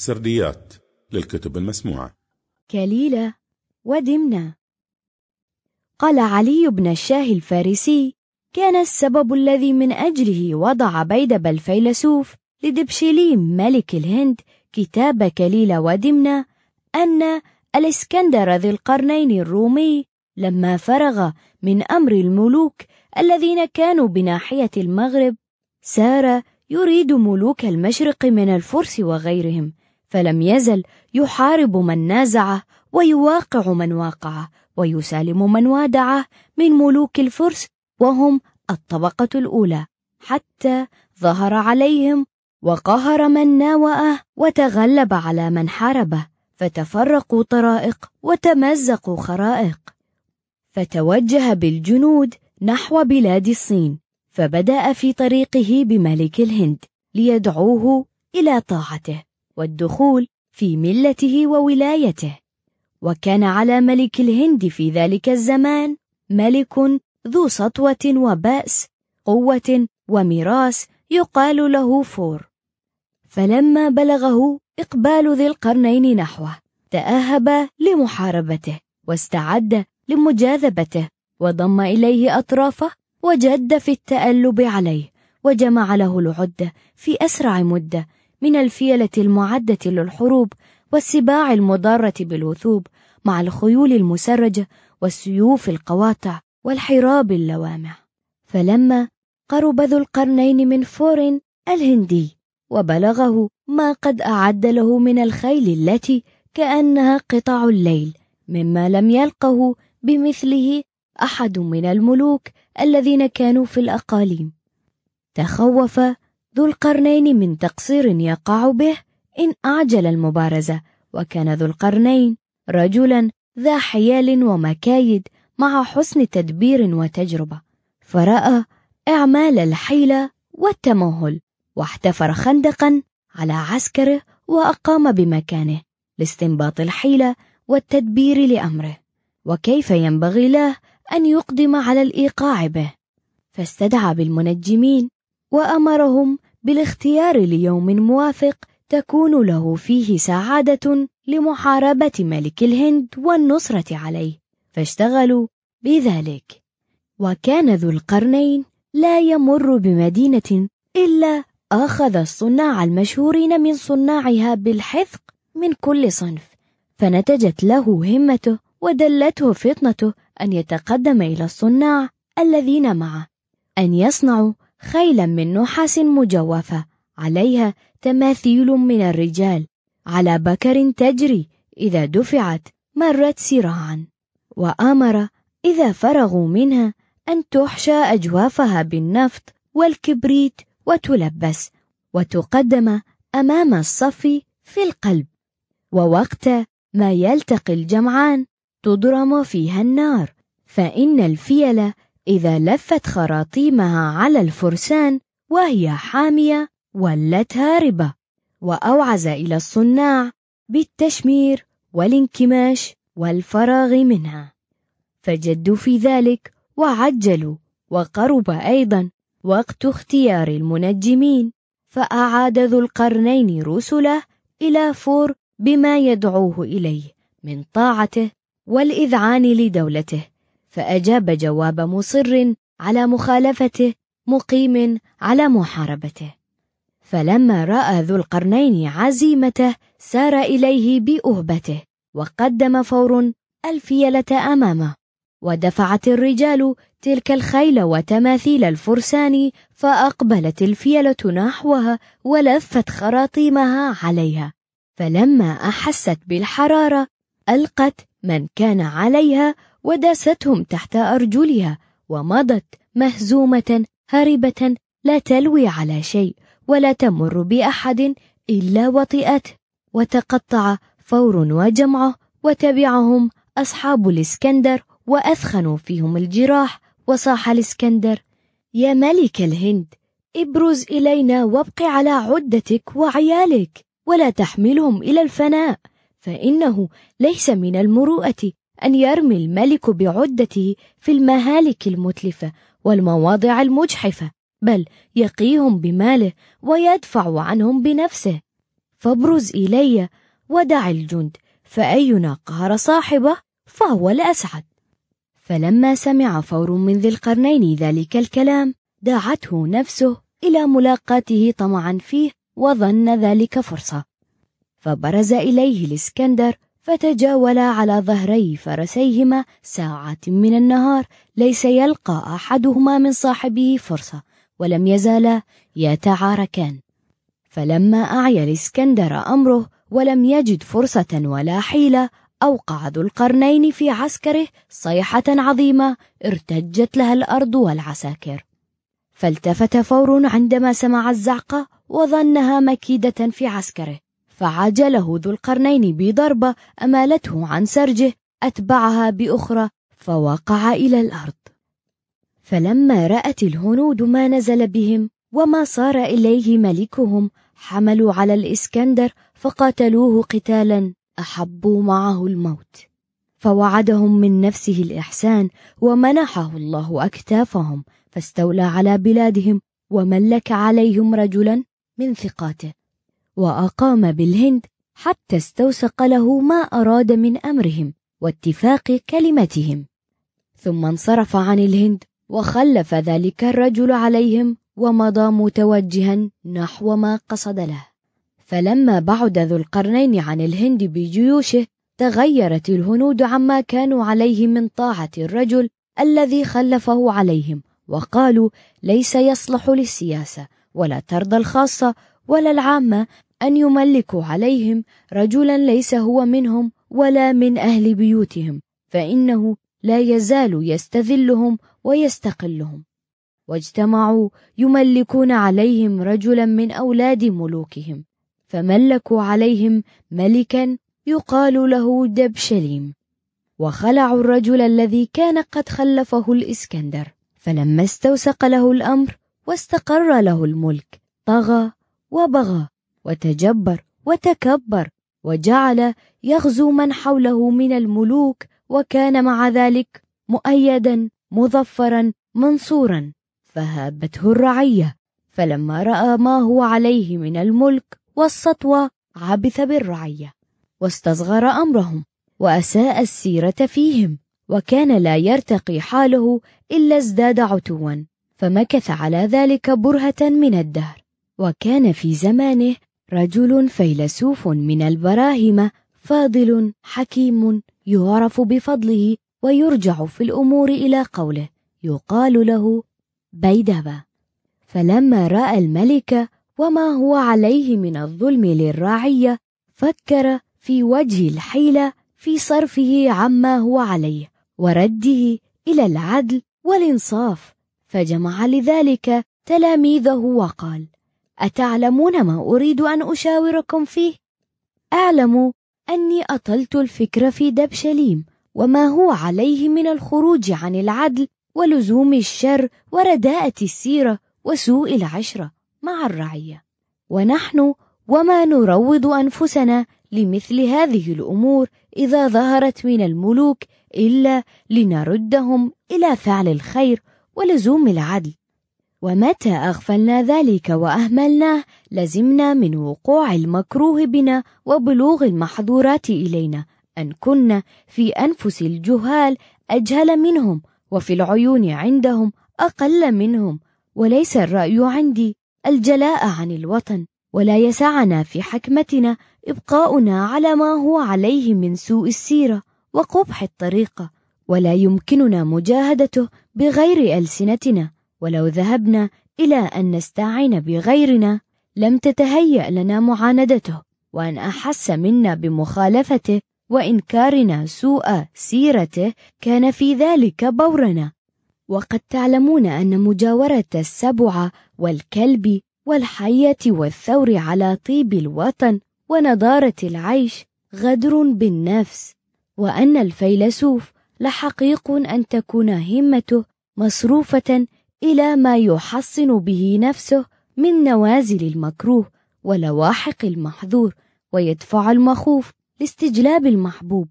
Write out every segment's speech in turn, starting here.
سرديات للكتب المسموعة. كليلة ودمنة. قال علي بن الشاه الفارسي كان السبب الذي من أجله وضع بيدب الفيلسوف لدبشليم ملك الهند كتاب كليلة ودمنة أن الإسكندر ذي القرنين الرومي لما فرغ من أمر الملوك الذين كانوا بناحية المغرب سار يريد ملوك المشرق من الفرس وغيرهم فلم يزل يحارب من نازعه ويواقع من واقعه ويسالم من وادعه من ملوك الفرس وهم الطبقة الأولى حتى ظهر عليهم وقهر من ناوأه وتغلب على من حاربه فتفرقوا طرائق وتمزقوا خرائق فتوجه بالجنود نحو بلاد الصين فبدأ في طريقه بملك الهند ليدعوه إلى طاعته والدخول في ملته وولايته. وكان على ملك الهند في ذلك الزمان ملك ذو سطوة وبأس قوة وميراث يقال له فور. فلما بلغه إقبال ذي القرنين نحوه تأهب لمحاربته واستعد لمجاذبته وضم إليه أطرافه وجد في التألب عليه وجمع له العدة في أسرع مدة من الفيلة المعدة للحروب والسباع المضارة بالوثوب مع الخيول المسرجة والسيوف القواطع والحراب اللوامع. فلما قرب ذو القرنين من فور الهندي وبلغه ما قد أعد له من الخيل التي كأنها قطع الليل مما لم يلقه بمثله أحد من الملوك الذين كانوا في الأقاليم. تخوف ذو القرنين من تقصير يقع به إن أعجل المبارزة وكان ذو القرنين رجلا ذا حيال ومكايد مع حسن تدبير وتجربة فرأى إعمال الحيلة والتمهل واحتفر خندقا على عسكره وأقام بمكانه لاستنباط الحيلة والتدبير لأمره وكيف ينبغي له أن يقدم على الإيقاع به فاستدعى بالمنجمين وأمرهم بالاختيار ليوم موافق تكون له فيه سعادة لمحاربة ملك الهند والنصرة عليه. فاشتغلوا بذلك. وكان ذو القرنين لا يمر بمدينة إلا أخذ الصناع المشهورين من صناعها بالحذق من كل صنف فنتجت له همته ودلته فطنته أن يتقدم إلى الصناع الذين معه أن يصنعوا خيلا من نحاس مجوفة. عليها تماثيل من الرجال. على بكر تجري إذا دفعت مرت سراعا. وأمر إذا فرغوا منها أن تحشى أجوافها بالنفط والكبريت وتلبس. وتقدم أمام الصف في القلب. ووقت ما يلتقي الجمعان تضرم فيها النار. فإن الفيل إذا لفت خراطيمها على الفرسان وهي حامية ولت هاربة وأوعز إلى الصناع بالتشمير والانكماش والفراغ منها. فجدوا في ذلك وعجلوا وقرب أيضا وقت اختيار المنجمين فأعاد ذو القرنين رسله إلى فور بما يدعوه إليه من طاعته والإذعان لدولته. فأجاب جواب مصر على مخالفته مقيم على محاربته. فلما رأى ذو القرنين عزيمته سار إليه بأهبته وقدم فور الفيلة أمامه. ودفعت الرجال تلك الخيل وتماثيل الفرسان فأقبلت الفيلة نحوها ولفت خراطيمها عليها. فلما أحست بالحرارة ألقت من كان عليها وداستهم تحت أرجلها ومضت مهزومة هاربة لا تلوي على شيء ولا تمر بأحد إلا وطئته وتقطع فور وجمعه وتبعهم أصحاب الإسكندر وأثخنوا فيهم الجراح وصاح الإسكندر. يا ملك الهند ابرز إلينا وابق على عدتك وعيالك ولا تحملهم إلى الفناء فإنه ليس من المروءة أن يرمي الملك بعدته في المهالك المتلفة والمواضع المجحفة بل يقيهم بماله ويدفع عنهم بنفسه. فابرز إلي ودع الجند فأينا قهر صاحبه فهو الأسعد. فلما سمع فور من ذي القرنين ذلك الكلام دعته نفسه إلى ملاقاته طمعا فيه وظن ذلك فرصة. فبرز إليه الإسكندر فتجاولا على ظهري فرسيهما ساعات من النهار ليس يلقى أحدهما من صاحبه فرصة ولم يزالا يتعاركان. فلما أعيا الإسكندر أمره ولم يجد فرصة ولا حيلة أوقع ذو القرنين في عسكره صيحة عظيمة ارتجت لها الأرض والعساكر. فالتفت فور عندما سمع الزعقة وظنها مكيدة في عسكره. فعجله ذو القرنين بضربة أمالته عن سرجه أتبعها بأخرى فوقع إلى الأرض. فلما رأت الهنود ما نزل بهم وما صار إليه ملكهم حملوا على الإسكندر فقاتلوه قتالا أحبوا معه الموت. فوعدهم من نفسه الإحسان ومنحه الله أكتافهم فاستولى على بلادهم وملك عليهم رجلا من ثقاته. وأقام بالهند حتى استوثق له ما أراد من أمرهم واتفاق كلمتهم. ثم انصرف عن الهند وخلف ذلك الرجل عليهم ومضى متوجها نحو ما قصد له. فلما بعد ذو القرنين عن الهند بجيوشه تغيرت الهنود عما كانوا عليه من طاعة الرجل الذي خلفه عليهم وقالوا ليس يصلح للسياسة ولا ترضى الخاصة ولا العامة أن يملكوا عليهم رجلا ليس هو منهم ولا من أهل بيوتهم فإنه لا يزال يستذلهم ويستقلهم. واجتمعوا يملكون عليهم رجلا من أولاد ملوكهم فملكوا عليهم ملكا يقال له دبشليم. وخلعوا الرجل كان كان قد خلفه الإسكندر فلما استوسق له الأمر واستقر له الملك طغى وبغى. وتجبر وتكبر وجعل يغزو من حوله من الملوك وكان مع ذلك مؤيدا مظفرا منصورا فهابته الرعية. فلما رأى ما هو عليه من الملك والسطوه عبث بالرعية واستصغر أمرهم وأساء السيرة فيهم وكان لا يرتقي حاله إلا ازداد عتوا فمكث على ذلك برهة من الدهر. وكان في زمانه رجل فيلسوف من البراهمة فاضل حكيم يعرف بفضله ويرجع في الأمور إلى قوله يقال له بيدبة فلما رأى الملك وما هو عليه من الظلم للرعية فكر في وجه الحيلة في صرفه عما هو عليه ورده إلى العدل والإنصاف فجمع لذلك تلاميذه وقال أتعلمون ما أريد أن أشاوركم فيه؟ أعلم أني أطلت الفكر في دبشليم وما هو عليه من الخروج عن العدل ولزوم الشر ورداءة السيرة وسوء العشرة مع الرعية ونحن وما نروض أنفسنا لمثل هذه الأمور إذا ظهرت من الملوك إلا لنردهم إلى فعل الخير ولزوم العدل ومتى أغفلنا ذلك وأهملناه لزمنا من وقوع المكروه بنا وبلوغ المحظورات إلينا. أن كنا في أنفس الجهال أجهل منهم وفي العيون عندهم أقل منهم. وليس الرأي عندي الجلاء عن الوطن ولا يسعنا في حكمتنا إبقاؤنا على ما هو عليه من سوء السيرة وقبح الطريقة ولا يمكننا مجاهدته بغير ألسنتنا. ولو ذهبنا إلى أن نستعين بغيرنا لم تتهيأ لنا معاندته وأن أحس منا بمخالفته وإنكارنا سوء سيرته كان في ذلك بورنا. وقد تعلمون أن مجاورة السبع والكلب والحية والثور على طيب الوطن ونضارة العيش غدر بالنفس وأن الفيلسوف لحقيق أن تكون همته مصروفة إلى ما يحصن به نفسه من نوازل المكروه ولواحق المحظور ويدفع المخوف لاستجلاب المحبوب.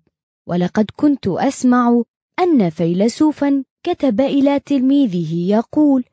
ولقد كنت أسمع أن فيلسوفا كتب إلى تلميذه يقول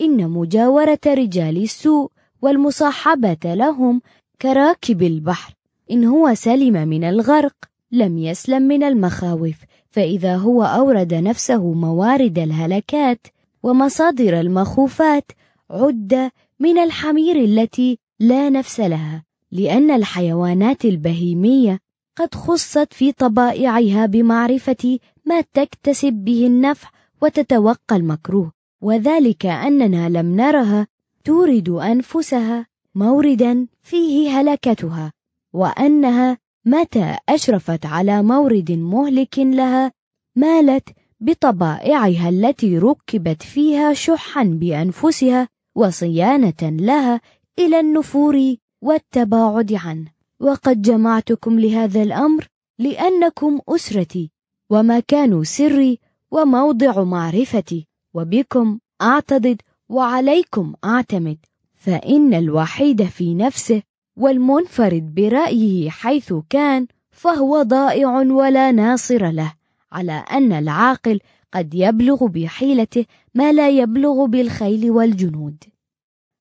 إن مجاورة رجال السوء والمصاحبة لهم كراكب البحر. إن هو سلم من الغرق لم يسلم من المخاوف فإذا هو أورد نفسه موارد الهلكات ومصادر المخوفات عد من الحمير التي لا نفس لها لأن الحيوانات البهيمية قد خصت في طبائعها بمعرفة ما تكتسب به النفع وتتوقى المكروه. وذلك أننا لم نرها تورد أنفسها موردا فيه هلكتها وأنها متى أشرفت على مورد مهلك لها مالت بطبائعها التي ركبت فيها شحا بأنفسها وصيانة لها إلى النفور والتباعد عنه. وقد جمعتكم لهذا الأمر لأنكم أسرتي ومكان سري وموضع معرفتي وبكم أعتضد وعليكم أعتمد فإن الوحيد في نفسه والمنفرد برأيه حيث كان فهو ضائع ولا ناصر له. على أن العاقل قد يبلغ بحيلته ما لا يبلغ بالخيل والجنود.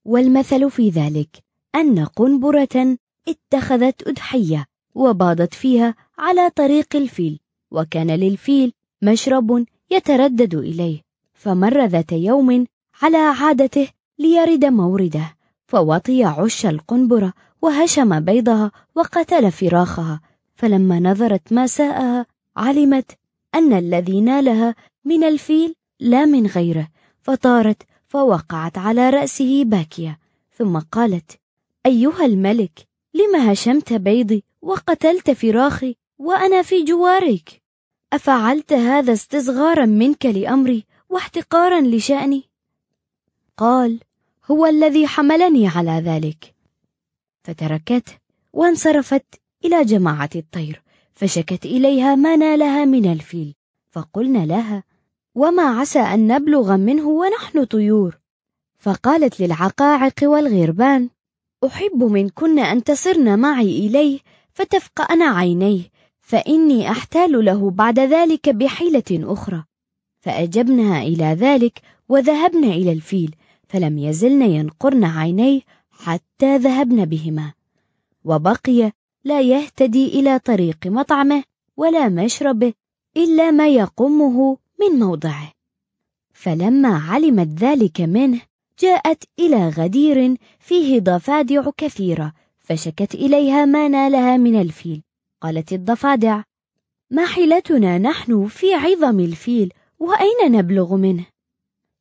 والمثل في ذلك أن قنبرة اتخذت أضحية وباضت فيها على طريق الفيل وكان للفيل مشرب يتردد إليه. فمر ذات يوم على عادته ليرد مورده فوطي عش القنبرة وهشم بيضها وقتل فراخها. فلما نظرت ما ساءها علمت أن الذي نالها من الفيل لا من غيره فطارت فوقعت على رأسه باكية. ثم قالت أيها الملك لم هشمت بيضي وقتلت فراخي وأنا في جوارك أفعلت هذا استصغارا منك لأمري واحتقارا لشأني؟ قال هو الذي حملني على ذلك. فتركته وانصرفت إلى جماعة الطير. فشكت إليها ما نالها من الفيل فقلنا لها وما عسى أن نبلغ منه ونحن طيور؟ فقالت للعقاعق والغربان أحب منكن أن تصرن معي إليه فتفقأن عينيه فإني أحتال له بعد ذلك بحيلة أخرى. فأجبنها إلى ذلك وذهبن إلى الفيل فلم يزلن ينقرن عينيه حتى ذهبن بهما. وبقي لا يهتدي إلى طريق مطعمه ولا مشربه إلا ما يقمه من موضعه. فلما علمت ذلك منه جاءت إلى غدير فيه ضفادع كثيرة فشكت إليها ما نالها من الفيل. قالت الضفادع ما حيلتنا نحن في عظم الفيل وأين نبلغ منه؟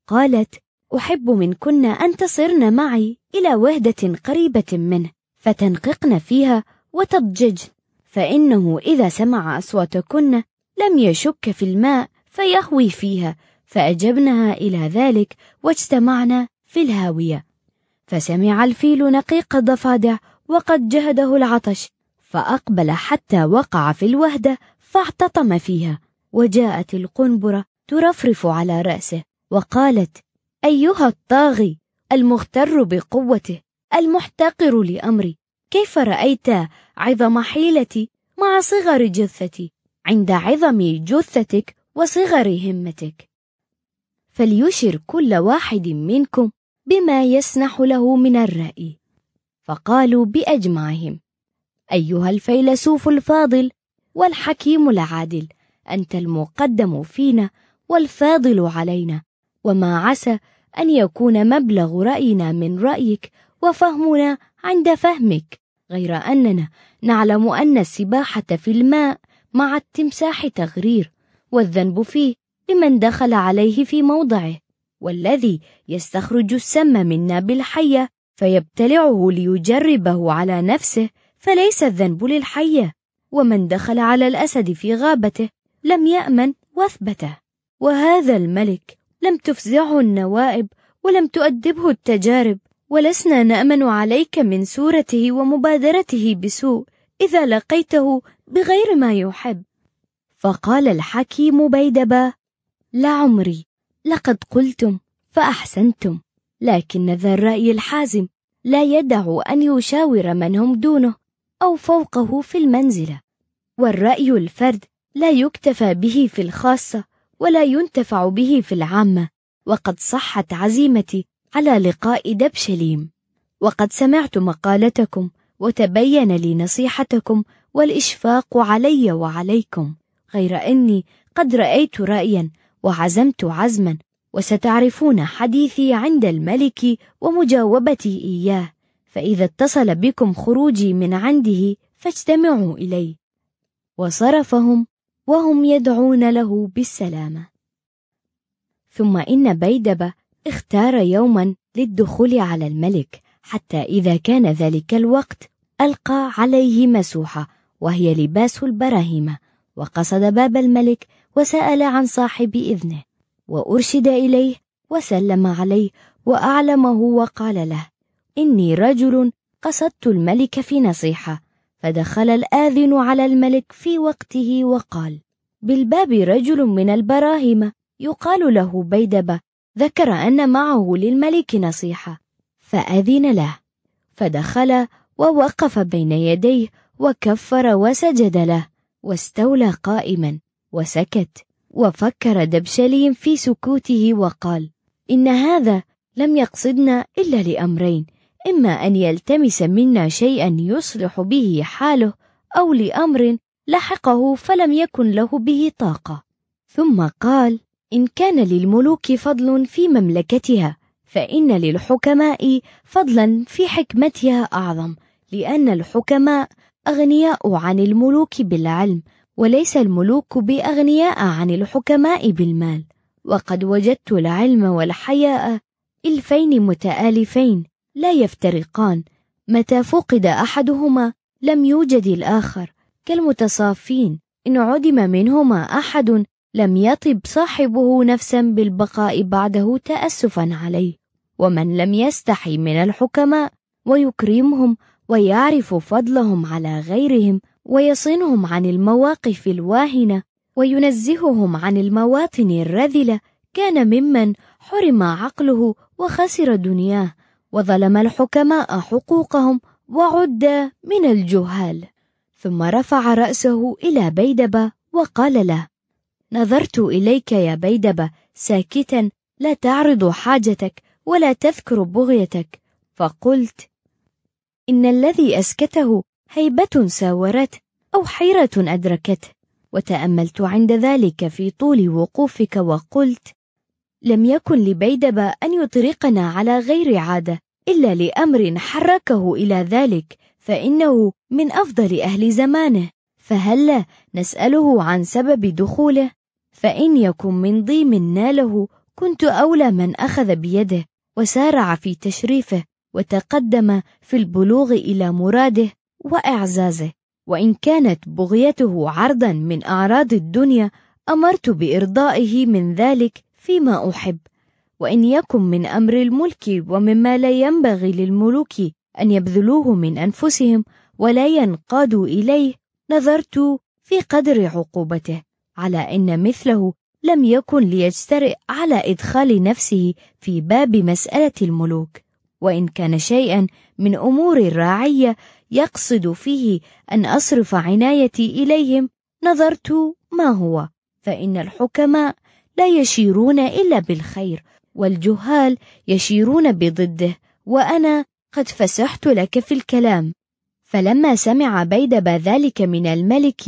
قالت أحب منكن أن تصرن معي إلى وهدة قريبة منه فتنققن فيها وتضججن فإنه إذا سمع أصواتكن لم يشك في الماء فيهوي فيها. فأجبنها إلى ذلك واجتمعنا في الهاوية. فسمع الفيل نقيق الضفادع وقد جهده العطش فأقبل حتى وقع في الوهدة فاعتطم فيها. وجاءت القنبرة ترفرف على رأسه وقالت أيها الطاغي المغتر بقوته المحتقر لأمري. كيف رأيت عظم حيلتي مع صغر جثتي؟ عند عظم جثتك وصغر همتك. فليشر كل واحد منكم بما يسنح له من الرأي. فقالوا بأجمعهم أيها الفيلسوف الفاضل والحكيم العادل أنت المقدم فينا والفاضل علينا وما عسى أن يكون مبلغ رأينا من رأيك وفهمنا عند فهمك. غير أننا نعلم أن السباحة في الماء مع التمساح تغرير والذنب فيه لمن دخل عليه في موضعه والذي يستخرج السم منا بالحية فيبتلعه ليجربه على نفسه فليس الذنب للحية. ومن دخل على الأسد في غابته لم يأمن وأثبته. وهذا الملك لم تفزعه النوائب ولم تؤدبه التجارب. ولسنا نأمن عليك من سورته ومبادرته بسوء إذا لقيته بغير ما يحب. فقال الحكيم بيدبا لعمري لقد قلتم فأحسنتم لكن ذا الرأي الحازم لا يدع أن يشاور من هم دونه أو فوقه في المنزلة. والرأي الفرد لا يكتفى به في الخاصة ولا ينتفع به في العامة. وقد صحت عزيمتي على لقاء دبشليم وقد سمعت مقالتكم وتبين لي نصيحتكم والإشفاق علي وعليكم. غير أني قد رأيت رأيا وعزمت عزما وستعرفون حديثي عند الملك ومجاوبتي إياه. فإذا اتصل بكم خروجي من عنده فاجتمعوا إلي وصرفهم وهم يدعون له بالسلامة. ثم إن بيدبة اختار يوما للدخول على الملك حتى إذا كان ذلك الوقت ألقى عليه مسوحة وهي لباس البراهيمة وقصد باب الملك وسأل عن صاحب إذنه. وأرشد إليه وسلم عليه وأعلمه وقال له إني رجل قصدت الملك في نصيحة. فدخل الآذن على الملك في وقته وقال بالباب رجل من البراهمة يقال له بيدبة ذكر أن معه للملك نصيحة فأذن له فدخل ووقف بين يديه وكفر وسجد له واستولى قائما وسكت وفكر دبشلي في سكوته وقال إن هذا لم يقصدنا إلا لأمرين إما أن يلتمس منا شيئا يصلح به حاله أو لأمر لحقه فلم يكن له به طاقة. ثم قال إن كان للملوك فضل في مملكتها فإن للحكماء فضلا في حكمتها أعظم لأن الحكماء أغنياء عن الملوك بالعلم وليس الملوك بأغنياء عن الحكماء بالمال. وقد وجدت العلم والحياء إلفين متآلفين لا يفترقان متى فقد أحدهما لم يوجد الآخر. كالمتصافين إن عدم منهما أحد لم يطب صاحبه نفسا بالبقاء بعده تأسفا عليه. ومن لم يستحي من الحكماء ويكرمهم ويعرف فضلهم على غيرهم ويصنهم عن المواقف الواهنة وينزههم عن المواطن الرذلة كان ممن حرم عقله وخسر دنياه وظلم الحكماء حقوقهم وعد من الجهال. ثم رفع رأسه إلى بيدبة وقال له نظرت إليك يا بيدبة ساكتا لا تعرض حاجتك ولا تذكر بغيتك. فقلت إن الذي أسكته هيبة ساورته أو حيرة أدركته وتأملت عند ذلك في طول وقوفك وقلت لم يكن لبيدبة أن يطرقنا على غير عادة إلا لأمر حركه إلى ذلك فإنه من أفضل أهل زمانه. فهلا نسأله عن سبب دخوله. فإن يكن من ضيم ناله كنت أولى من أخذ بيده وسارع في تشريفه وتقدم في البلوغ إلى مراده وإعزازه. وإن كانت بغيته عرضا من أعراض الدنيا أمرت بإرضائه من ذلك فيما أحب. وإن يكن من أمر الملك ومما لا ينبغي للملوك أن يبذلوه من أنفسهم ولا ينقادوا إليه نظرت في قدر عقوبته. على أن مثله لم يكن ليجترئ على إدخال نفسه في باب مسألة الملوك وإن كان شيئا من أمور الراعية يقصد فيه أن أصرف عنايتي إليهم نظرت ما هو فإن الحكماء لا يشيرون إلا بالخير والجهال يشيرون بضده وأنا قد فسحت لك في الكلام. فلما سمع بيدب ذلك من الملك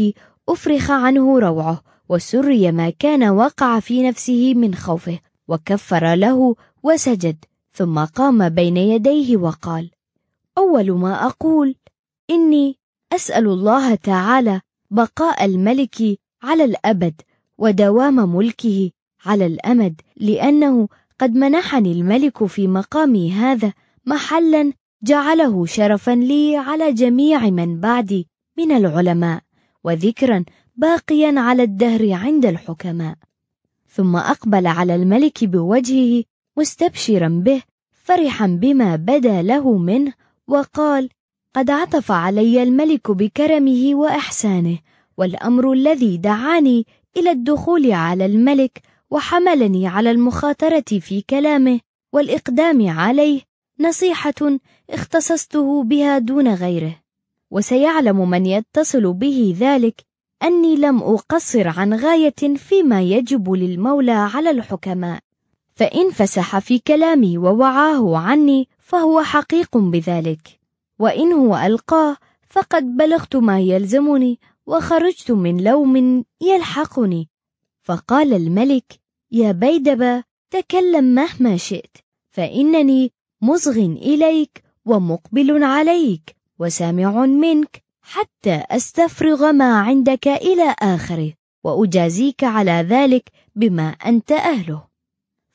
أفرخ عنه روعه وسري ما كان وقع في نفسه من خوفه وكفر له وسجد ثم قام بين يديه وقال أول ما أقول إني أسأل الله تعالى بقاء الملك على الأبد ودوام ملكه على الأمد لأنه قد منحني الملك في مقامي هذا محلا جعله شرفا لي على جميع من بعدي من العلماء وذكرا باقيا على الدهر عند الحكماء. ثم أقبل على الملك بوجهه مستبشرا به فرحا بما بدا له منه وقال قد عطف علي الملك بكرمه وإحسانه والأمر الذي دعاني إلى الدخول على الملك وحملني على المخاطرة في كلامه والإقدام عليه نصيحة اختصصته بها دون غيره. وسيعلم من يتصل به ذلك أني لم أقصر عن غاية فيما يجب للمولى على الحكماء. فإن فسح في كلامي ووعاه عني فهو حقيق بذلك. وإن هو ألقاه فقد بلغت ما يلزمني وخرجت من لوم يلحقني. فقال الملك يا بيدبة تكلم مهما شئت فإنني مصغ إليك ومقبل عليك وسامع منك حتى أستفرغ ما عندك إلى آخره وأجازيك على ذلك بما أنت أهله.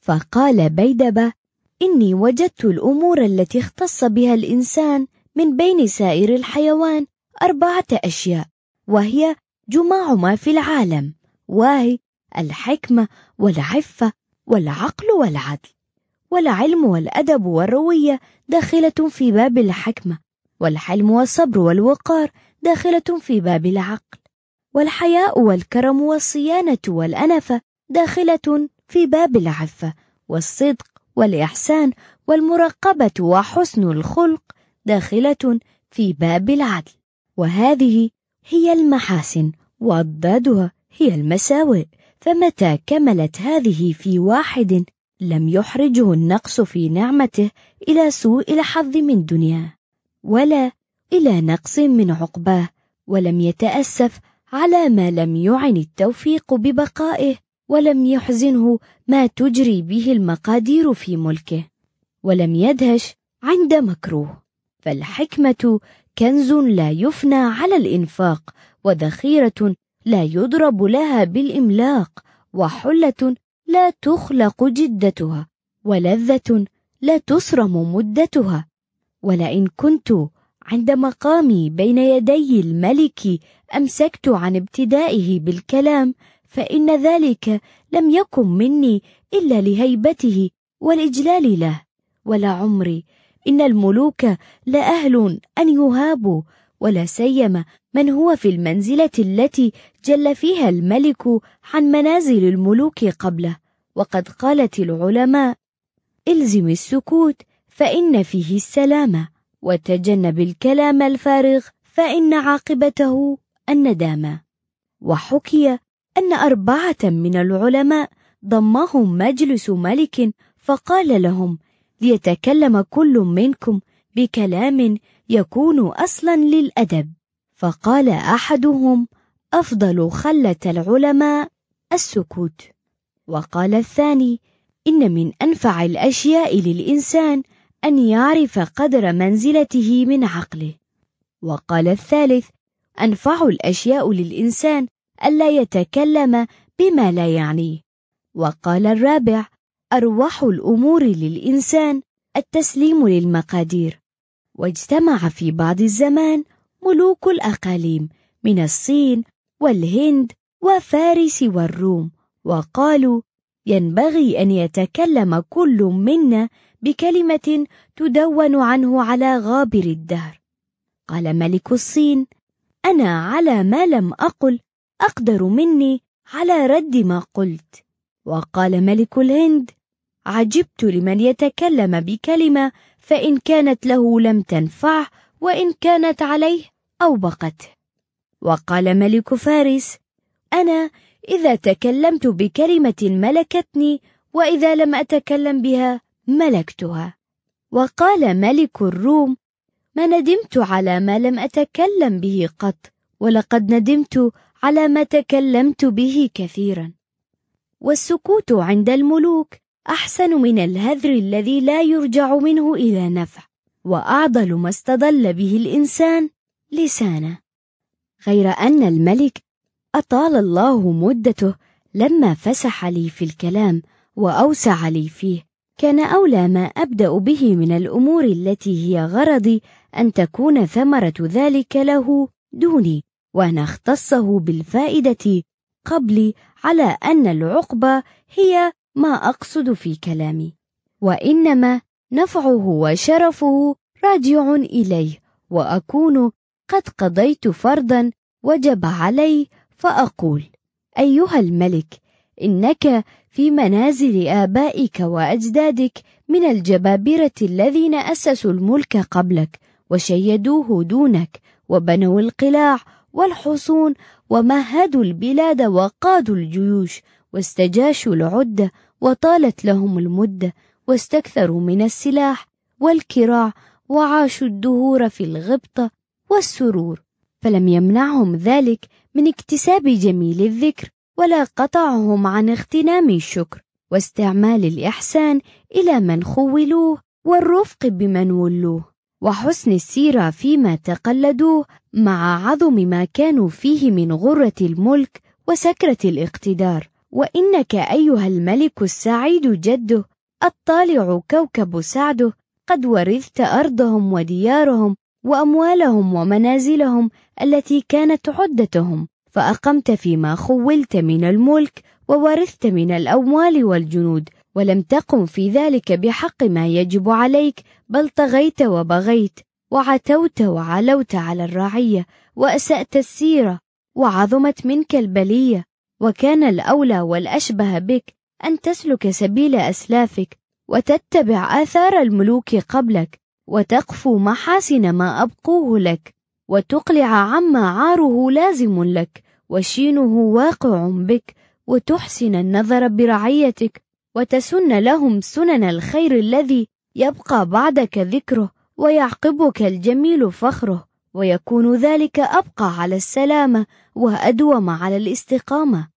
فقال بيدبة إني وجدت الأمور التي اختص بها الإنسان من بين سائر الحيوان أربعة أشياء وهي جماع ما في العالم وهي الحكمة والعفة والعقل والعدل والعلم والأدب والروية داخلة في باب الحكمة. والحلم والصبر والوقار داخلة في باب العقل والحياء والكرم والصيانة والأنفة داخلة في باب العفة والصدق والإحسان والمراقبة وحسن الخلق داخلة في باب العدل. وهذه هي المحاسن وأضدادها هي المساوئ فمتى كملت هذه في واحد لم يحرجه النقص في نعمته إلى سوء الحظ من دنياه؟ ولا إلى نقص من عقباه ولم يتأسف على ما لم يعن التوفيق ببقائه ولم يحزنه ما تجري به المقادير في ملكه ولم يدهش عند مكروه. فالحكمة كنز لا يفنى على الإنفاق وذخيرة لا يضرب لها بالإملاق وحلة لا تخلق جدتها ولذة لا تصرم مدتها. ولئن كنت عند مقامي بين يدي الملك أمسكت عن ابتدائه بالكلام فإن ذلك لم يكن مني إلا لهيبته والإجلال له. ولا عمري إن الملوك لأهل أن يهابوا ولا سيما من هو في المنزلة التي جل فيها الملك عن منازل الملوك قبله. وقد قالت العلماء إلزم السكوت فإن فيه السلامة وتجنب الكلام الفارغ فإن عاقبته الندامة. وحكي أن أربعة من العلماء ضمهم مجلس ملك فقال لهم ليتكلم كل منكم بكلام يكون أصلا للأدب فقال أحدهم أفضل خلة العلماء السكوت وقال الثاني إن من أنفع الأشياء للإنسان أن يعرف قدر منزلته من عقله. وقال الثالث أنفع الأشياء للإنسان ألا يتكلم بما لا يعنيه. وقال الرابع أروح الأمور للإنسان التسليم للمقادير. واجتمع في بعض الزمان ملوك الأقاليم من الصين والهند وفارس والروم وقالوا ينبغي أن يتكلم كل منا بكلمة تدون عنه على غابر الدهر. قال ملك الصين أنا على ما لم أقل أقدر مني على رد ما قلت. وقال ملك الهند عجبت لمن يتكلم بكلمة فإن كانت له لم تنفعه وإن كانت عليه أوبقته. وقال ملك فارس أنا إذا تكلمت بكلمة ملكتني وإذا لم أتكلم بها ملكتها. وقال ملك الروم ما ندمت على ما لم أتكلم به قط ولقد ندمت على ما تكلمت به كثيرا. والسكوت عند الملوك أحسن من الهذر الذي لا يرجع منه إلى نفع وأعضل ما استضل به الإنسان لسانه. غير أن الملك أطال الله مدته لما فسح لي في الكلام وأوسع لي فيه. كان أولى ما أبدأ به من الأمور التي هي غرضي أن تكون ثمرة ذلك له دوني وأن أختصه بالفائدة قبلي على أن العقبة هي ما أقصد في كلامي. وإنما نفعه وشرفه راجع إليه وأكون قد قضيت فرضا وجب علي فأقول أيها الملك إنك في منازل آبائك وأجدادك من الجبابرة الذين أسسوا الملك قبلك وشيدوه دونك وبنوا القلاع والحصون ومهدوا البلاد وقادوا الجيوش واستجاشوا العدة وطالت لهم المدة واستكثروا من السلاح والكراع وعاشوا الدهور في الغبطة والسرور. فلم يمنعهم ذلك من اكتساب جميل الذكر. ولا قطعهم عن اغتنام الشكر واستعمال الإحسان إلى من خولوه والرفق بمن ولوه وحسن السيرة فيما تقلدوه مع عظم ما كانوا فيه من غرة الملك وسكرة الاقتدار. وإنك أيها الملك السعيد جده الطالع كوكب سعده قد ورثت أرضهم وديارهم وأموالهم ومنازلهم التي كانت عدتهم. فأقمت فيما خولت من الملك وورثت من الأموال والجنود ولم تقم في ذلك بحق ما يجب عليك بل طغيت وبغيت وعتوت وعلوت على الرعية وأسأت السيرة وعظمت منك البلية وكان الأولى والأشبه بك أن تسلك سبيل أسلافك وتتبع آثار الملوك قبلك وتقفو محاسن ما أبقوه لك. وتقلع عما عاره لازم لك وشينه واقع بك وتحسن النظر برعيتك وتسن لهم سنن الخير الذي يبقى بعدك ذكره ويعقبك الجميل فخره ويكون ذلك أبقى على السلامة وأدوم على الاستقامة.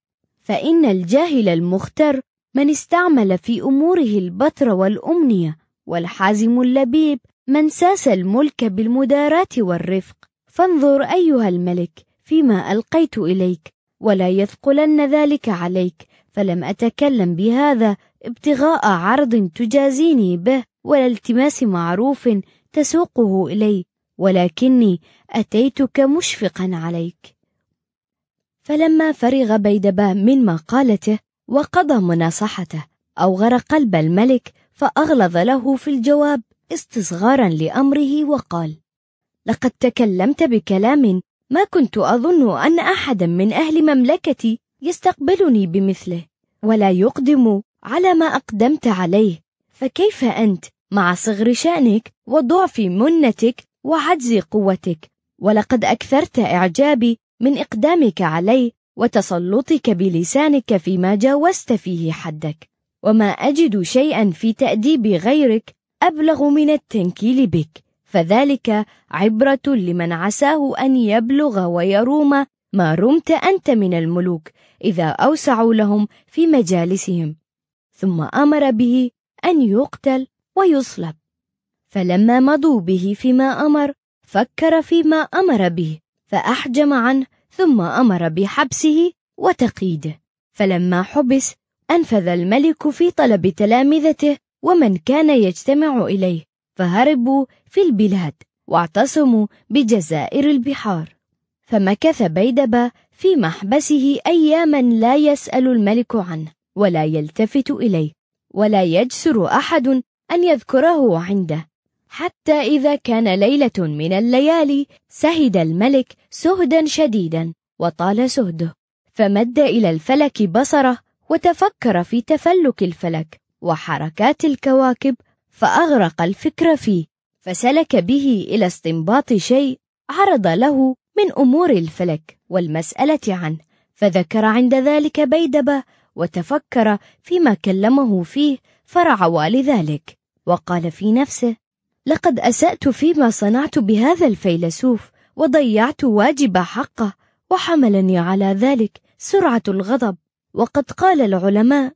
فإن الجاهل المختر من استعمل في أموره البطر والأمنية والحازم اللبيب من ساس الملك بالمداراة والرفق. فانظر أيها الملك فيما ألقيت إليك ولا يثقلن ذلك عليك فلم أتكلم بهذا ابتغاء عرض تجازيني به ولا التماس معروف تسوقه إلي ولكني أتيتك مشفقا عليك. فلما فرغ بيدبا من مقالته وقضى مناصحته أوغر قلب الملك فأغلظ له في الجواب استصغارا لأمره وقال لقد تكلمت بكلام ما كنت أظن أن أحدا من أهل مملكتي يستقبلني بمثله ولا يقدم على ما أقدمت عليه. فكيف أنت مع صغر شأنك وضعف منتك وعجز قوتك؟ ولقد أكثرت إعجابي من إقدامك علي وتسلطك بلسانك فيما جاوزت فيه حدك. وما أجد شيئا في تأديب غيرك أبلغ من التنكيل بك. فذلك عبرة لمن عساه أن يبلغ ويروم ما رمت أنت من الملوك إذا أوسعوا لهم في مجالسهم. ثم أمر به أن يقتل ويصلب. فلما مضوا به فيما أمر فكر فيما أمر به فأحجم عنه ثم أمر بحبسه وتقييده. فلما حبس أنفذ الملك في طلب تلامذته ومن كان يجتمع إليه. فهربوا في البلاد واعتصموا بجزائر البحار. فمكث بيدبا في محبسه أياما لا يسأل الملك عنه ولا يلتفت إليه ولا يجسر أحد أن يذكره عنده. حتى إذا كان ليلة من الليالي سهد الملك سهدا شديدا وطال سهده. فمد إلى الفلك بصره وتفكر في تفلك الفلك وحركات الكواكب فأغرق الفكر فيه فسلك به إلى استنباط شيء عرض له من أمور الفلك والمسألة عنه فذكر عند ذلك بيدبة وتفكر فيما كلمه فيه فرعوى لذلك وقال في نفسه لقد أسأت فيما صنعت بهذا الفيلسوف وضيعت واجب حقه وحملني على ذلك سرعة الغضب وقد قال العلماء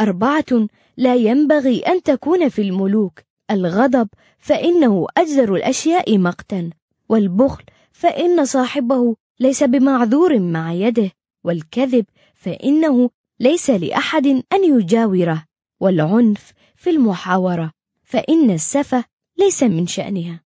أربعة لا ينبغي أن تكون في الملوك. الغضب فإنه أجدر الأشياء مقتا والبخل فإن صاحبه ليس بمعذور مع يده والكذب فإنه ليس لأحد أن يجاوره والعنف في المحاورة فإن السفة ليس من شأنها.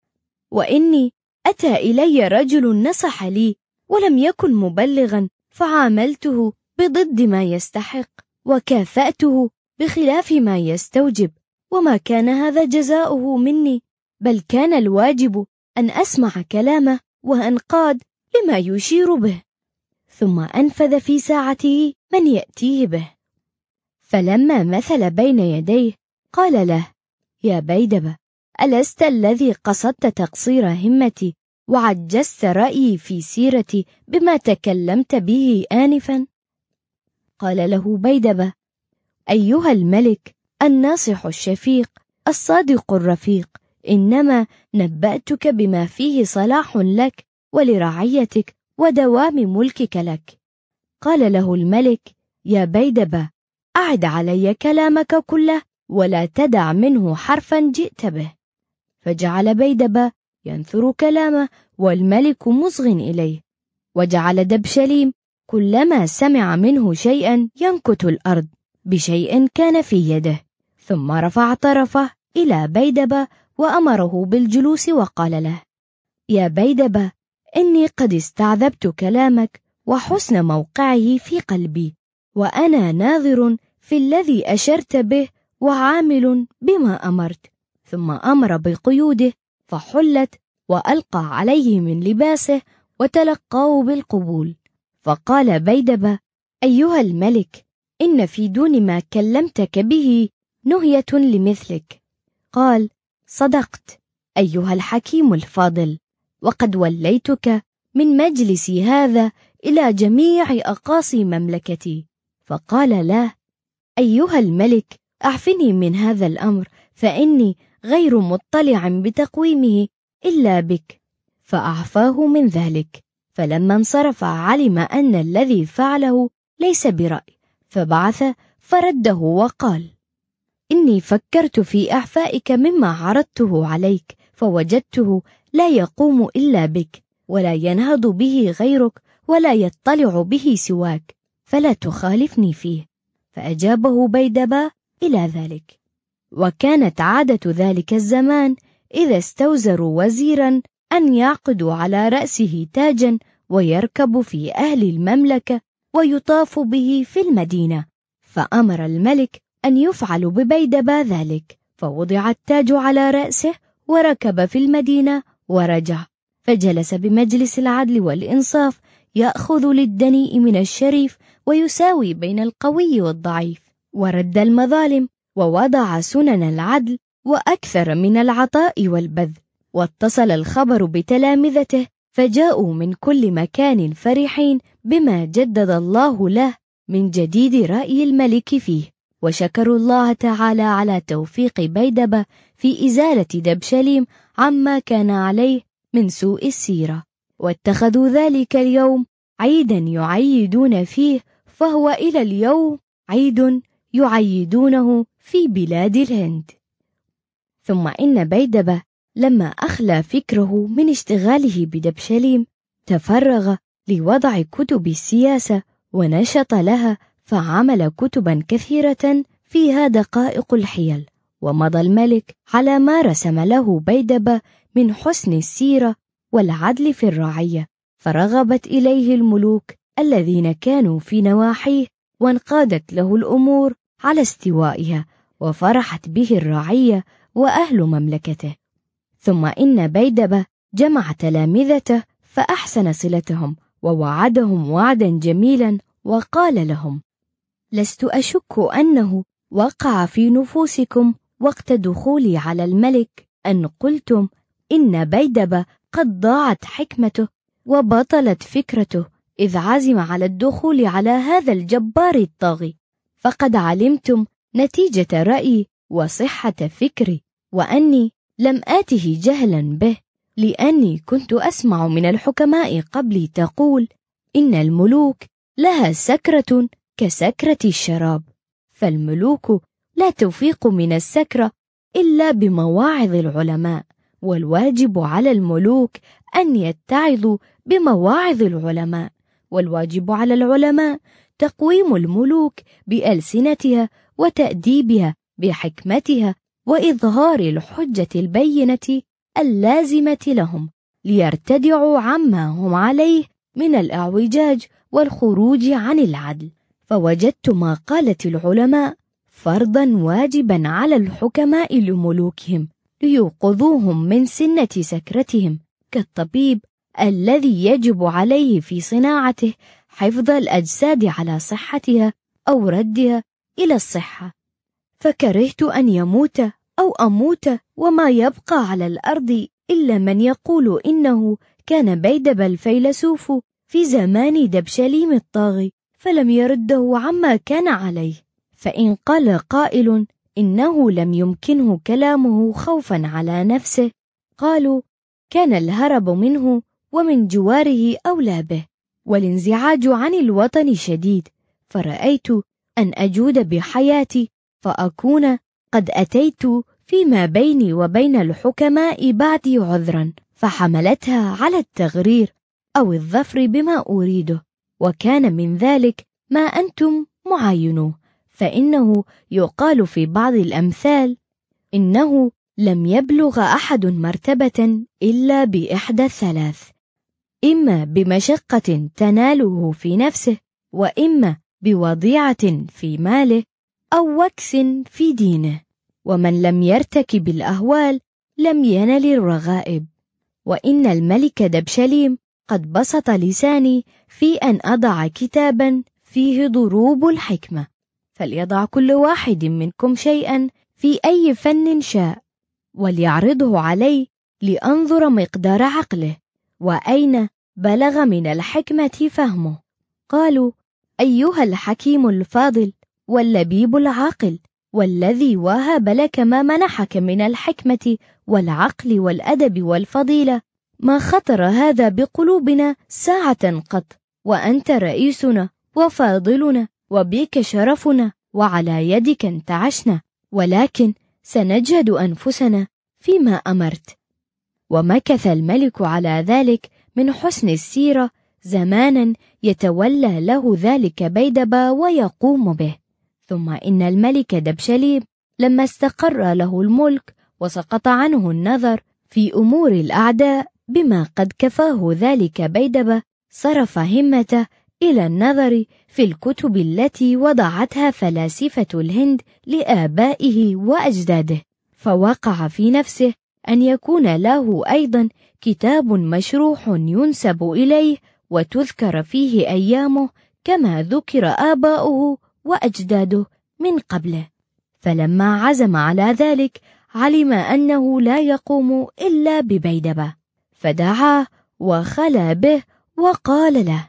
وإني أتى إلي رجل نصح لي ولم يكن مبلغا فعاملته بضد ما يستحق وكافأته بخلاف ما يستوجب. وما كان هذا جزاؤه مني بل كان الواجب أن أسمع كلامه وأنقاد لما يشير به. ثم أنفذ في ساعته من يأتيه به. فلما مثل بين يديه قال له يا بيدبة ألست الذي قصدت تقصير همتي وعجزت رأيي في سيرتي بما تكلمت به آنفا؟ قال له بيدبة أيها الملك الناصح الشفيق الصادق الرفيق إنما نبأتك بما فيه صلاح لك ولرعيتك ودوام ملكك لك. قال له الملك يا بيدبة أعد علي كلامك كله ولا تدع منه حرفا جئت به. فجعل بيدبة ينثر كلامه والملك مصغ إليه. وجعل دبشليم كلما سمع منه شيئا ينكت الأرض. بشيء كان في يده ثم رفع طرفه إلى بيدبة وأمره بالجلوس وقال له يا بيدبة إني قد استعذبت كلامك وحسن موقعه في قلبي وأنا ناظر في الذي أشرت به وعامل بما أمرت ثم أمر بقيوده فحلت وألقى عليه من لباسه وتلقاه بالقبول فقال بيدبة أيها الملك إن في دون ما كلمتك به نهية لمثلك. قال صدقت أيها الحكيم الفاضل. وقد وليتك من مجلسي هذا إلى جميع أقاصي مملكتي. فقال لا أيها الملك أعفني من هذا الأمر فإني غير مطلع بتقويمه إلا بك. فأعفاه من ذلك. فلما انصرف علم أن الذي فعله ليس برأي. فبعث فرده وقال إني فكرت في إعفائك مما عرضته عليك فوجدته لا يقوم إلا بك ولا ينهض به غيرك ولا يطلع به سواك فلا تخالفني فيه. فأجابه بيدبا إلى ذلك. وكانت عادة ذلك الزمان إذا استوزروا وزيرا أن يعقدوا على رأسه تاجا ويركب في أهل المملكة ويطاف به في المدينة فأمر الملك أن يفعل ببيدبا ذلك فوضع التاج على رأسه وركب في المدينة ورجع فجلس بمجلس العدل والإنصاف يأخذ للدنيء من الشريف ويساوي بين القوي والضعيف ورد المظالم ووضع سنن العدل وأكثر من العطاء والبذل واتصل الخبر بتلامذته فجاءوا من كل مكان فرحين بما جدد الله له من جديد رأي الملك فيه. وشكروا الله تعالى على توفيق بيدبة في إزالة دبشليم عما كان عليه من سوء السيرة. واتخذوا ذلك اليوم عيدا يعيدون فيه فهو إلى اليوم عيد يعيدونه في بلاد الهند. ثم إن بيدبة لما أخلى فكره من اشتغاله بدبشليم تفرغ لوضع كتب السياسة ونشط لها فعمل كتبا كثيرة فيها دقائق الحيل ومضى الملك على ما رسم له بيدبة من حسن السيرة والعدل في الرعية فرغبت إليه الملوك الذين كانوا في نواحيه وانقادت له الأمور على استوائها وفرحت به الرعية وأهل مملكته. ثم إن بيدبة جمع تلامذته فأحسن صلتهم ووعدهم وعدا جميلا وقال لهم لست أشك أنه وقع في نفوسكم وقت دخولي على الملك أن قلتم إن بيدبة قد ضاعت حكمته وبطلت فكرته إذ عزم على الدخول على هذا الجبار الطاغي فقد علمتم نتيجة رأيي وصحة فكري وأني لم آته جهلا به لأني كنت أسمع من الحكماء قبلي تقول إن الملوك لها سكرة كسكرة الشراب فالملوك لا تفيق من السكرة إلا بمواعظ العلماء والواجب على الملوك أن يتعظوا بمواعظ العلماء والواجب على العلماء تقويم الملوك بألسنتها وتأديبها بحكمتها وإظهار الحجة البينة اللازمة لهم ليرتدعوا عما هم عليه من الأعوجاج والخروج عن العدل. فوجدت ما قالت العلماء فرضا واجبا على الحكماء لملوكهم ليوقظوهم من سنة سكرتهم كالطبيب الذي يجب عليه في صناعته حفظ الأجساد على صحتها أو ردها إلى الصحة. فكرهت أن يموت أو أموت وما يبقى على الأرض إلا من يقول إنه كان بيدب الفيلسوف في زمان دبشليم الطاغي فلم يرده عما كان عليه. فإن قال قائل إنه لم يمكنه كلامه خوفا على نفسه قالوا كان الهرب منه ومن جواره أولى به. والانزعاج عن الوطن شديد فرأيت أن أجود بحياتي فأكون قد أتيت فيما بيني وبين الحكماء بعدي عذرا فحملتها على التغرير أو الظفر بما أريده وكان من ذلك ما أنتم معاينوه. فإنه يقال في بعض الأمثال إنه لم يبلغ أحد مرتبة إلا بإحدى الثلاث إما بمشقة تناله في نفسه وإما بوضيعة في ماله. أو وكس في دينه. ومن لم يرتكب الأهوال لم ينل الرغائب. وإن الملك دبشليم قد بسط لساني في أن أضع كتابا فيه ضروب الحكمة. فليضع كل واحد منكم شيئا في أي فن شاء. وليعرضه علي لأنظر مقدار عقله. وأين بلغ من الحكمة فهمه؟ قالوا أيها الحكيم الفاضل واللبيب العاقل والذي وهب لك ما منحك من الحكمة والعقل والأدب والفضيلة. ما خطر هذا بقلوبنا ساعة قط وأنت رئيسنا وفاضلنا وبك شرفنا وعلى يدك انتعشنا. ولكن سنجهد أنفسنا فيما أمرت. ومكث الملك على ذلك من حسن السيرة زمانا يتولى له ذلك بيدبا ويقوم به. ثم إن الملك دبشليم لما استقر له الملك وسقط عنه النظر في أمور الأعداء بما قد كفاه ذلك بيدبة صرف همته إلى النظر في الكتب التي وضعتها فلاسفة الهند لآبائه وأجداده فوقع في نفسه أن يكون له أيضا كتاب مشروح ينسب إليه وتذكر فيه أيامه كما ذكر آباؤه وأجداده من قبله. فلما عزم على ذلك علم أنه لا يقوم إلا ببيدبة. فدعاه وخلا به وقال له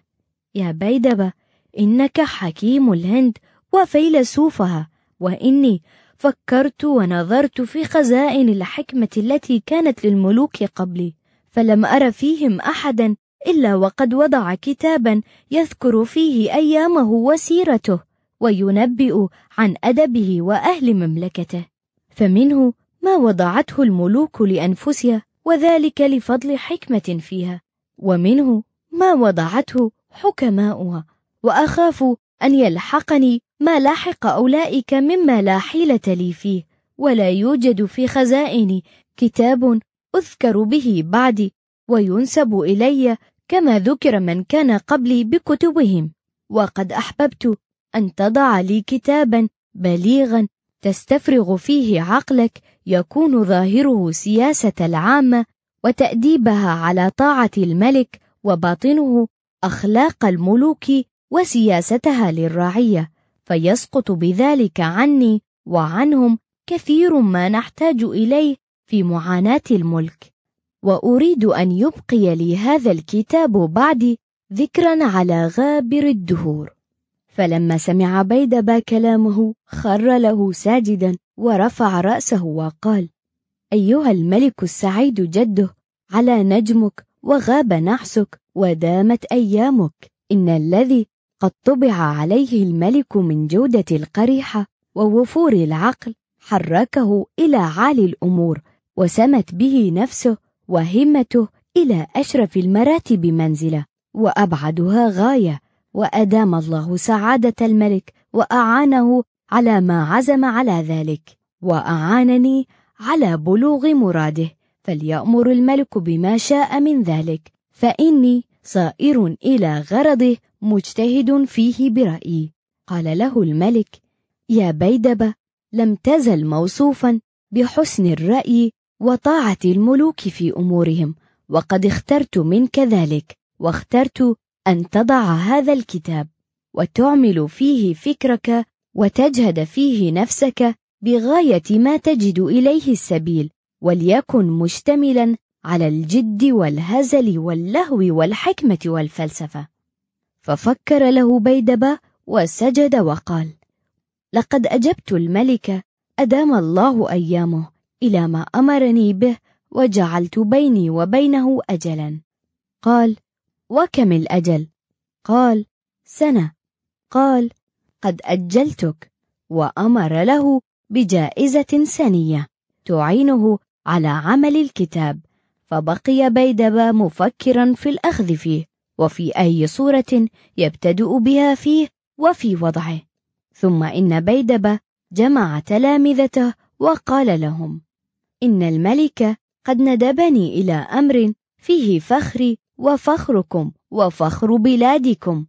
يا بيدبة إنك حكيم الهند وفيلسوفها وإني فكرت ونظرت في خزائن الحكمة التي كانت للملوك قبلي فلم أر فيهم أحدا إلا وقد وضع كتابا يذكر فيه أيامه وسيرته. وينبئ عن أدبه وأهل مملكته. فمنه ما وضعته الملوك لأنفسها وذلك لفضل حكمة فيها. ومنه ما وضعته حكماؤها وأخاف أن يلحقني ما لاحق أولئك مما لا حيلة لي فيه. ولا يوجد في خزائني كتاب أذكر به بعدي وينسب إلي كما ذكر من كان قبلي بكتبهم. وقد أحببت أن تضع لي كتابا بليغا تستفرغ فيه عقلك يكون ظاهره سياسة العامة وتأديبها على طاعة الملك وباطنه أخلاق الملوك وسياستها للرعية فيسقط بذلك عني وعنهم كثير ما نحتاج إليه في معاناة الملك. وأريد أن يبقي لي هذا الكتاب بعدي ذكرا على غابر الدهور. فلما سمع بيدبا كلامه خر له ساجدا ورفع رأسه وقال أيها الملك السعيد جده على نجمك وغاب نحسك ودامت أيامك. إن الذي قد طبع عليه الملك من جودة القريحة ووفور العقل حركه إلى عالي الأمور وسمت به نفسه وهمته إلى أشرف المراتب منزلة وأبعدها غاية وأدام الله سعادة الملك وأعانه على ما عزم على ذلك وأعانني على بلوغ مراده فليأمر الملك بما شاء من ذلك فإني صائر إلى غرضه مجتهد فيه برأيي. قال له الملك يا بيدبة لم تزل موصوفا بحسن الرأي وطاعة الملوك في أمورهم وقد اخترت منك ذلك واخترت أن تضع هذا الكتاب وتعمل فيه فكرك وتجهد فيه نفسك بغاية ما تجد إليه السبيل وليكن مشتملا على الجد والهزل واللهو والحكمة والفلسفة. ففكر له بيدبة وسجد وقال لقد أجبت الملك أدام الله أيامه إلى ما أمرني به وجعلت بيني وبينه أجلا قال وكم الأجل؟ قال سنة. قال قد أجلتك وأمر له بجائزة سنية تعينه على عمل الكتاب فبقي بيدبا مفكرا في الأخذ فيه وفي أي صورة يبتدئ بها فيه وفي وضعه. ثم إن بيدبا جمع تلامذته وقال لهم إن الملك قد ندبني إلى أمر فيه فخري وفخركم وفخر بلادكم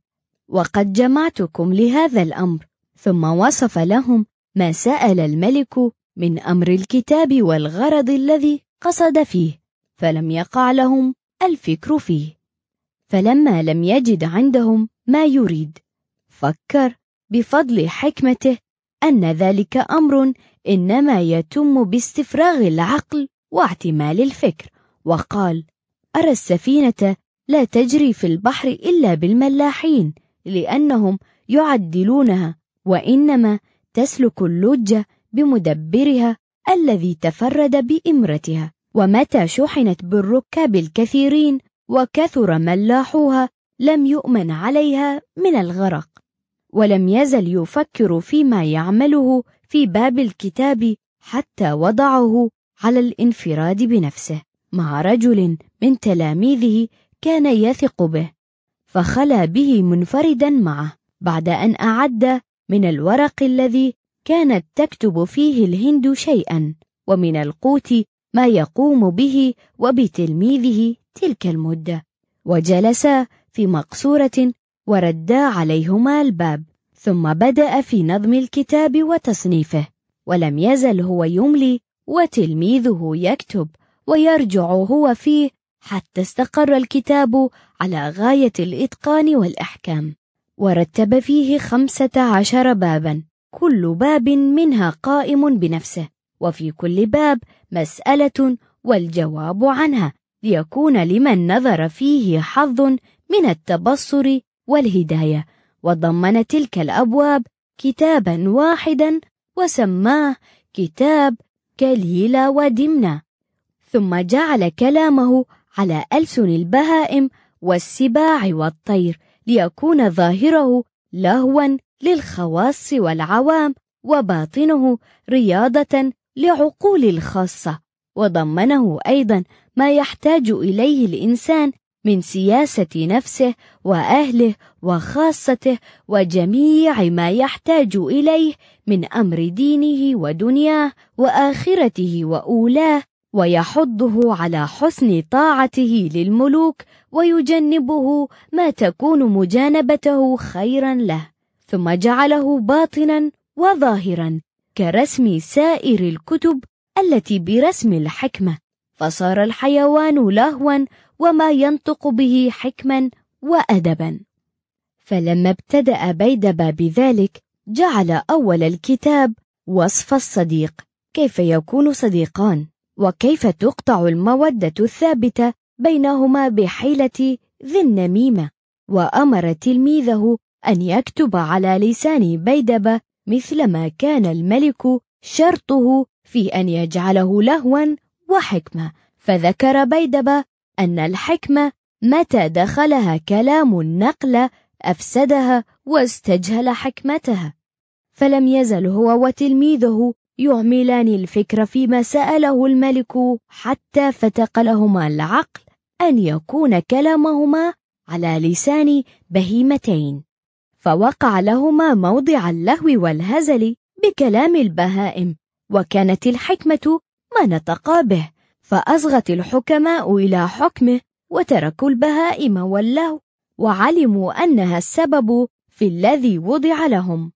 وقد جمعتكم لهذا الأمر. ثم وصف لهم ما سأل الملك من أمر الكتاب والغرض الذي قصد فيه فلم يقع لهم الفكر فيه. فلما لم يجد عندهم ما يريد فكر بفضل حكمته أن ذلك أمر إنما يتم باستفراغ العقل واعتمال الفكر وقال أرى السفينة لا تجري في البحر إلا بالملاحين لأنهم يعدلونها وإنما تسلك اللج بمدبرها الذي تفرد بإمرتها. ومتى شحنت بالركاب الكثيرين وكثر ملاحوها لم يؤمن عليها من الغرق. ولم يزل يفكر فيما يعمله في باب الكتاب حتى وضعه على الانفراد بنفسه. مع رجل من تلاميذه كان يثق به فخلا به منفردا معه بعد أن أعد من الورق الذي كانت تكتب فيه الهند شيئا ومن القوت ما يقوم به وبتلميذه تلك المدة وجلسا في مقصورة وردا عليهما الباب ثم بدأ في نظم الكتاب وتصنيفه ولم يزل هو يملي وتلميذه يكتب. ويرجع هو فيه حتى استقر الكتاب على غاية الإتقان والإحكام. ورتب فيه خمسة عشر بابا. كل باب منها قائم بنفسه. وفي كل باب مسألة والجواب عنها. ليكون لمن نظر فيه حظ من التبصر والهداية. وضمن تلك الأبواب كتابا واحدا وسماه كتاب كليلة ودمنة. ثم جعل كلامه على ألسن البهائم والسباع والطير ليكون ظاهره لهوا للخواص والعوام وباطنه رياضة لعقول الخاصة. وضمنه أيضا ما يحتاج إليه الإنسان من سياسة نفسه وأهله وخاصته وجميع ما يحتاج إليه من أمر دينه ودنياه وآخرته وأولاه ويحضه على حسن طاعته للملوك ويجنبه ما تكون مجانبته خيرا له ثم جعله باطنا وظاهرا كرسم سائر الكتب التي برسم الحكمة. فصار الحيوان لهوا وما ينطق به حكما وأدبا. فلما ابتدأ بيدبا بذلك جعل أول الكتاب وصف الصديق كيف يكون صديقان؟ وكيف تقطع المودة الثابتة بينهما بحيلة ذي النميمة؟ وأمر تلميذه أن يكتب على لسان بيدبة مثل ما كان الملك شرطه في أن يجعله لهوا وحكمة. فذكر بيدبة أن الحكمة متى دخلها كلام النقل أفسدها واستجهل حكمتها. فلم يزل هو وتلميذه يعملان الفكر فيما سأله الملك حتى فتق لهما العقل أن يكون كلامهما على لسان بهيمتين. فوقع لهما موضع اللهو والهزل بكلام البهائم وكانت الحكمة ما نطقا به فأصغت الحكماء إلى حكمه وتركوا البهائم واللهو وعلموا أنها السبب في الذي وضع لهم.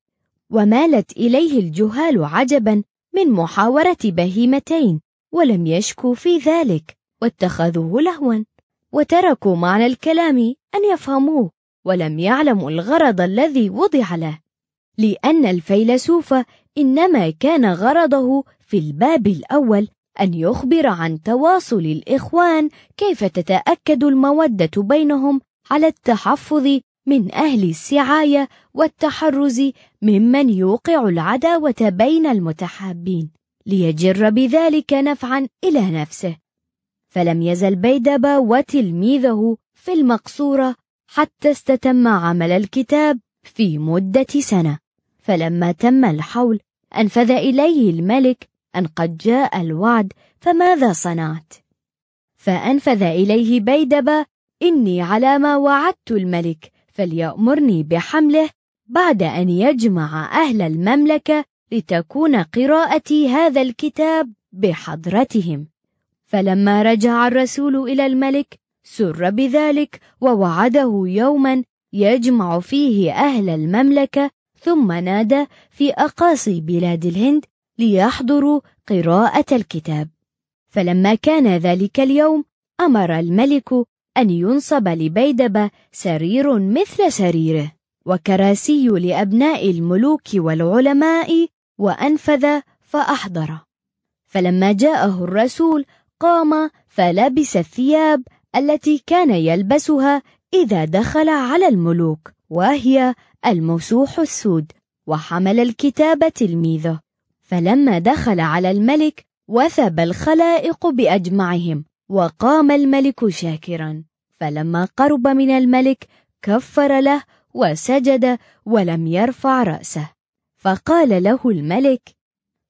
ومالت إليه الجهال عجبا من محاورة بهيمتين ولم يشكوا في ذلك واتخذوه لهوا وتركوا معنى الكلام أن يفهموه ولم يعلموا الغرض الذي وضع له لأن الفيلسوف إنما كان غرضه في الباب الأول أن يخبر عن تواصل الإخوان كيف تتأكد المودة بينهم على التحفظ من أهل السعاية والتحرز ممن يوقع العداوة بين المتحابين ليجر بذلك نفعا إلى نفسه فلم يزل بيدبا وتلميذه في المقصورة حتى استتم عمل الكتاب في مدة سنة فلما تم الحول أنفذ إليه الملك أن قد جاء الوعد فماذا صنعت؟ فأنفذ إليه بيدبا إني على ما وعدت الملك فليأمرني بحمله بعد أن يجمع أهل المملكة لتكون قراءتي هذا الكتاب بحضرتهم. فلما رجع الرسول إلى الملك سر بذلك ووعده يوما يجمع فيه أهل المملكة ثم نادى في أقاصي بلاد الهند ليحضروا قراءة الكتاب. فلما كان ذلك اليوم أمر الملك أن ينصب لبيدبة سرير مثل سريره وكراسي لأبناء الملوك والعلماء وأنفذ فأحضر. فلما جاءه الرسول قام فلبس الثياب التي كان يلبسها إذا دخل على الملوك وهي المسوح السود وحمل الكتاب تلميذه. فلما دخل على الملك وثب الخلائق بأجمعهم وقام الملك شاكرا فلما قرب من الملك كفر له وسجد ولم يرفع رأسه. فقال له الملك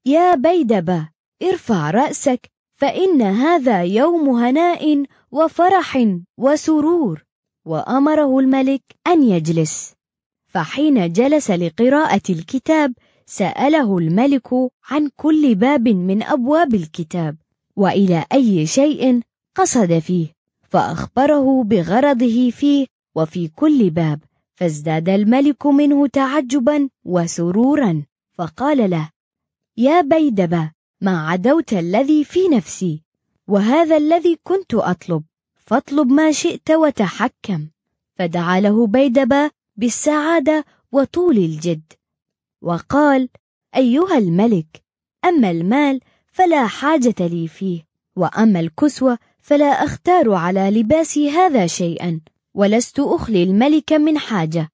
يا بيدبة ارفع رأسك فإن هذا يوم هناء وفرح وسرور. وأمره الملك أن يجلس. فحين جلس لقراءة الكتاب سأله الملك عن كل باب من أبواب الكتاب وإلى أي شيء قصد فيه فأخبره بغرضه فيه وفي كل باب فازداد الملك منه تعجبا وسرورا فقال له يا بيدبة ما عدوت الذي في نفسي وهذا الذي كنت أطلب فاطلب ما شئت وتحكم. فدعا له بيدبة بالسعادة وطول الجد وقال أيها الملك أما المال فلا حاجة لي فيه وأما الكسوة فلا أختار على لباسي هذا شيئا ولست أخلي الملك من حاجة.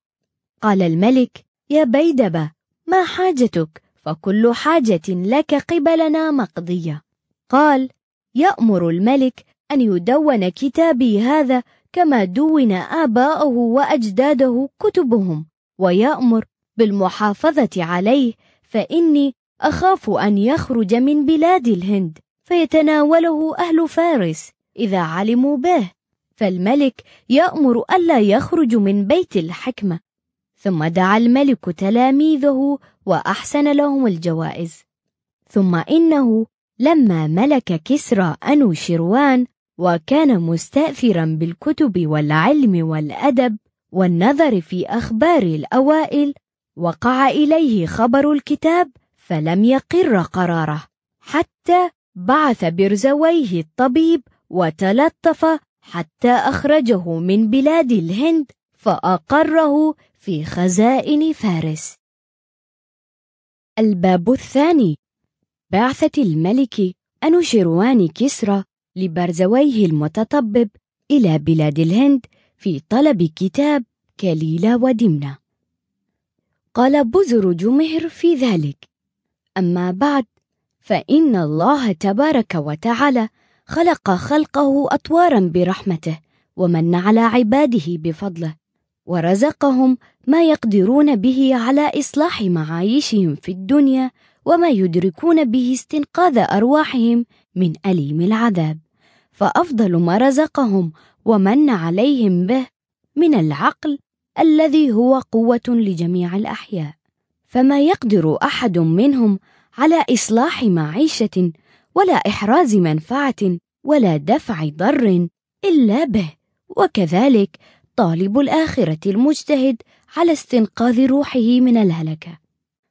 قال الملك يا بيدبة ما حاجتك؟ فكل حاجة لك قبلنا مقضية. قال يأمر الملك أن يدون كتابي هذا كما دون آباءه وأجداده كتبهم ويأمر بالمحافظة عليه فإني أخاف أن يخرج من بلاد الهند فيتناوله أهل فارس. إذا علموا به فالملك يأمر ألا يخرج من بيت الحكمة. ثم دعا الملك تلاميذه وأحسن لهم الجوائز. ثم إنه لما ملك كسرى أنو شروان وكان مستأثرا بالكتب والعلم والأدب والنظر في أخبار الأوائل وقع إليه خبر الكتاب فلم يقر قراره حتى بعث برزويه الطبيب وتلطف حتى أخرجه من بلاد الهند فأقره في خزائن فارس. الباب الثاني. بعثة الملك أنوشروان كسرى لبرزويه المتطبب إلى بلاد الهند في طلب كتاب كليلة ودمنة. قال بزر جمهر في ذلك. أما بعد فإن الله تبارك وتعالى خلق خلقه أطوارا برحمته ومن على عباده بفضله ورزقهم ما يقدرون به على إصلاح معايشهم في الدنيا وما يدركون به استنقاذ أرواحهم من أليم العذاب. فأفضل ما رزقهم ومن عليهم به من العقل الذي هو قوة لجميع الأحياء. فما يقدر أحد منهم على إصلاح معيشة ولا إحراز منفعة ولا دفع ضر إلا به. وكذلك طالب الآخرة المجتهد على استنقاذ روحه من الهلكة.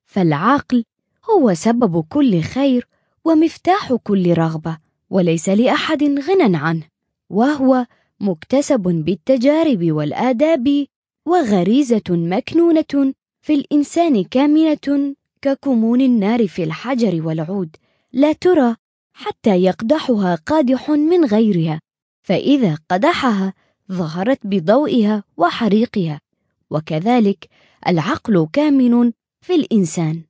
فالعقل هو سبب كل خير ومفتاح كل رغبة وليس لأحد غنى عنه. وهو مكتسب بالتجارب والآداب وغريزة مكنونة في الإنسان كامنة ككمون النار في الحجر والعود. لا ترى حتى يقدحها قادح من غيرها فإذا قدحها ظهرت بضوئها وحريقها وكذلك العقل كامن في الإنسان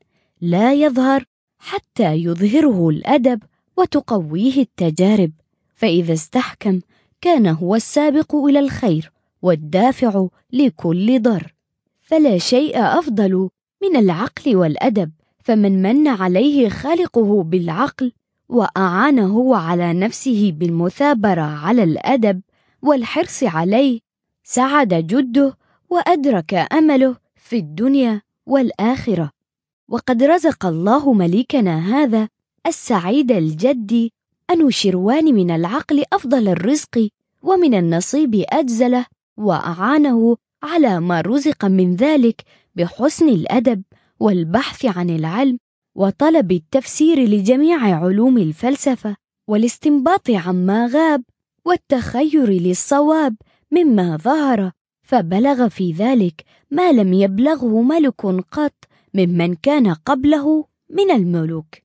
لا يظهر حتى يظهره الأدب وتقويه التجارب فإذا استحكم كان هو السابق إلى الخير والدافع لكل ضر. فلا شيء أفضل من العقل والأدب فمن من عليه خالقه بالعقل وأعانه على نفسه بالمثابرة على الأدب والحرص عليه سعد جده وأدرك أمله في الدنيا والآخرة. وقد رزق الله مليكنا هذا السعيد الجد أنوشروان من العقل أفضل الرزق ومن النصيب أجزله وأعانه على ما رزق من ذلك بحسن الأدب والبحث عن العلم وطلب التفسير لجميع علوم الفلسفة والاستنباط عما غاب والتخير للصواب مما ظهر فبلغ في ذلك ما لم يبلغه ملك قط ممن كان قبله من الملوك.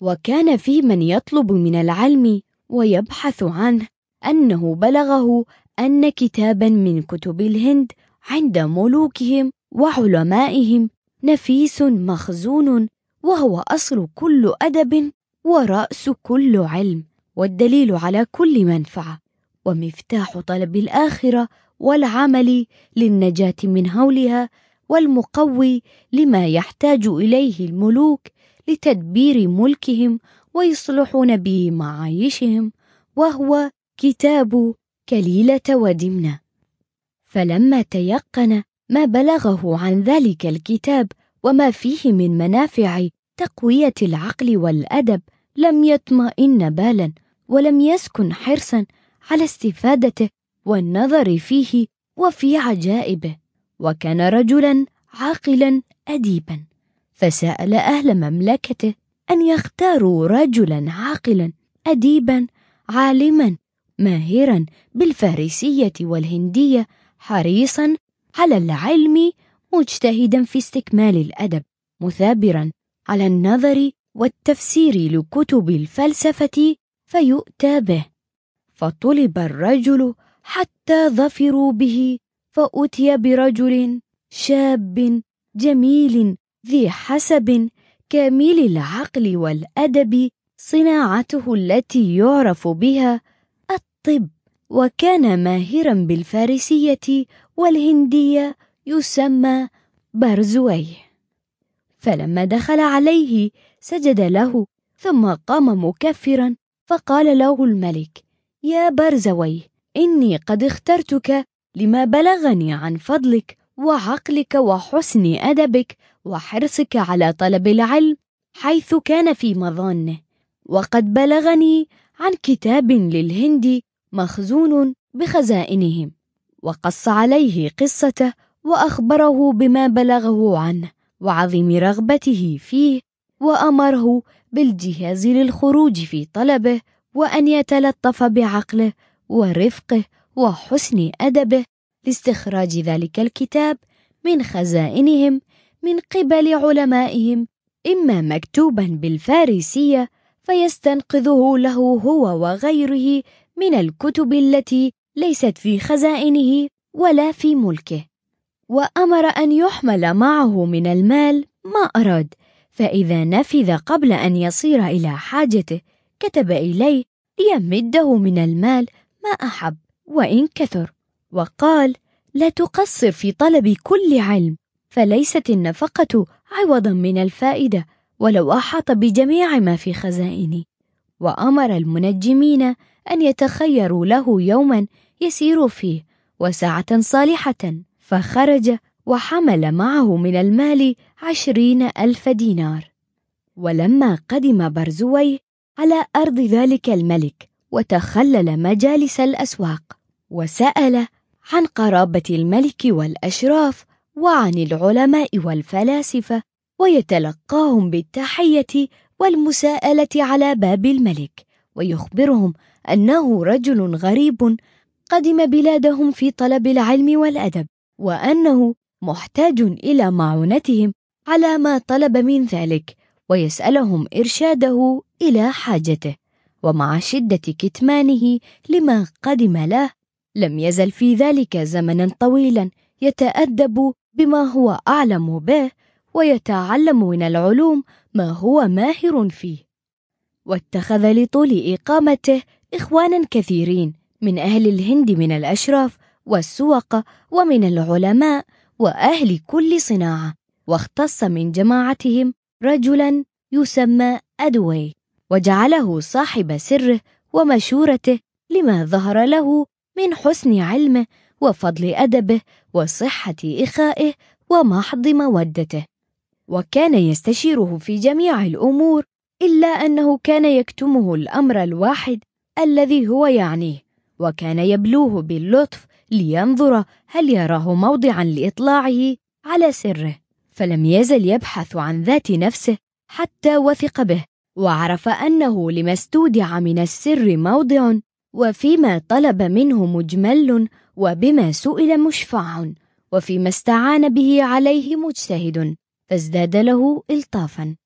وكان في من يطلب من العلم ويبحث عنه أنه بلغه أن كتابا من كتب الهند عند ملوكهم وعلمائهم نفيس مخزون وهو أصل كل أدب ورأس كل علم والدليل على كل منفعة ومفتاح طلب الآخرة والعمل للنجاة من هولها والمقوي لما يحتاج إليه الملوك لتدبير ملكهم ويصلحون به معايشهم وهو كتاب كليلة ودمنة. فلما تيقن ما بلغه عن ذلك الكتاب وما فيه من منافع تقوية العقل والأدب لم يطمئن بالا ولم يسكن حرصا على استفادته والنظر فيه وفي عجائبه. وكان رجلا عاقلا اديبا فسأل أهل مملكته أن يختاروا رجلا عاقلا اديبا عالما ماهرا بالفارسية والهندية حريصا على العلم مجتهدا في استكمال الأدب مثابرا على النظر والتفسير لكتب الفلسفة فيؤتى به. فطلب الرجل حتى ظفروا به فأتي برجل شاب جميل ذي حسب كامل العقل والأدب صناعته التي يعرف بها الطب وكان ماهرا بالفارسية والهندية يسمى برزويه. فلما دخل عليه سجد له ثم قام مكفرا فقال له الملك يا برزويه إني قد اخترتك لما بلغني عن فضلك وعقلك وحسن أدبك وحرصك على طلب العلم حيث كان في مظانه وقد بلغني عن كتاب للهند مخزون بخزائنهم وقص عليه قصته وأخبره بما بلغه عنه. وعظيم رغبته فيه وأمره بالجهاز للخروج في طلبه وأن يتلطف بعقله ورفقه وحسن أدبه لاستخراج ذلك الكتاب من خزائنهم من قبل علمائهم إما مكتوبا بالفارسية فيستنقذه له هو وغيره من الكتب التي ليست في خزائنه ولا في ملكه. وأمر أن يحمل معه من المال ما أراد فإذا نفذ قبل أن يصير إلى حاجته كتب إليه ليمده من المال ما أحب وإن كثر وقال لا تقصر في طلب كل علم فليست النفقة عوضا من الفائدة ولو أحاط بجميع ما في خزائني. وأمر المنجمين أن يتخيروا له يوما يسير فيه وساعة صالحة. فخرج وحمل معه من المال عشرين ألف دينار. ولما قدم برزوي على أرض ذلك الملك وتخلل مجالس الأسواق وسأل عن قرابة الملك والأشراف وعن العلماء والفلاسفة ويتلقاهم بالتحية والمساءلة على باب الملك ويخبرهم أنه رجل غريب قدم بلادهم في طلب العلم والأدب. وأنه محتاج إلى معونتهم على ما طلب من ذلك ويسألهم إرشاده إلى حاجته. ومع شدة كتمانه لما قدم له لم يزل في ذلك زمنا طويلا يتأدب بما هو أعلم به ويتعلم من العلوم ما هو ماهر فيه. واتخذ لطول إقامته إخوانا كثيرين من أهل الهند من الأشراف والسوق ومن العلماء وأهل كل صناعة واختص من جماعتهم رجلا يسمى أدوي وجعله صاحب سره ومشورته لما ظهر له من حسن علمه وفضل أدبه وصحة إخائه ومحض مودته. وكان يستشيره في جميع الأمور إلا أنه كان يكتمه الأمر الواحد الذي هو يعنيه وكان يبلوه باللطف لينظر هل يراه موضعا لإطلاعه على سره فلم يزل يبحث عن ذات نفسه حتى وثق به وعرف أنه لما استودع من السر موضع وفيما طلب منه مجمل وبما سئل مشفع وفيما استعان به عليه مجتهد فازداد له الطافا.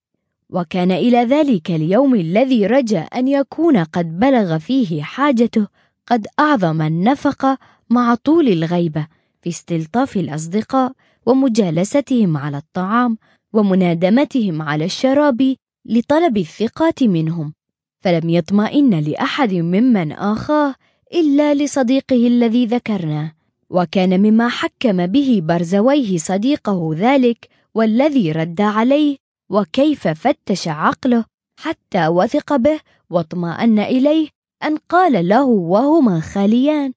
وكان إلى ذلك اليوم الذي رجى أن يكون قد بلغ فيه حاجته قد أعظم النفقة مع طول الغيبة في استلطاف الأصدقاء ومجالستهم على الطعام ومنادمتهم على الشراب لطلب الثقات منهم. فلم يطمئن لأحد ممن آخاه إلا لصديقه الذي ذكرناه. وكان مما حكم به برزويه صديقه ذلك والذي رد عليه وكيف فتش عقله حتى وثق به واطمأن إليه أن قال له وهما خاليان.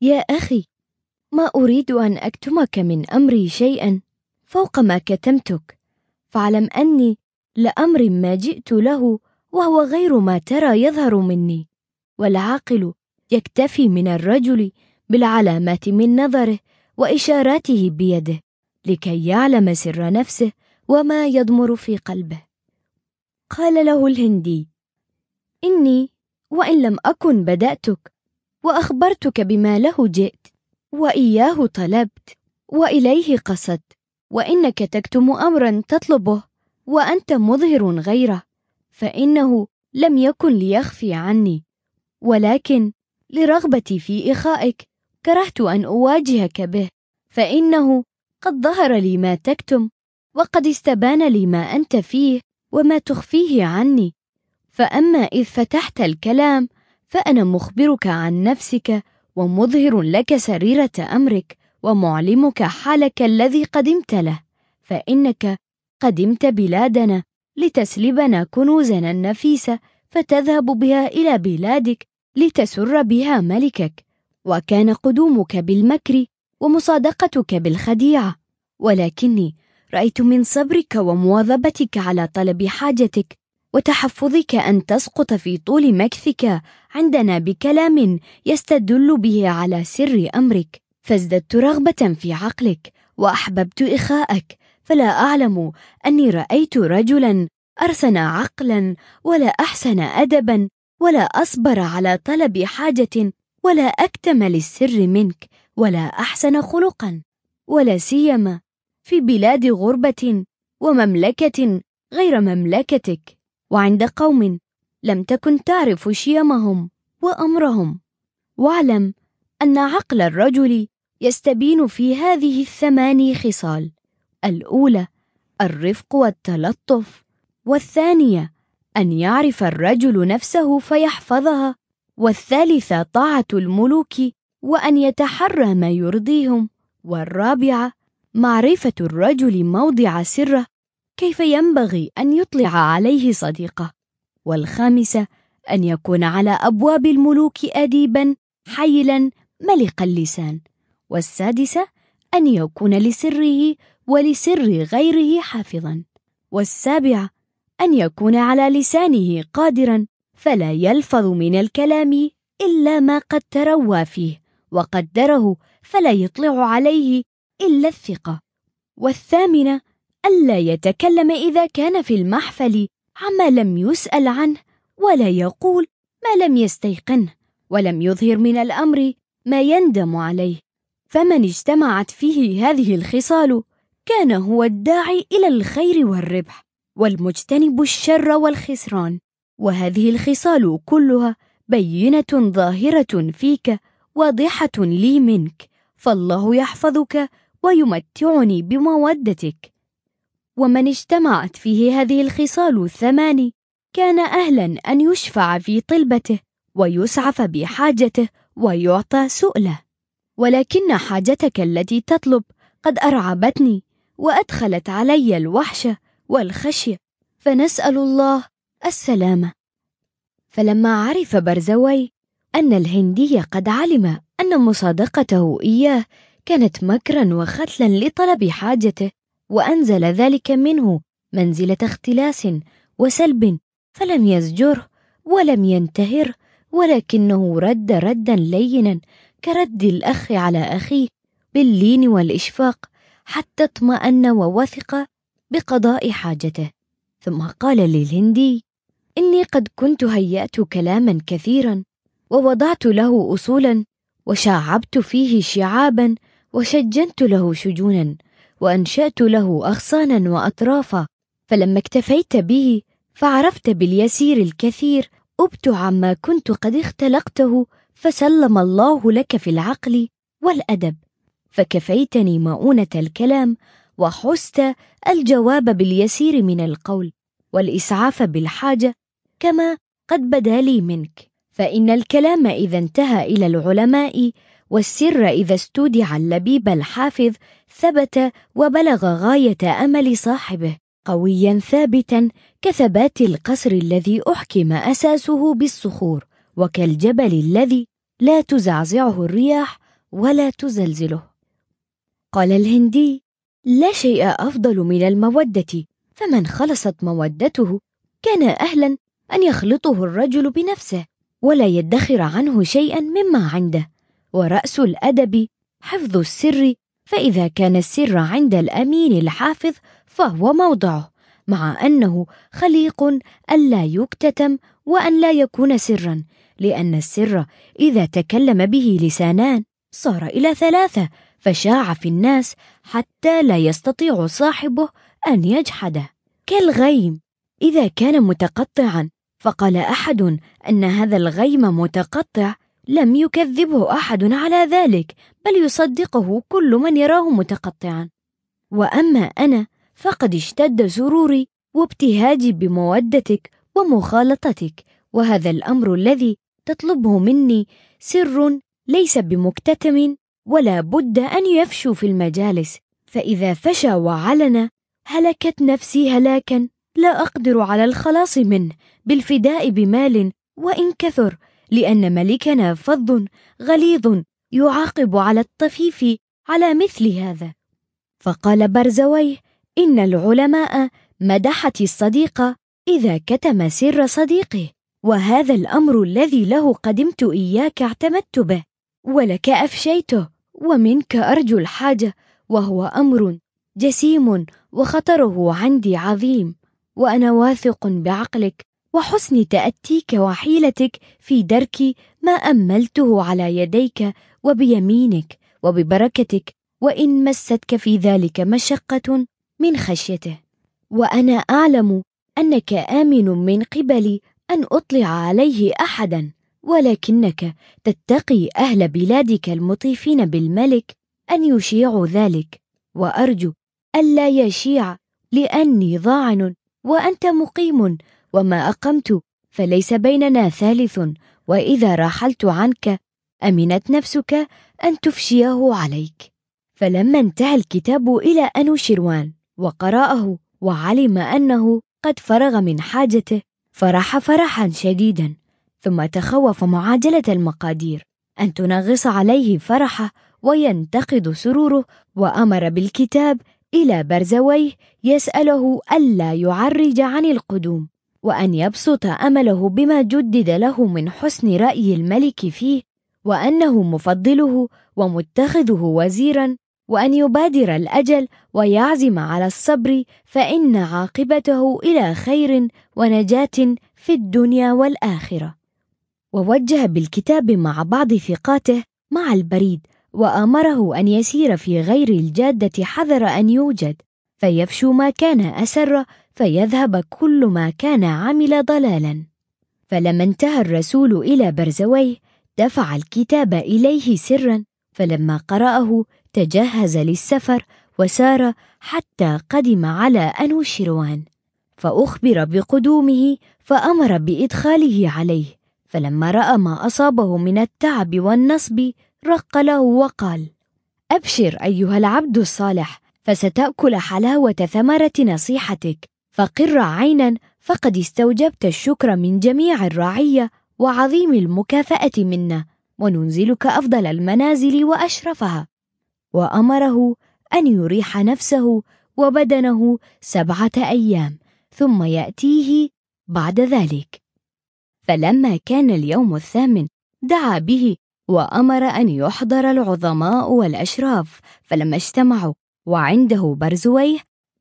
يا أخي ما أريد أن أكتمك من أمري شيئا. فوق ما كتمتك فاعلم أني لأمر ما جئت له وهو غير ما ترى يظهر مني. والعاقل يكتفي من الرجل بالعلامات من نظره وإشاراته بيده لكي يعلم سر نفسه وما يضمر في قلبه. قال له الهندي إني وإن لم أكن بدأتك وأخبرتك بما له جئت وإياه طلبت وإليه قصدت وإنك تكتم امرا تطلبه وأنت مظهر غيره فإنه لم يكن ليخفي عني. ولكن لرغبتي في إخائك كرهت أن أواجهك به فإنه قد ظهر لي ما تكتم وقد استبان لي ما أنت فيه وما تخفيه عني. فأما إذ فتحت الكلام فأنا مخبرك عن نفسك ومظهر لك سريرة أمرك ومعلمك حالك الذي قدمت له فإنك قدمت بلادنا لتسلبنا كنوزنا النفيسة فتذهب بها إلى بلادك لتسر بها ملكك وكان قدومك بالمكر ومصادقتك بالخديعة. ولكني رأيت من صبرك ومواظبتك على طلب حاجتك وتحفظك أن تسقط في طول مكثك عندنا بكلام يستدل به على سر أمرك. فازددت رغبة في عقلك وأحببت إخاءك. فلا أعلم أني رأيت رجلا أرسن عقلا ولا أحسن ادبا ولا أصبر على طلب حاجة ولا أكتم للسر منك ولا أحسن خلقا ولا سيما في بلاد غربة ومملكة غير مملكتك. وعند قوم لم تكن تعرف شيمهم وأمرهم. واعلم أن عقل الرجل يستبين في هذه الثماني خصال الأولى الرفق والتلطف والثانية أن يعرف الرجل نفسه فيحفظها والثالثة طاعة الملوك وأن يتحرى ما يرضيهم والرابعة معرفة الرجل موضع سره كيف ينبغي أن يطلع عليه صديقه؟ والخامسة أن يكون على أبواب الملوك أديبا حيلا ملق اللسان. والسادسة أن يكون لسره ولسر غيره حافظا. والسابعة أن يكون على لسانه قادرا فلا يلفظ من الكلام إلا ما قد تروى فيه وقدره فلا يطلع عليه إلا الثقة. والثامنة ألا يتكلم إذا كان في المحفل عما لم يسأل عنه ولا يقول ما لم يستيقنه ولم يظهر من الأمر ما يندم عليه. فمن اجتمعت فيه هذه الخصال كان هو الداعي إلى الخير والربح والمجتنب الشر والخسران. وهذه الخصال كلها بينة ظاهرة فيك واضحة لي منك فالله يحفظك ويمتعني بمودتك. ومن اجتمعت فيه هذه الخصال الثمان كان أهلا أن يشفع في طلبته ويسعف بحاجته ويعطى سؤله. ولكن حاجتك التي تطلب قد أرعبتني وأدخلت علي الوحشة والخشية. فنسأل الله السلامة. فلما عرف برزوي أن الهندي قد علم أن مصادقته إياه كانت مكرا وختلا لطلب حاجته وأنزل ذلك منه منزلة اختلاس وسلب فلم يزجره ولم ينتهر ولكنه رد ردا لينا كرد الأخ على أخيه باللين والإشفاق حتى اطمأن ووثق بقضاء حاجته. ثم قال للهندي إني قد كنت هيأت كلاما كثيرا ووضعت له أصولا وشعبت فيه شعابا وشجنت له شجونا وأنشأت له أغصانا وأطرافا فلما اكتفيت به فعرفت باليسير الكثير أبت عما كنت قد اختلقته فسلم الله لك في العقل والأدب. فكفيتني مؤونة الكلام وحست الجواب باليسير من القول والإسعاف بالحاجة كما قد بدا لي منك. فإن الكلام إذا انتهى إلى العلماء والسر إذا استودع اللبيب الحافظ ثبت وبلغ غاية أمل صاحبه. قويا ثابتا كثبات القصر الذي أحكم أساسه بالصخور وكالجبل الذي لا تزعزعه الرياح ولا تزلزله. قال الهندي لا شيء أفضل من المودة فمن خلصت مودته كان أهلا أن يخلطه الرجل بنفسه ولا يدخر عنه شيئا مما عنده. ورأس الأدب حفظ السر فإذا كان السر عند الأمين الحافظ فهو موضعه مع أنه خليق ألا يكتتم وأن لا يكون سرا لأن السر إذا تكلم به لسانان صار إلى ثلاثة فشاع في الناس حتى لا يستطيع صاحبه أن يجحده. كالغيم إذا كان متقطعا فقال أحد أن هذا الغيم متقطع لم يكذبه أحد على ذلك بل يصدقه كل من يراه متقطعا. وأما أنا فقد اشتد سروري وابتهاجي بمودتك ومخالطتك وهذا الأمر الذي تطلبه مني سر ليس بمكتتم ولا بد أن يفشو في المجالس. فإذا فشى وعلن هلكت نفسي هلاكا لا أقدر على الخلاص منه بالفداء بمال وإن كثر لأن ملكنا فظ غليظ يعاقب على الطفيف على مثل هذا. فقال برزويه إن العلماء مدحت الصديق إذا كتم سر صديقه وهذا الأمر الذي له قدمت إياك اعتمدت به ولك أفشيته ومنك أرجو الحاجة وهو أمر جسيم وخطره عندي عظيم وأنا واثق بعقلك وحسن تأتيك وحيلتك في درك ما أملته على يديك وبيمينك وببركتك وإن مستك في ذلك مشقة من خشيته. وأنا أعلم أنك آمن من قبلي أن أطلع عليه أحدا ولكنك تتقي أهل بلادك المطيفين بالملك أن يشيعوا ذلك. وأرجو ألا يشيع لأني ضاعن وأنت مقيم وما أقمت فليس بيننا ثالث وإذا رحلت عنك أمنت نفسك أن تفشيه عليك. فلما انتهى الكتاب إلى أنوشروان وقرأه وعلم أنه قد فرغ من حاجته فرح فرحا شديدا ثم تخوف معاجلة المقادير أن تنغص عليه فرحه وينتقد سروره وأمر بالكتاب إلى برزويه يسأله ألا يعرج عن القدوم. وأن يبسط أمله بما جدد له من حسن رأي الملك فيه وأنه مفضله ومتخذه وزيرا وأن يبادر الأجل ويعزم على الصبر فإن عاقبته إلى خير ونجاة في الدنيا والآخرة. ووجه بالكتاب مع بعض ثقاته مع البريد وأمره أن يسير في غير الجادة حذر أن يوجد فيفشو ما كان أسر فيذهب كل ما كان عمل ضلالا. فلما انتهى الرسول إلى برزويه دفع الكتاب إليه سرا فلما قرأه تجهز للسفر وسار حتى قدم على أنوشروان فأخبر بقدومه فأمر بإدخاله عليه. فلما رأى ما أصابه من التعب والنصب رق له وقال أبشر أيها العبد الصالح فستأكل حلاوة ثمرة نصيحتك. فقر عينا فقد استوجبت الشكر من جميع الرعية وعظيم المكافأة منا وننزلك أفضل المنازل وأشرفها. وأمره أن يريح نفسه وبدنه سبعة أيام ثم يأتيه بعد ذلك. فلما كان اليوم الثامن دعا به وأمر أن يحضر العظماء والأشراف فلما اجتمعوا وعنده برزويه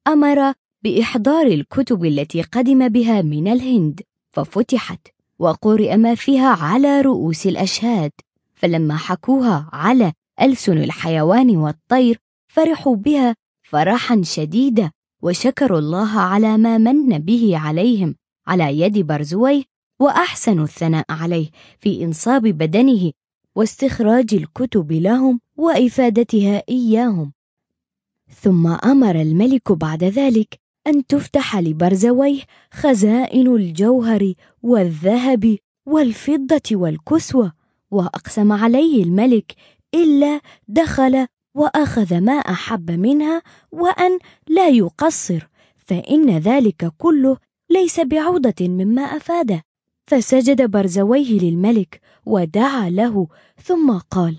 أمر بإحضار الكتب التي قدم بها من الهند ففتحت وقرئ ما فيها على رؤوس الأشهاد. فلما حكوها على ألسن الحيوان والطير فرحوا بها فرحا شديدا وشكروا الله على ما من به عليهم على يد برزويه وأحسنوا الثناء عليه في إنصاب بدنه واستخراج الكتب لهم وإفادتها إياهم. ثم أمر الملك بعد ذلك أن تفتح لبرزويه خزائن الجوهر والذهب والفضة والكسوة وأقسم عليه الملك إلا دخل وأخذ ما أحب منها وأن لا يقصر فإن ذلك كله ليس بعودة مما أفاده فسجد برزويه للملك ودعا له ثم قال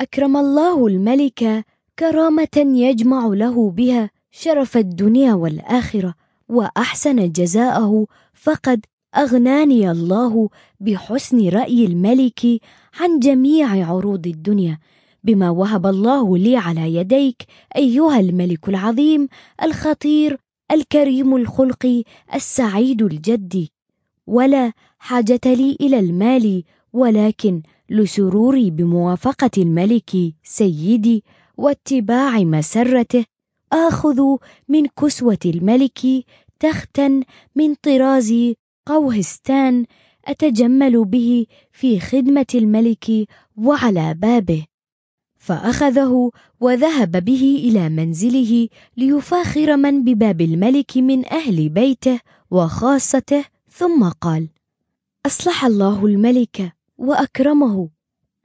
أكرم الله الملك كرامة يجمع له بها شرف الدنيا والآخرة وأحسن جزاءه فقد أغناني الله بحسن رأي الملك عن جميع عروض الدنيا بما وهب الله لي على يديك أيها الملك العظيم الخطير الكريم الخلق السعيد الجد. ولا حاجة لي إلى المال ولكن لسروري بموافقة الملك سيدي واتباع مسرته. آخذ من كسوة الملك تختا من طراز قوهستان أتجمل به في خدمة الملك وعلى بابه. فأخذه وذهب به إلى منزله ليفاخر من بباب الملك من أهل بيته وخاصته ثم قال أصلح الله الملك وأكرمه.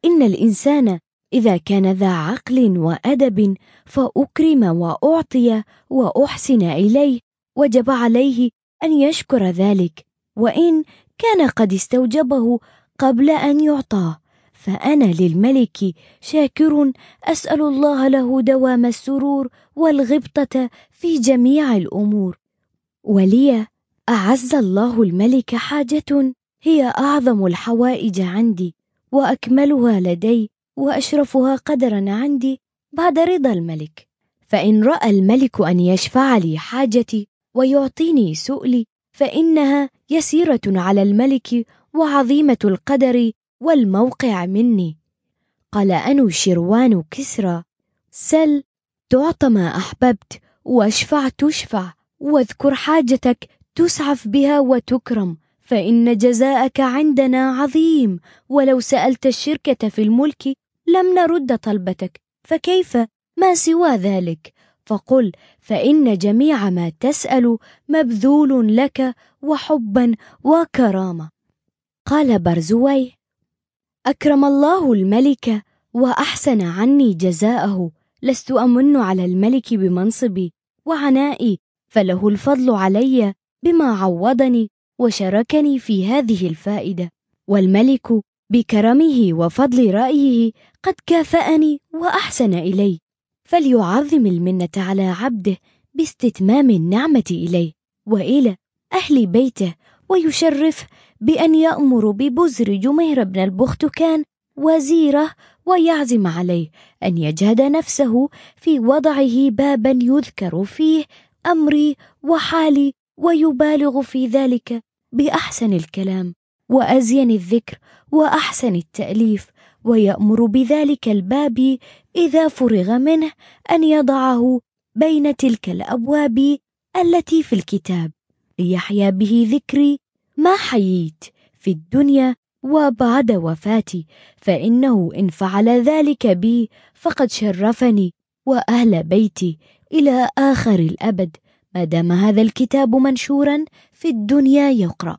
إن الإنسان إذا كان ذا عقل وأدب فأكرم وأعطي وأحسن إليه وجب عليه أن يشكر ذلك. وإن كان قد استوجبه قبل أن يعطاه فأنا للملك شاكر أسأل الله له دوام السرور والغبطة في جميع الأمور. ولي أعز الله الملك حاجة هي أعظم الحوائج عندي وأكملها لدي. وأشرفها قدرا عندي بعد رضا الملك. فإن رأى الملك أن يشفع لي حاجتي ويعطيني سؤلي فإنها يسيرة على الملك وعظيمة القدر والموقع مني. قال أنو شروان كسرى سل تعطى ما أحببت واشفع تشفع واذكر حاجتك تسعف بها وتكرم فإن جزاءك عندنا عظيم. ولو سألت الشركة في الملك لم نرد طلبتك فكيف؟ ما سوى ذلك؟ فقل فإن جميع ما تسأل مبذول لك وحبا وكرامة. قال برزوي أكرم الله الملك وأحسن عني جزاءه. لست أمن على الملك بمنصبي وعنائي فله الفضل علي بما عوضني وشاركني في هذه الفائدة. والملك بكرمه وفضل رأيه قد كافأني وأحسن إلي. فليعظم المنة على عبده باستتمام النعمة إليه وإلى أهل بيته ويشرفه بأن يأمر ببزر جمير بن البختكان وزيره ويعزم عليه أن يجهد نفسه في وضعه بابا يذكر فيه أمري وحالي ويبالغ في ذلك بأحسن الكلام وأزين الذكر وأحسن التأليف ويأمر بذلك الباب إذا فرغ منه أن يضعه بين تلك الأبواب التي في الكتاب ليحيا به ذكري ما حييت في الدنيا وبعد وفاتي فإنه إن فعل ذلك بي فقد شرفني وأهل بيتي إلى آخر الأبد ما دام هذا الكتاب منشورا في الدنيا يقرأ.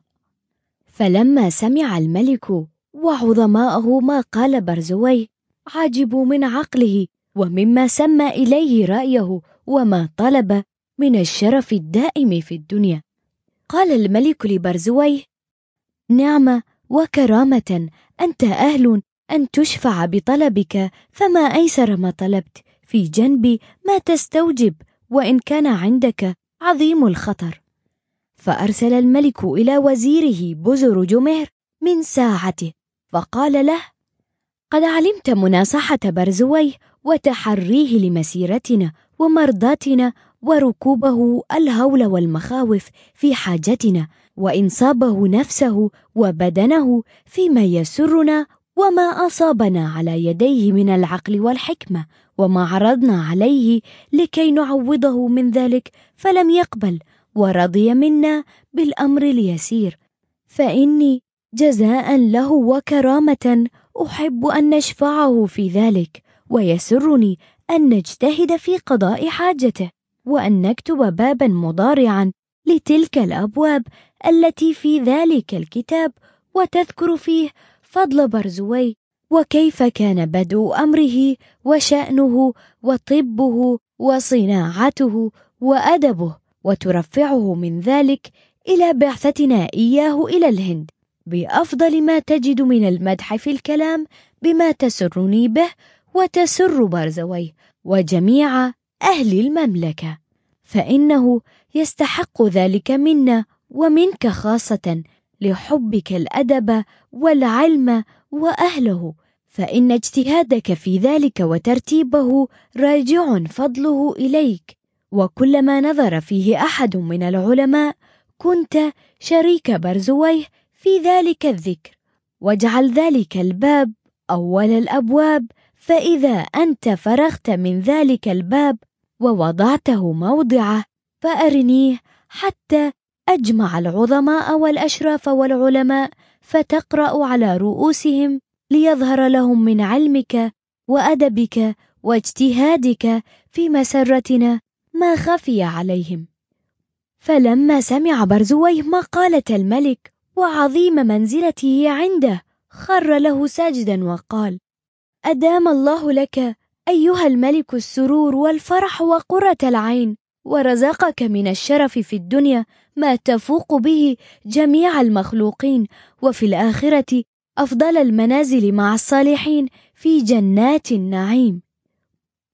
فلما سمع الملك وعظماءه ما قال برزويه. عجبوا من عقله ومما سمى إليه رأيه وما طلب من الشرف الدائم في الدنيا. قال الملك لبرزويه نعمة وكرامة أنت أهل أن تشفع بطلبك فما أيسر ما طلبت؟ في جنبي ما تستوجب وإن كان عندك عظيم الخطر. فأرسل الملك إلى وزيره بزر جمهر من ساعته. فقال له قد علمت مناصحة برزويه وتحريه لمسيرتنا ومرضاتنا وركوبه الهول والمخاوف في حاجتنا وإنصابه نفسه وبدنه فيما يسرنا وما أصابنا على يديه من العقل والحكمة وما عرضنا عليه لكي نعوضه من ذلك فلم يقبل ورضي منا بالأمر اليسير. فإني جزاء له وكرامة. أحب أن نشفعه في ذلك ويسرني أن نجتهد في قضاء حاجته وأن نكتب بابا مضارعا لتلك الأبواب التي في ذلك الكتاب وتذكر فيه فضل برزوي وكيف كان بدء أمره وشأنه وطبه وصناعته وأدبه وترفعه من ذلك إلى بعثتنا إياه إلى الهند. بأفضل ما تجد من المدح في الكلام بما تسرني به وتسر برزويه وجميع أهل المملكة فإنه يستحق ذلك منا ومنك خاصة لحبك الأدب والعلم وأهله فإن اجتهادك في ذلك وترتيبه راجع فضله إليك وكلما نظر فيه أحد من العلماء كنت شريك برزويه في ذلك الذكر واجعل ذلك الباب أول الأبواب فإذا أنت فرغت من ذلك الباب ووضعته موضعه فأرنيه حتى أجمع العظماء والأشراف والعلماء فتقرأ على رؤوسهم ليظهر لهم من علمك وأدبك واجتهادك في مسرتنا ما خفي عليهم. فلما سمع برزويه مقالة الملك وعظيم منزلته عنده خر له ساجدا وقال أدام الله لك أيها الملك السرور والفرح وقرة العين ورزقك من الشرف في الدنيا ما تفوق به جميع المخلوقين وفي الآخرة أفضل المنازل مع الصالحين في جنات النعيم.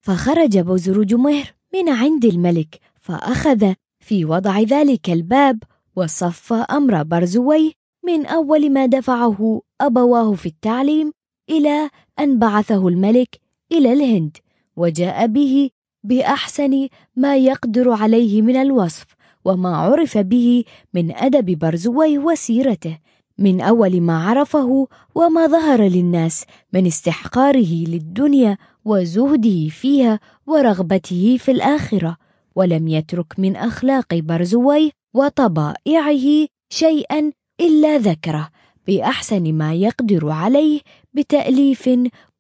فخرج بزرج مهر من عند الملك فأخذ في وضع ذلك الباب وصف أمر برزويه من أول ما دفعه أبواه في التعليم إلى أن بعثه الملك إلى الهند وجاء به بأحسن ما يقدر عليه من الوصف وما عرف به من أدب برزويه وسيرته. من أول ما عرفه وما ظهر للناس من استحقاره للدنيا وزهده فيها ورغبته في الآخرة ولم يترك من أخلاق برزويه وطبائعه شيئا إلا ذكره بأحسن ما يقدر عليه بتأليف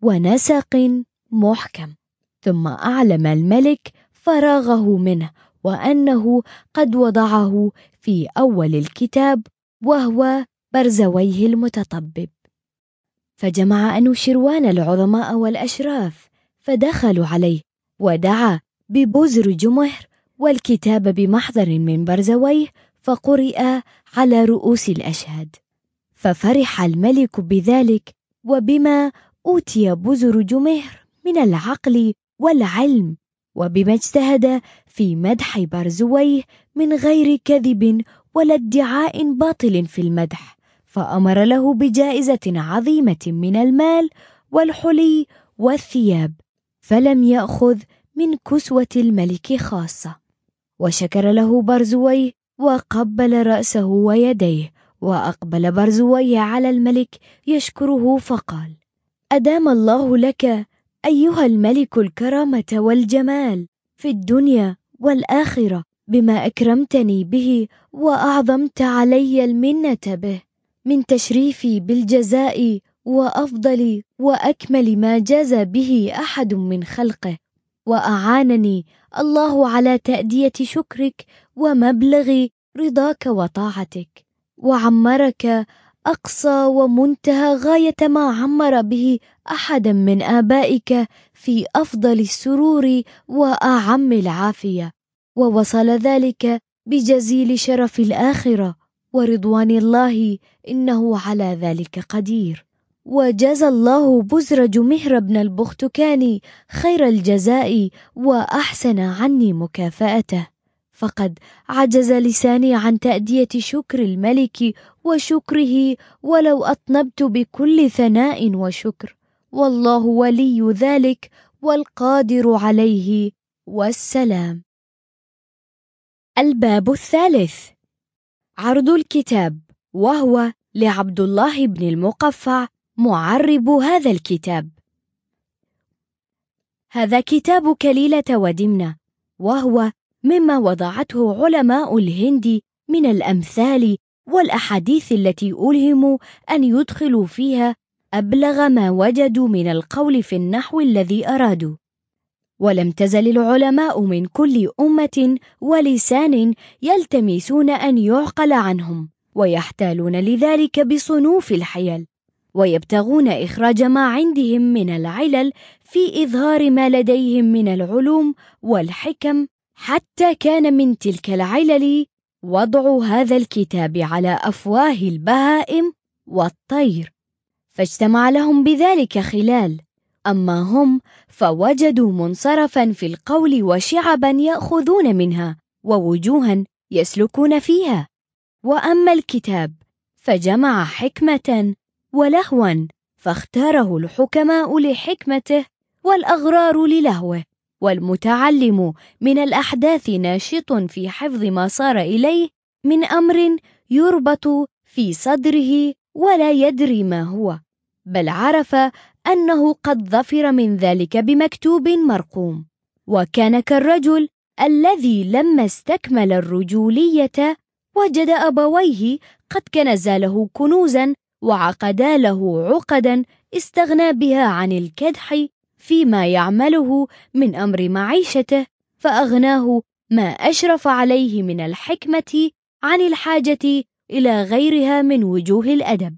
ونسق محكم. ثم أعلم الملك فراغه منه وأنه قد وضعه في أول الكتاب وهو برزويه المتطبب. فجمع أنوشروان العظماء والأشراف فدخلوا عليه ودعا ببزر جمهر والكتاب بمحضر من برزويه فقرئ على رؤوس الأشهاد. ففرح الملك بذلك وبما أوتي بزر جمهر من العقل والعلم وبما اجتهد في مدح برزويه من غير كذب ولا ادعاء باطل في المدح فأمر له بجائزة عظيمة من المال والحلي والثياب فلم يأخذ من كسوة الملك خاصة. وشكر له برزويه وقبل رأسه ويديه وأقبل برزويه على الملك يشكره فقال أدام الله لك أيها الملك الكرامة والجمال في الدنيا والآخرة بما أكرمتني به وأعظمت علي المنة به من تشريفي بالجزاء وأفضل وأكمل ما جاز به أحد من خلقه وأعانني الله على تأدية شكرك ومبلغ رضاك وطاعتك. وعمرك أقصى ومنتهى غاية ما عمر به أحدا من آبائك في أفضل السرور وأعم العافية. ووصل ذلك بجزيل شرف الآخرة. ورضوان الله إنه على ذلك قدير. وجزى الله بزرج مهر بن البختكاني خير الجزاء وأحسن عني مكافأته. فقد عجز لساني عن تأدية شكر الملك وشكره ولو أطنبت بكل ثناء وشكر. والله ولي ذلك والقادر عليه. والسلام. الباب الثالث. عرض الكتاب وهو لعبد الله بن المقفع معرب هذا الكتاب. هذا كتاب كليلة ودمنة وهو مما وضعته علماء الهند من الأمثال والأحاديث التي ألهموا أن يدخلوا فيها أبلغ ما وجدوا من القول في النحو الذي أرادوا. ولم تزل العلماء من كل أمة ولسان يلتمسون أن يعقل عنهم ويحتالون لذلك بصنوف الحيل. ويبتغون إخراج ما عندهم من العلل في إظهار ما لديهم من العلوم والحكم حتى كان من تلك العلل وضع هذا الكتاب على أفواه البهائم والطير. فاجتمع لهم بذلك خلال. أما هم فوجدوا منصرفا في القول وشعبا يأخذون منها ووجوها يسلكون فيها. وأما الكتاب فجمع حكمة ولهوا فاختاره الحكماء لحكمته والأغرار للهوه والمتعلم من الأحداث ناشط في حفظ ما صار إليه من أمر يربط في صدره ولا يدري ما هو بل عرف أنه قد ظفر من ذلك بمكتوب مرقوم. وكان كالرجل الذي لما استكمل الرجولية وجد أبويه قد كنزا له كنوزا وعقدا له عقدا استغنى بها عن الكدح فيما يعمله من أمر معيشته فأغناه ما أشرف عليه من الحكمة عن الحاجة إلى غيرها من وجوه الأدب.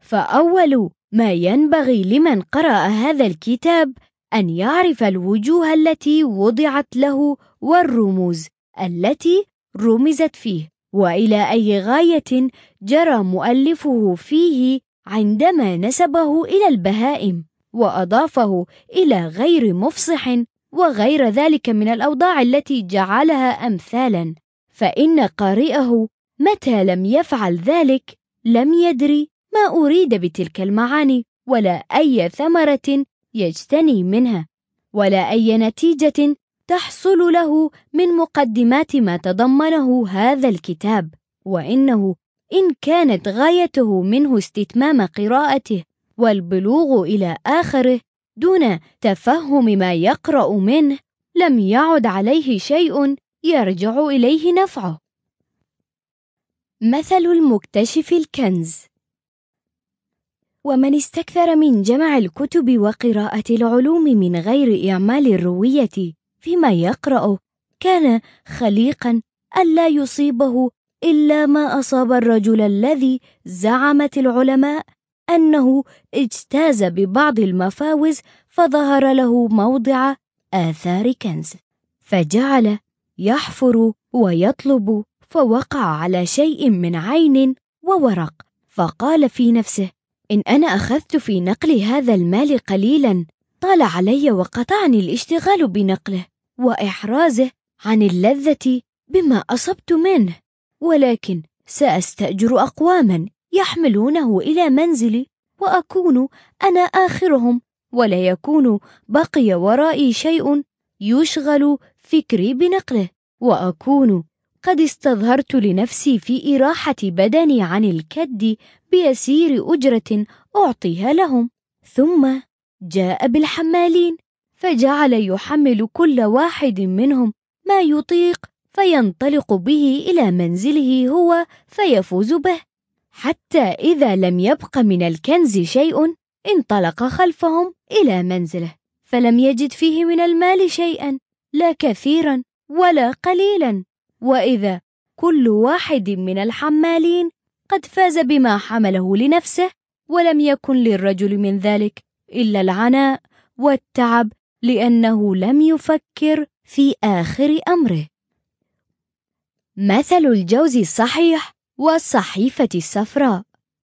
فأول ما ينبغي لمن قرأ هذا الكتاب أن يعرف الوجوه التي وضعت له والرموز التي رمزت فيه. وإلى أي غاية جرى مؤلفه فيه عندما نسبه إلى البهائم وأضافه إلى غير مفصح وغير ذلك من الأوضاع التي جعلها امثالا فإن قارئه متى لم يفعل ذلك لم يدري ما أريد بتلك المعاني ولا أي ثمرة يجتني منها ولا أي نتيجة تحصل له من مقدمات ما تضمنه هذا الكتاب وإنه إن كانت غايته منه استتمام قراءته والبلوغ إلى آخره دون تفهم ما يقرأ منه لم يعد عليه شيء يرجع إليه نفعه. مثل المكتشف الكنز. ومن استكثر من جمع الكتب وقراءة العلوم من غير إعمال الرويه فيما يقرأ كان خليقا ألا يصيبه إلا ما أصاب الرجل الذي زعمت العلماء أنه اجتاز ببعض المفاوز فظهر له موضع آثار كنز فجعل يحفر ويطلب فوقع على شيء من عين وورق فقال في نفسه إن أنا أخذت في نقل هذا المال قليلا طال علي وقطعني الاشتغال بنقله وإحرازه عن اللذة بما أصبت منه ولكن سأستأجر أقواما يحملونه إلى منزلي وأكون أنا آخرهم ولا يكون بقي ورائي شيء يشغل فكري بنقله وأكون قد استظهرت لنفسي في إراحة بدني عن الكد بيسير أجرة أعطيها لهم ثم جاء بالحمالين فجعل يحمل كل واحد منهم ما يطيق فينطلق به إلى منزله هو فيفوز به. حتى إذا لم يبق من الكنز شيء انطلق خلفهم إلى منزله فلم يجد فيه من المال شيئا لا كثيرا ولا قليلا. وإذا كل واحد من الحمالين قد فاز بما حمله لنفسه ولم يكن للرجل من ذلك. إلا العناء والتعب لأنه لم يفكر في آخر أمره. مثل الجوز الصحيح والصحيفة الصفراء.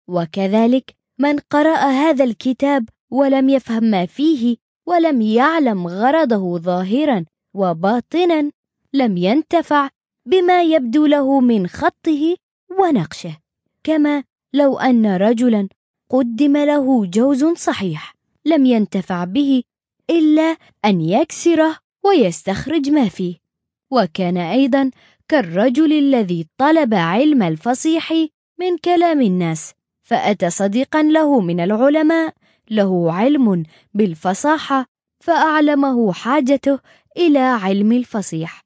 وكذلك من قرأ هذا الكتاب ولم يفهم ما فيه ولم يعلم غرضه ظاهرا وباطنا لم ينتفع بما يبدو له من خطه ونقشه. كما لو أن رجلا قدم له جوز صحيح. لم ينتفع به إلا أن يكسره ويستخرج ما فيه. وكان أيضا كالرجل الذي طلب علم الفصيح من كلام الناس فأتى صديقا له من العلماء له علم بالفصاحة فأعلمه حاجته إلى علم الفصيح.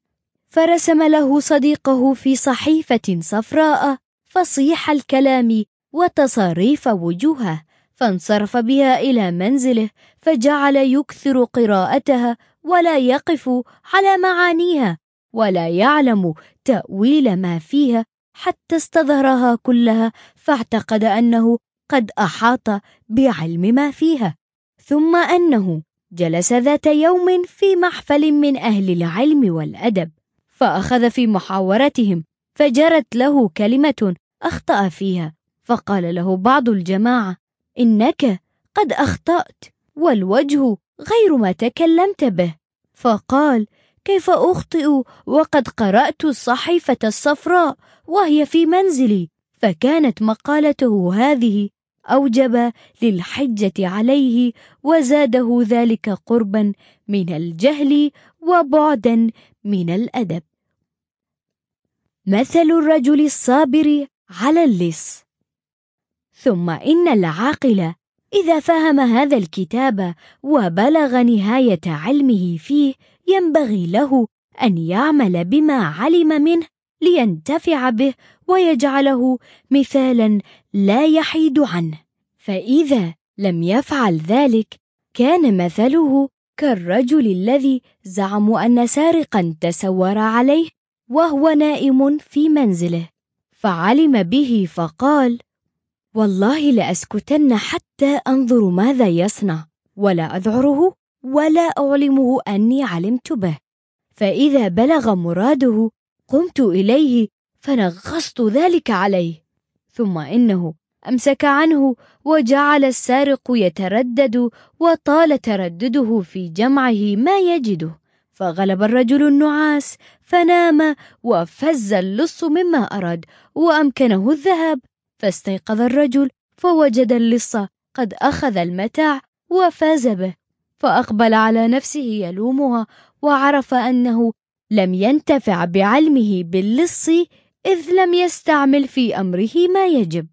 فرسم له صديقه في صحيفة صفراء فصيح الكلام وتصاريف وجوهه. فانصرف بها إلى منزله فجعل يكثر قراءتها ولا يقف على معانيها ولا يعلم تأويل ما فيها حتى استظهرها كلها فاعتقد أنه قد أحاط بعلم ما فيها. ثم أنه جلس ذات يوم في محفل من أهل العلم والأدب فأخذ في محاورتهم فجرت له كلمة أخطأ فيها فقال له بعض الجماعة إنك قد أخطأت والوجه غير ما تكلمت به. فقال كيف أخطئ وقد قرأت الصحيفة الصفراء وهي في منزلي؟ فكانت مقالته هذه أوجب للحجة عليه وزاده ذلك قربا من الجهل وبعدا من الأدب. مثل الرجل الصابر على اللص. ثم إن العاقل إذا فهم هذا الكتاب وبلغ نهاية علمه فيه ينبغي له أن يعمل بما علم منه لينتفع به ويجعله مثالا لا يحيد عنه. فإذا لم يفعل ذلك كان مثله كالرجل الذي زعموا أن سارقا تسور عليه وهو نائم في منزله. فعلم به فقال والله لأسكتن حتى أنظر ماذا يصنع ولا أذعره ولا أعلمه أني علمت به. فإذا بلغ مراده قمت إليه فنغصت ذلك عليه. ثم إنه أمسك عنه وجعل السارق يتردد وطال تردده في جمعه ما يجده. فغلب الرجل النعاس فنام وفز اللص مما أراد وأمكنه الذهاب. فاستيقظ الرجل فوجد اللص قد أخذ المتاع وفاز به فأقبل على نفسه يلومها وعرف أنه لم ينتفع بعلمه باللص إذ لم يستعمل في أمره ما يجب.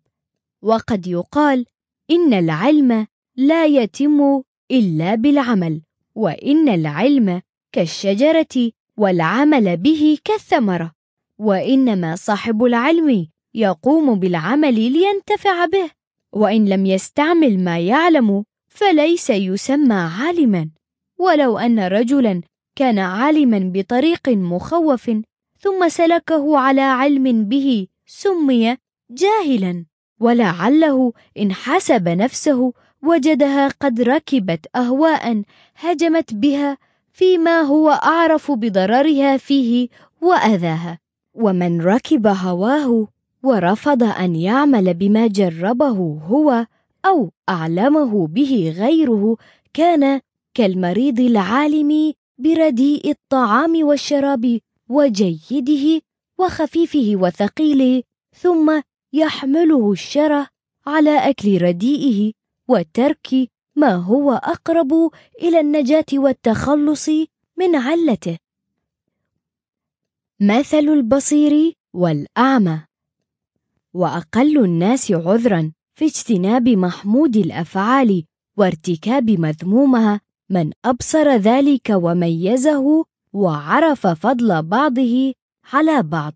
وقد يقال إن العلم لا يتم إلا بالعمل وإن العلم كالشجرة والعمل به كالثمرة وإنما صاحب العلم يقوم بالعمل لينتفع به. وإن لم يستعمل ما يعلم فليس يسمى عالما. ولو أن رجلا كان عالما بطريق مخوف ثم سلكه على علم به سمي جاهلا. ولعله إن حسب نفسه وجدها قد ركبت أهواء هجمت بها فيما هو أعرف بضررها فيه وأذاها. ومن ركب هواه ورفض أن يعمل بما جربه هو أو أعلمه به غيره كان كالمريض العالم برديء الطعام والشراب وجيده وخفيفه وثقيله ثم يحمله الشره على أكل رديئه وترك ما هو أقرب إلى النجاة والتخلص من علته. مثل البصير والأعمى. وأقل الناس عذرا في اجتناب محمود الأفعال وارتكاب مذمومها من أبصر ذلك وميزه وعرف فضل بعضه على بعض.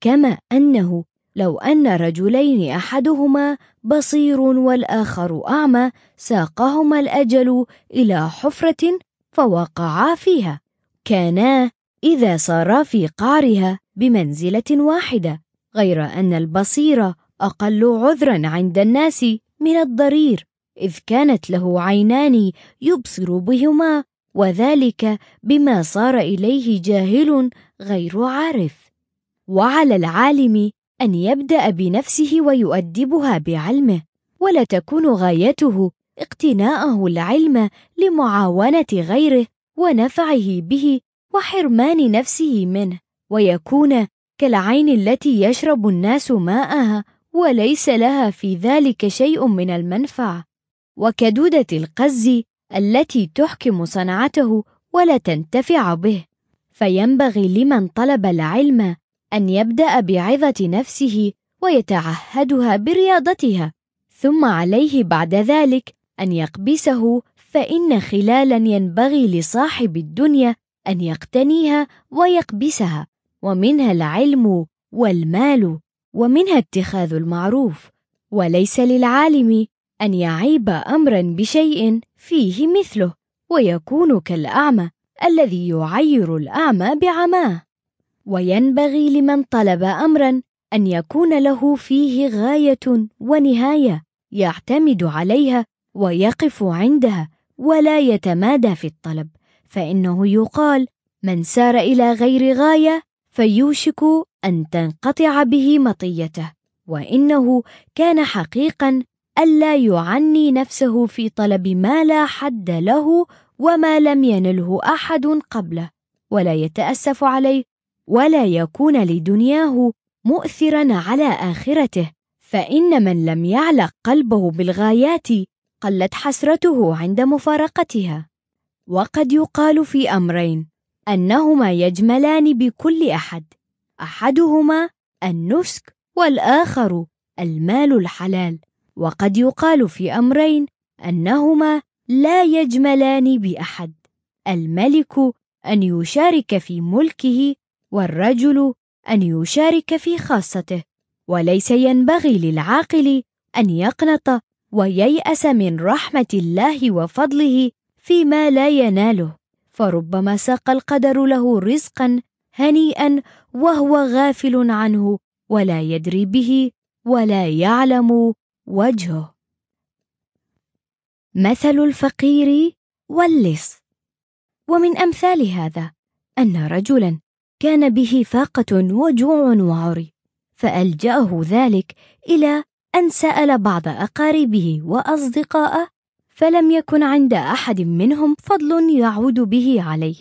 كما أنه لو أن رجلين أحدهما بصير والآخر أعمى ساقهما الأجل إلى حفرة فوقعا فيها. كانا إذا صارا في قعرها بمنزلة واحدة. غير أن البصير أقل عذرا عند الناس من الضرير إذ كانت له عينان يبصر بهما وذلك بما صار إليه جاهل غير عارف. وعلى العالم أن يبدأ بنفسه ويؤدبها بعلمه ولا تكون غايته اقتناءه العلم لمعاونة غيره ونفعه به وحرمان نفسه منه ويكون كالعين التي يشرب الناس ماءها وليس لها في ذلك شيء من المنفعه وكدودة القز التي تحكم صنعته ولا تنتفع به. فينبغي لمن طلب العلم أن يبدأ بعظة نفسه ويتعهدها برياضتها. ثم عليه بعد ذلك أن يقبسه فإن خلالا ينبغي لصاحب الدنيا أن يقتنيها ويقبسها. ومنها العلم والمال ومنها اتخاذ المعروف. وليس للعالم أن يعيب أمرا بشيء فيه مثله ويكون كالأعمى الذي يعير الأعمى بعماه. وينبغي لمن طلب أمرا أن يكون له فيه غاية ونهاية يعتمد عليها ويقف عندها ولا يتمادى في الطلب. فإنه يقال من سار إلى غير غاية فيوشك أن تنقطع به مطيته وإنه كان حقيقا ألا يعني نفسه في طلب ما لا حد له وما لم ينله أحد قبله ولا يتأسف عليه ولا يكون لدنياه مؤثرا على آخرته. فإن من لم يعلق قلبه بالغايات قلت حسرته عند مفارقتها. وقد يقال في أمرين أنهما يجملان بكل أحد. أحدهما النسك والآخر المال الحلال. وقد يقال في أمرين أنهما لا يجملان بأحد. الملك أن يشارك في ملكه والرجل أن يشارك في خاصته. وليس ينبغي للعاقل أن يقنط وييأس من رحمة الله وفضله فيما لا يناله. فربما ساق القدر له رزقا هنيئا وهو غافل عنه ولا يدري به ولا يعلم وجهه. مثل الفقير واللص. ومن أمثال هذا أن رجلا كان به فاقة وجوع وعري فألجأه ذلك إلى أن سأل بعض أقاربه وأصدقائه فلم يكن عند أحد منهم فضل يعود به عليه.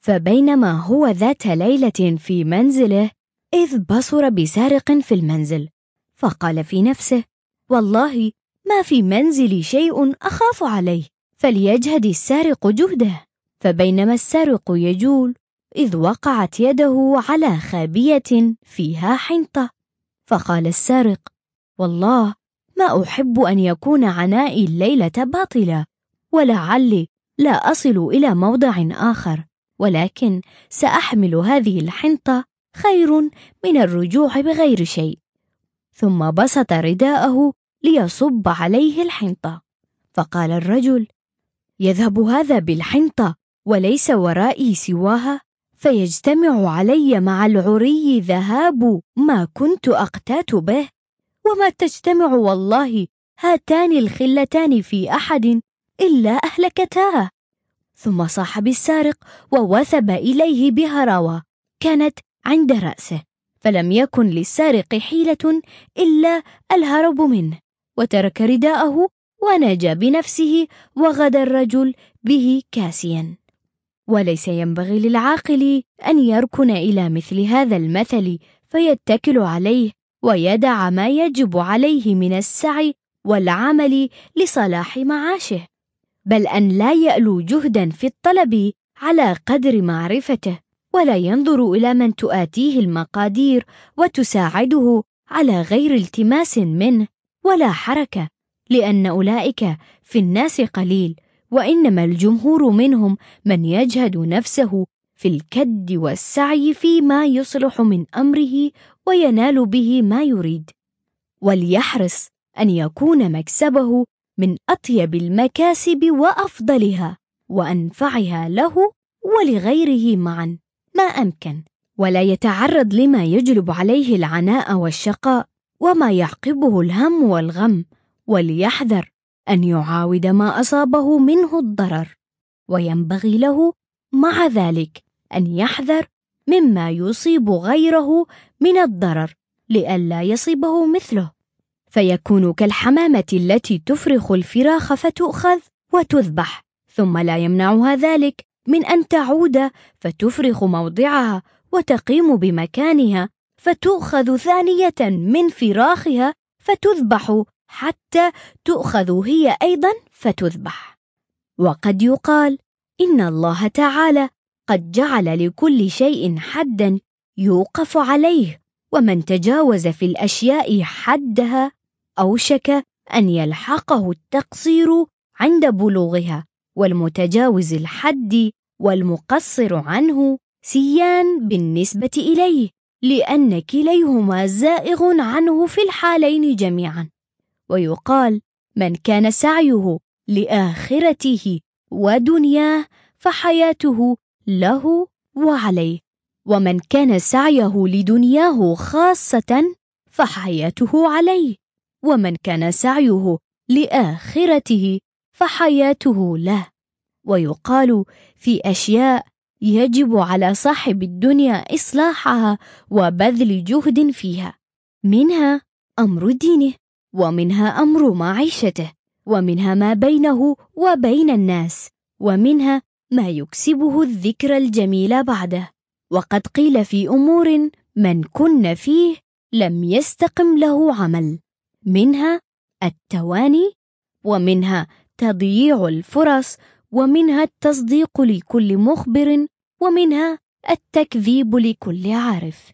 فبينما هو ذات ليلة في منزله إذ بصر بسارق في المنزل فقال في نفسه والله ما في منزلي شيء أخاف عليه فليجهد السارق جهده. فبينما السارق يجول إذ وقعت يده على خابية فيها حنطة فقال السارق والله ما أحب أن يكون عنائي الليلة باطلا ولعلي لا أصل إلى موضع آخر ولكن سأحمل هذه الحنطة خير من الرجوع بغير شيء. ثم بسط رداءه ليصب عليه الحنطة. فقال الرجل يذهب هذا بالحنطة وليس ورائي سواها فيجتمع علي مع العري ذهاب ما كنت أقتات به وما تجتمع والله هاتان الخلتان في أحد إلا أهلكتاه ثم صاح بالسارق ووثب إليه بهراوة كانت عند رأسه فلم يكن للسارق حيلة إلا الهرب منه وترك رداءه ونجا بنفسه وغدا الرجل به كاسيا. وليس ينبغي للعاقل أن يركن إلى مثل هذا المثل فيتكل عليه ويدع ما يجب عليه من السعي والعمل لصلاح معاشه بل أن لا يألو جهدا في الطلب على قدر معرفته ولا ينظر إلى من تؤاتيه المقادير وتساعده على غير التماس منه ولا حركة لأن أولئك في الناس قليل وإنما الجمهور منهم من يجهد نفسه في الكد والسعي فيما يصلح من أمره وينال به ما يريد. وليحرص أن يكون مكسبه من أطيب المكاسب وأفضلها وأنفعها له ولغيره معا. ما أمكن. ولا يتعرض لما يجلب عليه العناء والشقاء وما يعقبه الهم والغم وليحذر أن يعاود ما أصابه منه الضرر. وينبغي له مع ذلك أن يحذر مما يصيب غيره من الضرر لئلا يصيبه مثله. فيكون كالحمامة التي تفرخ الفراخ فتؤخذ وتذبح ثم لا يمنعها ذلك من أن تعود فتفرخ موضعها وتقيم بمكانها فتؤخذ ثانية من فراخها فتذبح حتى تؤخذ هي أيضا فتذبح. وقد يقال إن الله تعالى قد جعل لكل شيء حدا يوقف عليه ومن تجاوز في الأشياء حدها أوشك أن يلحقه التقصير عند بلوغها والمتجاوز الحد والمقصر عنه سيان بالنسبة إليه لأن كليهما زائغ عنه في الحالين جميعا. ويقال من كان سعيه لآخرته ودنياه فحياته له وعليه. ومن كان سعيه لدنياه خاصة فحياته عليه. ومن كان سعيه لآخرته فحياته له. ويقال في أشياء يجب على صاحب الدنيا إصلاحها وبذل جهد فيها. منها أمر دينه ومنها أمر معيشته ومنها ما بينه وبين الناس ومنها ما يكسبه الذكر الجميل بعده. وقد قيل في أمور من كن فيه لم يستقم له عمل منها التواني ومنها تضييع الفرص ومنها التصديق لكل مخبر ومنها التكذيب لكل عارف.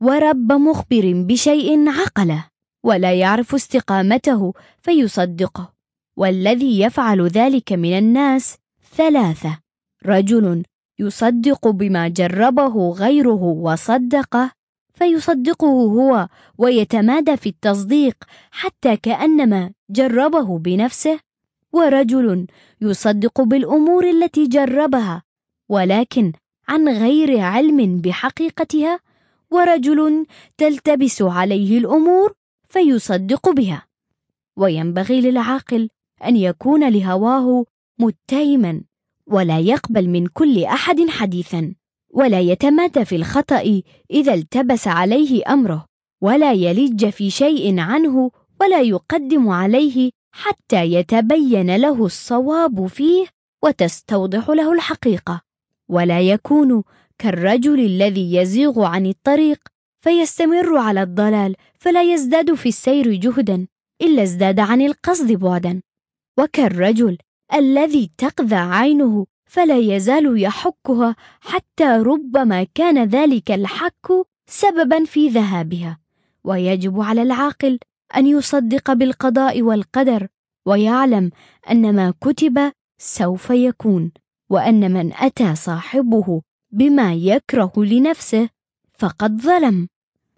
ورب مخبر بشيء عقله ولا يعرف استقامته فيصدقه والذي يفعل ذلك من الناس ثلاثة رجل يصدق بما جربه غيره وصدقه فيصدقه هو ويتمادى في التصديق حتى كأنما جربه بنفسه. ورجل يصدق بالأمور التي جربها ولكن عن غير علم بحقيقتها. ورجل تلتبس عليه الأمور فيصدق بها. وينبغي للعاقل أن يكون لهواه متهما ولا يقبل من كل أحد حديثا ولا يتمادى في الخطأ إذا التبس عليه أمره ولا يلج في شيء عنه ولا يقدم عليه حتى يتبين له الصواب فيه وتستوضح له الحقيقة. ولا يكون كالرجل الذي يزيغ عن الطريق فيستمر على الضلال فلا يزداد في السير جهدا إلا ازداد عن القصد بعدا. وكالرجل الذي تقذى عينه فلا يزال يحكها حتى ربما كان ذلك الحك سببا في ذهابها. ويجب على العاقل أن يصدق بالقضاء والقدر ويعلم أن ما كتب سوف يكون وأن من أتى صاحبه بما يكره لنفسه فقد ظلم.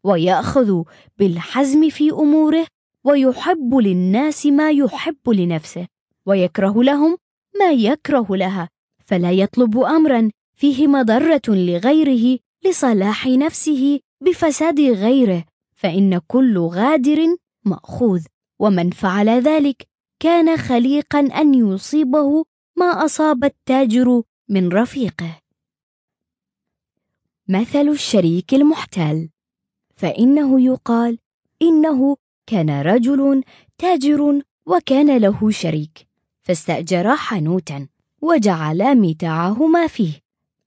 ويأخذ بالحزم في أموره ويحب للناس ما يحب لنفسه. ويكره لهم ما يكره لها فلا يطلب امرا فيه مضرة لغيره لصلاح نفسه بفساد غيره فإن كل غادر مأخوذ ومن فعل ذلك كان خليقا أن يصيبه ما أصاب التاجر من رفيقه. مثل الشريك المحتال فإنه يقال إنه كان رجل تاجر وكان له شريك. فاستاجرا حانوتا وجعلا متاعهما فيه.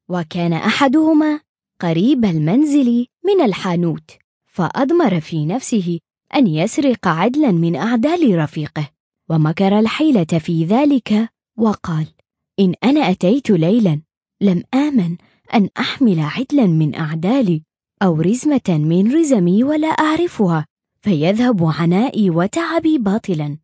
وكان أحدهما قريب المنزل من الحانوت فأضمر في نفسه أن يسرق عدلا من اعدال رفيقه. ومكر الحيلة في ذلك وقال إن أنا أتيت ليلا لم آمن أن أحمل عدلا من أعدالي أو رزمة من رزمي ولا أعرفها فيذهب عنائي وتعبي باطلا.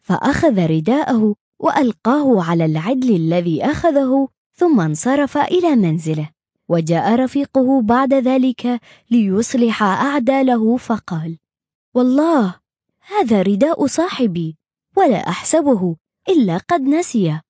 فأخذ رداءه وألقاه على العدل الذي أخذه ثم انصرف إلى منزله وجاء رفيقه بعد ذلك ليصلح أعداله فقال والله هذا رداء صاحبي ولا أحسبه إلا قد نسي.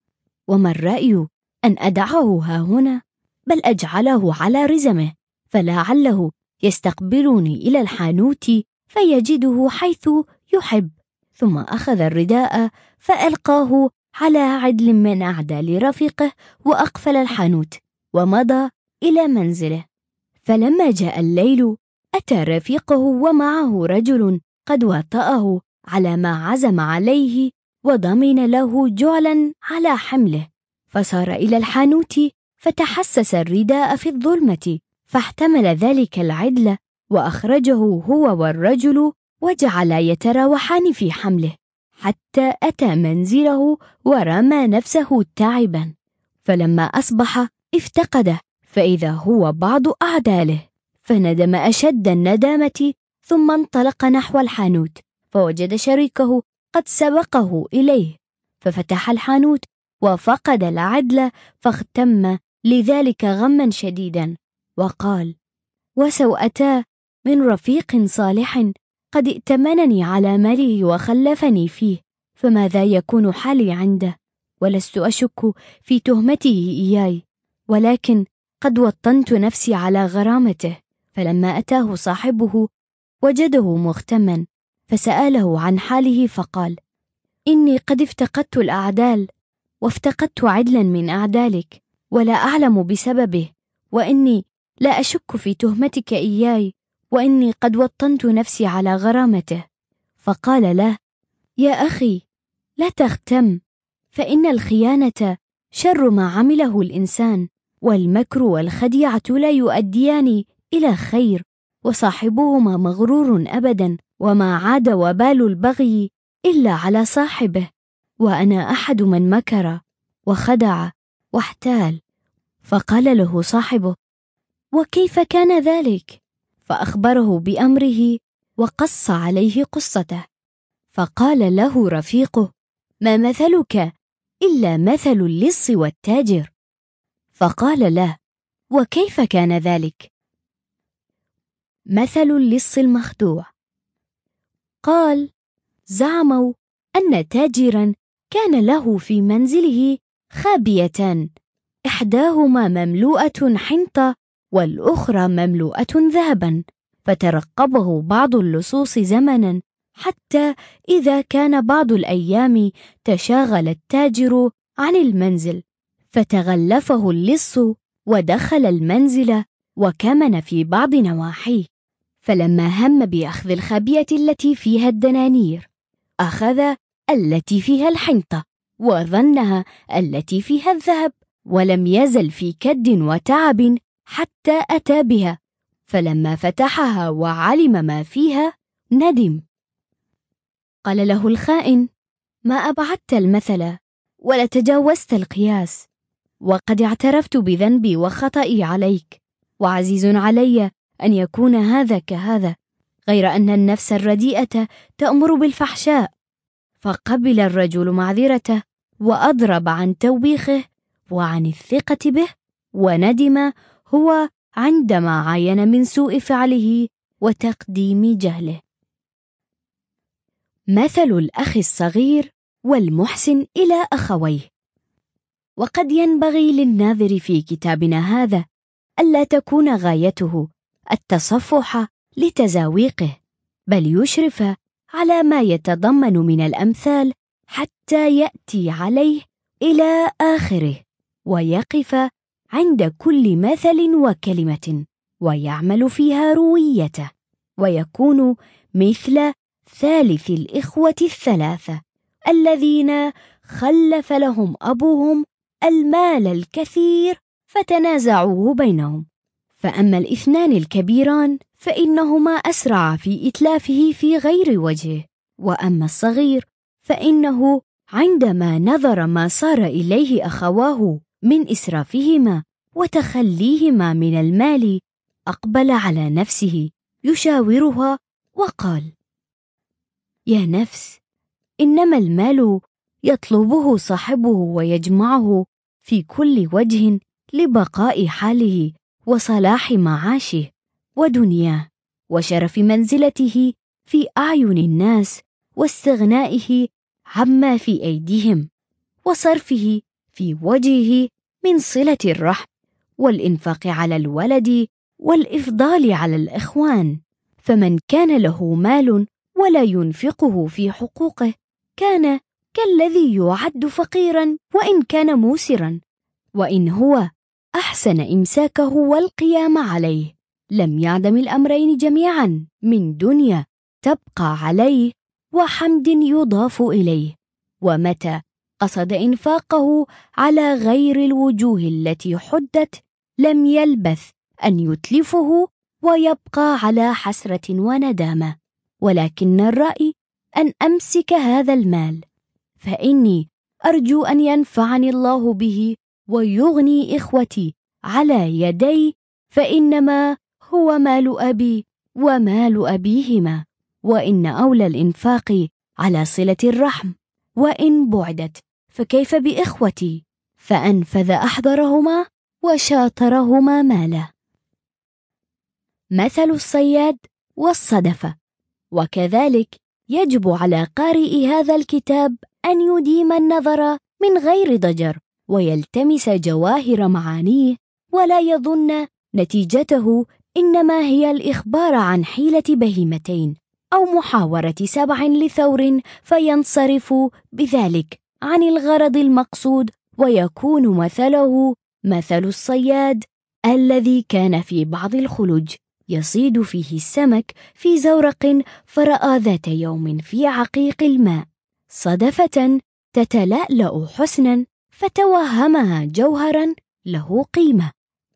وما الرأي أن أدعه ها هنا؟ بل أجعله على رزمه فلعله يستقبلني إلى الحانوت فيجده حيث يحب. ثم أخذ الرداء فألقاه على عدل من أعدال رفيقه وأقفل الحانوت ومضى إلى منزله. فلما جاء الليل أتى رفيقه ومعه رجل قد وطأه على ما عزم عليه وضمن له جعلا على حمله. فصار إلى الحانوت فتحسس الرداء في الظلمة فاحتمل ذلك العدل وأخرجه هو والرجل وجعلا يتراوحان في حمله. حتى أتى منزله ورمى نفسه تعبا. فلما أصبح افتقده فإذا هو بعض أعداله. فندم أشد الندامة ثم انطلق نحو الحانوت فوجد شريكه قد سبقه إليه. ففتح الحانوت وفقد العدل فاغتم لذلك غما شديدا. وقال وسوءتا من رفيق صالح قد ائتمنني على ماله وخلفني فيه فماذا يكون حالي عنده؟ ولست أشك في تهمته إياي ولكن قد وطنت نفسي على غرامته فلما أتاه صاحبه وجده مغتما فسأله عن حاله فقال إني قد افتقدت الأعدال وافتقدت عدلا من أعدالك ولا أعلم بسببه وإني لا أشك في تهمتك إياي وإني قد وطنت نفسي على غرامته. فقال له يا أخي لا تغتم فإن الخيانة شر ما عمله الإنسان والمكر والخديعة لا يؤديان إلى خير وصاحبهما مغرور ابدا وما عاد وبال البغي إلا على صاحبه وأنا أحد من مكر وخدع واحتال. فقال له صاحبه وكيف كان ذلك؟ فأخبره بأمره وقص عليه قصته. فقال له رفيقه ما مثلك إلا مثل اللص والتاجر. فقال له وكيف كان ذلك؟ مثل اللص المخدوع. قال زعموا أن تاجرا كان له في منزله خابيتان إحداهما مملوءة حنطة والأخرى مملوءة ذهبا فترقبه بعض اللصوص زمنا حتى إذا كان بعض الأيام تشاغل التاجر عن المنزل فتغلفه اللص ودخل المنزل وكمن في بعض نواحيه. فلما هم بأخذ الخبية التي فيها الدنانير أخذ التي فيها الحنطة وظنها التي فيها الذهب ولم يزل في كد وتعب حتى أتى بها. فلما فتحها وعلم ما فيها ندم. قال له الخائن ما أبعدت المثل ولا تجاوزت القياس وقد اعترفت بذنبي وخطئي عليك وعزيز علي أن يكون هذا كهذا غير أن النفس الرديئة تأمر بالفحشاء. فقبل الرجل معذرته وأضرب عن توبيخه وعن الثقة به وندم هو عندما عاين من سوء فعله وتقديم جهله. مثل الأخ الصغير والمحسن إلى أخويه. وقد ينبغي للناظر في كتابنا هذا ألا تكون غايته التصفح لتزاويقه بل يشرف على ما يتضمن من الأمثال حتى يأتي عليه إلى آخره ويقف عند كل مثل وكلمة ويعمل فيها رويته ويكون مثل ثالث الإخوة الثلاثة الذين خلف لهم أبوهم المال الكثير فتنازعوه بينهم. فأما الاثنان الكبيران فإنهما اسرعا في إتلافه في غير وجهه وأما الصغير فإنه عندما نظر ما صار إليه أخواه من إسرافهما وتخليهما من المال أقبل على نفسه يشاورها وقال يا نفس إنما المال يطلبه صاحبه ويجمعه في كل وجه لبقاء حاله وصلاح معاشه ودنياه وشرف منزلته في أعين الناس واستغنائه عما في أيديهم وصرفه في وجهه من صلة الرحم والإنفاق على الولد والإفضال على الإخوان. فمن كان له مال ولا ينفقه في حقوقه كان كالذي يعد فقيرا وإن كان موسرا وإن هو أحسن إمساكه والقيام عليه. لم يعدم الأمرين جميعا من دنيا تبقى عليه وحمد يضاف إليه. ومتى قصد إنفاقه على غير الوجوه التي حدت لم يلبث أن يتلفه ويبقى على حسرة وندامة ولكن الرأي أن أمسك هذا المال فإني أرجو أن ينفعني الله به ويغني إخوتي على يدي فإنما هو مال أبي ومال أبيهما وإن أولى الإنفاق على صلة الرحم وإن بعدت فكيف بإخوتي؟ فأنفذ أحضرهما وشاطرهما ماله مثل الصياد والصدفه وكذلك يجب على قارئ هذا الكتاب أن يديم النظر من غير ضجر ويلتمس جواهر معانيه ولا يظن نتيجته إنما هي الإخبار عن حيلة بهيمتين أو محاورة سبع لثور فينصرف بذلك. عن الغرض المقصود ويكون مثله مثل الصياد الذي كان في بعض الخلج يصيد فيه السمك في زورق فرأى ذات يوم في عقيق الماء. صدفة تتلألأ حسنا فتوهمها جوهرا له قيمة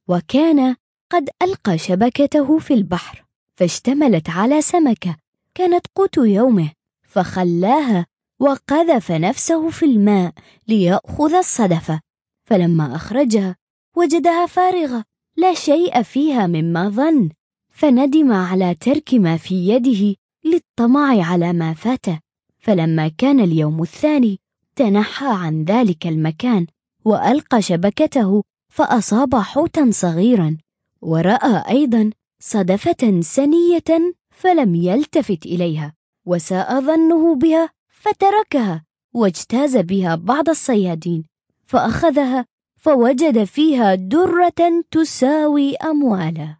وكان قد ألقى شبكته في البحر فاشتملت على سمكة كانت قوت يومه فخلاها وقذف نفسه في الماء ليأخذ الصدفه فلما أخرجها وجدها فارغة لا شيء فيها مما ظن فندم على ترك ما في يده للطمع على ما فاته فلما كان اليوم الثاني تنحى عن ذلك المكان وألقى شبكته فأصاب حوتا صغيرا ورأى أيضا صدفة سنية فلم يلتفت إليها وساء ظنه بها فتركها واجتاز بها بعض الصيادين فأخذها فوجد فيها درة تساوي أموالا.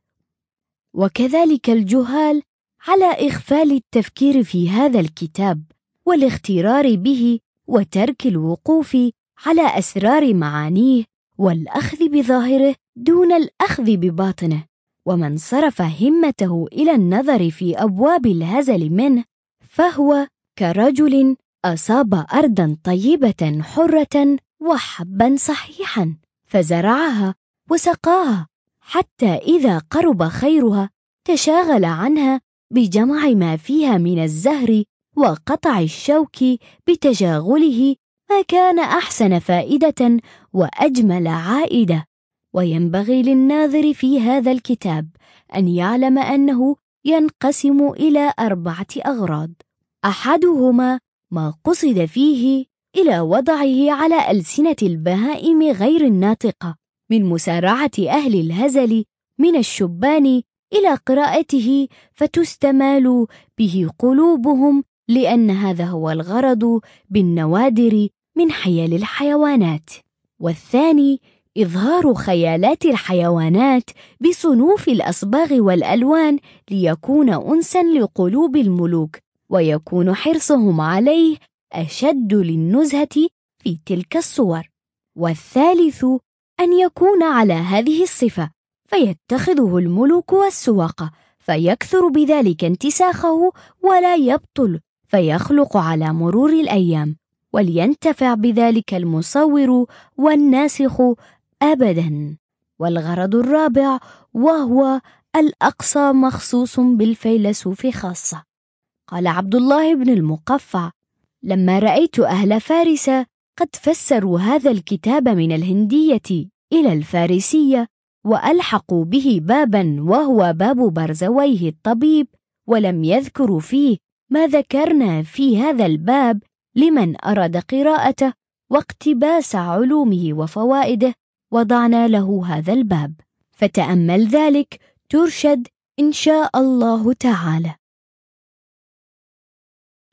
وكذلك الجهال على إغفال التفكير في هذا الكتاب والاغترار به وترك الوقوف على أسرار معانيه والأخذ بظاهره دون الأخذ بباطنه ومن صرف همته إلى النظر في أبواب الهزل منه فهو كرجل أصاب ارضا طيبة حرة وحبا صحيحا فزرعها وسقاها حتى إذا قرب خيرها تشاغل عنها بجمع ما فيها من الزهر وقطع الشوك بتشاغله ما كان أحسن فائدة وأجمل عائدة. وينبغي للناظر في هذا الكتاب أن يعلم أنه ينقسم إلى أربعة أغراض. أحدهما ما قصد فيه إلى وضعه على ألسنة البهائم غير الناطقة من مسارعة أهل الهزل من الشبان إلى قراءته فتستمال به قلوبهم لأن هذا هو الغرض بالنوادر من حيال الحيوانات. والثاني إظهار خيالات الحيوانات بصنوف الأصباغ والألوان ليكون انسا لقلوب الملوك ويكون حرصهم عليه أشد للنزهة في تلك الصور. والثالث أن يكون على هذه الصفة فيتخذه الملوك والسواق فيكثر بذلك انتساخه ولا يبطل فيخلق على مرور الأيام ولينتفع بذلك المصور والناسخ ابدا. والغرض الرابع وهو الأقصى مخصوص بالفيلسوف خاصة. قال عبد الله بن المقفع لما رأيت أهل فارس قد فسروا هذا الكتاب من الهندية إلى الفارسية وألحقوا به بابا وهو باب برزويه الطبيب ولم يذكروا فيه ما ذكرنا في هذا الباب لمن أراد قراءته واقتباس علومه وفوائده وضعنا له هذا الباب. فتأمل ذلك ترشد إن شاء الله تعالى.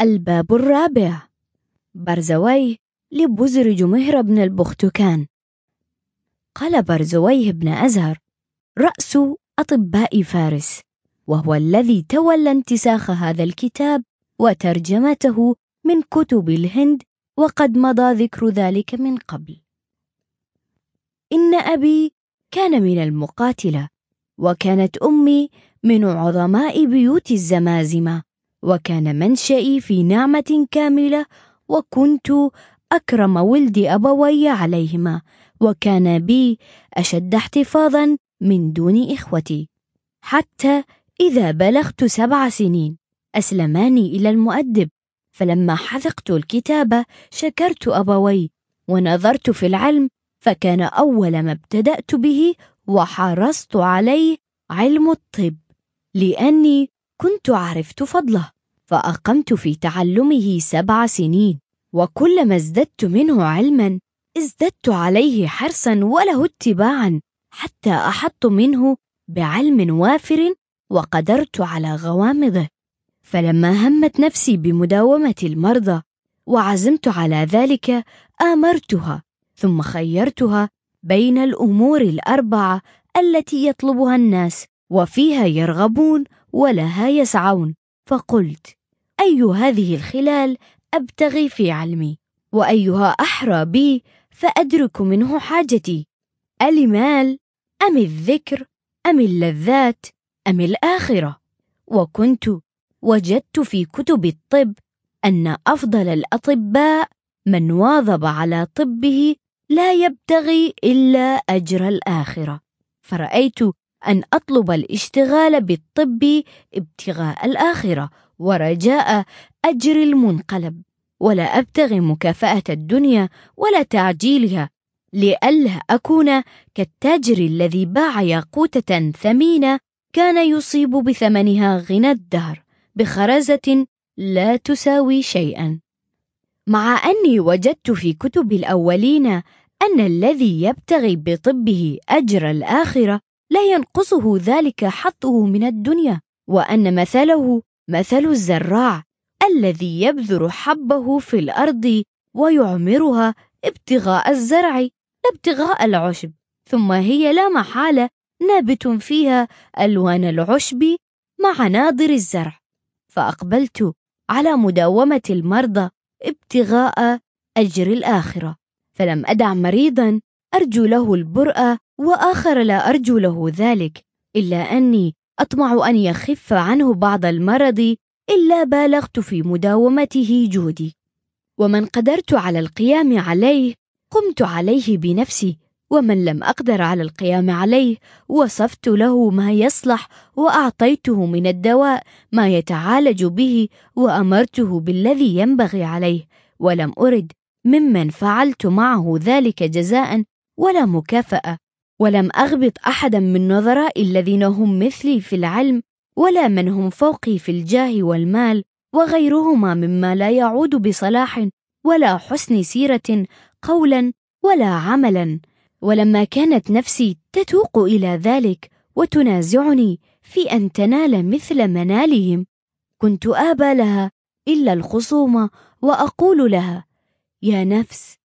الباب الرابع. برزويه لبزرج مهر بن البختكان. قال برزويه بن أزهر رأس أطباء فارس وهو الذي تولى انتساخ هذا الكتاب وترجمته من كتب الهند وقد مضى ذكر ذلك من قبل. إن أبي كان من المقاتلة وكانت أمي من عظماء بيوت الزمازمة. وكان منشئي في نعمة كاملة وكنت أكرم ولد أبوي عليهما وكان بي أشد احتفاظا من دون إخوتي. حتى إذا بلغت سبع سنين أسلماني إلى المؤدب فلما حذقت الكتاب شكرت أبوي ونظرت في العلم فكان أول ما ابتدأت به وحرصت عليه علم الطب لأني كنت عرفت فضله فأقمت في تعلمه سبع سنين وكلما ازددت منه علما ازددت عليه حرصا وله اتباعا حتى أحط منه بعلم وافر وقدرت على غوامضه. فلما همت نفسي بمداومة المرضى وعزمت على ذلك آمرتها ثم خيرتها بين الأمور الأربعة التي يطلبها الناس وفيها يرغبون ولها يسعون. فقلت أي هذه الخلال أبتغي في علمي؟ وأيها أحرى بي فأدرك منه حاجتي. المال أم الذكر أم اللذات أم الآخرة؟ وكنت وجدت في كتب الطب أن أفضل الأطباء من واظب على طبه لا يبتغي إلا أجر الآخرة. فرأيت أن أطلب الاشتغال بالطب ابتغاء الآخرة ورجاء أجر المنقلب. ولا أبتغي مكافأة الدنيا ولا تعجيلها لئلا أكون كالتاجر الذي باع ياقوتة ثمينة كان يصيب بثمنها غنى الدهر بخرزة لا تساوي شيئا. مع أني وجدت في كتب الأولين أن الذي يبتغي بطبه أجر الآخرة لا ينقصه ذلك حظه من الدنيا وأن مثله مثل الزراع الذي يبذر حبه في الأرض ويعمرها ابتغاء الزرع لا ابتغاء العشب. ثم هي لا محالة نابت فيها ألوان العشب مع ناضر الزرع. فأقبلت على مداومة المرضى ابتغاء أجر الآخرة. فلم أدع مريضا أرجو له البرأة وآخر لا أرجو له ذلك إلا أني أطمع أن يخف عنه بعض المرض إلا بالغت في مداومته جهدي. ومن قدرت على القيام عليه قمت عليه بنفسي ومن لم أقدر على القيام عليه وصفت له ما يصلح وأعطيته من الدواء ما يتعالج به وأمرته بالذي ينبغي عليه ولم أرد ممن فعلت معه ذلك جزاء ولا مكافأة. ولم أغبط أحدا من نظراء الذين هم مثلي في العلم ولا من هم فوقي في الجاه والمال وغيرهما مما لا يعود بصلاح ولا حسن سيرة قولا ولا عملا. ولما كانت نفسي تتوق إلى ذلك وتنازعني في أن تنال مثل منالهم كنت آبى لها إلا الخصوم وأقول لها يا نفس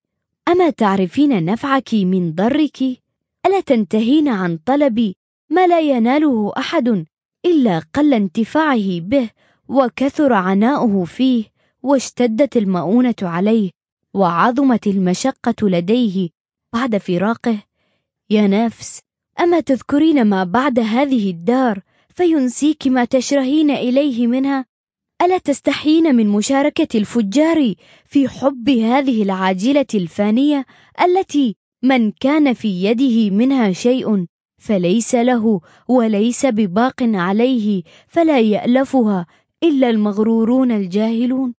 أما تعرفين نفعك من ضرك؟ ألا تنتهين عن طلب ما لا يناله أحد إلا قل انتفاعه به وكثر عناؤه فيه واشتدت المؤونة عليه وعظمت المشقة لديه بعد فراقه. يا نفس أما تذكرين ما بعد هذه الدار فينسيك ما تشرهين إليه منها؟ ألا تستحين من مشاركة الفجار في حب هذه العاجلة الفانية التي من كان في يده منها شيء فليس له وليس بباق عليه فلا يألفها إلا المغرورون الجاهلون.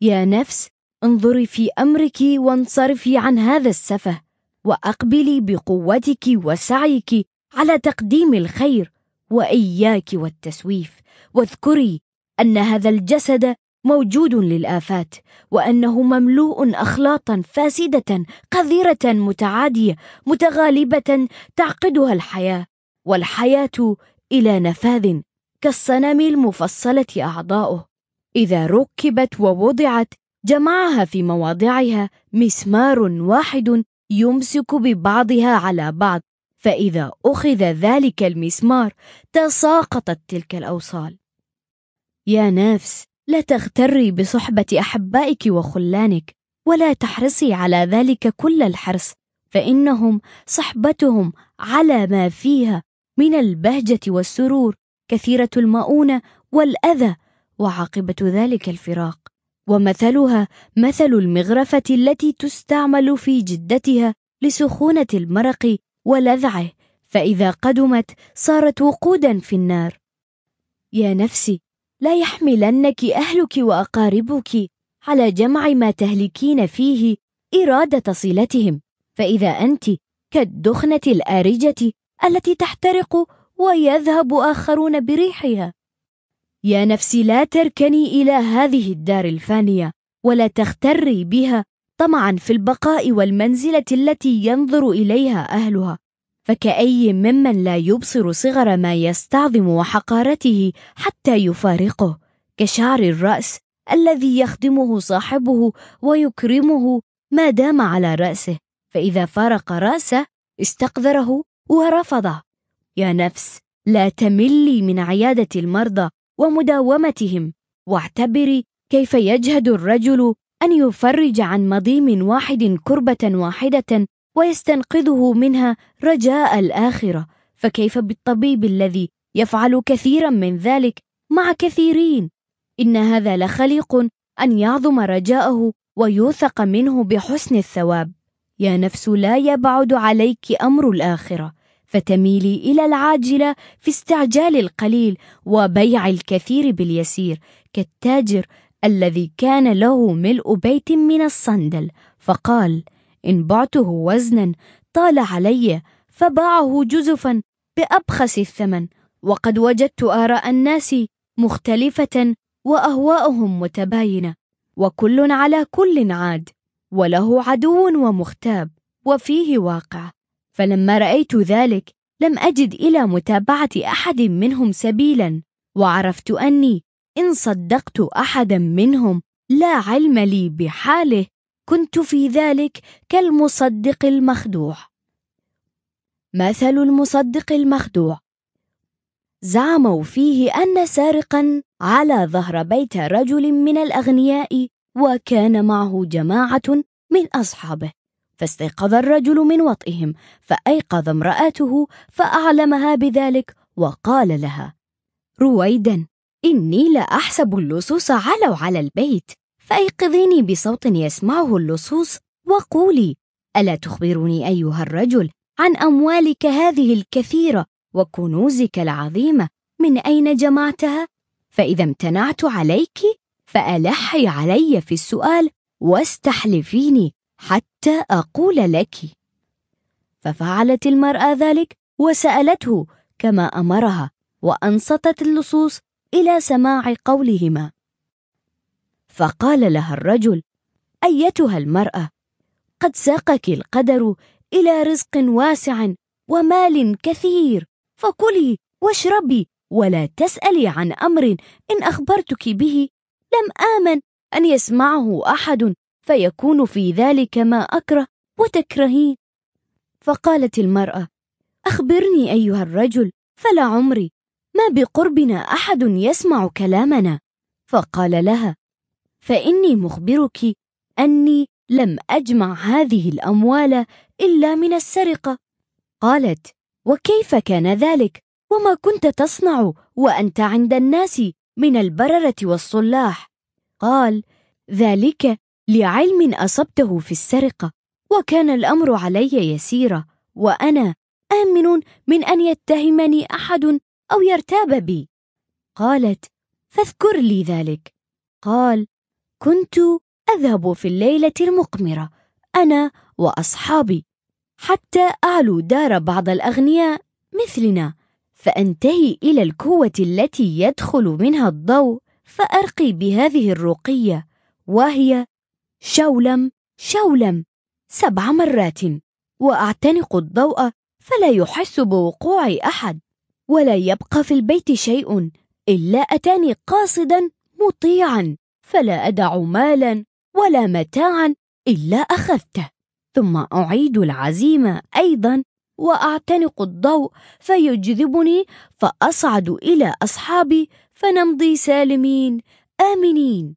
يا نفس انظري في أمرك وانصرفي عن هذا السفه وأقبلي بقوتك وسعيك على تقديم الخير وإياك والتسويف. واذكري أن هذا الجسد موجود للآفات وأنه مملوء أخلاطا فاسدة قذرة متعادية متغالبة تعقدها الحياة والحياة إلى نفاذ كالصنم المفصلة أعضاؤه. إذا ركبت ووضعت جمعها في مواضعها مسمار واحد يمسك ببعضها على بعض فإذا أخذ ذلك المسمار تساقطت تلك الأوصال. يا نفس! لا تغتري بصحبة أحبائك وخلانك ولا تحرصي على ذلك كل الحرص فإنهم صحبتهم على ما فيها من البهجة والسرور كثيرة المؤونة والأذى وعاقبة ذلك الفراق. ومثلها مثل المغرفة التي تستعمل في جدتها لسخونة المرق ولذعه فإذا قدمت صارت وقودا في النار. يا نفسي لا يحملنك أهلك وأقاربك على جمع ما تهلكين فيه إرادة صلتهم. فإذا أنت كالدخنة الآرجة التي تحترق ويذهب آخرون بريحها. يا نفسي لا تركني إلى هذه الدار الفانية ولا تغتري بها طمعا في البقاء والمنزلة التي ينظر إليها أهلها. فكأي ممن لا يبصر صغر ما يستعظم وحقارته حتى يفارقه. كشعر الرأس الذي يخدمه صاحبه ويكرمه ما دام على رأسه. فإذا فارق رأسه استقذره ورفضه. يا نفس لا تملي من عيادة المرضى ومداومتهم. واعتبري كيف يجهد الرجل أن يفرج عن مضيم واحد كربة واحدة ويستنقذه منها رجاء الآخرة. فكيف بالطبيب الذي يفعل كثيرا من ذلك مع كثيرين؟ إن هذا لخليق أن يعظم رجاءه ويوثق منه بحسن الثواب. يا نفس لا يبعد عليك أمر الآخرة. فتميلي إلى العاجلة في استعجال القليل وبيع الكثير باليسير كالتاجر الذي كان له ملء بيت من الصندل. فقال إن بعته وزنا طال علي فباعه جزفا بأبخس الثمن. وقد وجدت آراء الناس مختلفة وأهواؤهم متباينة وكل على كل عاد وله عدو ومختاب وفيه واقع. فلما رأيت ذلك لم أجد إلى متابعة أحد منهم سبيلا وعرفت أني إن صدقت أحدا منهم لا علم لي بحاله كنت في ذلك كالمصدق المخدوع. مثل المصدق المخدوع. زعموا فيه أن سارقا على ظهر بيت رجل من الأغنياء وكان معه جماعة من أصحابه فاستيقظ الرجل من وطئهم فأيقظ امرأته فأعلمها بذلك وقال لها رويدا إني لأحسب اللصوص علوا على البيت. فأيقظيني بصوت يسمعه اللصوص وقولي ألا تخبرني أيها الرجل عن أموالك هذه الكثيرة وكنوزك العظيمة من أين جمعتها؟ فإذا امتنعت عليك فألحي علي في السؤال واستحلفيني حتى أقول لك ففعلت المرأة ذلك وسألته كما أمرها وأنصتت اللصوص إلى سماع قولهما فقال لها الرجل أيتها المرأة قد ساقك القدر إلى رزق واسع ومال كثير فكلي واشربي ولا تسألي عن أمر إن أخبرتك به لم آمن أن يسمعه أحد فيكون في ذلك ما أكره وتكرهين. فقالت المرأة أخبرني أيها الرجل فلا عمري ما بقربنا أحد يسمع كلامنا. فقال لها فإني مخبرك أني لم أجمع هذه الأموال إلا من السرقة. قالت وكيف كان ذلك؟ وما كنت تصنع وأنت عند الناس من البررة والصلاح؟ قال ذلك لعلم أصبته في السرقة وكان الأمر علي يسيرا وأنا آمن من أن يتهمني أحد أو يرتاب بي. قالت فاذكر لي ذلك. قال كنت أذهب في الليلة المقمرة أنا وأصحابي حتى أعلو دار بعض الأغنياء مثلنا فأنتهي إلى الكوة التي يدخل منها الضوء فأرقي بهذه الرقية وهي شولم شولم سبع مرات وأعتنق الضوء فلا يحس بوقوع أحد ولا يبقى في البيت شيء إلا أتاني قاصدا مطيعا. فلا أدع مالا ولا متاعا إلا أخذته. ثم أعيد العزيمة أيضا وأعتنق الضوء فيجذبني فأصعد إلى أصحابي فنمضي سالمين آمنين.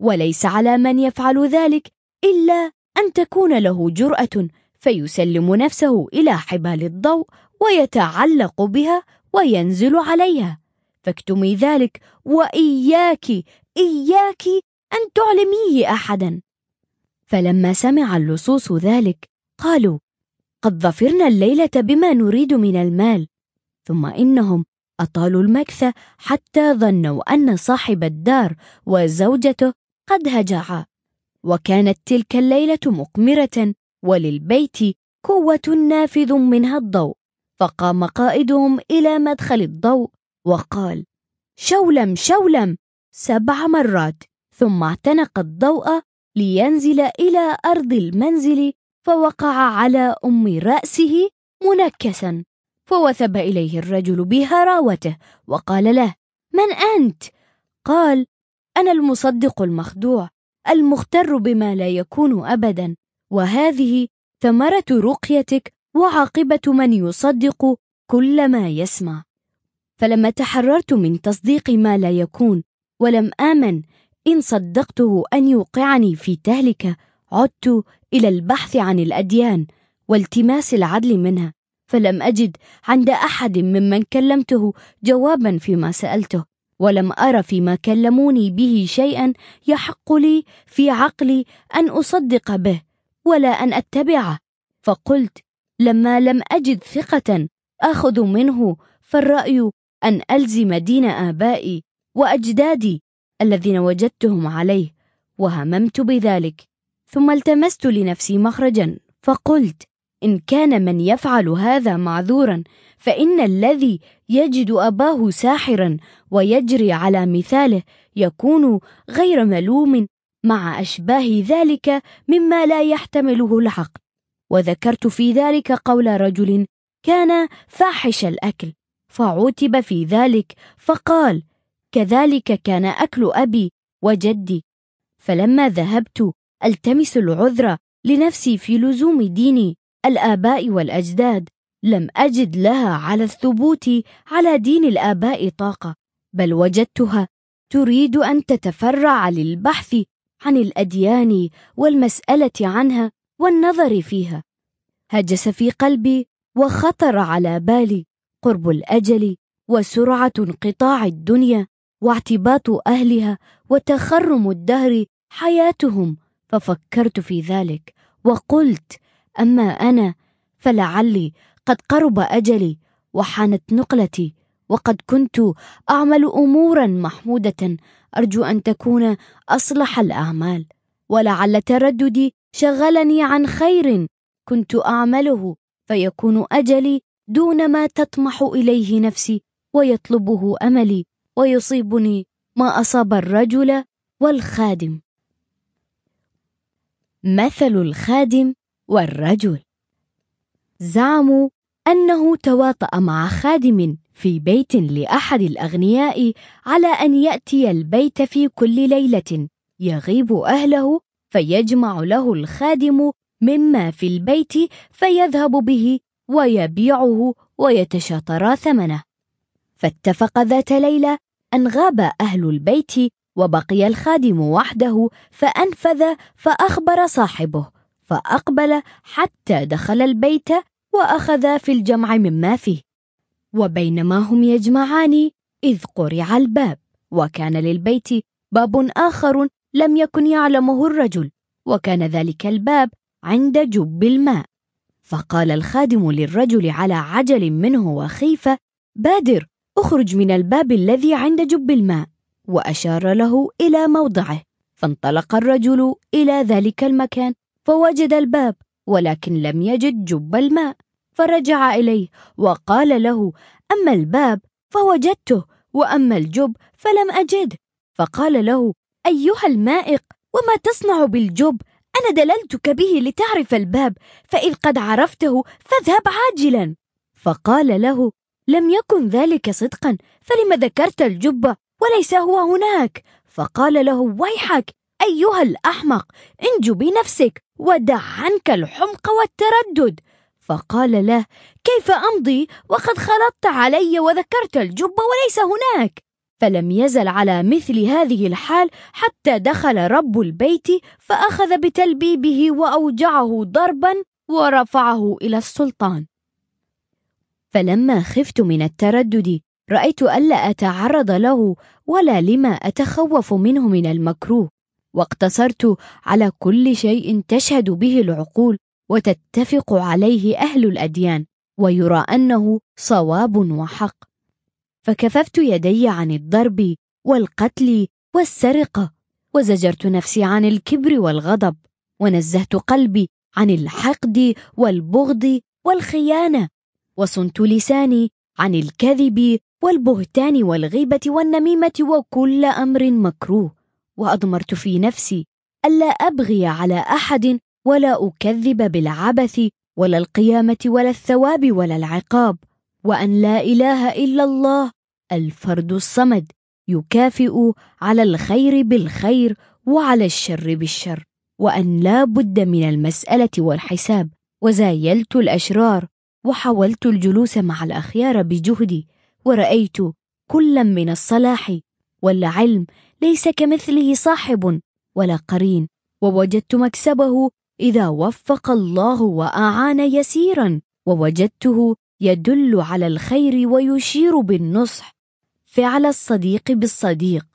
وليس على من يفعل ذلك إلا أن تكون له جرأة فيسلم نفسه إلى حبال الضوء ويتعلق بها وينزل عليها. فاكتمي ذلك وإياك إياك أن تعلميه أحدا. فلما سمع اللصوص ذلك قالوا قد ظفرنا الليلة بما نريد من المال. ثم إنهم أطالوا المكث حتى ظنوا أن صاحب الدار وزوجته قد هجعا وكانت تلك الليلة مقمرة وللبيت قوة نافذ منها الضوء. فقام قائدهم إلى مدخل الضوء وقال شولم شولم! سبع مرات ثم اعتنق الضوء لينزل إلى أرض المنزل فوقع على أم رأسه منكسا فوثب إليه الرجل بهراوته وقال له من أنت؟ قال أنا المصدق المخدوع المغتر بما لا يكون أبدا وهذه ثمرة رقيتك وعاقبة من يصدق كل ما يسمع فلما تحررت من تصديق ما لا يكون ولم آمن. إن صدقته أن يوقعني في تهلكة عدت إلى البحث عن الأديان والتماس العدل منها. فلم أجد عند أحد ممن كلمته جوابا فيما سألته ولم أر فيما كلموني به شيئا يحق لي في عقلي أن أصدق به ولا أن أتبعه. فقلت لما لم أجد ثقة آخذ منه فالرأي أن ألزم دين آبائي وأجدادي الذين وجدتهم عليه وهممت بذلك ثم التمست لنفسي مخرجا فقلت إن كان من يفعل هذا معذورا فإن الذي يجد أباه ساحرا ويجري على مثاله يكون غير ملوم مع أشباه ذلك مما لا يحتمله العقل وذكرت في ذلك قول رجل كان فاحش الأكل فعوتب في ذلك فقال كذلك كان أكل أبي وجدي. فلما ذهبت ألتمس العذر لنفسي في لزوم ديني. الآباء والأجداد لم أجد لها على الثبوت على دين الآباء طاقة بل وجدتها تريد أن تتفرع للبحث عن الأديان والمسألة عنها والنظر فيها. هجس في قلبي وخطر على بالي قرب الأجل وسرعة انقطاع الدنيا. واعتباط أهلها وتخرم الدهر حياتهم ففكرت في ذلك وقلت أما أنا فلعلي قد قرب أجلي وحانت نقلتي وقد كنت أعمل أمورا محمودة أرجو أن تكون أصلح الأعمال ولعل ترددي شغلني عن خير كنت أعمله فيكون أجلي دون ما تطمح إليه نفسي ويطلبه أملي ويصيبني ما أصاب الرجل والخادم. مثل الخادم والرجل. زعموا أنه تواطأ مع خادم في بيت لأحد الأغنياء على أن يأتي البيت في كل ليلة يغيب أهله فيجمع له الخادم مما في البيت فيذهب به ويبيعه ويتشاطرا ثمنه. فاتفق ذات ليلة أن غاب أهل البيت وبقي الخادم وحده فأنفذ فأخبر صاحبه فأقبل حتى دخل البيت وأخذ في الجمع مما فيه. وبينما هم يجمعان إذ قرع الباب وكان للبيت باب آخر لم يكن يعلمه الرجل وكان ذلك الباب عند جب الماء. فقال الخادم للرجل على عجل منه وخيفة بادر! اخرج من الباب الذي عند جب الماء وأشار له إلى موضعه. فانطلق الرجل إلى ذلك المكان فوجد الباب ولكن لم يجد جب الماء. فرجع إليه وقال له أما الباب فوجدته وأما الجب فلم أجده فقال له أيها المائق وما تصنع بالجب؟ أنا دللتك به لتعرف الباب فإذ قد عرفته فاذهب عاجلا. فقال له لم يكن ذلك صدقا فلم ذكرت الجب وليس هو هناك؟ فقال له ويحك أيها الأحمق انجو بنفسك ودع عنك الحمق والتردد. فقال له كيف أمضي؟ وقد خلطت علي وذكرت الجب وليس هناك. فلم يزل على مثل هذه الحال حتى دخل رب البيت فأخذ بتلبيبه وأوجعه ضربا ورفعه إلى السلطان. فلما خفت من التردد رأيت ألا أتعرض له ولا لما أتخوف منه من المكروه واقتصرت على كل شيء تشهد به العقول وتتفق عليه أهل الأديان ويرى أنه صواب وحق. فكففت يدي عن الضرب والقتل والسرقة وزجرت نفسي عن الكبر والغضب ونزهت قلبي عن الحقد والبغض والخيانة. وصنت لساني عن الكذب والبهتان والغيبة والنميمة وكل أمر مكروه وأضمرت في نفسي ألا أبغي على أحد ولا أكذب بالعبث ولا القيامة ولا الثواب ولا العقاب وأن لا إله إلا الله الفرد الصمد يكافئ على الخير بالخير وعلى الشر بالشر وأن لا بد من المسألة والحساب وزايلت الأشرار وحاولت الجلوس مع الأخيار بجهدي ورأيت كلا من الصلاح والعلم ليس كمثله صاحب ولا قرين ووجدت مكسبه إذا وفق الله وأعان يسيرا ووجدته يدل على الخير ويشير بالنصح. فعل الصديق بالصديق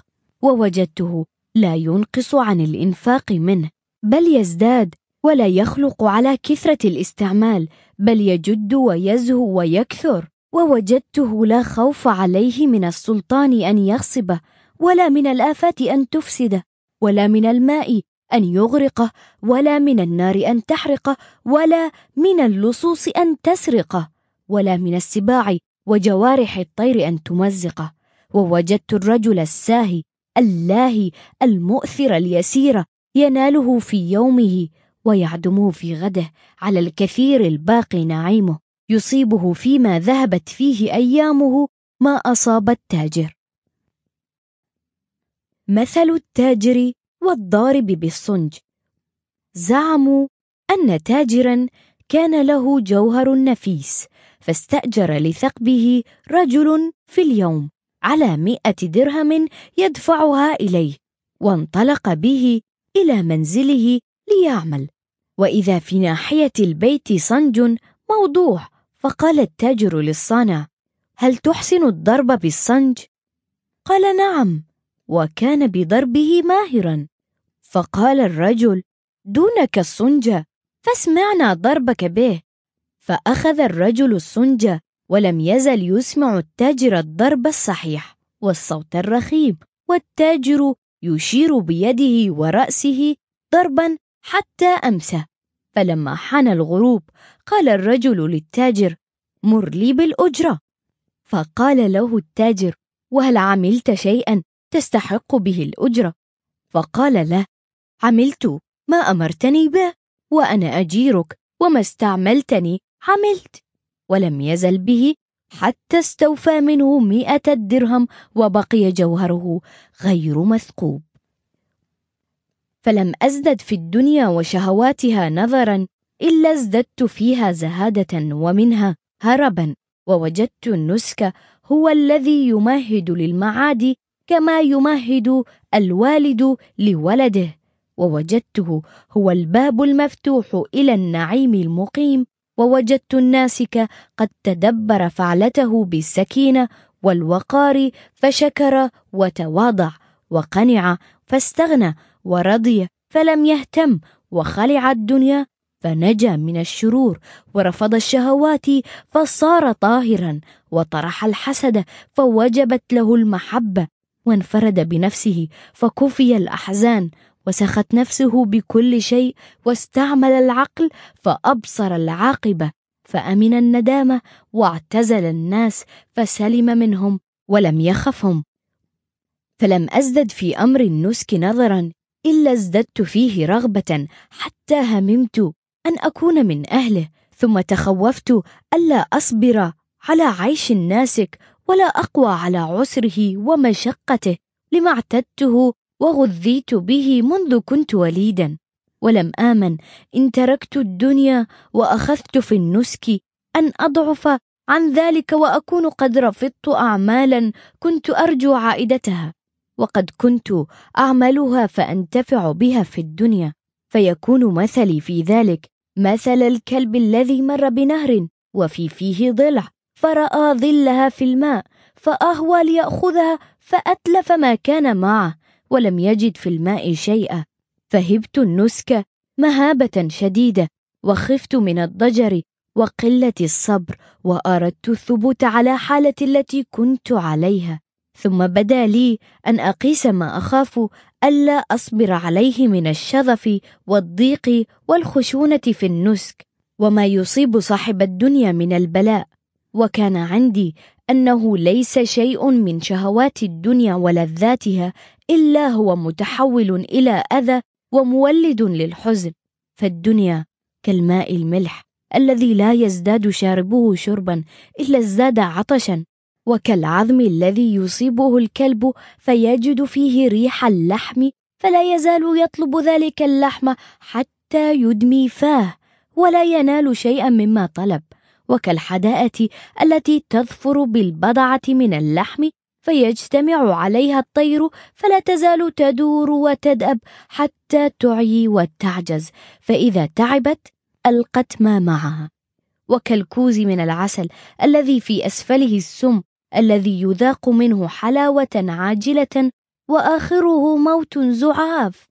ووجدته لا ينقص عن الإنفاق منه بل يزداد ولا يخلق على كثرة الاستعمال بل يجد ويزهو ويكثر. ووجدته لا خوف عليه من السلطان أن يغصبه ولا من الآفات أن تفسده ولا من الماء أن يغرقه ولا من النار أن تحرقه ولا من اللصوص أن تسرقه ولا من السباع وجوارح الطير أن تمزقه. ووجدت الرجل الساهي اللاهي المؤثر اليسير يناله في يومه ويعدمه في غده على الكثير الباقي نعيمه يصيبه فيما ذهبت فيه أيامه ما أصاب التاجر. مثل التاجر والضارب بالصنج. زعموا أن تاجرا كان له جوهر نفيس فاستأجر لثقبه رجل في اليوم على مئة درهم يدفعها إليه وانطلق به إلى منزله ليعمل. وإذا في ناحية البيت صنج موضوع فقال التاجر للصانع هل تحسن الضرب بالصنج؟ قال نعم. وكان بضربه ماهرا. فقال الرجل دونك الصنج فاسمعنا ضربك به. فأخذ الرجل الصنج ولم يزل يسمع التاجر الضرب الصحيح والصوت الرخيم والتاجر يشير بيده ورأسه ضربا حتى أمسى فلما حان الغروب قال الرجل للتاجر مر لي بالأجرة. فقال له التاجر وهل عملت شيئا تستحق به الأجرة؟ فقال له عملت ما أمرتني به وأنا أجيرك وما استعملتني عملت ولم يزل به حتى استوفى منه مئة الدرهم وبقي جوهره غير مثقوب. فلم أزدد في الدنيا وشهواتها نظرا إلا ازددت فيها زهادة ومنها هربا ووجدت النسك هو الذي يمهد للمعاد كما يمهد الوالد لولده ووجدته هو الباب المفتوح إلى النعيم المقيم ووجدت الناسك قد تدبر فعلته بالسكينة والوقار فشكر وتواضع وقنع فاستغنى ورضي فلم يهتم وخلع الدنيا فنجا من الشرور ورفض الشهوات فصار طاهرا وطرح الحسد فوجبت له المحبه وانفرد بنفسه فكفي الأحزان وسخت نفسه بكل شيء واستعمل العقل فأبصر العاقبة فأمن الندامة واعتزل الناس فسلم منهم ولم يخفهم فلم أزدد في أمر النسك نظرا إلا ازددت فيه رغبة حتى هممت أن أكون من أهله ثم تخوفت ألا أصبر على عيش الناسك ولا أقوى على عسره ومشقته لما اعتدته وغذيت به منذ كنت وليدا. ولم آمن إن تركت الدنيا وأخذت في النسك أن أضعف عن ذلك وأكون قد رفضت أعمالا كنت أرجو عائدتها. وقد كنت أعملها فأنتفع بها في الدنيا. فيكون مثلي في ذلك مثل الكلب الذي مر بنهر وفي فيه ضلع فرأى ظلها في الماء فأهوى ليأخذها فأتلف ما كان معه ولم يجد في الماء شيئا. فهبت النسك مهابة شديدة وخفت من الضجر وقلة الصبر وأردت الثبوت على حالتي التي كنت عليها. ثم بدا لي أن أقيس ما أخاف ألا أصبر عليه من الشظف والضيق والخشونة في النسك وما يصيب صاحب الدنيا من البلاء. وكان عندي أنه ليس شيء من شهوات الدنيا ولذاتها إلا هو متحول إلى أذى ومولد للحزن. فالدنيا كالماء الملح الذي لا يزداد شاربه شربا إلا ازداد عطشا. وكالعظم الذي يصيبه الكلب فيجد فيه ريح اللحم فلا يزال يطلب ذلك اللحم حتى يدمي فاه ولا ينال شيئا مما طلب. وكالحداءة التي تظفر بالبضعة من اللحم فيجتمع عليها الطير فلا تزال تدور وتدأب حتى تعيي وتعجز فإذا تعبت ألقت ما معها. وكالكوز من العسل الذي في أسفله السم الذي يذاق منه حلاوة عاجلة وآخره موت زعاف.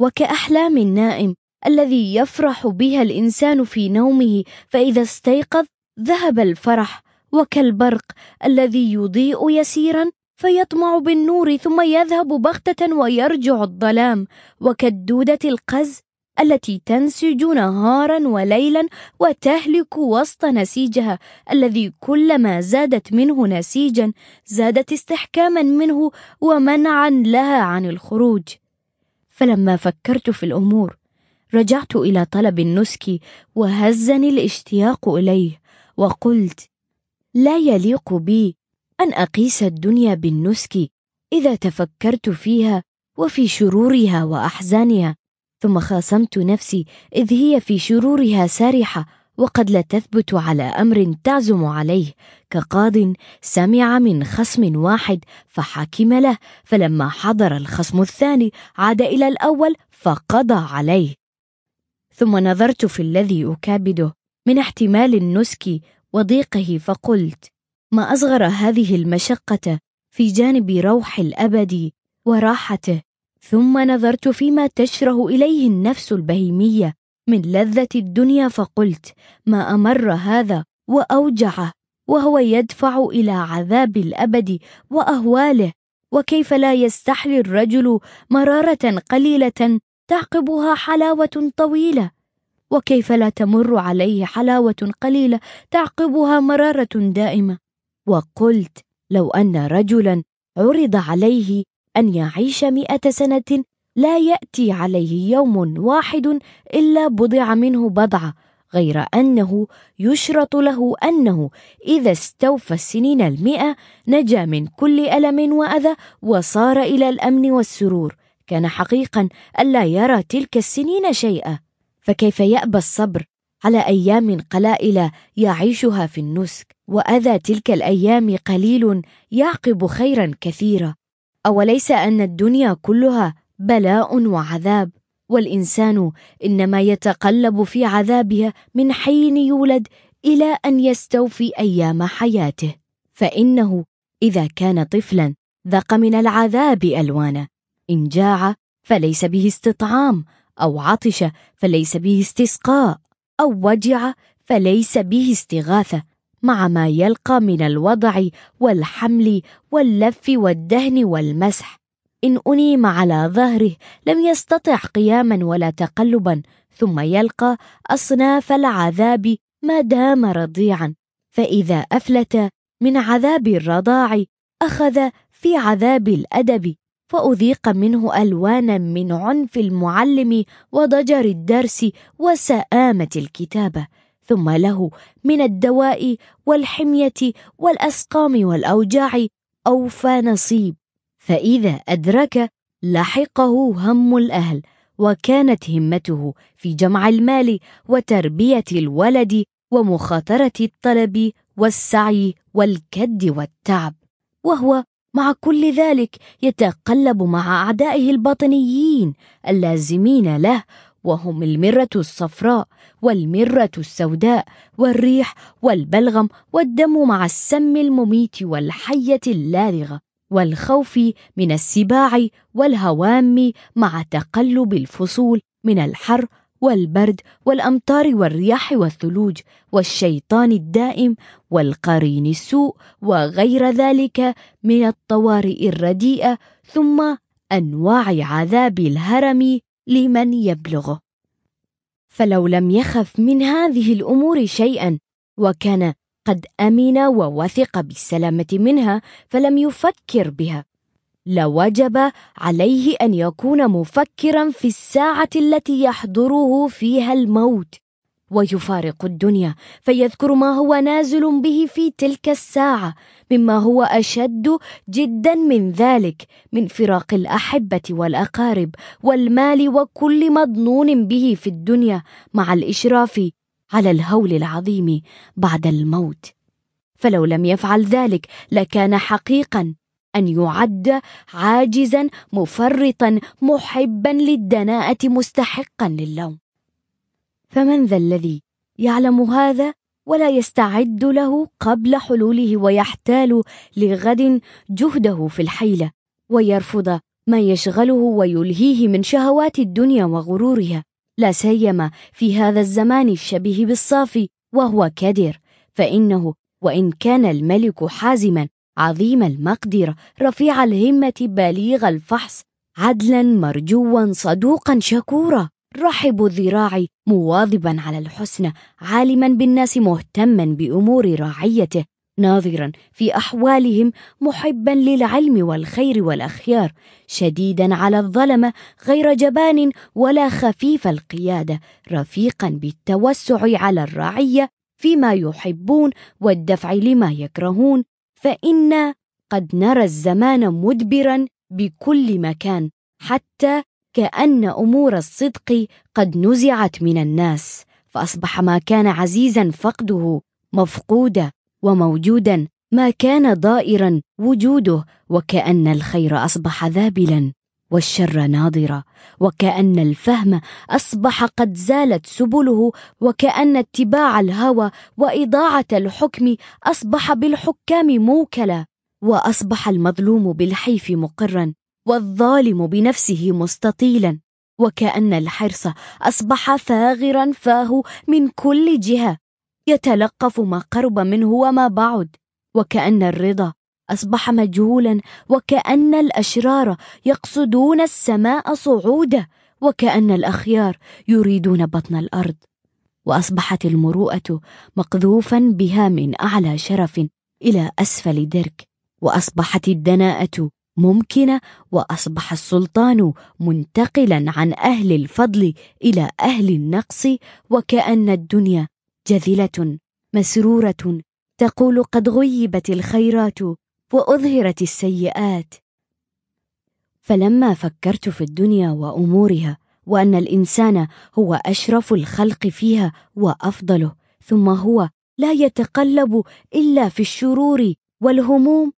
وكأحلام النائم الذي يفرح بها الإنسان في نومه فإذا استيقظ ذهب الفرح. وكالبرق الذي يضيء يسيرا فيطمع بالنور ثم يذهب بغتة ويرجع الظلام. وكالدودة القز التي تنسج نهارا وليلا وتهلك وسط نسيجها الذي كلما زادت منه نسيجا زادت استحكاما منه ومنعا لها عن الخروج. فلما فكرت في الأمور رجعت إلى طلب النسك وهزني الاشتياق إليه وقلت لا يليق بي أن أقيس الدنيا بالنسك إذا تفكرت فيها وفي شرورها وأحزانها. ثم خاصمت نفسي إذ هي في شرورها سارحة وقد لا تثبت على أمر تعزم عليه. كقاض سمع من خصم واحد فحكم له فلما حضر الخصم الثاني عاد إلى الأول فقضى عليه. ثم نظرت في الذي أكابده من احتمال النسك وضيقه فقلت ما أصغر هذه المشقة في جانب روح الأبد وراحته؟ ثم نظرت فيما تشره إليه النفس البهيمية من لذة الدنيا فقلت ما أمر هذا وأوجعه وهو يدفع إلى عذاب الأبد وأهواله وكيف لا يستحلي الرجل مرارة قليلة تعقبها حلاوة طويلة وكيف لا تمر عليه حلاوة قليلة تعقبها مرارة دائمة؟ وقلت لو أن رجلا عرض عليه أن يعيش مئة سنة لا يأتي عليه يوم واحد إلا بضع منه بضعة غير أنه يشرط له أنه إذا استوفى السنين المئة نجا من كل ألم وأذى وصار إلى الأمن والسرور. كان حقيقا ألا يرى تلك السنين شيئا. فكيف يأبى الصبر على أيام قلائل يعيشها في النسك؟ وأذى تلك الأيام قليل يعقب خيرا كثيرا. أوليس أن الدنيا كلها بلاء وعذاب؟ والإنسان إنما يتقلب في عذابها من حين يولد إلى أن يستوفي أيام حياته. فإنه إذا كان طفلا ذاق من العذاب ألوانا. إن جاع فليس به استطعام أو عطش فليس به استسقاء أو وجع فليس به استغاثة. مع ما يلقى من الوضع والحمل واللف والدهن والمسح. إن أنيم على ظهره لم يستطع قياما ولا تقلبا ثم يلقى أصناف العذاب ما دام رضيعا. فإذا أفلت من عذاب الرضاع أخذ في عذاب الأدب فأذيق منه ألوانا من عنف المعلم وضجر الدرس وسآمة الكتابة. ثم له من الدواء والحمية والأسقام والأوجاع أوفى نصيب. فإذا أدرك لحقه هم الأهل وكانت همته في جمع المال وتربية الولد ومخاطرة الطلب والسعي والكد والتعب. وهو مع كل ذلك يتقلب مع أعدائه الباطنيين اللازمين له وهم المرة الصفراء والمرة السوداء والريح والبلغم والدم مع السم المميت والحية اللارغة والخوف من السباع والهوام مع تقلب الفصول من الحر والبرد والأمطار والرياح والثلوج والشيطان الدائم والقرين السوء وغير ذلك من الطوارئ الرديئة ثم أنواع عذاب الهرم لمن يبلغه فلو لم يخف من هذه الأمور شيئا وكان قد أمن ووثق بالسلامة منها فلم يفكر بها. لوجب عليه أن يكون مفكرا في الساعة التي يحضره فيها الموت ويفارق الدنيا فيذكر ما هو نازل به في تلك الساعة. مما هو أشد جدا من ذلك من فراق الأحبة والأقارب والمال وكل مضنون به في الدنيا مع الإشراف على الهول العظيم بعد الموت. فلو لم يفعل ذلك لكان حقيقا أن يعد عاجزا مفرطا محبا للدناءة مستحقا للوم. فمن ذا الذي يعلم هذا؟ ولا يستعد له قبل حلوله ويحتال لغد جهده في الحيلة ويرفض ما يشغله ويلهيه من شهوات الدنيا وغرورها. لا سيما في هذا الزمان الشبيه بالصافي وهو كدر فإنه وإن كان الملك حازما عظيم المقدره رفيع الهمة بليغ الفحص عدلا مرجوا صدوقا شكورا. رحب الذراع مواظبا على الحسنى عالما بالناس مهتما بأمور رعيته ناظرا في أحوالهم محبا للعلم والخير والأخيار شديدا على الظلمه غير جبان ولا خفيف القياده رفيقا بالتوسع على الرعية فيما يحبون والدفع لما يكرهون فإنا قد نرى الزمان مدبرا بكل مكان حتى كأن أمور الصدق قد نزعت من الناس فأصبح ما كان عزيزا فقده مفقودا وموجودا ما كان ضائرا وجوده وكأن الخير أصبح ذابلا والشر ناظرا وكأن الفهم أصبح قد زالت سبله وكأن اتباع الهوى وإضاعة الحكم أصبح بالحكام موكلا وأصبح المظلوم بالحيف مقرا والظالم بنفسه مستطيلا. وكأن الحرص أصبح ثاغرا فاه من كل جهة. يتلقف ما قرب منه وما بعد. وكأن الرضا أصبح مجهولا. وكأن الأشرار يقصدون السماء صعودا. وكأن الأخيار يريدون بطن الأرض. وأصبحت المروءة مقذوفا بها من أعلى شرف إلى أسفل درك. وأصبحت الدناءة ممكنة وأصبح السلطان منتقلا عن أهل الفضل إلى أهل النقص وكأن الدنيا جذلة مسرورة تقول قد غيبت الخيرات وأظهرت السيئات. فلما فكرت في الدنيا وأمورها وأن الإنسان هو أشرف الخلق فيها وأفضله ثم هو لا يتقلب إلا في الشرور والهموم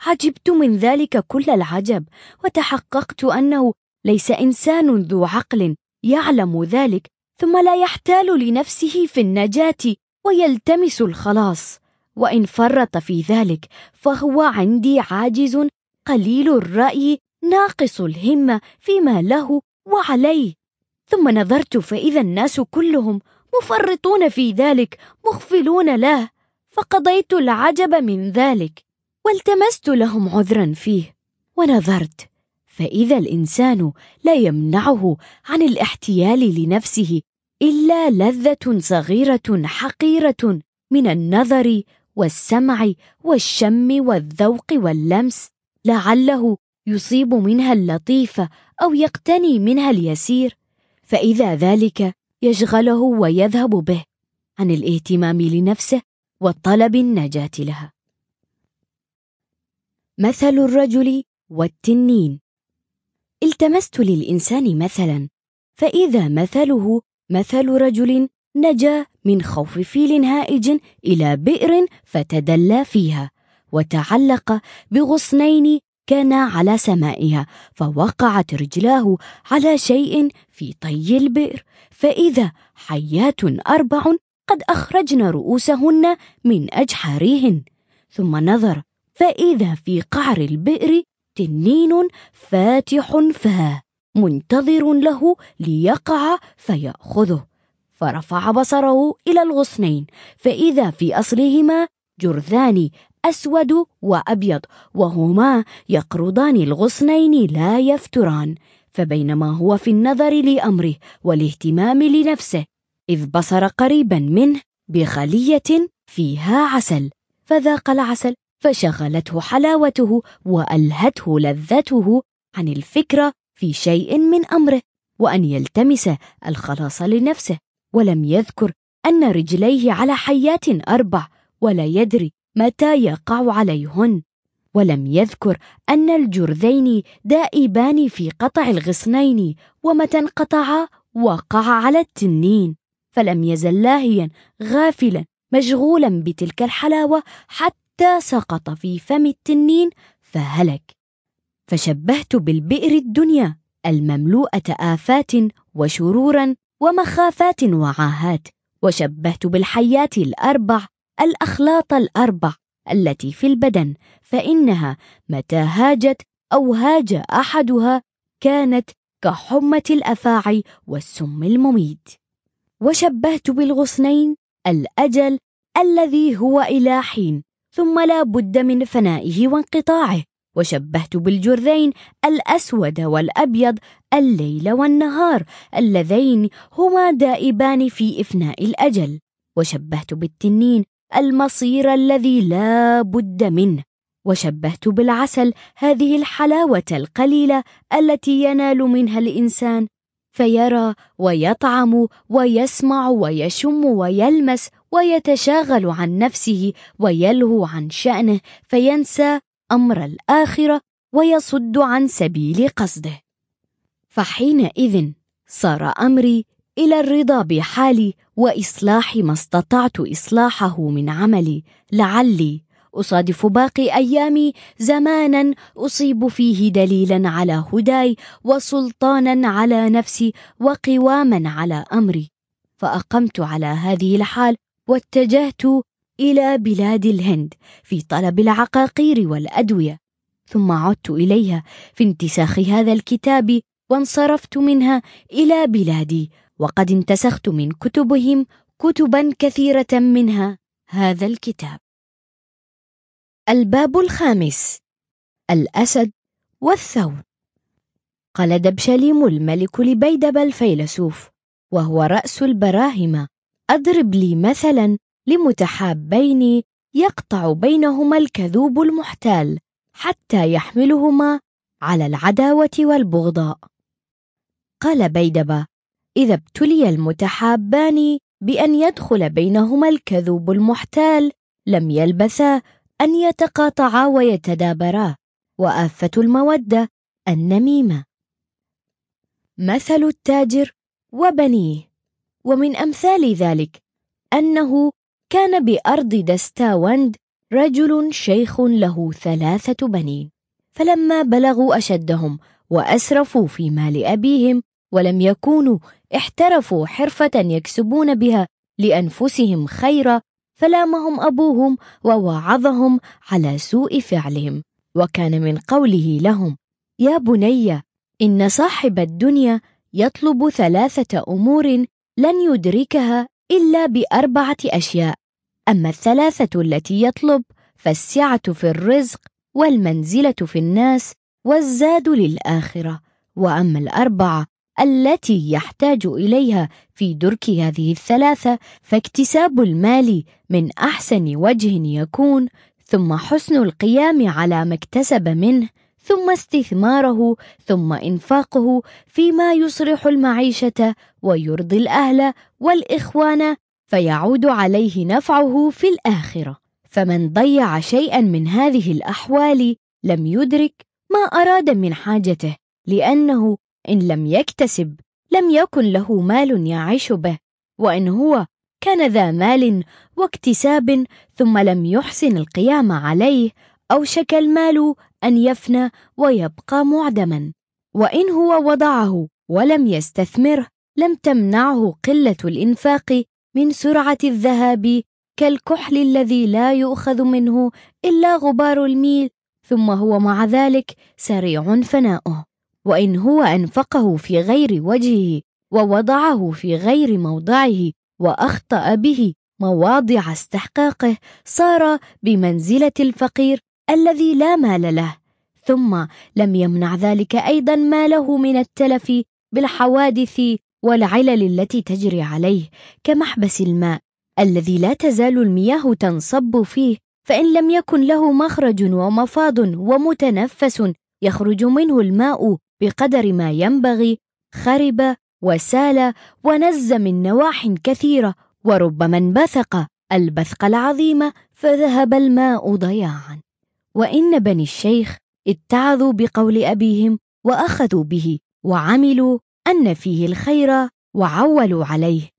عجبت من ذلك كل العجب وتحققت أنه ليس إنسان ذو عقل يعلم ذلك ثم لا يحتال لنفسه في النجاة ويلتمس الخلاص. وإن فرط في ذلك فهو عندي عاجز قليل الرأي ناقص الهمة فيما له وعليه. ثم نظرت فإذا الناس كلهم مفرطون في ذلك مغفلون له فقضيت العجب من ذلك. والتمست لهم عذرا فيه ونظرت فإذا الإنسان لا يمنعه عن الاحتيال لنفسه إلا لذة صغيرة حقيرة من النظر والسمع والشم والذوق واللمس لعله يصيب منها اللطيف أو يقتني منها اليسير فإذا ذلك يشغله ويذهب به عن الاهتمام لنفسه وطلب النجاة لها. مثل الرجل والتنين. التمست للإنسان مثلا فإذا مثله مثل رجل نجا من خوف فيل هائج إلى بئر فتدلى فيها وتعلق بغصنين كانا على سمائها فوقعت رجلاه على شيء في طي البئر. فإذا حيات أربع قد أخرجن رؤوسهن من أجحارهن. ثم نظر فإذا في قعر البئر تنين فاتح فاه منتظر له ليقع فيأخذه. فرفع بصره إلى الغصنين. فإذا في أصلهما جرذان أسود وأبيض وهما يقرضان الغصنين لا يفتران. فبينما هو في النظر لأمره والاهتمام لنفسه إذ بصر قريبا منه بخلية فيها عسل. فذاق العسل. فشغلته حلاوته وألهته لذته عن الفكرة في شيء من أمره وأن يلتمس الخلاص لنفسه ولم يذكر أن رجليه على حيات أربع ولا يدري متى يقع عليهن. ولم يذكر أن الجرذين دائبان في قطع الغصنين ومتى انقطعا وقع على التنين. فلم يزل لاهيا غافلا مشغولا بتلك الحلاوة حتى سقط في فم التنين فهلك. فشبهت بالبئر الدنيا المملوءة آفات وشرورا ومخافات وعاهات. وشبهت بالحيات الأربع الأخلاط الأربع التي في البدن فإنها متى هاجت أو هاج أحدها كانت كحمة الأفاعي والسم المميت. وشبهت بالغصنين الأجل الذي هو إلى حين. ثم لا بد من فنائه وانقطاعه. وشبهت بالجرذين الأسود والأبيض الليل والنهار اللذين هما دائبان في إفناء الأجل. وشبهت بالتنين المصير الذي لا بد منه. وشبهت بالعسل هذه الحلاوة القليلة التي ينال منها الإنسان فيرى ويطعم ويسمع ويشم ويلمس ويتشاغل عن نفسه ويلهو عن شأنه فينسى أمر الآخرة ويصد عن سبيل قصده. فحينئذ صار أمري إلى الرضا بحالي وإصلاح ما استطعت إصلاحه من عملي لعلي أصادف باقي أيامي زمانا أصيب فيه دليلا على هداي وسلطانا على نفسي وقواما على أمري. فأقمت على هذه الحال واتجهت إلى بلاد الهند في طلب العقاقير والأدوية ثم عدت إليها في انتساخ هذا الكتاب وانصرفت منها إلى بلادي وقد انتسخت من كتبهم كتبا كثيرة منها هذا الكتاب. الباب الخامس الأسد والثور. قال دبشليم الملك لبيدب الفيلسوف وهو رأس البراهمة. أضرب لي مثلا لمتحابين يقطع بينهما الكذوب المحتال حتى يحملهما على العداوة والبغضاء. قال بيدبة إذا ابتلي المتحابان بأن يدخل بينهما الكذوب المحتال لم يلبثا أن يتقاطعا ويتدابرا. وآفة المودة النميمة. مثل التاجر وبنيه. ومن أمثال ذلك أنه كان بأرض دستاوند رجل شيخ له ثلاثة بنين فلما بلغوا أشدهم وأسرفوا في مال أبيهم ولم يكونوا احترفوا حرفة يكسبون بها لأنفسهم خيرا فلامهم أبوهم ووعظهم على سوء فعلهم. وكان من قوله لهم يا بني إن صاحب الدنيا يطلب ثلاثة أمور لن يدركها إلا بأربعة أشياء. أما الثلاثة التي يطلب فالسعة في الرزق والمنزلة في الناس والزاد للآخرة. وأما الأربعة التي يحتاج إليها في درك هذه الثلاثة فاكتساب المال من أحسن وجه يكون ثم حسن القيام على ما اكتسب منه ثم استثماره ثم إنفاقه فيما يصلح المعيشة ويرضي الأهل والإخوان فيعود عليه نفعه في الآخرة. فمن ضيع شيئا من هذه الأحوال لم يدرك ما أراد من حاجته لأنه إن لم يكتسب لم يكن له مال يعيش به وإن هو كان ذا مال واكتساب ثم لم يحسن القيام عليه أوشك المال أن يفنى ويبقى معدما وإن هو وضعه ولم يستثمره لم تمنعه قلة الإنفاق من سرعة الذهاب كالكحل الذي لا يؤخذ منه إلا غبار الميل ثم هو مع ذلك سريع فناؤه. وإن هو أنفقه في غير وجهه ووضعه في غير موضعه وأخطأ به مواضع استحقاقه صار بمنزلة الفقير الذي لا مال له ثم لم يمنع ذلك أيضا ماله من التلف بالحوادث والعلل التي تجري عليه كمحبس الماء الذي لا تزال المياه تنصب فيه فإن لم يكن له مخرج ومفاض ومتنفس يخرج منه الماء بقدر ما ينبغي خرب وسال ونز من نواح كثيرة وربما انبثق البثق العظيم فذهب الماء ضياعا. وإن بني الشيخ اتعظوا بقول أبيهم وأخذوا به وعملوا أن فيه الخير وعولوا عليه.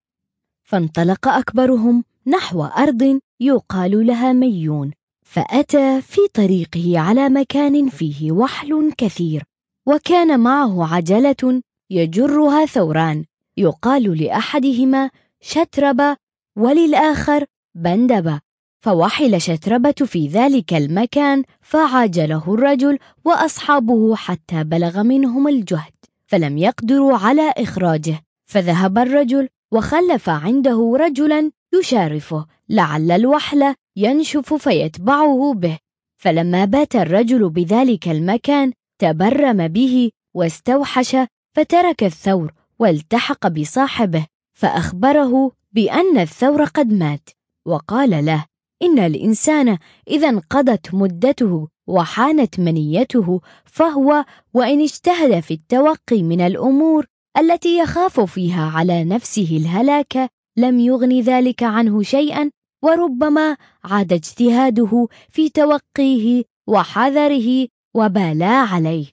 فانطلق أكبرهم نحو أرض يقال لها ميون فأتى في طريقه على مكان فيه وحل كثير وكان معه عجلة يجرها ثوران يقال لأحدهما شترب وللآخر بندب. فوحل شتربة في ذلك المكان فعاجله الرجل وأصحابه حتى بلغ منهم الجهد فلم يقدروا على إخراجه. فذهب الرجل وخلف عنده رجلا يشارفه لعل الوحل ينشف فيتبعه به. فلما بات الرجل بذلك المكان تبرم به واستوحش فترك الثور والتحق بصاحبه فأخبره بأن الثور قد مات وقال له إن الإنسان إذا انقضت مدته وحانت منيته فهو وإن اجتهد في التوقي من الأمور التي يخاف فيها على نفسه الهلاك لم يغن ذلك عنه شيئا وربما عاد اجتهاده في توقيه وحذره وبالا عليه.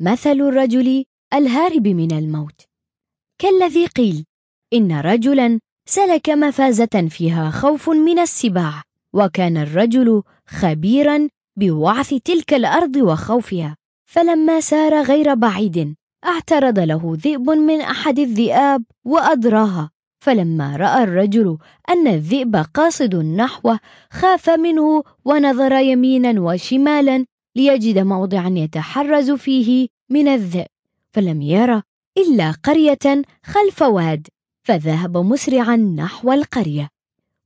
مثل الرجل الهارب من الموت. كالذي قيل إن رجلا سلك مفازة فيها خوف من السباع وكان الرجل خبيرا بوعث تلك الأرض وخوفها. فلما سار غير بعيد اعترض له ذئب من أحد الذئاب وأدراها. فلما رأى الرجل أن الذئب قاصد نحوه خاف منه ونظر يمينا وشمالا ليجد موضعا يتحرز فيه من الذئب. فلم يرى إلا قرية خلف واد. فذهب مسرعا نحو القرية.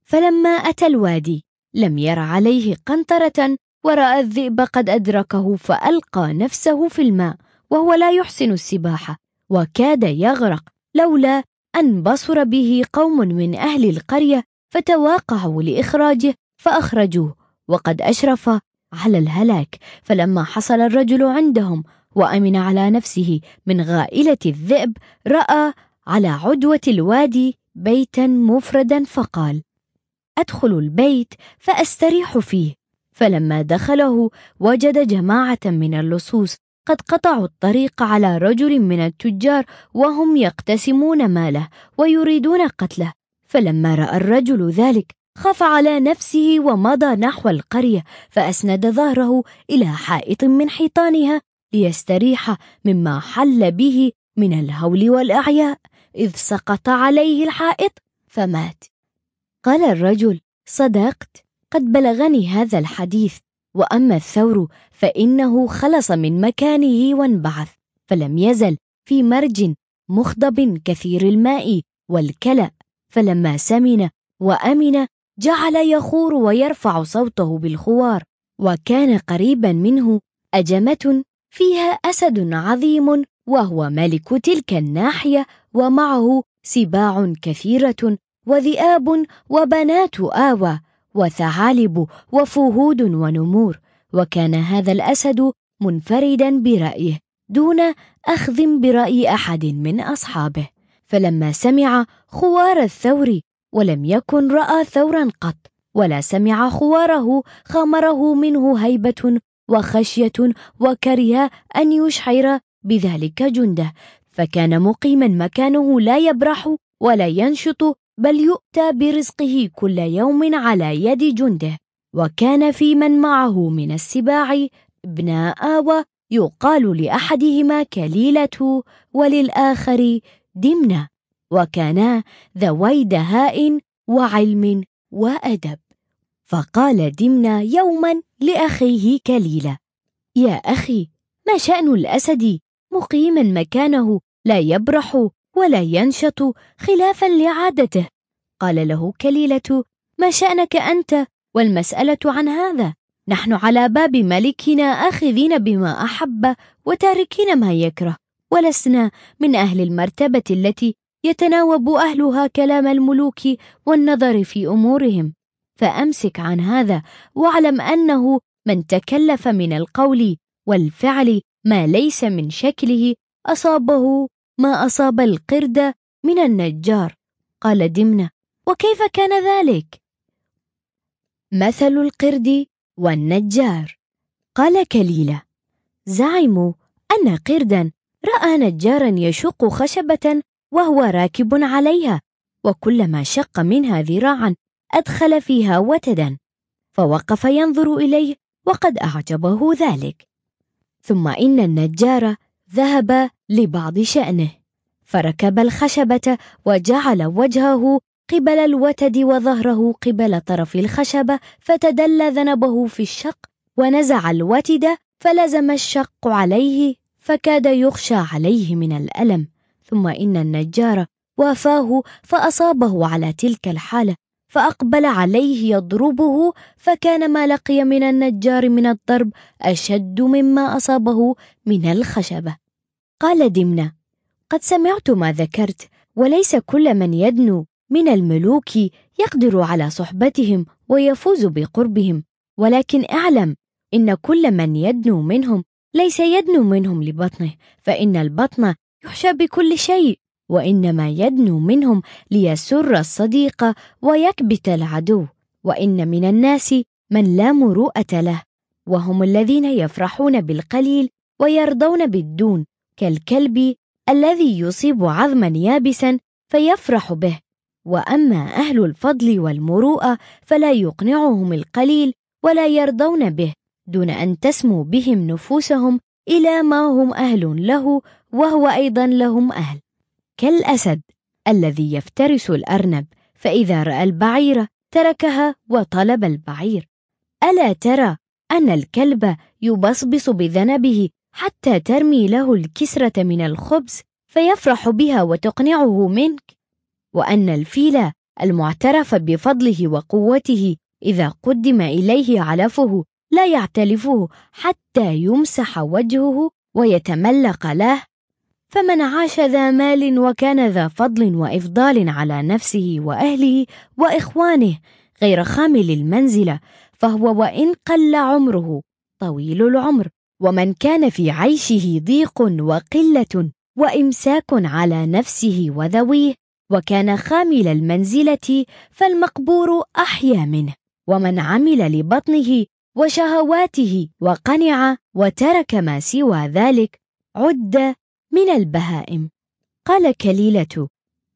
فلما أتى الوادي لم ير عليه قنطرة ورأى الذئب قد أدركه فألقى نفسه في الماء وهو لا يحسن السباحة وكاد يغرق لولا أن بصر به قوم من أهل القرية فتواقعوا لإخراجه فأخرجوه وقد أشرف على الهلاك. فلما حصل الرجل عندهم وأمن على نفسه من غائلة الذئب رأى على عدوة الوادي بيتا مفردا فقال أدخل البيت فأستريح فيه. فلما دخله وجد جماعة من اللصوص قد قطعوا الطريق على رجل من التجار وهم يقتسمون ماله ويريدون قتله. فلما رأى الرجل ذلك خاف على نفسه ومضى نحو القرية فأسند ظهره إلى حائط من حيطانها ليستريح مما حل به من الهول والأعياء. إذ سقط عليه الحائط فمات. قال الرجل صدقت قد بلغني هذا الحديث وأما الثور فإنه خلص من مكانه وانبعث فلم يزل في مرج مخضب كثير الماء والكلا فلما سمن وأمن جعل يخور ويرفع صوته بالخوار وكان قريبا منه أجمة فيها أسد عظيم وهو ملك تلك الناحية ومعه سباع كثيرة وذئاب وبنات آوى وثعالب وفهود ونمور. وكان هذا الأسد منفردا برأيه دون أخذ برأي أحد من أصحابه. فلما سمع خوار الثور ولم يكن رأى ثورا قط ولا سمع خواره خمره منه هيبة وخشية وكره أن يشعر بذلك جنده فكان مقيما مكانه لا يبرح ولا ينشط بل يؤتى برزقه كل يوم على يد جنده. وكان في من معه من السباع ابناء يقال لأحدهما كليلة وللآخر دمنة. وكانا ذوي دهاء وعلم وأدب. فقال دمنة يوما لأخيه كليلة يا أخي ما شأن الأسد مقيما مكانه لا يبرح ولا ينشط خلافا لعادته. قال له كليلة ما شأنك أنت والمسألة عن هذا؟ نحن على باب ملكنا آخذين بما أحب وتاركين ما يكره ولسنا من أهل المرتبة التي يتناوب أهلها كلام الملوك والنظر في أمورهم. فأمسك عن هذا واعلم أنه من تكلف من القول والفعل ما ليس من شكله أصابه ما أصاب القرد من النجار. قال دمنة وكيف كان ذلك؟ مثل القرد والنجار. قال كليلة زعموا أن قردا رأى نجارا يشق خشبة وهو راكب عليها وكلما شق منها ذراعا أدخل فيها وتدا فوقف ينظر إليه وقد أعجبه ذلك. ثم إن النجار ذهب لبعض شأنه فركب الخشبة وجعل وجهه قبل الوتد وظهره قبل طرف الخشبة فتدل ذنبه في الشق ونزع الوتد فلزم الشق عليه فكاد يخشى عليه من الألم. ثم إن النجار وافاه فأصابه على تلك الحالة. فأقبل عليه يضربه فكان ما لقي من النجار من الضرب أشد مما أصابه من الخشبة. قال دمنة قد سمعت ما ذكرت وليس كل من يدنو من الملوك يقدر على صحبتهم ويفوز بقربهم. ولكن اعلم إن كل من يدنو منهم ليس يدنو منهم لبطنه فإن البطن يحشى بكل شيء. وإنما يدنو منهم ليسر الصديق ويكبت العدو وإن من الناس من لا مروءة له وهم الذين يفرحون بالقليل ويرضون بالدون كالكلب الذي يصيب عظما يابسا فيفرح به. وأما أهل الفضل والمروءة فلا يقنعهم القليل ولا يرضون به دون أن تسمو بهم نفوسهم إلى ما هم أهل له وهو أيضا لهم أهل. كالأسد الذي يفترس الأرنب فإذا رأى البعير تركها وطلب البعير. ألا ترى أن الكلب يبصبص بذنبه حتى ترمي له الكسرة من الخبز فيفرح بها وتقنعه منك؟ وأن الفيل المعترف بفضله وقوته إذا قدم إليه علفه لا يعتلفه حتى يمسح وجهه ويتملق له. فمن عاش ذا مال وكان ذا فضل وإفضال على نفسه وأهله وإخوانه غير خامل المنزلة فهو وإن قل عمره طويل العمر ومن كان في عيشه ضيق وقلة وإمساك على نفسه وذويه وكان خامل المنزلة فالمقبور أحيا منه ومن عمل لبطنه وشهواته وقنع وترك ما سوى ذلك عد من البهائم. قال كليلة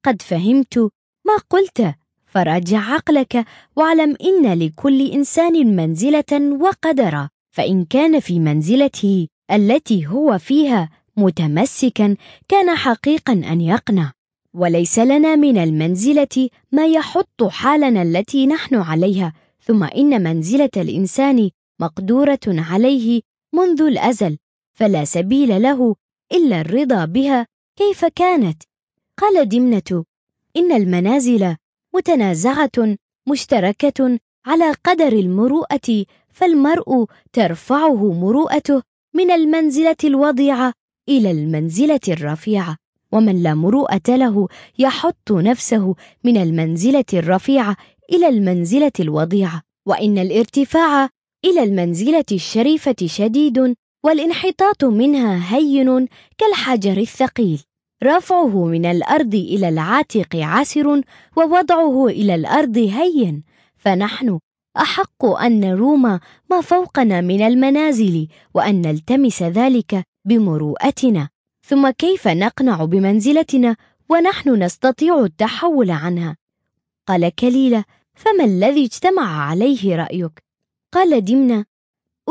قد فهمت ما قلت فراجع عقلك واعلم إن لكل إنسان منزلة وقدرا فإن كان في منزلته التي هو فيها متمسكا كان حقيقا أن يقنع. وليس لنا من المنزلة ما يحط حالنا التي نحن عليها ثم إن منزلة الإنسان مقدورة عليه منذ الأزل فلا سبيل له إلا الرضا بها كيف كانت؟ قال دمنه إن المنازل متنازعة مشتركة على قدر المروءة فالمرء ترفعه مروءته من المنزلة الوضيعة إلى المنزلة الرفيعة ومن لا مروءة له يحط نفسه من المنزلة الرفيعة إلى المنزلة الوضيعة وإن الارتفاع إلى المنزلة الشريفة شديد والانحطاط منها هين كالحجر الثقيل. رفعه من الأرض إلى العاتق عسر ووضعه إلى الأرض هين. فنحن أحق أن نروم ما فوقنا من المنازل وأن نلتمس ذلك بمروءتنا. ثم كيف نقنع بمنزلتنا ونحن نستطيع التحول عنها؟ قال كليلة فما الذي اجتمع عليه رأيك؟ قال دمنة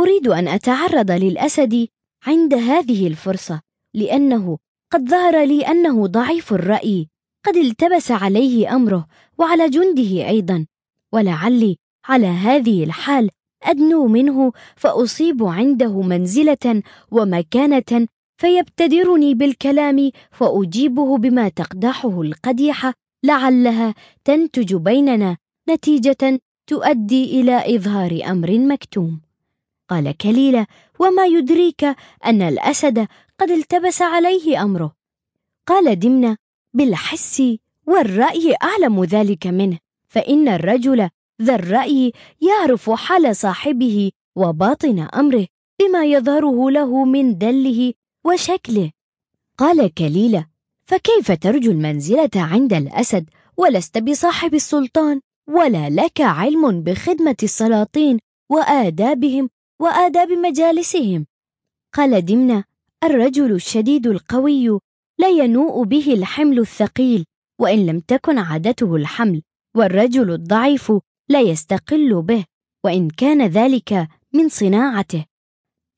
أريد أن أتعرض للأسد عند هذه الفرصة لأنه قد ظهر لي أنه ضعيف الرأي. قد التبس عليه أمره وعلى جنده أيضا. ولعلي على هذه الحال أدنو منه فأصيب عنده منزلة ومكانة فيبتدرني بالكلام فأجيبه بما تقدحه القديحة لعلها تنتج بيننا نتيجة تؤدي إلى إظهار أمر مكتوم. قال كليلة وما يدريك أن الأسد قد التبس عليه أمره. قال دمنة بالحس والرأي أعلم ذلك منه فإن الرجل ذا الرأي يعرف حال صاحبه وباطن أمره بما يظهره له من دله وشكله. قال كليلة فكيف ترجو المنزلة عند الأسد ولست بصاحب السلطان؟ ولا لك علم بخدمة السلاطين وآدابهم وآداب مجالسهم. قال دمنة الرجل الشديد القوي لا ينوء به الحمل الثقيل وإن لم تكن عادته الحمل والرجل الضعيف لا يستقل به وإن كان ذلك من صناعته.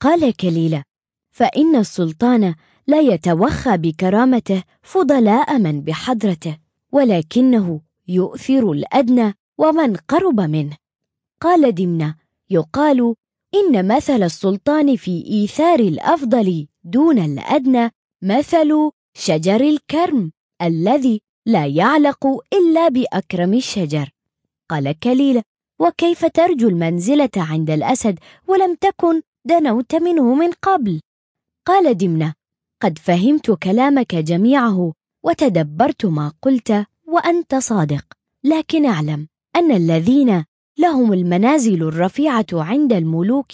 قال كليلة فإن السلطان لا يتوخى بكرامته فضلاء من بحضرته ولكنه يؤثر الأدنى ومن قرب منه. قال دمنة يقال إن مثل السلطان في إيثار الأفضل دون الأدنى مثل شجر الكرم الذي لا يعلق إلا بأكرم الشجر. قال كليل وكيف ترجو المنزلة عند الأسد ولم تكن دنوت منه من قبل؟ قال دمنة قد فهمت كلامك جميعه وتدبرت ما قلت وأنت صادق لكن أعلم أن الذين لهم المنازل الرفيعة عند الملوك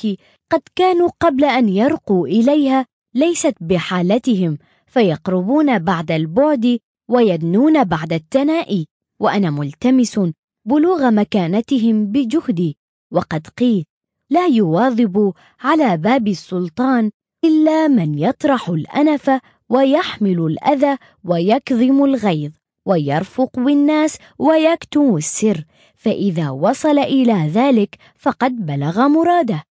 قد كانوا قبل أن يرقوا إليها ليست بحالتهم فيقربون بعد البعد ويدنون بعد التناء وأنا ملتمس بلوغ مكانتهم بجهدي. وقد قيل لا يواظب على باب السلطان إلا من يطرح الأنف ويحمل الأذى ويكظم الغيظ ويرفق بالناس ويكتم السر فإذا وصل إلى ذلك فقد بلغ مراده.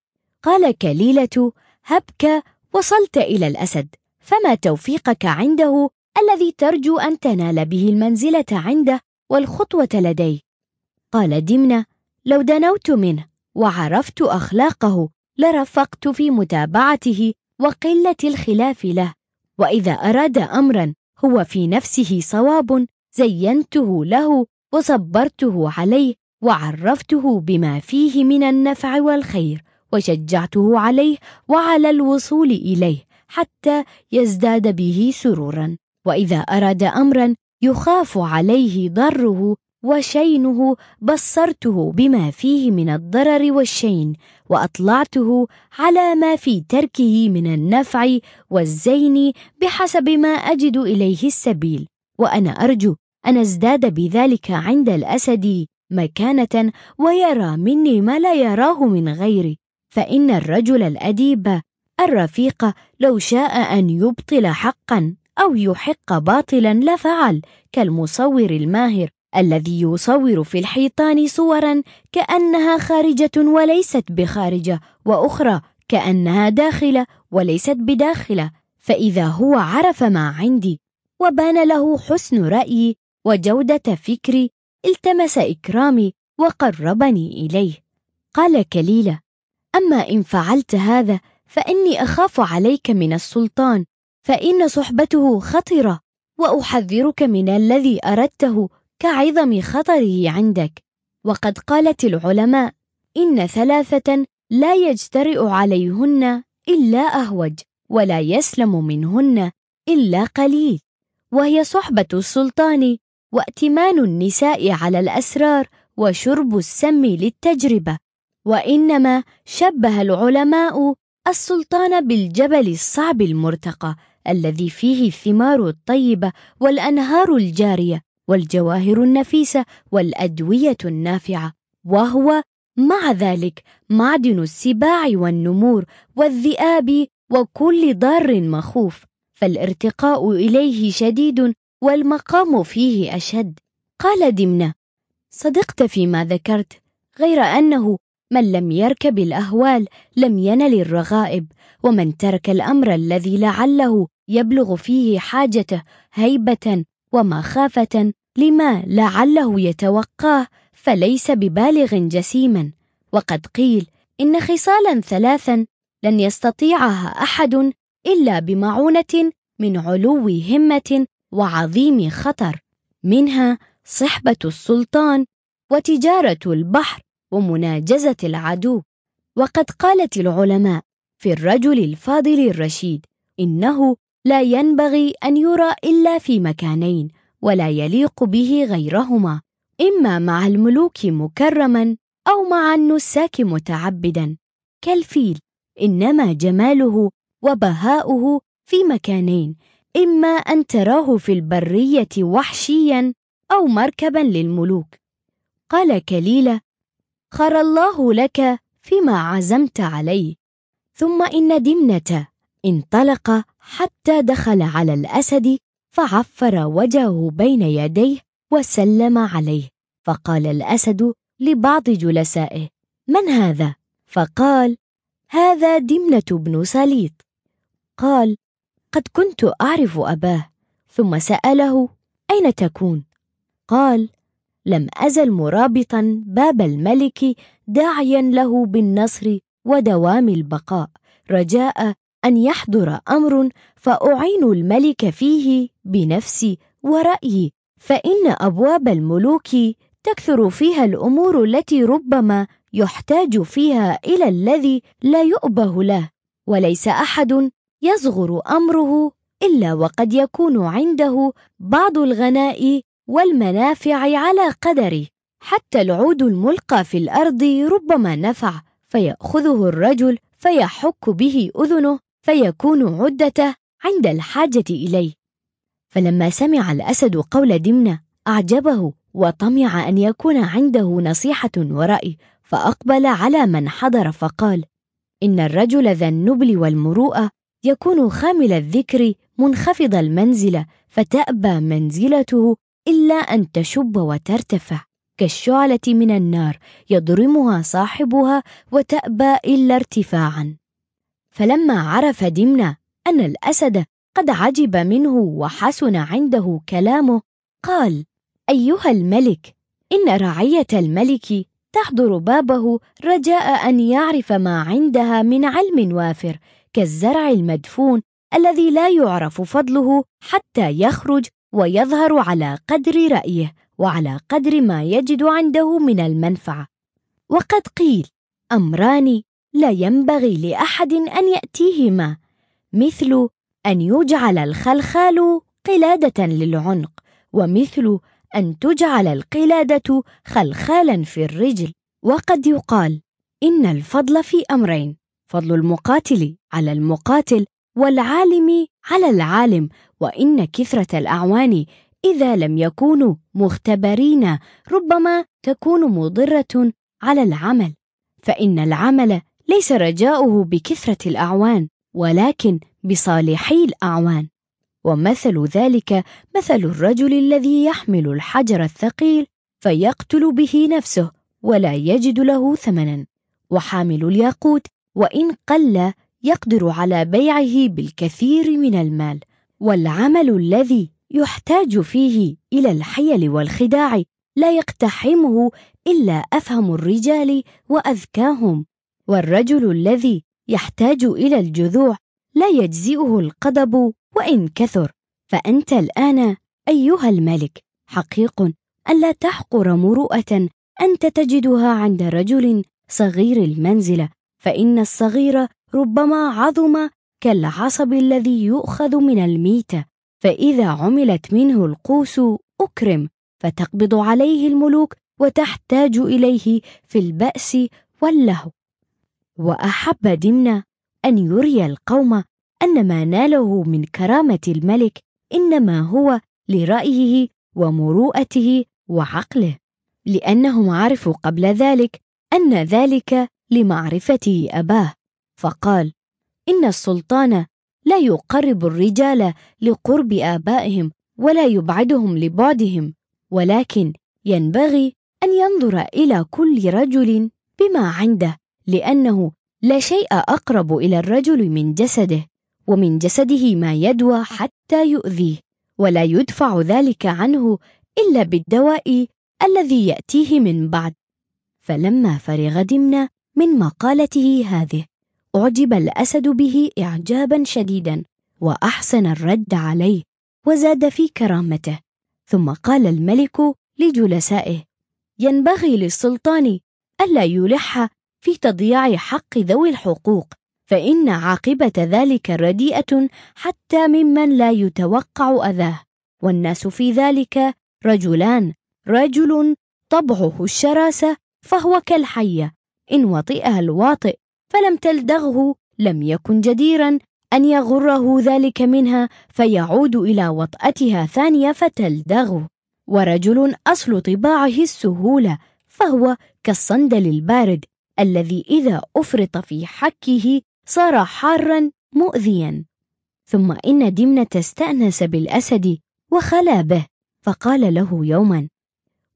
قال كليلة هبك وصلت إلى الأسد فما توفيقك عنده؟ الذي ترجو أن تنال به المنزلة عنده والخطوة لديه. قال دمنة لو دنوت منه وعرفت أخلاقه لرفقت في متابعته وقلة الخلاف له. وإذا أراد أمرا هو في نفسه صواب زينته له وصبرته عليه وعرفته بما فيه من النفع والخير وشجعته عليه وعلى الوصول إليه حتى يزداد به سرورا وإذا أراد أمرا يخاف عليه ضره وشينه بصرته بما فيه من الضرر والشين وأطلعته على ما في تركه من النفع والزين بحسب ما أجد إليه السبيل. وأنا أرجو ان ازداد بذلك عند الأسد مكانة ويرى مني ما لا يراه من غيري فإن الرجل الأديب الرفيق لو شاء أن يبطل حقا أو يحق باطلا لفعل كالمصور الماهر الذي يصور في الحيطان صورا كأنها خارجة وليست بخارجة وأخرى كأنها داخلة وليست بداخلة فإذا هو عرف ما عندي وبان له حسن رأيي وجودة فكري التمس إكرامي وقربني إليه. قال كليلة أما إن فعلت هذا فإني أخاف عليك من السلطان فإن صحبته خطرة وأحذرك من الذي أردته كعظم خطره عندك. وقد قالت العلماء إن ثلاثة لا يجترئ عليهن إلا أهوج ولا يسلم منهن إلا قليل وهي صحبة السلطان وائتمان النساء على الأسرار وشرب السم للتجربة. وإنما شبه العلماء السلطان بالجبل الصعب المرتقى الذي فيه الثمار الطيبة والأنهار الجارية والجواهر النفيسة والأدوية النافعة وهو مع ذلك معدن السباع والنمور والذئاب وكل ضار مخوف. فالارتقاء إليه شديد والمقام فيه أشد. قال دمنة صدقت فيما ذكرت غير أنه من لم يركب الأهوال لم ينل الرغائب ومن ترك الأمر الذي لعله يبلغ فيه حاجته هيبة ومخافة لما لعله يتوقاه فليس ببالغ جسيما. وقد قيل إن خصالا ثلاثا لن يستطيعها أحد إلا بمعونة من علو همة وعظيم خطر منها صحبة السلطان وتجارة البحر ومناجزة العدو. وقد قالت العلماء في الرجل الفاضل الرشيد إنه لا ينبغي أن يرى إلا في مكانين ولا يليق به غيرهما إما مع الملوك مكرما أو مع النساك متعبدا. كالفيل إنما جماله وبهاؤه في مكانين إما أن تراه في البرية وحشيا أو مركبا للملوك. قال كليلة خر الله لك فيما عزمت عليه. ثم إن دمنة انطلق حتى دخل على الأسد فعفر وجهه بين يديه وسلم عليه. فقال الأسد لبعض جلسائه من هذا؟ فقال هذا دمنة بن سليط. قال قد كنت أعرف أباه ثم سأله أين تكون؟ قال لم أزل مرابطا باب الملك داعيا له بالنصر ودوام البقاء رجاء أن يحضر أمر فأعين الملك فيه بنفسي ورأيي فإن أبواب الملوك تكثر فيها الأمور التي ربما يحتاج فيها إلى الذي لا يؤبه له وليس أحد يصغر أمره إلا وقد يكون عنده بعض الغناء والمنافع على قدره. حتى العود الملقى في الأرض ربما نفع فيأخذه الرجل فيحك به أذنه فيكون عدته عند الحاجة إليه. فلما سمع الأسد قول دمنة أعجبه وطمع أن يكون عنده نصيحة ورأي فأقبل على من حضر فقال إن الرجل ذا النبل والمروءة يكون خامل الذكر منخفض المنزلة فتأبى منزلته إلا أن تشب وترتفع كالشعلة من النار يضرمها صاحبها وتأبى إلا ارتفاعا. فلما عرف دمنة أن الأسد قد عجب منه وحسن عنده كلامه قال أيها الملك إن رعية الملك تحضر بابه رجاء أن يعرف ما عندها من علم وافر كالزرع المدفون الذي لا يعرف فضله حتى يخرج ويظهر على قدر رأيه وعلى قدر ما يجد عنده من المنفعة. وقد قيل أمران لا ينبغي لأحد أن يأتيهما مثل أن يجعل الخلخال قلادة للعنق ومثل أن تجعل القلادة خلخالا في الرجل. وقد يقال إن الفضل في أمرين فضل المقاتل على المقاتل والعالم على العالم وإن كثرة الأعوان إذا لم يكونوا مختبرين ربما تكون مضرة على العمل. فإن العمل ليس رجاؤه بكثرة الأعوان ولكن بصالحي الأعوان. ومثل ذلك مثل الرجل الذي يحمل الحجر الثقيل فيقتل به نفسه ولا يجد له ثمنا وحامل الياقوت وإن قل يقدر على بيعه بالكثير من المال والعمل الذي يحتاج فيه إلى الحيل والخداع لا يقتحمه إلا أفهم الرجال وأذكاهم والرجل الذي يحتاج إلى الجذوع لا يجزئه القضب وإن كثر. فأنت الآن أيها الملك حقيق أن لا تحقر مروءة أنت تجدها عند رجل صغير المنزلة فإن الصغير ربما عظم كالعصب الذي يؤخذ من الميتة فإذا عملت منه القوس أكرم فتقبض عليه الملوك وتحتاج إليه في البأس واللهو. وأحب دمنة أن يري القوم أن ما ناله من كرامة الملك إنما هو لرأيه ومروءته وعقله لأنهم عرفوا قبل ذلك أن ذلك لمعرفة أباه فقال إن السلطان لا يقرب الرجال لقرب آبائهم ولا يبعدهم لبعدهم ولكن ينبغي أن ينظر إلى كل رجل بما عنده لأنه لا شيء أقرب إلى الرجل من جسده ومن جسده ما يدوى حتى يؤذيه ولا يدفع ذلك عنه إلا بالدواء الذي يأتيه من بعد. فلما فرغ دمنة من مقالته هذه. أعجب الأسد به إعجابا شديدا وأحسن الرد عليه وزاد في كرامته. ثم قال الملك لجلسائه ينبغي للسلطان ألا يلح في تضييع حق ذوي الحقوق فإن عاقبة ذلك رديئة حتى ممن لا يتوقع أذاه. والناس في ذلك رجلان رجل طبعه الشراسة فهو كالحية إن وطئها الواطئ فلم تلدغه لم يكن جديرا أن يغره ذلك منها فيعود إلى وطأتها ثانية فتلدغه. ورجل أصل طباعه السهولة فهو كالصندل البارد الذي إذا أفرط في حكه صار حارا مؤذيا. ثم إن دمنة استأنس بالأسد وخلا به فقال له يوما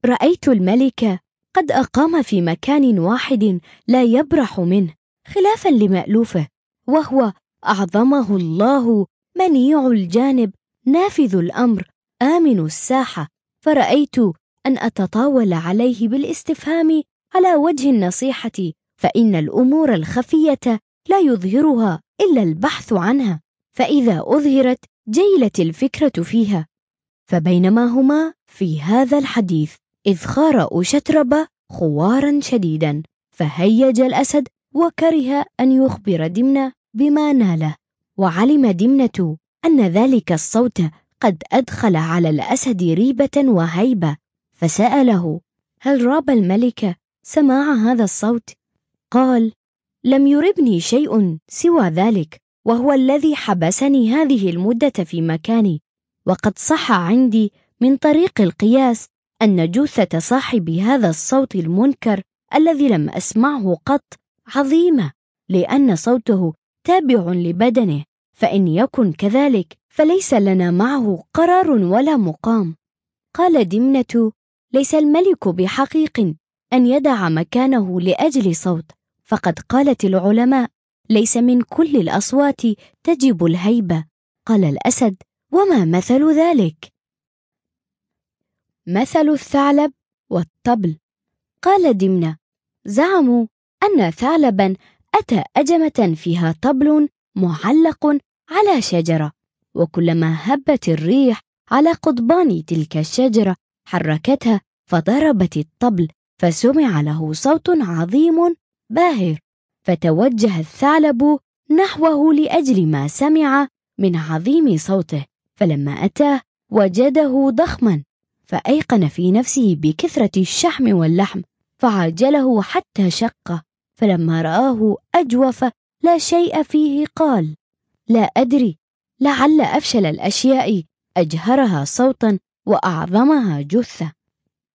رأيت الملك قد أقام في مكان واحد لا يبرح منه خلافا لمألوفه وهو أعظمه الله منيع الجانب نافذ الأمر آمن الساحة. فرأيت أن أتطاول عليه بالاستفهام على وجه النصيحة فإن الأمور الخفية لا يظهرها إلا البحث عنها. فإذا أظهرت جيلت الفكرة فيها. فبينما هما في هذا الحديث إذ خار شترب خوارا شديدا فهيج الأسد وكره أن يخبر دمنة بما ناله وعلم دمنة أن ذلك الصوت قد أدخل على الأسد ريبة وهيبة فسأله هل راب الملك سماع هذا الصوت؟ قال لم يربني شيء سوى ذلك وهو الذي حبسني هذه المدة في مكاني وقد صح عندي من طريق القياس أن جثة صاحب هذا الصوت المنكر الذي لم أسمعه قط عظيمة لأن صوته تابع لبدنه فإن يكن كذلك فليس لنا معه قرار ولا مقام. قال دمنة ليس الملك بحقيق أن يدع مكانه لأجل صوت. فقد قالت العلماء ليس من كل الأصوات تجب الهيبة. قال الأسد وما مثل ذلك؟ مثل الثعلب والطبل. قال دمنة زعموا أن ثعلبا أتى أجمة فيها طبل معلق على شجرة وكلما هبت الريح على قضبان تلك الشجرة حركتها فضربت الطبل فسمع له صوت عظيم باهر فتوجه الثعلب نحوه لأجل ما سمع من عظيم صوته فلما أتاه وجده ضخما. فأيقن في نفسه بكثرة الشحم واللحم فعاجله حتى شقه فلما رآه أجوف لا شيء فيه قال. لا أدري. لعل أفشل الأشياء. أجهرها صوتا وأعظمها جثة.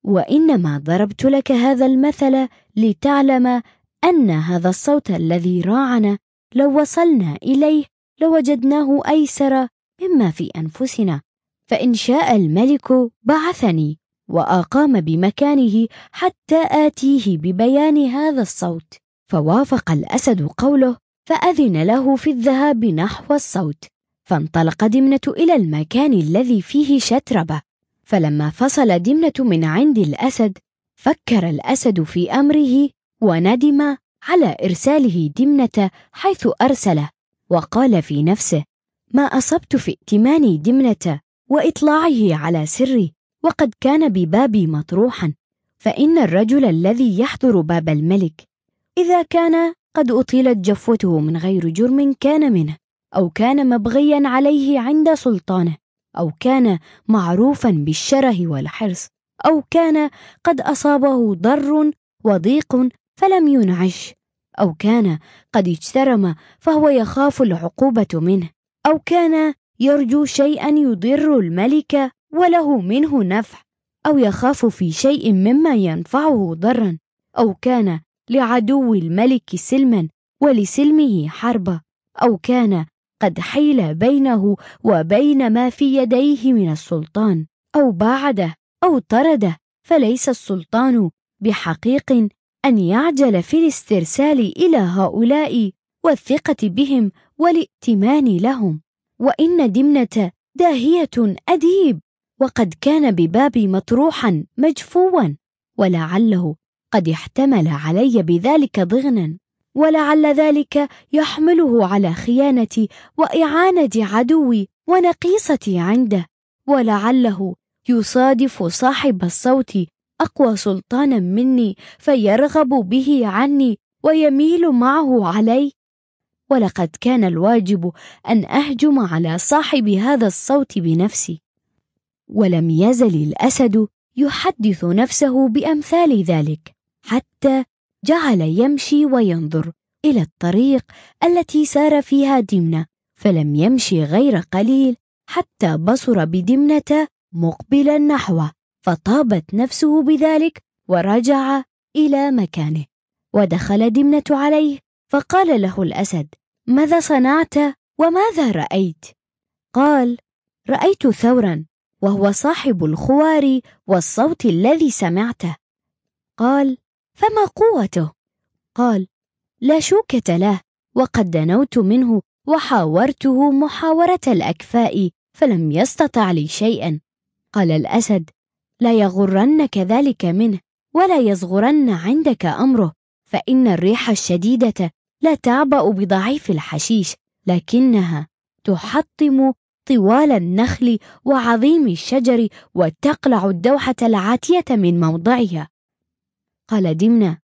وإنما ضربت لك هذا المثل لتعلم أن هذا الصوت الذي راعنا لو وصلنا إليه لوجدناه أيسر مما في أنفسنا. فإن شاء الملك بعثني وأقام بمكانه حتى آتيه ببيان هذا الصوت. فوافق الأسد قوله فأذن له في الذهاب نحو الصوت. فانطلق دمنة إلى المكان الذي فيه شتربة. فلما فصل دمنة من عند الأسد فكر الأسد في أمره وندم على إرساله دمنة حيث أرسله وقال في نفسه ما أصبت في ائتمان دمنة وإطلاعه على سري وقد كان ببابي مطروحا فإن الرجل الذي يحضر باب الملك إذا كان قد أطيلت جفوته من غير جرم كان منه أو كان مبغيا عليه عند سلطانه أو كان معروفا بالشره والحرص أو كان قد أصابه ضر وضيق فلم ينعش أو كان قد اجترم فهو يخاف العقوبة منه أو كان يرجو شيئا يضر الملك وله منه نفع أو يخاف في شيء مما ينفعه ضرا أو كان لعدو الملك سلما ولسلمه حربا أو كان قد حيل بينه وبين ما في يديه من السلطان أو باعده أو طرده. فليس السلطان بحقيق أن يعجل في الاسترسال إلى هؤلاء والثقة بهم والائتمان لهم. وإن دمنة داهية أديب وقد كان ببابي مطروحا مجفوا ولعله قد احتمل علي بذلك ضغنا ولعل ذلك يحمله على خيانتي وإعانة عدوي ونقيصتي عنده ولعله يصادف صاحب الصوت أقوى سلطانا مني فيرغب به عني ويميل معه علي. ولقد كان الواجب أن أهجم على صاحب هذا الصوت بنفسي. ولم يزل الأسد يحدث نفسه بأمثال ذلك حتى جعل يمشي وينظر إلى الطريق التي سار فيها دمنة فلم يمشي غير قليل حتى بصر بدمنة مقبلا نحوه فطابت نفسه بذلك ورجع إلى مكانه ودخل دمنة عليه. فقال له الأسد ماذا صنعت وماذا رأيت؟ قال رأيت ثورا وهو صاحب الخوار والصوت الذي سمعته. قال فما قوته؟ قال لا شوكة له وقد دنوت منه وحاورته محاورة الأكفاء فلم يستطع لي شيئا. قال الأسد لا يغرنك ذلك منه ولا يصغرن عندك أمره فإن الريح الشديدة لا تعبأ بضعيف الحشيش لكنها تحطم طوال النخل وعظيم الشجر وتقلع الدوحة العاتية من موضعها. قال دمنة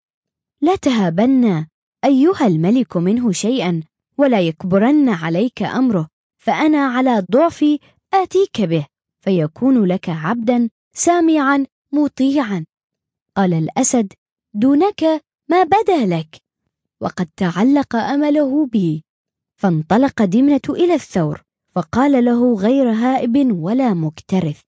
لا تهابن أيها الملك منه شيئا ولا يكبرن عليك أمره فأنا على ضعفي آتيك به فيكون لك عبدا سامعا مطيعا. قال الأسد دونك ما بدا لك؟ وقد تعلق أمله بي فانطلق دمنة إلى الثور فقال له غير هائب ولا مكترث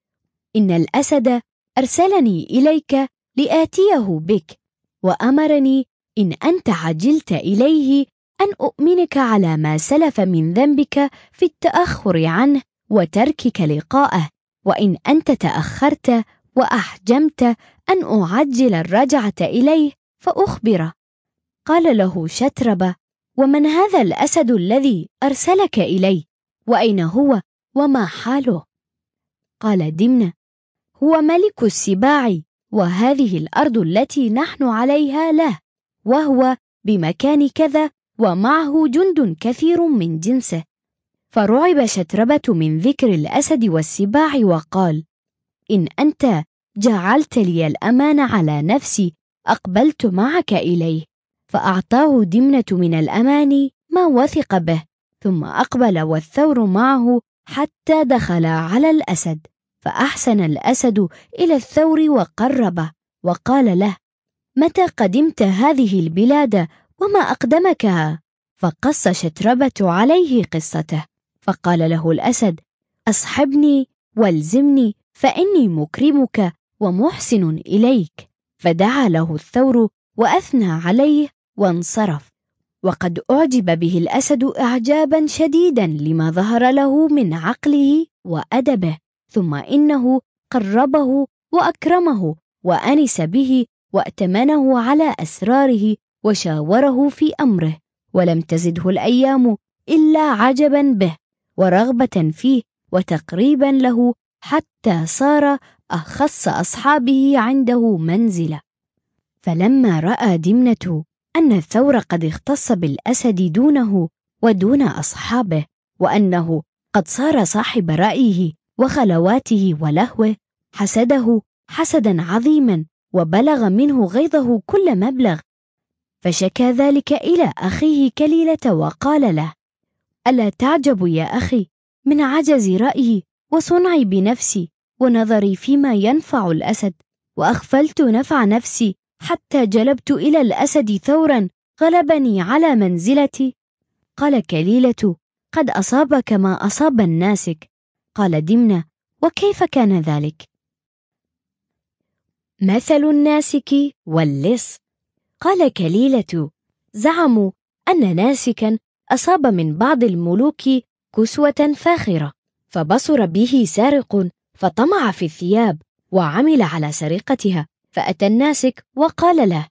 إن الأسد أرسلني إليك لآتيه بك وأمرني إن أنت عجلت إليه أن أؤمنك على ما سلف من ذنبك في التأخر عنه وتركك لقاءه وإن أنت تأخرت وأحجمت أن أعجل الرجعة إليه فأخبره. قال له شتربة ومن هذا الأسد الذي أرسلك إلي؟ وأين هو؟ وما حاله؟ قال دمنة هو ملك السباع وهذه الأرض التي نحن عليها له وهو بمكان كذا ومعه جند كثير من جنسه. فرعب شتربة من ذكر الأسد والسباع وقال إن أنت جعلت لي الأمان على نفسي أقبلت معك إليه. فأعطاه دمنة من الأمان ما وثق به ثم أقبل والثور معه حتى دخل على الأسد فأحسن الأسد إلى الثور وقربه وقال له متى قدمت هذه البلاد وما أقدمكها فقص شتربة عليه قصته فقال له الأسد أصحبني والزمني فإني مكرمك ومحسن إليك. فدعا له الثور وأثنى عليه وانصرف. وقد أعجب به الأسد إعجابا شديدا لما ظهر له من عقله وأدبه ثم إنه قربه وأكرمه وأنس به وأتمنه على أسراره وشاوره في أمره ولم تزده الأيام إلا عجبا به ورغبة فيه وتقريبا له حتى صار أخص أصحابه عنده منزلة. فلما رأى دمنة أن الثور قد اختص بالأسد دونه ودون أصحابه وأنه قد صار صاحب رأيه وخلواته ولهوه حسده حسدا عظيما وبلغ منه غيظه كل مبلغ. فشكى ذلك إلى أخيه كليلة وقال له ألا تعجب يا أخي من عجز رايي وصنعي بنفسي ونظري فيما ينفع الأسد وأغفلت نفع نفسي حتى جلبت إلى الأسد ثورا غلبني على منزلتي. قال كليلة قد أصابك ما أصاب الناسك. قال دمنة وكيف كان ذلك؟ مثل الناسك واللص. قال كليلة زعموا أن ناسكا أصاب من بعض الملوك كسوة فاخرة. فبصر به سارق فطمع في الثياب وعمل على سرقتها. فأتى الناسك وقال له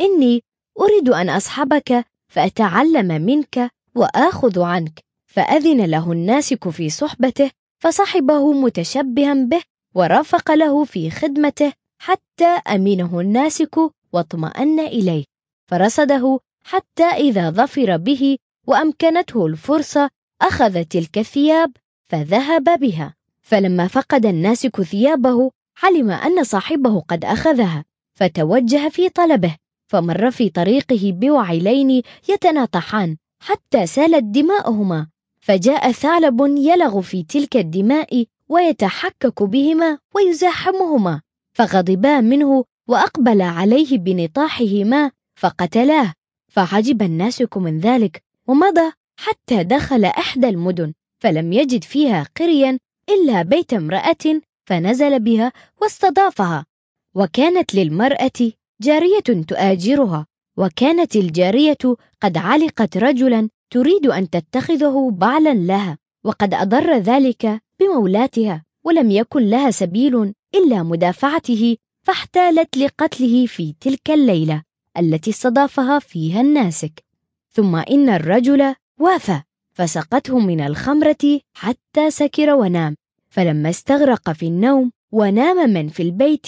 إني أريد أن أصحبك فأتعلم منك وآخذ عنك. فأذن له الناسك في صحبته فصحبه متشبها به ورافق له في خدمته حتى أمينه الناسك واطمأن إليه. فرصده حتى إذا ظفر به وأمكنته الفرصة أخذ تلك الثياب فذهب بها. فلما فقد الناسك ثيابه علم أن صاحبه قد أخذها فتوجه في طلبه فمر في طريقه بوعيلين يتناطحان حتى سالت دماؤهما فجاء ثعلب يلغ في تلك الدماء ويتحكك بهما ويزاحمهما فغضبا منه وأقبل عليه بنطاحهما فقتلاه فعجب الناسك من ذلك ومضى حتى دخل إحدى المدن فلم يجد فيها قريا إلا بيت امرأة فنزل بها واستضافها. وكانت للمرأة جارية تؤاجرها. وكانت الجارية قد علقت رجلا تريد أن تتخذه بعلا لها. وقد أضر ذلك بمولاتها ولم يكن لها سبيل إلا مدافعته فاحتالت لقتله في تلك الليلة التي استضافها فيها الناسك. ثم إن الرجل وافى فسقته من الخمرة حتى سكر ونام. فلما استغرق في النوم ونام من في البيت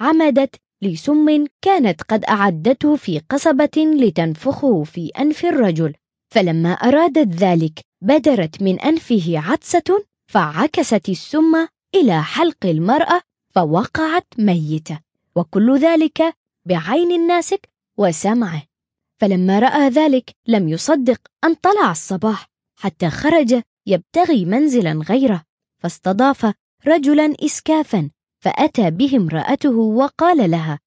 عمدت لسم كانت قد أعدته في قصبة لتنفخه في أنف الرجل. فلما أرادت ذلك بدرت من أنفه عدسة فعكست السم إلى حلق المرأة فوقعت ميتة. وكل ذلك بعين الناسك وسمعه. فلما رأى ذلك لم يصدق أن طلع الصباح حتى خرج يبتغي منزلا غيره. فاستضاف رجلا إسكافا فأتى به امرأته وقال لها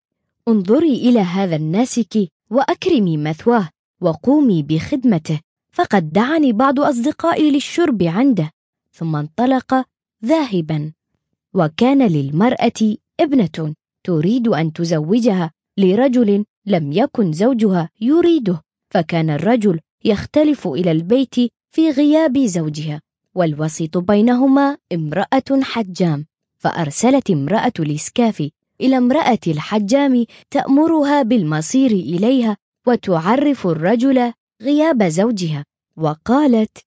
انظري إلى هذا الناسك وأكرمي مثواه وقومي بخدمته. فقد دعني بعض أصدقائي للشرب عنده ثم انطلق ذاهبا. وكان للمرأة ابنة تريد أن تزوجها لرجل لم يكن زوجها يريده فكان الرجل يختلف إلى البيت في غياب زوجها. والوسيط بينهما امرأة حجام فأرسلت امرأة الإسكاف إلى امرأة الحجام تأمرها بالمصير إليها وتعرف الرجل غياب زوجها وقالت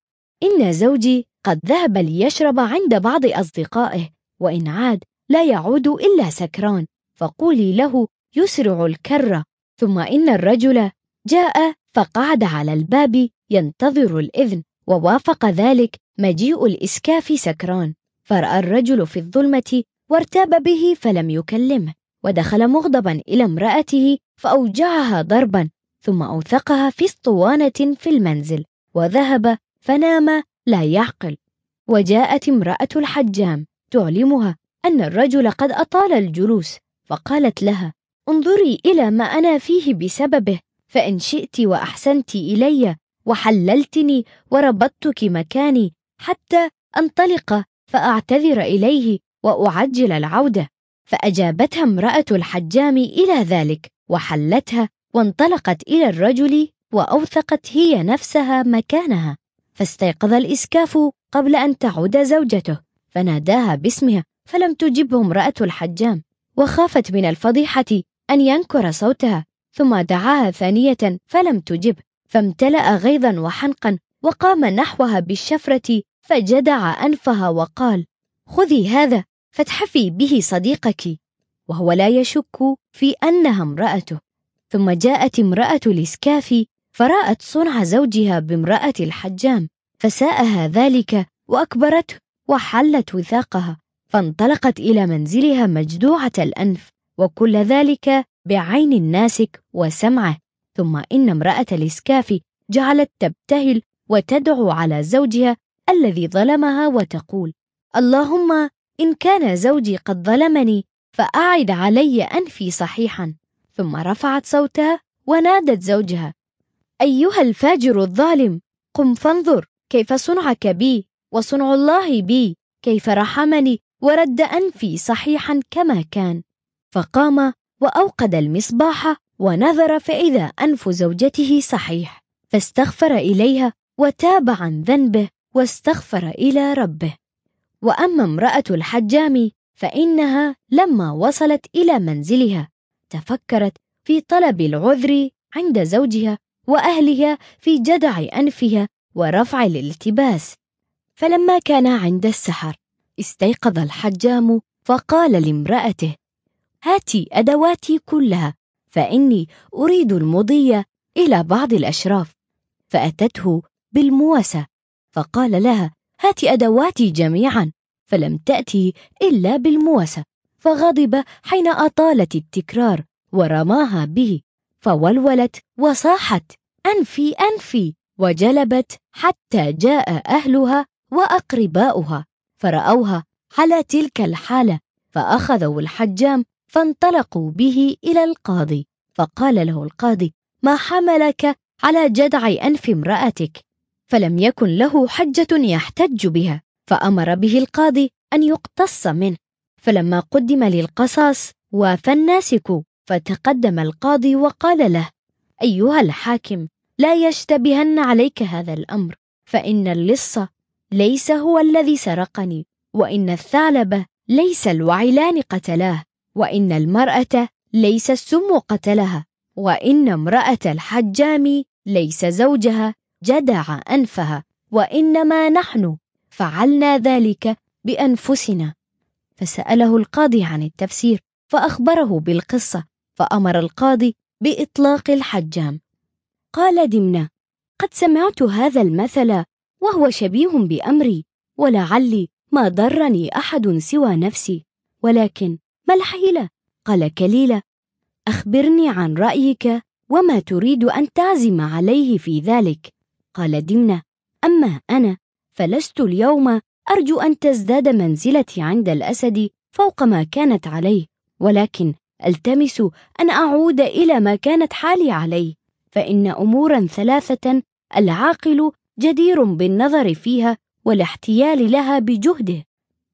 إن زوجي قد ذهب ليشرب عند بعض أصدقائه وإن عاد لا يعود إلا سكران فقولي له يسرع الكرة ثم إن الرجل جاء فقعد على الباب ينتظر الإذن ووافق ذلك مجيء الإسكاف سكران. فرأى الرجل في الظلمة وارتاب به فلم يكلمه ودخل مغضبا إلى امرأته فأوجعها ضربا ثم أوثقها في اسطوانة في المنزل وذهب فنام لا يعقل. وجاءت امرأة الحجام تعلمها أن الرجل قد أطال الجلوس فقالت لها انظري إلى ما أنا فيه بسببه فإن شئت وأحسنت إلي وحللتني وربطتك مكاني حتى أنطلق فأعتذر إليه وأعجل العودة. فأجابتها امرأة الحجام إلى ذلك وحلتها وانطلقت إلى الرجل وأوثقت هي نفسها مكانها. فاستيقظ الإسكاف قبل أن تعود زوجته فناداها باسمها فلم تجبه امرأة الحجام. وخافت من الفضيحة أن ينكر صوتها ثم دعاها ثانية فلم تجب. فامتلأ غيظا وحنقا وقام نحوها بالشفرة فجدع أنفها وقال خذي هذا فاتحفي به صديقك. وهو لا يشك في أنها امرأته. ثم جاءت امرأة الإسكاف فرأت صنع زوجها بامرأة الحجام فساءها ذلك وأكبرته وحلت وثاقها فانطلقت إلى منزلها مجدوعة الأنف وكل ذلك بعين الناسك وسمعه. ثم إن امرأة الإسكاف جعلت تبتهل وتدعو على زوجها الذي ظلمها وتقول اللهم إن كان زوجي قد ظلمني فأعد علي أنفي صحيحا. ثم رفعت صوتها ونادت زوجها أيها الفاجر الظالم قم فانظر كيف صنعك بي وصنع الله بي كيف رحمني ورد أنفي صحيحا كما كان. فقام وأوقد المصباح ونظر فإذا أنف زوجته صحيح فاستغفر إليها وتاب عن ذنبه واستغفر إلى ربه. وأما امرأة الحجام فإنها لما وصلت إلى منزلها تفكرت في طلب العذر عند زوجها وأهلها في جدع أنفها ورفع الالتباس. فلما كان عند السحر استيقظ الحجام فقال لامرأته هاتي أدواتي كلها فإني أريد المضي إلى بعض الأشراف. فأتته بالموسى فقال لها هات أدواتي جميعا. فلم تأتي إلا بالموسى فغضب حين أطالت التكرار ورماها به. فولولت وصاحت أنفي أنفي. وجلبت حتى جاء أهلها وأقرباؤها. فرأوها على تلك الحالة. فأخذوا الحجام فانطلقوا به إلى القاضي. فقال له القاضي ما حملك على جدع أنف امرأتك؟ فلم يكن له حجة يحتج بها. فأمر به القاضي أن يقتص منه. فلما قدم للقصاص وافى الناسك فتقدم القاضي وقال له أيها الحاكم لا يشتبهن عليك هذا الأمر فإن اللص ليس هو الذي سرقني وإن الثعلب ليس الوعلان قتلاه. وإن المرأة ليس السم قتلها وإن امرأة الحجام ليس زوجها جدع أنفها وإنما نحن فعلنا ذلك بأنفسنا. فسأله القاضي عن التفسير فأخبره بالقصة فأمر القاضي بإطلاق الحجام. قال دمنة قد سمعت هذا المثل وهو شبيه بأمري ولعلي ما ضرني أحد سوى نفسي ولكن ما الحيلة؟ قال كليلة أخبرني عن رأيك وما تريد أن تعزم عليه في ذلك قال دمنة أما أنا فلست اليوم أرجو أن تزداد منزلتي عند الأسد فوق ما كانت عليه ولكن ألتمس أن أعود إلى ما كانت حالي عليه فإن أمورا ثلاثة العاقل جدير بالنظر فيها والاحتيال لها بجهده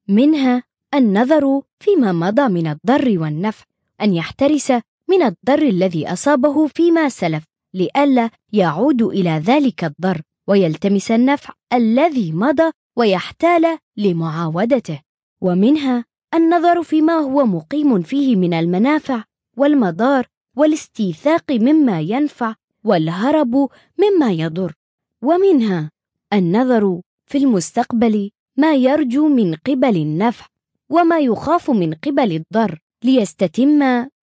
منها النظر فيما مضى من الضر والنفع أن يحترس من الضر الذي أصابه فيما سلف لئلا يعود إلى ذلك الضر ويلتمس النفع الذي مضى ويحتال لمعاودته. ومنها النظر فيما هو مقيم فيه من المنافع والمضار والاستيثاق مما ينفع والهرب مما يضر. ومنها النظر في المستقبل ما يرجو من قبل النفع وما يخاف من قبل الضر ليستتم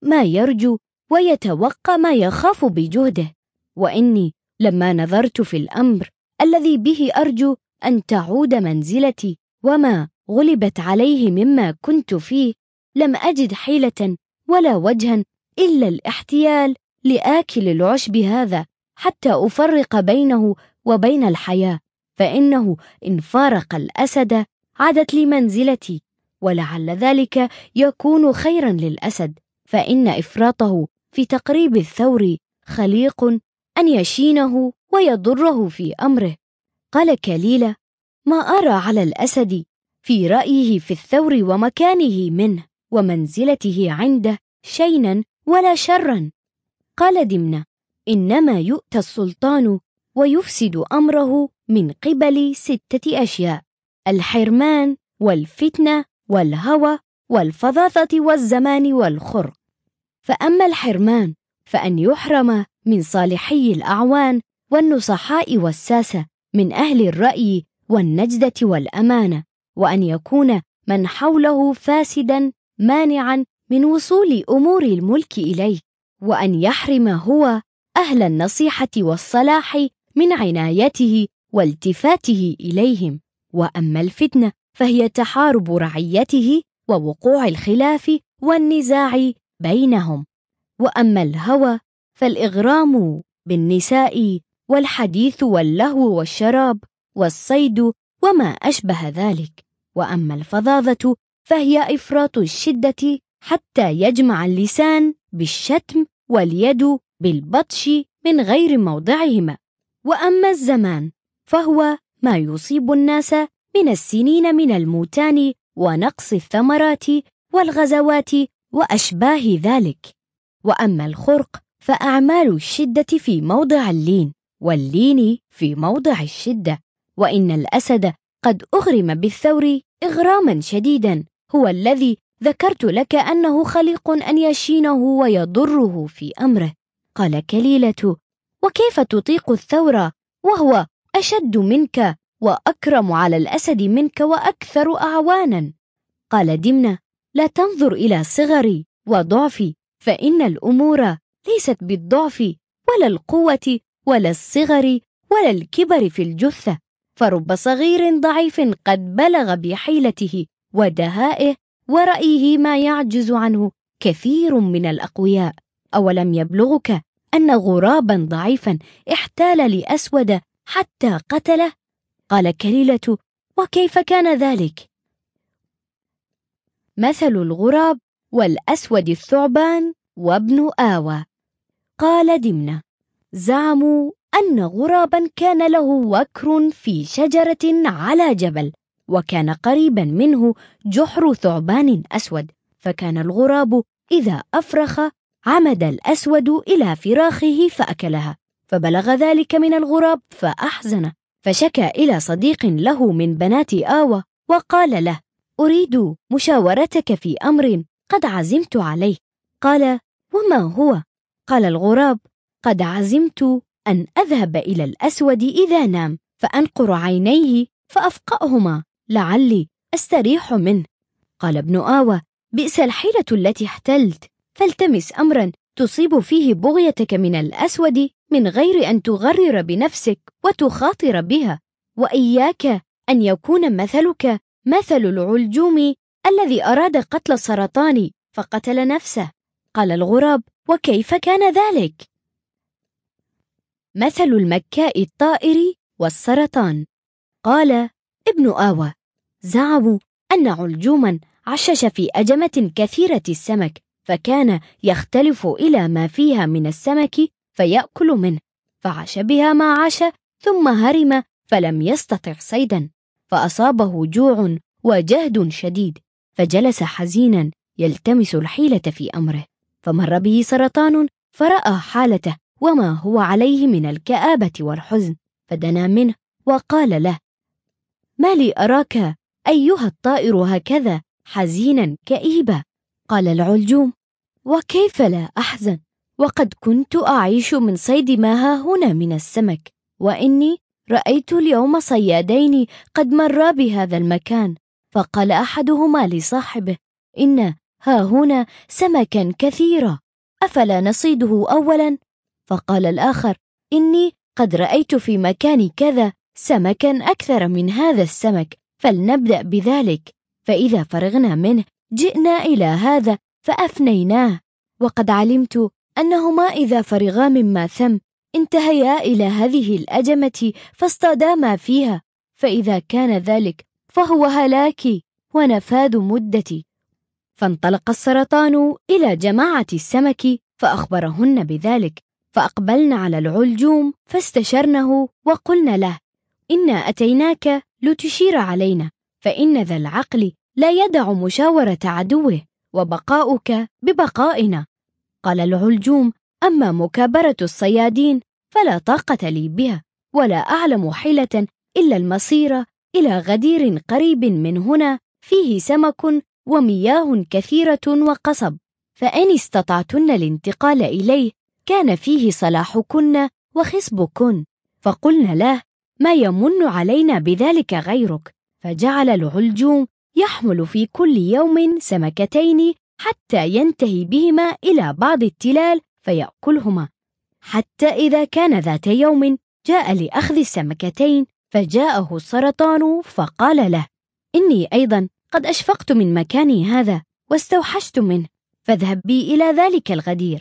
ما يرجو ويتوقى ما يخاف بجهده. وإني لما نظرت في الأمر الذي به أرجو أن تعود منزلتي وما غلبت عليه مما كنت فيه لم أجد حيلة ولا وجها إلا الاحتيال لآكل العشب هذا حتى أفرق بينه وبين الحياة فإنه إن فارق الأسد عادت لي منزلتي. ولعل ذلك يكون خيرا للأسد فإن إفراطه في تقريب الثور خليق أن يشينه ويضره في أمره. قال كليله ما أرى على الأسد في رأيه في الثور ومكانه منه ومنزلته عنده شينا ولا شرا. قال دمنة إنما يؤتى السلطان ويفسد أمره من قبل ستة أشياء الحرمان والفتنة والهوى والفظاظه والزمان والخرق فأما الحرمان فأن يحرم من صالحي الأعوان والنصحاء والساسه من أهل الرأي والنجدة والأمانة وأن يكون من حوله فاسدا مانعا من وصول أمور الملك إليه وأن يحرم هو أهل النصيحة والصلاح من عنايته والتفاته إليهم. وأما الفتنة فهي تحارب رعيته ووقوع الخلاف والنزاع بينهم. وأما الهوى فالإغرام بالنساء والحديث واللهو والشراب والصيد وما أشبه ذلك. وأما الفظاظة فهي إفراط الشدة حتى يجمع اللسان بالشتم واليد بالبطش من غير موضعهما. وأما الزمان فهو ما يصيب الناس من السنين من الموتان ونقص الثمرات والغزوات وأشباه ذلك. وأما الخرق فأعمال الشدة في موضع اللين واللين في موضع الشدة. وإن الأسد قد أغرم بالثور إغراما شديدا. هو الذي ذكرت لك أنه خليق أن يشينه ويضره في أمره. قال كليلة وكيف تطيق الثور وهو أشد منك وأكرم على الأسد منك وأكثر أعوانا. قال دمنة لا تنظر إلى صغري وضعفي فإن الأمور ليست بالضعف ولا القوة ولا الصغر ولا الكبر في الجثة. فرب صغير ضعيف قد بلغ بحيلته ودهائه ورأيه ما يعجز عنه كثير من الأقوياء. أولم يبلغك أن غرابا ضعيفا احتال لأسود حتى قتله؟ قال كليلة وكيف كان ذلك؟ مثل الغراب والأسود الثعبان وابن آوى. قال دمنة زعموا أن غرابا كان له وكر في شجرة على جبل وكان قريبا منه جحر ثعبان أسود فكان الغراب إذا أفرخ عمد الأسود إلى فراخه فأكلها فبلغ ذلك من الغراب فأحزن فشكى إلى صديق له من بنات آوى وقال له أريد مشاورتك في أمر قد عزمت عليه قال وما هو؟ قال الغراب قد عزمت أن أذهب إلى الأسود إذا نام فأنقر عينيه فأفقأهما لعلي أستريح منه قال ابن آوى بئس الحيلة التي احتلت فالتمس أمرا تصيب فيه بغيتك من الأسود من غير أن تغرر بنفسك وتخاطر بها. وإياك أن يكون مثلك مثل العلجوم الذي أراد قتل السرطان فقتل نفسه. قال الغراب وكيف كان ذلك؟ مثل المكاء الطائر والسرطان. قال ابن آوى زعموا أن علجوما عشش في أجمة كثيرة السمك فكان يختلف إلى ما فيها من السمك فيأكل منه فعاش بها ما عاش ثم هرم فلم يستطع صيدا فأصابه جوع وجهد شديد فجلس حزينا يلتمس الحيلة في أمره فمر به سرطان فرأى حالته وما هو عليه من الكآبة والحزن فدنا منه وقال له ما لي أراك أيها الطائر هكذا حزينا كئيبا؟ قال العلجوم. وكيف لا؟ أحزن. وقد كنت أعيش من صيد ما ها هنا من السمك. وإني رأيت اليوم صيادين قد مرا بهذا المكان. فقال أحدهما لصاحبه. إن ها هنا سمكا كثيرا أفلا نصيده أولا؟ فقال الآخر. إني قد رأيت في مكان كذا سمكا أكثر من هذا السمك. فلنبدأ بذلك. فإذا فرغنا منه جئنا إلى هذا فأفنيناه. وقد علمت أنهما إذا فرغا مما ثم انتهيا إلى هذه الأجمة فاصطادا ما فيها. فإذا كان ذلك فهو هلاكي ونفاذ مدتي. فانطلق السرطان إلى جماعة السمك فأخبرهن بذلك. فأقبلن على العلجوم فاستشرنه وقلن له إنا أتيناك لتشير علينا فإن ذا العقل لا يدع مشاورة عدوه وبقاؤك ببقائنا. قال العلجوم أما مكابرة الصيادين فلا طاقة لي بها ولا أعلم حيلة إلا المصير إلى غدير قريب من هنا فيه سمك ومياه كثيرة وقصب. فإن استطعتن الانتقال إليه كان فيه صلاحكن وخصبكن فقلن له ما يمن علينا بذلك غيرك؟ فجعل العلجوم يحمل في كل يوم سمكتين حتى ينتهي بهما إلى بعض التلال فيأكلهما. حتى إذا كان ذات يوم جاء لأخذ السمكتين فجاءه السرطان فقال له إني أيضا قد أشفقت من مكاني هذا واستوحشت منه فاذهب بي إلى ذلك الغدير.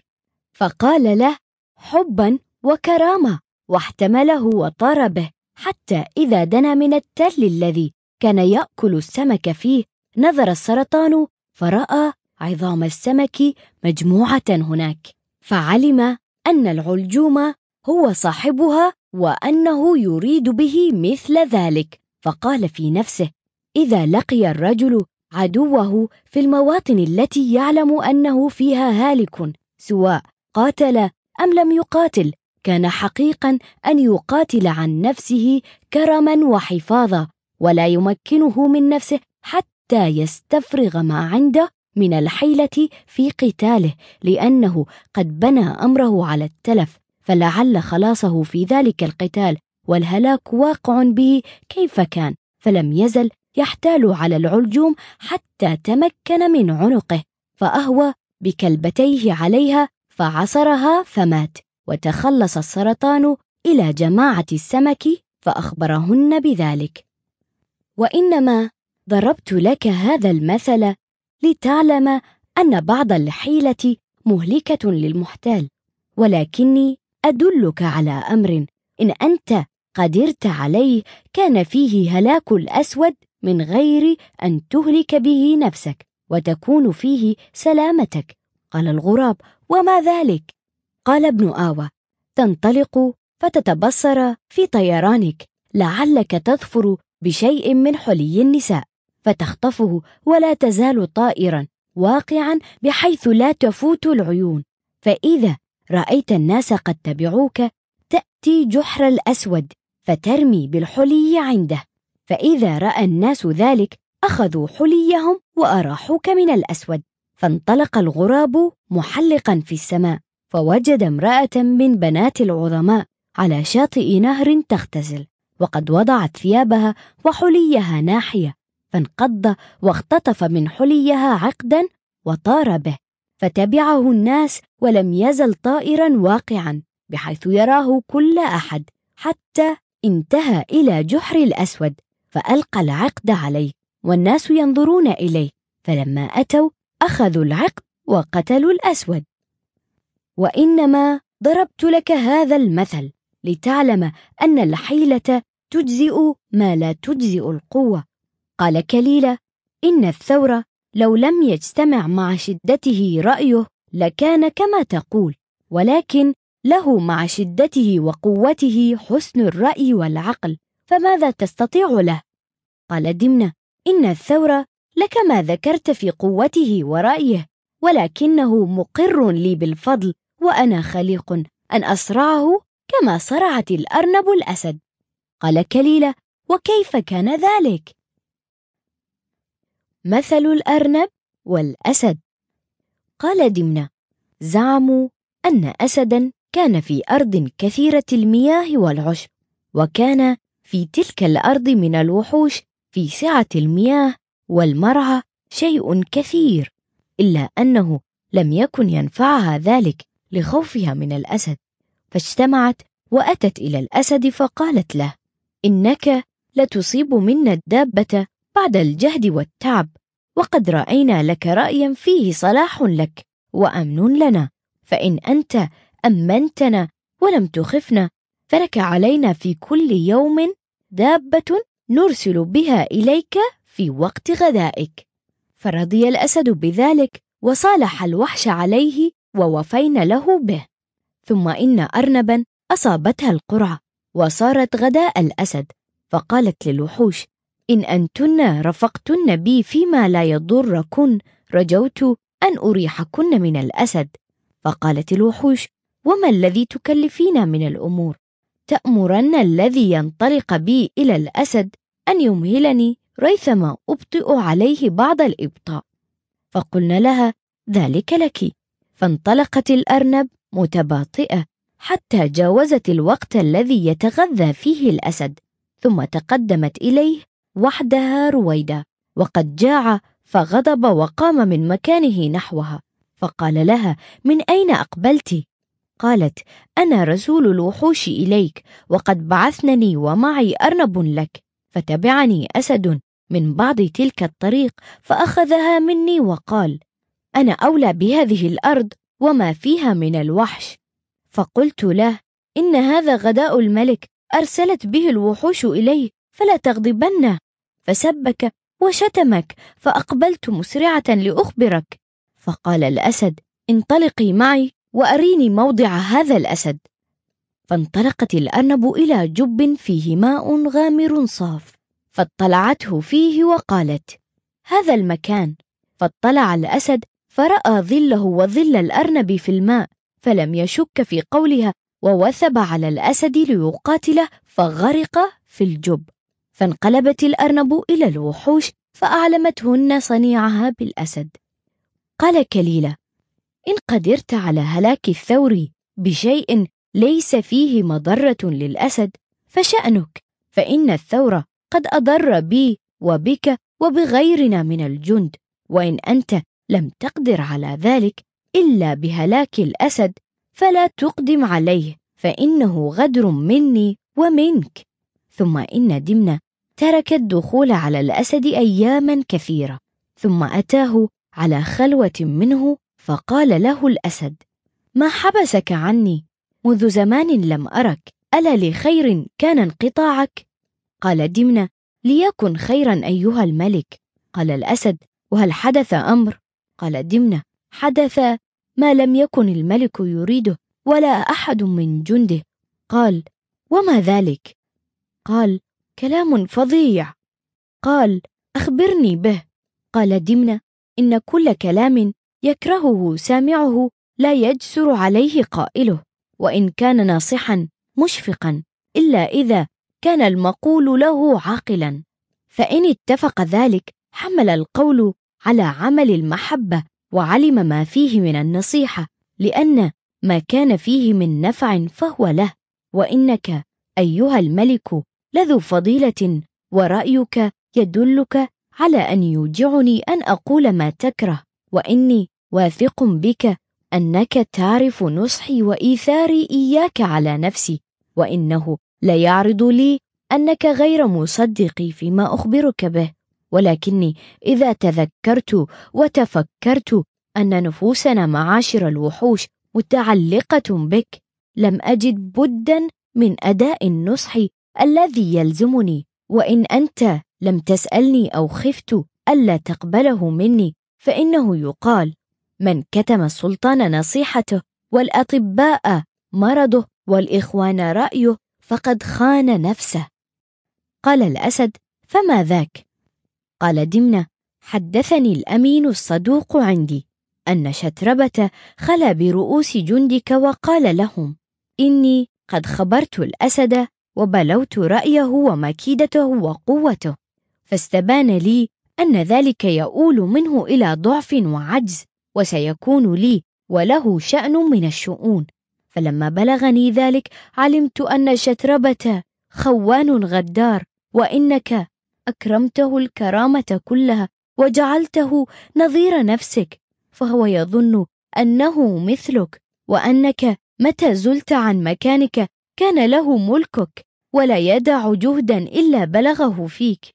فقال له حبا وكرامة واحتمله وطار به حتى إذا دنا من التل الذي كان يأكل السمك فيه نظر السرطان فرأى عظام السمك مجموعة هناك فعلم أن العلجوم هو صاحبها وأنه يريد به مثل ذلك فقال في نفسه إذا لقي الرجل عدوه في المواطن التي يعلم أنه فيها هالك سواء قاتل أم لم يقاتل كان حقيقا أن يقاتل عن نفسه كرما وحفاظا ولا يمكنه من نفسه حتى يستفرغ ما عنده من الحيلة في قتاله لأنه قد بنى أمره على التلف فلعل خلاصه في ذلك القتال والهلاك واقع به كيف كان فلم يزل يحتال على العلجوم حتى تمكن من عنقه فأهوى بكلبتيه عليها فعصرها فمات وتخلص السرطان إلى جماعة السمك فأخبرهن بذلك. وإنما ضربت لك هذا المثل لتعلم أن بعض الحيلة مهلكة للمحتال ولكني أدلك على أمر إن أنت قدرت عليه كان فيه هلاك الأسود من غير أن تهلك به نفسك وتكون فيه سلامتك. قال الغراب وما ذلك؟ قال ابن آوى تنطلق فتتبصر في طيرانك لعلك تظفر بشيء من حلي النساء فتخطفه ولا تزال طائرا واقعا بحيث لا تفوت العيون. فإذا رأيت الناس قد تبعوك تأتي جحر الأسود فترمي بالحلي عنده. فإذا رأى الناس ذلك أخذوا حليهم وأراحوك من الأسود. فانطلق الغراب محلقا في السماء فوجد امرأة من بنات العظماء على شاطئ نهر تغتسل وقد وضعت ثيابها وحليها ناحية فانقض واختطف من حليها عقدا وطار به فتبعه الناس ولم يزل طائرا واقعا بحيث يراه كل أحد حتى انتهى إلى جحر الأسود فألقى العقد عليه والناس ينظرون إليه فلما أتوا أخذوا العقد وقتلوا الأسود. وإنما ضربت لك هذا المثل لتعلم أن الحيلة تجزئ ما لا تجزئ القوة قال كليلة إن الثور لو لم يجتمع مع شدته رأيه لكان كما تقول ولكن له مع شدته وقوته حسن الرأي والعقل فماذا تستطيع له؟ قال دمنة إن الثور لكما ذكرت في قوته ورأيه ولكنه مقر لي بالفضل وأنا خليق أن أصرعه كما صرعت الأرنب الأسد قال كليلة وكيف كان ذلك؟ مثل الأرنب والأسد قال دمنة زعموا أن أسدا كان في أرض كثيرة المياه والعشب وكان في تلك الأرض من الوحوش في سعة المياه والمرعى شيء كثير إلا أنه لم يكن ينفعها ذلك لخوفها من الأسد فاجتمعت وأتت إلى الأسد فقالت له إنك لتصيب منا الدابة بعد الجهد والتعب وقد رأينا لك رأيا فيه صلاح لك وأمن لنا. فإن أنت أمنتنا ولم تخفنا فلك علينا في كل يوم دابة نرسل بها إليك في وقت غدائك. فرضي الأسد بذلك وصالح الوحش عليه ووفين له به. ثم إن أرنبا أصابتها القرعة. وصارت غداء الأسد فقالت للوحوش إن أنتن رفقتن بي فيما لا يضركن رجوت أن أريحكن من الأسد. فقالت الوحوش وما الذي تكلفين من الأمور؟ تأمرن الذي ينطلق بي إلى الأسد أن يمهلني ريثما أبطئ عليه بعض الإبطاء. فقلنا لها ذلك لك. فانطلقت الأرنب متباطئة حتى جاوزت الوقت الذي يتغذى فيه الأسد ثم تقدمت إليه وحدها رويدا وقد جاع فغضب وقام من مكانه نحوها فقال لها من أين أقبلت؟ قالت أنا رسول الوحوش إليك وقد بعثنني ومعي أرنب لك فتبعني أسد من بعض تلك الطريق فأخذها مني وقال أنا أولى بهذه الأرض وما فيها من الوحش فقلت له إن هذا غداء الملك أرسلت به الوحوش إليه فلا تغضبنه فسبك وشتمك فأقبلت مسرعة لأخبرك. فقال الأسد انطلقي معي وأريني موضع هذا الأسد. فانطلقت الأرنب إلى جب فيه ماء غامر صاف فاطلعته فيه وقالت هذا المكان. فاطلع الأسد فرأى ظله وظل الأرنب في الماء فلم يشك في قولها ووثب على الأسد ليقاتله فغرق في الجب. فانقلبت الأرنب إلى الوحوش فأعلمتهن صنيعها بالأسد. قال كليلة إن قدرت على هلاك الثور بشيء ليس فيه مضرة للأسد فشأنك فإن الثور قد أضر بي وبك وبغيرنا من الجند وإن أنت لم تقدر على ذلك إلا بهلاك الأسد فلا تقدم عليه فإنه غدر مني ومنك. ثم إن دمنة ترك الدخول على الأسد أياما كثيرة. ثم أتاه على خلوة منه فقال له الأسد ما حبسك عني؟ منذ زمان لم أرك. ألا لخير كان انقطاعك؟ قال دمنة ليكن خيرا أيها الملك. قال الأسد وهل حدث أمر؟ قال دمنة حدث ما لم يكن الملك يريده ولا أحد من جنده. قال وما ذلك؟ قال كلام فظيع. قال أخبرني به. قال دمنة إن كل كلام يكرهه سامعه لا يجسر عليه قائله وإن كان ناصحا مشفقا إلا إذا كان المقول له عاقلا. فإن اتفق ذلك حمل القول على عمل المحبة وعلم ما فيه من النصيحة لأن ما كان فيه من نفع فهو له. وإنك أيها الملك لذو فضيلة ورأيك يدلك على أن يوجعني أن أقول ما تكره. وإني واثق بك أنك تعرف نصحي وإيثاري إياك على نفسي. وإنه ليعرض لي أنك غير مصدقي فيما أخبرك به. ولكني إذا تذكرت وتفكرت أن نفوسنا معاشر الوحوش متعلقة بك لم أجد بدا من أداء النصح الذي يلزمني وإن أنت لم تسألني أو خفت ألا تقبله مني فإنه يقال من كتم السلطان نصيحته والأطباء مرضه والإخوان رأيه فقد خان نفسه قال الأسد فما ذاك؟ قال دمنة حدثني الأمين الصدوق عندي أن شتربة خلا برؤوس جندك وقال لهم إني قد خبرت الأسد وبلوت رأيه ومكيدته وقوته فاستبان لي أن ذلك يؤول منه إلى ضعف وعجز وسيكون لي وله شأن من الشؤون. فلما بلغني ذلك علمت أن شتربة خوان غدار وإنك أكرمته الكرامة كلها وجعلته نظير نفسك فهو يظن أنه مثلك وأنك متى زلت عن مكانك كان له ملكك ولا يدع جهدا إلا بلغه فيك.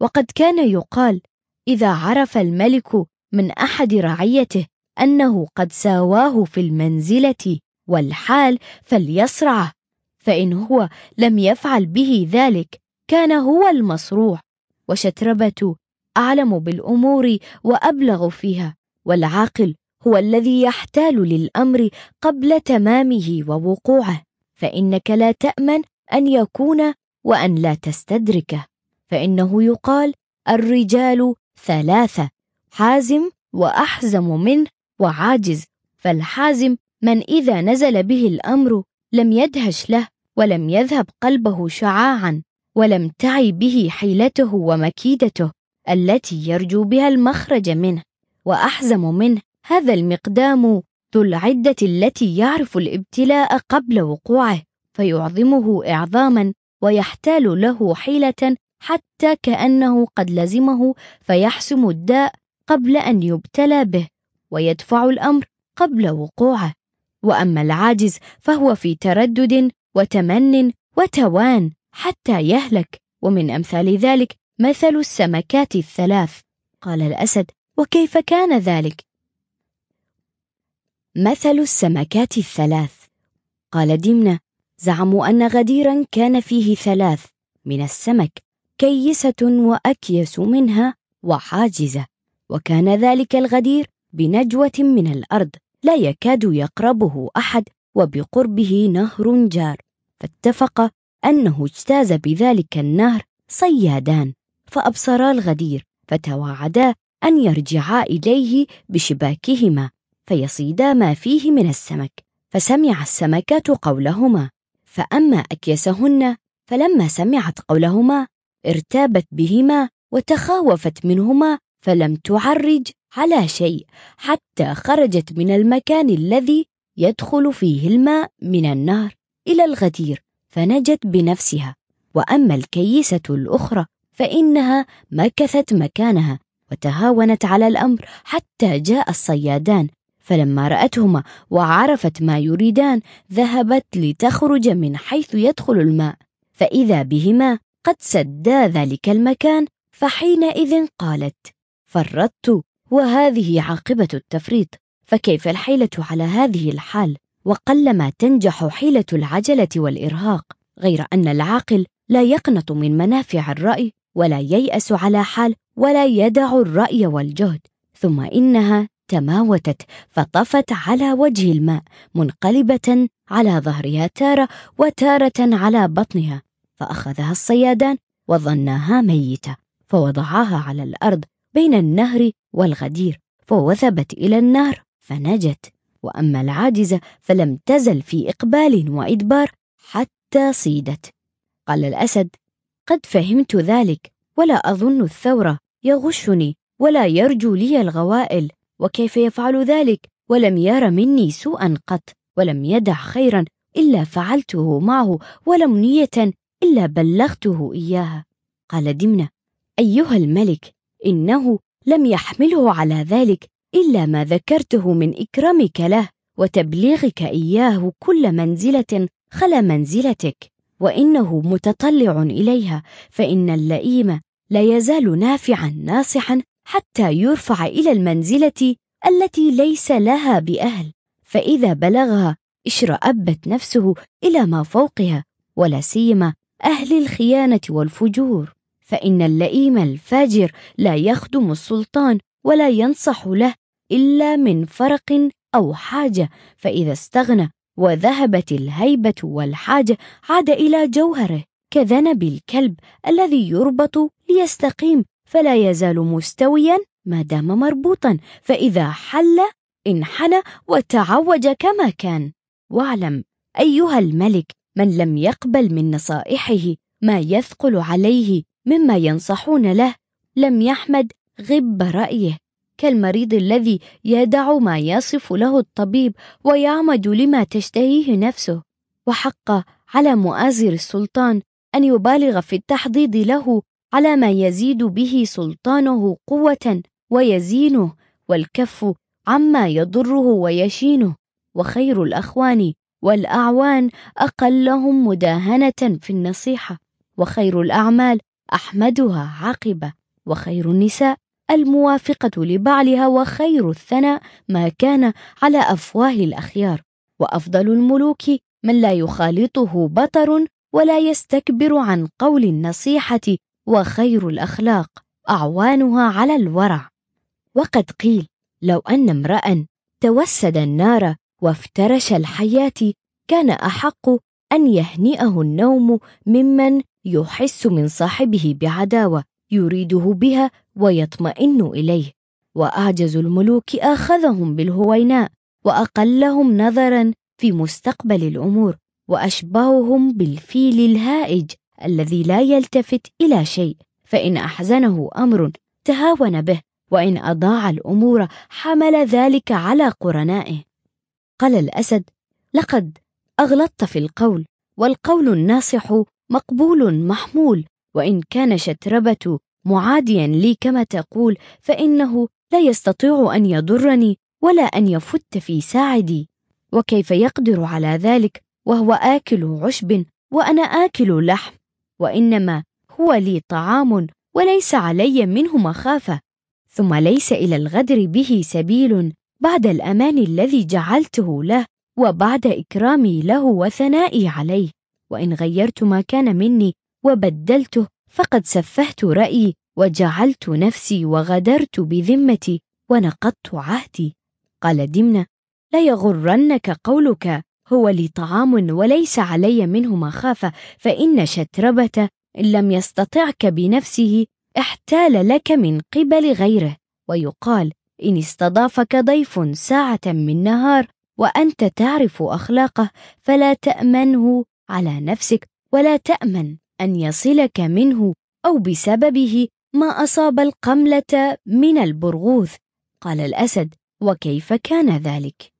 وقد كان يقال إذا عرف الملك من أحد رعيته أنه قد ساواه في المنزلة والحال فليصرعه فإن هو لم يفعل به ذلك كان هو المصروع وشتربة أعلم بالأمور وأبلغ فيها والعاقل هو الذي يحتال للأمر قبل تمامه ووقوعه فإنك لا تأمن أن يكون وأن لا تستدركه فإنه يقال الرجال ثلاثة حازم وأحزم منه وعاجز فالحازم من إذا نزل به الأمر لم يدهش له ولم يذهب قلبه شعاعا. ولم تعي به حيلته ومكيدته التي يرجو بها المخرج منه وأحزم منه هذا المقدام ذو العدة التي يعرف الابتلاء قبل وقوعه فيعظمه إعظاما ويحتال له حيلة حتى كأنه قد لزمه فيحسم الداء قبل أن يبتلى به ويدفع الأمر قبل وقوعه. وأما العاجز فهو في تردد وتمن وتوان. حتى يهلك. ومن أمثال ذلك مثل السمكات الثلاث. قال الأسد وكيف كان ذلك؟ مثل السمكات الثلاث. قال دمنة زعموا أن غديرا كان فيه ثلاث من السمك كيسة وأكيس منها وحاجزة. وكان ذلك الغدير بنجوة من الأرض لا يكاد يقربه أحد وبقربه نهر جار. فاتفق أنه اجتاز بذلك النهر صيادان فأبصرا الغدير فتواعدا أن يرجعا إليه بشباكهما فيصيدا ما فيه من السمك فسمع السمكات قولهما فأما أكيسهن فلما سمعت قولهما ارتابت بهما وتخاوفت منهما فلم تعرج على شيء حتى خرجت من المكان الذي يدخل فيه الماء من النهر إلى الغدير. فنجت بنفسها. وأما الكيسة الأخرى فإنها مكثت مكانها وتهاونت على الأمر حتى جاء الصيادان. فلما رأتهما وعرفت ما يريدان ذهبت لتخرج من حيث يدخل الماء. فإذا بهما قد سدا ذلك المكان فحينئذ قالت فرطت وهذه عاقبة التفريط. فكيف الحيلة على هذه الحال؟ وقلما تنجح حيلة العجلة والإرهاق غير أن العاقل لا يقنط من منافع الرأي ولا ييأس على حال ولا يدع الرأي والجهد ثم إنها تماوتت فطفت على وجه الماء منقلبة على ظهرها تارة وتارة على بطنها فأخذها الصيادان وظناها ميتة فوضعاها على الأرض بين النهر والغدير فوثبت إلى النهر فنجت. وأما العاجزة فلم تزل في إقبال وإدبار حتى صيدت. قال الأسد قد فهمت ذلك ولا أظن الثورة يغشني ولا يرجو لي الغوائل وكيف يفعل ذلك؟ ولم ير مني سوءا قط ولم يدع خيرا إلا فعلته معه ولم نية إلا بلغته إياها. قال دمنة أيها الملك إنه لم يحمله على ذلك إلا ما ذكرته من إكرامك له وتبليغك إياه كل منزلة خلا منزلتك وإنه متطلع إليها فإن اللئيم لا يزال نافعا ناصحا حتى يرفع إلى المنزلة التي ليس لها بأهل فإذا بلغها اشرأبت نفسه إلى ما فوقها ولا سيما أهل الخيانة والفجور فإن اللئيم الفاجر لا يخدم السلطان ولا ينصح له إلا من فرق أو حاجة فإذا استغنى وذهبت الهيبة والحاجة عاد إلى جوهره كذنب الكلب الذي يربط ليستقيم فلا يزال مستويا ما دام مربوطا فإذا حل انحنى وتعوج كما كان. واعلم أيها الملك من لم يقبل من نصائحه ما يثقل عليه مما ينصحون له لم يحمد غب رأيه. كالمريض الذي يدع ما يصف له الطبيب ويعمد لما تشتهيه نفسه. وحق على مؤازر السلطان أن يبالغ في التحضيض له على ما يزيد به سلطانه قوة ويزينه والكف عما يضره ويشينه. وخير الأخوان والأعوان أقلهم مداهنة في النصيحة وخير الأعمال أحمدها عاقبة وخير النساء الموافقة لبعلها وخير الثناء ما كان على أفواه الأخيار. وأفضل الملوك من لا يخالطه بطر ولا يستكبر عن قول النصيحة وخير الأخلاق أعوانها على الورع. وقد قيل لو أن امرأ توسد النار وافترش الحياة كان أحق أن يهنئه النوم ممن يحس من صاحبه بعداوة يريده بها ويطمئن إليه. وأعجز الملوك آخذهم بالهويناء وأقلهم نظرا في مستقبل الأمور وأشبههم بالفيل الهائج الذي لا يلتفت إلى شيء. فإن أحزنه أمر تهاون به وإن أضاع الأمور حمل ذلك على قرنائه. قال الأسد لقد أغلطت في القول والقول الناصح مقبول محمول وإن كان شتربة معاديا لي كما تقول فإنه لا يستطيع أن يضرني ولا أن يفت في ساعدي. وكيف يقدر على ذلك؟ وهو آكل عشب وأنا آكل لحم وإنما هو لي طعام وليس علي منه مخافة. ثم ليس إلى الغدر به سبيل بعد الأمان الذي جعلته له وبعد إكرامي له وثنائي عليه. وإن غيرت ما كان مني وبدلته فقد سفهت رأيي وجعلت نفسي وغدرت بذمتي ونقضت عهدي. قال دمنة لا يغرنك قولك هو لي طعام وليس علي منه مخافة فإن شتربة إن لم يستطعك بنفسه احتال لك من قبل غيره. ويقال إن استضافك ضيف ساعة من نهار وأنت تعرف أخلاقه فلا تأمنه على نفسك ولا تأمن. أن يصلك منه أو بسببه ما أصاب القملة من البرغوث. قال الأسد وكيف كان ذلك؟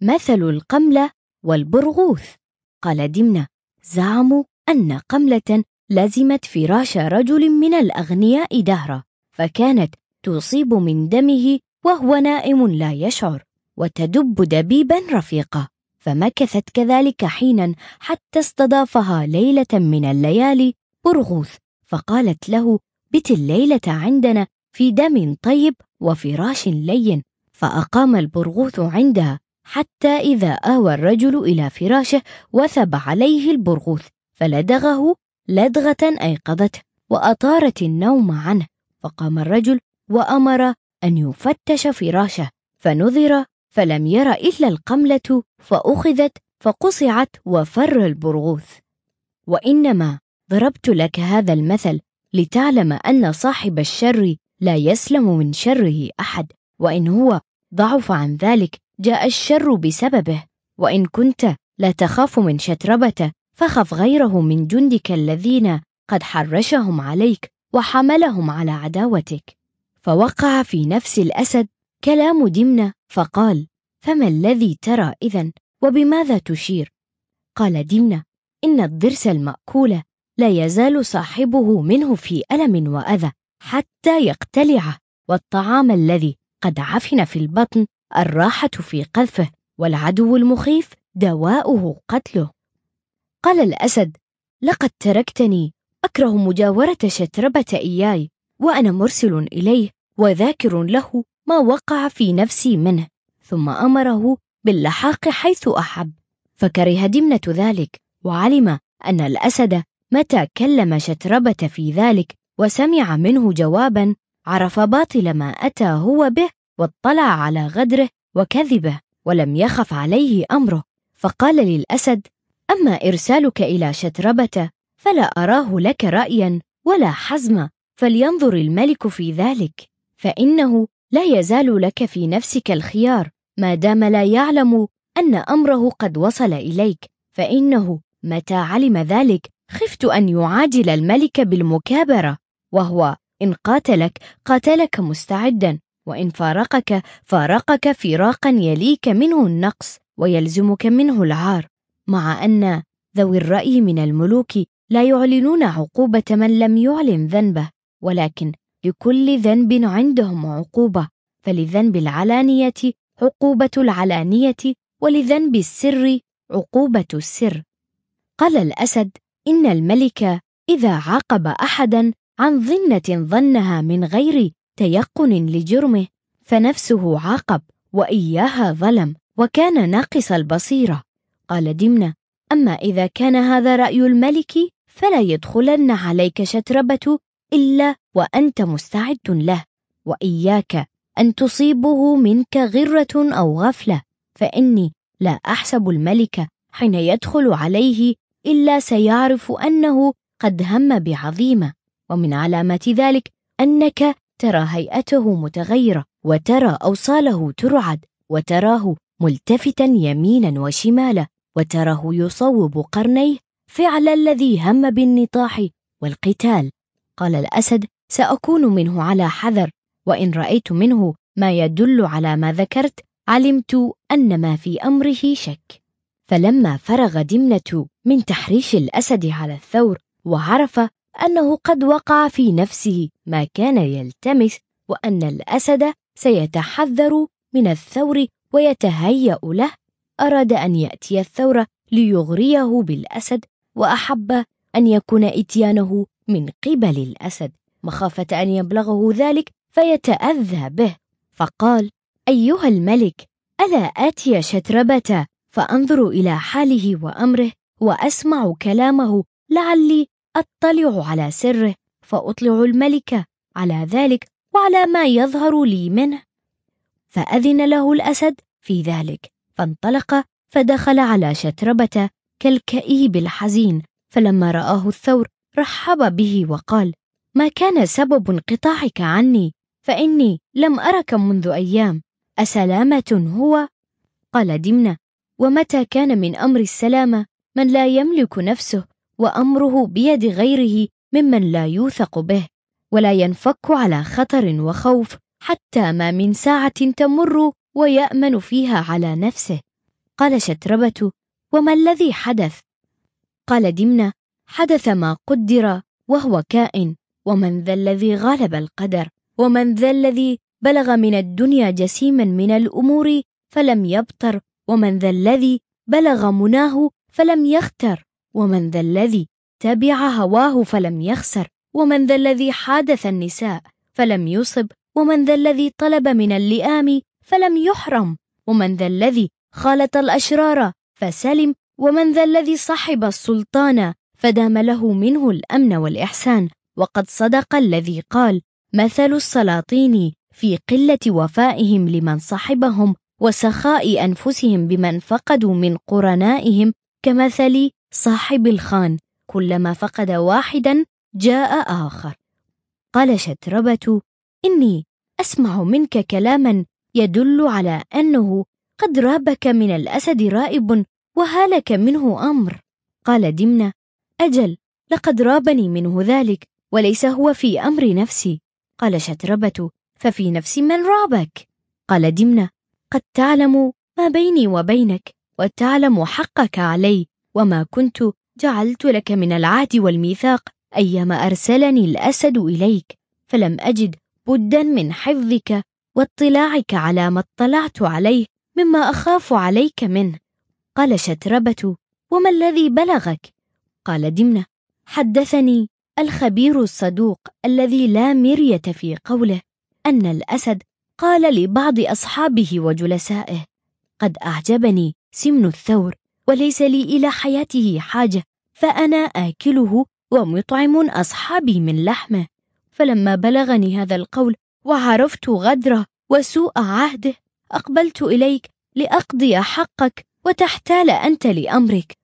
مثل القملة والبرغوث. قال دمنة زعموا أن قملة لزمت فراش رجل من الأغنياء دهرا فكانت تصيب من دمه وهو نائم لا يشعر وتدب دبيبا رفيقا. فمكثت كذلك حينا حتى استضافها ليلة من الليالي برغوث فقالت له بت الليلة عندنا في دم طيب وفراش لين. فأقام البرغوث عندها حتى إذا آوى الرجل إلى فراشه وثب عليه البرغوث فلدغه لدغة أيقظته وأطارت النوم عنه فقام الرجل وأمر أن يفتش فراشه فنظر فلم ير إلا القملة فأخذت فقصعت وفر البرغوث. وإنما ضربت لك هذا المثل لتعلم أن صاحب الشر لا يسلم من شره أحد وإن هو ضعف عن ذلك جاء الشر بسببه. وإن كنت لا تخاف من شتربة فخف غيره من جندك الذين قد حرشهم عليك وحملهم على عداوتك. فوقع في نفس الأسد كلام دمنة فقال فما الذي ترى إذا وبماذا تشير؟ قال دمنة إن الضرس المأكول لا يزال صاحبه منه في ألم وأذى حتى يقتلعه والطعام الذي قد عفن في البطن الراحة في قذفه والعدو المخيف دواؤه قتله. قال الأسد لقد تركتني أكره مجاورة شتربة إياي وأنا مرسل إليه وذاكر له ما وقع في نفسي منه ثم أمره باللحاق حيث أحب فكره دمنة ذلك وعلم أن الأسد متى كلم شتربة في ذلك وسمع منه جوابا عرف باطل ما أتى هو به واطلع على غدره وكذبه ولم يخف عليه أمره. فقال للأسد أما إرسالك إلى شتربة فلا أراه لك رأيا ولا حزما فلينظر الملك في ذلك فإنه لا يزال لك في نفسك الخيار ما دام لا يعلم أن أمره قد وصل إليك. فإنه متى علم ذلك؟ خفت أن يعاجل الملك بالمكابرة. وهو إن قاتلك قاتلك مستعدا. وإن فارقك فارقك فراقا يليك منه النقص ويلزمك منه العار. مع أن ذوي الرأي من الملوك لا يعلنون عقوبة من لم يعلن ذنبه. ولكن لكل ذنب عندهم عقوبة فلذنب العلانية عقوبة العلانية ولذنب السر عقوبة السر. قال الأسد إن الملك إذا عاقب أحدا عن ظنة ظنها من غير تيقن لجرمه فنفسه عاقب وإياها ظلم وكان ناقص البصيرة. قال دمنة أما إذا كان هذا رأي الملك فلا يدخلن عليك شتربة إلا وأنت مستعد له وإياك أن تصيبه منك غرة أو غفلة فإني لا أحسب الملك حين يدخل عليه إلا سيعرف أنه قد هم بعظيمة. ومن علامات ذلك أنك ترى هيئته متغيرة وترى أوصاله ترعد وتراه ملتفتا يمينا وشمالا وتراه يصوب قرنيه فعل الذي هم بالنطاح والقتال. قال الأسد سأكون منه على حذر وإن رأيت منه ما يدل على ما ذكرت علمت أن ما في أمره شك. فلما فرغ دمنة من تحريش الأسد على الثور وعرف أنه قد وقع في نفسه ما كان يلتمس وأن الأسد سيتحذر من الثور ويتهيأ له أراد أن يأتي الثور ليغريه بالأسد وأحب أن يكون إتيانه من قبل الأسد. مخافة أن يبلغه ذلك فيتأذى به. فقال أيها الملك ألا آتي شتربة فأنظر إلى حاله وأمره وأسمع كلامه لعلي أطلع على سره فأطلع الملك على ذلك وعلى ما يظهر لي منه. فأذن له الأسد في ذلك فانطلق فدخل على شتربة كالكئيب الحزين فلما رآه الثور رحب به وقال ما كان سبب انقطاعك عني فإني لم أرك منذ أيام أسلامة هو؟ قال دمنة ومتى كان من أمر السلامة من لا يملك نفسه وأمره بيد غيره ممن لا يوثق به ولا ينفك على خطر وخوف حتى ما من ساعة تمر ويأمن فيها على نفسه قال شتربة وما الذي حدث؟ قال دمنة حدث ما قدر وهو كائن. ومن ذا الذي غلب القدر. ومن ذا الذي بلغ من الدنيا جسيما من الأمور فلم يبطر. ومن ذا الذي بلغ مناه فلم يغتر. ومن ذا الذي تبع هواه فلم يخسر. ومن ذا الذي حادث النساء فلم يصب. ومن ذا الذي طلب من اللئام فلم يحرم. ومن ذا الذي خالط الأشرار فسلم. ومن ذا الذي صحب السلطان فدام له منه الأمن والإحسان وقد صدق الذي قال مثل السلاطين في قلة وفائهم لمن صحبهم وسخاء أنفسهم بمن فقدوا من قرنائهم كمثل صاحب الخان كلما فقد واحدا جاء آخر قال شتربة إني أسمع منك كلاما يدل على أنه قد رابك من الأسد رائب وهالك منه أمر قال دمنة أجل لقد رابني منه ذلك وليس هو في أمر نفسي. قال شتربة ففي نفس من رابك؟ قال دمنة قد تعلم ما بيني وبينك وتعلم حقك علي وما كنت جعلت لك من العهد والميثاق أيما أرسلني الأسد إليك. فلم أجد بدا من حفظك واطلاعك على ما اطلعت عليه مما أخاف عليك منه. قال شتربة وما الذي بلغك؟ قال دمنة. حدثني الخبير الصدوق الذي لا مرية في قوله أن الأسد قال لبعض أصحابه وجلسائه قد أعجبني سمن الثور وليس لي إلى حياته حاجة فأنا آكله ومطعم أصحابي من لحمة. فلما بلغني هذا القول وعرفت غدره وسوء عهده أقبلت إليك لأقضي حقك وتحتال أنت لأمرك.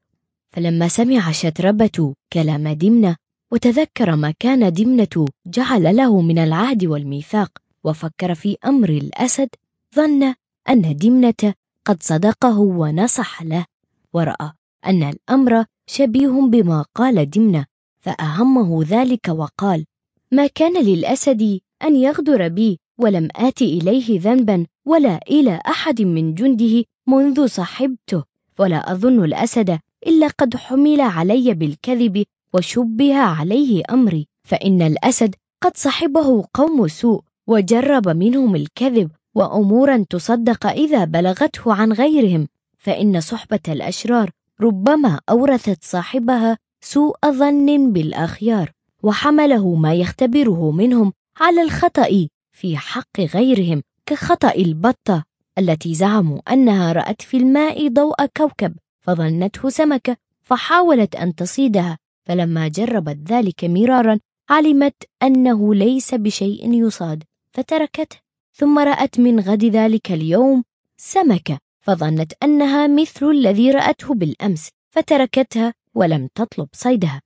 فلما سمع شتربة كلام دمنة وتذكر ما كان دمنة جعل له من العهد والميثاق وفكر في أمر الأسد ظن أن دمنة قد صدقه ونصح له ورأى أن الأمر شبيه بما قال دمنة فأهمه ذلك وقال ما كان للأسد أن يغدر بي ولم آت إليه ذنبا ولا إلى أحد من جنده منذ صحبته ولا أظن الأسد إلا قد حمل علي بالكذب وشبه عليه أمري فإن الأسد قد صحبه قوم سوء وجرب منهم الكذب وأمورا تصدق إذا بلغته عن غيرهم. فإن صحبة الأشرار ربما أورثت صاحبها سوء ظن بالأخيار وحمله ما يختبره منهم على الخطأ في حق غيرهم كخطأ البطة التي زعموا أنها رأت في الماء ضوء كوكب. فظنته سمكة فحاولت أن تصيدها فلما جربت ذلك مرارا علمت أنه ليس بشيء يصاد فتركته ثم رأت من غد ذلك اليوم سمكة فظنت أنها مثل الذي رأته بالأمس فتركتها ولم تطلب صيدها.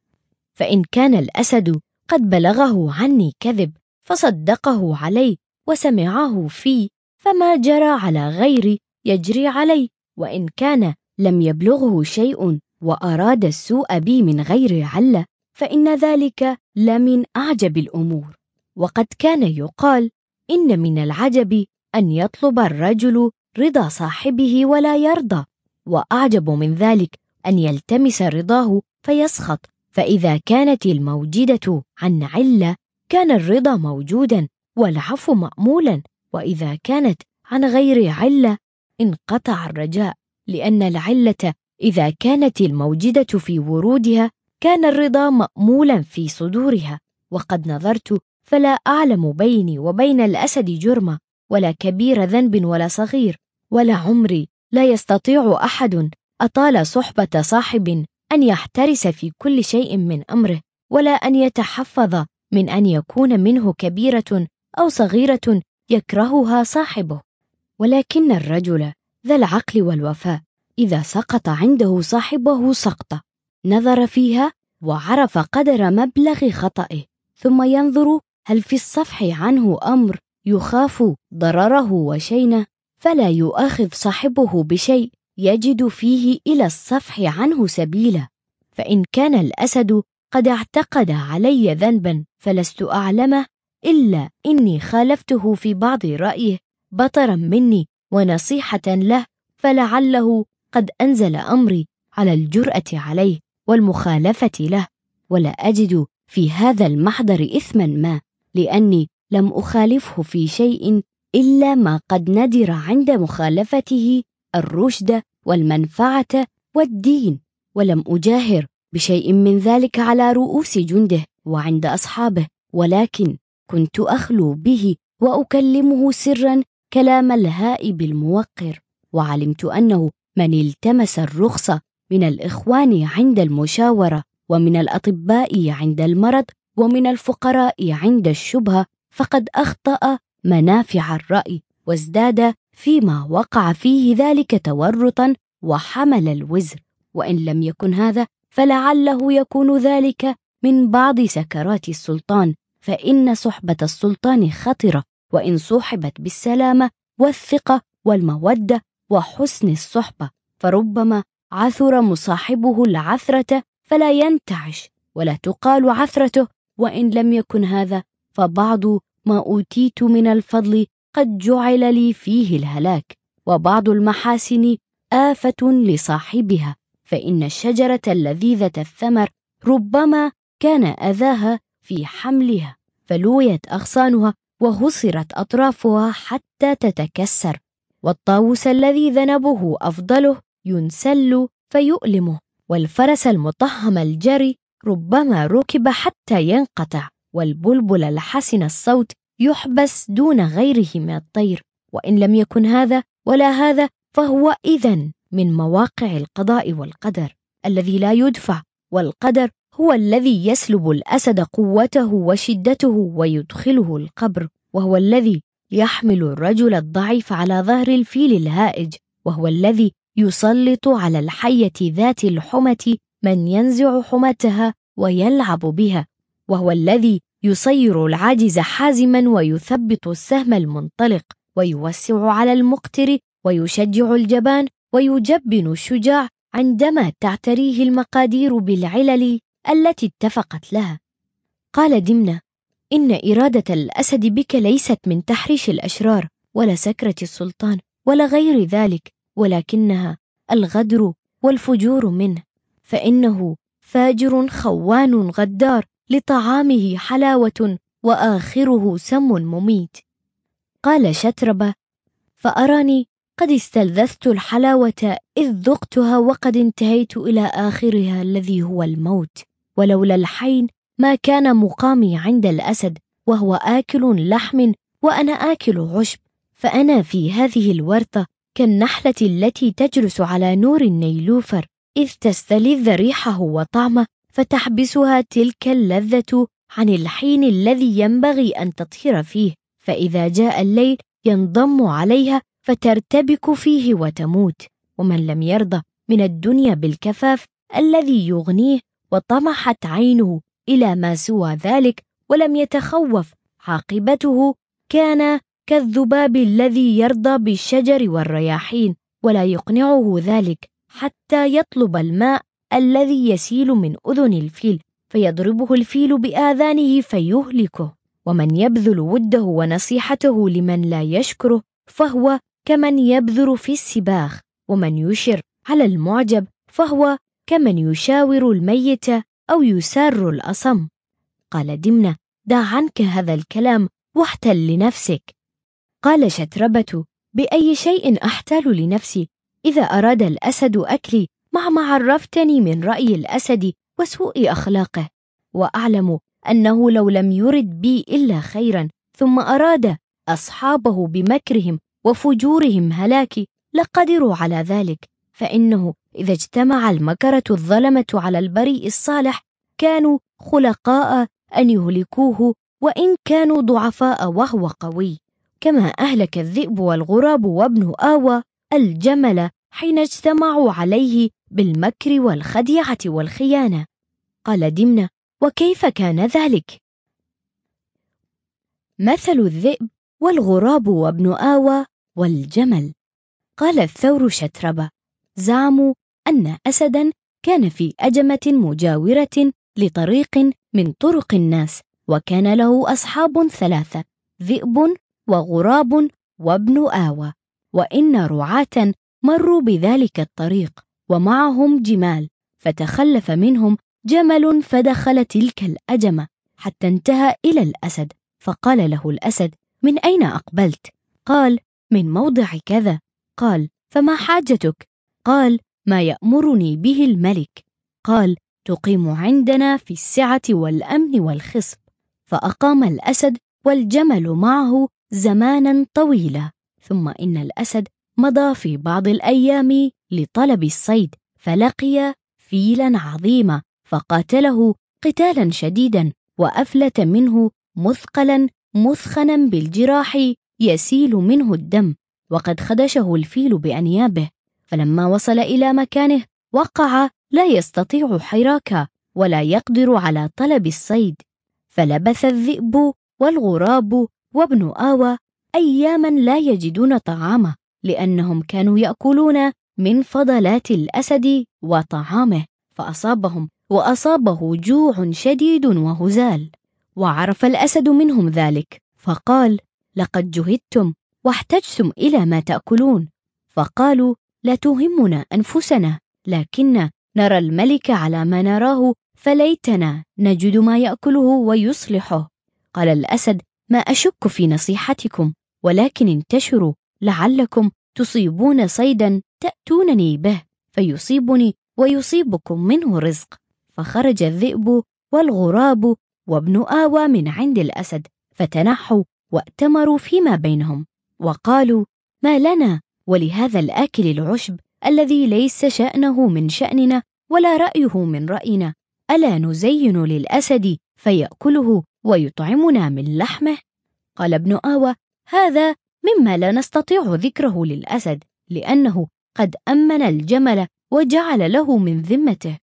فإن كان الأسد قد بلغه عني كذب فصدقه علي وسمعه في فما جرى على غيري يجري علي وإن كان لم يبلغه شيء وأراد السوء بي من غير علة فإن ذلك لمن أعجب الأمور. وقد كان يقال إن من العجب أن يطلب الرجل رضا صاحبه ولا يرضى وأعجب من ذلك أن يلتمس رضاه فيسخط. فإذا كانت الموجدة عن علة كان الرضا موجودا والعفو مأمولا وإذا كانت عن غير علة انقطع الرجاء. لأن العلة إذا كانت الموجدة في ورودها كان الرضا مأمولا في صدورها. وقد نظرت فلا أعلم بيني وبين الأسد جرمة ولا كبير ذنب ولا صغير ولا عمري لا يستطيع أحد أطال صحبة صاحب أن يحترس في كل شيء من أمره ولا أن يتحفظ من أن يكون منه كبيرة أو صغيرة يكرهها صاحبه. ولكن الرجل ذا العقل والوفاء. إذا سقط عنده صاحبه سقطة نظر فيها وعرف قدر مبلغ خطئه. ثم ينظر هل في الصفح عنه أمر يخاف ضرره وشينه. فلا يؤاخذ صاحبه بشيء يجد فيه إلى الصفح عنه سبيلا. فإن كان الأسد قد اعتقد علي ذنبا فلست أعلمه إلا إني خالفته في بعض رأيه بطرا مني ونصيحة له فلعله قد أنزل أمري على الجرأة عليه والمخالفة له. ولا أجد في هذا المحضر إثما ما لأني لم أخالفه في شيء إلا ما قد ندر عند مخالفته الرشد والمنفعة والدين. ولم أجاهر بشيء من ذلك على رؤوس جنده وعند أصحابه ولكن كنت أخلو به وأكلمه سرا كلام الهائب الموقر وعلمت أنه من التمس الرخصة من الإخوان عند المشاورة ومن الأطباء عند المرض ومن الفقراء عند الشبهة فقد أخطأ منافع الرأي وازداد فيما وقع فيه ذلك تورطا وحمل الوزر. وإن لم يكن هذا فلعله يكون ذلك من بعض سكرات السلطان فإن صحبة السلطان خطرة. وإن صحبت بالسلامة والثقة والمودة وحسن الصحبة. فربما عثر مصاحبه العثرة فلا ينتعش ولا تقال عثرته وإن لم يكن هذا فبعض ما أوتيت من الفضل قد جعل لي فيه الهلاك وبعض المحاسن آفة لصاحبها. فإن الشجرة اللذيذة الثمر ربما كان أذاها في حملها فلويت أغصانها وهصرت أطرافها حتى تتكسر. والطاووس الذي ذنبه أفضله ينسل فيؤلمه والفرس المطهم الجري ربما ركب حتى ينقطع والبلبل الحسن الصوت يحبس دون غيره من الطير. وإن لم يكن هذا ولا هذا فهو إذا من مواقع القضاء والقدر الذي لا يدفع والقدر هو الذي يسلب الأسد قوته وشدته ويدخله القبر وهو الذي يحمل الرجل الضعيف على ظهر الفيل الهائج وهو الذي يسلط على الحية ذات الحمة من ينزع حمتها ويلعب بها وهو الذي يصير العاجز حازما ويثبط السهم المنطلق ويوسع على المقتر ويشجع الجبان ويجبن الشجاع عندما تعتريه المقادير بالعلل. التي اتفقت لها. قال دمنة إن إرادة الأسد بك ليست من تحريش الأشرار ولا سكرة السلطان ولا غير ذلك ولكنها الغدر والفجور منه. فإنه فاجر خوان غدار لطعامه حلاوة وآخره سم مميت. قال شتربة فأراني قد استلذذت الحلاوة إذ ذقتها وقد انتهيت إلى آخرها الذي هو الموت. ولولا الحين ما كان مقامي عند الأسد وهو آكل لحم وأنا آكل عشب. فأنا في هذه الورطة كالنحلة التي تجلس على نور النيلوفر إذ تستلذ ريحه وطعمه فتحبسها تلك اللذة عن الحين الذي ينبغي أن تطهر فيه. فإذا جاء الليل ينضم عليها فترتبك فيه وتموت. ومن لم يرضى من الدنيا بالكفاف الذي يغنيه وطمحت عينه إلى ما سوى ذلك ولم يتخوف. عاقبته كان كالذباب الذي يرضى بالشجر والرياحين ولا يقنعه ذلك حتى يطلب الماء الذي يسيل من أذن الفيل فيضربه الفيل بآذانه فيهلكه. ومن يبذل وده ونصيحته لمن لا يشكره فهو كمن يبذر في السباخ ومن يشر على المعجب فهو كمن يشاور الميت أو يسار الأصم. قال دمنة دع عنك هذا الكلام واحتل لنفسك. قال شتربة بأي شيء أحتال لنفسي؟ إذا أراد الأسد أكلي مع ما عرفتني من رأي الأسد وسوء أخلاقه. وأعلم أنه لو لم يرد بي إلا خيرا ثم أراد أصحابه بمكرهم وفجورهم هلاكي لقدروا على ذلك. فإنه إذا اجتمع المكرة الظلمة على البريء الصالح كانوا خلقاء أن يهلكوه وإن كانوا ضعفاء وهو قوي. كما أهلك الذئب والغراب وابن آوى الجمل حين اجتمعوا عليه بالمكر والخديعة والخيانة. قال دمنة وكيف كان ذلك؟ مثل الذئب والغراب وابن آوى والجمل. قال الثور شتربة زعموا أن أسدا كان في أجمة مجاورة لطريق من طرق الناس وكان له أصحاب ثلاثة ذئب وغراب وابن آوى وإن رعاة مروا بذلك الطريق ومعهم جمال فتخلف منهم جمل فدخل تلك الأجمة حتى انتهى إلى الأسد فقال له الأسد من أين أقبلت؟ قال من موضع كذا قال فما حاجتك؟ قال ما يأمرني به الملك. قال تقيم عندنا في السعة والأمن والخصب. فأقام الأسد والجمل معه زمانا طويلا ثم إن الأسد مضى في بعض الأيام لطلب الصيد فلقي فيلا عظيما فقاتله قتالا شديدا وأفلت منه مثقلا مثخنا بالجراح يسيل منه الدم وقد خدشه الفيل بأنيابه. فلما وصل إلى مكانه وقع لا يستطيع حراكا ولا يقدر على طلب الصيد. فلبث الذئب والغراب وابن آوى أياما لا يجدون طعامه لأنهم كانوا يأكلون من فضلات الأسد وطعامه. فأصابهم وأصابه جوع شديد وهزال وعرف الأسد منهم ذلك. فقال لقد جهدتم واحتجتم إلى ما تأكلون. فقالوا لا تهمنا أنفسنا لكن نرى الملك على ما نراه فليتنا نجد ما يأكله ويصلحه. قال الأسد ما أشك في نصيحتكم ولكن انتشروا لعلكم تصيبون صيدا تأتونني به فيصيبني ويصيبكم منه رزق. فخرج الذئب والغراب وابن آوى من عند الأسد فتنحوا وأتمروا فيما بينهم وقالوا ما لنا ولهذا الآكل العشب الذي ليس شأنه من شأننا ولا رأيه من رأينا ألا نزين للأسد فيأكله ويطعمنا من لحمه؟ قال ابن آوى هذا مما لا نستطيع ذكره للأسد لأنه قد أمن الجمل وجعل له من ذمته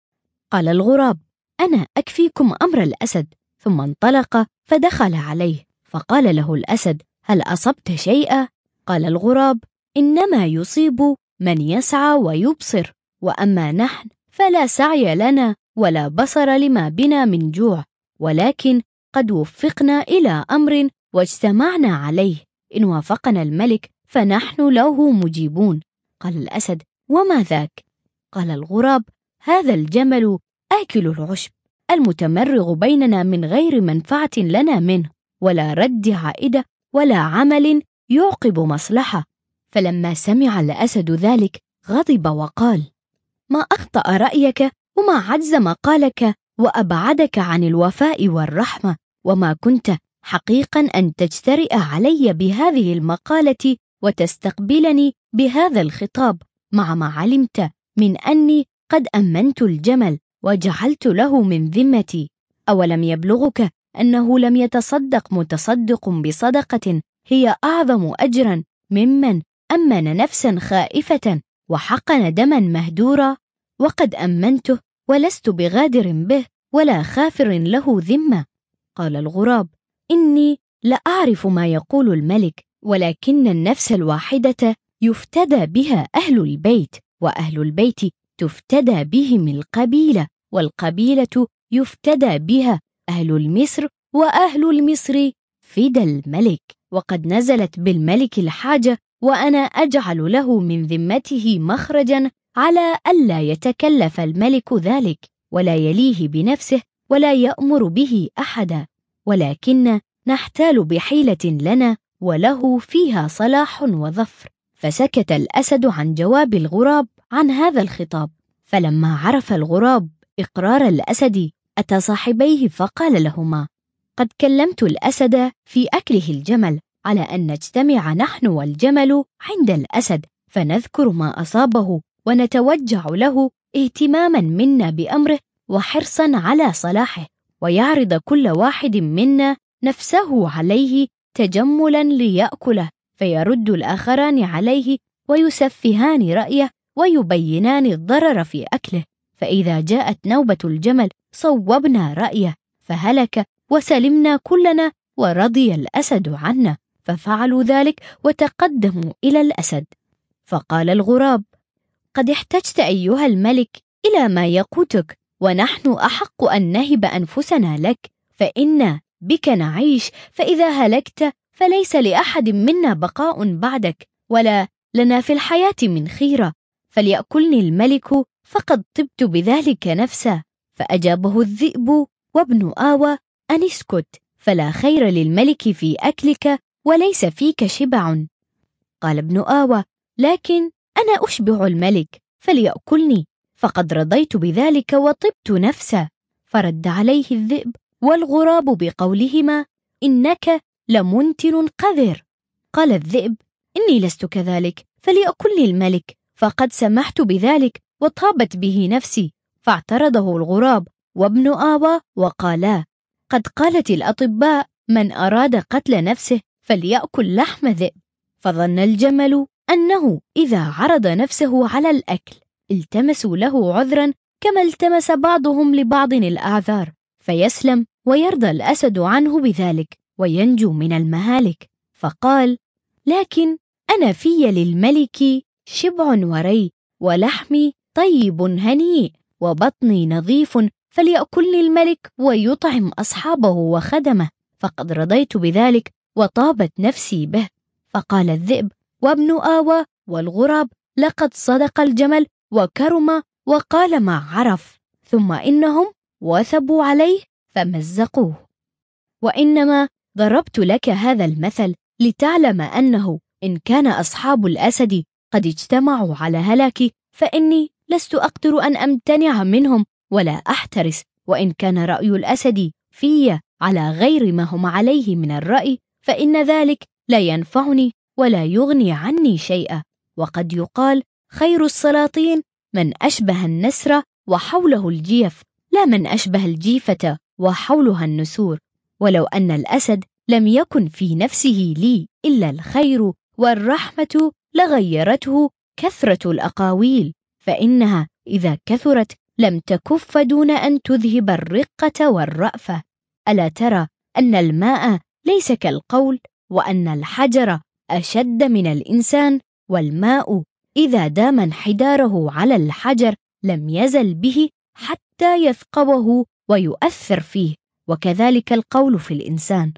قال الغراب أنا أكفيكم أمر الأسد ثم انطلق فدخل عليه فقال له الأسد هل أصبت شيئا؟ قال الغراب إنما يصيب من يسعى ويبصر وأما نحن فلا سعي لنا ولا بصر لما بنا من جوع ولكن قد وفقنا إلى أمر واجتمعنا عليه إن وافقنا الملك فنحن له مجيبون قال الأسد وما ذاك؟ قال الغراب هذا الجمل آكل العشب المتمرغ بيننا من غير منفعة لنا منه ولا رد عائدة ولا عمل يعقب مصلحة فلما سمع الأسد ذلك غضب وقال ما أخطأ رأيك وما عجز مقالك وأبعدك عن الوفاء والرحمة وما كنت حقيقا أن تجترئ علي بهذه المقالة وتستقبلني بهذا الخطاب مع ما علمت من أني قد أمنت الجمل وجعلت له من ذمتي. أولم يبلغك أنه لم يتصدق متصدق بصدقة هي أعظم أجرا ممن أمن نفسا خائفة وحقن دما مهدورا وقد أمنته ولست بغادر به ولا خافر له ذمة. قال الغراب إني لأعرف ما يقول الملك ولكن النفس الواحدة يفتدى بها أهل البيت وأهل البيت تفتدى بهم القبيلة والقبيلة يفتدى بها أهل المصر وأهل المصر فدى الملك. وقد نزلت بالملك الحاجة وأنا أجعل له من ذمته مخرجا على ألا يتكلف الملك ذلك ولا يليه بنفسه ولا يأمر به أحدا ولكن نحتال بحيلة لنا وله فيها صلاح وظفر. فسكت الأسد عن جواب الغراب عن هذا الخطاب. فلما عرف الغراب إقرار الأسد أتى صاحبيه فقال لهما قد كلمت الأسد في أكله الجمل على أن نجتمع نحن والجمل عند الأسد فنذكر ما أصابه ونتوجع له اهتماما منا بأمره وحرصا على صلاحه ويعرض كل واحد منا نفسه عليه تجملا ليأكله فيرد الآخران عليه ويسفهان رأيه ويبينان الضرر في أكله. فإذا جاءت نوبة الجمل صوبنا رأيه فهلك وسلمنا كلنا ورضي الأسد عنا. ففعلوا ذلك وتقدموا إلى الأسد. فقال الغراب قد احتجت أيها الملك إلى ما يقوتك ونحن أحق أن نهب أنفسنا لك فإن بك نعيش فإذا هلكت فليس لأحد منا بقاء بعدك ولا لنا في الحياة من خيرة فليأكلني الملك فقد طبت بذلك نفسا فأجابه الذئب وابن آوى أن اسكت فلا خير للملك في أكلك وليس فيك شبع. قال ابن آوى لكن أنا أشبع الملك فليأكلني. فقد رضيت بذلك وطبت نفسا فرد عليه الذئب والغراب بقولهما إنك لمنتن قذر. قال الذئب إني لست كذلك فليأكلني الملك. فقد سمحت بذلك وطابت به نفسي. فاعترضه الغراب وابن آوى وقالا قد قالت الأطباء من أراد قتل نفسه فليأكل لحم ذئب. فظن الجمل أنه إذا عرض نفسه على الأكل التمسوا له عذرا كما التمس بعضهم لبعض الأعذار فيسلم ويرضى الأسد عنه بذلك وينجو من المهالك. فقال لكن أنا في للملك شبع وري ولحمي طيب هنيء وبطني نظيف فليأكلني الملك ويطعم أصحابه وخدمه. فقد رضيت بذلك وطابت نفسي به. فقال الذئب وابن آوى والغراب لقد صدق الجمل وكرم وقال ما عرف ثم إنهم وثبوا عليه فمزقوه. وإنما ضربت لك هذا المثل لتعلم أنه إن كان أصحاب الأسد قد اجتمعوا على هلاكي فإني لست أقدر أن أمتنع منهم ولا أحترس وإن كان رأي الأسد في على غير ما هم عليه من الرأي فإن ذلك لا ينفعني ولا يغني عني شيئا. وقد يقال خير السلاطين من أشبه النسر وحوله الجيف لا من أشبه الجيفة وحولها النسور. ولو أن الأسد لم يكن في نفسه لي إلا الخير والرحمة لغيرته كثرة الأقاويل فإنها إذا كثرت لم تكف دون أن تذهب الرقة والرأفة. ألا ترى أن الماء ليس كالقول وأن الحجر أشد من الإنسان والماء إذا دام انحداره على الحجر لم يزل به حتى يثقبه ويؤثر فيه وكذلك القول في الإنسان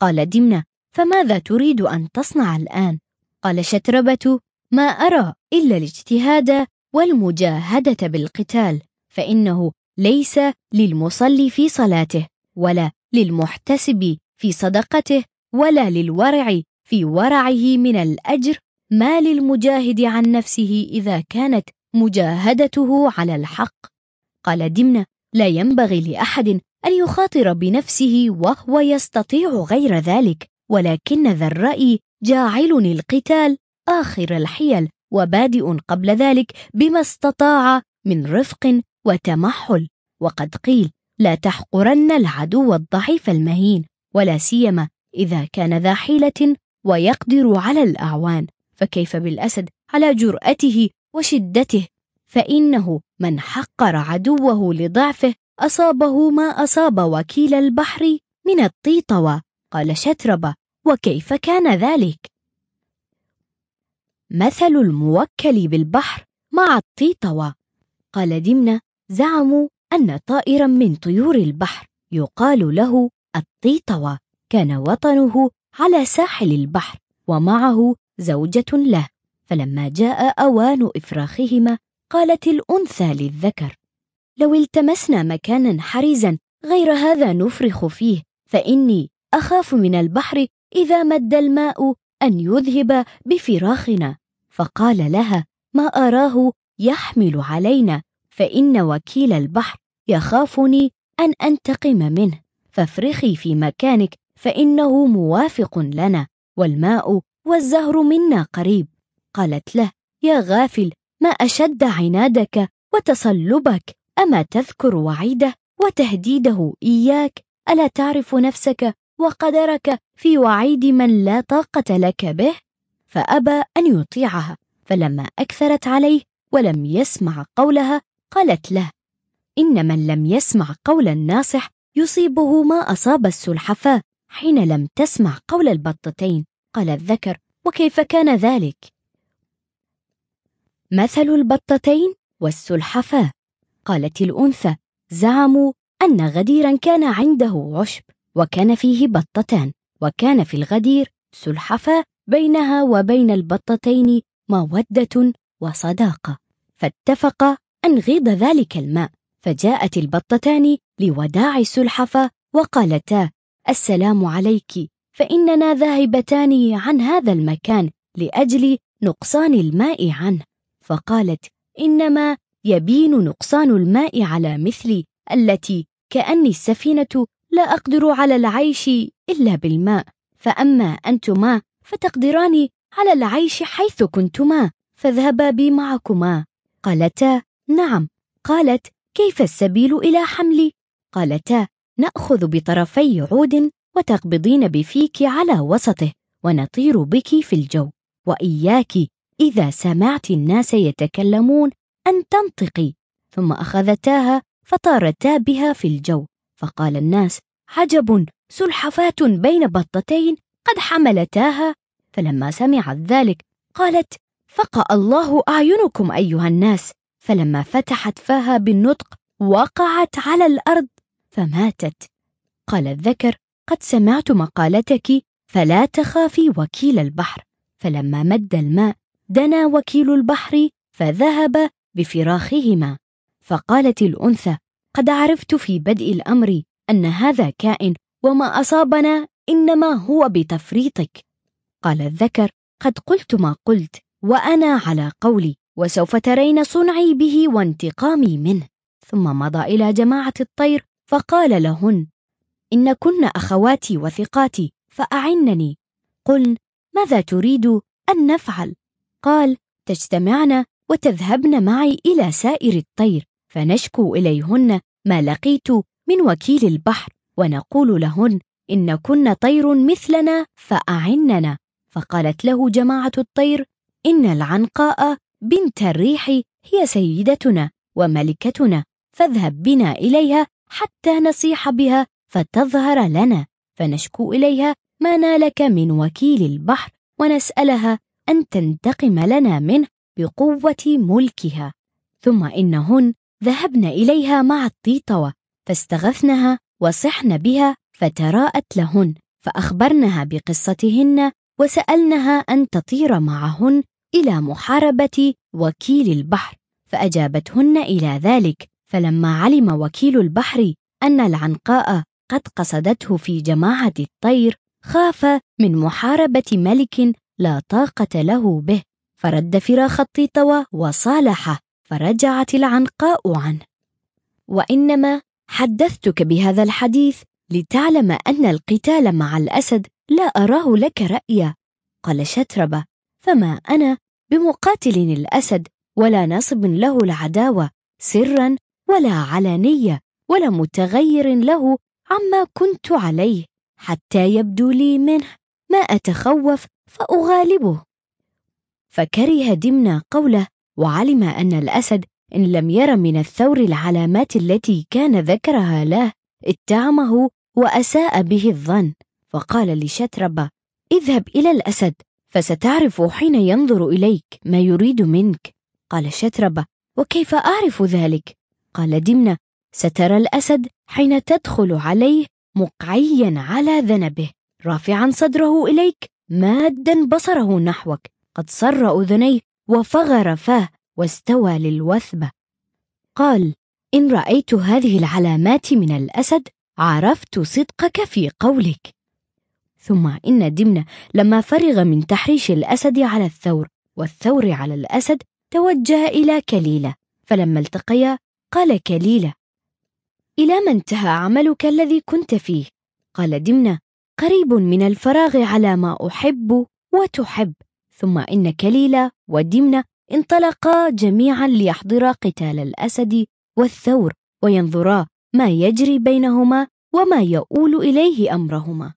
قال دمنة فماذا تريد أن تصنع الآن؟ قال شتربة ما أرى إلا الاجتهاد والمجاهدة بالقتال فإنه ليس للمصلي في صلاته ولا للمحتسب في صدقته ولا للورع في ورعه من الأجر؟ ما للمجاهد عن نفسه إذا كانت مجاهدته على الحق؟ قال دمنة لا ينبغي لأحد أن يخاطر بنفسه وهو يستطيع غير ذلك ولكن ذا الرأي جاعل القتال آخر الحيل وبادئ قبل ذلك بما استطاع من رفق وتمحل وقد قيل لا تحقرن العدو الضعيف المهين. ولا سيما إذا كان ذا حيلة ويقدر على الأعوان فكيف بالأسد على جرأته وشدته فإنه من حقر عدوه لضعفه أصابه ما أصاب وكيل البحر من الطيطوة قال شتربة وكيف كان ذلك؟ مثل الموكل بالبحر مع الطيطوة قال دمنة زعموا أن طائرا من طيور البحر يقال له الطيطوة كان وطنه على ساحل البحر ومعه زوجة له. فلما جاء أوان إفراخهما قالت الأنثى للذكر لو التمسنا مكانا حرزا غير هذا نفرخ فيه فإني أخاف من البحر إذا مد الماء أن يذهب بفراخنا. فقال لها ما أراه يحمل علينا فإن وكيل البحر يخافني أن أنتقم منه. فافرخي في مكانك فإنه موافق لنا والماء والزهر منا قريب. قالت له يا غافل ما أشد عنادك وتصلبك؟ أما تذكر وعيده وتهديده إياك؟ ألا تعرف نفسك وقدرك في وعيد من لا طاقة لك به؟ فأبى أن يطيعها فلما أكثرت عليه ولم يسمع قولها قالت له إن من لم يسمع قول الناصح يصيبه ما أصاب السلحفاة حين لم تسمع قول البطتين قال الذكر وكيف كان ذلك؟ مثل البطتين والسلحفاة قالت الأنثى زعموا أن غديرا كان عنده عشب وكان فيه بطتان وكان في الغدير سلحفاة بينها وبين البطتين مودة وصداقة فاتفقا أن غيض ذلك الماء فجاءت البطتان لوداع السلحفاة وقالتا السلام عليك فإننا ذاهبتان عن هذا المكان لأجل نقصان الماء عنه. فقالت إنما يبين نقصان الماء على مثلي التي كأني السفينة لا أقدر على العيش إلا بالماء فأما أنتما فتقدران على العيش حيث كنتما فاذهبا بي معكما. قالتا نعم. قالت كيف السبيل إلى حملي؟ قالتا نأخذ بطرفي عود وتقبضين بفيك على وسطه ونطير بك في الجو. وإياك إذا سمعت الناس يتكلمون أن تنطقي. ثم أخذتاها فطارتا بها في الجو. فقال الناس عجب سلحفاة بين بطتين قد حملتاها. فلما سمعت ذلك قالت فقأ الله أعينكم أيها الناس. فلما فتحت فاها بالنطق وقعت على الأرض فماتت. قال الذكر قد سمعت مقالتك فلا تخافي وكيل البحر. فلما مد الماء دنا وكيل البحر فذهب بفراخهما. فقالت الأنثى قد عرفت في بدء الأمر أن هذا كائن وما أصابنا إنما هو بتفريطك. قال الذكر قد قلت ما قلت وأنا على قولي وسوف ترين صنعي به وانتقامي منه. ثم مضى إلى جماعة الطير فقال لهن إن كن أخواتي وثقاتي فأعنني. قلن ماذا تريد أن نفعل؟ قال تجتمعن وتذهبن معي إلى سائر الطير فنشكو إليهن ما لقيت من وكيل البحر ونقول لهن إن كن طير مثلنا فأعننا. فقالت له جماعة الطير إن العنقاء بنت الريح هي سيدتنا وملكتنا فاذهب بنا إليها حتى نصيح بها فتظهر لنا فنشكو إليها ما نالك من وكيل البحر ونسألها أن تنتقم لنا منه بقوة ملكها. ثم إنهن ذهبن إليها مع الطيطوة فاستغثنها وصحن بها فتراءت لهن فأخبرنها بقصتهن وسألنها أن تطير معهن إلى محاربة وكيل البحر فأجابتهن إلى ذلك فلما علم وكيل البحر أن العنقاء قد قصدته في جماعة الطير خاف من محاربة ملك لا طاقة له به فرد فراخ الطيطوة وصالحه فرجعت العنقاء عنه. وإنما حدثتك بهذا الحديث لتعلم أن القتال مع الأسد لا أراه لك رأيا. قال شتربة فما أنا بمقاتل الأسد ولا نصب له العداوة سرا ولا علانية ولا متغير له عما كنت عليه حتى يبدو لي منه ما أتخوف فأغالبه. فكره دمنا قوله وعلم أن الأسد إن لم ير من الثور العلامات التي كان ذكرها له اتهمه وأساء به الظن. فقال لشتربة اذهب إلى الأسد فستعرف حين ينظر إليك ما يريد منك. قال شتربة وكيف أعرف ذلك؟ قال دمنة سترى الأسد حين تدخل عليه مقعيا على ذنبه. رافعا صدره إليك مادا بصره نحوك. قد صر أذنيه وفغر فاه واستوى للوثبة. قال إن رأيت هذه العلامات من الأسد عرفت صدقك في قولك. ثم إن دمنة لما فرغ من تحريش الأسد على الثور والثور على الأسد توجه إلى كليلة. فلما التقيا قال كليلة إلى ما انتهى عملك الذي كنت فيه؟ قال دمنة قريب من الفراغ على ما أحب وتحب. ثم إن كليلة ودمنة انطلقا جميعا ليحضرا قتال الأسد والثور وينظرا ما يجري بينهما وما يؤول إليه أمرهما.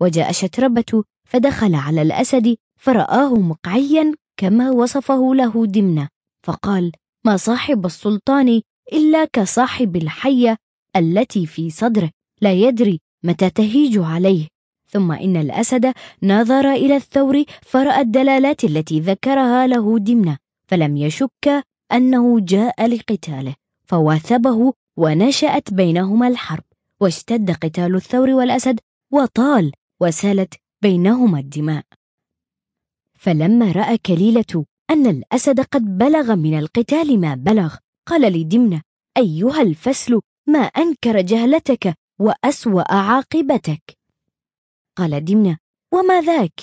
وجاء شتربة فدخل على الأسد فرآه مقعيا كما وصفه له دمنة فقال ما صاحب السلطان إلا كصاحب الحية التي في صدره لا يدري متى تهيج عليه. ثم إن الأسد نظر إلى الثور فرأى الدلالات التي ذكرها له دمنة فلم يشك أنه جاء لقتاله فواثبه ونشأت بينهما الحرب واشتد قتال الثور والأسد وطال وسالت بينهما الدماء. فلما رأى كليلة أن الأسد قد بلغ من القتال ما بلغ قال لدمنة أيها الفسل ما أنكر جهلتك وأسوأ عاقبتك. قال دمنة وما ذاك؟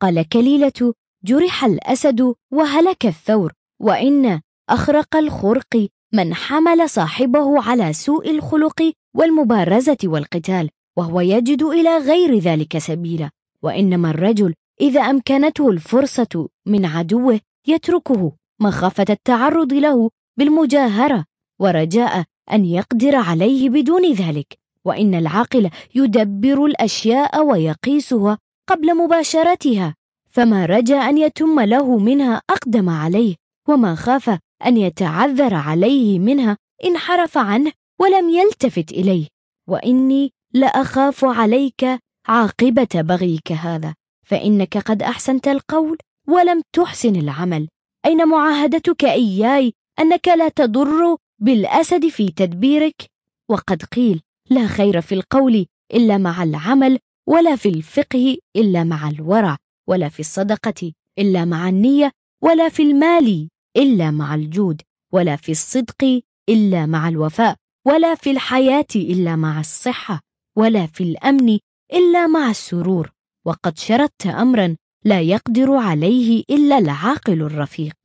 قال كليلة جرح الأسد وهلك الثور وإن أخرق الخرق من حمل صاحبه على سوء الخلق والمبارزة والقتال وهو يجد إلى غير ذلك سبيلا. وإنما الرجل إذا أمكنته الفرصة من عدوه يتركه. مخافة التعرض له بالمجاهرة ورجاء أن يقدر عليه بدون ذلك. وإن العاقل يدبر الأشياء ويقيسها قبل مباشرتها فما رجا أن يتم له منها أقدم عليه وما خاف أن يتعذر عليه منها انحرف عنه ولم يلتفت إليه. وإني لأخاف عليك عاقبة بغيك هذا فإنك قد أحسنت القول ولم تحسن العمل. أين معاهدتك إياي؟ أنك لا تضر بالأسد في تدبيرك. وقد قيل لا خير في القول إلا مع العمل ولا في الفقه إلا مع الورع ولا في الصدقة إلا مع النية ولا في المال إلا مع الجود ولا في الصدق إلا مع الوفاء ولا في الحياة إلا مع الصحة ولا في الأمن إلا مع السرور. وقد شردت أمرا لا يقدر عليه إلا العاقل الرفيق.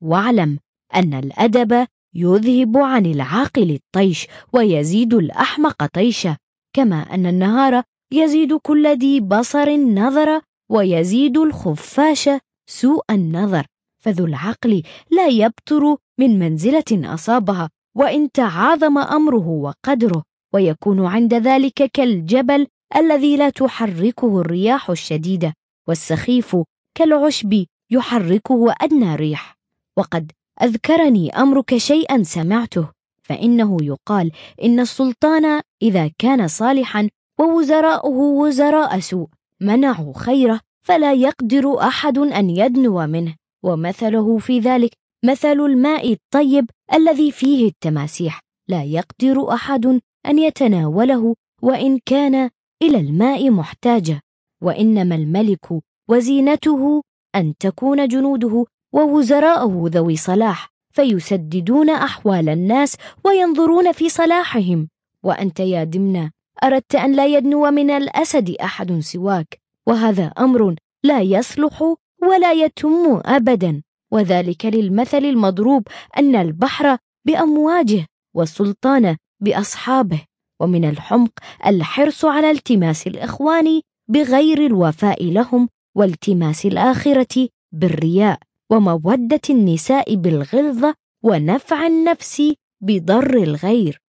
واعلم أن الأدب يذهب عن العاقل الطيش ويزيد الأحمق طيشة كما أن النهار يزيد كل ذي بصر نظر ويزيد الخفاش سوء النظر. فذو العقل لا يبطر من منزلة أصابها وإن تعاظم أمره وقدره ويكون عند ذلك كالجبل الذي لا تحركه الرياح الشديدة. والسخيف كالعشب يحركه أدنى ريح. وقد أذكرني أمرك شيئا سمعته فإنه يقال إن السلطان إذا كان صالحا ووزراؤه وزراء سوء منعوا خيره فلا يقدر أحد أن يدنو منه. ومثله في ذلك مثل الماء الطيب الذي فيه التماسيح. لا يقدر أحد أن يتناوله وإن كان إلى الماء محتاجة وإنما الملك وزينته أن تكون جنوده ووزراءه ذوي صلاح فيسددون أحوال الناس وينظرون في صلاحهم. وأنت يا دمنة أردت أن لا يدنو من الأسد أحد سواك وهذا أمر لا يصلح ولا يتم أبدا. وذلك للمثل المضروب أن البحر بأمواجه والسلطان بأصحابه ومن الحمق الحرص على التماس الإخوان بغير الوفاء لهم والتماس الآخرة بالرياء ومودة النساء بالغلظة ونفع النفس بضر الغير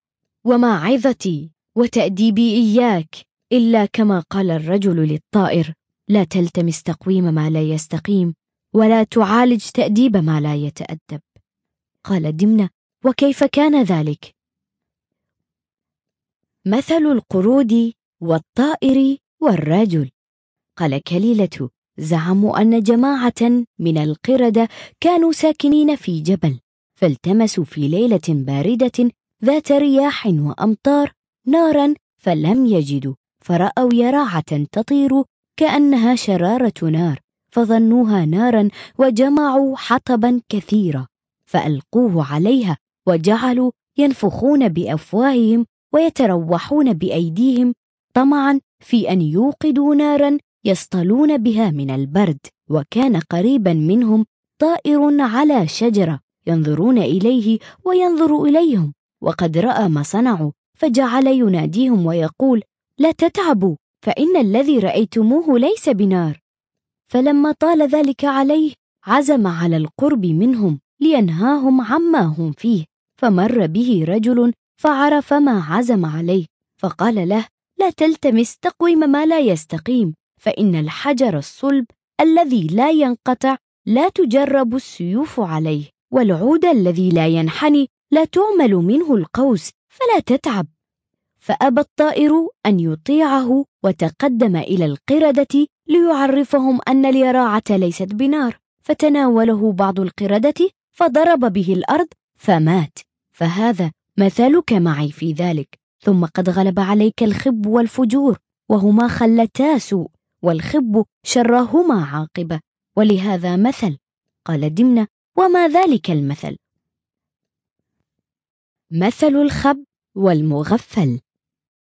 وماعظتي وتأديبي إياك. إلا كما قال الرجل للطائر لا تلتمس تقويم ما لا يستقيم ولا تعالج تأديب ما لا يتأدب. قال دمنة وكيف كان ذلك؟ مثل القرود والطائر والرجل. قال كليلة زعموا أن جماعة من القردة كانوا ساكنين في جبل فالتمسوا في ليلة باردة ذات رياح وأمطار نارا فلم يجدوا فرأوا يراعة تطير كأنها شرارة نار فظنوها نارا وجمعوا حطبا كثيرا فألقوه عليها وجعلوا ينفخون بأفواههم ويتروحون بأيديهم طمعا في أن يوقدوا نارا يصطلون بها من البرد وكان قريبا منهم طائر على شجرة ينظرون إليه وينظر إليهم وقد رأى ما صنعوا فجعل يناديهم ويقول لا تتعبوا فإن الذي رأيتموه ليس بنار. فلما طال ذلك عليه عزم على القرب منهم لينهاهم عما هم فيه فمر به رجل فعرف ما عزم عليه فقال له لا تلتمس تقويم ما لا يستقيم فإن الحجر الصلب الذي لا ينقطع لا تجرب السيوف عليه والعود الذي لا ينحني لا تعمل منه القوس فلا تتعب. فأبى الطائر أن يطيعه وتقدم إلى القردة ليعرفهم أن اليراعة ليست بنار فتناوله بعض القردة فضرب به الأرض فمات. فهذا مثلك معي في ذلك. ثم قد غلب عليك الخب والفجور وهما خلتا سوء والخب شرهما عاقبة. ولهذا مثل. قال دمنة وما ذلك المثل؟ مثل الخب والمغفل.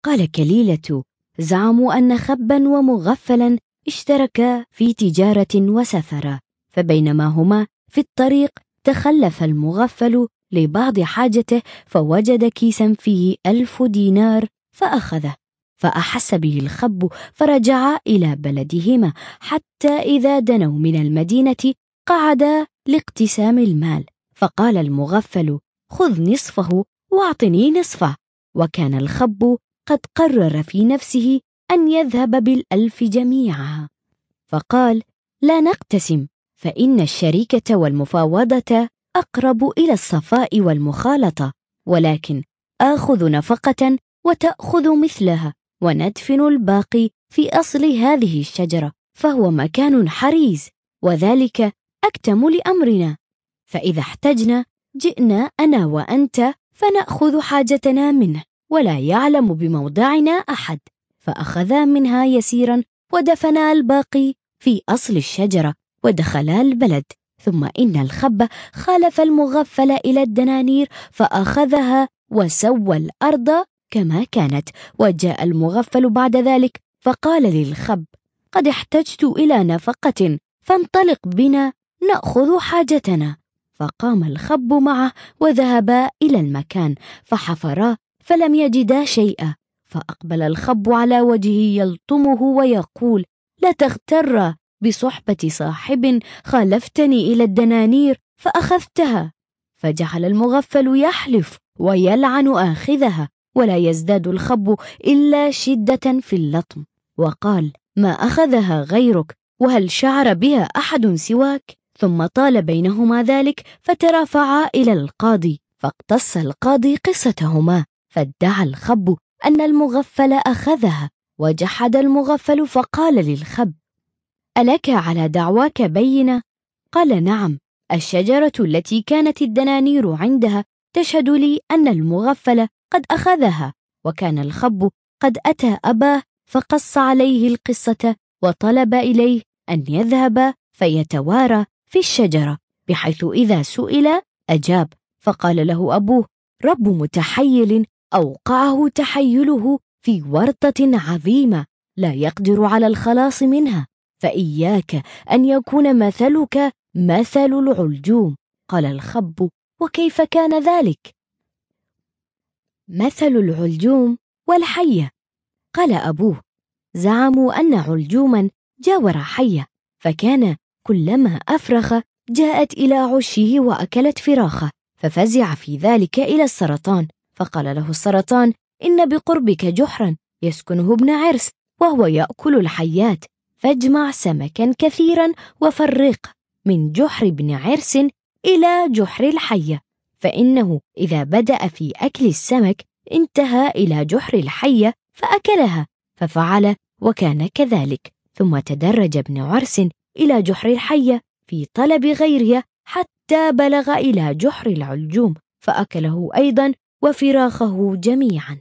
قال كليلة زعموا أن خبا ومغفلا اشتركا في تجارة وسفرا فبينما هما في الطريق تخلف المغفل لبعض حاجته فوجد كيسا فيه ألف دينار فأخذه فأحس به الخب فرجعا إلى بلدهما حتى إذا دنوا من المدينة قعدا لاقتسام المال. فقال المغفل خذ نصفه واعطني نصفه وكان الخب قد قرر في نفسه أن يذهب بالألف جميعها فقال لا نقتسم فإن الشريكة والمفاوضة أقرب إلى الصفاء والمخالطة ولكن آخذ نفقة وتأخذ مثلها وندفن الباقي في أصل هذه الشجرة فهو مكان حريز وذلك أكتم لأمرنا. فإذا احتجنا جئنا أنا وأنت فنأخذ حاجتنا منه ولا يعلم بموضعنا أحد. فأخذا منها يسيرا ودفنا الباقي في أصل الشجرة ودخلا البلد. ثم إن الخب خالف المغفل إلى الدنانير فأخذها وسوى الأرض كما كانت وجاء المغفل بعد ذلك فقال للخب قد احتجت إلى نفقة فانطلق بنا نأخذ حاجتنا. فقام الخب معه وذهبا إلى المكان فحفرا فلم يجدا شيئا فأقبل الخب على وجهه يلطمه ويقول لا تغتر. بصحبة صاحب خالفتني إلى الدنانير فأخذتها فجعل المغفل يحلف ويلعن آخذها ولا يزداد الخب إلا شدة في اللطم. وقال ما أخذها غيرك وهل شعر بها أحد سواك؟ ثم طال بينهما ذلك فترافعا إلى القاضي فاقتص القاضي قصتهما فادعى الخب أن المغفل أخذها وجحد المغفل فقال للخب ألك على دعواك بينة؟ قال نعم الشجرة التي كانت الدنانير عندها تشهد لي أن المغفل قد أخذها وكان الخب قد أتى أباه فقص عليه القصة وطلب إليه أن يذهب فيتوارى في الشجرة بحيث إذا سئل أجاب فقال له أبوه رب متحيل أوقعه تحيله في ورطة عظيمة لا يقدر على الخلاص منها فإياك أن يكون مثلك مثل العلجوم. قال الخب وكيف كان ذلك؟ مثل العلجوم والحية. قال أبوه زعموا أن علجوما جاور حية فكان كلما أفرخ جاءت إلى عشه وأكلت فراخه ففزع في ذلك إلى السرطان. فقال له السرطان إن بقربك جحرا يسكنه ابن عرس وهو يأكل الحيات. فاجمع سمكا كثيرا وفرق من جحر ابن عرس إلى جحر الحية فإنه إذا بدأ في أكل السمك انتهى إلى جحر الحية فأكلها ففعل وكان كذلك ثم تدرج ابن عرس إلى جحر الحية في طلب غيرها حتى بلغ إلى جحر العلجوم فأكله أيضا وفراخه جميعا.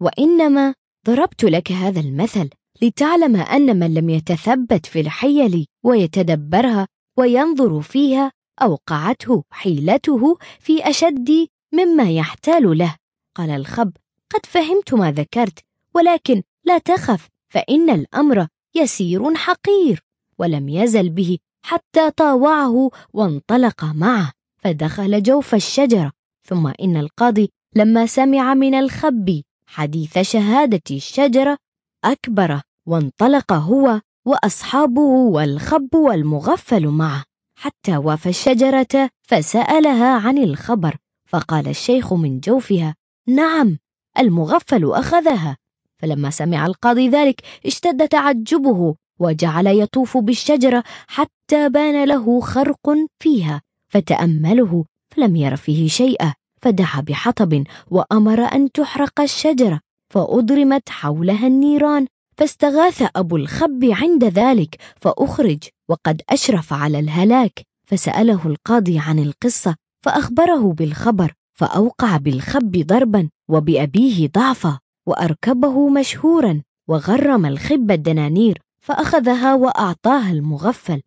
وإنما ضربت لك هذا المثل لتعلم أن من لم يتثبت في الحيل ويتدبرها وينظر فيها أوقعته حيلته في أشد مما يحتال له. قال الخب قد فهمت ما ذكرت ولكن لا تخف فإن الأمر يسير حقير ولم يزل به حتى طاوعه وانطلق معه فدخل جوف الشجرة. ثم إن القاضي لما سمع من الخب حديث شهادة الشجرة أكبر وانطلق هو وأصحابه والخب والمغفل معه. حتى وافى الشجرة فسألها عن الخبر فقال الشيخ من جوفها نعم المغفل أخذها. فلما سمع القاضي ذلك اشتد تعجبه وجعل يطوف بالشجرة حتى بان له خرق فيها فتأمله فلم ير فيه شيئا فدعا بحطب وأمر أن تحرق الشجرة. فأضرمت حولها النيران فاستغاث أبو الخب عند ذلك فأخرج وقد أشرف على الهلاك. فسأله القاضي عن القصة فأخبره بالخبر فأوقع بالخب ضربا وبأبيه ضعفا وأركبه مشهورا وغرم الخب الدنانير فأخذها وأعطاها المغفل.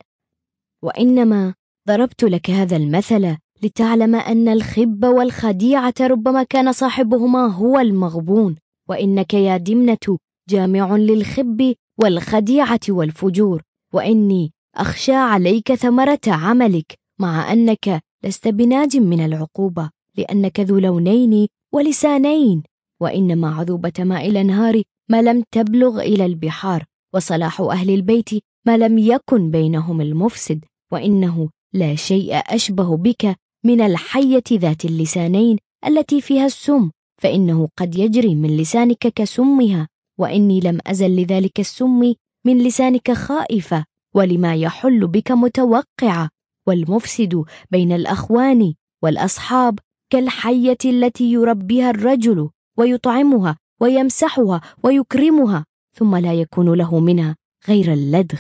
وإنما ضربت لك هذا المثل لتعلم أن الخب والخديعة ربما كان صاحبهما هو المغبون. وإنك يا دمنة جامع للخب والخديعة والفجور وإني أخشى عليك ثمرة عملك مع أنك لست بناج من العقوبة لأنك ذو لونين ولسانين وإنما عذوبة ماء الأنهار ما لم تبلغ إلى البحار وصلاح أهل البيت ما لم يكن بينهم المفسد وإنه لا شيء أشبه بك من الحية ذات اللسانين التي فيها السم. فإنه قد يجري من لسانك كسمها وإني لم أزل لذلك السم من لسانك خائفة ولما يحل بك متوقعة والمفسد بين الأخوان والأصحاب كالحية التي يربيها الرجل ويطعمها ويمسحها ويكرمها ثم لا يكون له منها غير اللدغ.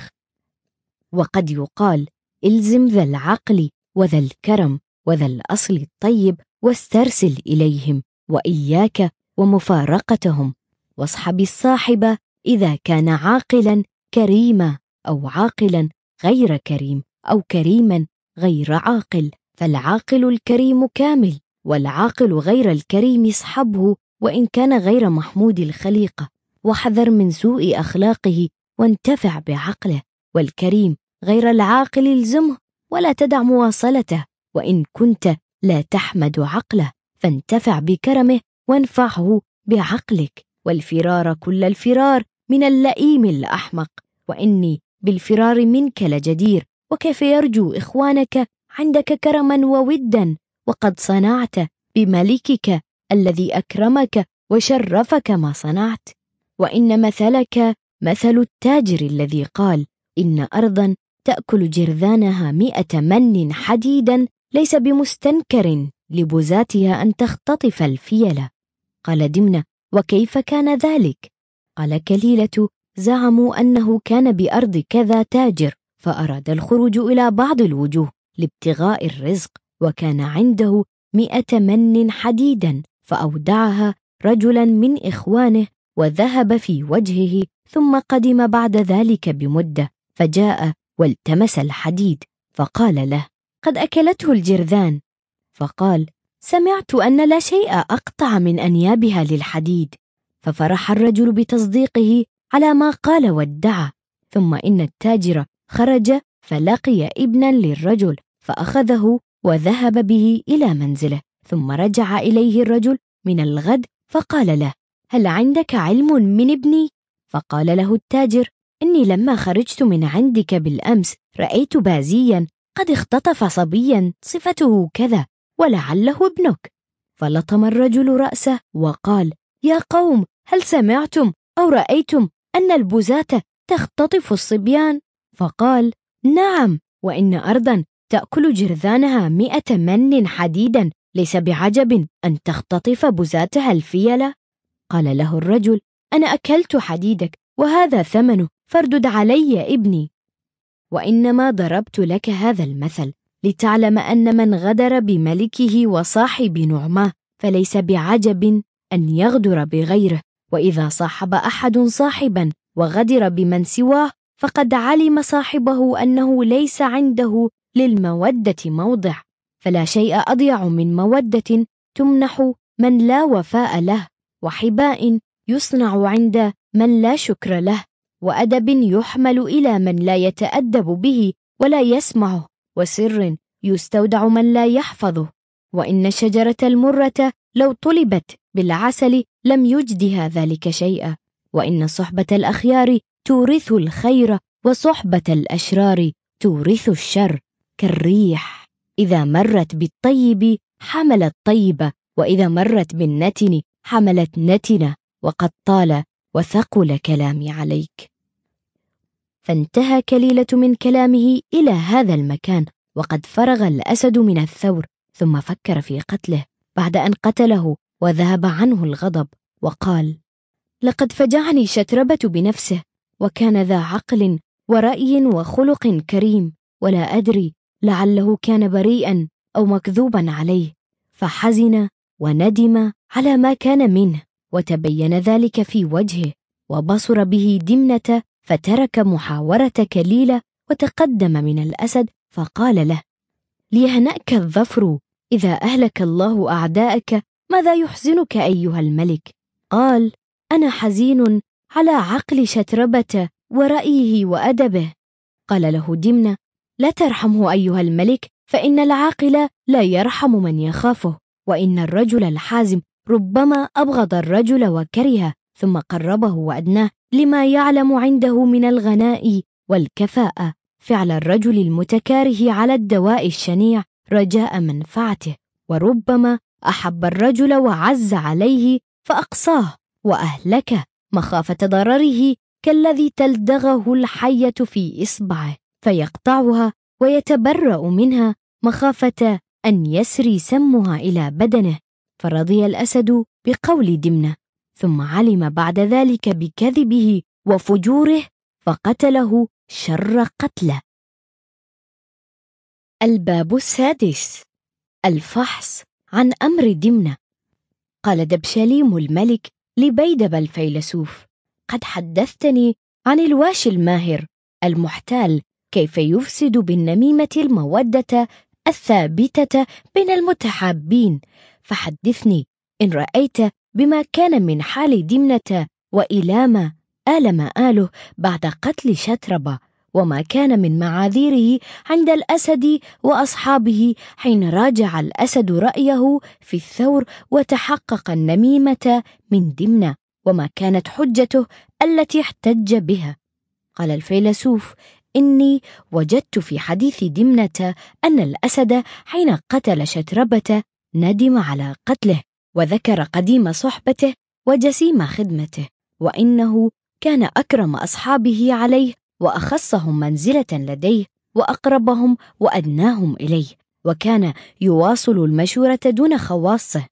وقد يقال إلزم ذا العقل وذا الكرم وذا الأصل الطيب واسترسل إليهم. وإياك ومفارقتهم. واصحب الصاحب إذا كان عاقلا كريما أو عاقلا غير كريم أو كريما غير عاقل. فالعاقل الكريم كامل والعاقل غير الكريم اصحبه وإن كان غير محمود الخليقة واحذر من سوء أخلاقه وانتفع بعقله. والكريم غير العاقل الزمه ولا تدع مواصلته. وإن كنت لا تحمد عقله. فانتفع بكرمه وانفعه بعقلك والفرار كل الفرار من اللئيم الأحمق. وإني بالفرار منك لجدير وكيف يرجو إخوانك عندك كرما وودا؟ وقد صنعت بملكك الذي أكرمك وشرفك ما صنعت. وإن مثلك مثل التاجر الذي قال إن أرضا تأكل جرذانها مئة من حديدا ليس بمستنكر. لبزاتها أن تختطف الفيلة قال دمنة وكيف كان ذلك؟ قال كليلة زعموا أنه كان بأرض كذا تاجر فأراد الخروج إلى بعض الوجوه لابتغاء الرزق وكان عنده مئة من حديدا فأودعها رجلا من إخوانه وذهب في وجهه ثم قدم بعد ذلك بمدة فجاء والتمس الحديد فقال له قد أكلته الجرذان فقال سمعت أن لا شيء أقطع من أنيابها للحديد. ففرح الرجل بتصديقه على ما قال وادعى. ثم إن التاجر خرج فلقي ابنا للرجل فأخذه وذهب به إلى منزله. ثم رجع إليه الرجل من الغد فقال له هل عندك علم من ابني؟ فقال له التاجر إني لما خرجت من عندك بالأمس رأيت بازيا قد اختطف صبيا صفته كذا. ولعله ابنك. فلطم الرجل رأسه وقال يا قوم هل سمعتم أو رأيتم أن البزاة تختطف الصبيان؟ فقال نعم وإن أرضا تأكل جرذانها مئة من حديدا ليس بعجب أن تختطف بزاتها الفيلة قال له الرجل أنا أكلت حديدك وهذا ثمنه فاردد علي ابني. وإنما ضربت لك هذا المثل لتعلم أن من غدر بملكه وصاحب نعماه فليس بعجب أن يغدر بغيره. وإذا صاحب أحد صاحبا وغدر بمن سواه فقد علم صاحبه أنه ليس عنده للمودة موضع. فلا شيء أضيع من مودة تمنح من لا وفاء له وحباء يصنع عند من لا شكر له وأدب يحمل إلى من لا يتأدب به ولا يسمعه. وسر يستودع من لا يحفظه وإن الشجرة المرة لو طلبت بالعسل لم يجدها ذلك شيئا. وإن صحبة الأخيار تورث الخير وصحبة الأشرار تورث الشر كالريح. إذا مرت بالطيب حملت طيبة وإذا مرت بالنتن حملت نتنة وقد طال وثقل كلامي عليك. فانتهى كليلة من كلامه إلى هذا المكان وقد فرغ الأسد من الثور ثم فكر في قتله بعد أن قتله وذهب عنه الغضب وقال لقد فجعني شتربة بنفسه وكان ذا عقل ورأي وخلق كريم ولا أدري لعله كان بريئا أو مكذوبا عليه فحزن وندم على ما كان منه وتبين ذلك في وجهه وبصر به دمنة فترك محاورة كليلة وتقدم من الأسد فقال له ليهنأك الظفر إذا أهلك الله أعداءك ماذا يحزنك أيها الملك؟ قال أنا حزين على عقل شتربة ورأيه وأدبه قال له دمنة لا ترحمه أيها الملك فإن العاقل لا يرحم من يخافه وإن الرجل الحازم ربما أبغض الرجل وكره ثم قربه وأدناه لما يعلم عنده من الغناء والكفاءة. فعل الرجل المتكاره على الدواء الشنيع رجاء منفعته وربما أحب الرجل وعز عليه فأقصاه وأهلكه. مخافة ضرره كالذي تلدغه الحية في إصبعه فيقطعها ويتبرأ منها. مخافة أن يسري سمها إلى بدنه فرضي الأسد بقول دمنة. ثم علم بعد ذلك بكذبه وفجوره فقتله شر قتله. الباب السادس. الفحص عن أمر دمنة. قال دبشليم الملك لبيدب الفيلسوف قد حدثتني عن الواشي الماهر المحتال كيف يفسد بالنميمة المودة الثابتة بين المتحابين فحدثني إن رأيت بما كان من حال دمنة وإلام آلم آله بعد قتل شتربة وما كان من معاذيره عند الأسد وأصحابه حين راجع الأسد رأيه في الثور وتحقق النميمة من دمنة وما كانت حجته التي احتج بها. قال الفيلسوف إني وجدت في حديث دمنة أن الأسد حين قتل شتربة ندم على قتله. وذكر قديم صحبته وجسيم خدمته وإنه كان أكرم أصحابه عليه وأخصهم منزلة لديه وأقربهم وأدناهم إليه وكان يواصل المشورة دون خواصه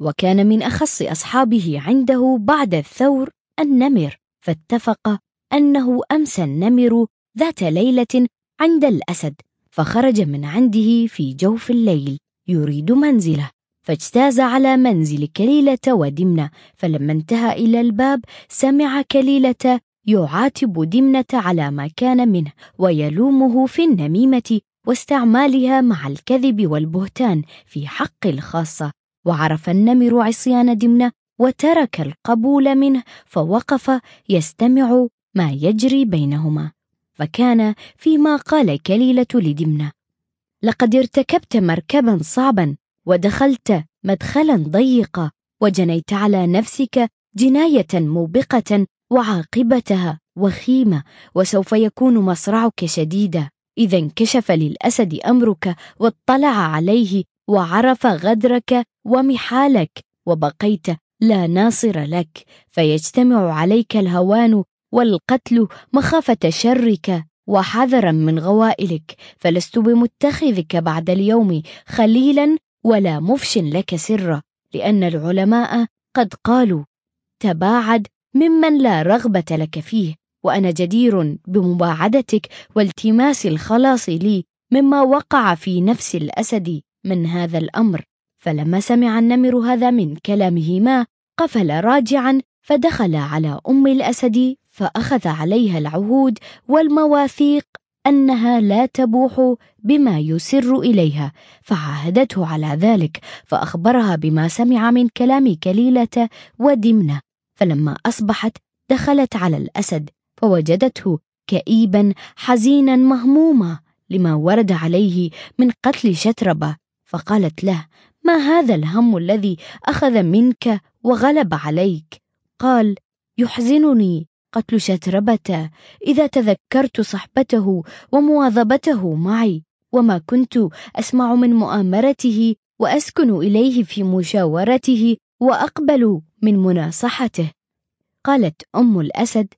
وكان من أخص أصحابه عنده بعد الثور النمر فاتفق أنه أمسى النمر ذات ليلة عند الأسد فخرج من عنده في جوف الليل يريد منزله. فاجتاز على منزل كليلة ودمنة فلما انتهى إلى الباب سمع كليلة يعاتب دمنة على ما كان منه ويلومه في النميمة واستعمالها مع الكذب والبهتان في حق الخاصة. وعرف النمر عصيان دمنة وترك القبول منه فوقف يستمع ما يجري بينهما. فكان فيما قال كليلة لدمنة لقد ارتكبت مركبا صعبا ودخلت مدخلا ضيقا وجنيت على نفسك جناية موبقة وعاقبتها وخيمة وسوف يكون مصرعك شديدا إذا انكشف للأسد أمرك واطلع عليه وعرف غدرك ومحالك وبقيت لا ناصر لك. فيجتمع عليك الهوان والقتل مخافة شرك وحذرا من غوائلك. فلست بمتخذك بعد اليوم خليلا ولا مفش لك سرا لأن العلماء قد قالوا تباعد ممن لا رغبة لك فيه وأنا جدير بمباعدتك والتماس الخلاص لي مما وقع في نفس الأسد من هذا الأمر. فلما سمع النمر هذا من كلامه ما قفل راجعا فدخل على أم الأسد فأخذ عليها العهود والمواثيق أنها لا تبوح بما يسر إليها فعاهدته على ذلك فأخبرها بما سمع من كلام كليلة ودمنة. فلما أصبحت دخلت على الأسد فوجدته كئيبا حزينا مهموما لما ورد عليه من قتل شتربة. فقالت له ما هذا الهم الذي أخذ منك وغلب عليك؟ قال يحزنني. قتل شتربة إذا تذكرت صحبته ومواظبته معي. وما كنت أسمع من مؤامرته وأسكن إليه في مشاورته وأقبل من مناصحته. قالت أم الأسد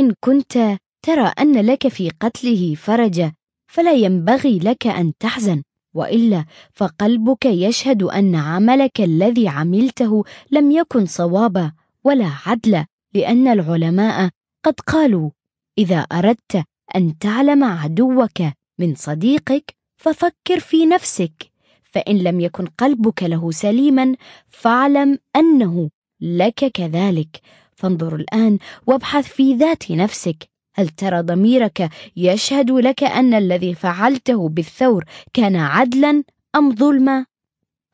إن كنت ترى أن لك في قتله فرجة فلا ينبغي لك أن تحزن. وإلا فقلبك يشهد أن عملك الذي عملته لم يكن صوابا ولا عدلا. لأن العلماء قد قالوا إذا أردت أن تعلم عدوك من صديقك ففكر في نفسك فإن لم يكن قلبك له سليما فاعلم أنه لك كذلك. فانظر الآن وابحث في ذات نفسك هل ترى ضميرك يشهد لك أن الذي فعلته بالثور كان عدلا أم ظلما؟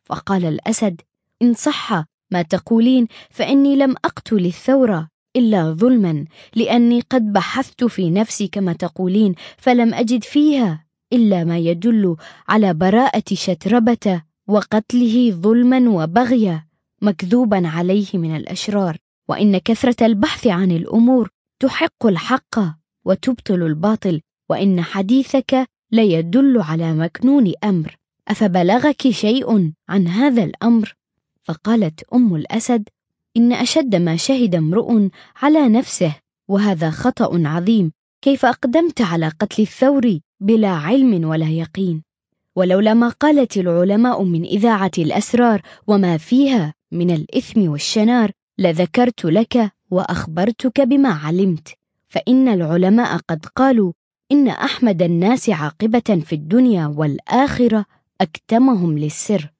فقال الأسد إن صح ما تقولين فإني لم أقتل الثور إلا ظلما لأني قد بحثت في نفسي كما تقولين فلم أجد فيها إلا ما يدل على براءة شتربة وقتله ظلما وبغيا مكذوبا عليه من الأشرار. وإن كثرة البحث عن الأمور تحق الحق وتبطل الباطل وإن حديثك ليدل على مكنون أمر. أفبلغك شيء عن هذا الأمر؟ فقالت أم الأسد إن أشد ما شهد امرؤ على نفسه وهذا خطأ عظيم كيف أقدمت على قتل الثور بلا علم ولا يقين؟ ولولا ما قالت العلماء من إذاعة الأسرار وما فيها من الإثم والشنار لذكرت لك وأخبرتك بما علمت. فإن العلماء قد قالوا إن أحمد الناس عاقبة في الدنيا والآخرة أكتمهم للسر.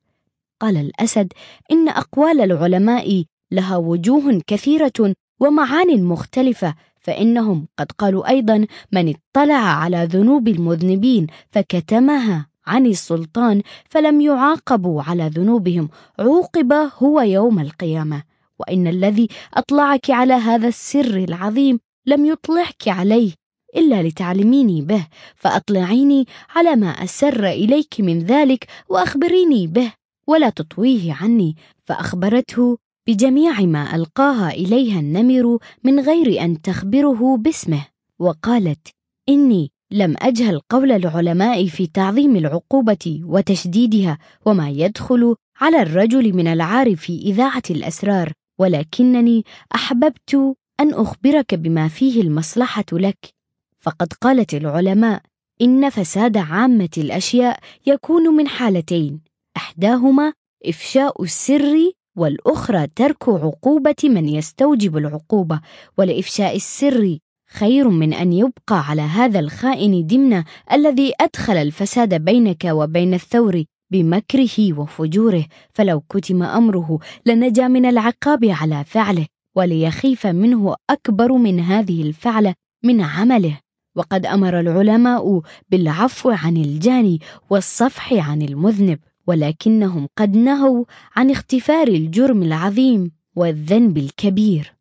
قال الأسد إن أقوال العلماء لها وجوه كثيرة ومعان مختلفة فإنهم قد قالوا أيضا من اطلع على ذنوب المذنبين فكتمها عن السلطان فلم يعاقبوا على ذنوبهم عوقب هو يوم القيامة. وإن الذي أطلعك على هذا السر العظيم لم يطلعك عليه إلا لتعلميني به فأطلعيني على ما أسر إليك من ذلك وأخبريني به. ولا تطويه عني فأخبرته بجميع ما ألقاها إليها النمر من غير أن تخبره باسمه وقالت إني لم أجهل قول العلماء في تعظيم العقوبة وتشديدها وما يدخل على الرجل من العار في إذاعة الأسرار ولكنني أحببت أن أخبرك بما فيه المصلحة لك. فقد قالت العلماء إن فساد عامة الأشياء يكون من حالتين أحداهما إفشاء السر والأخرى ترك عقوبة من يستوجب العقوبة ولإفشاء السر خير من أن يبقى على هذا الخائن دمنة الذي أدخل الفساد بينك وبين الثور بمكره وفجوره. فلو كتم أمره لنجا من العقاب على فعله وليخيف منه أكبر من هذه الفعلة من عمله. وقد أمر العلماء بالعفو عن الجاني والصفح عن المذنب. ولكنهم قد نهوا عن اختفار الجرم العظيم والذنب الكبير.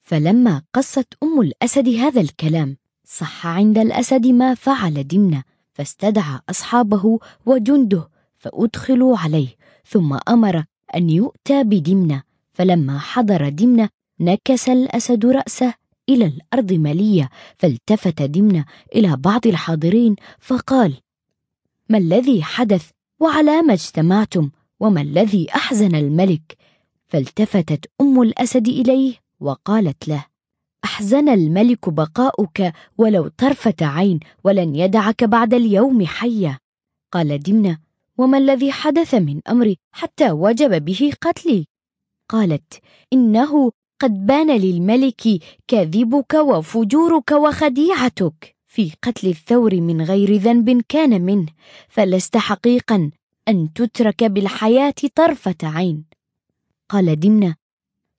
فلما قصت أم الأسد هذا الكلام صح عند الأسد ما فعل دمنة فاستدعى أصحابه وجنده فأدخلوا عليه ثم أمر أن يؤتى بدمنة. فلما حضر دمنة نكس الأسد رأسه إلى الأرض ملية فالتفت دمنة إلى بعض الحاضرين فقال ما الذي حدث وعلى ما اجتمعتم وما الذي أحزن الملك؟ فالتفتت أم الأسد إليه وقالت له أحزن الملك بقاؤك ولو طرفة عين ولن يدعك بعد اليوم حيا قال دمنة وما الذي حدث من امري حتى وجب به قتلي؟ قالت إنه قد بان للملك كذبك وفجورك وخديعتك. في قتل الثور من غير ذنب كان منه فلست حقيقا أن تترك بالحياة طرفة عين. قال دمنة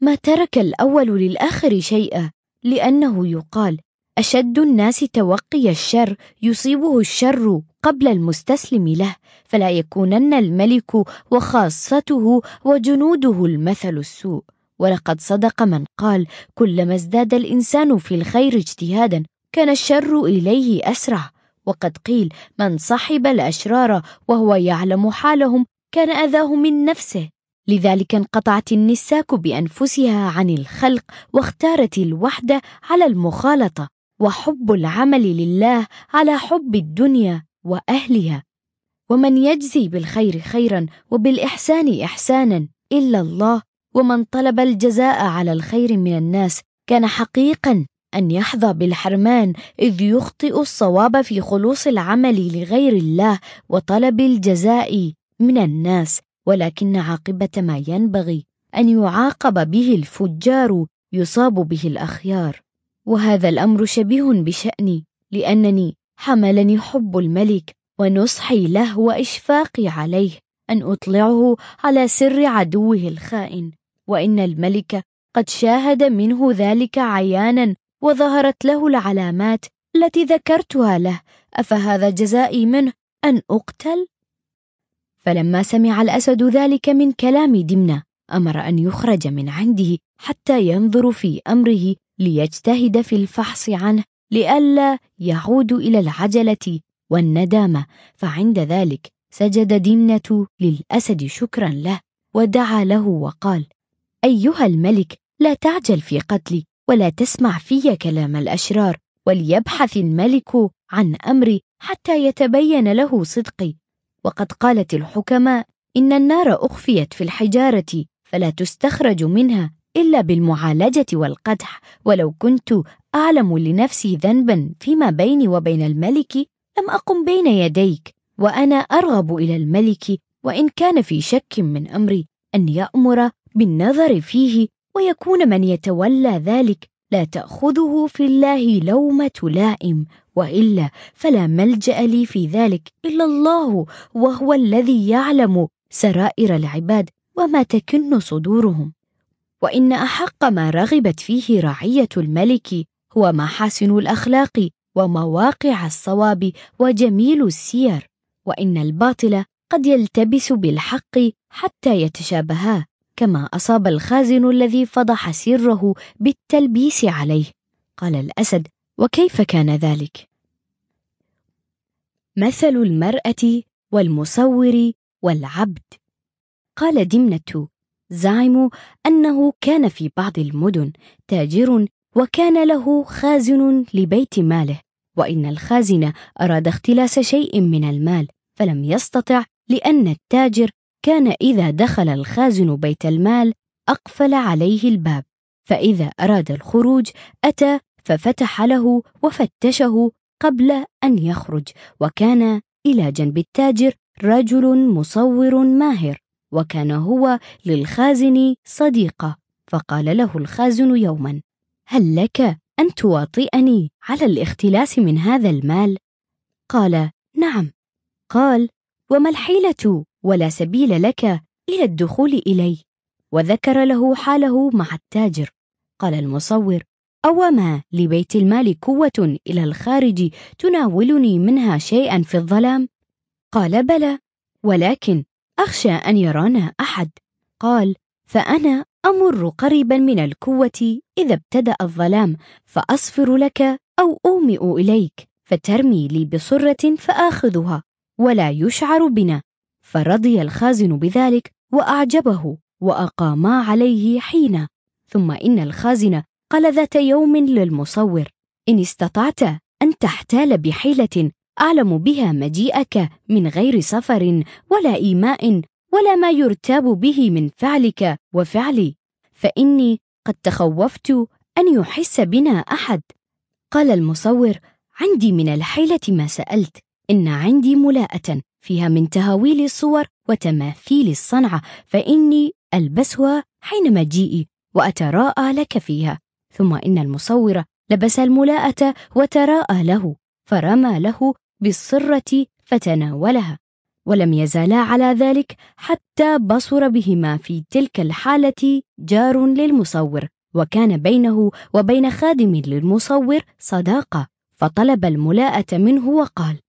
ما ترك الأول للآخر شيئا لأنه يقال أشد الناس توقي الشر يصيبه الشر قبل المستسلم له فلا يكونن الملك وخاصته وجنوده المثل السوء. ولقد صدق من قال كلما ازداد الإنسان في الخير اجتهادا كان الشر إليه أسرع وقد قيل من صحب الأشرار وهو يعلم حالهم كان أذاه من نفسه. لذلك انقطعت النساك بأنفسها عن الخلق واختارت الوحدة على المخالطة وحب العمل لله على حب الدنيا وأهلها. ومن يجزي بالخير خيرا وبالإحسان احسانا إلا الله ومن طلب الجزاء على الخير من الناس كان حقيقا أن يحظى بالحرمان إذ يخطئ الصواب في خلوص العمل لغير الله وطلب الجزاء من الناس. ولكن عاقبة ما ينبغي أن يعاقب به الفجار يصاب به الأخيار. وهذا الأمر شبيه بشأني لأنني حملني حب الملك ونصحي له وإشفاقي عليه أن أطلعه على سر عدوه الخائن. وإن الملك قد شاهد منه ذلك عيانا وظهرت له العلامات التي ذكرتها له. أفهذا جزائي منه أن أقتل؟ فلما سمع الأسد ذلك من كلام دمنة أمر أن يخرج من عنده حتى ينظر في أمره ليجتهد في الفحص عنه لئلا يعود إلى العجلة والندامة. فعند ذلك سجد دمنة للأسد شكرا له ودعا له وقال أيها الملك لا تعجل في قتلي. ولا تسمع في كلام الأشرار وليبحث الملك عن أمري حتى يتبين له صدقي. وقد قالت الحكماء إن النار أخفيت في الحجارة فلا تستخرج منها إلا بالمعالجة والقدح. ولو كنت أعلم لنفسي ذنبا فيما بيني وبين الملك لم أقم بين يديك. وأنا أرغب إلى الملك وإن كان في شك من أمري أن يأمر بالنظر فيه ويكون من يتولى ذلك لا تأخذه في الله لومة لائم وإلا فلا ملجأ لي في ذلك إلا الله وهو الذي يعلم سرائر العباد وما تكن صدورهم. وإن أحق ما رغبت فيه رعية الملك هو محاسن الأخلاق ومواقع الصواب وجميل السير وإن الباطل قد يلتبس بالحق حتى يتشابها. كما أصاب الخازن الذي فضح سره بالتلبيس عليه. قال الأسد وكيف كان ذلك؟ مثل المرأة والمصور والعبد. قال دمنة زعموا أنه كان في بعض المدن تاجر وكان له خازن لبيت ماله وإن الخازن أراد اختلاس شيء من المال فلم يستطع لأن التاجر كان إذا دخل الخازن بيت المال أقفل عليه الباب فإذا أراد الخروج أتى ففتح له وفتشه قبل أن يخرج وكان إلى جنب التاجر رجل مصور ماهر وكان هو للخازن صديقة فقال له الخازن يوما هل لك أن تواطئني على الاختلاس من هذا المال؟ قال نعم قال وما الحيلة ولا سبيل لك إلى الدخول إلي وذكر له حاله مع التاجر. قال المصور أوما لبيت المال قوة إلى الخارج تناولني منها شيئا في الظلام؟ قال بلى ولكن أخشى أن يرانا أحد. قال فأنا أمر قريبا من القوة إذا ابتدأ الظلام فأصفر لك أو أومئ إليك فترمي لي بصرة فآخذها ولا يشعر بنا. فرضي الخازن بذلك وأعجبه وأقاما عليه حين. ثم إن الخازن قال ذات يوم للمصور إن استطعت أن تحتال بحيلة أعلم بها مجيئك من غير سفر ولا إيماء ولا ما يرتاب به من فعلك وفعلي. فإني قد تخوفت أن يحس بنا أحد. قال المصور عندي من الحيلة ما سألت إن عندي ملاءة. فيها من تهاويل الصور وتماثيل الصنعة فإني ألبسها حين مجيئي وأتراءى لك فيها. ثم إن المصور لبس الملاءة وتراءى له فرمى له بالصرة فتناولها. ولم يزالا على ذلك حتى بصر بهما في تلك الحالة جار للمصور وكان بينه وبين خادم للمصور صداقة فطلب الملاءة منه وقال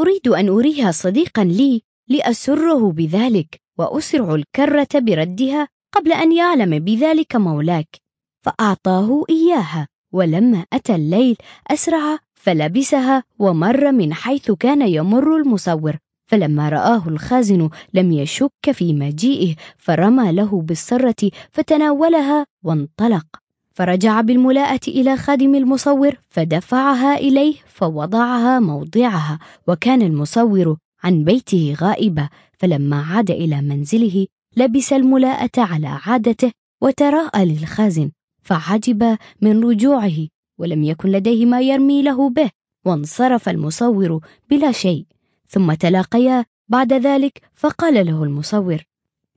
أريد أن أريها صديقا لي لأسره بذلك وأسرع الكرة بردها قبل أن يعلم بذلك مولاك فأعطاه إياها ولما أتى الليل أسرع فلبسها ومر من حيث كان يمر المصور فلما رآه الخازن لم يشك في مجيئه فرمى له بالسرة فتناولها وانطلق. فرجع بالملاءة إلى خادم المصور فدفعها إليه فوضعها موضعها وكان المصور عن بيته غائبة فلما عاد إلى منزله لبس الملاءة على عادته وتراءى للخازن فعجب من رجوعه ولم يكن لديه ما يرمي له به وانصرف المصور بلا شيء ثم تلاقيا بعد ذلك فقال له المصور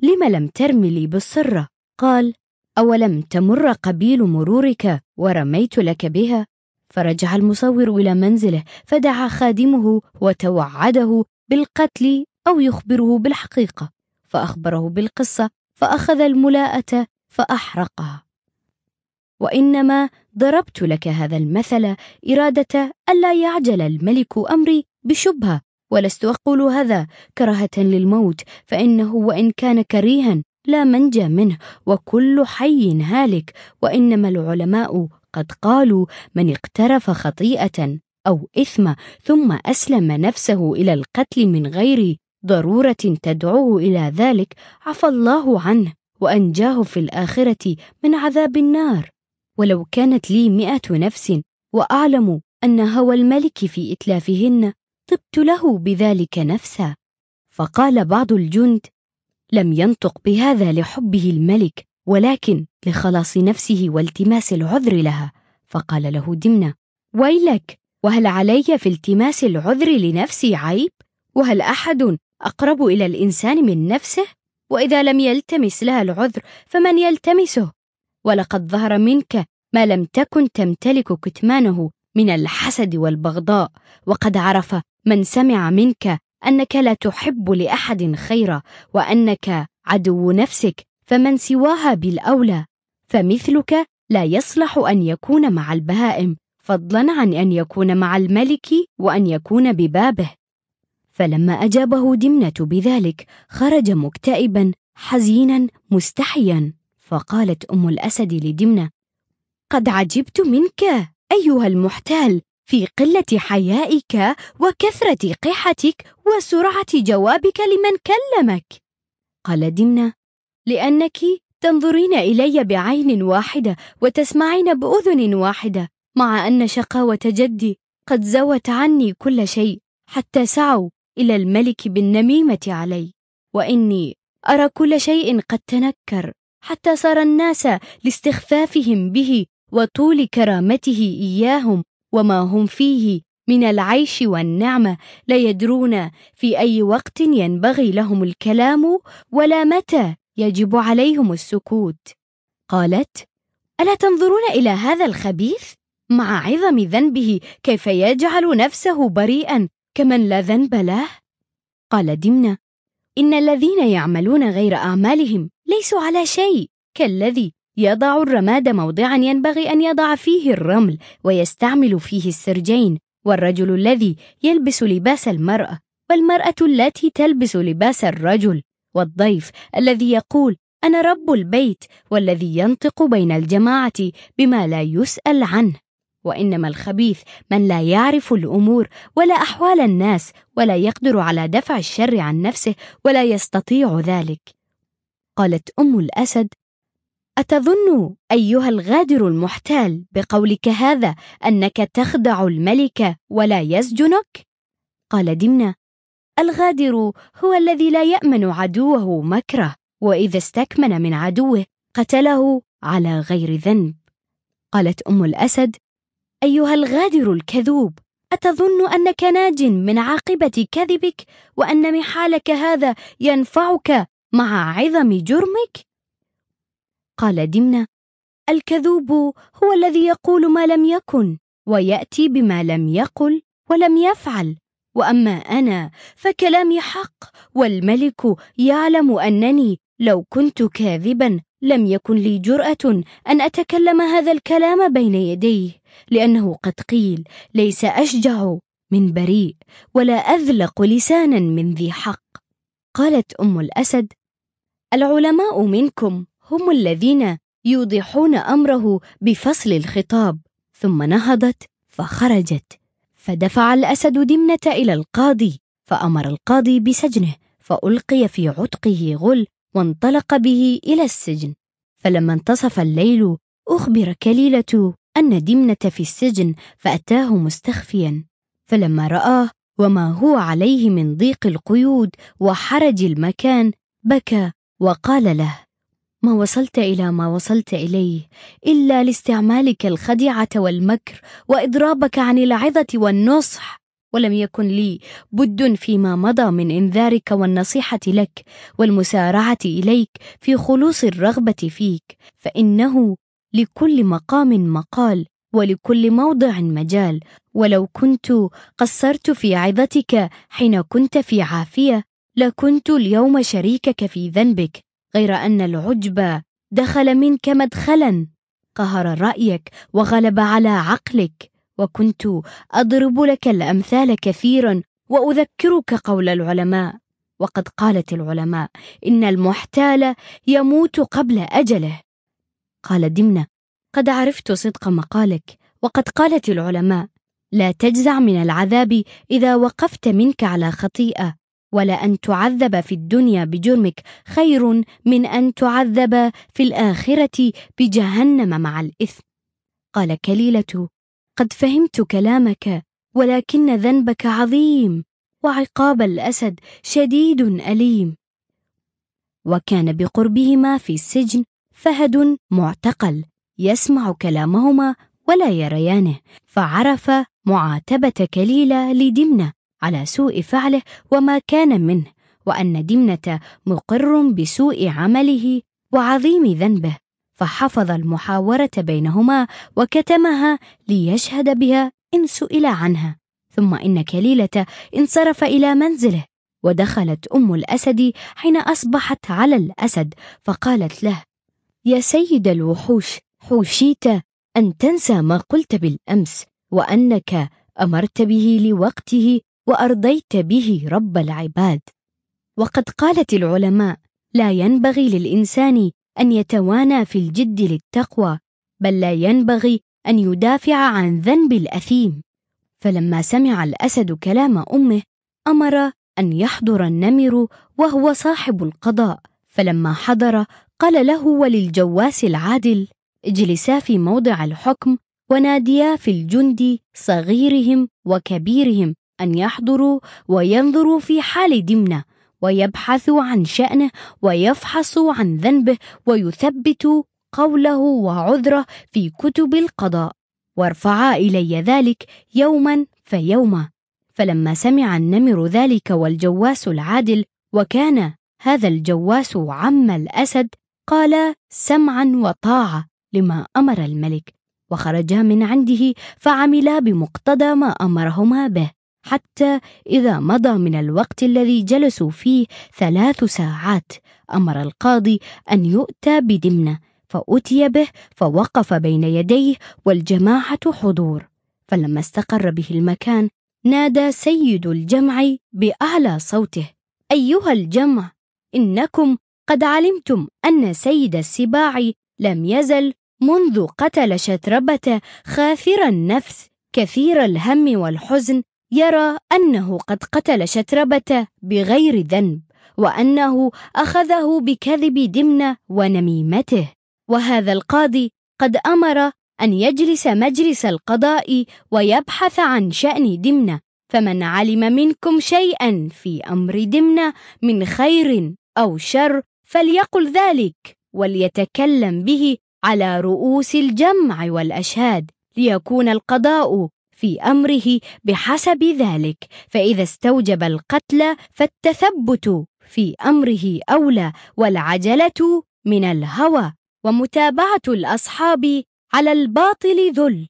لم لم ترمي لي بالسرة قال أولم تمر قبيل مرورك ورميت لك بها؟ فرجع المصور إلى منزله فدعا خادمه وتوعده بالقتل أو يخبره بالحقيقة. فأخبره بالقصة فأخذ الملاءة فأحرقها. وإنما ضربت لك هذا المثل إرادة ألا يعجل الملك أمري بشبهة ولست أقول هذا كراهة للموت فإنه وإن كان كريها لا منجى منه وكل حي هالك. وإنما العلماء قد قالوا من اقترف خطيئة أو إثم ثم أسلم نفسه إلى القتل من غير ضرورة تدعوه إلى ذلك عفى الله عنه وأنجاه في الآخرة من عذاب النار. ولو كانت لي مئة نفس وأعلم أن هوى الملك في إتلافهن طبت له بذلك نفسا. فقال بعض الجند لم ينطق بهذا لحبه الملك ولكن لخلاص نفسه والتماس العذر لها فقال له دمنة ويلك وهل علي في التماس العذر لنفسي عيب؟ وهل أحد أقرب إلى الإنسان من نفسه؟ وإذا لم يلتمس لها العذر فمن يلتمسه؟ ولقد ظهر منك ما لم تكن تمتلك كتمانه من الحسد والبغضاء وقد عرف من سمع منك أنك لا تحب لأحد خيرا وأنك عدو نفسك فمن سواها بالأولى. فمثلك لا يصلح أن يكون مع البهائم فضلا عن أن يكون مع الملك وأن يكون ببابه. فلما أجابه دمنة بذلك خرج مكتئبا حزينا مستحيا. فقالت أم الأسد لدمنة قد عجبت منك أيها المحتال في قلة حيائك وكثرة قحتك وسرعة جوابك لمن كلمك. قال دمنة لأنك تنظرين إلي بعين واحدة وتسمعين بأذن واحدة مع أن شقاوة جدي قد زوت عني كل شيء حتى سعوا إلى الملك بالنميمة علي. وإني أرى كل شيء قد تنكر حتى صار الناس لاستخفافهم به وطول كرامته إياهم وما هم فيه من العيش والنعمة لا يدرون في أي وقت ينبغي لهم الكلام ولا متى يجب عليهم السكوت. قالت ألا تنظرون إلى هذا الخبيث؟ مع عظم ذنبه كيف يجعل نفسه بريئا كمن لا ذنب له؟ قال دمنة إن الذين يعملون غير أعمالهم ليسوا على شيء كالذي يضع الرماد موضعا ينبغي أن يضع فيه الرمل ويستعمل فيه السرجين والرجل الذي يلبس لباس المرأة والمرأة التي تلبس لباس الرجل والضيف الذي يقول أنا رب البيت والذي ينطق بين الجماعة بما لا يسأل عنه. وإنما الخبيث من لا يعرف الأمور ولا أحوال الناس ولا يقدر على دفع الشر عن نفسه ولا يستطيع ذلك. قالت أم الأسد أتظن أيها الغادر المحتال بقولك هذا أنك تخدع الملك ولا يسجنك؟ قال دمنه الغادر هو الذي لا يأمن عدوه مكره وإذا استكمن من عدوه قتله على غير ذنب. قالت أم الأسد. أيها الغادر الكذوب أتظن أنك ناج من عاقبة كذبك وأن محالك هذا ينفعك مع عظم جرمك؟ قال دمنة الكذوب هو الذي يقول ما لم يكن ويأتي بما لم يقل ولم يفعل. وأما أنا فكلامي حق والملك يعلم أنني لو كنت كاذبا لم يكن لي جرأة أن أتكلم هذا الكلام بين يديه لأنه قد قيل ليس أشجع من بريء ولا أذلق لسانا من ذي حق. قالت أم الأسد العلماء منكم. هم الذين يوضحون أمره بفصل الخطاب. ثم نهضت فخرجت فدفع الأسد دمنة إلى القاضي فأمر القاضي بسجنه فألقي في عتقه غل وانطلق به إلى السجن. فلما انتصف الليل أخبر كليلة أن دمنة في السجن فأتاه مستخفيا. فلما رآه وما هو عليه من ضيق القيود وحرج المكان بكى وقال له ما وصلت إلى ما وصلت إليه إلا لاستعمالك الخديعة والمكر وإضرابك عن العظة والنصح. ولم يكن لي بد فيما مضى من إنذارك والنصيحة لك والمسارعة إليك في خلوص الرغبة فيك. فإنه لكل مقام مقال ولكل موضع مجال. ولو كنت قصرت في عظتك حين كنت في عافية لكنت اليوم شريكك في ذنبك. غير أن العجب دخل منك مدخلا. قهر رأيك وغلب على عقلك. وكنت أضرب لك الأمثال كثيرا وأذكرك قول العلماء. وقد قالت العلماء إن المحتال يموت قبل أجله. قال دمنة قد عرفت صدق مقالك. وقد قالت العلماء لا تجزع من العذاب إذا وقفت منك على خطيئة. ولا أن تعذب في الدنيا بجرمك خير من أن تعذب في الآخرة بجهنم مع الإثم. قال كليلة قد فهمت كلامك ولكن ذنبك عظيم وعقاب الأسد شديد أليم. وكان بقربهما في السجن فهد معتقل يسمع كلامهما ولا يريانه فعرف معاتبة كليلة لدمنه. على سوء فعله وما كان منه وأن دمنه مقر بسوء عمله وعظيم ذنبه فحفظ المحاورة بينهما وكتمها ليشهد بها إن سئل عنها. ثم إن كليلة انصرف إلى منزله ودخلت أم الأسد حين أصبحت على الأسد فقالت له يا سيد الوحوش حوشيت أن تنسى ما قلت بالأمس وأنك أمرت به لوقته وأرضيت به رب العباد. وقد قالت العلماء لا ينبغي للإنسان أن يتوانى في الجد للتقوى بل لا ينبغي أن يدافع عن ذنب الأثيم. فلما سمع الأسد كلام أمه أمر أن يحضر النمر وهو صاحب القضاء. فلما حضر قال له وللجواس العادل اجلسا في موضع الحكم وناديا في الجند صغيرهم وكبيرهم. أن يحضروا وينظروا في حال دمنة ويبحث عن شأنه ويفحص عن ذنبه ويثبت قوله وعذره في كتب القضاء. وارفعا إلي ذلك يوما فيوما. فلما سمع النمر ذلك والجواس العادل وكان هذا الجواس عم الأسد قال سمعا وطاعة لما أمر الملك. وخرجا من عنده فعملا بمقتضى ما أمرهما به. حتى إذا مضى من الوقت الذي جلسوا فيه ثلاث ساعات أمر القاضي أن يؤتى بدمنة فأتي به فوقف بين يديه والجماعة حضور. فلما استقر به المكان نادى سيد الجمع بأعلى صوته. أيها الجمع إنكم قد علمتم أن سيد السباع لم يزل منذ قتل شتربة خافر النفس كثير الهم والحزن يرى أنه قد قتل شتربة بغير ذنب وأنه أخذه بكذب دمنة ونميمته. وهذا القاضي قد أمر أن يجلس مجلس القضاء ويبحث عن شأن دمنة. فمن علم منكم شيئا في أمر دمنة من خير أو شر فليقل ذلك وليتكلم به على رؤوس الجمع والأشهاد ليكون القضاء في أمره بحسب ذلك فإذا استوجب القتل فالتثبت في أمره أولى والعجلة من الهوى ومتابعة الأصحاب على الباطل ذل.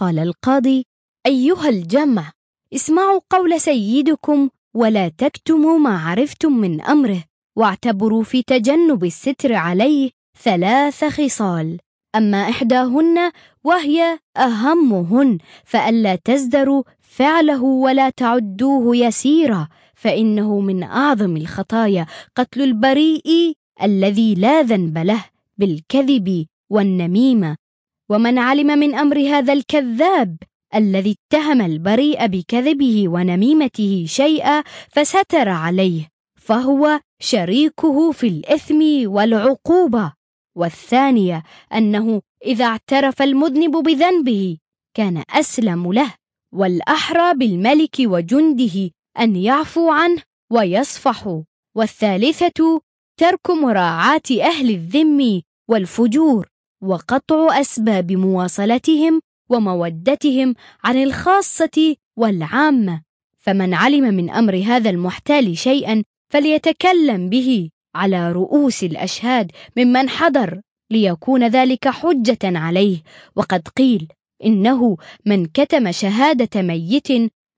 قال القاضي أيها الجمع اسمعوا قول سيدكم ولا تكتموا ما عرفتم من أمره واعتبروا في تجنب الستر عليه ثلاث خصال. أما إحداهن وهي أهمهن فألا تزدروا فعله ولا تعدوه يسيرا فإنه من أعظم الخطايا قتل البريء الذي لا ذنب له بالكذب والنميمة. ومن علم من أمر هذا الكذاب الذي اتهم البريء بكذبه ونميمته شيئا فستر عليه فهو شريكه في الإثم والعقوبة. والثانية أنه إذا اعترف المذنب بذنبه كان أسلم له والأحرى بالملك وجنده أن يعفوا عنه ويصفحوا والثالثة ترك مراعاة أهل الذم والفجور وقطع أسباب مواصلتهم ومودتهم عن الخاصة والعامة. فمن علم من أمر هذا المحتال شيئا فليتكلم به. على رؤوس الأشهاد ممن حضر ليكون ذلك حجة عليه. وقد قيل إنه من كتم شهادة ميت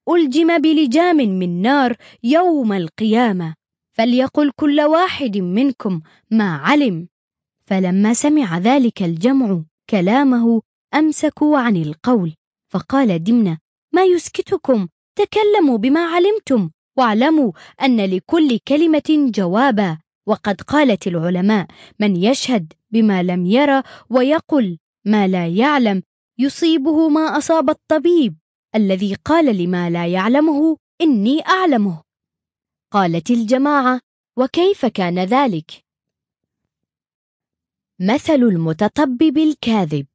ألجم بلجام من نار يوم القيامة فليقل كل واحد منكم ما علم. فلما سمع ذلك الجمع كلامه أمسكوا عن القول فقال دمنة ما يسكتكم؟ تكلموا بما علمتم واعلموا أن لكل كلمة جوابا. وقد قالت العلماء من يشهد بما لم يرى ويقل ما لا يعلم يصيبه ما أصاب الطبيب. الذي قال لما لا يعلمه إني أعلمه. قالت الجماعة وكيف كان ذلك؟ مثل المتطبب الكاذب.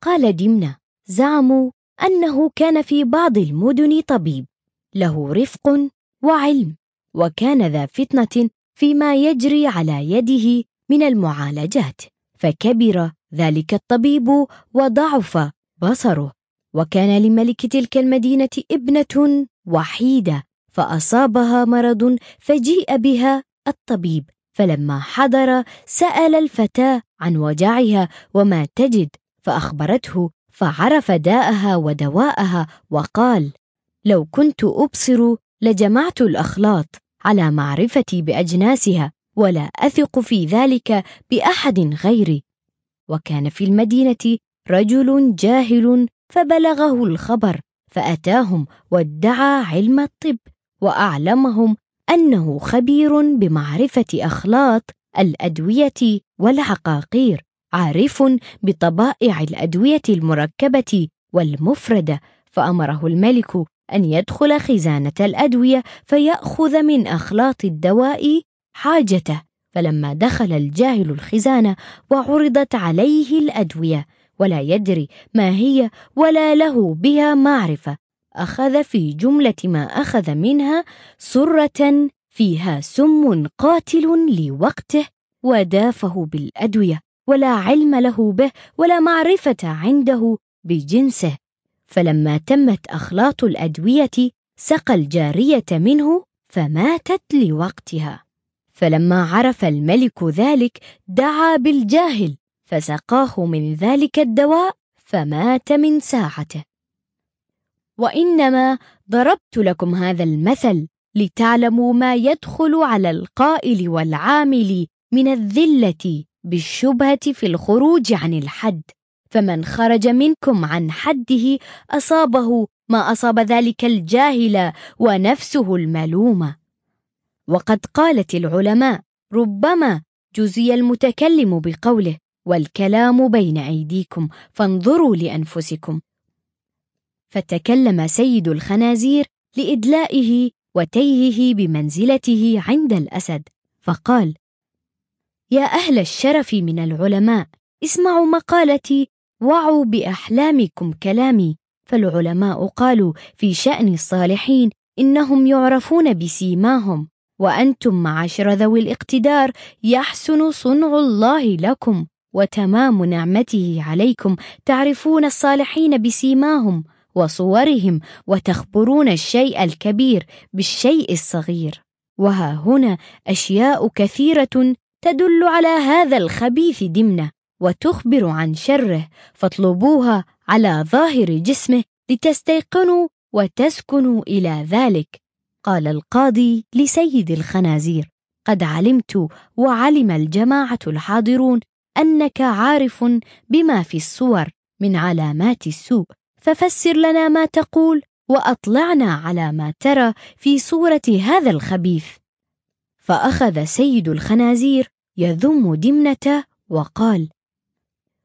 قال دمنة زعموا أنه كان في بعض المدن طبيب له رفق وعلم. وكان ذا فتنة فيما يجري على يده من المعالجات فكبر ذلك الطبيب وضعف بصره. وكان لملك تلك المدينة ابنة وحيدة فأصابها مرض فجيء بها الطبيب فلما حضر سأل الفتاة عن وجعها وما تجد فأخبرته فعرف داءها ودواءها وقال لو كنت أبصر لجمعت الأخلاط على معرفتي بأجناسها ولا أثق في ذلك بأحد غيري. وكان في المدينة رجل جاهل فبلغه الخبر فأتاهم وادعى علم الطب وأعلمهم أنه خبير بمعرفة أخلاط الأدوية والعقاقير عارف بطبائع الأدوية المركبة والمفردة فأمره الملك أن يدخل خزانة الأدوية فيأخذ من أخلاط الدواء حاجته. فلما دخل الجاهل الخزانة وعرضت عليه الأدوية ولا يدري ما هي ولا له بها معرفة أخذ في جملة ما أخذ منها سرة فيها سم قاتل لوقته ودافه بالأدوية ولا علم له به ولا معرفة عنده بجنسه. فلما تمت أخلاط الأدوية سقى الجارية منه فماتت لوقتها. فلما عرف الملك ذلك دعا بالجاهل فسقاه من ذلك الدواء فمات من ساعته. وإنما ضربت لكم هذا المثل لتعلموا ما يدخل على القائل والعامل من الذلة بالشبهة في الخروج عن الحد. فمن خرج منكم عن حده أصابه ما أصاب ذلك الجاهل ونفسه الملومه وقد قالت العلماء ربما جزي المتكلم بقوله والكلام بين أيديكم فانظروا لأنفسكم. فتكلم سيد الخنازير لإدلائه وتيهه بمنزلته عند الأسد فقال يا أهل الشرف من العلماء اسمعوا مقالتي وعوا باحلامكم كلامي. فالعلماء قالوا في شان الصالحين انهم يعرفون بسيماهم. وأنتم معاشر ذوي الاقتدار يحسن صنع الله لكم. وتمام نعمته عليكم. تعرفون الصالحين بسيماهم وصورهم وتخبرون الشيء الكبير بالشيء الصغير. وها هنا اشياء كثيره تدل على هذا الخبيث دمنه. وتخبر عن شره فاطلبوها على ظاهر جسمه لتستيقنوا وتسكنوا إلى ذلك. قال القاضي لسيد الخنازير قد علمت وعلم الجماعة الحاضرون أنك عارف بما في الصور من علامات السوء ففسر لنا ما تقول وأطلعنا على ما ترى في صورة هذا الخبيث. فأخذ سيد الخنازير يذم دمنه وقال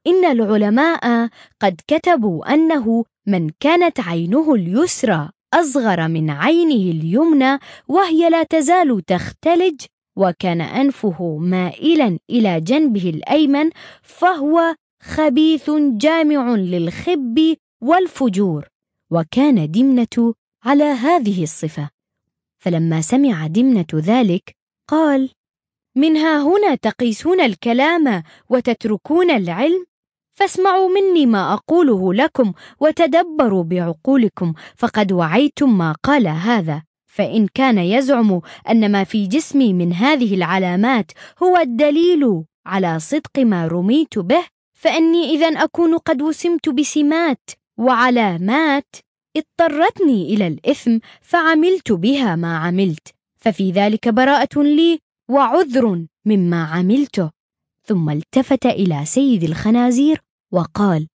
إن العلماء قد كتبوا أنه من كانت عينه اليسرى أصغر من عينه اليمنى وهي لا تزال تختلج وكان أنفه مائلا إلى جنبه الأيمن فهو خبيث جامع للخب والفجور وكان دمنة على هذه الصفة. فلما سمع دمنة ذلك قال منها هنا تقيسون الكلام وتتركون العلم فاسمعوا مني ما أقوله لكم وتدبروا بعقولكم فقد وعيتم ما قال هذا. فإن كان يزعم أن ما في جسمي من هذه العلامات هو الدليل على صدق ما رميت به فإني اذا أكون قد وسمت بسمات وعلامات اضطرتني إلى الإثم فعملت بها ما عملت. ففي ذلك براءة لي وعذر مما عملته. ثم التفت إلى سيد الخنازير وقال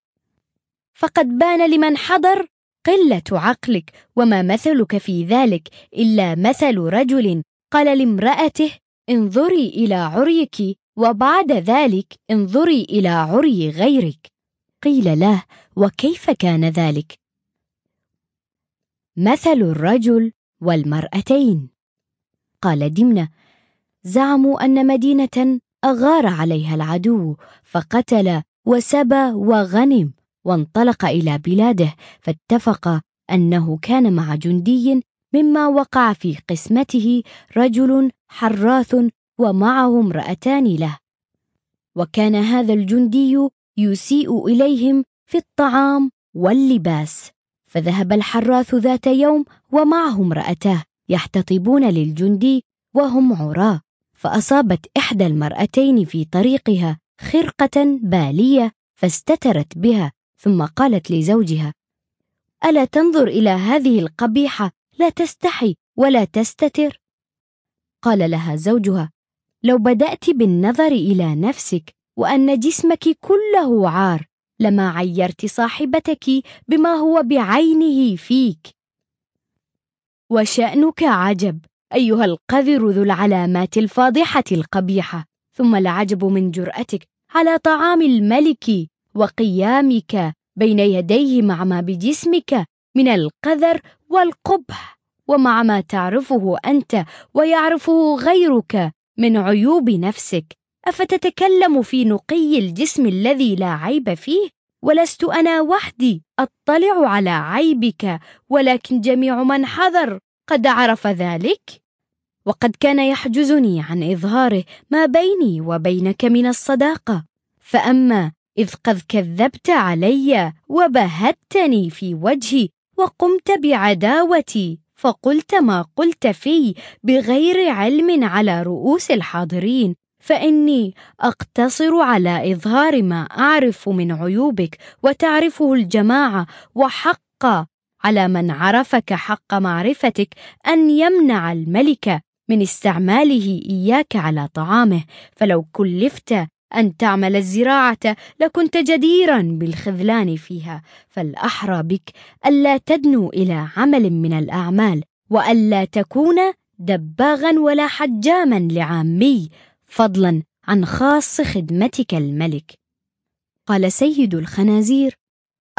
فقد بان لمن حضر قلة عقلك وما مثلك في ذلك إلا مثل رجل. قال لامرأته انظري إلى عريك وبعد ذلك انظري إلى عري غيرك. قيل له وكيف كان ذلك؟ مثل الرجل والمرأتين. قال دمنة زعموا أن مدينة أغار عليها العدو فقتل وسبى وغنم وانطلق إلى بلاده فاتفق أنه كان مع جندي مما وقع في قسمته رجل حراث ومعه امرأتان له. وكان هذا الجندي يسيء إليهم في الطعام واللباس. فذهب الحراث ذات يوم ومعه امرأتاه يحتطبون للجندي وهم عراه فأصابت إحدى المرأتين في طريقها خرقة بالية فاستترت بها ثم قالت لزوجها ألا تنظر إلى هذه القبيحة لا تستحي ولا تستتر؟ قال لها زوجها لو بدأت بالنظر إلى نفسك وأن جسمك كله عار لما عيرت صاحبتك بما هو بعينه فيك. وشأنك عجب أيها القذر ذو العلامات الفاضحة القبيحة ثم العجب من جرأتك على طعام الملك وقيامك بين يديه مع ما بجسمك من القذر والقبح ومع ما تعرفه أنت ويعرفه غيرك من عيوب نفسك. أفتتكلم في نقي الجسم الذي لا عيب فيه؟ ولست أنا وحدي أطلع على عيبك ولكن جميع من حضر قد عرف ذلك؟ وقد كان يحجزني عن إظهاره ما بيني وبينك من الصداقة. فأما إذ قد كذبت علي وبهتني في وجهي وقمت بعداوتي فقلت ما قلت في بغير علم على رؤوس الحاضرين. فإني أقتصر على إظهار ما أعرف من عيوبك وتعرفه الجماعة وحق على من عرفك حق معرفتك أن يمنع الملك. من استعماله إياك على طعامه. فلو كلفت أن تعمل الزراعة لكنت جديرا بالخذلان فيها. فالأحرى بك ألا تدنو إلى عمل من الأعمال وألا تكون دباغا ولا حجاما لعامي فضلا عن خاص خدمتك الملك. قال سيد الخنازير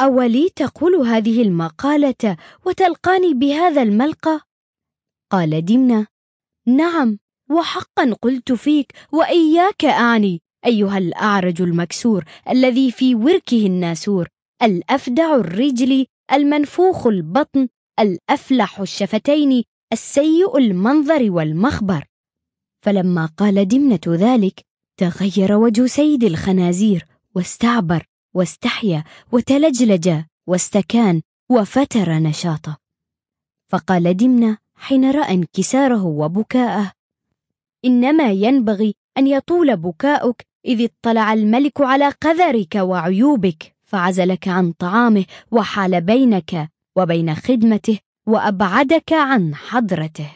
أولي تقول هذه المقالة وتلقاني بهذا الملقى؟ قال دمنة نعم وحقا قلت فيك وإياك أعني أيها الأعرج المكسور الذي في وركه الناسور الأفدع الرجل المنفوخ البطن الأفلح الشفتين السيء المنظر والمخبر. فلما قال دمنة ذلك تغير وجه سيد الخنازير واستعبر واستحيا وتلجلج واستكان وفتر نشاطه. فقال دمنة حين رأى انكساره وبكاءه. إنما ينبغي أن يطول بكاؤك إذ اطلع الملك على قذرك وعيوبك فعزلك عن طعامه وحال بينك وبين خدمته وأبعدك عن حضرته.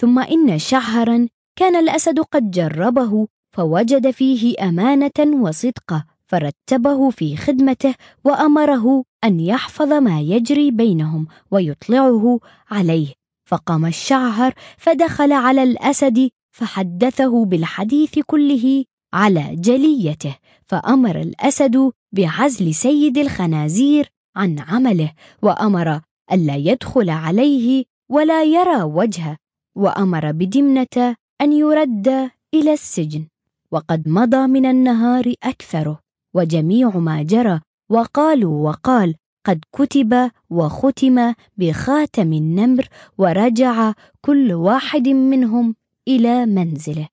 ثم إن شعهرا كان الأسد قد جربه فوجد فيه أمانة وصدقه فرتبه في خدمته وأمره أن يحفظ ما يجري بينهم ويطلعه عليه. فقام الشعهر فدخل على الأسد فحدثه بالحديث كله على جليته فأمر الأسد بعزل سيد الخنازير عن عمله وأمر الا يدخل عليه ولا يرى وجهه وأمر بدمنة أن يرد إلى السجن. وقد مضى من النهار أكثره وجميع ما جرى وقالوا وقال قد كتب وختم بخاتم النمر ورجع كل واحد منهم إلى منزله.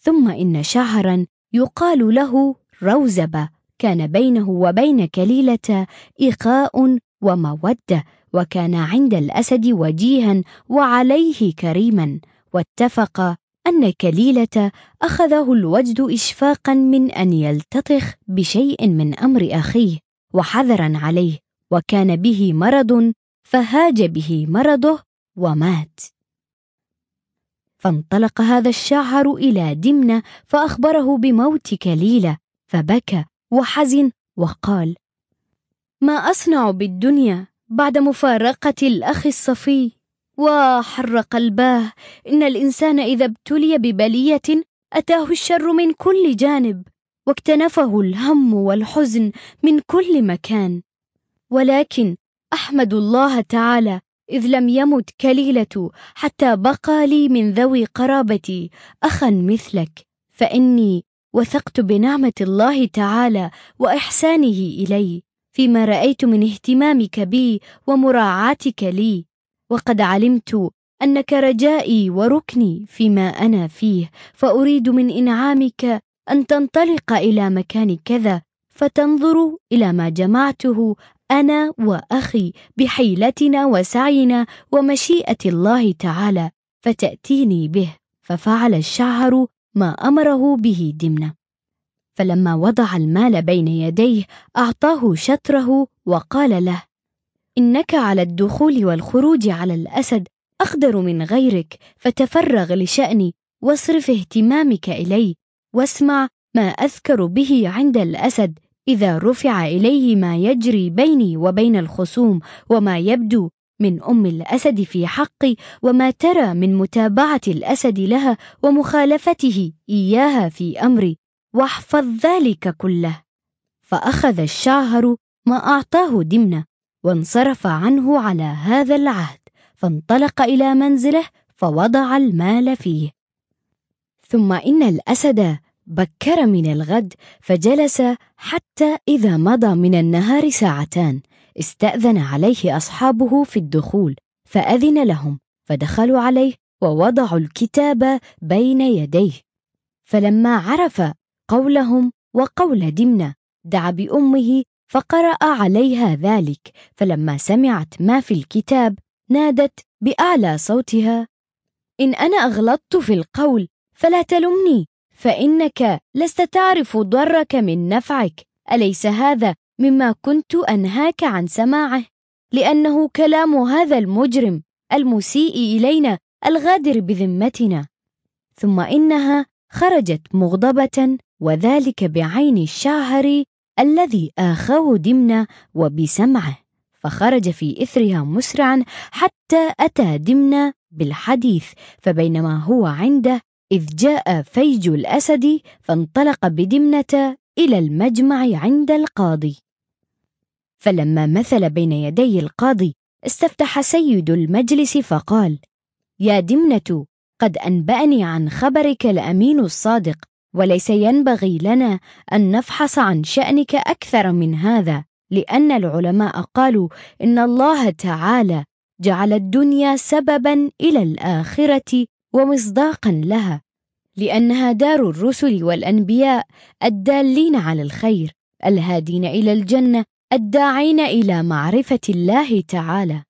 ثم إن شعرا يقال له روزبة كان بينه وبين كليلة إخاء ومودة وكان عند الأسد وجيها وعليه كريما. واتفق أن كليلة أخذه الوجد إشفاقا من أن يلتطخ بشيء من أمر أخيه. وحذرا عليه وكان به مرض فهاج به مرضه ومات. فانطلق هذا الشاعر إلى دمنة فأخبره بموت كليلة فبكى وحزن وقال ما أصنع بالدنيا بعد مفارقة الأخ الصفي؟ وحر قلباه إن الإنسان إذا ابتلي ببلية أتاه الشر من كل جانب. واكتنفه الهم والحزن من كل مكان. ولكن أحمد الله تعالى إذ لم يمت كليلة حتى بقى لي من ذوي قرابتي أخا مثلك فإني وثقت بنعمة الله تعالى وإحسانه إلي فيما رأيت من اهتمامك بي ومراعاتك لي. وقد علمت أنك رجائي وركني فيما أنا فيه فأريد من إنعامك أن تنطلق إلى مكان كذا فتنظر إلى ما جمعته أنا وأخي بحيلتنا وسعينا ومشيئة الله تعالى فتأتيني به ففعل الشعر ما أمره به دمنة. فلما وضع المال بين يديه أعطاه شطره وقال له إنك على الدخول والخروج على الأسد أقدر من غيرك فتفرغ لشأني واصرف اهتمامك إلي واسمع ما أذكر به عند الأسد إذا رفع إليه ما يجري بيني وبين الخصوم وما يبدو من أم الأسد في حقي وما ترى من متابعة الأسد لها ومخالفته إياها في أمري. واحفظ ذلك كله. فأخذ الشاهر ما أعطاه دمنة وانصرف عنه على هذا العهد فانطلق إلى منزله فوضع المال فيه. ثم إن الأسد بكر من الغد فجلس حتى إذا مضى من النهار ساعتان. استأذن عليه أصحابه في الدخول فأذن لهم فدخلوا عليه ووضعوا الكتاب بين يديه. فلما عرف قولهم وقول دمنة دعا بأمه فقرأ عليها ذلك. فلما سمعت ما في الكتاب نادت بأعلى صوتها إن أنا أغلطت في القول فلا تلمني. فإنك لست تعرف ضرك من نفعك. أليس هذا مما كنت أنهاك عن سماعه؟ لأنه كلام هذا المجرم المسيء إلينا الغادر بذمتنا. ثم إنها خرجت مغضبة وذلك بعين الشاهر الذي آخاه دمنة وبسمعه. فخرج في إثرها مسرعا حتى أتى دمنة بالحديث فبينما هو عنده إذ جاء فيج الأسد فانطلق بدمنة إلى المجمع عند القاضي. فلما مثل بين يدي القاضي استفتح سيد المجلس فقال يا دمنة قد أنبأني عن خبرك الأمين الصادق وليس ينبغي لنا أن نفحص عن شأنك أكثر من هذا لأن العلماء قالوا إن الله تعالى جعل الدنيا سببا إلى الآخرة ومصداقا لها لأنها دار الرسل والأنبياء الدالين على الخير الهادين إلى الجنة الداعين إلى معرفة الله تعالى.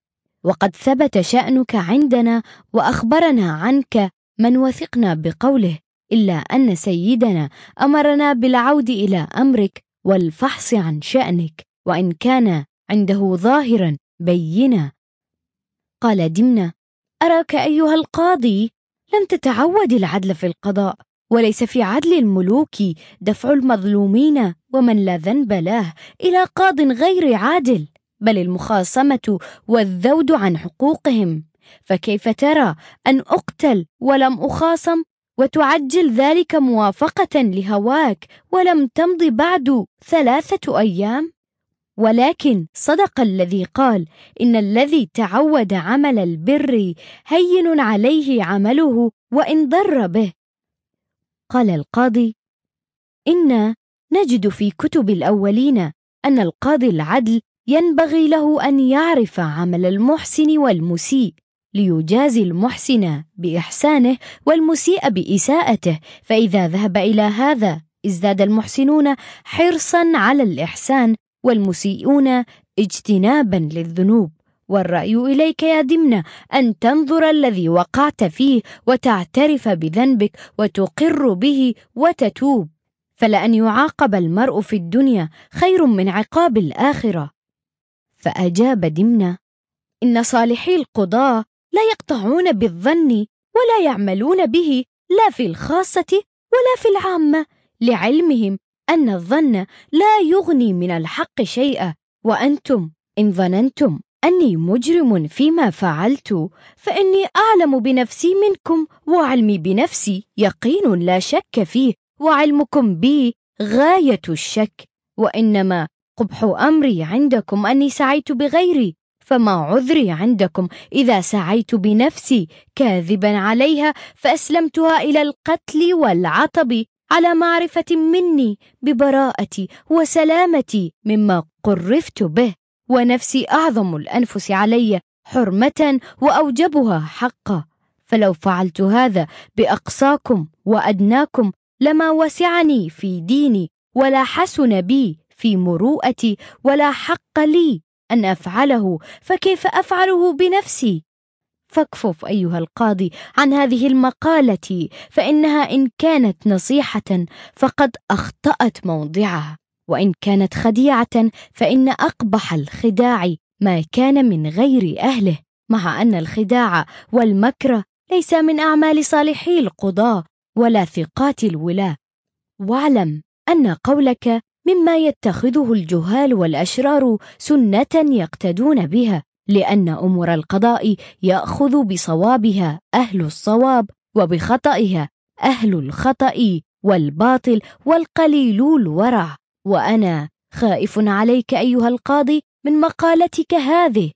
وقد ثبت شأنك عندنا وأخبرنا عنك من وثقنا بقوله إلا أن سيدنا أمرنا بالعود إلى أمرك والفحص عن شأنك وإن كان عنده ظاهرا بينا. قال دمنة أراك أيها القاضي؟ لم تتعود العدل في القضاء وليس في عدل الملوك دفع المظلومين ومن لا ذنب له إلى قاض غير عادل بل المخاصمة والذود عن حقوقهم. فكيف ترى أن أقتل ولم أخاصم؟ وتعجل ذلك موافقة لهواك ولم تمض بعد ثلاثة أيام؟ ولكن صدق الذي قال إن الذي تعود عمل البر هين عليه عمله وإن ضر به. قال القاضي إنا نجد في كتب الأولين أن القاضي العدل ينبغي له أن يعرف عمل المحسن والمسيء ليجازي المحسن بإحسانه والمسيء بإساءته. فإذا ذهب إلى هذا ازداد المحسنون حرصا على الإحسان والمسيئون اجتنابا للذنوب. والرأي إليك يا دمنة أن تنظر الذي وقعت فيه وتعترف بذنبك وتقر به وتتوب. فلأن يعاقب المرء في الدنيا خير من عقاب الآخرة. فأجاب دمنة إن صالحي القضاة لا يقطعون بالظن ولا يعملون به لا في الخاصة ولا في العامة لعلمهم أن الظن لا يغني من الحق شيئا وأنتم إن ظننتم أني مجرم فيما فعلت فإني أعلم بنفسي منكم وعلمي بنفسي يقين لا شك فيه وعلمكم بي غاية الشك وإنما قبح أمري عندكم أني سعيت بغيري فما عذري عندكم؟ إذا سعيت بنفسي كاذبا عليها فأسلمتها إلى القتل والعطب على معرفة مني ببراءتي وسلامتي مما قرفت به ونفسي أعظم الأنفس علي حرمة وأوجبها حقا فلو فعلت هذا بأقصاكم وأدناكم لما وسعني في ديني ولا حسن بي في مروءتي ولا حق لي أن أفعله فكيف أفعله بنفسي؟ فاكفف أيها القاضي عن هذه المقالة فإنها إن كانت نصيحة فقد أخطأت موضعها وإن كانت خديعة فإن أقبح الخداع ما كان من غير أهله مع أن الخداع والمكر ليس من أعمال صالحي القضاة ولا ثقات الولاة واعلم أن قولك مما يتخذه الجهال والأشرار سنة يقتدون بها. لأن أمور القضاء يأخذ بصوابها أهل الصواب وبخطئها أهل الخطأ والباطل والقليل الورع. وأنا خائف عليك أيها القاضي من مقالتك هذه.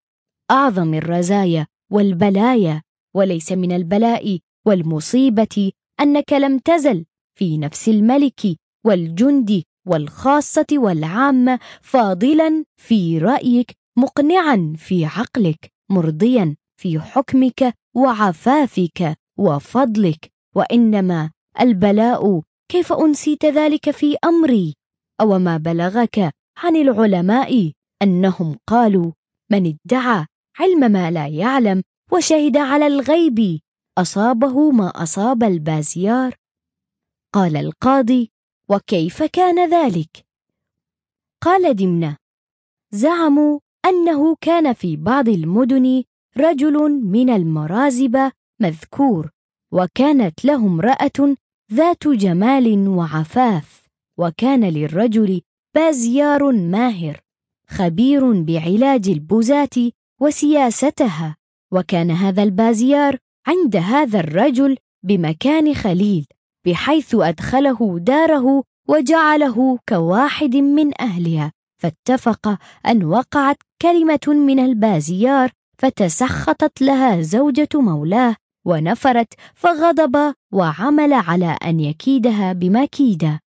أعظم الرزايا والبلايا وليس من البلاء والمصيبة أنك لم تزل في نفس الملك والجند والخاصة والعامة فاضلا في رأيك مقنعا في عقلك مرضيا في حكمك وعفافك وفضلك. وإنما البلاء كيف أنسيت ذلك في أمري؟ أو ما بلغك عن العلماء أنهم قالوا من ادعى علم ما لا يعلم وشهد على الغيب أصابه ما أصاب البازيار. قال القاضي وكيف كان ذلك؟ قال دمنة زعموا أنه كان في بعض المدن رجل من المرازب مذكور وكانت له امرأة ذات جمال وعفاف وكان للرجل بازيار ماهر خبير بعلاج البزات وسياستها وكان هذا البازيار عند هذا الرجل بمكان خليل بحيث أدخله داره وجعله كواحد من أهلها. فاتفق أن وقعت كلمة من البازيار فتسخطت لها زوجة مولاه ونفرت فغضب وعمل على أن يكيدها بمكيدة.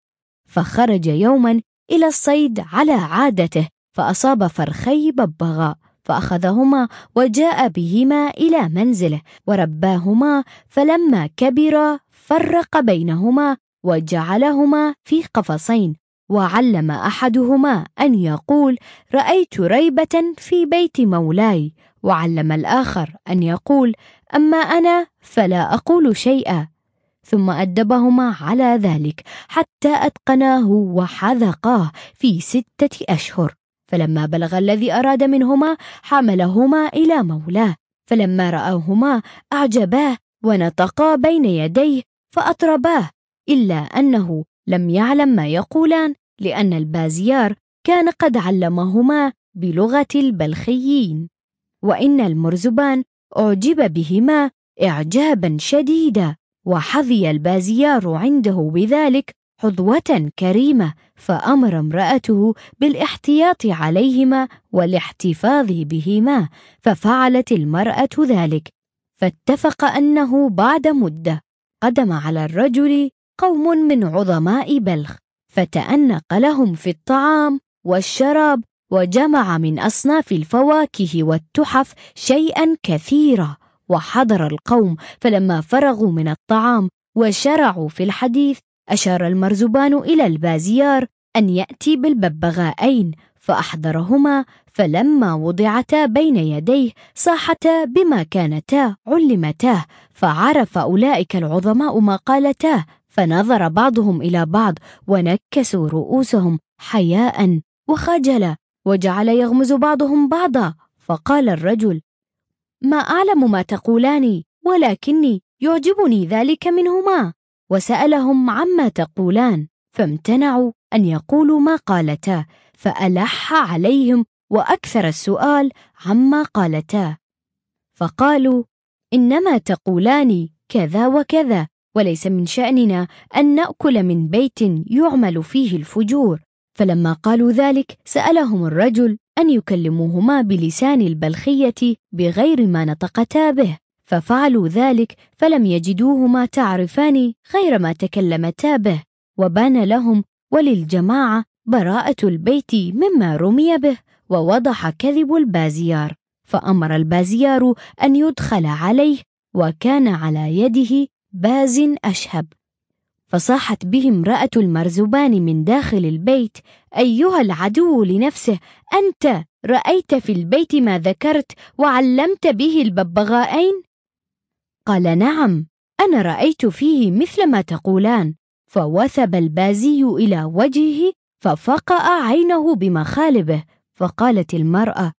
فخرج يوما إلى الصيد على عادته فأصاب فرخي ببغاء فأخذهما وجاء بهما إلى منزله ورباهما فلما كبرا فرق بينهما وجعلهما في قفصين. وعلم أحدهما أن يقول رأيت ريبة في بيت مولاي. وعلم الآخر أن يقول أما أنا فلا أقول شيئا. ثم أدبهما على ذلك حتى أتقناه وحذقاه في ستة أشهر. فلما بلغ الذي أراد منهما حملهما إلى مولاه. فلما راوهما أعجباه ونطقا بين يديه فأطرباه إلا أنه لم يعلم ما يقولان. لأن البازيار كان قد علمهما بلغة البلخيين وإن المرزبان أعجب بهما إعجابا شديدا وحظي البازيار عنده بذلك حظوة كريمة فأمر امرأته بالاحتياط عليهما والاحتفاظ بهما ففعلت المرأة ذلك فاتفق أنه بعد مدة قدم على الرجل قوم من عظماء بلخ. فتأنق لهم في الطعام والشراب وجمع من أصناف الفواكه والتحف شيئا كثيرا وحضر القوم. فلما فرغوا من الطعام وشرعوا في الحديث أشار المرزبان إلى البازيار أن يأتي بالببغاءين فأحضرهما. فلما وضعتا بين يديه صاحتا بما كانتا علمتاه فعرف أولئك العظماء ما قالتاه فنظر بعضهم إلى بعض ونكسوا رؤوسهم حياء وخجلا وجعل يغمز بعضهم بعضا. فقال الرجل ما أعلم ما تقولان ولكني يعجبني ذلك منهما. وسألهم عما تقولان فامتنعوا أن يقولوا ما قالتا. فألح عليهم وأكثر السؤال عما قالتا. فقالوا إنما تقولان كذا وكذا. وليس من شأننا أن نأكل من بيت يعمل فيه الفجور. فلما قالوا ذلك سألهم الرجل أن يكلموهما بلسان البلخية بغير ما نطقتا به. ففعلوا ذلك فلم يجدوهما تعرفان غير ما تكلمتا به. وبان لهم وللجماعة براءة البيت مما رمي به ووضح كذب البازيار. فأمر البازيار أن يدخل عليه وكان على يده باز أشهب فصاحت به امرأة المرزبان من داخل البيت أيها العدو لنفسه أنت رأيت في البيت ما ذكرت وعلمت به الببغاءين؟ قال نعم أنا رأيت فيه مثل ما تقولان فوثب البازي إلى وجهه ففقأ عينه بمخالبه فقالت المرأة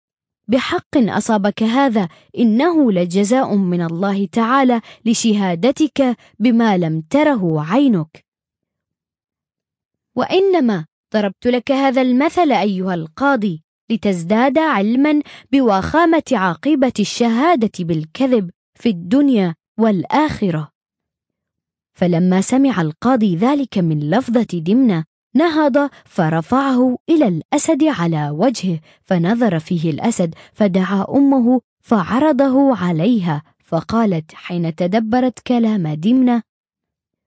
بحق أصابك هذا إنه لجزاء من الله تعالى لشهادتك بما لم تره عينك. وإنما ضربت لك هذا المثل أيها القاضي لتزداد علما بوخامة عاقبة الشهادة بالكذب في الدنيا والآخرة. فلما سمع القاضي ذلك من لفظة دمنة نهض فرفعه إلى الأسد على وجهه فنظر فيه الأسد فدعا أمه فعرضه عليها فقالت حين تدبرت كلام دمنة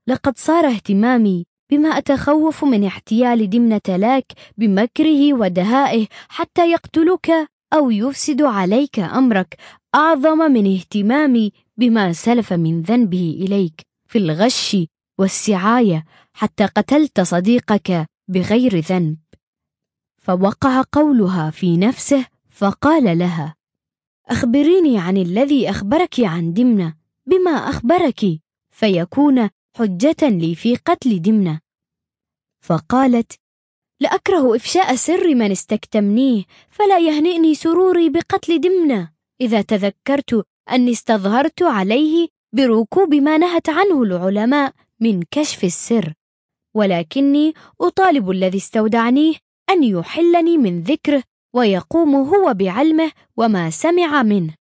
لقد صار اهتمامي بما أتخوف من احتيال دمنة لك بمكره ودهائه حتى يقتلك أو يفسد عليك أمرك. أعظم من اهتمامي بما سلف من ذنبه إليك في الغش والسعاية. حتى قتلت صديقك بغير ذنب. فوقع قولها في نفسه فقال لها أخبريني عن الذي أخبرك عن دمنة. بما أخبرك فيكون حجة لي في قتل دمنة. فقالت لأكره إفشاء سر من استكتمنيه فلا يهنئني سروري بقتل دمنة. إذا تذكرت أني استظهرت عليه بركوب ما نهت عنه العلماء من كشف السر. ولكني أطالب الذي استودعنيه أن يحلني من ذكره ويقوم هو بعلمه وما سمع منه.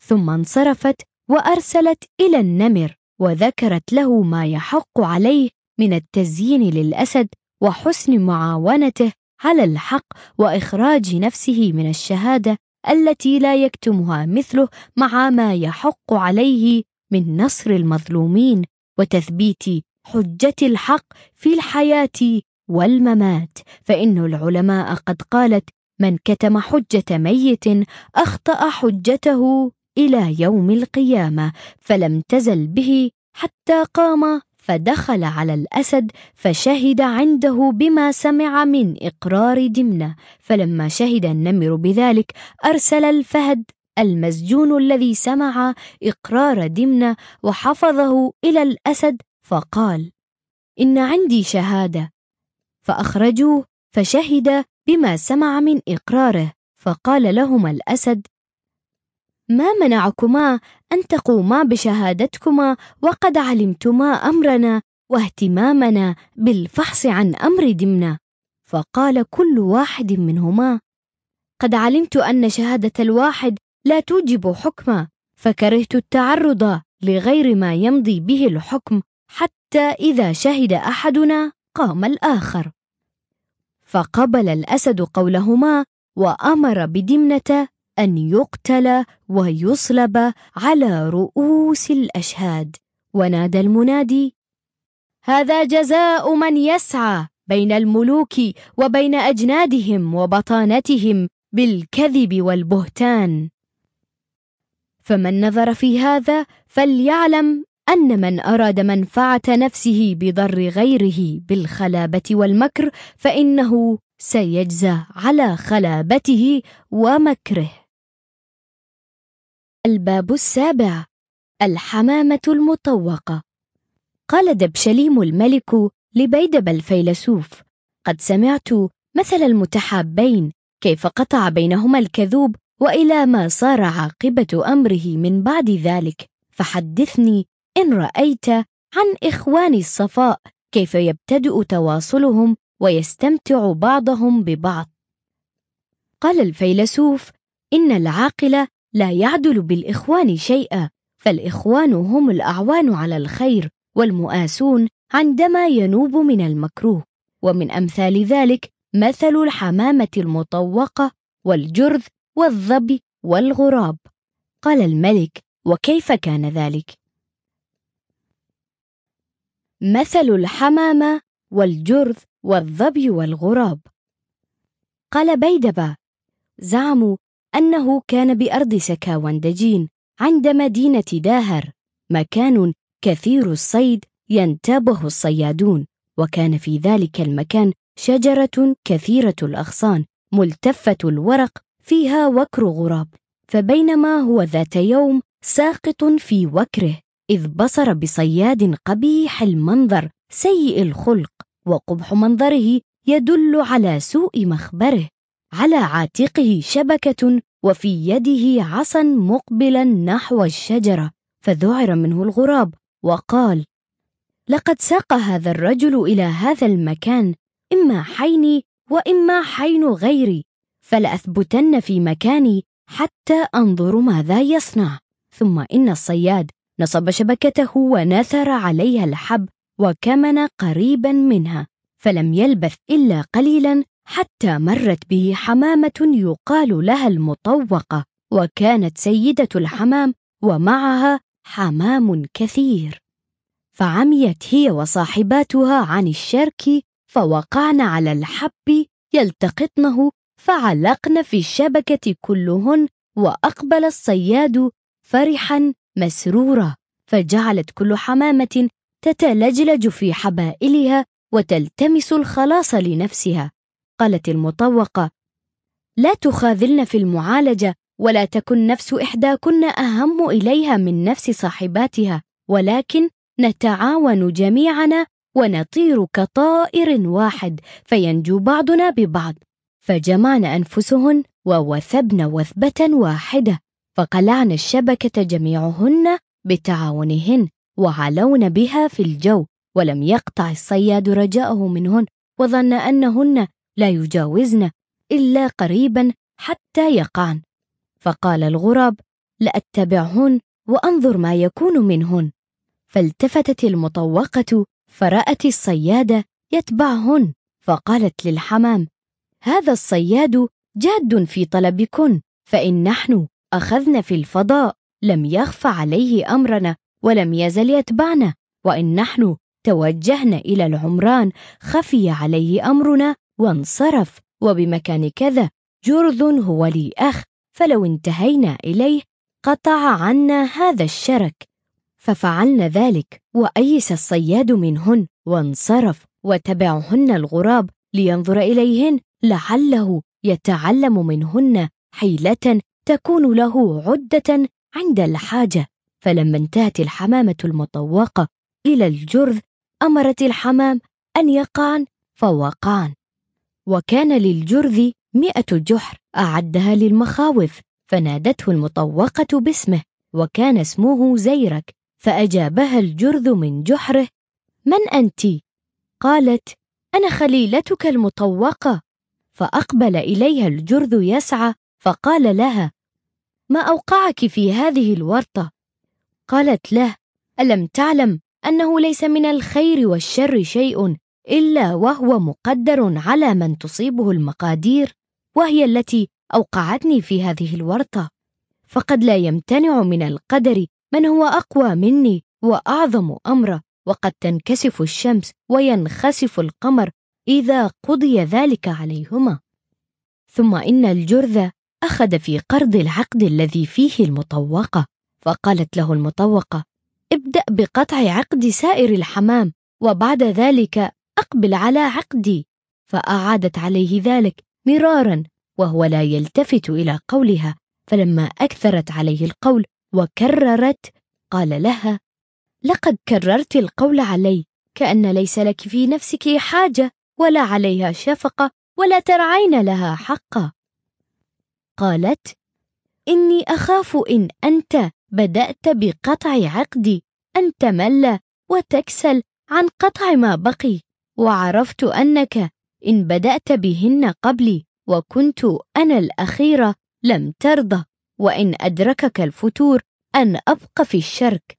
ثم انصرفت وأرسلت إلى النمر وذكرت له ما يحق عليه من التزيين للأسد وحسن معاونته على الحق وإخراج نفسه من الشهادة التي لا يكتمها مثله مع ما يحق عليه من نصر المظلومين وتثبيت حجة الحق في الحياة والممات. فإن العلماء قد قالت من كتم حجة ميت أخطأ حجته إلى يوم القيامة فلم تزل به حتى قام فدخل على الأسد فشهد عنده بما سمع من إقرار دمنة. فلما شهد النمر بذلك أرسل الفهد المسجون الذي سمع إقرار دمنة وحفظه إلى الأسد فقال: إن عندي شهادة، فأخرجوه فشهد بما سمع من إقراره، فقال لهما الأسد: ما منعكما أن تقوما بشهادتكما وقد علمتما أمرنا واهتمامنا بالفحص عن أمر دمنة؟ فقال كل واحد منهما: قد علمت أن شهادة الواحد لا توجب حكما فكرهت التعرض لغير ما يمضي به الحكم حتى إذا شهد أحدنا قام الآخر. فقبل الأسد قولهما وأمر بدمنة أن يقتل ويصلب على رؤوس الأشهاد. ونادى المنادي هذا جزاء من يسعى بين الملوك وبين أجنادهم وبطانتهم بالكذب والبهتان. فمن نظر في هذا فليعلم أن من أراد منفعة نفسه بضر غيره بالخلابة والمكر فإنه سيجزى على خلابته ومكره. الباب السابع الحمامة المطوقة قال دبشليم الملك لبيدب الفيلسوف قد سمعت مثل المتحابين كيف قطع بينهما الكذوب وإلى ما صار عاقبة أمره من بعد ذلك فحدثني إن رأيت عن إخوان الصفاء كيف يبتدئ تواصلهم ويستمتع بعضهم ببعض. قال الفيلسوف إن العاقل لا يعدل بالإخوان شيئا فالإخوان هم الأعوان على الخير والمؤاسون عندما ينوب من المكروه. ومن أمثال ذلك مثل الحمامة المطوقة والجرذ والظبي والغراب. قال الملك وكيف كان ذلك؟ مثل الحمامه والجرذ والظبي والغراب. قال بيدبا زعموا أنه كان بأرض سكاوندجين عند مدينة داهر مكان كثير الصيد ينتابه الصيادون وكان في ذلك المكان شجرة كثيرة الأغصان ملتفة الورق فيها وكر غراب فبينما هو ذات يوم ساقط في وكره. إذ بصر بصياد قبيح المنظر سيء الخلق وقبح منظره يدل على سوء مخبره. على عاتقه شبكة وفي يده عصا مقبلا نحو الشجرة. فذعر منه الغراب وقال لقد ساق هذا الرجل إلى هذا المكان إما حيني وإما حين غيري فلأثبتن في مكاني حتى أنظر ماذا يصنع. ثم إن الصياد نصب شبكته ونثر عليها الحب وكمن قريبا منها فلم يلبث إلا قليلا حتى مرت به حمامة يقال لها المطوقة وكانت سيدة الحمام ومعها حمام كثير. فعميت هي وصاحباتها عن الشرك فوقعن على الحب يلتقطنه فعلقن في الشبكة كلهن وأقبل الصياد فرحا مسرورا فجعلت كل حمامة تتلجلج في حبائلها وتلتمس الخلاص لنفسها. قالت المطوقة لا تخاذلن في المعالجة ولا تكن نفس إحداكن أهم إليها من نفس صاحباتها ولكن نتعاون جميعنا ونطير كطائر واحد فينجو بعضنا ببعض. فجمعن أنفسهن ووثبن وثبة واحدة. فقلعن الشبكة جميعهن بتعاونهن وعلون بها في الجو ولم يقطع الصياد رجاءه منهن وظن أنهن لا يجاوزن إلا قريبا حتى يقعن. فقال الغراب لاتبعهن وأنظر ما يكون منهن. فالتفتت المطوقة فرأت الصياد يتبعهن فقالت للحمام هذا الصياد جاد في طلبكن فإن نحن أخذن في الفضاء لم يخف عليه أمرنا ولم يزل يتبعنا وإن نحن توجهنا إلى العمران خفي عليه أمرنا وانصرف وبمكان كذا جرذ هو لي اخ فلو انتهينا إليه قطع عنا هذا الشرك. ففعلن ذلك وأيس الصياد منهن وانصرف وتبعهن الغراب لينظر إليهن لعله يتعلم منهن حيلة تكون له عدة عند الحاجة فلما انتهت الحمامة المطوقة إلى الجرذ أمرت الحمام أن يقعن فوقعن وكان للجرذ مئة جحر أعدها للمخاوف فنادته المطوقة باسمه وكان اسمه زيرك فأجابها الجرذ من جحره من أنت؟ قالت أنا خليلتك المطوقة فأقبل إليها الجرذ يسعى فقال لها ما أوقعك في هذه الورطة؟ قالت له ألم تعلم أنه ليس من الخير والشر شيء إلا وهو مقدر على من تصيبه المقادير وهي التي أوقعتني في هذه الورطة فقد لا يمتنع من القدر من هو أقوى مني وأعظم أمرا وقد تنكسف الشمس وينخسف القمر إذا قضي ذلك عليهما ثم إن الجرذ أخذ في قرض العقد الذي فيه المطوقة فقالت له المطوقة ابدأ بقطع عقد سائر الحمام وبعد ذلك أقبل على عقدي. فأعادت عليه ذلك مرارا وهو لا يلتفت إلى قولها. فلما أكثرت عليه القول وكررت قال لها لقد كررت القول علي كأن ليس لك في نفسك حاجة ولا عليها شفقة ولا ترعين لها حقا. قالت إني أخاف إن أنت بدأت بقطع عقدي. أن تمل وتكسل عن قطع ما بقي. وعرفت أنك إن بدأت بهن قبلي وكنت أنا الأخيرة لم ترضى وإن أدركك الفتور أن أبقى في الشرك.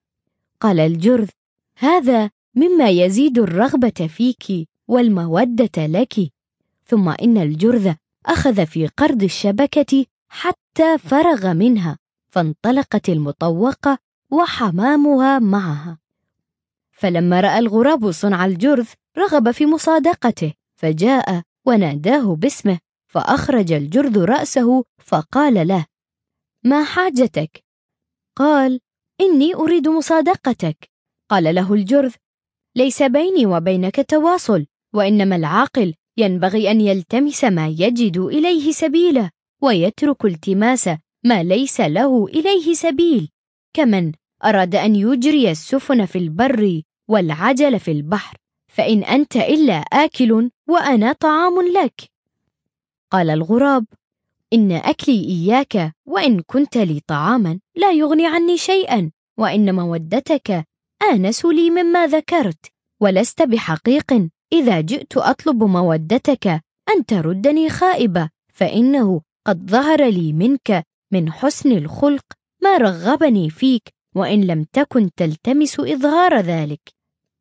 قال الجرذ هذا مما يزيد الرغبة فيك والمودة لك. ثم إن الجرذ أخذ في قرض الشبكة حتى فرغ منها فانطلقت المطوقة وحمامها معها فلما رأى الغراب صنع الجرذ رغب في مصادقته فجاء وناداه باسمه فأخرج الجرذ رأسه فقال له ما حاجتك؟ قال إني أريد مصادقتك قال له الجرذ ليس بيني وبينك تواصل وإنما العاقل ينبغي أن يلتمس ما يجد إليه سبيلا ويترك التماس ما ليس له إليه سبيل. كمن أراد أن يجري السفن في البر والعجل في البحر فإن أنت إلا آكل وأنا طعام لك. قال الغراب إن أكلي إياك وإن كنت لي طعاما لا يغني عني شيئا وإن مودتك آنس لي مما ذكرت ولست بحقيق. إذا جئت أطلب مودتك أن تردني خائبة فإنه قد ظهر لي منك من حسن الخلق ما رغبني فيك وإن لم تكن تلتمس إظهار ذلك.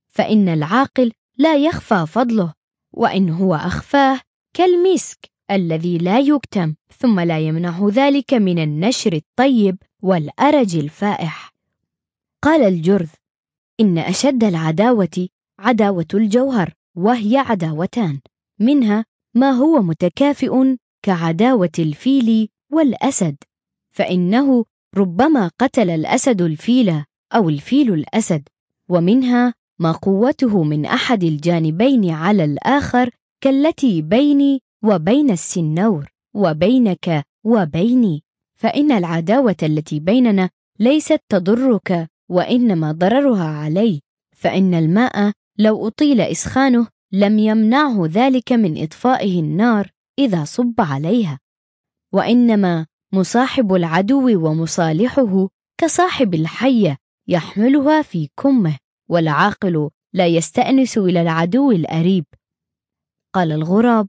فإن العاقل لا يخفى فضله وإن هو أخفاه كالمسك الذي لا يكتم ثم لا يمنع ذلك من النشر الطيب والأرج الفائح. قال الجرذ إن أشد العداوة عداوة الجوهر. وهي عداوتان. منها ما هو متكافئ كعداوة الفيل والأسد. فإنه ربما قتل الأسد الفيل أو الفيل الأسد. ومنها ما قوته من أحد الجانبين على الآخر كالتي بيني وبين السنور وبينك وبيني. فإن العداوة التي بيننا ليست تضرك وإنما ضررها علي. فإن الماء لو أطيل إسخانه لم يمنعه ذلك من إطفائه النار إذا صب عليها. وإنما مصاحب العدو ومصالحه كصاحب الحية يحملها في كمه والعاقل لا يستأنس إلى العدو الأريب. قال الغراب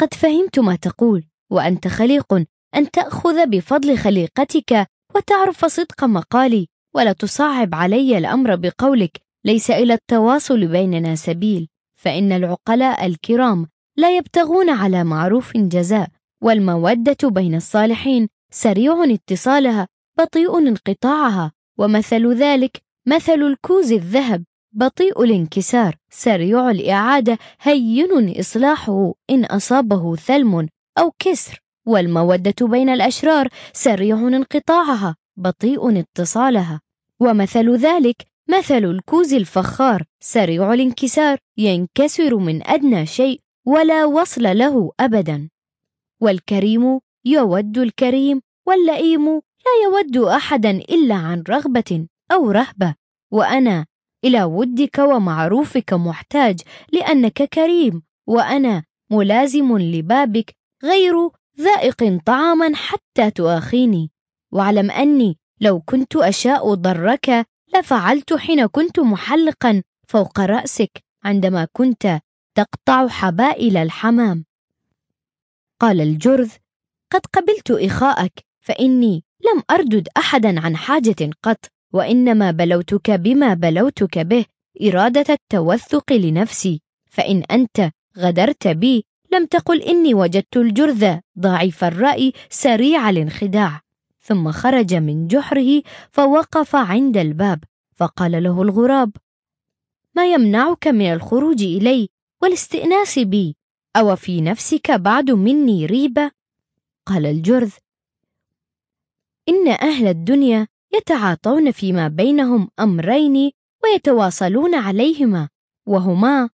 قد فهمت ما تقول وأنت خليق أن تأخذ بفضل خليقتك وتعرف صدق مقالي ولا تصعب علي الأمر بقولك. ليس إلى التواصل بيننا سبيل فإن العقلاء الكرام لا يبتغون على معروف جزاء والمودة بين الصالحين سريع اتصالها بطيء انقطاعها ومثل ذلك مثل الكوز الذهب بطيء الانكسار سريع الإعادة هين إصلاحه إن أصابه ثلم أو كسر والمودة بين الأشرار سريع انقطاعها بطيء اتصالها ومثل ذلك مثل الكوز الفخار سريع الانكسار ينكسر من أدنى شيء ولا وصل له أبدا. والكريم يود الكريم واللئيم لا يود أحدا إلا عن رغبة أو رهبة. وأنا إلى ودك ومعروفك محتاج لأنك كريم. وأنا ملازم لبابك غير ذائق طعاما حتى تؤاخيني. واعلم أني لو كنت أشاء ضرك لفعلت حين كنت محلقا فوق رأسك عندما كنت تقطع حبائل الحمام. قال الجرذ قد قبلت إخاءك فإني لم أردد أحدا عن حاجة قط وإنما بلوتك بما بلوتك به إرادة التوثق لنفسي. فإن أنت غدرت بي لم تقل إني وجدت الجرذ ضعيف الرأي سريع الانخداع. ثم خرج من جحره فوقف عند الباب فقال له الغراب ما يمنعك من الخروج إلي والاستئناس بي أو في نفسك بعد مني ريبة؟ قال الجرذ إن أهل الدنيا يتعاطون فيما بينهم أمرين ويتواصلون عليهما وهما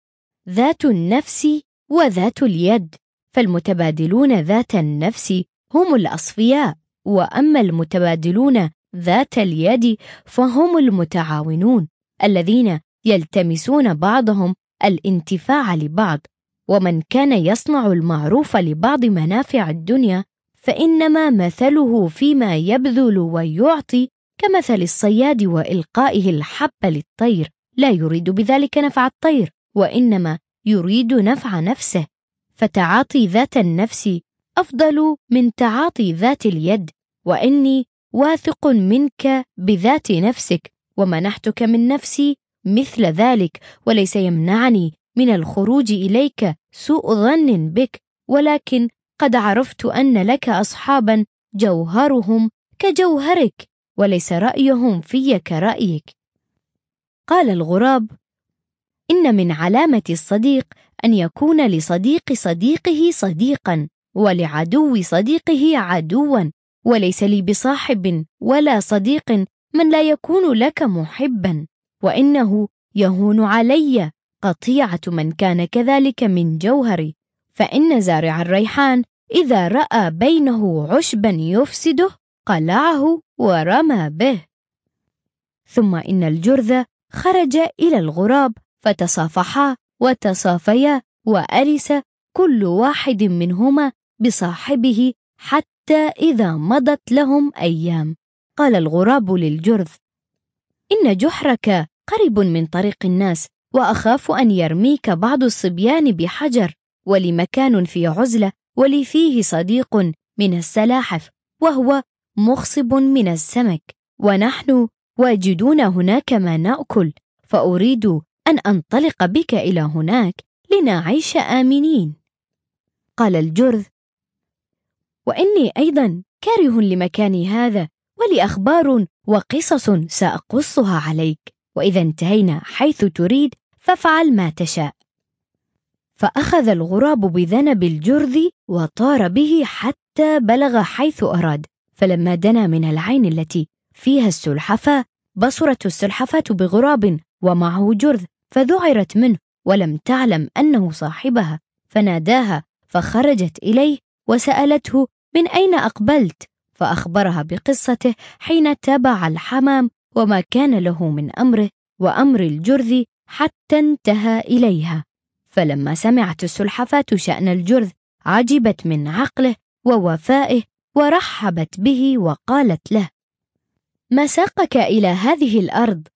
ذات النفس وذات اليد فالمتبادلون ذات النفس هم الأصفياء وأما المتبادلون ذات اليد فهم المتعاونون الذين يلتمسون بعضهم الانتفاع لبعض. ومن كان يصنع المعروف لبعض منافع الدنيا فإنما مثله فيما يبذل ويعطي كمثل الصياد وإلقائه الحب للطير. لا يريد بذلك نفع الطير وإنما يريد نفع نفسه. فتعاطي ذات النفس أفضل من تعاطي ذات اليد وإني واثق منك بذات نفسك ومنحتك من نفسي مثل ذلك وليس يمنعني من الخروج إليك سوء ظن بك ولكن قد عرفت أن لك أصحابا جوهرهم كجوهرك وليس رأيهم في كرأيك. قال الغراب إن من علامة الصديق أن يكون لصديق صديقه صديقا. ولعدو صديقه عدوا وليس لي بصاحب ولا صديق من لا يكون لك محبا وإنه يهون علي قطيعة من كان كذلك من جوهري فإن زارع الريحان إذا رأى بينه عشبا يفسده قلعه ورمى به. ثم إن الجرذ خرج إلى الغراب فتصافحا وتصافيا وأرس كل واحد منهما بصاحبه حتى إذا مضت لهم أيام. قال الغراب للجرذ إن جحرك قريب من طريق الناس وأخاف أن يرميك بعض الصبيان بحجر ولي مكان في عزلة ولي فيه صديق من السلاحف وهو مخصب من السمك. ونحن واجدون هناك ما نأكل فأريد أن أنطلق بك إلى هناك لنعيش آمنين. قال الجرذ وإني أيضا كاره لمكاني هذا ولي أخبار وقصص سأقصها عليك. وإذا انتهينا حيث تريد فافعل ما تشاء. فأخذ الغراب بذنب الجرذ وطار به حتى بلغ حيث أراد. فلما دنا من العين التي فيها السلحفاة بصرت السلحفاة بغراب ومعه جرذ فذعرت منه ولم تعلم أنه صاحبها. فناداها فخرجت إليه وسألته من أين أقبلت؟ فأخبرها بقصته حين تبع الحمام وما كان له من أمره وأمر الجرذ حتى انتهى إليها. فلما سمعت السلحفاة شأن الجرذ عجبت من عقله ووفائه ورحبت به وقالت له ما ساقك إلى هذه الأرض؟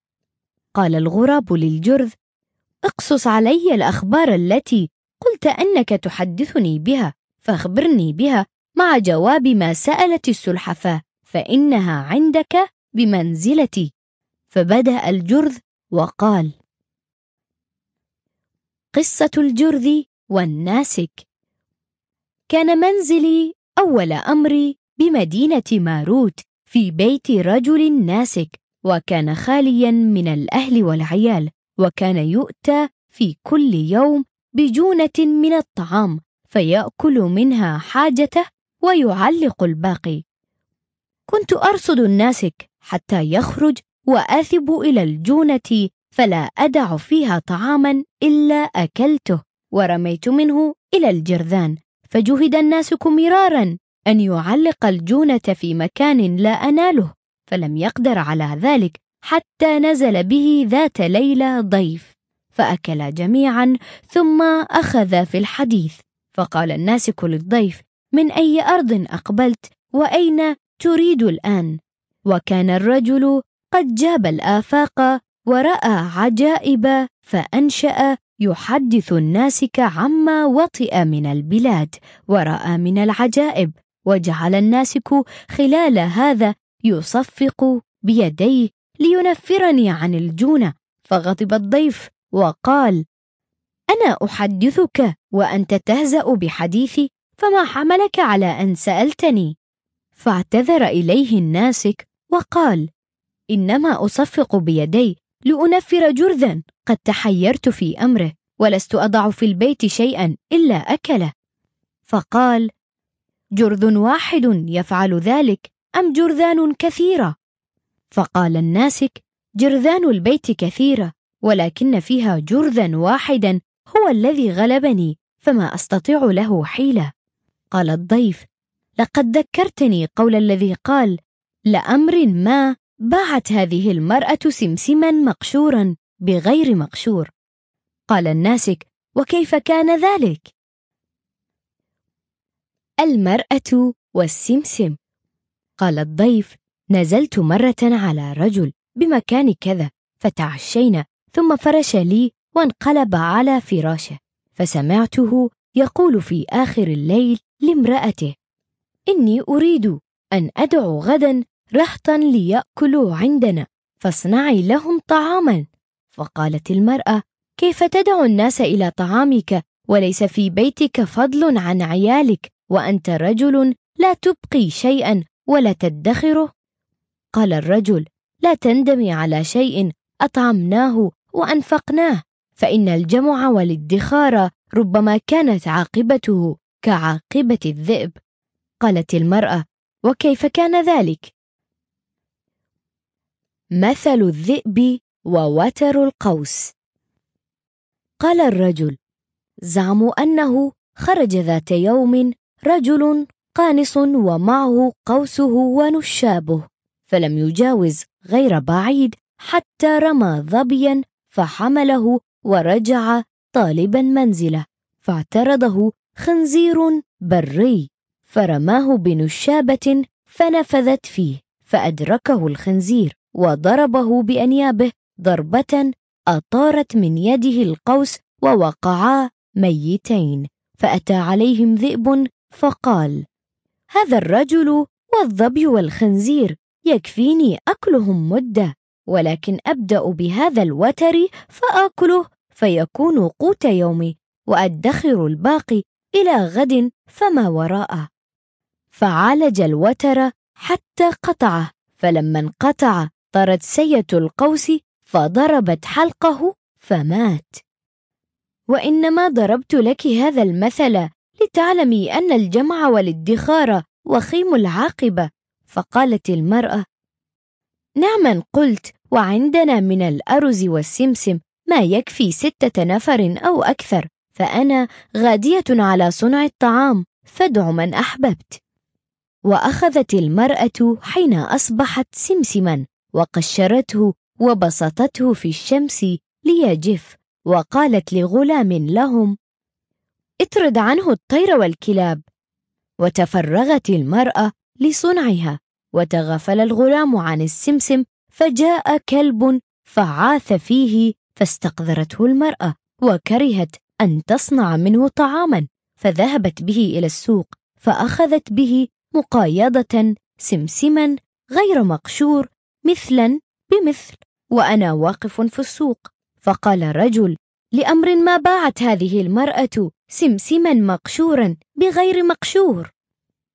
قال الغراب للجرذ اقصص علي الأخبار التي قلت أنك تحدثني بها فاخبرني بها مع جواب ما سألت السلحفاة فإنها عندك بمنزلتي. فبدأ الجرذ وقال قصة الجرذ والناسك. كان منزلي أول أمري بمدينة ماروت في بيت رجل ناسك وكان خاليا من الأهل والعيال وكان يؤتى في كل يوم بجونة من الطعام فيأكل منها حاجته ويعلق الباقي. كنت أرصد الناسك حتى يخرج وآثب إلى الجونة فلا أدع فيها طعاما إلا أكلته. ورميت منه إلى الجرذان. فجهد الناسك مرارا أن يعلق الجونة في مكان لا أناله. فلم يقدر على ذلك حتى نزل به ذات ليلة ضيف. فأكلا جميعا ثم أخذ في الحديث. فقال الناسك للضيف من أي أرض أقبلت وأين تريد الآن. وكان الرجل قد جاب الآفاق ورأى عجائب فأنشأ يحدث الناسك عما وطئ من البلاد ورأى من العجائب وجعل الناسك خلال هذا يصفق بيديه لينفرني عن الجونه فغضب الضيف وقال أنا أحدثك وأنت تهزأ بحديثي فما حملك على أن سألتني. فاعتذر إليه الناسك وقال إنما أصفق بيدي لأنفر جرذا قد تحيرت في أمره ولست أضع في البيت شيئا إلا أكله. فقال جرذ واحد يفعل ذلك أم جرذان كثيرة؟ فقال الناسك جرذان البيت كثيرة ولكن فيها جرذا واحدا هو الذي غلبني فما أستطيع له حيلة. قال الضيف لقد ذكرتني قول الذي قال لأمر ما باعت هذه المرأة سمسما مقشورا بغير مقشور. قال الناسك وكيف كان ذلك؟ المرأة والسمسم. قال الضيف نزلت مرة على رجل بمكان كذا فتعشينا ثم فرش لي وانقلب على فراشه فسمعته يقول في آخر الليل لامرأته. إني أريد أن أدعو غدا رهطا ليأكلوا عندنا فاصنعي لهم طعاما. فقالت المرأة كيف تدعو الناس إلى طعامك؟ وليس في بيتك فضل عن عيالك وأنت رجل لا تبقي شيئا ولا تدخره؟ قال الرجل لا تندمي على شيء أطعمناه وأنفقناه فإن الجمع والادخار ربما كانت عاقبته. كعاقبة الذئب؟ قالت المرأة وكيف كان ذلك؟ مثل الذئب ووتر القوس. قال الرجل زعموا أنه خرج ذات يوم رجل قانص ومعه قوسه ونشابه فلم يجاوز غير بعيد حتى رمى ظبيا فحمله ورجع طالبا منزله فاعترضه خنزير بري فرماه بنشابة فنفذت فيه فأدركه الخنزير وضربه بأنيابه ضربة أطارت من يده القوس ووقعا ميتين فأتى عليهم ذئب فقال هذا الرجل والظبي والخنزير يكفيني أكلهم مدة ولكن أبدأ بهذا الوتر فآكله فيكون قوت يومي وأدخر الباقي إلى غد فما وراءه. فعالج الوتر حتى قطعه. فلما انقطع طرت سية القوس فضربت حلقه فمات. وإنما ضربت لك هذا المثل لتعلمي أن الجمع والادخار وخيم العاقبة. فقالت المرأة نعما قلت وعندنا من الأرز والسمسم ما يكفي ستة نفر أو أكثر. فأنا غادية على صنع الطعام فادع من أحببت. وأخذت المرأة حين أصبحت سمسما وقشرته وبسطته في الشمس ليجف وقالت لغلام لهم اطرد عنه الطير والكلاب. وتفرغت المرأة لصنعها وتغفل الغلام عن السمسم فجاء كلب فعاث فيه فاستقذرته المرأة وكرهت أن تصنع منه طعاما فذهبت به إلى السوق فأخذت به مقايضة سمسما غير مقشور مثلا بمثل وأنا واقف في السوق فقال رجل لأمر ما باعت هذه المرأة سمسما مقشورا بغير مقشور.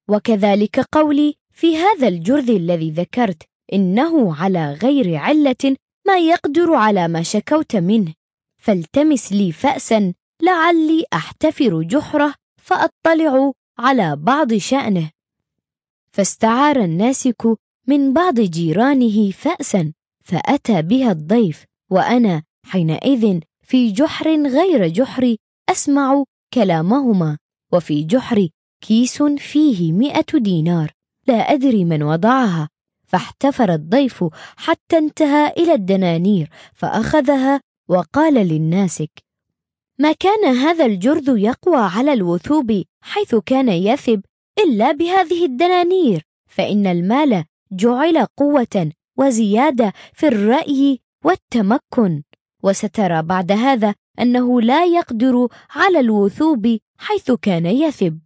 وكذلك قولي في هذا الجرذ الذي ذكرت إنه على غير علة ما يقدر على ما شكوت منه. فالتمس لي فاسا لعلي أحتفر جحره فأطلع على بعض شأنه. فاستعار الناسك من بعض جيرانه فاسا فأتى بها الضيف وأنا حينئذ في جحر غير جحري أسمع كلامهما وفي جحري كيس فيه مئة دينار. لا أدري من وضعها. فاحتفر الضيف حتى انتهى إلى الدنانير فأخذها وقال للناسك ما كان هذا الجرذ يقوى على الوثوب حيث كان يثب إلا بهذه الدنانير فإن المال جعل قوة وزيادة في الرأي والتمكن. وسترى بعد هذا أنه لا يقدر على الوثوب حيث كان يثب.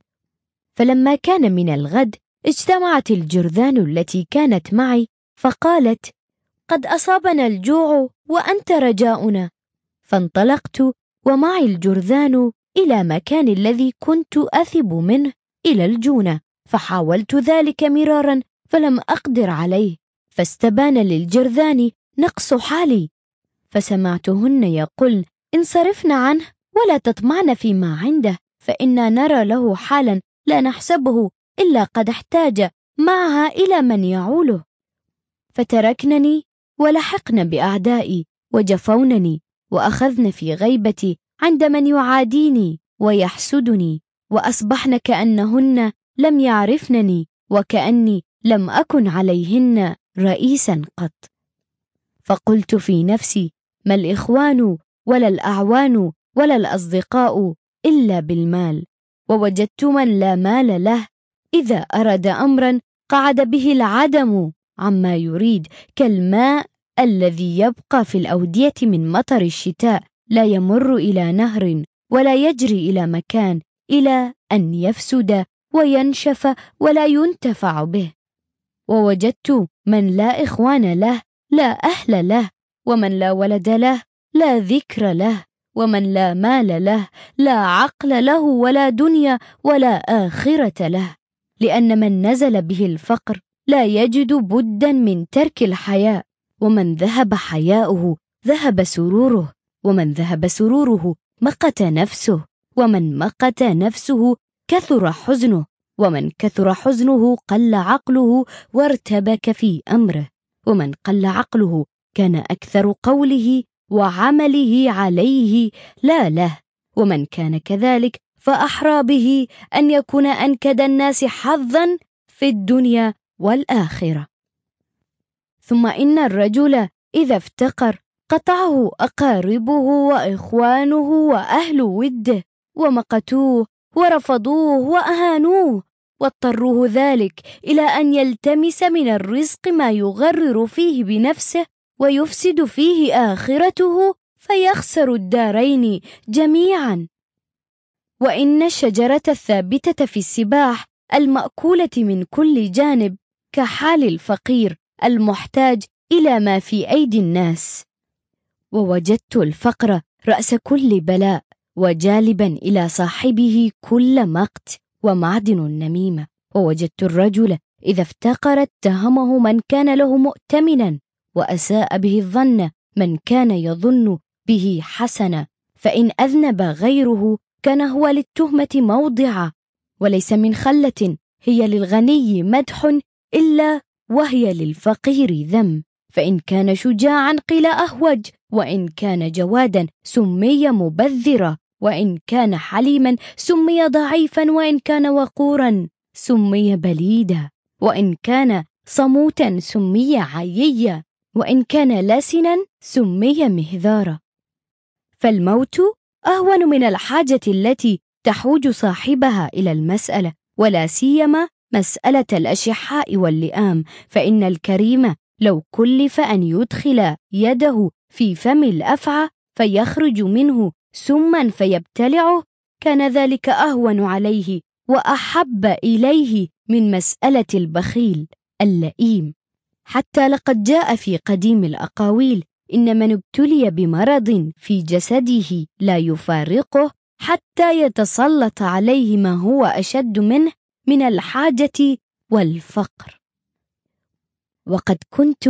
فلما كان من الغد اجتمعت الجرذان التي كانت معي فقالت قد أصابنا الجوع وأنت رجاؤنا. فانطلقت ومعي الجرذان إلى مكان الذي كنت أثب منه إلى الجونة فحاولت ذلك مرارا فلم أقدر عليه فاستبان للجرذان نقص حالي. فسمعتهن يقولن انصرفن عنه ولا تطمعن فيما عنده فإنا نرى له حالا لا نحسبه إلا قد احتاج معها إلى من يعوله فتركنني ولحقن بأعدائي وجفونني. وأخذن في غيبتي عند من يعاديني ويحسدني وأصبحن كأنهن لم يعرفنني وكأني لم أكن عليهن رئيسا قط. فقلت في نفسي ما الإخوان ولا الأعوان ولا الأصدقاء إلا بالمال؟ ووجدت من لا مال له إذا أراد أمرا قعد به العدم عما يريد كالماء الذي يبقى في الأودية من مطر الشتاء لا يمر إلى نهر ولا يجري إلى مكان إلى أن يفسد وينشف ولا ينتفع به. ووجدت من لا إخوان له لا أهل له ومن لا ولد له لا ذكر له ومن لا مال له لا عقل له ولا دنيا ولا آخرة له. لأن من نزل به الفقر لا يجد بدا من ترك الحياء. ومن ذهب حياؤه ذهب سروره. ومن ذهب سروره مقت نفسه. ومن مقت نفسه كثر حزنه. ومن كثر حزنه قل عقله وارتبك في أمره. ومن قل عقله كان أكثر قوله وعمله عليه لا له. ومن كان كذلك فأحرى به أن يكون أنكد الناس حظا في الدنيا والآخرة. ثم إن الرجل إذا افتقر قطعه أقاربه وإخوانه وأهل وده ومقتوه ورفضوه وأهانوه واضطروه ذلك إلى أن يلتمس من الرزق ما يغرر فيه بنفسه ويفسد فيه آخرته فيخسر الدارين جميعا. وإن الشجرة الثابتة في السباح المأكولة من كل جانب كحال الفقير المحتاج إلى ما في أيدي الناس. ووجدت الفقر رأس كل بلاء وجالبا إلى صاحبه كل مقت ومعدن النميمه ووجدت الرجل إذا افتقر اتهمه من كان له مؤتمنا وأساء به الظن من كان يظن به حسنا. فإن أذنب غيره كان هو للتهمة موضعا. وليس من خلة هي للغني مدح إلا وهي للفقير ذم فإن كان شجاعا قيل أهوج وإن كان جوادا سمي مبذرا وإن كان حليما سمي ضعيفا وإن كان وقورا سمي بليدا وإن كان صموتا سمي عييا وإن كان لاسنا سمي مهذارا. فالموت أهون من الحاجة التي تحوج صاحبها إلى المسألة ولا سيما مسألة الأشحاء واللئام فإن الكريم لو كلف أن يدخل يده في فم الأفعى فيخرج منه سما فيبتلعه كان ذلك أهون عليه وأحب إليه من مسألة البخيل اللئيم. حتى لقد جاء في قديم الأقاويل إن من ابتلي بمرض في جسده لا يفارقه حتى يتسلط عليه ما هو أشد منه من الحاجة والفقر. وقد كنت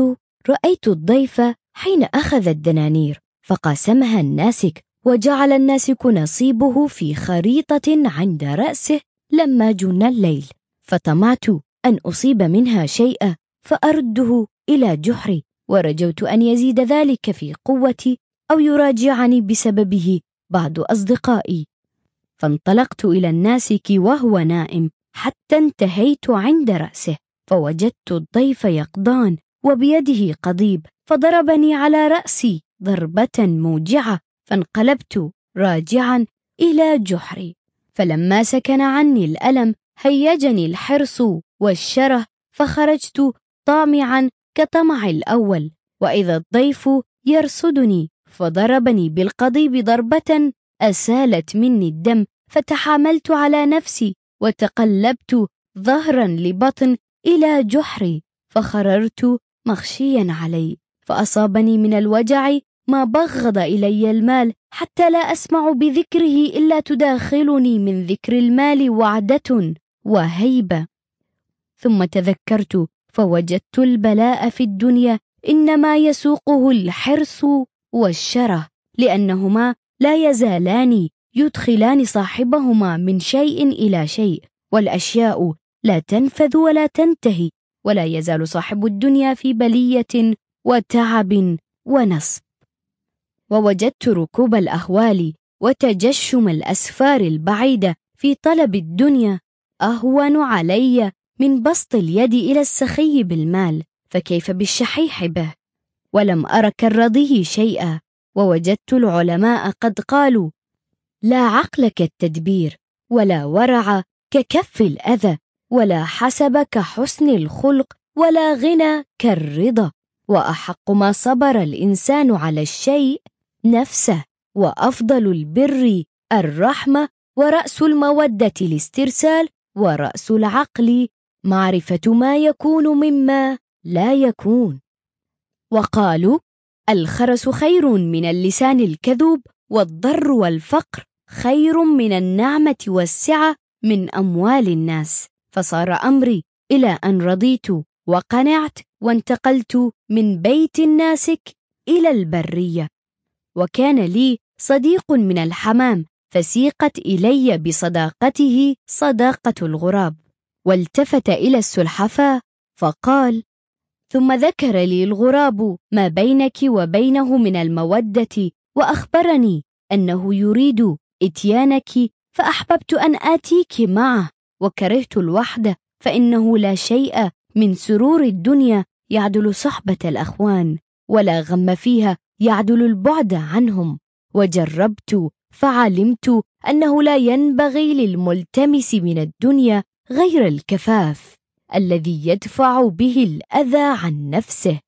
رأيت الضيف حين أخذ الدنانير فقاسمها الناسك وجعل الناسك نصيبه في خريطة عند رأسه لما جن الليل فطمعت أن أصيب منها شيئا فأرده إلى جحري ورجوت أن يزيد ذلك في قوتي أو يراجعني بسببه بعض أصدقائي. فانطلقت إلى الناسك وهو نائم حتى انتهيت عند رأسه فوجدت الضيف يقضان وبيده قضيب فضربني على رأسي ضربة موجعة فانقلبت راجعا إلى جحري. فلما سكن عني الألم هيجني الحرص والشره فخرجت طامعا كطمع الأول. وإذا الضيف يرصدني فضربني بالقضيب ضربة أسالت مني الدم فتحاملت على نفسي وتقلبت ظهرا لبطن إلى جحري فخررت مغشيا علي فأصابني من الوجع ما بغض إلي المال حتى لا أسمع بذكره إلا تداخلني من ذكر المال وعدة وهيبة. ثم تذكرت فوجدت البلاء في الدنيا إنما يسوقه الحرص والشره لأنهما لا يزالان يدخلان صاحبهما من شيء إلى شيء والأشياء لا تنفذ ولا تنتهي ولا يزال صاحب الدنيا في بلية وتعب ونصب. ووجدت ركوب الأهوال وتجشم الأسفار البعيدة في طلب الدنيا أهون علي من بسط اليد إلى السخي بالمال فكيف بالشحيح به؟ ولم أر كالرضي شيئا ووجدت العلماء قد قالوا لا عقل كالتدبير ولا ورع ككف الأذى ولا حسب كحسن الخلق ولا غنى كالرضا. وأحق ما صبر الإنسان على الشيء نفسه. وأفضل البر الرحمة ورأس المودة الاسترسال ورأس العقل معرفة ما يكون مما لا يكون. وقالوا الخرس خير من اللسان الكذوب والضر والفقر خير من النعمة والسعة من أموال الناس. فصار أمري إلى أن رضيت وقنعت وانتقلت من بيت الناسك إلى البرية. وكان لي صديق من الحمام فسيقت إلي بصداقته صداقة الغراب. والتفت إلى السلحفاة فقال ثم ذكر لي الغراب ما بينك وبينه من المودة وأخبرني أنه يريد إتيانك فأحببت أن آتيك معه وكرهت الوحدة فإنه لا شيء من سرور الدنيا يعدل صحبة الأخوان ولا غم فيها يعدل البعد عنهم. وجربت فعلمت أنه لا ينبغي للملتمس من الدنيا غير الكفاف الذي يدفع به الأذى عن نفسه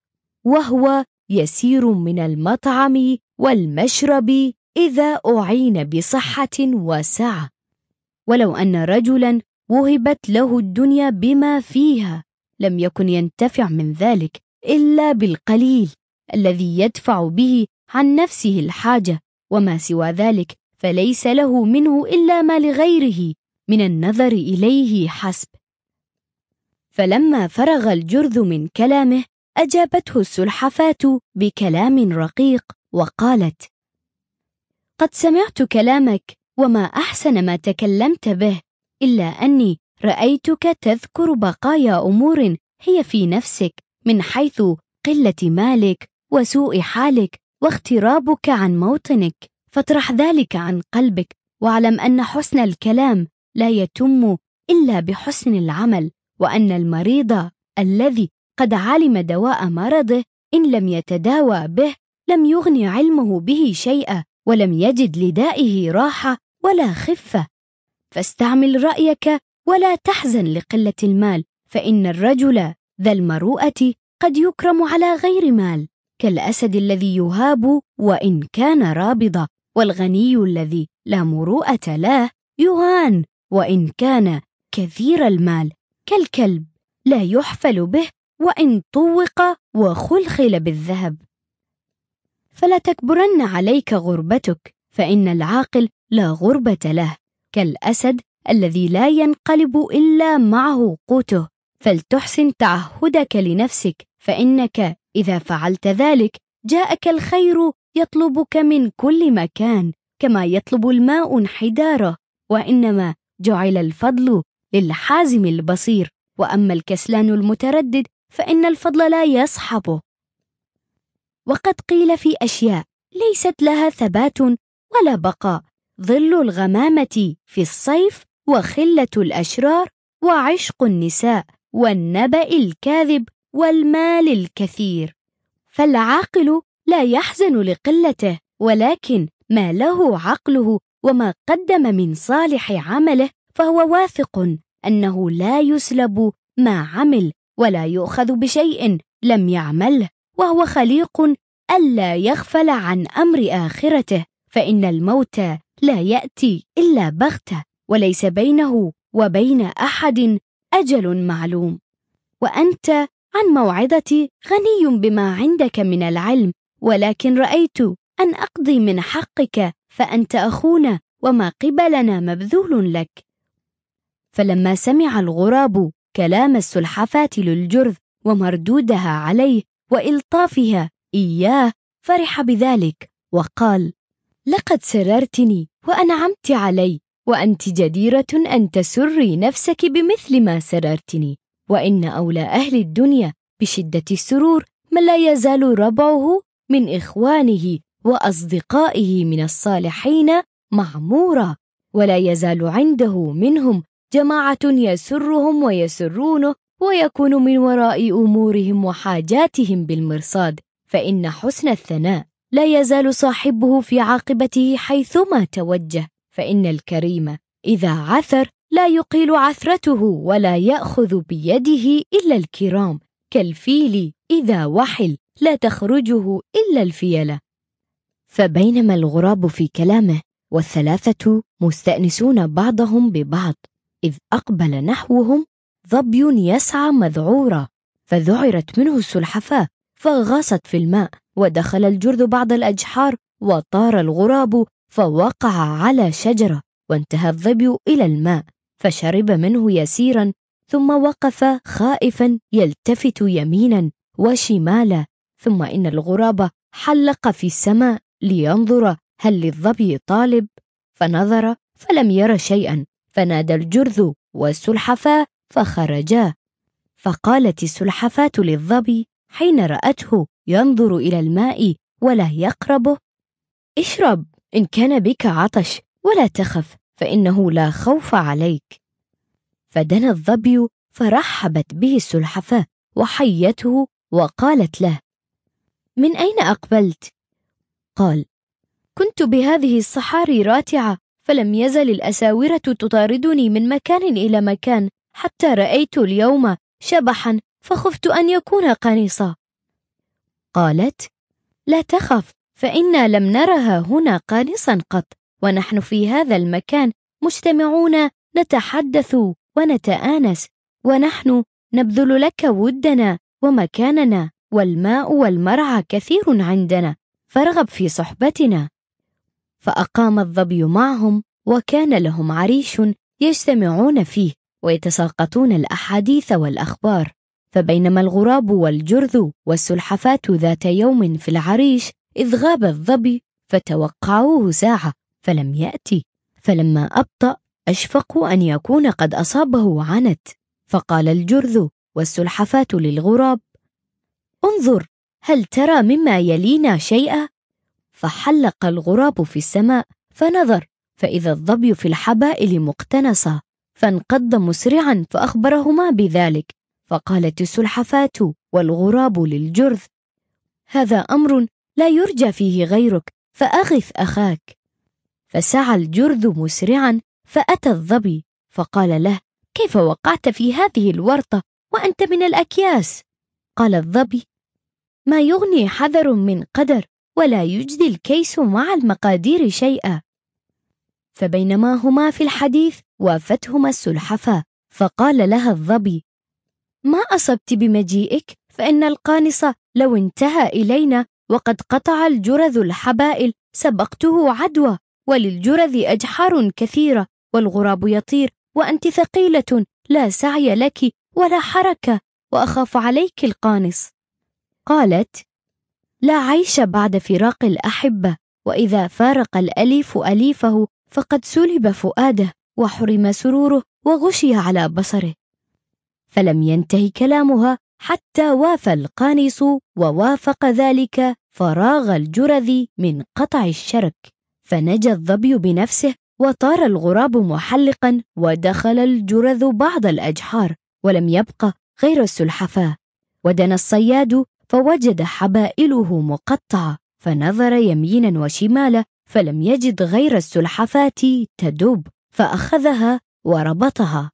وهو يسير من المطعم والمشرب إذا أعين بصحة وسعة. ولو أن رجلا وهبت له الدنيا بما فيها لم يكن ينتفع من ذلك إلا بالقليل الذي يدفع به عن نفسه الحاجة. وما سوى ذلك فليس له منه إلا ما لغيره من النظر إليه حسب. فلما فرغ الجرذ من كلامه أجابته السلحفاة بكلام رقيق. وقالت قد سمعت كلامك وما أحسن ما تكلمت به إلا أني رأيتك تذكر بقايا أمور هي في نفسك من حيث قلة مالك وسوء حالك واغترابك عن موطنك فاطرح ذلك عن قلبك واعلم أن حسن الكلام لا يتم إلا بحسن العمل وأن المريض الذي قد علم دواء مرضه إن لم يتداوى به لم يغن علمه به شيئا ولم يجد لدائه راحة ولا خفة. فاستعمل رأيك ولا تحزن لقلة المال فإن الرجل ذا المروءة قد يكرم على غير مال. كالأسد الذي يهاب وإن كان رابضا والغني الذي لا مروءة له يهان وإن كان كثير المال. كالكلب لا يحفل به وإن طوق وخلخل بالذهب. فلا تكبرن عليك غربتك فإن العاقل لا غربة له كالأسد الذي لا ينقلب إلا معه قوته. فلتحسن تعهدك لنفسك فإنك إذا فعلت ذلك جاءك الخير يطلبك من كل مكان كما يطلب الماء انحداره. وإنما جعل الفضل للحازم البصير وأما الكسلان المتردد فإن الفضل لا يصحبه. وقد قيل في أشياء ليست لها ثبات ولا بقاء. ظل الغمامة في الصيف وخلة الأشرار وعشق النساء والنبأ الكاذب والمال الكثير. فالعاقل لا يحزن لقلته ولكن ما له عقله وما قدم من صالح عمله فهو واثق أنه لا يسلب ما عمل ولا يؤخذ بشيء لم يعمله. وهو خليق ألا يغفل عن أمر آخرته فإن الموت لا يأتي إلا بغتة وليس بينه وبين أحد أجل معلوم. وأنت عن موعظتي غني بما عندك من العلم ولكن رأيت أن أقضي من حقك فأنت أخونا وما قبلنا مبذول لك. فلما سمع الغراب كلام السلحفاة للجرذ ومردودها عليه وإلطافها. إياه فرح بذلك. وقال لقد سررتني وأنعمت علي. وأنت جديرة أن تسري نفسك بمثل ما سررتني. وإن أولى أهل الدنيا بشدة السرور من لا يزال ربعه من إخوانه وأصدقائه من الصالحين معمورا. ولا يزال عنده منهم جماعة يسرهم ويسرونه ويكون من وراء أمورهم وحاجاتهم بالمرصاد فإن حسن الثناء لا يزال صاحبه في عاقبته حيثما توجه فإن الكريم إذا عثر لا يقيل عثرته ولا يأخذ بيده إلا الكرام كالفيل إذا وحل لا تخرجه إلا الفيلة. فبينما الغراب في كلامه والثلاثة مستأنسون بعضهم ببعض إذ أقبل نحوهم ظبي يسعى مذعورا فذعرت منه السلحفاة فغاصت في الماء ودخل الجرذ بعض الأجحار وطار الغراب فوقع على شجرة وانتهى الظبي إلى الماء فشرب منه يسيرا ثم وقف خائفا يلتفت يمينا وشمالا ثم إن الغراب حلق في السماء لينظر هل للظبي طالب فنظر فلم ير شيئا فنادى الجرذ والسلحفاة فخرجا فقالت السلحفاة للظبي حين رأته ينظر إلى الماء ولا يقربه اشرب إن كان بك عطش ولا تخف فإنه لا خوف عليك فدنا الظبي فرحبت به السلحفاة وحيته وقالت له من أين أقبلت؟ قال كنت بهذه الصحاري راتعة فلم يزل الأساورة تطاردني من مكان إلى مكان حتى رأيت اليوم شبحا فخفت أن يكون قنيصا قالت لا تخف فإنا لم نرها هنا قانصا قط ونحن في هذا المكان مجتمعون نتحدث ونتآنس ونحن نبذل لك ودنا ومكاننا والماء والمرعى كثير عندنا فارغب في صحبتنا. فأقام الظبي معهم وكان لهم عريش يجتمعون فيه. ويتساقطون الأحاديث والأخبار. فبينما الغراب والجرذ والسلحفاة ذات يوم في العريش إذ غاب الظبي فتوقعوه ساعة فلم يأتي. فلما أبطأ أشفقوا أن يكون قد أصابه عنت. فقال الجرذ والسلحفاة للغراب انظر هل ترى مما يلينا شيئا؟ فحلق الغراب في السماء فنظر فإذا الظبي في الحبائل مقتنصة فانقض مسرعا فأخبرهما بذلك. فقالت السلحفاة والغراب للجرذ هذا أمر لا يرجى فيه غيرك فأغث أخاك. فسعى الجرذ مسرعا فأتى الظبي فقال له كيف وقعت في هذه الورطة وأنت من الأكياس؟ قال الظبي ما يغني حذر من قدر ولا يجدي الكيس مع المقادير شيئا. فبينما هما في الحديث وافتهما السلحفاة فقال لها الظبي ما أصبت بمجيئك فإن القانص لو انتهى إلينا وقد قطع الجرذ الحبائل سبقته عدوى وللجرذ أجحار كثيرة والغراب يطير وأنت ثقيلة لا سعي لك ولا حركة وأخاف عليك القانص. قالت لا عيش بعد فراق الأحبة وإذا فارق الأليف أليفه فقد سلب فؤاده. وحرم سروره وغشي على بصره. فلم ينتهي كلامها حتى وافى القانص ووافق ذلك فراغ الجرذ من قطع الشرك. فنجا الظبي بنفسه وطار الغراب محلقا ودخل الجرذ بعض الأجحار ولم يبق غير السلحفاة. ودنا الصياد فوجد حبائله مقطعة. فنظر يمينا وشمالا فلم يجد غير السلحفاة تدب فأخذها وربطها.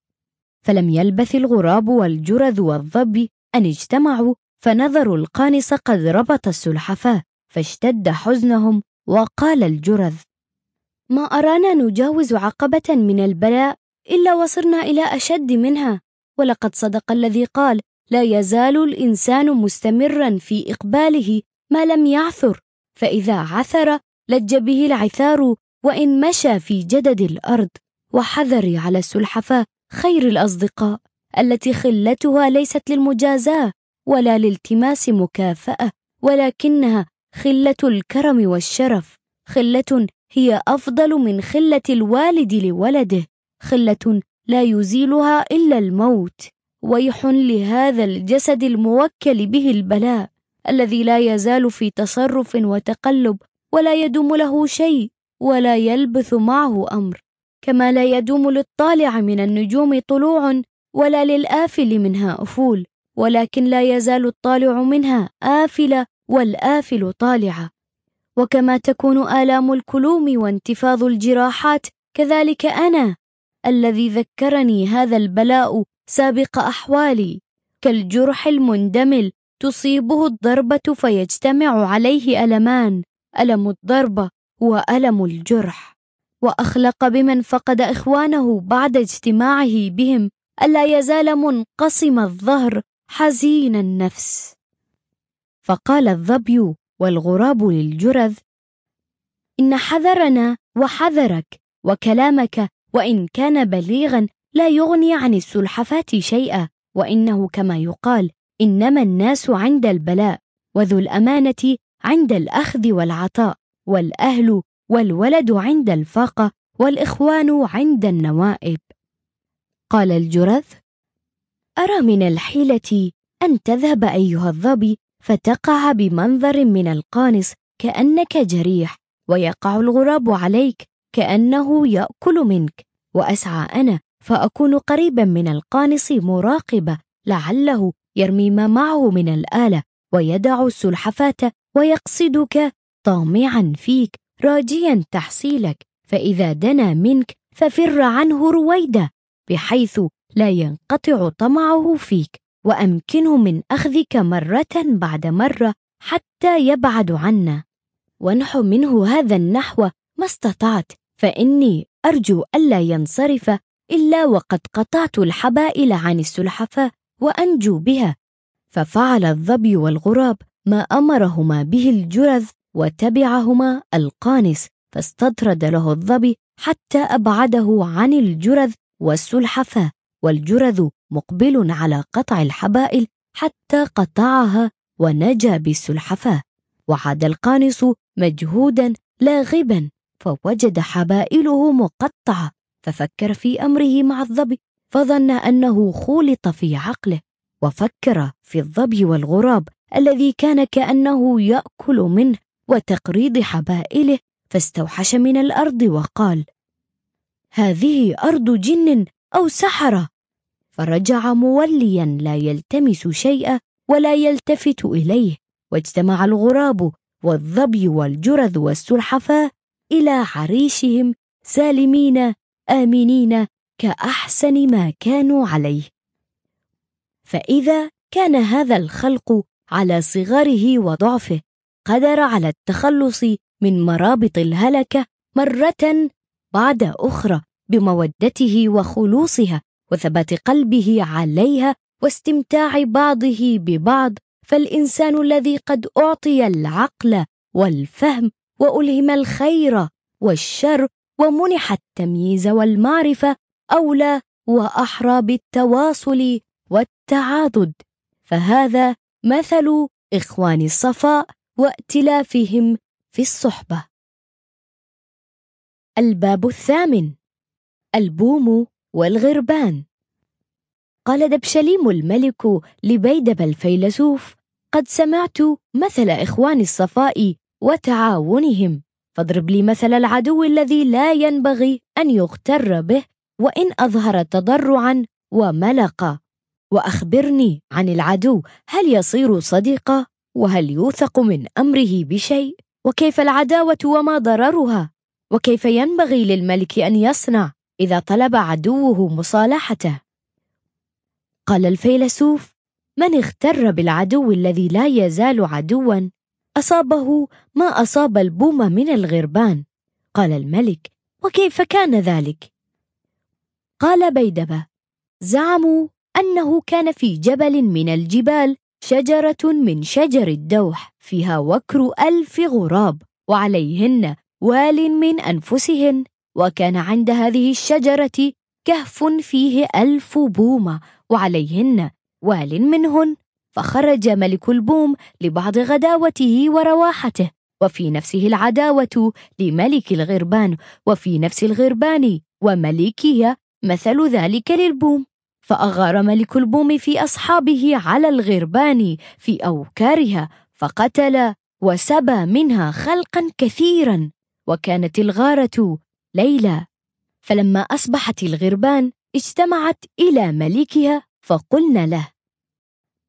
فلم يلبث الغراب والجرذ والظبي أن اجتمعوا فنظروا القانص قد ربط السلحفاة فاشتد حزنهم وقال الجرذ ما أرانا نجاوز عقبة من البلاء إلا وصرنا إلى أشد منها. ولقد صدق الذي قال لا يزال الإنسان مستمرا في إقباله ما لم يعثر. فإذا عثر لج به العثار وإن مشى في جدد الأرض. وحذري على السلحفاة خير الأصدقاء التي خلتها ليست للمجازاة ولا لالتماس مكافأة ولكنها خلة الكرم والشرف. خلة هي أفضل من خلة الوالد لولده. خلة لا يزيلها إلا الموت. ويح لهذا الجسد الموكل به البلاء الذي لا يزال في تصرف وتقلب ولا يدوم له شيء ولا يلبث معه أمر. كما لا يدوم للطالع من النجوم طلوع ولا للآفل منها أفول ولكن لا يزال الطالع منها آفلة والآفل طالعة. وكما تكون آلام الكلوم وانتفاض الجراحات كذلك أنا الذي ذكرني هذا البلاء سابق أحوالي. كالجرح المندمل تصيبه الضربة فيجتمع عليه ألمان ألم الضربة وألم الجرح. وأخلق بمن فقد إخوانه بعد اجتماعه بهم ألا يزال منقسم الظهر حزين النفس. فقال الظبي والغراب للجرذ إن حذرنا وحذرك وكلامك وإن كان بليغا لا يغني عن السلحفاة شيئا وإنه كما يقال إنما الناس عند البلاء وذو الأمانة عند الأخذ والعطاء والأهل والولد عند الفاقة والإخوان عند النوائب. قال الجرذ أرى من الحيلة أن تذهب أيها الظبي فتقع بمنظر من القانص كأنك جريح ويقع الغراب عليك كأنه يأكل منك. وأسعى أنا فأكون قريبا من القانص مراقبة لعله يرمي ما معه من الآلة ويدع السلحفاة ويقصدك طامعا فيك. راجيا تحصيلك فإذا دنا منك ففر عنه رويدا بحيث لا ينقطع طمعه فيك وأمكنه من أخذك مرة بعد مرة حتى يبعد عنا. وانح منه هذا النحو ما استطعت فإني أرجو ألا ينصرف إلا وقد قطعت الحبائل عن السلحفاة وأنجو بها. ففعل الظبي والغراب ما أمرهما به الجرذ وتبعهما القانس فاستطرد له الظبي حتى أبعده عن الجرذ والسلحفاة والجرذ مقبل على قطع الحبائل حتى قطعها ونجا بالسلحفاة وعاد القانص مجهودا لاغبا فوجد حبائله مقطعة. ففكر في أمره مع الظبي فظن أنه خولط في عقله. وفكر في الظبي والغراب الذي كان كأنه يأكل منه. وتقريض حبائله فاستوحش من الأرض وقال هذه أرض جن أو سحرة. فرجع موليا لا يلتمس شيئا ولا يلتفت إليه واجتمع الغراب والظبي والجرذ والسلحفاة إلى عريشهم سالمين آمنين كأحسن ما كانوا عليه. فإذا كان هذا الخلق على صغره وضعفه قدر على التخلص من مرابط الهلكة مرة بعد أخرى بمودته وخلوصها وثبات قلبه عليها واستمتاع بعضه ببعض فالإنسان الذي قد أعطي العقل والفهم وألهم الخير والشر ومنح التمييز والمعرفة أولى وأحرى بالتواصل والتعاضد. فهذا مثل إخوان الصفاء وائتلافهم في الصحبة. الباب الثامن. البوم والغربان. قال دبشليم الملك لبيدب الفيلسوف قد سمعت مثل إخوان الصفاء وتعاونهم فاضرب لي مثل العدو الذي لا ينبغي أن يغتر به وإن أظهر تضرعا وملقا. وأخبرني عن العدو هل يصير صديقا؟ وهل يوثق من أمره بشيء؟ وكيف العداوة وما ضررها؟ وكيف ينبغي للملك أن يصنع إذا طلب عدوه مصالحته؟ قال الفيلسوف من اغتر بالعدو الذي لا يزال عدوا أصابه ما أصاب البوم من الغربان. قال الملك وكيف كان ذلك؟ قال بيدبة زعموا أنه كان في جبل من الجبال شجرة من شجر الدوح فيها وكر ألف غراب وعليهن وال من أنفسهن وكان عند هذه الشجرة كهف فيه ألف بومة وعليهن وال منهن. فخرج ملك البوم لبعض غداوته ورواحته وفي نفسه العداوة لملك الغربان وفي نفس الغربان وملكها مثل ذلك للبوم. فأغار ملك البوم في أصحابه على الغربان في أوكارها فقتل وسبى منها خلقا كثيرا وكانت الغارة ليلى. فلما أصبحت الغربان اجتمعت إلى ملكها فقلن له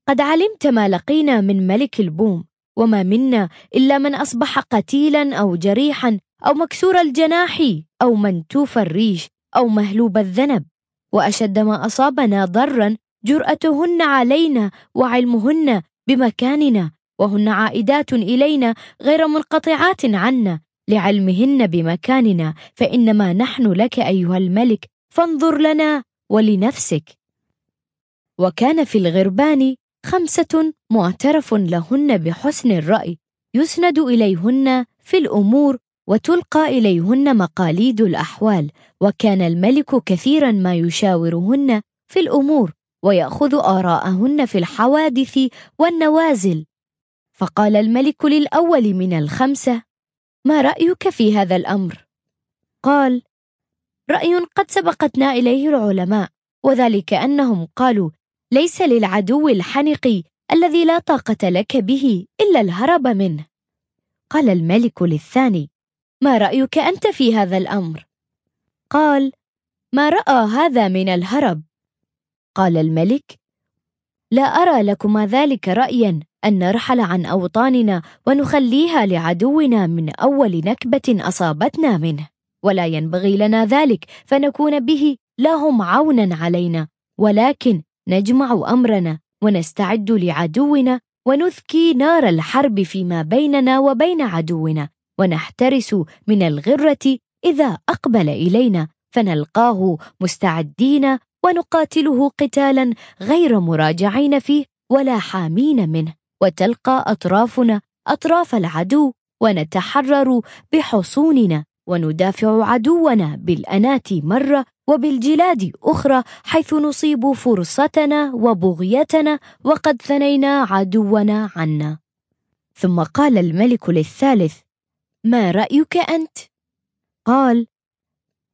قد علمت ما لقينا من ملك البوم وما منا إلا من أصبح قتيلا أو جريحا أو مكسور الجناح أو منتوف الريش أو مهلوب الذنب. وأشد ما أصابنا ضرا جرأتهن علينا وعلمهن بمكاننا وهن عائدات إلينا غير منقطعات عنا لعلمهن بمكاننا فإنما نحن لك أيها الملك فانظر لنا ولنفسك. وكان في الغربان خمسة معترف لهن بحسن الرأي يسند إليهن في الأمور وتلقى إليهن مقاليد الأحوال وكان الملك كثيرا ما يشاورهن في الأمور ويأخذ آراءهن في الحوادث والنوازل فقال الملك للأول من الخمسة ما رأيك في هذا الأمر؟ قال رأي قد سبقتنا إليه العلماء وذلك أنهم قالوا ليس للعدو الحنق الذي لا طاقة لك به إلا الهرب منه قال الملك للثاني ما رأيك أنت في هذا الأمر؟ قال ما رأى هذا من الهرب. قال الملك لا أرى لكما ذلك رأيا أن نرحل عن أوطاننا ونخليها لعدونا من أول نكبة أصابتنا منه. ولا ينبغي لنا ذلك فنكون به لهم عونا علينا. ولكن نجمع أمرنا ونستعد لعدونا ونذكي نار الحرب فيما بيننا وبين عدونا. ونحترس من الغرة إذا أقبل إلينا فنلقاه مستعدين ونقاتله قتالا غير مراجعين فيه ولا حامين منه. وتلقى أطرافنا أطراف العدو ونتحرر بحصوننا وندافع عدونا بالأنات مرة وبالجلاد أخرى حيث نصيب فرصتنا وبغيتنا وقد ثنينا عدونا عنا. ثم قال الملك للثالث ما رأيك أنت؟ قال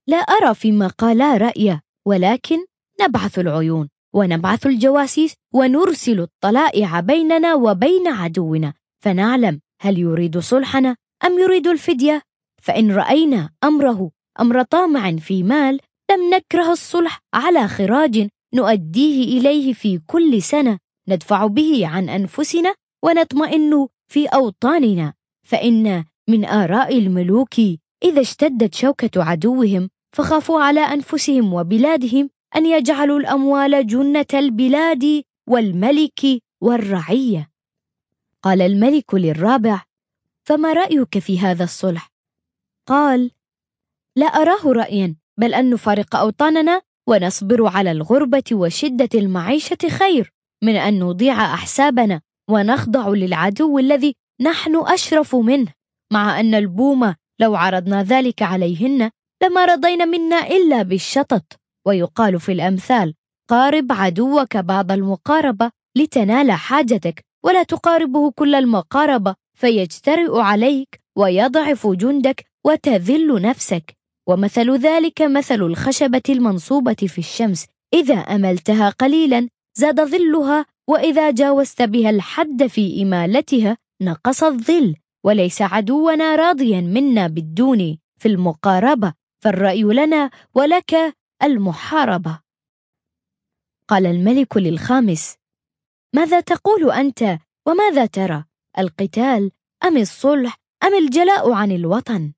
لا أرى فيما قالا رأيا ولكن نبعث العيون ونبعث الجواسيس ونرسل الطلائع بيننا وبين عدونا. فنعلم هل يريد صلحنا أم يريد الفدية. فإن رأينا أمره أمر طامع في مال لم نكره الصلح على خراج نؤديه إليه في كل سنة ندفع به عن أنفسنا ونطمئن في أوطاننا. فإن من آراء الملوك إذا اشتدت شوكة عدوهم فخافوا على أنفسهم وبلادهم أن يجعلوا الأموال جنة البلاد والملك والرعية قال الملك للرابع فما رأيك في هذا الصلح؟ قال لا أراه رأيا بل أن نفارق أوطاننا ونصبر على الغربة وشدة المعيشة خير من أن نضيع أحسابنا ونخضع للعدو الذي نحن أشرف منه مع أن البوم لو عرضنا ذلك عليهن لما رضين منا إلا بالشطط. ويقال في الأمثال قارب عدوك بعض المقاربة لتنال حاجتك ولا تقاربه كل المقاربة فيجترئ عليك ويضعف جندك وتذل نفسك. ومثل ذلك مثل الخشبة المنصوبة في الشمس إذا أملتها قليلا زاد ظلها وإذا جاوزت بها الحد في إمالتها نقص الظل. وليس عدونا راضيا منا بالدون في المقاربة فالرأي لنا ولك المحاربة. قال الملك للخامس ماذا تقول أنت وماذا ترى؟ القتال أم الصلح أم الجلاء عن الوطن؟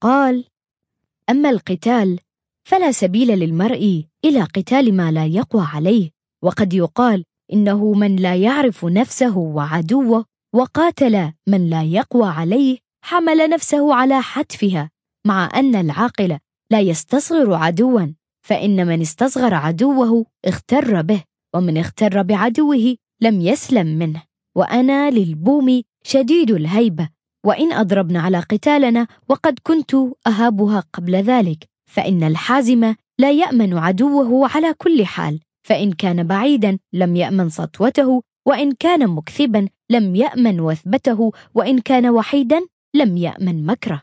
قال أما القتال فلا سبيل للمرء إلى قتال ما لا يقوى عليه وقد يقال إنه من لا يعرف نفسه وعدوه وقاتل من لا يقوى عليه حمل نفسه على حتفها مع أن العاقل لا يستصغر عدوا فإن من استصغر عدوه اغتر به ومن اغتر بعدوه لم يسلم منه. وأنا للبوم شديد الهيبة وإن أضربن على قتالنا وقد كنت أهابها قبل ذلك فإن الحازم لا يأمن عدوه على كل حال فإن كان بعيدا لم يأمن سطوته وإن كان مكثبا لم يأمن وثبته وإن كان وحيدا لم يأمن مكره.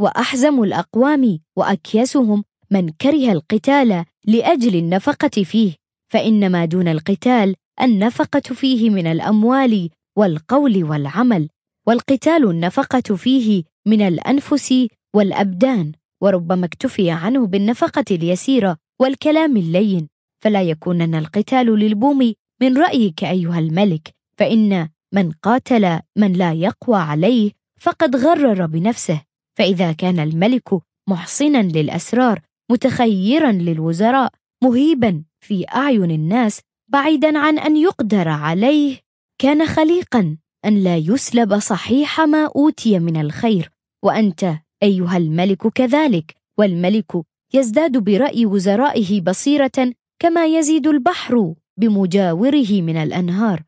وأحزم الأقوام وأكيسهم من كره القتال لأجل النفقة فيه فإن ما دون القتال النفقة فيه من الأموال والقول والعمل والقتال النفقة فيه من الأنفس والأبدان وربما اكتفي عنه بالنفقة اليسيرة والكلام اللين. فلا يكونن القتال للبوم من رأيك أيها الملك فإن من قاتل من لا يقوى عليه فقد غرر بنفسه. فإذا كان الملك محصنا للأسرار متخيرا للوزراء مهيبا في أعين الناس بعيدا عن أن يقدر عليه كان خليقا أن لا يسلب صحيح ما أوتي من الخير. وأنت أيها الملك كذلك والملك يزداد برأي وزرائه بصيرة كما يزيد البحر. بمجاوره من الأنهار.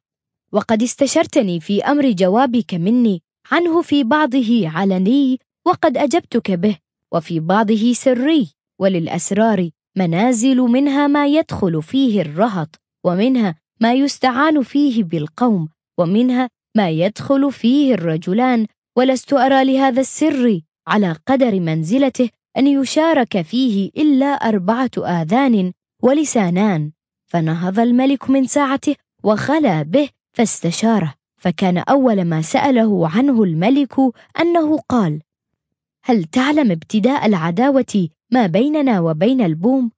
وقد استشرتني في أمر جوابك مني عنه في بعضه علني وقد أجبتك به وفي بعضه سري. وللأسرار منازل منها ما يدخل فيه الرهط ومنها ما يستعان فيه بالقوم ومنها ما يدخل فيه الرجلان. ولست أرى لهذا السر على قدر منزلته أن يشارك فيه إلا أربعة آذان ولسانان. فنهض الملك من ساعته وخلا به فاستشاره فكان أول ما سأله عنه الملك أنه قال هل تعلم ابتداء العداوة ما بيننا وبين البوم؟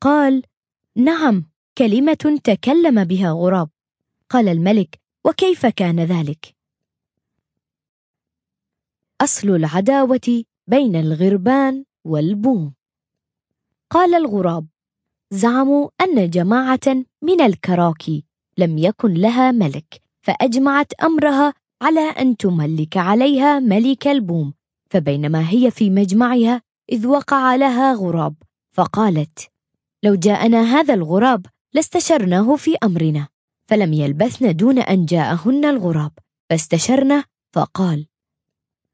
قال نعم كلمة تكلم بها غراب قال الملك وكيف كان ذلك؟ أصل العداوة بين الغربان والبوم قال الغراب زعموا أن جماعة من الكراكي لم يكن لها ملك فأجمعت أمرها على أن تملك عليها ملك البوم. فبينما هي في مجمعها إذ وقع لها غراب فقالت لو جاءنا هذا الغراب لاستشرناه في أمرنا. فلم يلبثن دون أن جاءهن الغراب فاستشرنا فقال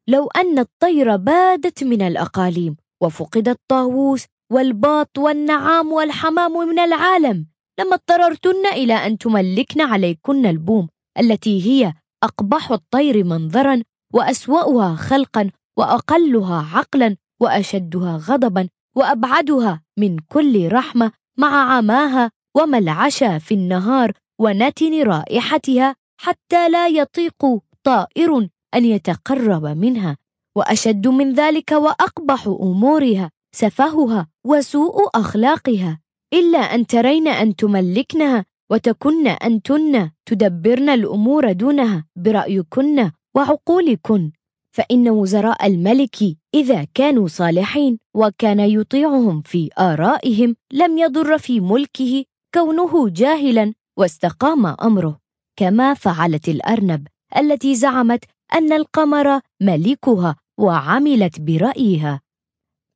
لو أن الطير بادت من الأقاليم وفقد الطاووس والباط والنعام والحمام من العالم. لما اضطررتن إلى أن تملكن عليكن البوم التي هي أقبح الطير منظرا وأسوأها خلقا وأقلها عقلا وأشدها غضبا وأبعدها من كل رحمة مع عماها وملعشة في النهار ونتن رائحتها حتى لا يطيق طائر أن يتقرب منها. وأشد من ذلك وأقبح أمورها سفهها وسوء أخلاقها إلا أن ترين أن تملكنها وتكن أنتن تدبرن الأمور دونها برأيكن وعقولكن. فإن وزراء الملك إذا كانوا صالحين وكان يطيعهم في آرائهم لم يضر في ملكه كونه جاهلا واستقام أمره. كما فعلت الأرنب التي زعمت أن القمر ملكها وعملت برأيها.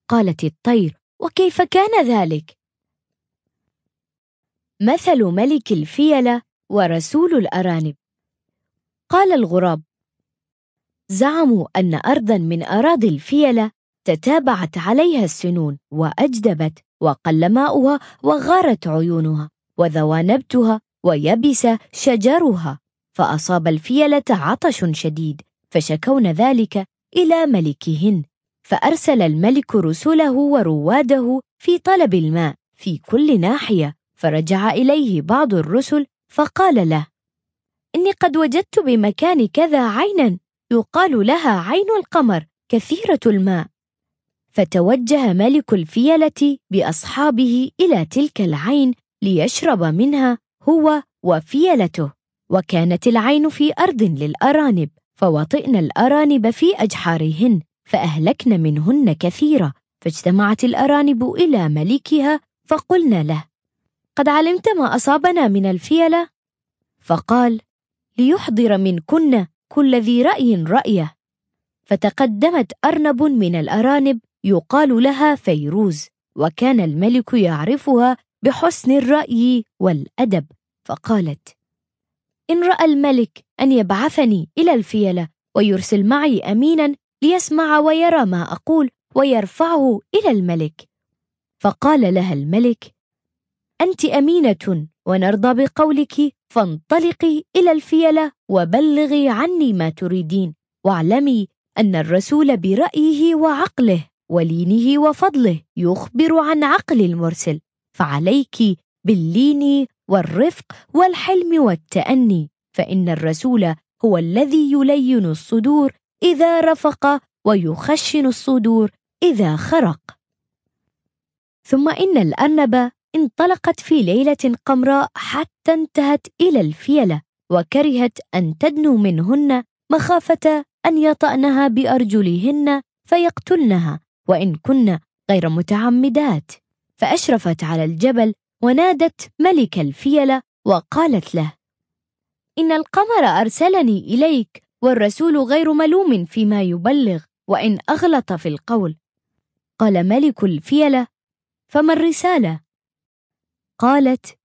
قالت الطير وكيف كان ذلك؟ مثل ملك الفيلة ورسول الأرانب. قال الغراب زعموا أن أرضا من أراضي الفيلة تتابعت عليها السنون وأجدبت وقل ماؤها وغارت عيونها وذوى نبتها ويبس شجرها فأصاب الفيلة عطش شديد فشكون ذلك إلى ملكهن. فأرسل الملك رسله ورواده في طلب الماء في كل ناحية فرجع إليه بعض الرسل فقال له إني قد وجدت بمكان كذا عينا يقال لها عين القمر كثيرة الماء. فتوجه ملك الفيلة بأصحابه إلى تلك العين ليشرب منها هو وفيلته. وكانت العين في أرض للأرانب فوطئن الأرانب في أجحارهن فأهلكن منهن كثيرا فاجتمعت الأرانب إلى ملكها فقلن له قد علمت ما أصابنا من الفيلة؟ فقال ليحضر منكن كل ذي رأي رأيه فتقدمت أرنب من الأرانب يقال لها فيروز وكان الملك يعرفها بحسن الرأي والأدب فقالت إن رأى الملك أن يبعثني إلى الفيلة ويرسل معي أمينا ليسمع ويرى ما أقول ويرفعه إلى الملك. فقال لها الملك أنت أمينة ونرضى بقولك فانطلقي إلى الفيلة وبلغي عني ما تريدين واعلمي أن الرسول برأيه وعقله ولينه وفضله يخبر عن عقل المرسل فعليك باللين والرفق والحلم والتأني فإن الرسول هو الذي يلين الصدور إذا رفق ويخشن الصدور إذا خرق. ثم إن الأرنب انطلقت في ليلة قمراء حتى انتهت إلى الفيلة وكرهت أن تدنو منهن مخافة أن يطأنها بأرجلهن فيقتلنها وإن كن غير متعمدات. فأشرفت على الجبل ونادت ملك الفيلة وقالت له إن القمر أرسلني إليك والرسول غير ملوم فيما يبلغ وإن أغلط في القول قال ملك الفيلة فما الرسالة؟ قالت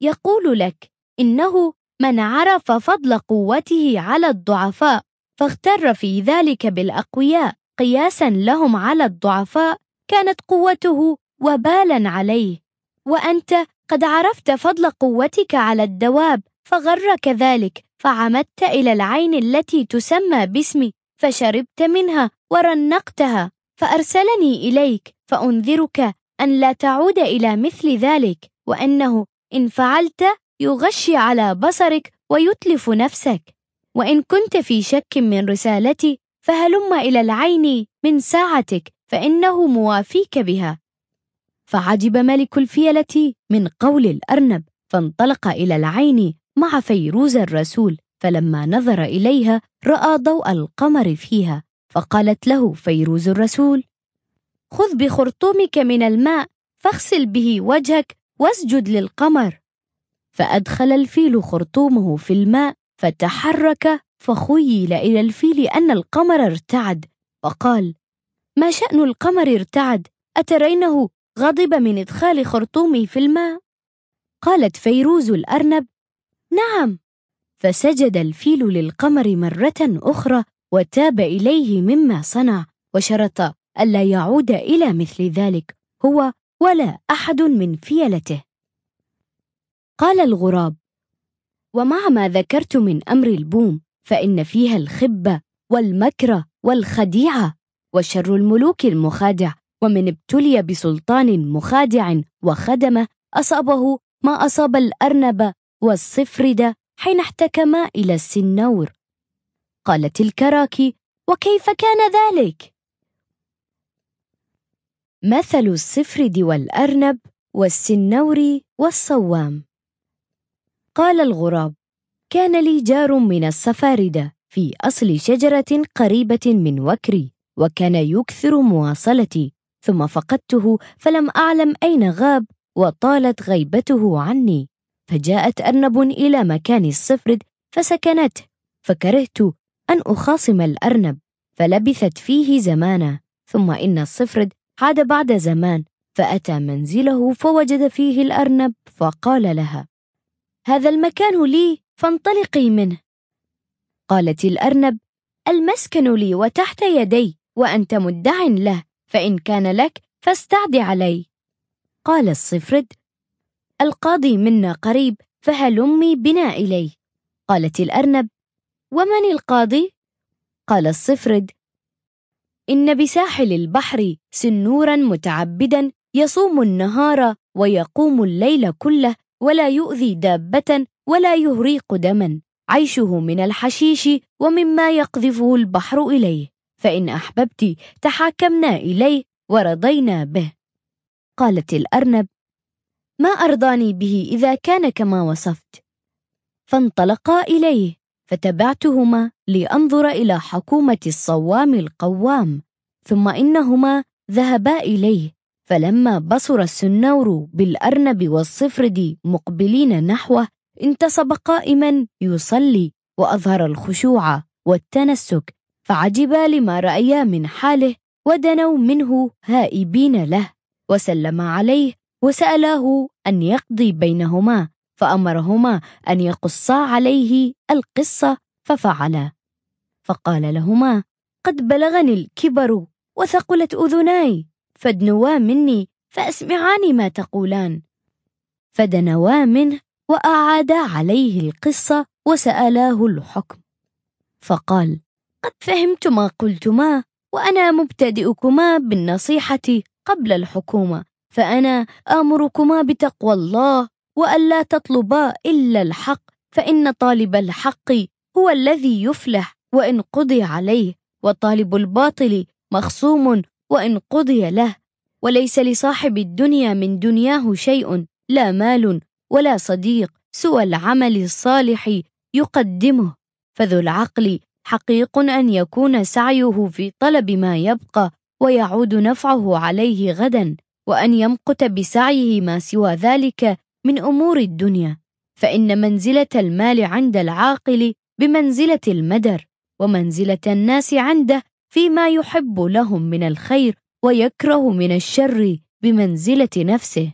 يقول لك إنه من عرف فضل قوته على الضعفاء فاغتر في ذلك بالأقوياء قياسا لهم على الضعفاء كانت قوته وبالا عليه وأنت قد عرفت فضل قوتك على الدواب فغرك ذلك فعمدت إلى العين التي تسمى باسمي فشربت منها ورنقتها فأرسلني إليك فأنذرك أن لا تعود إلى مثل ذلك وأنه إن فعلت يغشي على بصرك ويتلف نفسك. وإن كنت في شك من رسالتي فهلم إلى العين من ساعتك فإنه موافيك بها. فعجب ملك الفيلة من قول الأرنب فانطلق إلى العين مع فيروز الرسول فلما نظر إليها رأى ضوء القمر فيها فقالت له فيروز الرسول خذ بخرطومك من الماء فاغسل به وجهك واسجد للقمر. فأدخل الفيل خرطومه في الماء فتحرك فخيل إلى الفيل أن القمر ارتعد وقال ما شأن القمر ارتعد؟ أترينه غضب من إدخال خرطومي في الماء؟ قالت فيروز الأرنب نعم. فسجد الفيل للقمر مرة أخرى وتاب إليه مما صنع وشرط ألا يعود إلى مثل ذلك. هو ولا أحد من فيلته. قال الغراب ومع ما ذكرت من أمر البوم فإن فيها الخبة والمكر والخديعة وشر الملوك المخادع ومن ابتلي بسلطان مخادع وخدمه أصابه ما أصاب الأرنب والصفرد حين احتكما إلى السنور. قالت الكراكي وكيف كان ذلك؟ مثل الصفرد والأرنب والسنور والصوام. قال الغراب كان لي جار من الصفاردة في أصل شجرة قريبة من وكري وكان يكثر مواصلتي ثم فقدته فلم أعلم أين غاب وطالت غيبته عني. فجاءت أرنب إلى مكان الصفرد فسكنته فكرهت أن أخاصم الأرنب فلبثت فيه زمانا ثم إن الصفرد عاد بعد زمان فأتى منزله فوجد فيه الأرنب فقال لها هذا المكان لي فانطلقي منه. قالت الأرنب المسكن لي وتحت يدي وأنت مدع له فإن كان لك فاستعد علي. قال الصفرد القاضي منا قريب فهلمي بنا إليه؟ قالت الأرنب. ومن القاضي؟ قال الصفرد. إن بساحل البحر سنورا متعبدا يصوم النهار ويقوم الليل كله ولا يؤذي دابة ولا يهريق دما. عيشه من الحشيش ومما يقذفه البحر إليه. فإن أحببت تحاكمنا إليه ورضينا به. قالت الأرنب. ما أرضاني به إذا كان كما وصفت. فانطلقا إليه فتبعتهما لأنظر إلى حكومة الصوام القوام ثم إنهما ذهبا إليه. فلما بصر السنور بالأرنب والصفرد مقبلين نحوه انتصب قائما يصلي وأظهر الخشوع والتنسك. فعجبا لما رأيا من حاله ودنوا منه هائبين له وسلم عليه وسألاه أن يقضي بينهما فأمرهما أن يقصا عليه القصة ففعلا فقال لهما قد بلغني الكبر وثقلت أذناي فادنوا مني فأسمعاني ما تقولان. فدنوا منه وأعادا عليه القصة وسألاه الحكم. فقال قد فهمت ما قلتما وأنا مبتدئكما بالنصيحة قبل الحكومة فأنا آمركما بتقوى الله وألا تطلبا إلا الحق فإن طالب الحق هو الذي يفلح وإن قضي عليه وطالب الباطل مخصوم وإن قضي له. وليس لصاحب الدنيا من دنياه شيء لا مال ولا صديق سوى العمل الصالح يقدمه. فذو العقل حقيق أن يكون سعيه في طلب ما يبقى ويعود نفعه عليه غدا. وأن يمقت بسعيه ما سوى ذلك من أمور الدنيا فإن منزلة المال عند العاقل بمنزلة المدر ومنزلة الناس عنده فيما يحب لهم من الخير ويكره من الشر بمنزلة نفسه.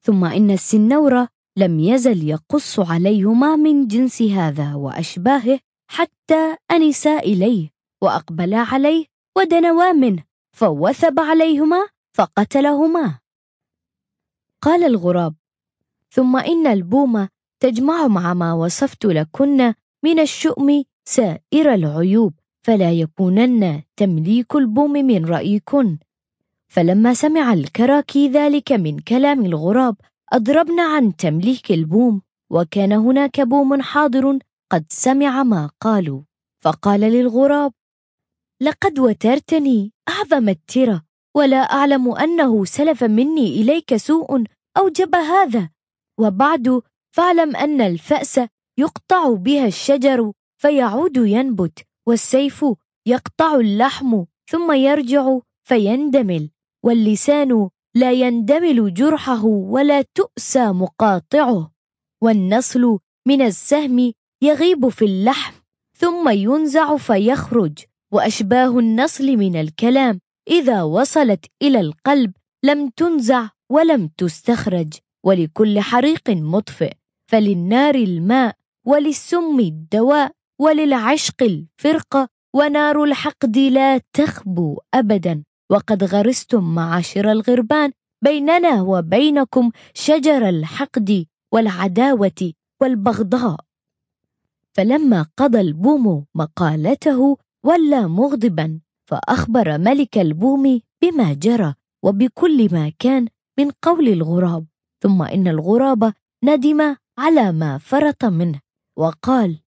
ثم إن السنور لم يزل يقص عليهما من جنس هذا وأشباهه حتى أنسا إليه واقبلا عليه ودنوا منه فوثب عليهما فقتلهما. قال الغراب ثم إن البوم تجمع مع ما وصفت لكن من الشؤم سائر العيوب فلا يكونن تمليك البوم من رايكن فلما سمع الكراكي ذلك من كلام الغراب أضربن عن تمليك البوم وكان هناك بوم حاضر قد سمع ما قالوا. فقال للغراب لقد وترتني أعظم الترى ولا أعلم أنه سلف مني إليك سوء أوجب هذا. وبعد فاعلم أن الفأس يقطع بها الشجر فيعود ينبت والسيف يقطع اللحم ثم يرجع فيندمل واللسان لا يندمل جرحه ولا تؤسى مقاطعه. والنصل من السهم يغيب في اللحم ثم ينزع فيخرج وأشباه النصل من الكلام إذا وصلت إلى القلب لم تنزع ولم تستخرج ولكل حريق مطفئ. فللنار الماء وللسم الدواء وللعشق الفرقة ونار الحقد لا تخبو ابدا. وقد غرستم معاشر الغربان بيننا وبينكم شجر الحقد والعداوة والبغضاء. فلما قضى البوم مقالته ولى مغضبا. فأخبر ملك البوم بما جرى وبكل ما كان من قول الغراب ثم إن الغراب ندم على ما فرط منه وقال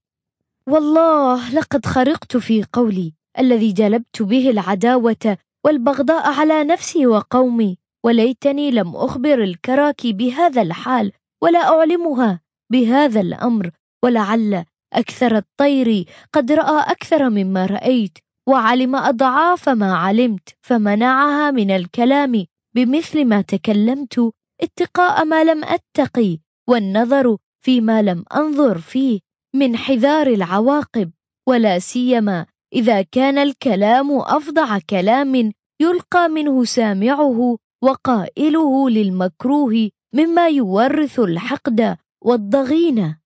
والله لقد خرقت في قولي الذي جلبت به العداوة والبغضاء على نفسي وقومي وليتني لم أخبر الكراكي بهذا الحال ولا أعلمها بهذا الأمر ولعل أكثر الطير قد رأى أكثر مما رأيت وعلم أضعاف ما علمت فمنعها من الكلام. بمثل ما تكلمت اتقاء ما لم اتقي والنظر فيما لم أنظر فيه. من حذار العواقب ولا سيما إذا كان الكلام افظع كلام يلقى منه سامعه وقائله للمكروه مما يورث الحقد والضغينة.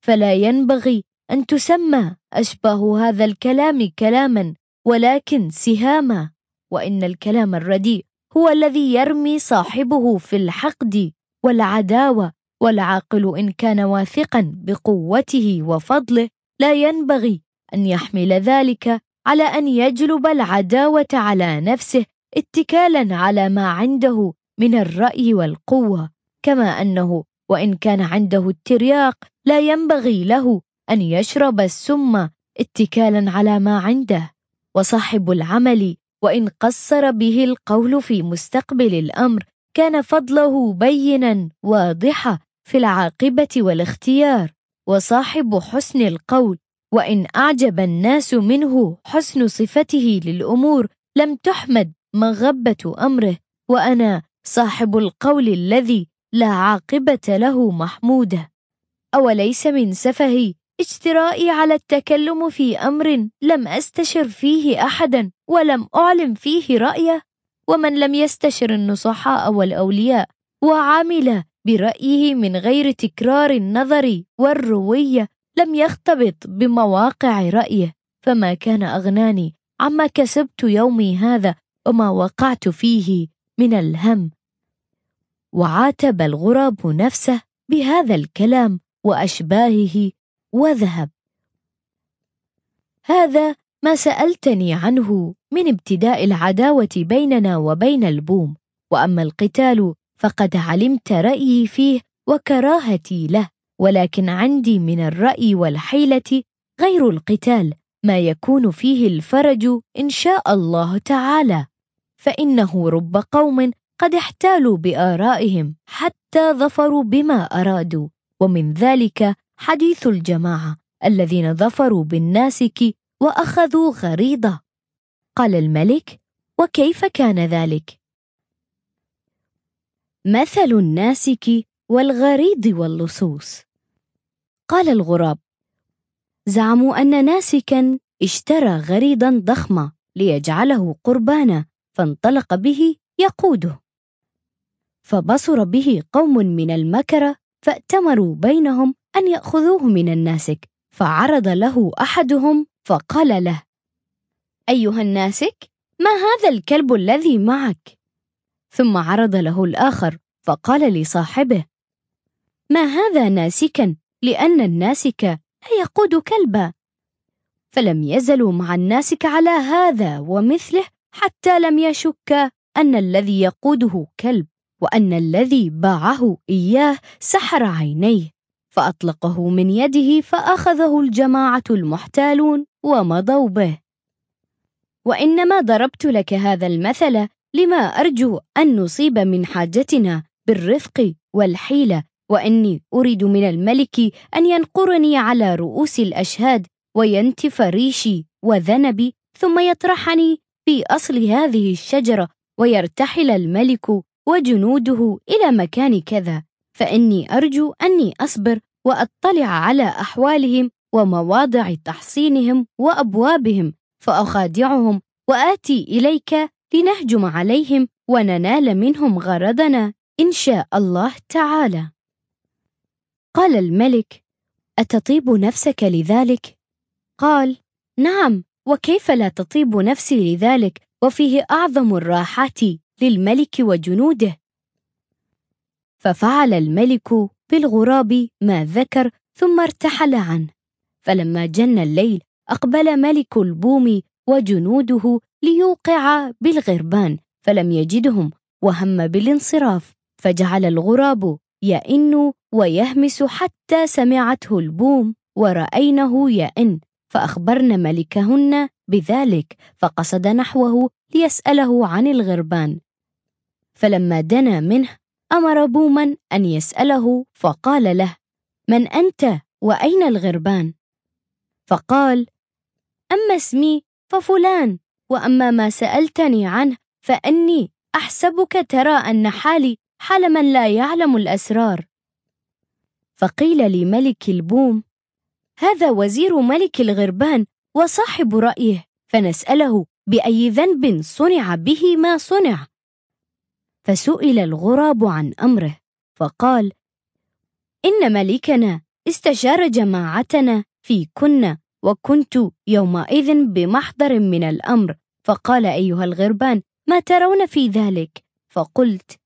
فلا ينبغي أن تسمى اشباه هذا الكلام كلاما ولكن سهاما وإن الكلام الرديء هو الذي يرمي صاحبه في الحقد والعداوة والعاقل إن كان واثقا بقوته وفضله لا ينبغي أن يحمل ذلك على أن يجلب العداوة على نفسه اتكالا على ما عنده من الرأي والقوة كما أنه وإن كان عنده الترياق لا ينبغي له أن يشرب السم اتكالا على ما عنده وصاحب العمل وإن قصر به القول في مستقبل الأمر كان فضله بينا واضحا في العاقبة والاختيار وصاحب حسن القول وإن أعجب الناس منه حسن صفته للأمور لم تحمد مغبة أمره وأنا صاحب القول الذي لا عاقبة له محموده. أوليس من سفهي اجترائي على التكلم في أمر لم أستشر فيه أحدا ولم أعلم فيه رأيه. ومن لم يستشر النصحاء والأولياء وعمل برأيه من غير تكرار النظر والروية لم يختبط بمواقع رأيه. فما كان أغناني عما كسبت يومي هذا وما وقعت فيه من الهم. وعاتب الغراب نفسه بهذا الكلام وأشباهه وذهب. هذا ما سألتني عنه من ابتداء العداوة بيننا وبين البوم وأما القتال فقد علمت رأيي فيه وكراهتي له ولكن عندي من الرأي والحيلة غير القتال ما يكون فيه الفرج إن شاء الله تعالى فإنه رب قوم قد احتالوا بآرائهم حتى ظفروا بما أرادوا ومن ذلك حديث الجماعة الذين ظفروا بالناسك وأخذوا غريضة. قال الملك وكيف كان ذلك؟ مثل الناسك والغريض واللصوص. قال الغراب زعموا أن ناسكا اشترى غريضا ضخما ليجعله قربانا فانطلق به يقوده. فبصر به قوم من المكرة فأتمروا بينهم أن يأخذوه من الناسك فعرض له أحدهم فقال له أيها الناسك ما هذا الكلب الذي معك؟ ثم عرض له الآخر فقال لصاحبه ما هذا ناسكا لأن الناسك لا يقود كلبا فلم يزلوا مع الناسك على هذا ومثله حتى لم يشك أن الذي يقوده كلب وأن الذي باعه إياه سحر عينيه فأطلقه من يده فأخذه الجماعة المحتالون ومضوا به. وإنما ضربت لك هذا المثل لما أرجو أن نصيب من حاجتنا بالرفق والحيلة وإني أريد من الملك أن ينقرني على رؤوس الأشهاد وينتف ريشي وذنبي ثم يطرحني في أصل هذه الشجرة ويرتحل الملك وجنوده إلى مكان كذا. فإني أرجو أني أصبر وأطلع على أحوالهم ومواضع تحصينهم وأبوابهم فأخادعهم وآتي إليك لنهجم عليهم وننال منهم غرضنا إن شاء الله تعالى. قال الملك: أتطيب نفسك لذلك؟ قال: نعم، وكيف لا تطيب نفسي لذلك وفيه أعظم الراحات للملك وجنوده. ففعل الملك بالغراب ما ذكر ثم ارتحل عنه. فلما جن الليل أقبل ملك البوم وجنوده ليوقع بالغربان فلم يجدهم وهم بالانصراف. فجعل الغراب يئن ويهمس حتى سمعته البوم ورأينه يئن. فأخبرن ملكهن بذلك فقصد نحوه ليسأله عن الغربان. فلما دنا منه أمر بوما أن يسأله فقال له من أنت؟ وأين الغربان؟ فقال أما اسمي ففلان وأما ما سألتني عنه فأني أحسبك ترى أن حالي حال من لا يعلم الأسرار. فقيل لملك البوم هذا وزير ملك الغربان وصاحب رأيه فنسأله بأي ذنب صنع به ما صنع. فسئل الغراب عن أمره فقال إن ملكنا استشار جماعتنا في كنا وكنت يومئذ بمحضر من الأمر. فقال أيها الغربان ما ترون في ذلك؟ فقلت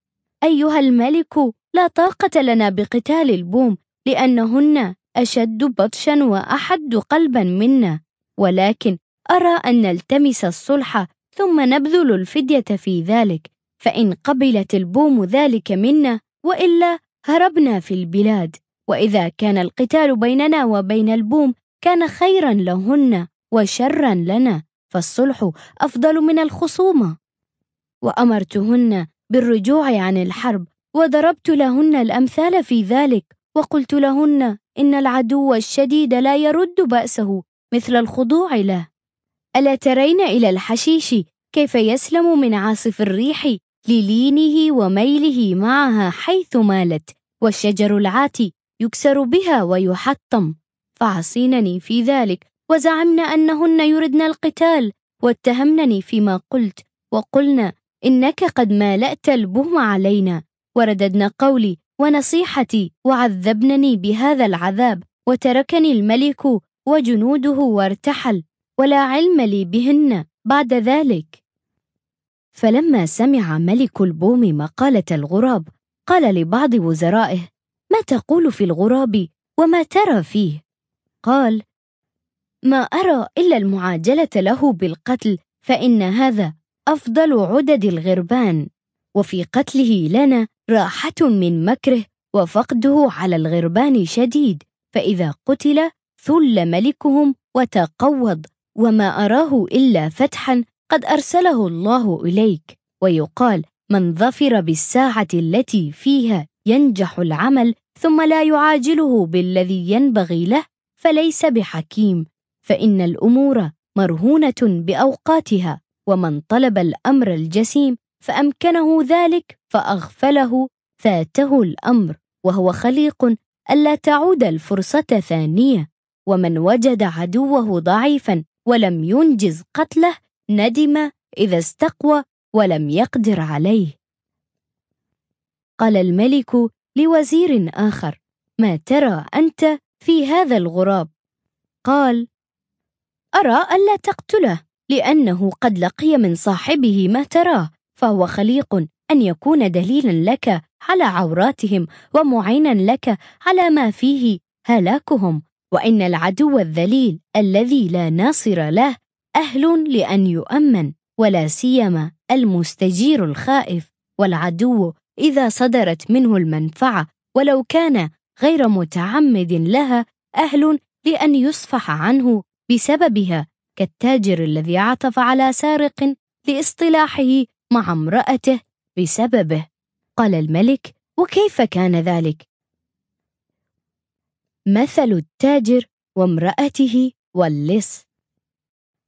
أيها الملك لا طاقة لنا بقتال البوم لأنهن أشد بطشا وأحد قلبا منا. ولكن أرى أن نلتمس الصلح ثم نبذل الفدية في ذلك. فإن قبلت البوم ذلك منا وإلا هربنا في البلاد. وإذا كان القتال بيننا وبين البوم كان خيرا لهن وشرا لنا فالصلح أفضل من الخصومة. وأمرتهن بالرجوع عن الحرب وضربت لهن الأمثال في ذلك وقلت لهن إن العدو الشديد لا يرد بأسه مثل الخضوع له. ألا ترين إلى الحشيش كيف يسلم من عاصف الريح للينه وميله معها حيث مالت والشجر العاتي يكسر بها ويحطم. فعصينني في ذلك وزعمن أنهن يردن القتال واتهمنني فيما قلت وقلنا إنك قد مالأت البهم علينا. ورددن قولي ونصيحتي وعذبنني بهذا العذاب وتركني الملك وجنوده وارتحل ولا علم لي بهن بعد ذلك. فلما سمع ملك البوم مقالة الغراب قال لبعض وزرائه ما تقول في الغراب وما ترى فيه؟ قال ما أرى إلا المعاجلة له بالقتل فإن هذا أفضل عدد الغربان وفي قتله لنا راحة من مكره وفقده على الغربان شديد فإذا قتل ثل ملكهم وتقوض وما أراه إلا فتحا قد أرسله الله إليك ويقال من ظفر بالساعة التي فيها ينجح العمل ثم لا يعاجله بالذي ينبغي له فليس بحكيم فإن الأمور مرهونة بأوقاتها ومن طلب الأمر الجسيم فأمكنه ذلك فأغفله فاته الأمر وهو خليق ألا تعود الفرصة ثانية ومن وجد عدوه ضعيفا ولم ينجز قتله ندم إذا استقوى ولم يقدر عليه. قال الملك لوزير آخر ما ترى أنت في هذا الغراب؟ قال أرى ألا تقتله لأنه قد لقي من صاحبه ما تراه فهو خليق أن يكون دليلا لك على عوراتهم ومعينا لك على ما فيه هلاكهم وإن العدو الذليل الذي لا ناصر له أهل لأن يؤمن ولا سيما المستجير الخائف والعدو إذا صدرت منه المنفعة. ولو كان غير متعمد لها أهل لأن يصفح عنه بسببها كالتاجر الذي عطف على سارق لاصطلاحه مع امرأته بسببه. قال الملك وكيف كان ذلك؟ مثل التاجر وامرأته واللص.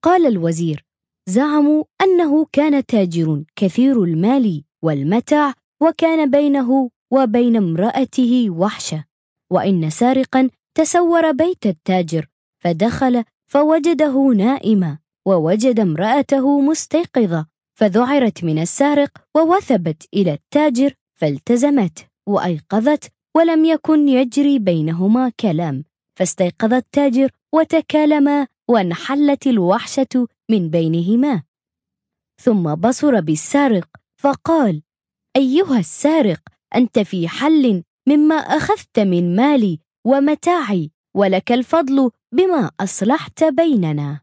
قال الوزير زعموا أنه كان تاجر كثير المال والمتاع وكان بينه وبين امرأته وحشة وإن سارقا تسور بيت التاجر فدخل فوجده نائما ووجد امرأته مستيقظة فذعرت من السارق ووثبت إلى التاجر فالتزمته وأيقظت ولم يكن يجري بينهما كلام فاستيقظ التاجر وتكالما وانحلت الوحشة من بينهما. ثم بصر بالسارق فقال أيها السارق أنت في حل مما أخذت من مالي ومتاعي ولك الفضل بما أصلحت بيننا.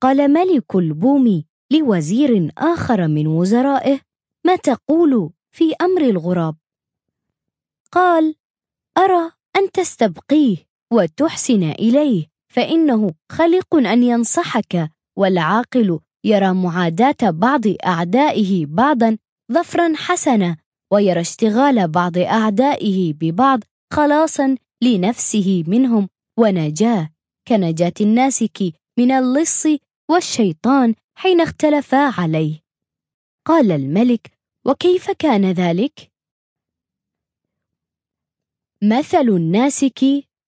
قال ملك البوم لوزير آخر من وزرائه ما تقول في أمر الغراب؟ قال أرى أن تستبقيه وتحسن إليه. فإنه خلق أن ينصحك والعاقل يرى معاداة بعض أعدائه بعضا ظفرا حسنا ويرى اشتغال بعض أعدائه ببعض خلاصا لنفسه منهم ونجاه كنجاة الناسك من اللص والشيطان حين اختلفا عليه. قال الملك وكيف كان ذلك؟ مثل الناسك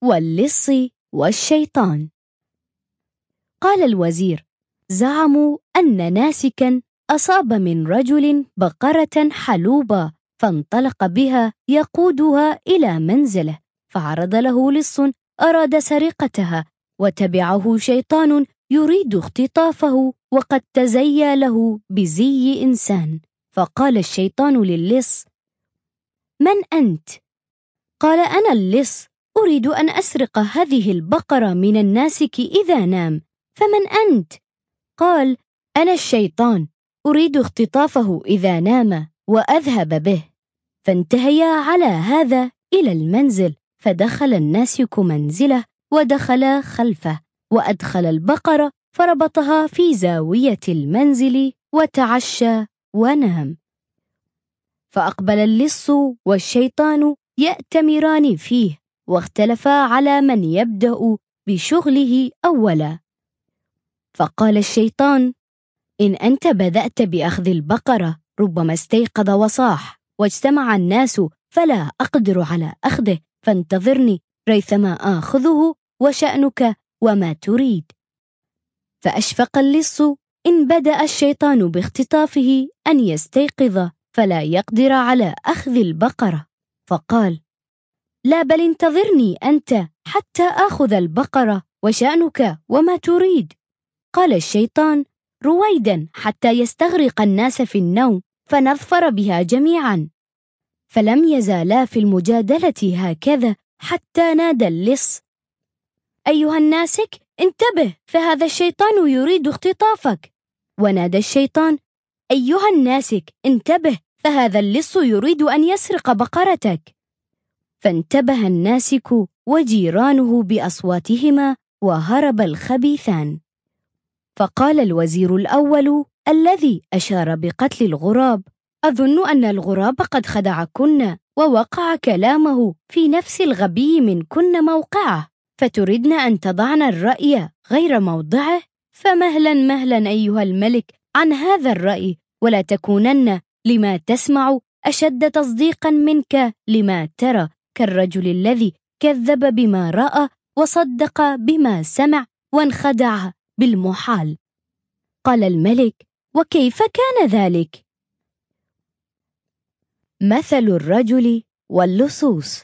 واللص والشيطان. قال الوزير زعموا أن ناسكا أصاب من رجل بقرة حلوبة فانطلق بها يقودها إلى منزله فعرض له لص أراد سرقتها وتبعه شيطان يريد اختطافه وقد تزيى له بزي إنسان. فقال الشيطان للص من أنت؟ قال أنا اللص. أريد أن أسرق هذه البقرة من الناسك إذا نام. فمن أنت؟ قال أنا الشيطان. أريد اختطافه إذا نام وأذهب به. فانتهيا على هذا إلى المنزل فدخل الناسك منزله ودخل خلفه وأدخل البقرة فربطها في زاوية المنزل وتعشى ونام. فأقبل اللص والشيطان يأتمران فيه. واختلفا على من يبدأ بشغله أولا. فقال الشيطان إن أنت بدأت بأخذ البقرة ربما استيقظ وصاح واجتمع الناس فلا أقدر على أخذه فانتظرني ريثما آخذه وشأنك وما تريد. فأشفق اللص إن بدأ الشيطان باختطافه أن يستيقظ فلا يقدر على أخذ البقرة. فقال لا بل انتظرني أنت حتى آخذ البقرة وشأنك وما تريد. قال الشيطان رويدا حتى يستغرق الناس في النوم فنظفر بها جميعا. فلم يزالا في المجادلة هكذا حتى نادى اللص. أيها الناسك انتبه فهذا الشيطان يريد اختطافك. ونادى الشيطان أيها الناسك انتبه فهذا اللص يريد أن يسرق بقرتك. فانتبه الناسك وجيرانه بأصواتهما وهرب الخبيثان. فقال الوزير الأول الذي أشار بقتل الغراب أظن أن الغراب قد خدعكن ووقع كلامه في نفس الغبي منكن موقعه فتردن أن تضعن الرأي غير موضعه؟ فمهلا مهلا أيها الملك عن هذا الرأي ولا تكونن لما تسمع أشد تصديقا منك لما ترى. كالرجل الذي كذب بما رأى وصدق بما سمع وانخدع بالمحال. قال الملك وكيف كان ذلك؟ مثل الرجل واللصوص.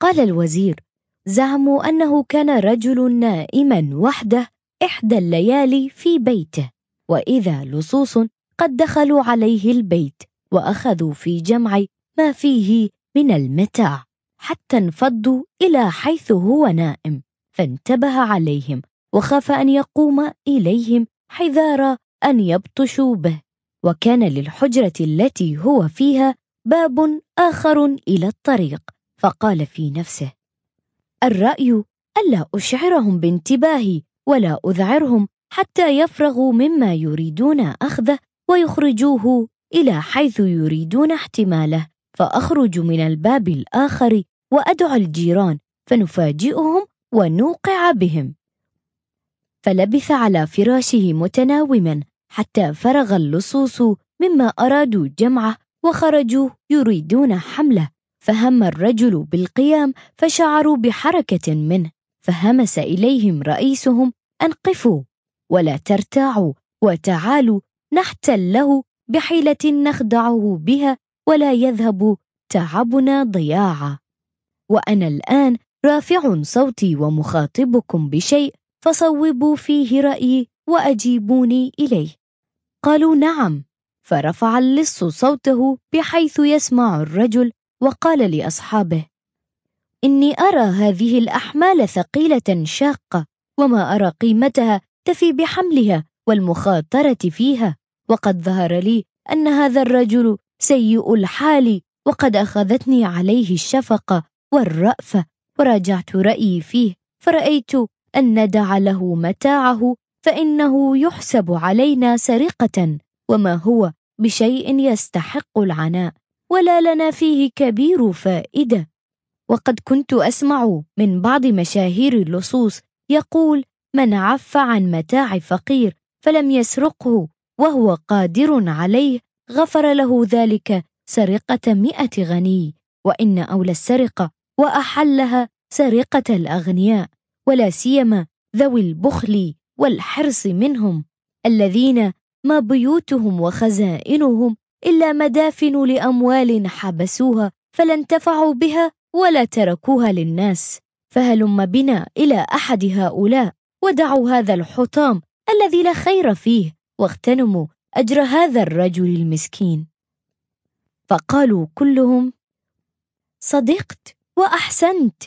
قال الوزير زعموا أنه كان رجل نائما وحده إحدى الليالي في بيته وإذا لصوص قد دخلوا عليه البيت وأخذوا في جمع ما فيه من المتاع حتى انفضوا إلى حيث هو نائم فانتبه عليهم وخاف أن يقوم إليهم حذار أن يبطشوا به. وكان للحجرة التي هو فيها باب آخر إلى الطريق فقال في نفسه الرأي الا أشعرهم بانتباهي ولا أذعرهم حتى يفرغوا مما يريدون أخذه ويخرجوه إلى حيث يريدون احتماله. فأخرج من الباب الآخر وأدعو الجيران فنفاجئهم ونوقع بهم. فلبث على فراشه متناوما حتى فرغ اللصوص مما أرادوا جمعه وخرجوا يريدون حمله. فهم الرجل بالقيام فشعروا بحركة منه فهمس إليهم رئيسهم أنقفوا ولا ترتاعوا وتعالوا نحتله بحيلة نخدعه بها ولا يذهب تعبنا ضياعا. وأنا الآن رافع صوتي ومخاطبكم بشيء فصوبوا فيه رأيي وأجيبوني إليه. قالوا نعم فرفع اللص صوته بحيث يسمع الرجل وقال لأصحابه إني أرى هذه الأحمال ثقيلة شاقة وما أرى قيمتها تفي بحملها والمخاطرة فيها. وقد ظهر لي أن هذا الرجل سيء الحال وقد أخذتني عليه الشفقة والرافه وراجعت رأيي فيه فرأيت أن ندع له متاعه فإنه يحسب علينا سرقة وما هو بشيء يستحق العناء ولا لنا فيه كبير فائدة. وقد كنت أسمع من بعض مشاهير اللصوص يقول من عف عن متاع فقير فلم يسرقه وهو قادر عليه غفر له ذلك سرقة مئة غني وإن أولى السرقة وأحلها سرقة الأغنياء ولا سيما ذوي البخل والحرص منهم الذين ما بيوتهم وخزائنهم إلا مدافن لأموال حبسوها فلا انتفعوا بها ولا تركوها للناس فهلم بنا إلى أحد هؤلاء ودعوا هذا الحطام الذي لا خير فيه واغتنموا أجر هذا الرجل المسكين. فقالوا كلهم صدقت وأحسنت.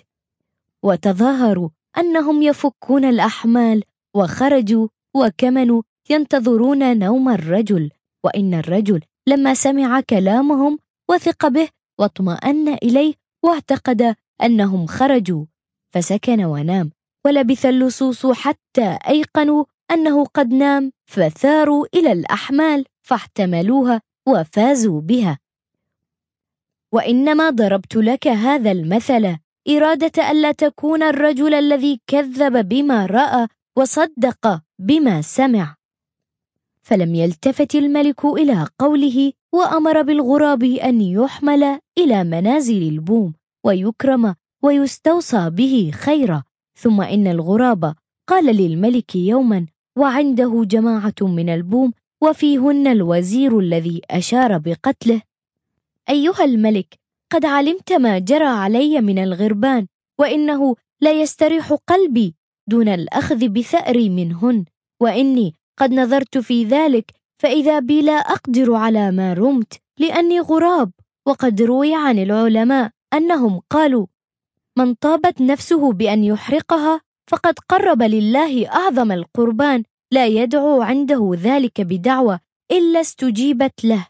وتظاهروا أنهم يفكون الأحمال وخرجوا وكمنوا ينتظرون نوم الرجل. وإن الرجل لما سمع كلامهم وثق به واطمأن إليه واعتقد أنهم خرجوا فسكن ونام ولبث اللصوص حتى أيقنوا أنه قد نام فثاروا إلى الأحمال فاحتملوها وفازوا بها. وإنما ضربت لك هذا المثل إرادة الا تكون الرجل الذي كذب بما رأى وصدق بما سمع. فلم يلتفت الملك إلى قوله وأمر بالغراب أن يحمل إلى منازل البوم ويكرم ويستوصى به خيرا. ثم إن الغراب قال للملك يوما وعنده جماعة من البوم وفيهن الوزير الذي أشار بقتله. أيها الملك قد علمت ما جرى علي من الغربان وإنه لا يستريح قلبي دون الأخذ بثأري منهن. وإني قد نظرت في ذلك فإذا بي لا أقدر على ما رمت لأني غراب. وقد روي عن العلماء أنهم قالوا من طابت نفسه بأن يحرقها فقد قرب لله أعظم القربان لا يدعو عنده ذلك بدعوة إلا استجيبت له.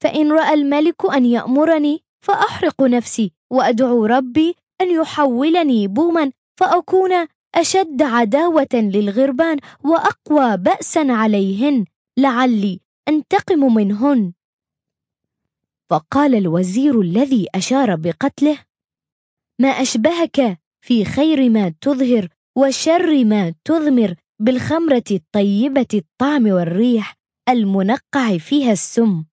فإن رأى الملك أن يأمرني فأحرق نفسي وأدعو ربي أن يحولني بوما فأكون أشد عداوة للغربان وأقوى بأسا عليهن لعلي أنتقم منهن. فقال الوزير الذي أشار بقتله ما أشبهك في خير ما تظهر وشر ما تضمر بالخمرة الطيبة الطعم والريح المنقع فيها السم.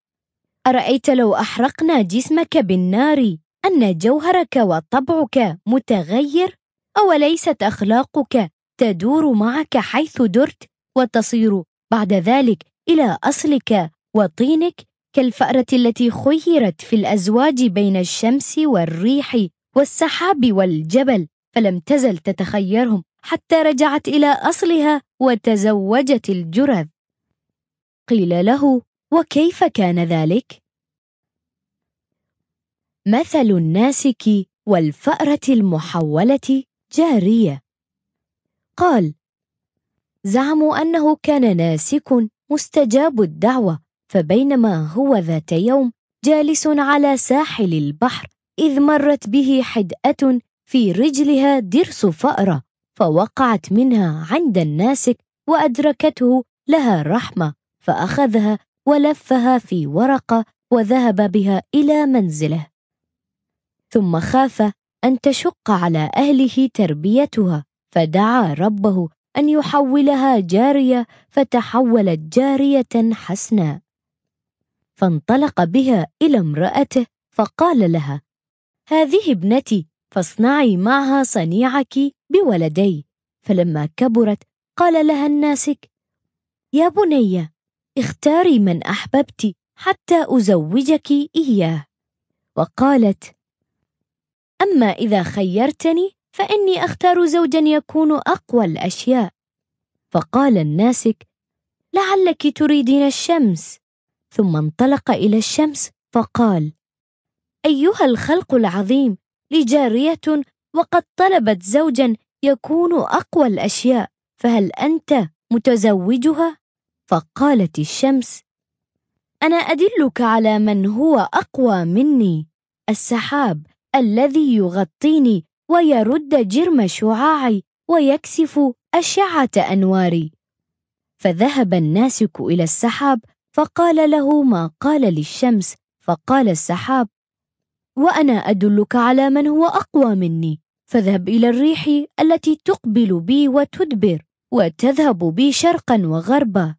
أرأيت لو أحرقنا جسمك بالنار أن جوهرك وطبعك متغير؟ أوليست أخلاقك تدور معك حيث درت وتصير بعد ذلك إلى أصلك وطينك؟ كالفأرة التي خيرت في الأزواج بين الشمس والريح والسحاب والجبل. فلم تزل تتخيرهم حتى رجعت إلى أصلها وتزوجت الجرذ قيل له وكيف كان ذلك؟ مثل الناسك والفأرة المحولة جارية قال زعموا أنه كان ناسك مستجاب الدعوة فبينما هو ذات يوم جالس على ساحل البحر إذ مرت به حدأة في رجلها درس فأرة فوقعت منها عند الناسك وأدركته لها رحمة فأخذها ولفها في ورقة وذهب بها إلى منزله. ثم خاف أن تشق على أهله تربيتها فدعا ربه أن يحولها جارية فتحولت جارية حسناء فانطلق بها إلى امرأته فقال لها هذه ابنتي فاصنعي معها صنيعك بولدي. فلما كبرت قال لها الناسك يا بني اختاري من أحببت حتى أزوجك إياه. وقالت أما إذا خيرتني فإني أختار زوجا يكون أقوى الأشياء. فقال الناسك لعلك تريدين الشمس. ثم انطلق إلى الشمس فقال أيها الخلق العظيم لجارية وقد طلبت زوجا يكون أقوى الأشياء فهل أنت متزوجها؟ فقالت الشمس أنا أدلك على من هو أقوى مني السحاب الذي يغطيني ويرد جرم شعاعي ويكسف أشعة أنواري فذهب الناسك إلى السحاب فقال له ما قال للشمس فقال السحاب وأنا أدلك على من هو أقوى مني. فاذهب إلى الريح التي تقبل بي وتدبر وتذهب بي شرقا وغربا.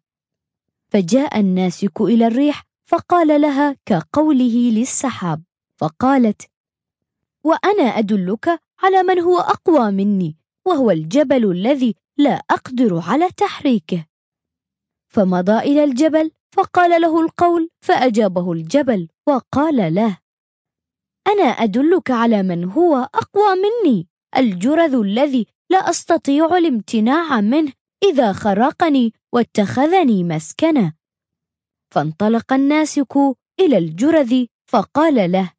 فجاء الناسك إلى الريح فقال لها كقوله للسحاب فقالت وأنا أدلك على من هو أقوى مني وهو الجبل الذي لا أقدر على تحريكه. فمضى إلى الجبل فقال له القول فأجابه الجبل وقال له أنا أدلك على من هو أقوى مني. الجرذ الذي لا أستطيع الامتناع منه إذا خرقني واتخذني مسكنا. فانطلق الناسك إلى الجرذ فقال له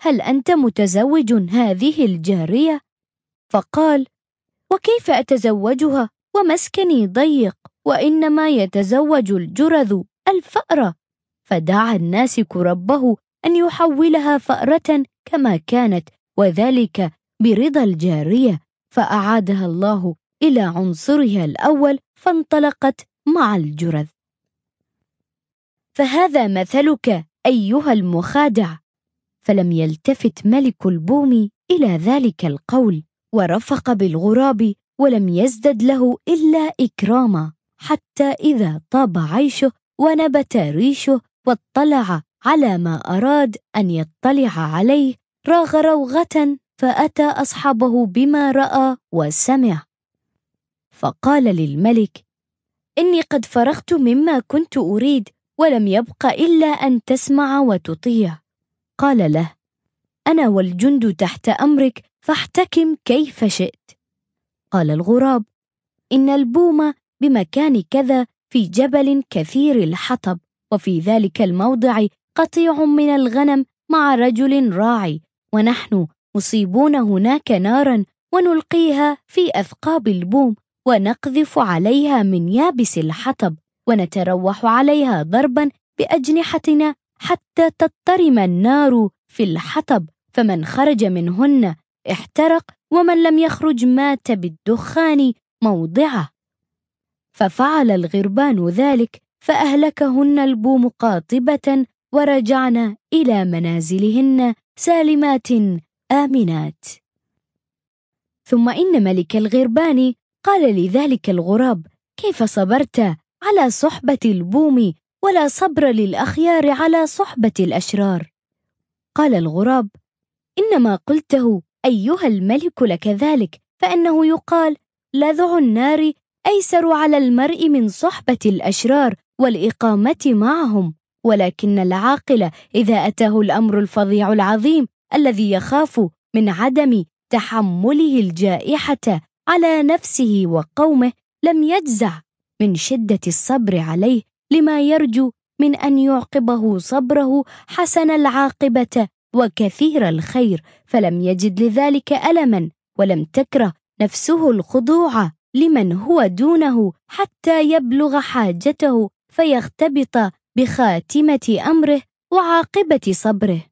هل أنت متزوج هذه الجارية؟ فقال وكيف أتزوجها؟ ومسكني ضيق وإنما يتزوج الجرذ الفأرة. فدعا الناسك ربه أن يحولها فأرة كما كانت وذلك برضا الجارية فأعادها الله إلى عنصرها الأول فانطلقت مع الجرذ. فهذا مثلك أيها المخادع. فلم يلتفت ملك البوم إلى ذلك القول ورفق بالغراب ولم يزدد له إلا إكراما حتى إذا طاب عيشه ونبت ريشه واطلع على ما أراد أن يطلع عليه راغ روغة فأتى أصحابه بما رأى وسمع. فقال للملك إني قد فرغت مما كنت أريد ولم يبق إلا أن تسمع وتطيع. قال له أنا والجند تحت أمرك فاحتكم كيف شئت. قال الغراب إن البوم بمكان كذا في جبل كثير الحطب وفي ذلك الموضع قطيع من الغنم مع رجل راعي ونحن مصيبون هناك نارا ونلقيها في أثقاب البوم ونقذف عليها من يابس الحطب ونتروح عليها ضربا بأجنحتنا حتى تضطرم النار في الحطب فمن خرج منهن احترق ومن لم يخرج مات بالدخان موضعه. ففعل الغربان ذلك فأهلكهن البوم قاطبة ورجعن إلى منازلهن سالمات آمنات. ثم إن ملك الغربان قال لذلك الغراب كيف صبرت على صحبة البوم ولا صبر للأخيار على صحبة الأشرار؟ قال الغراب إنما قلته أيها الملك لك ذلك فإنه يقال لذع النار أيسر على المرء من صحبة الأشرار والإقامة معهم. ولكن العاقل إذا أتاه الأمر الفظيع العظيم الذي يخاف من عدم تحمله الجائحة على نفسه وقومه لم يجزع من شدة الصبر عليه لما يرجو من أن يعقبه صبره حسن العاقبة وكثير الخير فلم يجد لذلك ألما ولم تكره نفسه الخضوع لمن هو دونه حتى يبلغ حاجته فيختبط بخاتمة أمره وعاقبة صبره.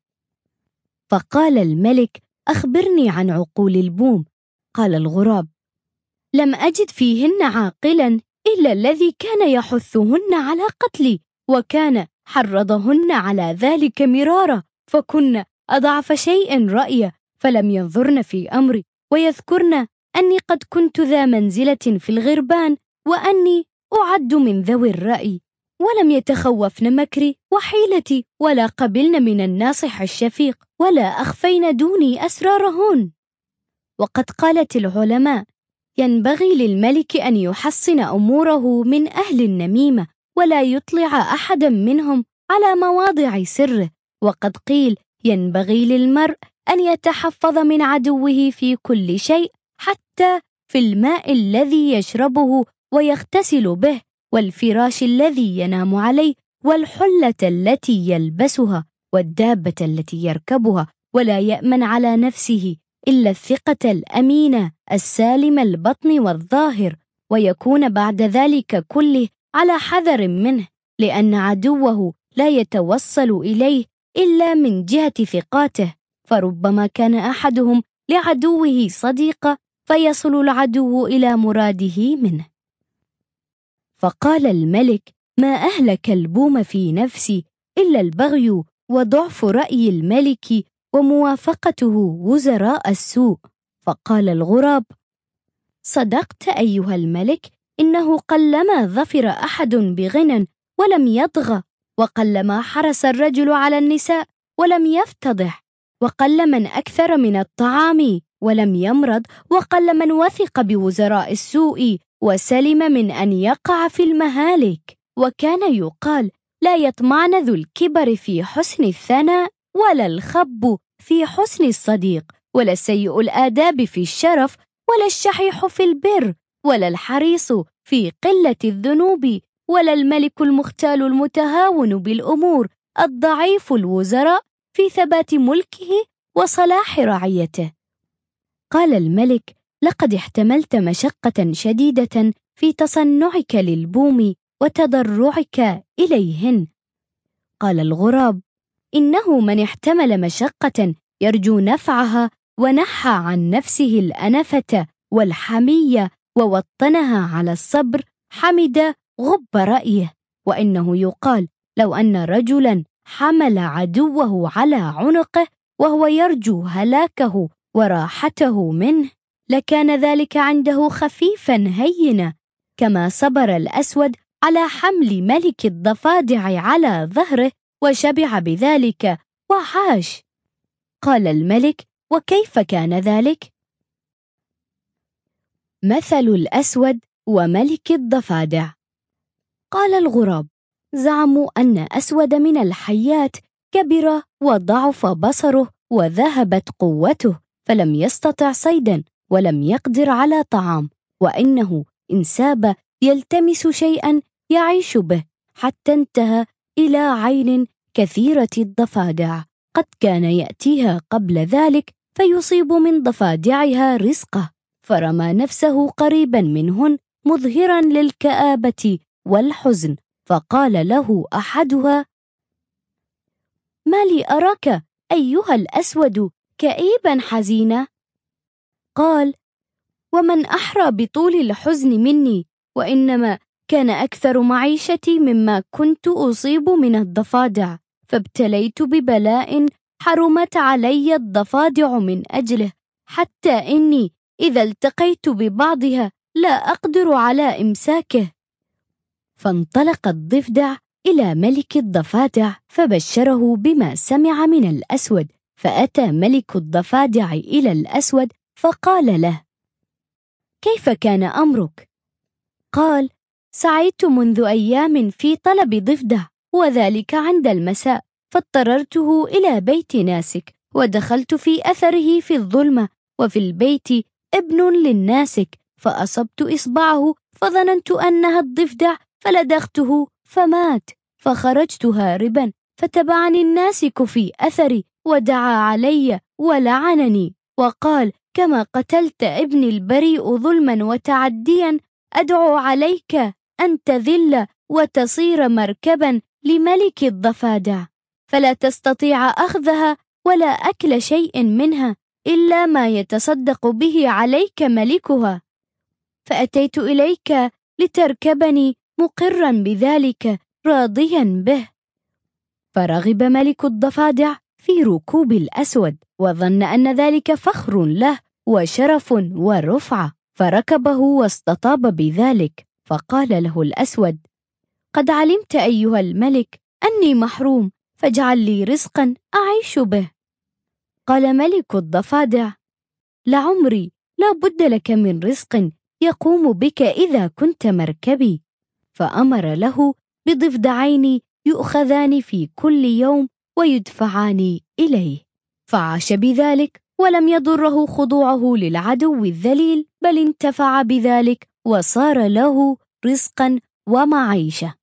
فقال الملك أخبرني عن عقول البوم. قال الغراب لم أجد فيهن عاقلا إلا الذي كان يحثهن على قتلي وكان حرضهن على ذلك مرارا فكن أضعف شيء رأي فلم ينظرن في أمري ويذكرن أني قد كنت ذا منزلة في الغربان وأني أعد من ذوي الرأي. ولم يتخوفن مكري وحيلتي ولا قبلن من الناصح الشفيق ولا أخفين دوني أسرارهن. وقد قالت العلماء ينبغي للملك أن يحصن أموره من أهل النميمة ولا يطلع أحدا منهم على مواضع سره. وقد قيل ينبغي للمرء أن يتحفظ من عدوه في كل شيء حتى في الماء الذي يشربه ويغتسل به. والفراش الذي ينام عليه والحلة التي يلبسها والدابة التي يركبها ولا يأمن على نفسه إلا الثقة الأمينة السالمة البطن والظاهر ويكون بعد ذلك كله على حذر منه لأن عدوه لا يتوصل إليه إلا من جهة ثقاته. فربما كان أحدهم لعدوه صديقا فيصل العدو إلى مراده منه. فقال الملك ما أهلك البوم في نفسي إلا البغي وضعف رأي الملك وموافقته وزراء السوء. فقال الغراب صدقت أيها الملك إنه قلما ظفر أحد بغنى ولم يطغى وقلما حرس الرجل على النساء ولم يفتضح وقل من أكثر من الطعام ولم يمرض وقل من وثق بوزراء السوء وسلم من أن يقع في المهالك وكان يقال لا يطمعن ذو الكبر في حسن الثناء ولا الخب في حسن الصديق ولا سيء الآداب في الشرف ولا الشحيح في البر ولا الحريص في قلة الذنوب ولا الملك المختال المتهاون بالأمور الضعيف الوزراء في ثبات ملكه وصلاح رعيته. قال الملك لقد احتملت مشقة شديدة في تصنعك للبوم وتضرعك إليهن. قال الغراب إنه من احتمل مشقة يرجو نفعها ونحى عن نفسه الأنفة والحمية ووطنها على الصبر حمد غب رأيه. وإنه يقال لو أن رجلا حمل عدوه على عنقه وهو يرجو هلاكه وراحته منه. لكان ذلك عنده خفيفا هينا كما صبر الأسود على حمل ملك الضفادع على ظهره وشبع بذلك وعاش قال الملك وكيف كان ذلك؟ مثل الأسود وملك الضفادع. قال الغراب زعموا أن أسود من الحيات كبر وضعف بصره وذهبت قوته فلم يستطع صيدا ولم يقدر على طعام وإنه إن ساب يلتمس شيئا يعيش به حتى انتهى إلى عين كثيرة الضفادع. قد كان يأتيها قبل ذلك فيصيب من ضفادعها رزقه. فرمى نفسه قريبا منهن مظهرا للكآبة والحزن فقال له أحدها ما لي أراك أيها الأسود كئيبا حزينا؟ قال ومن أحرى بطول الحزن مني وإنما كان أكثر معيشتي مما كنت أصيب من الضفادع فابتليت ببلاء حرمت علي الضفادع من أجله حتى إني إذا التقيت ببعضها لا أقدر على إمساكه. فانطلق الضفدع إلى ملك الضفادع فبشره بما سمع من الأسود فأتى ملك الضفادع إلى الأسود فقال له كيف كان أمرك؟ قال سعيت منذ أيام في طلب ضفدع وذلك عند المساء فاضطررته إلى بيت ناسك ودخلت في أثره في الظلمة وفي البيت ابن للناسك فأصبت إصبعه فظننت أنها الضفدع فلدغته فمات فخرجت هاربا فتبعني الناسك في أثري ودعا علي ولعنني وقال كما قتلت ابني البريء ظلما وتعديا أدعو عليك أن تذل وتصير مركبا لملك الضفادع. فلا تستطيع أخذها ولا أكل شيء منها إلا ما يتصدق به عليك ملكها. فأتيت إليك لتركبني مقرا بذلك راضيا به. فرغب ملك الضفادع في ركوب الأسود وظن أن ذلك فخر له وشرف ورفعة فركبه واستطاب بذلك فقال له الأسود قد علمت أيها الملك أني محروم فاجعل لي رزقا أعيش به. قال ملك الضفادع لعمري لا بد لك من رزق يقوم بك إذا كنت مركبي. فأمر له بضفدعين يؤخذان في كل يوم ويدفعان إليه. فعاش بذلك ولم يضره خضوعه للعدو الذليل بل انتفع بذلك وصار له رزقا ومعيشة.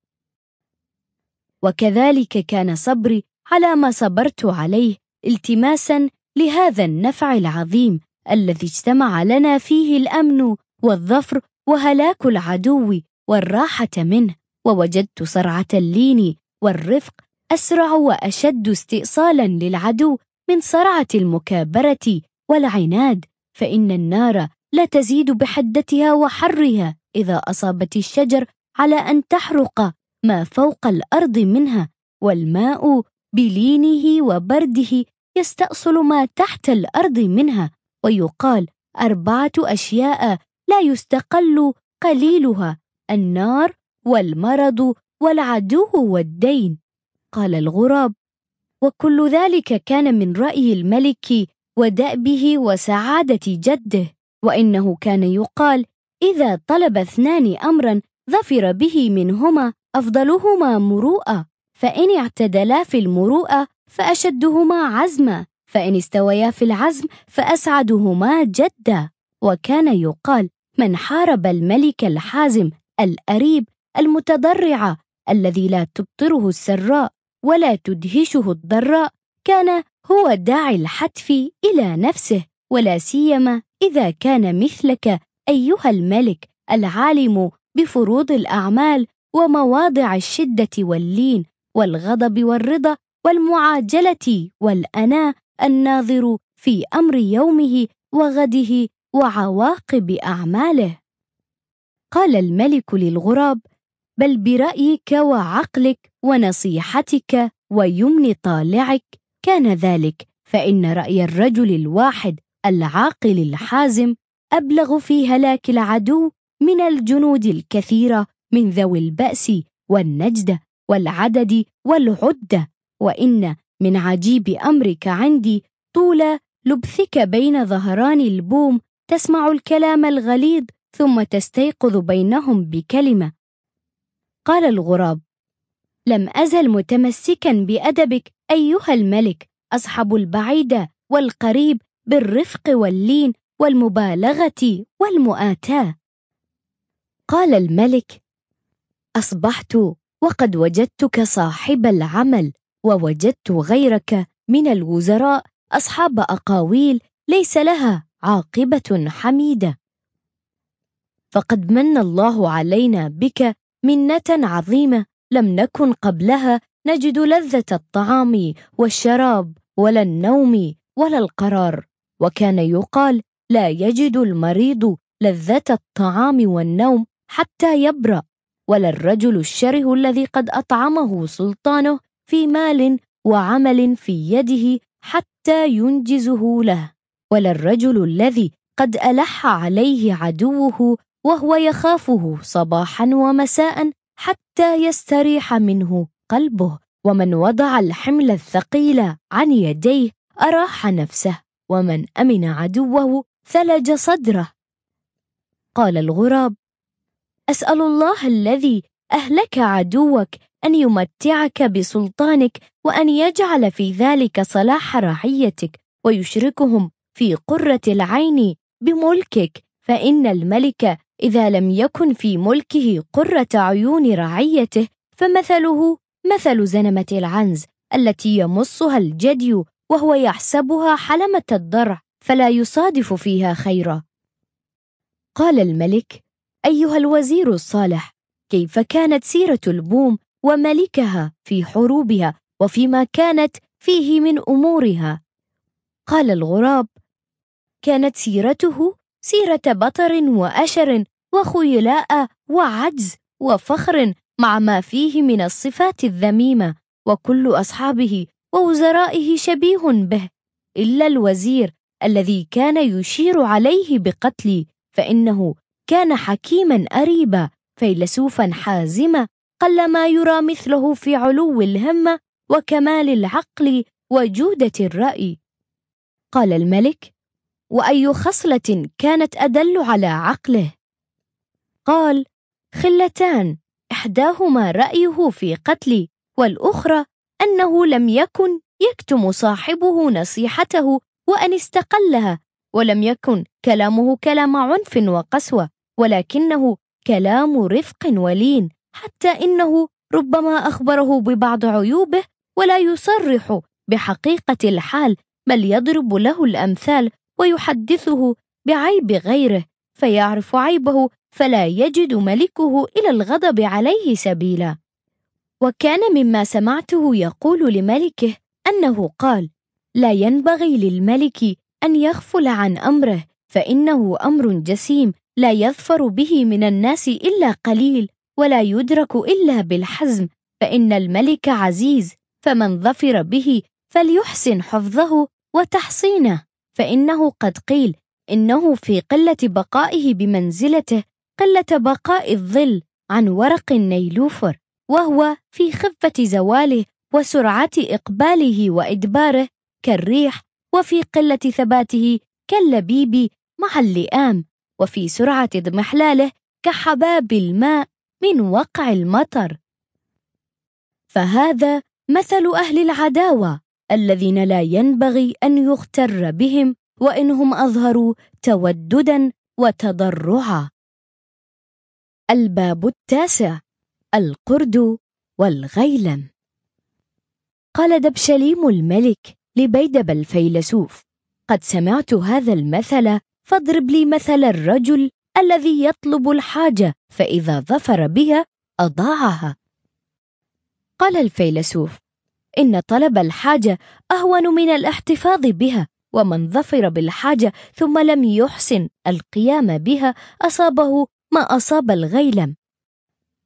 وكذلك كان صبري على ما صبرت عليه التماسا لهذا النفع العظيم الذي اجتمع لنا فيه الأمن والظفر وهلاك العدو والراحة منه. ووجدت صرعة اللين والرفق أسرع وأشد استئصالا للعدو من صرعة المكابرة والعناد فإن النار لا تزيد بحدتها وحرها إذا أصابت الشجر على أن تحرق ما فوق الأرض منها والماء بلينه وبرده يستأصل ما تحت الأرض منها ويقال أربعة أشياء لا يستقل قليلها النار والمرض والعدو والدين. قال الغراب وكل ذلك كان من رأي الملك ودأبه وسعادة جده وإنه كان يقال إذا طلب اثنان امرا ظفر به منهما أفضلهما مروءة فإن اعتدلا في المروءة فأشدهما عزما فإن استويا في العزم فأسعدهما جدا. وكان يقال من حارب الملك الحازم الأريب المتضرع الذي لا تبطره السراء. ولا تدهشه الضراء كان هو داعي الحتف إلى نفسه ولا سيما إذا كان مثلك أيها الملك العالم بفروض الأعمال ومواضع الشدة واللين والغضب والرضا والمعاجلة والأناة الناظر في أمر يومه وغده وعواقب أعماله. قال الملك للغراب بل برأيك وعقلك ونصيحتك ويمن طالعك. كان ذلك فإن رأي الرجل الواحد العاقل الحازم أبلغ في هلاك العدو من الجنود الكثيرة من ذوي البأس والنجدة والعدد والعدة وإن من عجيب أمرك عندي طول لبثك بين ظهران البوم تسمع الكلام الغليظ ثم تستيقظ بينهم بكلمة. قال الغراب لم أزل متمسكا بأدبك أيها الملك اصحب البعيد والقريب بالرفق واللين والمبالغة والمؤاتاة. قال الملك أصبحت وقد وجدتك صاحب العمل ووجدت غيرك من الوزراء أصحاب أقاويل ليس لها عاقبة حميدة. فقد من الله علينا بك منة عظيمة لم نكن قبلها نجد لذة الطعام والشراب ولا النوم ولا القرار. وكان يقال لا يجد المريض لذة الطعام والنوم حتى يبرأ ولا الرجل الشره الذي قد أطعمه سلطانه في مال وعمل في يده حتى ينجزه له ولا الرجل الذي قد ألح عليه عدوه وهو يخافه صباحا ومساء حتى يستريح منه قلبه ومن وضع الحمل الثقيل عن يديه أراح نفسه ومن أمن عدوه ثلج صدره. قال الغراب أسأل الله الذي أهلك عدوك أن يمتعك بسلطانك وأن يجعل في ذلك صلاح رعيتك ويشركهم في قرة العين بملكك فإن الملك إذا لم يكن في ملكه قرة عيون رعيته فمثله مثل زنمة العنز التي يمصها الجدي وهو يحسبها حلمة الضرع فلا يصادف فيها خيرا. قال الملك أيها الوزير الصالح كيف كانت سيرة البوم وملكها في حروبها وفيما كانت فيه من أمورها؟ قال الغراب كانت سيرته سيرة بطر وأشر وخيلاء وعجز وفخر مع ما فيه من الصفات الذميمة وكل أصحابه ووزرائه شبيه به إلا الوزير الذي كان يشير عليه بقتلي فإنه كان حكيما أريبا فيلسوفا حازما قلما يرى مثله في علو الهمة وكمال العقل وجودة الرأي. قال الملك وأي خصلة كانت أدل على عقله. قال خلتان إحداهما رأيه في قتلي والأخرى أنه لم يكن يكتم صاحبه نصيحته وأن استقلها ولم يكن كلامه كلام عنف وقسوة ولكنه كلام رفق ولين حتى إنه ربما أخبره ببعض عيوبه ولا يصرح بحقيقة الحال بل يضرب له الأمثال ويحدثه بعيب غيره فيعرف عيبه فلا يجد ملكه إلى الغضب عليه سبيلا. وكان مما سمعته يقول لملكه أنه قال لا ينبغي للملك أن يغفل عن أمره فإنه أمر جسيم لا يظفر به من الناس إلا قليل ولا يدرك إلا بالحزم فإن الملك عزيز فمن ظفر به فليحسن حفظه وتحصينه. فإنه قد قيل إنه في قلة بقائه بمنزلته قلة بقاء الظل عن ورق النيلوفر وهو في خفة زواله وسرعة إقباله وإدباره كالريح وفي قلة ثباته كاللبيب مع اللئام وفي سرعة اضمحلاله كحباب الماء من وقع المطر. فهذا مثل أهل العداوة. الذين لا ينبغي أن يغتر بهم وإنهم أظهروا توددا وتضرعا. الباب التاسع القرد والغيلم. قال دبشليم الملك لبيدب الفيلسوف قد سمعت هذا المثل فاضرب لي مثل الرجل الذي يطلب الحاجة فإذا ظفر بها أضاعها. قال الفيلسوف إن طلب الحاجة أهون من الاحتفاظ بها ومن ظفر بالحاجة ثم لم يحسن القيام بها أصابه ما أصاب الغيلم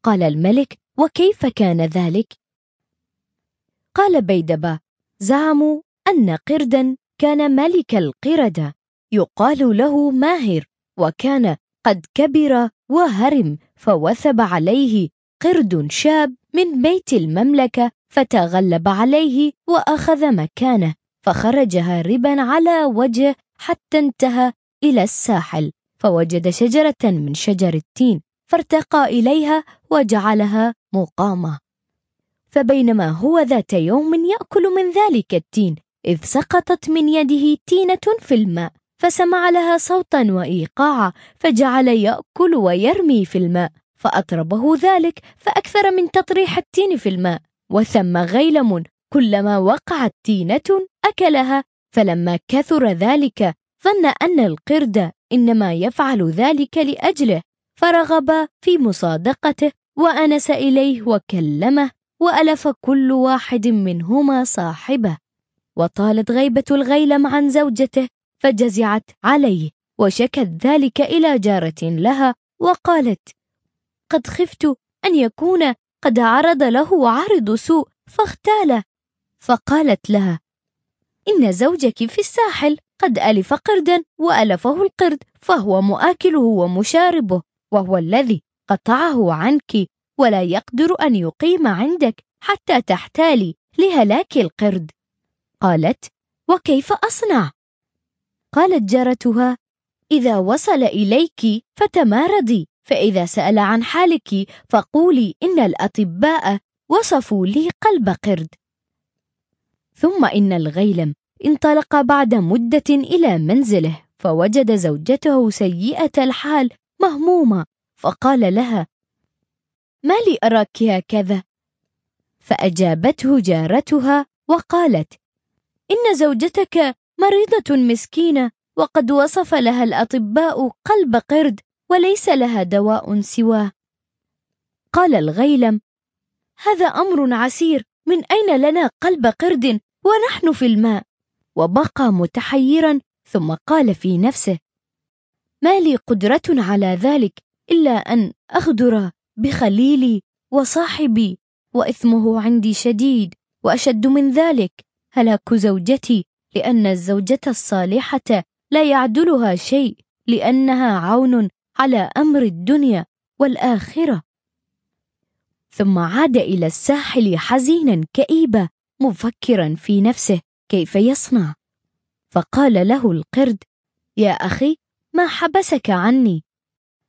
قال الملك وكيف كان ذلك؟ قال بيدبا زعموا أن قردا كان ملك القردة يقال له ماهر وكان قد كبر وهرم فوثب عليه قرد شاب من بيت المملكة فتغلب عليه وأخذ مكانه فخرج هاربا على وجه حتى انتهى إلى الساحل فوجد شجرة من شجر التين فارتقى إليها وجعلها مقامة. فبينما هو ذات يوم يأكل من ذلك التين إذ سقطت من يده تينة في الماء فسمع لها صوتا وإيقاعا فجعل يأكل ويرمي في الماء فأطربه ذلك فأكثر من تطريح التين في الماء. وثم غيلم كلما وقعت تينة أكلها فلما كثر ذلك ظن أن القرد إنما يفعل ذلك لأجله فرغب في مصادقته وأنس إليه وكلمه وألف كل واحد منهما صاحبه. وطالت غيبة الغيلم عن زوجته فجزعت عليه وشكت ذلك إلى جارة لها وقالت قد خفت أن يكون قد عرض له عرض سوء فاختاله فقالت لها إن زوجك في الساحل قد ألف قردا وألفه القرد فهو مؤكله ومشاربه وهو الذي قطعه عنك ولا يقدر أن يقيم عندك حتى تحتالي لهلاك القرد. قالت وكيف أصنع؟ قالت جارتها إذا وصل إليك فتمارضي. فإذا سأل عن حالك فقولي إن الأطباء وصفوا لي قلب قرد. ثم إن الغيلم انطلق بعد مدة إلى منزله فوجد زوجته سيئة الحال مهمومة فقال لها ما لي أراك هكذا؟ فأجابته جارتها وقالت إن زوجتك مريضة مسكينة وقد وصف لها الأطباء قلب قرد وليس لها دواء سواه. قال الغيلم هذا أمر عسير من أين لنا قلب قرد ونحن في الماء؟ وبقى متحيرا ثم قال في نفسه ما لي قدرة على ذلك إلا أن أغدر بخليلي وصاحبي وإثمه عندي شديد وأشد من ذلك. هلاك زوجتي لأن الزوجة الصالحة لا يعدلها شيء لأنها عون على أمر الدنيا والآخرة. ثم عاد إلى الساحل حزينا كئيبا مفكرا في نفسه كيف يصنع. فقال له القرد يا أخي ما حبسك عني؟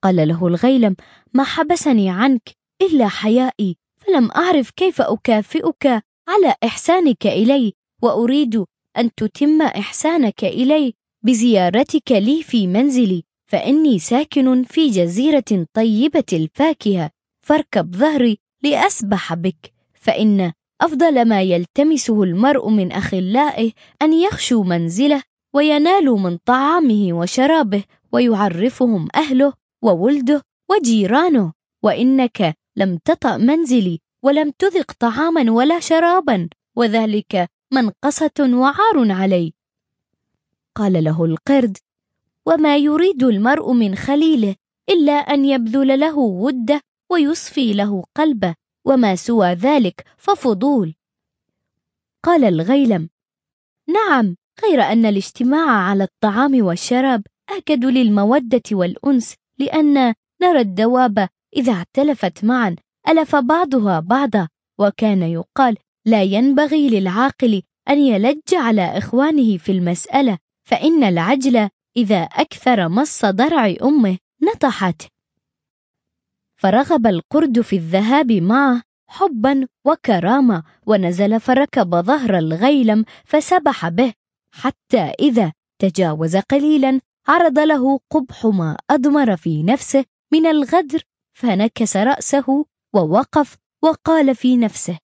قال له الغيلم ما حبسني عنك إلا حيائي فلم أعرف كيف أكافئك على إحسانك إلي وأريد أن تتم إحسانك إلي بزيارتك لي في منزلي. فإني ساكن في جزيرة طيبة الفاكهة فاركب ظهري لأسبح بك فإن أفضل ما يلتمسه المرء من أخلائه أن يخشوا منزله وينالوا من طعامه وشرابه ويعرفهم أهله وولده وجيرانه. وإنك لم تطأ منزلي ولم تذق طعاما ولا شرابا وذلك منقصة وعار علي. قال له القرد وما يريد المرء من خليله إلا أن يبذل له وده ويصفي له قلبه وما سوى ذلك ففضول. قال الغيلم نعم غير أن الاجتماع على الطعام والشراب أكد للمودة والأنس لأن نرى الدواب إذا اعتلفت معا ألف بعضها بعضا وكان يقال لا ينبغي للعاقل أن يلج على إخوانه في المسألة فإن العجل إذا أكثر مص ضرع أمه نطحت. فرغب القرد في الذهاب معه حبا وكرامة ونزل فركب ظهر الغيلم فسبح به. حتى إذا تجاوز قليلا عرض له قبح ما أضمر في نفسه من الغدر فنكس رأسه ووقف وقال في نفسه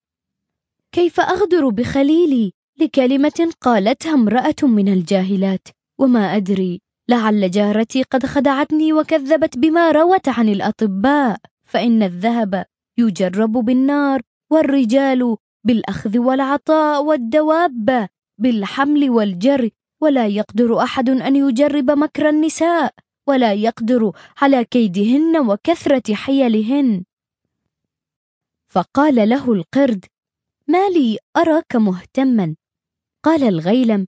كيف أغدر بخليلي؟ لكلمة قالتها امرأة من الجاهلات. وما أدري لعل جارتي قد خدعتني وكذبت بما روت عن الأطباء فإن الذهب يجرب بالنار والرجال بالأخذ والعطاء والدواب بالحمل والجر ولا يقدر أحد أن يجرب مكر النساء ولا يقدر على كيدهن وكثرة حيلهن. فقال له القرد ما لي أراك مهتما. قال الغيلم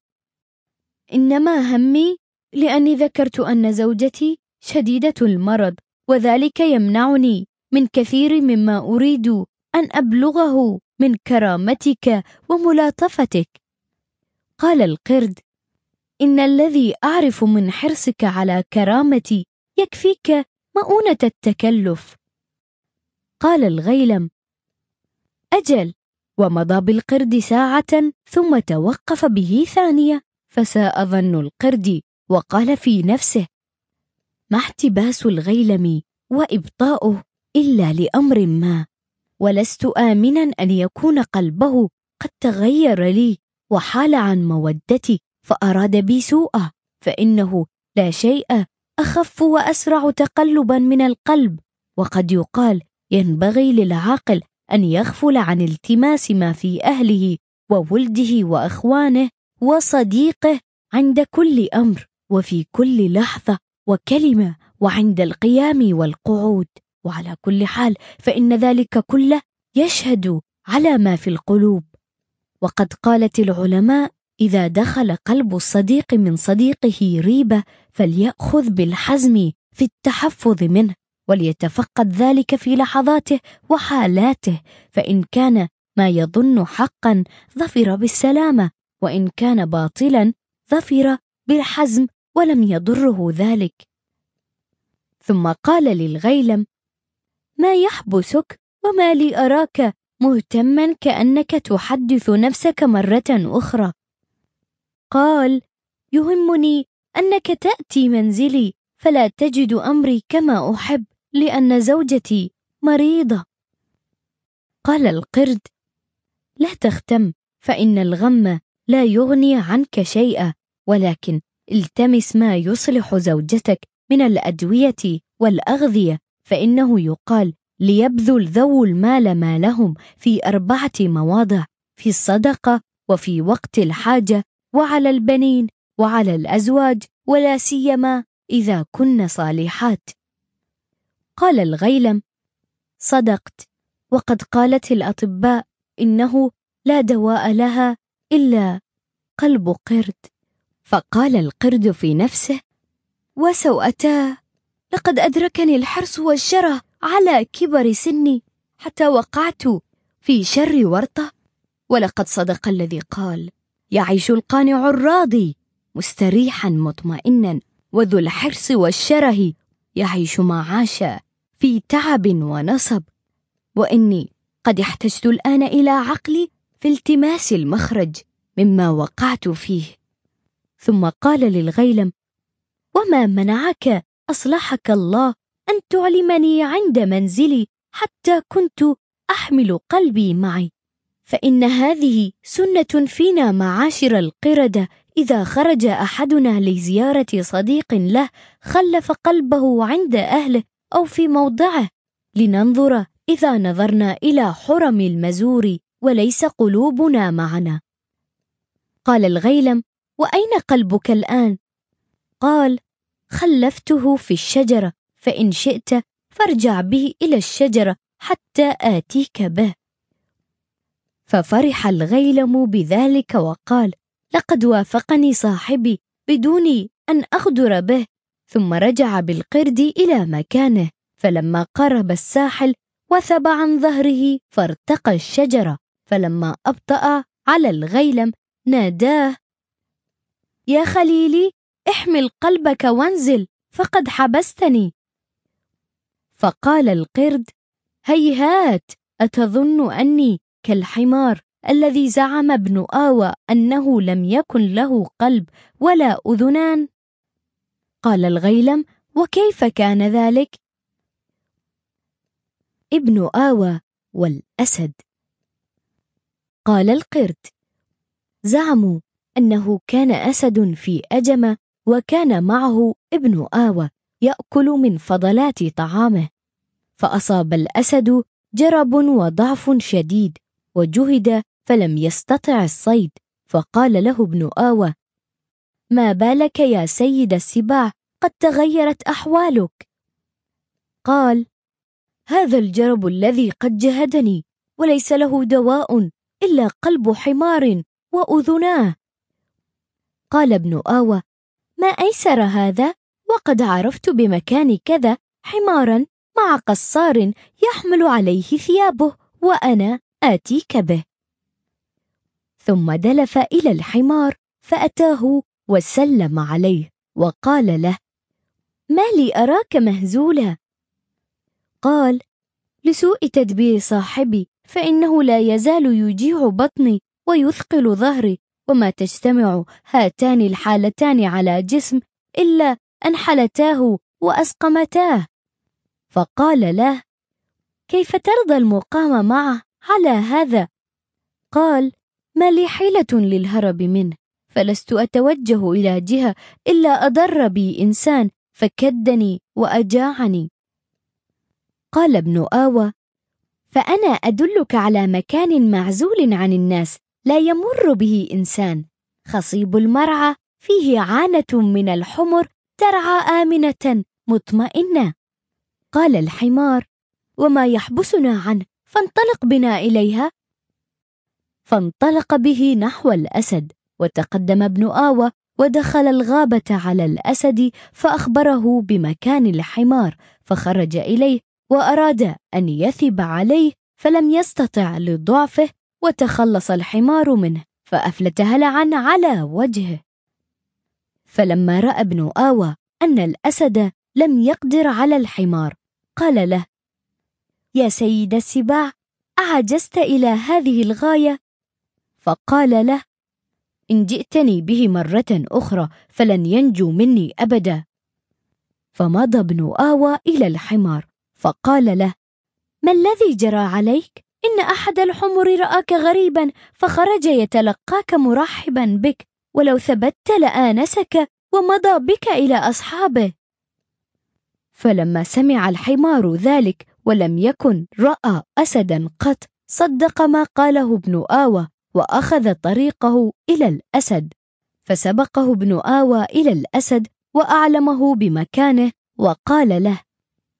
إنما همي لأني ذكرت أن زوجتي شديدة المرض وذلك يمنعني من كثير مما أريد أن أبلغه من كرامتك وملاطفتك. قال القرد إن الذي أعرف من حرصك على كرامتي يكفيك مؤونة التكلف. قال الغيلم أجل ومضى بالقرد ساعة ثم توقف به ثانية. فساء ظن القرد وقال في نفسه ما احتباس الغيلم وإبطاؤه إلا لأمر ما ولست آمنا أن يكون قلبه قد تغير لي وحال عن مودتي فأراد بي سوءا فإنه لا شيء أخف وأسرع تقلبا من القلب وقد يقال ينبغي للعاقل أن يغفل عن التماس ما في أهله وولده وأخوانه وصديقه عند كل أمر وفي كل لحظة وكلمة وعند القيام والقعود. وعلى كل حال فإن ذلك كله يشهد على ما في القلوب. وقد قالت العلماء إذا دخل قلب الصديق من صديقه ريبة فليأخذ بالحزم في التحفظ منه وليتفقد ذلك في لحظاته وحالاته فإن كان ما يظن حقا ظفر بالسلامة وإن كان باطلا ظفر بالحزم ولم يضره ذلك. ثم قال للغيلم ما يحبسك وما لي أراك مهتما كأنك تحدث نفسك مرة أخرى. قال يهمني أنك تأتي منزلي فلا تجد أمري كما أحب لأن زوجتي مريضة. قال القرد لا تختم فإن الغم لا يغني عنك شيئا ولكن التمس ما يصلح زوجتك من الأدوية والأغذية فإنه يقال ليبذل ذو المال ما لهم في أربعة مواضع في الصدقة وفي وقت الحاجة وعلى البنين وعلى الأزواج ولا سيما إذا كن صالحات. قال الغيلم صدقت. وقد قالت الأطباء إنه لا دواء لها إلا قلب قرد. فقال القرد في نفسه وسوأتاه لقد أدركني الحرص والشره على كبر سني حتى وقعت في شر ورطة. ولقد صدق الذي قال يعيش القانع الراضي مستريحا مطمئنا وذو الحرص والشره يعيش ما عاش في تعب ونصب. وإني قد احتجت الآن إلى عقلي في التماس المخرج مما وقعت فيه. ثم قال للغيلم وما منعك اصلحك الله أن تعلمني عند منزلي حتى كنت أحمل قلبي معي؟ فإن هذه سنة فينا معاشر القردة. إذا خرج أحدنا لزيارة صديق له خلف قلبه عند أهله أو في موضعه. لننظر إذا نظرنا إلى حرم المزور وليس قلوبنا معنا. قال الغيلم وأين قلبك الآن؟ قال خلفته في الشجرة فإن شئت فارجع به إلى الشجرة حتى آتيك به. ففرح الغيلم بذلك وقال لقد وافقني صاحبي بدون أن أغدر به. ثم رجع بالقرد إلى مكانه فلما قرب الساحل وثب عن ظهره فارتقى الشجرة. فلما أبطأ على الغيلم ناداه يا خليلي احمل قلبك وانزل فقد حبستني. فقال القرد هيهات أتظن أني كالحمار الذي زعم ابن آوى أنه لم يكن له قلب ولا أذنان. قال الغيلم وكيف كان ذلك؟ ابن آوى والأسد قال القرد. زعموا أنه كان أسد في أجمة وكان معه ابن آوى يأكل من فضلات طعامه. فأصاب الأسد جرب وضعف شديد وجهد فلم يستطع الصيد فقال له ابن آوى ما بالك يا سيد السباع؟ قد تغيرت أحوالك. قال هذا الجرب الذي قد جهدني وليس له دواء إلا قلب حمار وأذناه. قال ابن آوى ما أيسر هذا؟ وقد عرفت بمكان كذا حمارا مع قصار يحمل عليه ثيابه وأنا آتيك به. ثم دلف إلى الحمار فأتاه وسلم عليه وقال له ما لي أراك مهزولا؟ قال لسوء تدبير صاحبي فإنه لا يزال يجيع بطني ويثقل ظهري وما تجتمع هاتان الحالتان على جسم إلا أن حلتاه وأسقمتاه. فقال له كيف ترضى المقام معه على هذا؟ قال ما لي حيلة للهرب منه فلست أتوجه إلى جهة إلا أضر بي إنسان فكدني وأجاعني. قال ابن آوى فأنا أدلك على مكان معزول عن الناس لا يمر به إنسان. خصيب المرعى فيه عانة من الحمر ترعى آمنة مطمئنة. قال الحمار وما يحبسنا عنه فانطلق بنا إليها. فانطلق به نحو الأسد وتقدم ابن آوى ودخل الغابة على الأسد فأخبره بمكان الحمار فخرج إليه وأراد أن يثب عليه فلم يستطع لضعفه وتخلص الحمار منه فأفلت هلعا على وجهه. فلما رأى ابن آوى أن الأسد لم يقدر على الحمار قال له يا سيد السباع أعجزت إلى هذه الغاية؟ فقال له إن جئتني به مرة أخرى فلن ينجو مني أبدا. فمضى ابن آوى إلى الحمار فقال له ما الذي جرى عليك؟ إن أحد الحمر رآك غريبا فخرج يتلقاك مرحبا بك ولو ثبت لآنسك ومضى بك إلى أصحابه فلما سمع الحمار ذلك ولم يكن رأى أسدا قط صدق ما قاله ابن آوى وأخذ طريقه إلى الأسد فسبقه ابن آوى إلى الأسد وأعلمه بمكانه وقال له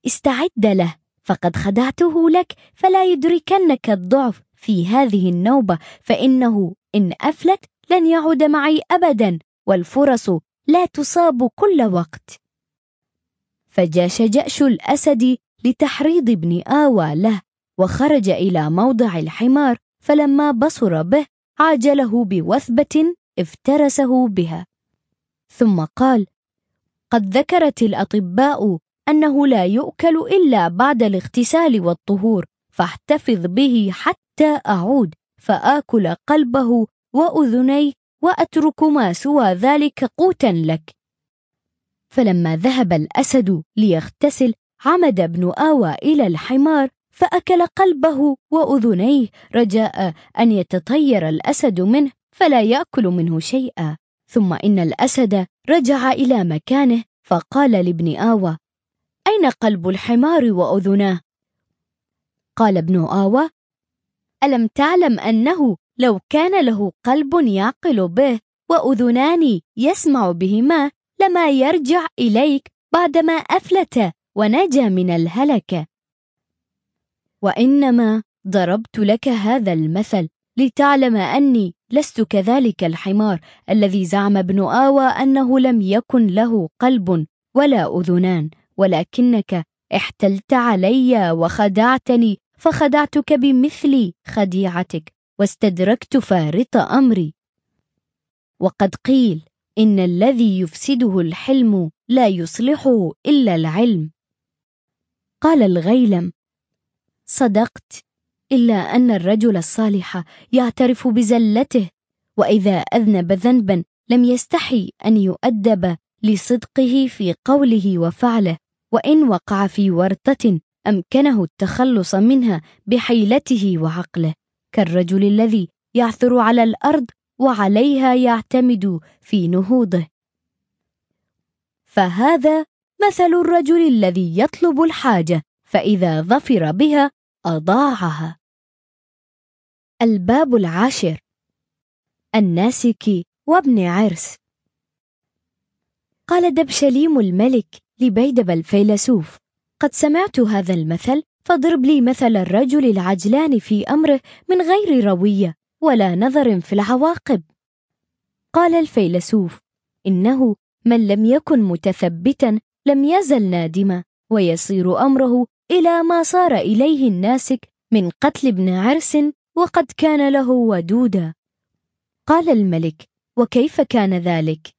استعد له فقد خدعته لك فلا يدركنك الضعف في هذه النوبة فإنه إن أفلت لن يعود معي أبدا والفرص لا تصاب كل وقت. فجاش جأش الأسد لتحريض ابن آوى له وخرج إلى موضع الحمار فلما بصر به عاجله بوثبة افترسه بها. ثم قال قد ذكرت الأطباء أنه لا يؤكل إلا بعد الاغتسال والطهور فاحتفظ به حتى أعود فآكل قلبه وأذنيه وأترك ما سوى ذلك قوتا لك. فلما ذهب الأسد ليغتسل عمد ابن آوى إلى الحمار فأكل قلبه وأذنيه رجاء أن يتطير الأسد منه فلا يأكل منه شيئا. ثم إن الأسد رجع إلى مكانه فقال لابن آوى أين قلب الحمار وأذناه؟ قال ابن آوى ألم تعلم أنه لو كان له قلب يعقل به وأذنان يسمع بهما لما يرجع إليك بعدما أفلت ونجا من الهلكة وإنما ضربت لك هذا المثل لتعلم أني لست كذلك الحمار الذي زعم ابن آوى أنه لم يكن له قلب ولا أذنان ولكنك احتلت علي وخدعتني فخدعتك بمثل خديعتك واستدركت فارط أمري. وقد قيل إن الذي يفسده الحلم لا يصلحه إلا العلم. قال الغيلم صدقت إلا أن الرجل الصالح يعترف بزلته وإذا أذنب ذنبا لم يستحي أن يؤدب لصدقه في قوله وفعله. وإن وقع في ورطة أمكنه التخلص منها بحيلته وعقله كالرجل الذي يعثر على الأرض وعليها يعتمد في نهوضه. فهذا مثل الرجل الذي يطلب الحاجة فإذا ظفر بها أضاعها. الباب العاشر. الناسك وابن عرس. قال دبشليم الملك لبيدب الفيلسوف قد سمعت هذا المثل فاضرب لي مثل الرجل العجلان في أمره من غير روية ولا نظر في العواقب. قال الفيلسوف إنه من لم يكن متثبتا لم يزل نادما ويصير أمره إلى ما صار إليه الناسك من قتل ابن عرس وقد كان له ودودا. قال الملك وكيف كان ذلك؟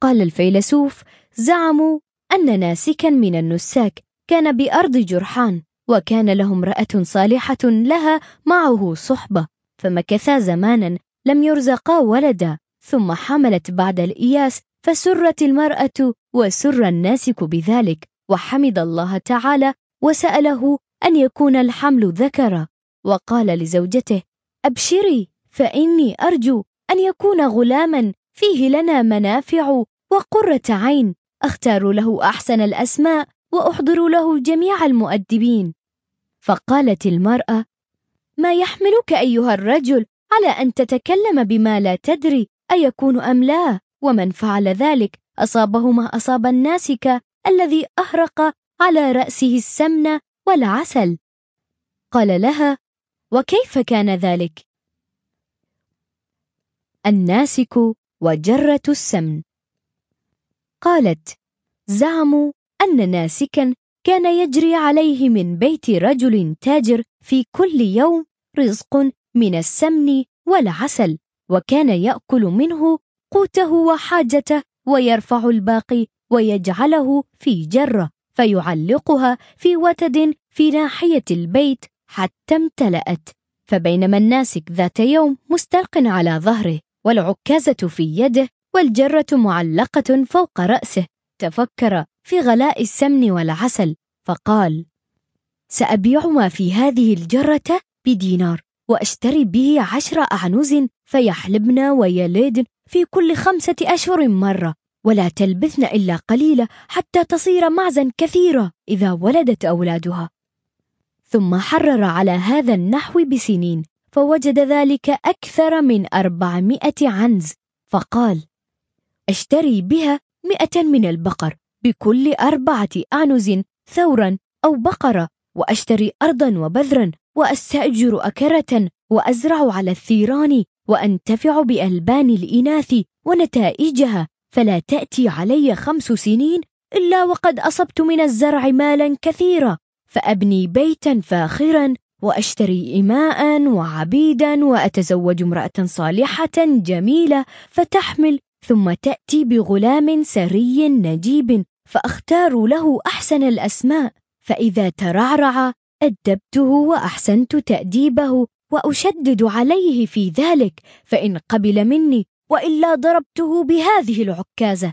قال الفيلسوف زعموا أن ناسكا من النساك كان بأرض جرحان وكان له امرأة صالحة لها معه صحبة فمكثا زمانا لم يرزقا ولدا ثم حملت بعد الإياس فسرت المرأة وسر الناسك بذلك وحمد الله تعالى وسأله أن يكون الحمل ذكرا وقال لزوجته أبشري فإني أرجو أن يكون غلاما فيه لنا منافع وقرة عين أختار له أحسن الأسماء وأحضر له جميع المؤدبين. فقالت المرأة ما يحملك أيها الرجل على أن تتكلم بما لا تدري أيكون أم لا؟ ومن فعل ذلك أصابه ما أصاب الناسك الذي أهرق على رأسه السمن والعسل. قال لها وكيف كان ذلك؟ الناسك وجرة السمن. قالت زعموا أن ناسكا كان يجري عليه من بيت رجل تاجر في كل يوم رزق من السمن والعسل وكان يأكل منه قوته وحاجته ويرفع الباقي ويجعله في جرة فيعلقها في وتد في ناحية البيت حتى امتلأت فبينما الناسك ذات يوم مستلق على ظهره والعكازة في يده والجرة معلقة فوق رأسه. تفكر في غلاء السمن والعسل فقال سأبيع ما في هذه الجرة بدينار وأشتري به عشر أعنز فيحلبن ويلدن في كل خمسة أشهر مرة ولا تلبثن إلا قليلة حتى تصير معزا كثيرة إذا ولدت أولادها. ثم حرر على هذا النحو بسنين فوجد ذلك أكثر من أربعمائة عنز فقال أشتري بها مئة من البقر بكل أربعة أعنز ثورا أو بقرة وأشتري أرضا وبذرا وأستأجر أكرة وأزرع على الثيران وأنتفع بألبان الإناث ونتائجها. فلا تأتي علي خمس سنين إلا وقد أصبت من الزرع مالا كثيرا. فأبني بيتا فاخرا وأشتري إماء وعبيدا وأتزوج امرأة صالحة جميلة فتحمل ثم تأتي بغلام سري نجيب فأختار له أحسن الأسماء فإذا ترعرع أدبته وأحسنت تأديبه وأشدد عليه في ذلك فإن قبل مني وإلا ضربته بهذه العكازة.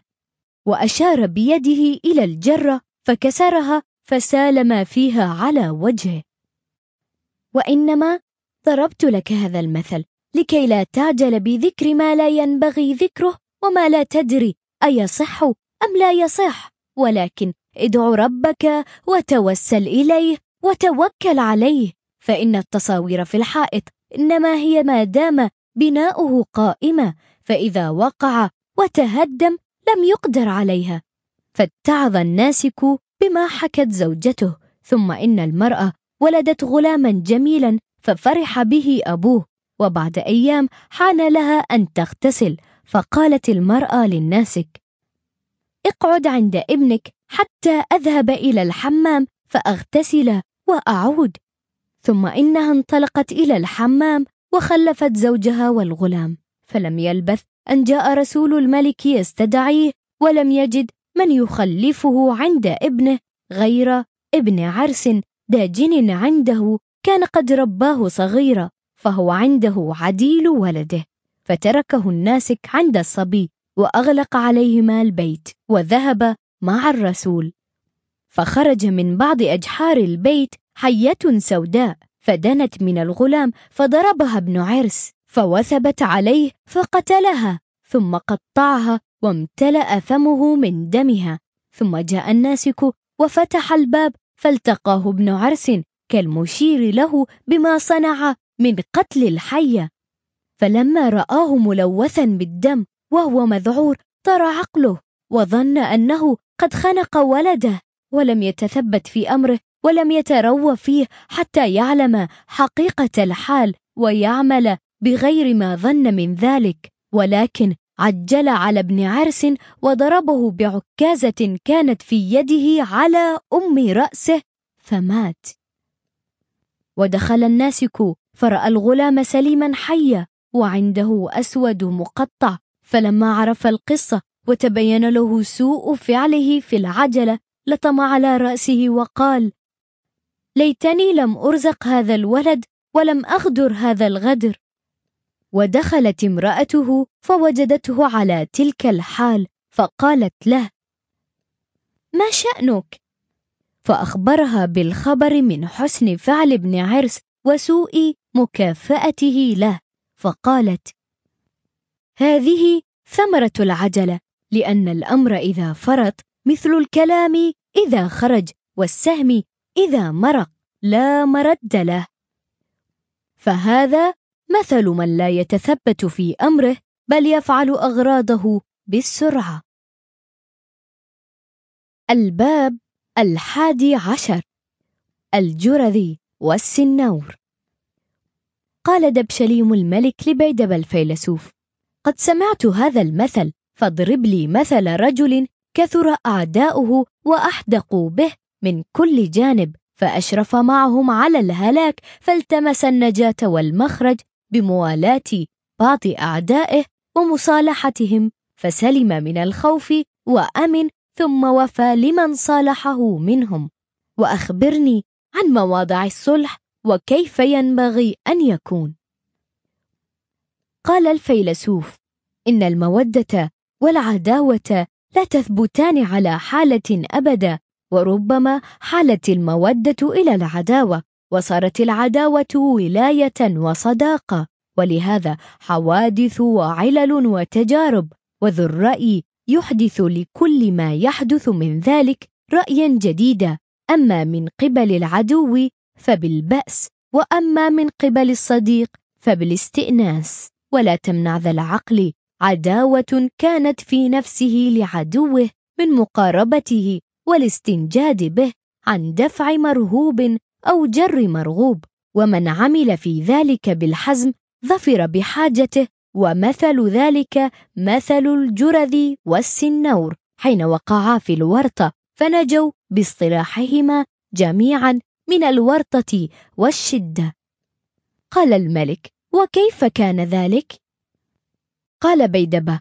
وأشار بيده إلى الجرة فكسرها فسال ما فيها على وجهه. وإنما ضربت لك هذا المثل لكي لا تعجل بذكر ما لا ينبغي ذكره. وما لا تدري أيصح أم لا يصح ولكن ادع ربك وتوسل إليه وتوكل عليه فإن التصاوير في الحائط إنما هي ما دام بناؤه قائمة فإذا وقع وتهدم لم يقدر عليها. فاتعظ الناسك بما حكت زوجته ثم إن المرأة ولدت غلاما جميلا ففرح به أبوه وبعد أيام حان لها أن تغتسل. فقالت المرأة للناسك اقعد عند ابنك حتى أذهب إلى الحمام فأغتسل وأعود. ثم إنها انطلقت إلى الحمام وخلفت زوجها والغلام فلم يلبث أن جاء رسول الملك يستدعيه ولم يجد من يخلفه عند ابنه غير ابن عرس داجن عنده كان قد رباه صغيرا فهو عنده عديل ولده. فتركه الناسك عند الصبي وأغلق عليهما البيت وذهب مع الرسول. فخرج من بعض أجحار البيت حية سوداء فدنت من الغلام فضربها ابن عرس فوثبت عليه فقتلها ثم قطعها وامتلأ فمه من دمها. ثم جاء الناسك وفتح الباب فالتقاه ابن عرس كالمشير له بما صنع من قتل الحية. فلما رآه ملوثا بالدم وهو مذعور طار عقله وظن أنه قد خنق ولده ولم يتثبت في أمره ولم يتروى فيه حتى يعلم حقيقة الحال ويعمل بغير ما ظن من ذلك. ولكن عجل على ابن عرس وضربه بعكازة كانت في يده على أم رأسه فمات. ودخل الناسك فرأى الغلام سليما حيا. وعنده أسود مقطع فلما عرف القصة وتبين له سوء فعله في العجلة لطم على رأسه وقال ليتني لم أرزق هذا الولد ولم أغدر هذا الغدر. ودخلت امرأته فوجدته على تلك الحال فقالت له ما شأنك؟ فأخبرها بالخبر من حسن فعل ابن عرس وسوء مكافأته له. فقالت هذه ثمرة العجلة لأن الأمر إذا فرط مثل الكلام إذا خرج والسهم إذا مرق لا مرد له. فهذا مثل من لا يتثبت في أمره بل يفعل أغراضه بالسرعة. الباب الحادي عشر الجرذي والسنور قال دبشليم الملك لبيدب الفيلسوف. قد سمعت هذا المثل فاضرب لي مثل رجل كثر أعداؤه وأحدقوا به من كل جانب فأشرف معهم على الهلاك فالتمس النجاة والمخرج بموالاة بعض أعدائه ومصالحتهم فسلم من الخوف وأمن ثم وفى لمن صالحه منهم. وأخبرني عن مواضع الصلح وكيف ينبغي أن يكون. قال الفيلسوف إن المودة والعداوة لا تثبتان على حالة أبدا وربما حالت المودة إلى العداوة وصارت العداوة ولاية وصداقة ولهذا حوادث وعلل وتجارب وذو الرأي يحدث لكل ما يحدث من ذلك رأيا جديدا أما من قبل العدو فبالبأس وأما من قبل الصديق فبالاستئناس. ولا تمنع ذا العقل. عداوة كانت في نفسه لعدوه من مقاربته والاستنجاد به عن دفع مرهوب أو جر مرغوب. ومن عمل في ذلك بالحزم ظفر بحاجته. ومثل ذلك مثل الجرذ والسنور. حين وقعا في الورطة فنجوا باصطلاحهما جميعا. من الورطة والشدة قال الملك وكيف كان ذلك؟ قال بيدبة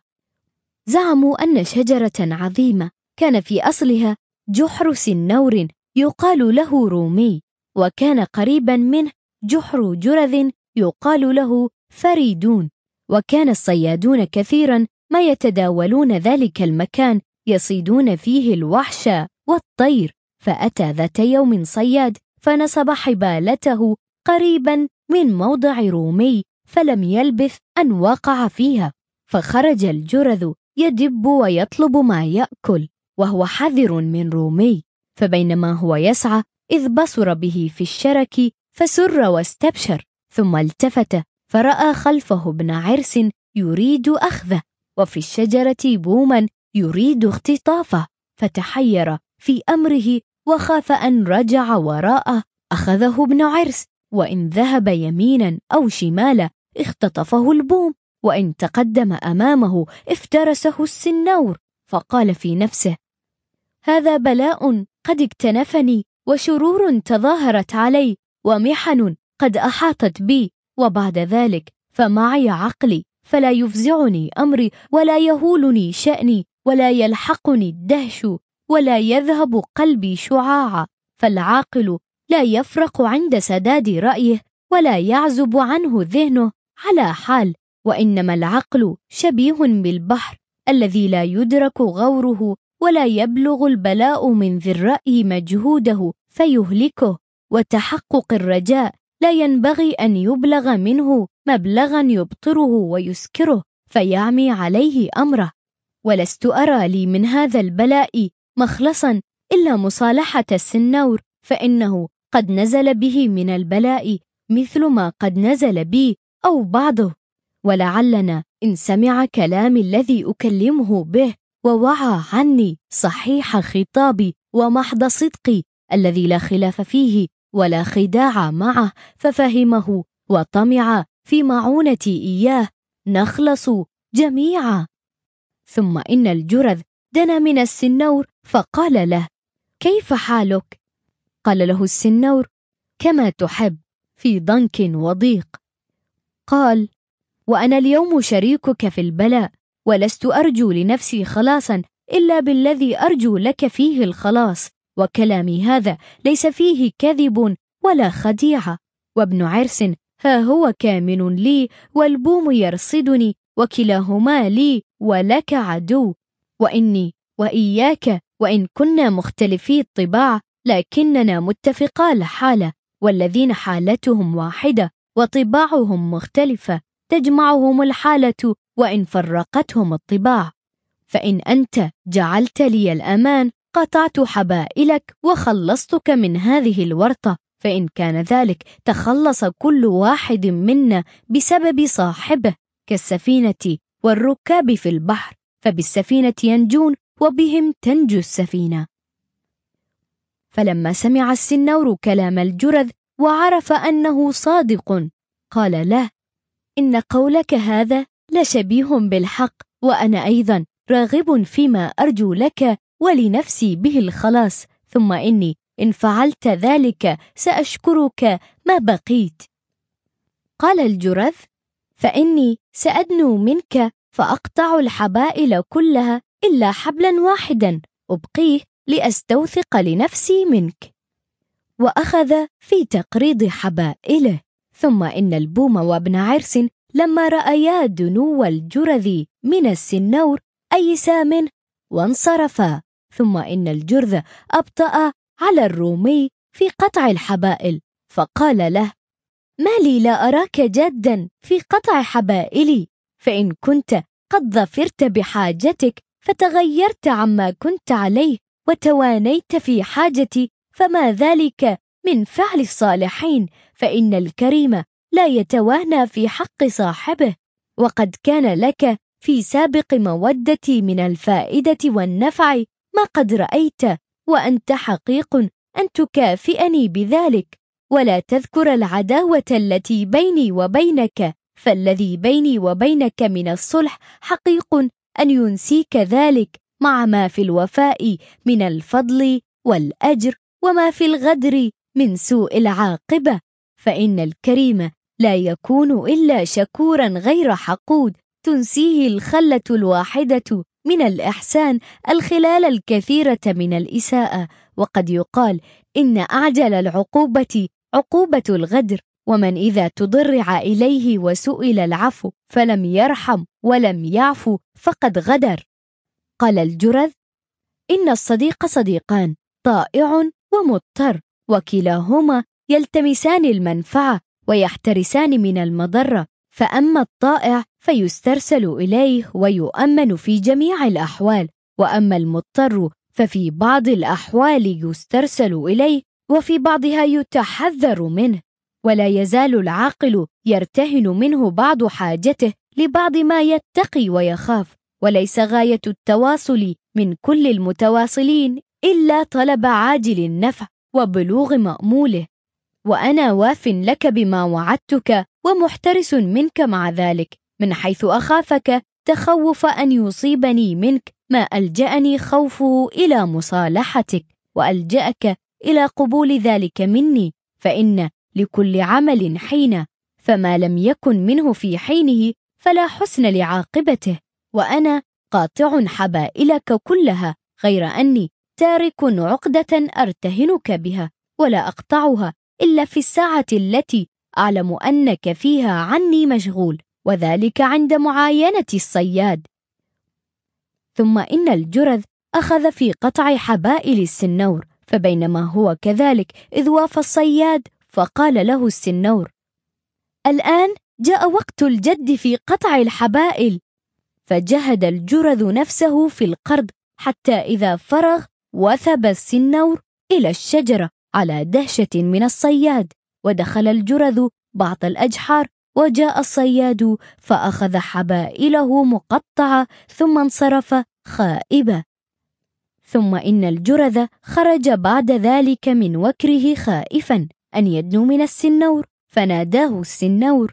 زعموا أن شجرة عظيمة كان في أصلها جحر سنور يقال له رومي وكان قريبا منه جحر جرذ يقال له فريدون وكان الصيادون كثيرا ما يتداولون ذلك المكان يصيدون فيه الوحش والطير فأتى ذات يوم صياد فنصب حبالته قريبا من موضع رومي فلم يلبث أن وقع فيها فخرج الجرذ يدب ويطلب ما يأكل وهو حذر من رومي. فبينما هو يسعى إذ بصر به في الشرك فسر واستبشر ثم التفت فرأى خلفه ابن عرس يريد أخذه وفي الشجرة بوما يريد اختطافه فتحير في أمره وخاف أن رجع وراءه أخذه ابن عرس وإن ذهب يمينا أو شمالا اختطفه البوم وإن تقدم أمامه افترسه السنور فقال في نفسه هذا بلاء قد اكتنفني وشرور تظاهرت علي ومحن قد أحاطت بي وبعد ذلك فمعي عقلي فلا يفزعني أمري ولا يهولني شأني ولا يلحقني الدهش ولا يذهب قلبي شعاعا فالعاقل لا يفرق عند سداد رأيه ولا يعزب عنه ذهنه على حال وإنما العقل شبيه بالبحر الذي لا يدرك غوره ولا يبلغ البلاء من ذي الرأي مجهوده فيهلكه وتحقق الرجاء لا ينبغي أن يبلغ منه مبلغا يبطره ويسكره فيعمي عليه أمره. ولست أرى لي من هذا البلاء مخلصا إلا مصالحة السنور فإنه قد نزل به من البلاء مثل ما قد نزل بي أو بعضه. ولعلنا إن سمع كلامي الذي أكلمه به ووعى عني صحيح خطابي ومحض صدقي الذي لا خلاف فيه ولا خداع معه ففهمه وطمع في معونتي إياه. نخلص جميعا. ثم إن الجرذ دنا من السنور؟ فقال له كيف حالك؟ قال له السنور كما تحب في ضنك وضيق. قال وأنا اليوم شريكك في البلاء ولست أرجو لنفسي خلاصا إلا بالذي أرجو لك فيه الخلاص وكلامي هذا ليس فيه كذب ولا خديعه وابن عرس ها هو كامن لي والبوم يرصدني وكلاهما لي ولك عدو. وإني وإياك وإن كنا مختلفي الطباع لكننا متفقا الحاله والذين حالتهم واحدة وطباعهم مختلفة تجمعهم الحالة وإن فرقتهم الطباع. فإن أنت جعلت لي الأمان قطعت حبائلك وخلصتك من هذه الورطة فإن كان ذلك تخلص كل واحد منا بسبب صاحبه كالسفينة والركاب في البحر. فبالسفينة ينجون وبهم تنجو السفينة. فلما سمع السنور كلام الجرذ وعرف أنه صادق قال له إن قولك هذا لشبيه بالحق وأنا أيضا راغب فيما أرجو لك ولنفسي به الخلاص ثم إني إن فعلت ذلك سأشكرك ما بقيت. قال الجرذ فإني سأدنو منك فأقطع الحبائل كلها إلا حبلا واحدا أبقيه لأستوثق لنفسي منك. وأخذ في تقريض حبائله. ثم إن البوم وابن عرس لما رأيا دنو الجرذ من السنور أيسا منه وانصرفا. ثم إن الجرذ أبطأ على الرومي في قطع الحبائل. فقال له ما لي لا أراك جادا في قطع حبائلي. فإن كنت قد ظفرت بحاجتك فتغيرت عما كنت عليه وتوانيت في حاجتي فما ذلك من فعل الصالحين فإن الكريم لا يتوانى في حق صاحبه. وقد كان لك في سابق مودتي من الفائدة والنفع ما قد رأيت وأنت حقيق أن تكافئني بذلك. ولا تذكر العداوة التي بيني وبينك فالذي بيني وبينك من الصلح حقيق أن ينسيك ذلك مع ما في الوفاء من الفضل والأجر وما في الغدر من سوء العاقبة. فإن الكريم لا يكون إلا شكورا غير حقود. تنسيه الخلة الواحدة من الإحسان الخلال الكثيرة من الإساءة. وقد يقال إن أعجل العقوبة عقوبة الغدر. ومن إذا تضرع إليه وسئل العفو فلم يرحم ولم يعفو فقد غدر. قال الجرذ إن الصديق صديقان طائع ومضطر وكلاهما يلتمسان المنفعة ويحترسان من المضرة فأما الطائع فيسترسل إليه ويؤمن في جميع الأحوال وأما المضطر ففي بعض الأحوال يسترسل إليه وفي بعضها يتحذر منه. ولا يزال العاقل يرتهن منه بعض حاجته لبعض ما يتقي ويخاف وليس غاية التواصل من كل المتواصلين إلا طلب عاجل النفع وبلوغ مأموله. وأنا واف لك بما وعدتك ومحترس منك مع ذلك من حيث أخافك تخوف أن يصيبني منك ما ألجأني خوفه إلى مصالحتك وألجأك إلى قبول ذلك مني فإن لكل عمل حين فما لم يكن منه في حينه فلا حسن لعاقبته. وأنا قاطع حبائلك كلها غير أني تارك عقدة أرتهنك بها ولا أقطعها إلا في الساعة التي أعلم أنك فيها عني مشغول وذلك عند معاينة الصياد. ثم إن الجرذ أخذ في قطع حبائل السنور فبينما هو كذلك إذ واف الصياد فقال له السنور الآن جاء وقت الجد في قطع الحبائل. فجهد الجرذ نفسه في القرض حتى إذا فرغ وثب السنور إلى الشجرة على دهشة من الصياد. ودخل الجرذ بعض الأجحار وجاء الصياد فأخذ حبائله مقطعة ثم انصرف خائبة ثم إن الجرذ خرج بعد ذلك من وكره خائفا. أن يدنو من السنور. فناداه السنور.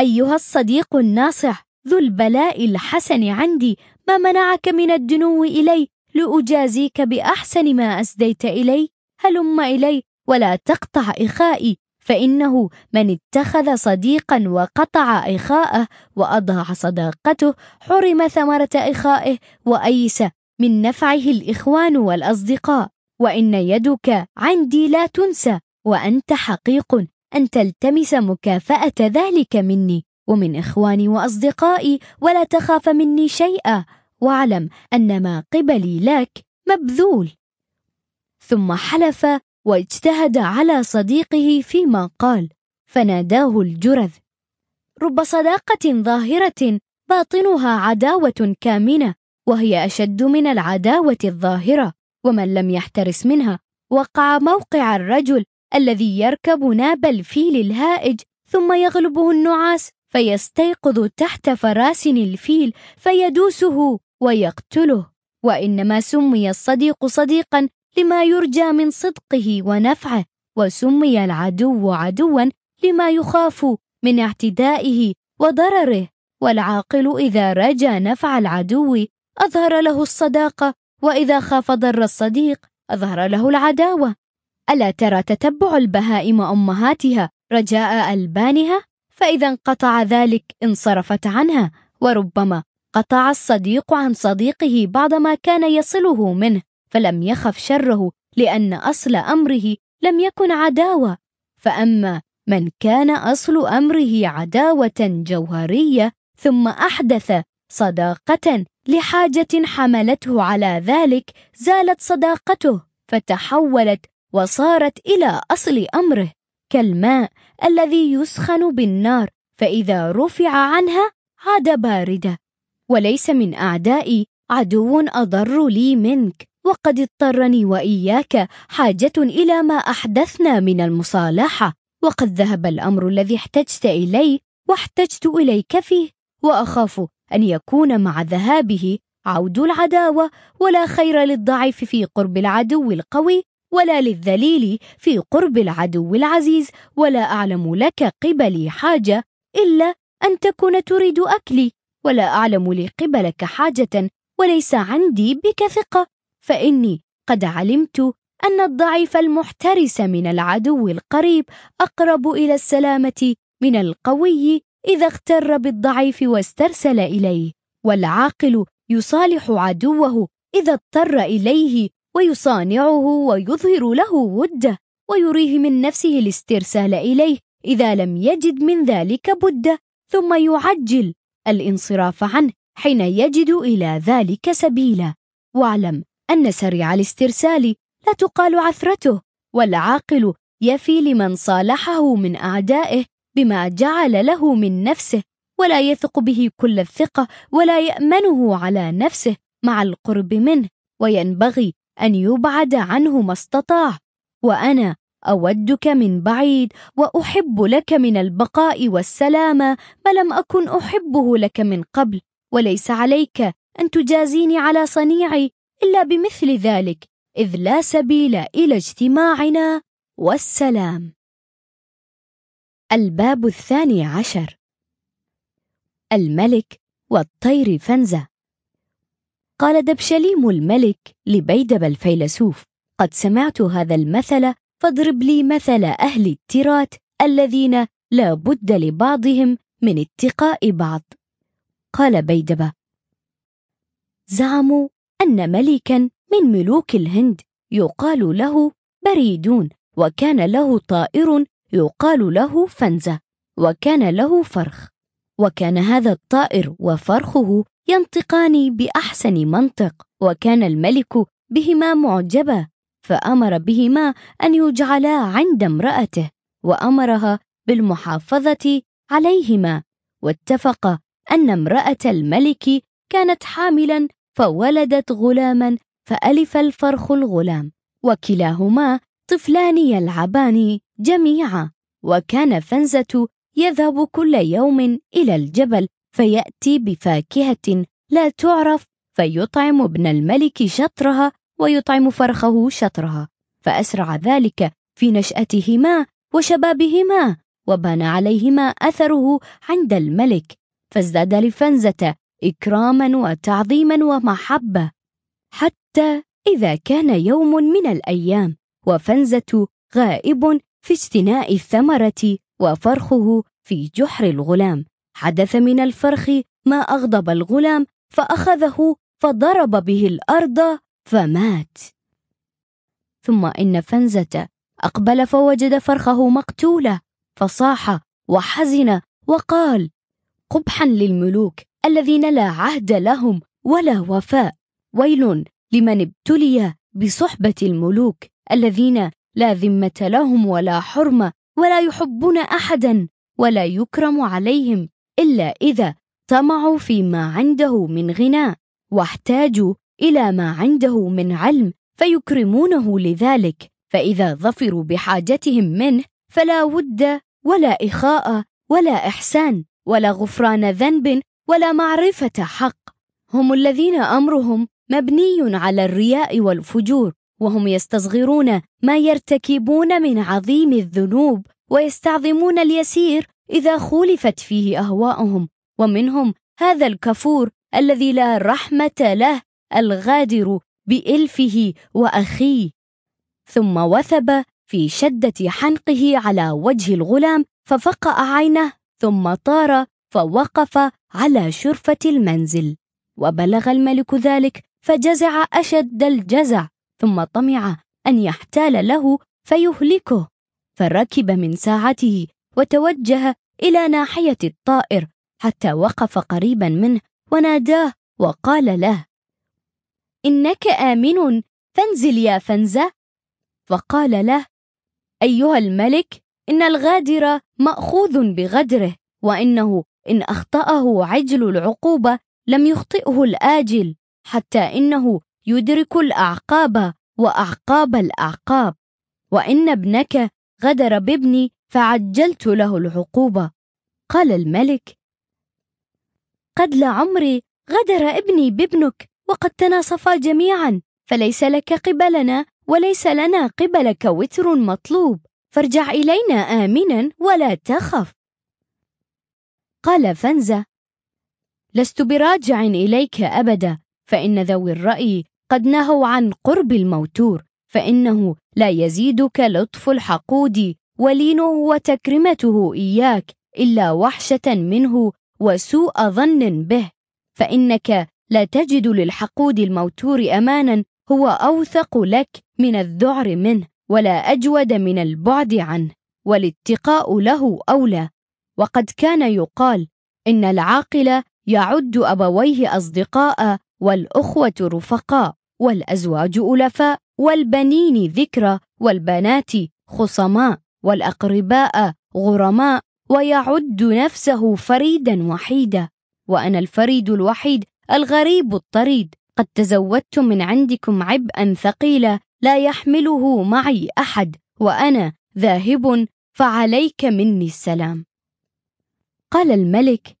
أيها الصديق الناصح ذو البلاء الحسن عندي. ما منعك من الدنو إلي؟ لأجازيك بأحسن ما أسديت إلي. هلم إلي ولا تقطع إخائي. فإنه من اتخذ صديقا وقطع إخاءه وأضاع صداقته حرم ثمرة إخائه وأيس من نفعه الإخوان والأصدقاء. وإن يدك عندي لا تنسى. وأنت حقيق. أن تلتمس مكافأة ذلك مني. ومن إخواني وأصدقائي ولا تخاف مني شيئا. واعلم أن ما قبلي لك مبذول. ثم حلف واجتهد على صديقه فيما قال. فناداه الجرذ. رب صداقة ظاهرة باطنها عداوة كامنة وهي أشد من العداوة الظاهرة. ومن لم يحترس منها وقع موقع الرجل الذي يركب ناب الفيل الهائج ثم يغلبه النعاس فيستيقظ تحت فراسن الفيل فيدوسه ويقتله. وإنما سمي الصديق صديقا لما يرجى من صدقه ونفعه وسمي العدو عدوا لما يخاف من اعتدائه وضرره. والعاقل إذا رجا نفع العدو أظهر له الصداقة وإذا خاف ضر الصديق أظهر له العداوة. ألا ترى تتبع البهائم أمهاتها رجاء ألبانها؟ فإذا انقطع ذلك انصرفت عنها وربما قطع الصديق عن صديقه بعض ما كان يصله منه فلم يخف شره لأن أصل أمره لم يكن عداوة. فأما من كان أصل أمره عداوة جوهرية ثم أحدث صداقة لحاجة حملته على ذلك زالت صداقته فتحولت وصارت إلى أصل أمره كالماء الذي يسخن بالنار فإذا رفع عنها عاد بارده. وليس من أعدائي عدو أضر لي منك وقد اضطرني وإياك حاجة إلى ما أحدثنا من المصالحة وقد ذهب الأمر الذي احتجت إليه واحتجت إليك فيه وأخاف أن يكون مع ذهابه عود العداوة ولا خير للضعيف في قرب العدو القوي. ولا للذليل في قرب العدو العزيز ولا أعلم لك قبلي حاجة إلا أن تكون تريد أكلي. ولا أعلم لي قبلك حاجة وليس عندي بك ثقة. فإني قد علمت أن الضعيف المحترس من العدو القريب أقرب إلى السلامة من القوي إذا اغتر بالضعيف واسترسل إليه والعاقل يصالح عدوه إذا اضطر إليه ويصانعه ويظهر له وده ويريه من نفسه الاسترسال إليه إذا لم يجد من ذلك بده ثم يعجل الانصراف عنه حين يجد إلى ذلك سبيلا. واعلم أن سريع الاسترسال لا تقال عثرته والعاقل يفي لمن صالحه من أعدائه بما جعل له من نفسه ولا يثق به كل الثقة ولا يأمنه على نفسه مع القرب منه وينبغي أن يبعد عنه ما استطاع. وأنا أودك من بعيد وأحب لك من البقاء والسلامة ما لم أكن أحبه لك من قبل. وليس عليك أن تجازيني على صنيعي إلا بمثل ذلك إذ لا سبيل إلى اجتماعنا. والسلام. الباب الثاني عشر. الملك والطير فنزة. قال دبشليم الملك لبيدب الفيلسوف قد سمعت هذا المثل فاضرب لي مثل أهل التراث الذين لا بد لبعضهم من اتقاء بعض. قال بيدبة زعموا أن ملكا من ملوك الهند يقال له بريدون وكان له طائر يقال له فنزة وكان له فرخ وكان هذا الطائر وفرخه ينطقان بأحسن منطق وكان الملك بهما معجبا فأمر بهما أن يجعلا عند امرأته وأمرها بالمحافظة عليهما. واتفق أن امرأة الملك كانت حاملا فولدت غلاما فألف الفرخ الغلام وكلاهما طفلان يلعبان جميعا. وكان فنزة يذهب كل يوم إلى الجبل فيأتي بفاكهة لا تعرف فيطعم ابن الملك شطرها ويطعم فرخه شطرها فأسرع ذلك في نشأتهما وشبابهما وبان عليهما أثره عند الملك فازداد لفنزه إكراما وتعظيما ومحبة. حتى إذا كان يوم من الأيام وفنزة غائب في اجتناء الثمرة وفرخه في جحر الغلام. حدث من الفرخ ما أغضب الغلام فأخذه فضرب به الأرض فمات. ثم إن فنزة أقبل فوجد فرخه مقتولا فصاح وحزن وقال قبحا للملوك الذين لا عهد لهم ولا وفاء. ويل لمن ابتلي بصحبة الملوك الذين لا ذمة لهم ولا حرمة ولا يحبون احدا ولا يكرم عليهم. إلا إذا طمعوا فيما عنده من غناء واحتاجوا إلى ما عنده من علم فيكرمونه لذلك فإذا ظفروا بحاجتهم منه فلا ود ولا إخاء ولا إحسان ولا غفران ذنب ولا معرفة حق. هم الذين أمرهم مبني على الرياء والفجور وهم يستصغرون ما يرتكبون من عظيم الذنوب ويستعظمون اليسير إذا خولفت فيه أهواؤهم ومنهم هذا الكفور الذي لا رحمة له الغادر بإلفه وأخيه. ثم وثب في شدة حنقه على وجه الغلام ففقأ عينه ثم طار فوقف على شرفة المنزل. وبلغ الملك ذلك فجزع أشد الجزع ثم طمع أن يحتال له فيهلكه. فركب من ساعته وتوجه إلى ناحية الطائر حتى وقف قريبا منه وناداه وقال له إنك آمن فانزل يا فنزة فقال له أيها الملك إن الغادر مأخوذ بغدره وإنه إن أخطأه عجل العقوبة لم يخطئه الآجل حتى إنه يدرك الأعقاب وأعقاب الأعقاب. وإن ابنك غدر بابني فعجلت له العقوبة. قال الملك قد لعمري غدر ابني بابنك وقد تناصفا جميعا فليس لك قبلنا وليس لنا قبلك وتر مطلوب فارجع إلينا آمنا ولا تخف. قال فنزة لست براجع إليك أبدا فإن ذوي الرأي قد نهوا عن قرب الموتور فإنه لا يزيدك لطف الحقود ولينه وتكرمته إياك إلا وحشة منه وسوء ظن به فإنك لا تجد للحقود الموتور أمانا هو أوثق لك من الذعر منه ولا أجود من البعد عنه والاتقاء له أولى. وقد كان يقال إن العاقل يعد أبويه أصدقاء والأخوة رفقاء والأزواج ألفاء والبنين ذكرى والبنات خصماء. والأقرباء غرماء ويعد نفسه فريدا وحيدا. وأنا الفريد الوحيد الغريب الطريد. قد تزودت من عندكم عبئا ثقيلا لا يحمله معي أحد. وأنا ذاهب فعليك مني السلام. قال الملك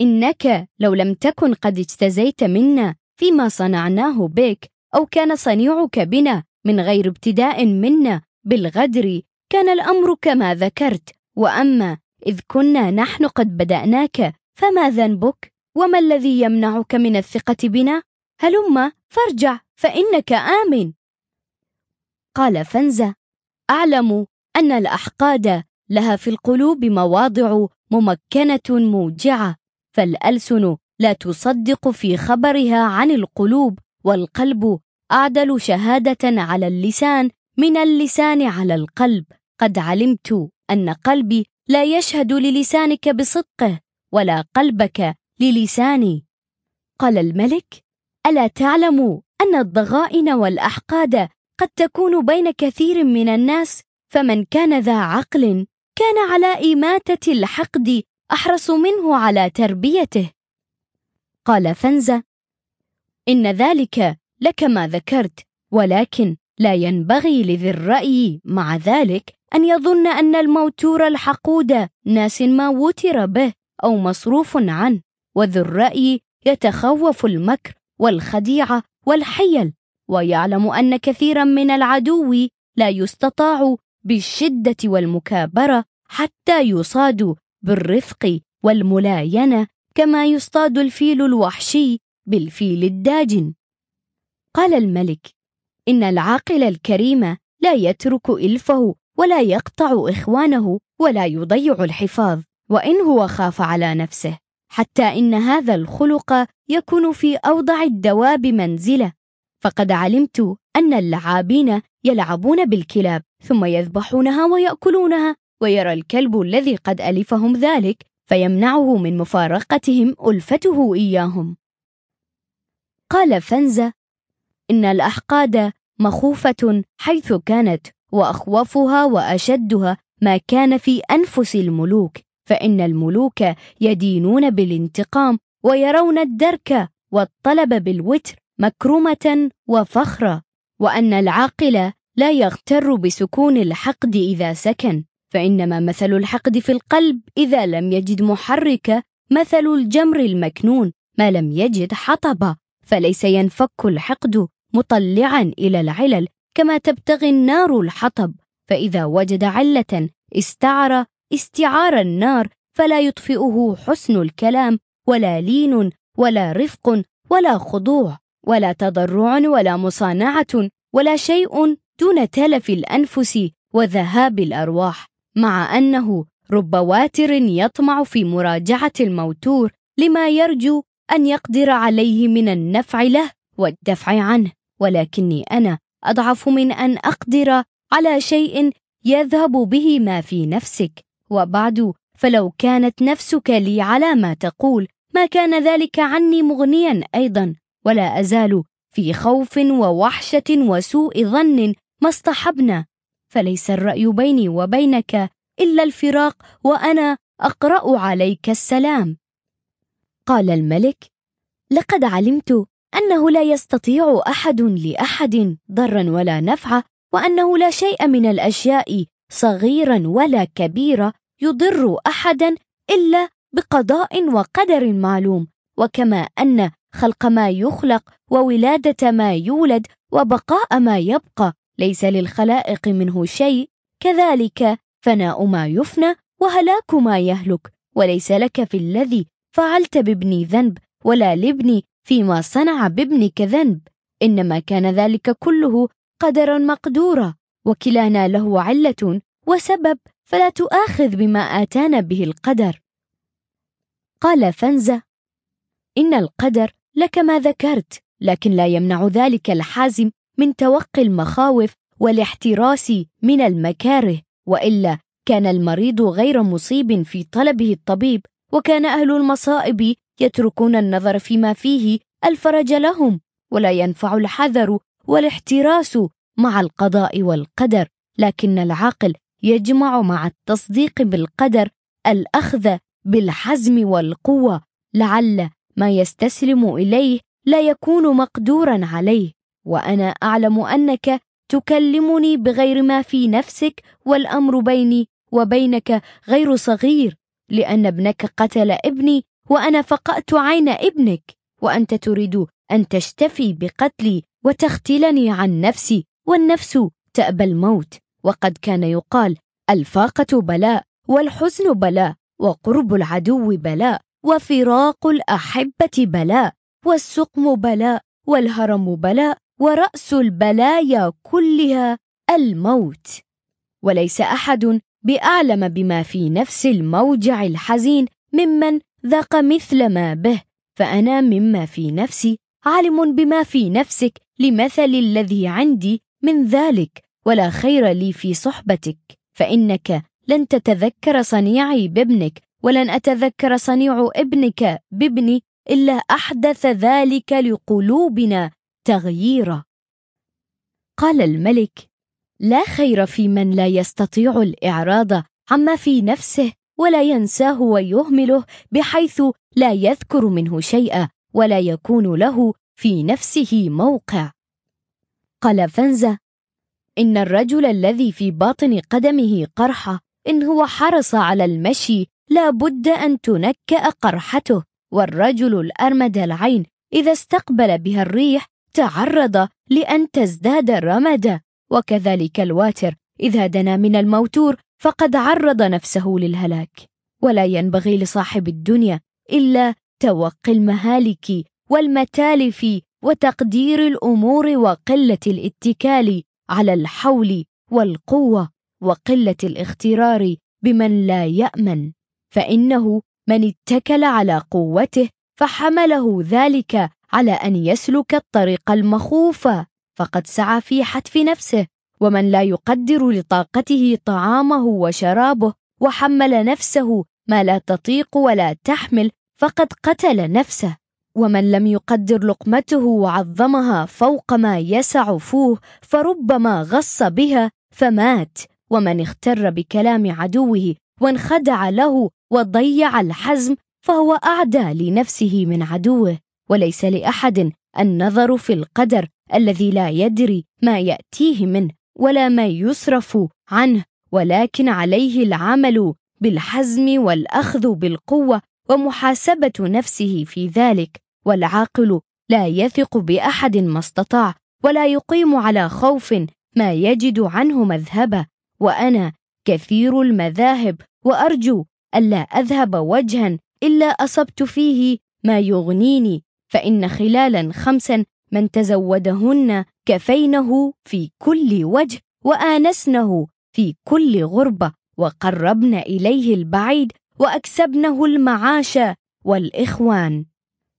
إنك لو لم تكن قد اجتزيت منا فيما صنعناه بك أو كان صنيعك بنا من غير ابتداء منا بالغدر كان الأمر كما ذكرت وأما إذ كنا نحن قد بدأناك فما ذنبك؟ وما الذي يمنعك من الثقة بنا؟ هلم فارجع فإنك آمن. قال فنزة أعلم أن الأحقاد لها في القلوب مواضع ممكنة موجعة فالألسن لا تصدق في خبرها عن القلوب والقلب أعدل شهادة على اللسان من اللسان على القلب. قد علمت أن قلبي لا يشهد للسانك بصدقه ولا قلبك للساني قال الملك ألا تعلم أن الضغائن والأحقاد قد تكون بين كثير من الناس؟ فمن كان ذا عقل كان على إماتة الحقد أحرص منه على تربيته. قال فنزة إن ذلك لك ما ذكرت ولكن لا ينبغي لذي الرأي مع ذلك أن يظن أن الموتور الحقود ناس ما وتر به أو مصروف عنه وذو الرأي يتخوف المكر والخديعة والحيل ويعلم أن كثيرا من العدو لا يستطاع بالشدة والمكابرة حتى يصاد بالرفق والملاينة كما يصطاد الفيل الوحشي بالفيل الداجن قال الملك إن العاقل الكريم لا يترك إلفه ولا يقطع إخوانه ولا يضيع الحفاظ وإن هو خاف على نفسه حتى إن هذا الخلق يكون في أوضع الدواب منزلة. فقد علمت أن اللعابين يلعبون بالكلاب ثم يذبحونها ويأكلونها ويرى الكلب الذي قد ألفهم ذلك فيمنعه من مفارقتهم ألفته إياهم. قال فنزة إن الأحقاد مخوفة حيث كانت وأخوفها وأشدها ما كان في أنفس الملوك فإن الملوك يدينون بالانتقام ويرون الدرك والطلب بالوتر مكرمة وفخرة وأن العاقل لا يغتر بسكون الحقد إذا سكن فإنما مثل الحقد في القلب إذا لم يجد محرك مثل الجمر المكنون ما لم يجد حطب فليس ينفك الحقد مطلعا إلى العلل كما تبتغي النار الحطب. فإذا وجد علة استعر. استعار النار فلا يطفئه حسن الكلام ولا لين ولا رفق ولا خضوع ولا تضرع ولا مصانعة ولا شيء دون تلف الأنفس وذهاب الأرواح. مع أنه رب واتر يطمع في مراجعة الموتور لما يرجو أن يقدر عليه من النفع له والدفع عنه. ولكني أنا أضعف من أن أقدر على شيء يذهب به ما في نفسك. وبعد فلو كانت نفسك لي على ما تقول ما كان ذلك عني مغنيا أيضا. ولا أزال في خوف ووحشة وسوء ظن ما اصطحبنا. فليس الرأي بيني وبينك إلا الفراق وأنا أقرأ عليك السلام. قال الملك لقد علمت أنه لا يستطيع أحد لأحد ضرا ولا نفعا وأنه لا شيء من الأشياء صغيرا ولا كبيرا يضر أحدا إلا بقضاء وقدر معلوم. وكما أن خلق ما يخلق وولادة ما يولد وبقاء ما يبقى ليس للخلائق منه شيء. كذلك فناء ما يفنى وهلاك ما يهلك وليس لك في الذي فعلت بابني ذنب ولا لابني فيما صنع بابنك ذنب إنما كان ذلك كله قدرا مقدورا وكلانا له علة وسبب فلا تؤاخذ بما آتانا به القدر. قال فنزه إن القدر لك ما ذكرت لكن لا يمنع ذلك الحازم من توقي المخاوف والاحتراس من المكاره. وإلا كان المريض غير مصيب في طلبه الطبيب وكان أهل المصائب يتركون النظر فيما فيه الفرج لهم ولا ينفع الحذر والاحتراس مع القضاء والقدر لكن العاقل يجمع مع التصديق بالقدر الأخذ بالحزم والقوة لعل ما يستسلم إليه لا يكون مقدورا عليه. وأنا أعلم أنك تكلمني بغير ما في نفسك والأمر بيني وبينك غير صغير لأن ابنك قتل ابني وأنا فقأت عين ابنك وأنت تريد أن تشتفي بقتلي وتختلني عن نفسي والنفس تأبى الموت. وقد كان يقال الفاقة بلاء والحزن بلاء وقرب العدو بلاء وفراق الأحبة بلاء والسقم بلاء والهرم بلاء ورأس البلايا كلها الموت. وليس أحد بأعلم بما في نفس الموجع الحزين ممن ذاق مثل ما به فأنا مما في نفسي عالم بما في نفسك لمثل الذي عندي من ذلك ولا خير لي في صحبتك فإنك لن تتذكر صنيعي بابنك ولن أتذكر صنيع ابنك بابني إلا أحدث ذلك لقلوبنا تغييرا. قال الملك لا خير في من لا يستطيع الإعراض عما في نفسه. ولا ينساه ويهمله بحيث لا يذكر منه شيئا ولا يكون له في نفسه موقع. قال فنزة إن الرجل الذي في باطن قدمه قرحة إن هو حرص على المشي لا بد أن تنكأ قرحته. والرجل الأرمد العين إذا استقبل بها الريح تعرض لأن تزداد رمدا. وكذلك الواتر إذا دنا من الموتور فقد عرض نفسه للهلاك. ولا ينبغي لصاحب الدنيا إلا توقي المهالك والمتالف وتقدير الأمور وقلة الاتكال على الحول والقوة وقلة الاغترار بمن لا يأمن. فإنه من اتكل على قوته فحمله ذلك على أن يسلك الطريق المخوف فقد سعى في حتف نفسه. ومن لا يقدر لطاقته طعامه وشرابه وحمل نفسه ما لا تطيق ولا تحمل فقد قتل نفسه. ومن لم يقدر لقمته وعظمها فوق ما يسع فوه فربما غص بها فمات. ومن اغتر بكلام عدوه وانخدع له وضيع الحزم فهو أعدى لنفسه من عدوه. وليس لأحد النظر في القدر الذي لا يدري ما يأتيه منه. ولا ما يصرف عنه ولكن عليه العمل بالحزم والأخذ بالقوة ومحاسبة نفسه في ذلك. والعاقل لا يثق بأحد ما استطاع ولا يقيم على خوف ما يجد عنه مذهبا وأنا كثير المذاهب وأرجو ألا أذهب وجها إلا أصبت فيه ما يغنيني فإن خلالا خمسا من تزودهن كفينه في كل وجه وآنسنه في كل غربة وقربن إليه البعيد وأكسبنه المعاش والإخوان.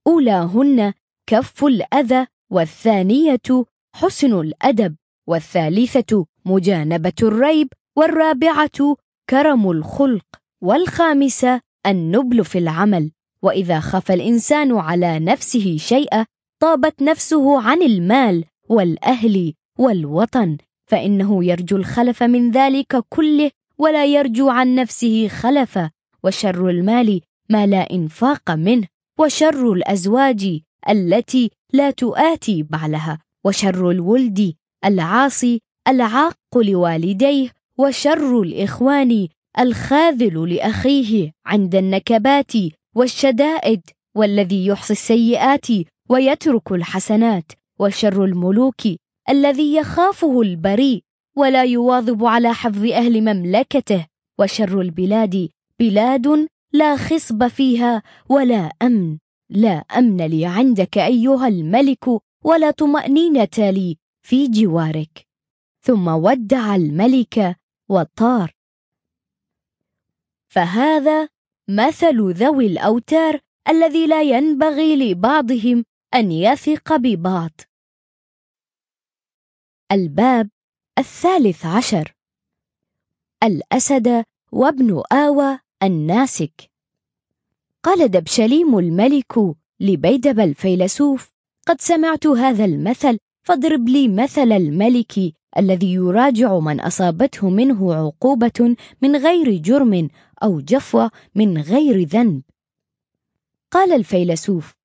أولاهن كف الأذى والثانية حسن الأدب والثالثة مجانبة الريب والرابعة كرم الخلق والخامسة النبل في العمل. وإذا خف الإنسان على نفسه شيئا طابت نفسه عن المال والأهل والوطن فإنه يرجو الخلف من ذلك كله ولا يرجو عن نفسه خلفا وشر المال ما لا إنفاق منه وشر الأزواج التي لا تؤاتي بعلها وشر الولد العاصي العاق لوالديه وشر الإخوان الخاذل لأخيه عند النكبات والشدائد والذي يحصي السيئات ويترك الحسنات وشر الملوك الذي يخافه البريء ولا يواظب على حفظ أهل مملكته وشر البلاد بلاد لا خصب فيها ولا أمن. لا أمن لي عندك أيها الملك ولا طمأنينة لي في جوارك. ثم ودع الملك وطار فهذا مثل ذوي الأوتار الذي لا ينبغي لبعضهم أن يثق ببعض الباب الثالث عشر. الأسد وابن آوى الناسك. قال دبشليم الملك لبيدب الفيلسوف قد سمعت هذا المثل فاضرب لي مثل الملك الذي يراجع من أصابته منه عقوبة من غير جرم أو جفوة من غير ذنب. قال الفيلسوف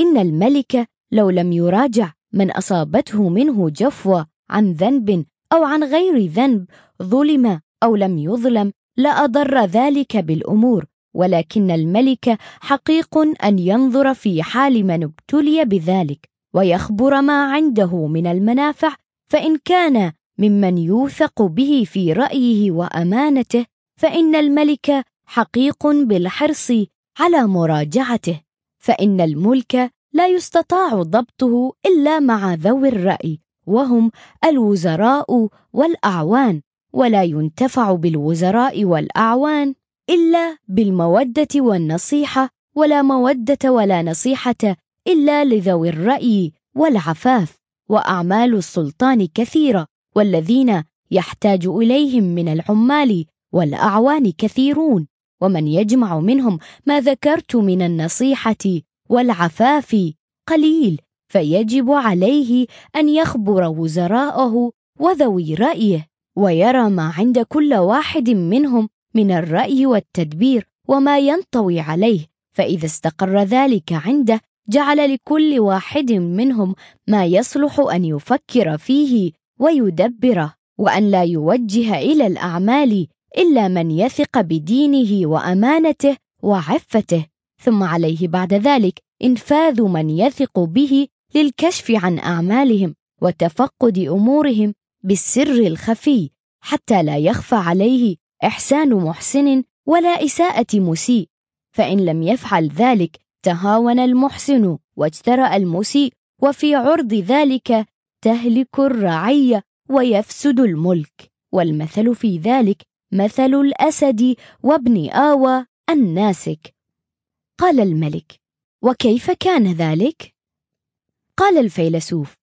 إن الملك لو لم يراجع من أصابته منه جفوة عن ذنب أو عن غير ذنب ظلم أو لم يظلم لأضر ذلك بالأمور ولكن الملك حقيق أن ينظر في حال من ابتلي بذلك ويخبر ما عنده من المنافع فإن كان ممن يوثق به في رأيه وأمانته فإن الملك حقيق بالحرص على مراجعته. فإن الملك لا يستطاع ضبطه إلا مع ذوي الرأي وهم الوزراء والأعوان ولا ينتفع بالوزراء والأعوان إلا بالمودة والنصيحة ولا مودة ولا نصيحة إلا لذوي الرأي والعفاف. وأعمال السلطان كثيرة والذين يحتاج إليهم من العمال والأعوان كثيرون. ومن يجمع منهم ما ذكرت من النصيحة والعفاف قليل فيجب عليه أن يخبر وزراءه وذوي رأيه ويرى ما عند كل واحد منهم من الرأي والتدبير وما ينطوي عليه فإذا استقر ذلك عنده جعل لكل واحد منهم ما يصلح أن يفكر فيه ويدبره وأن لا يوجه إلى الأعمال إلا من يثق بدينه وأمانته وعفته. ثم عليه بعد ذلك إنفاذ من يثق به للكشف عن أعمالهم وتفقد أمورهم بالسر الخفي حتى لا يخفى عليه إحسان محسن ولا إساءة مسيء. فإن لم يفعل ذلك تهاون المحسن واجترأ المسيء وفي عرض ذلك تهلك الرعية ويفسد الملك. والمثل في ذلك مثل الأسد وابن آوى الناسك قال الملك وكيف كان ذلك؟ قال الفيلسوف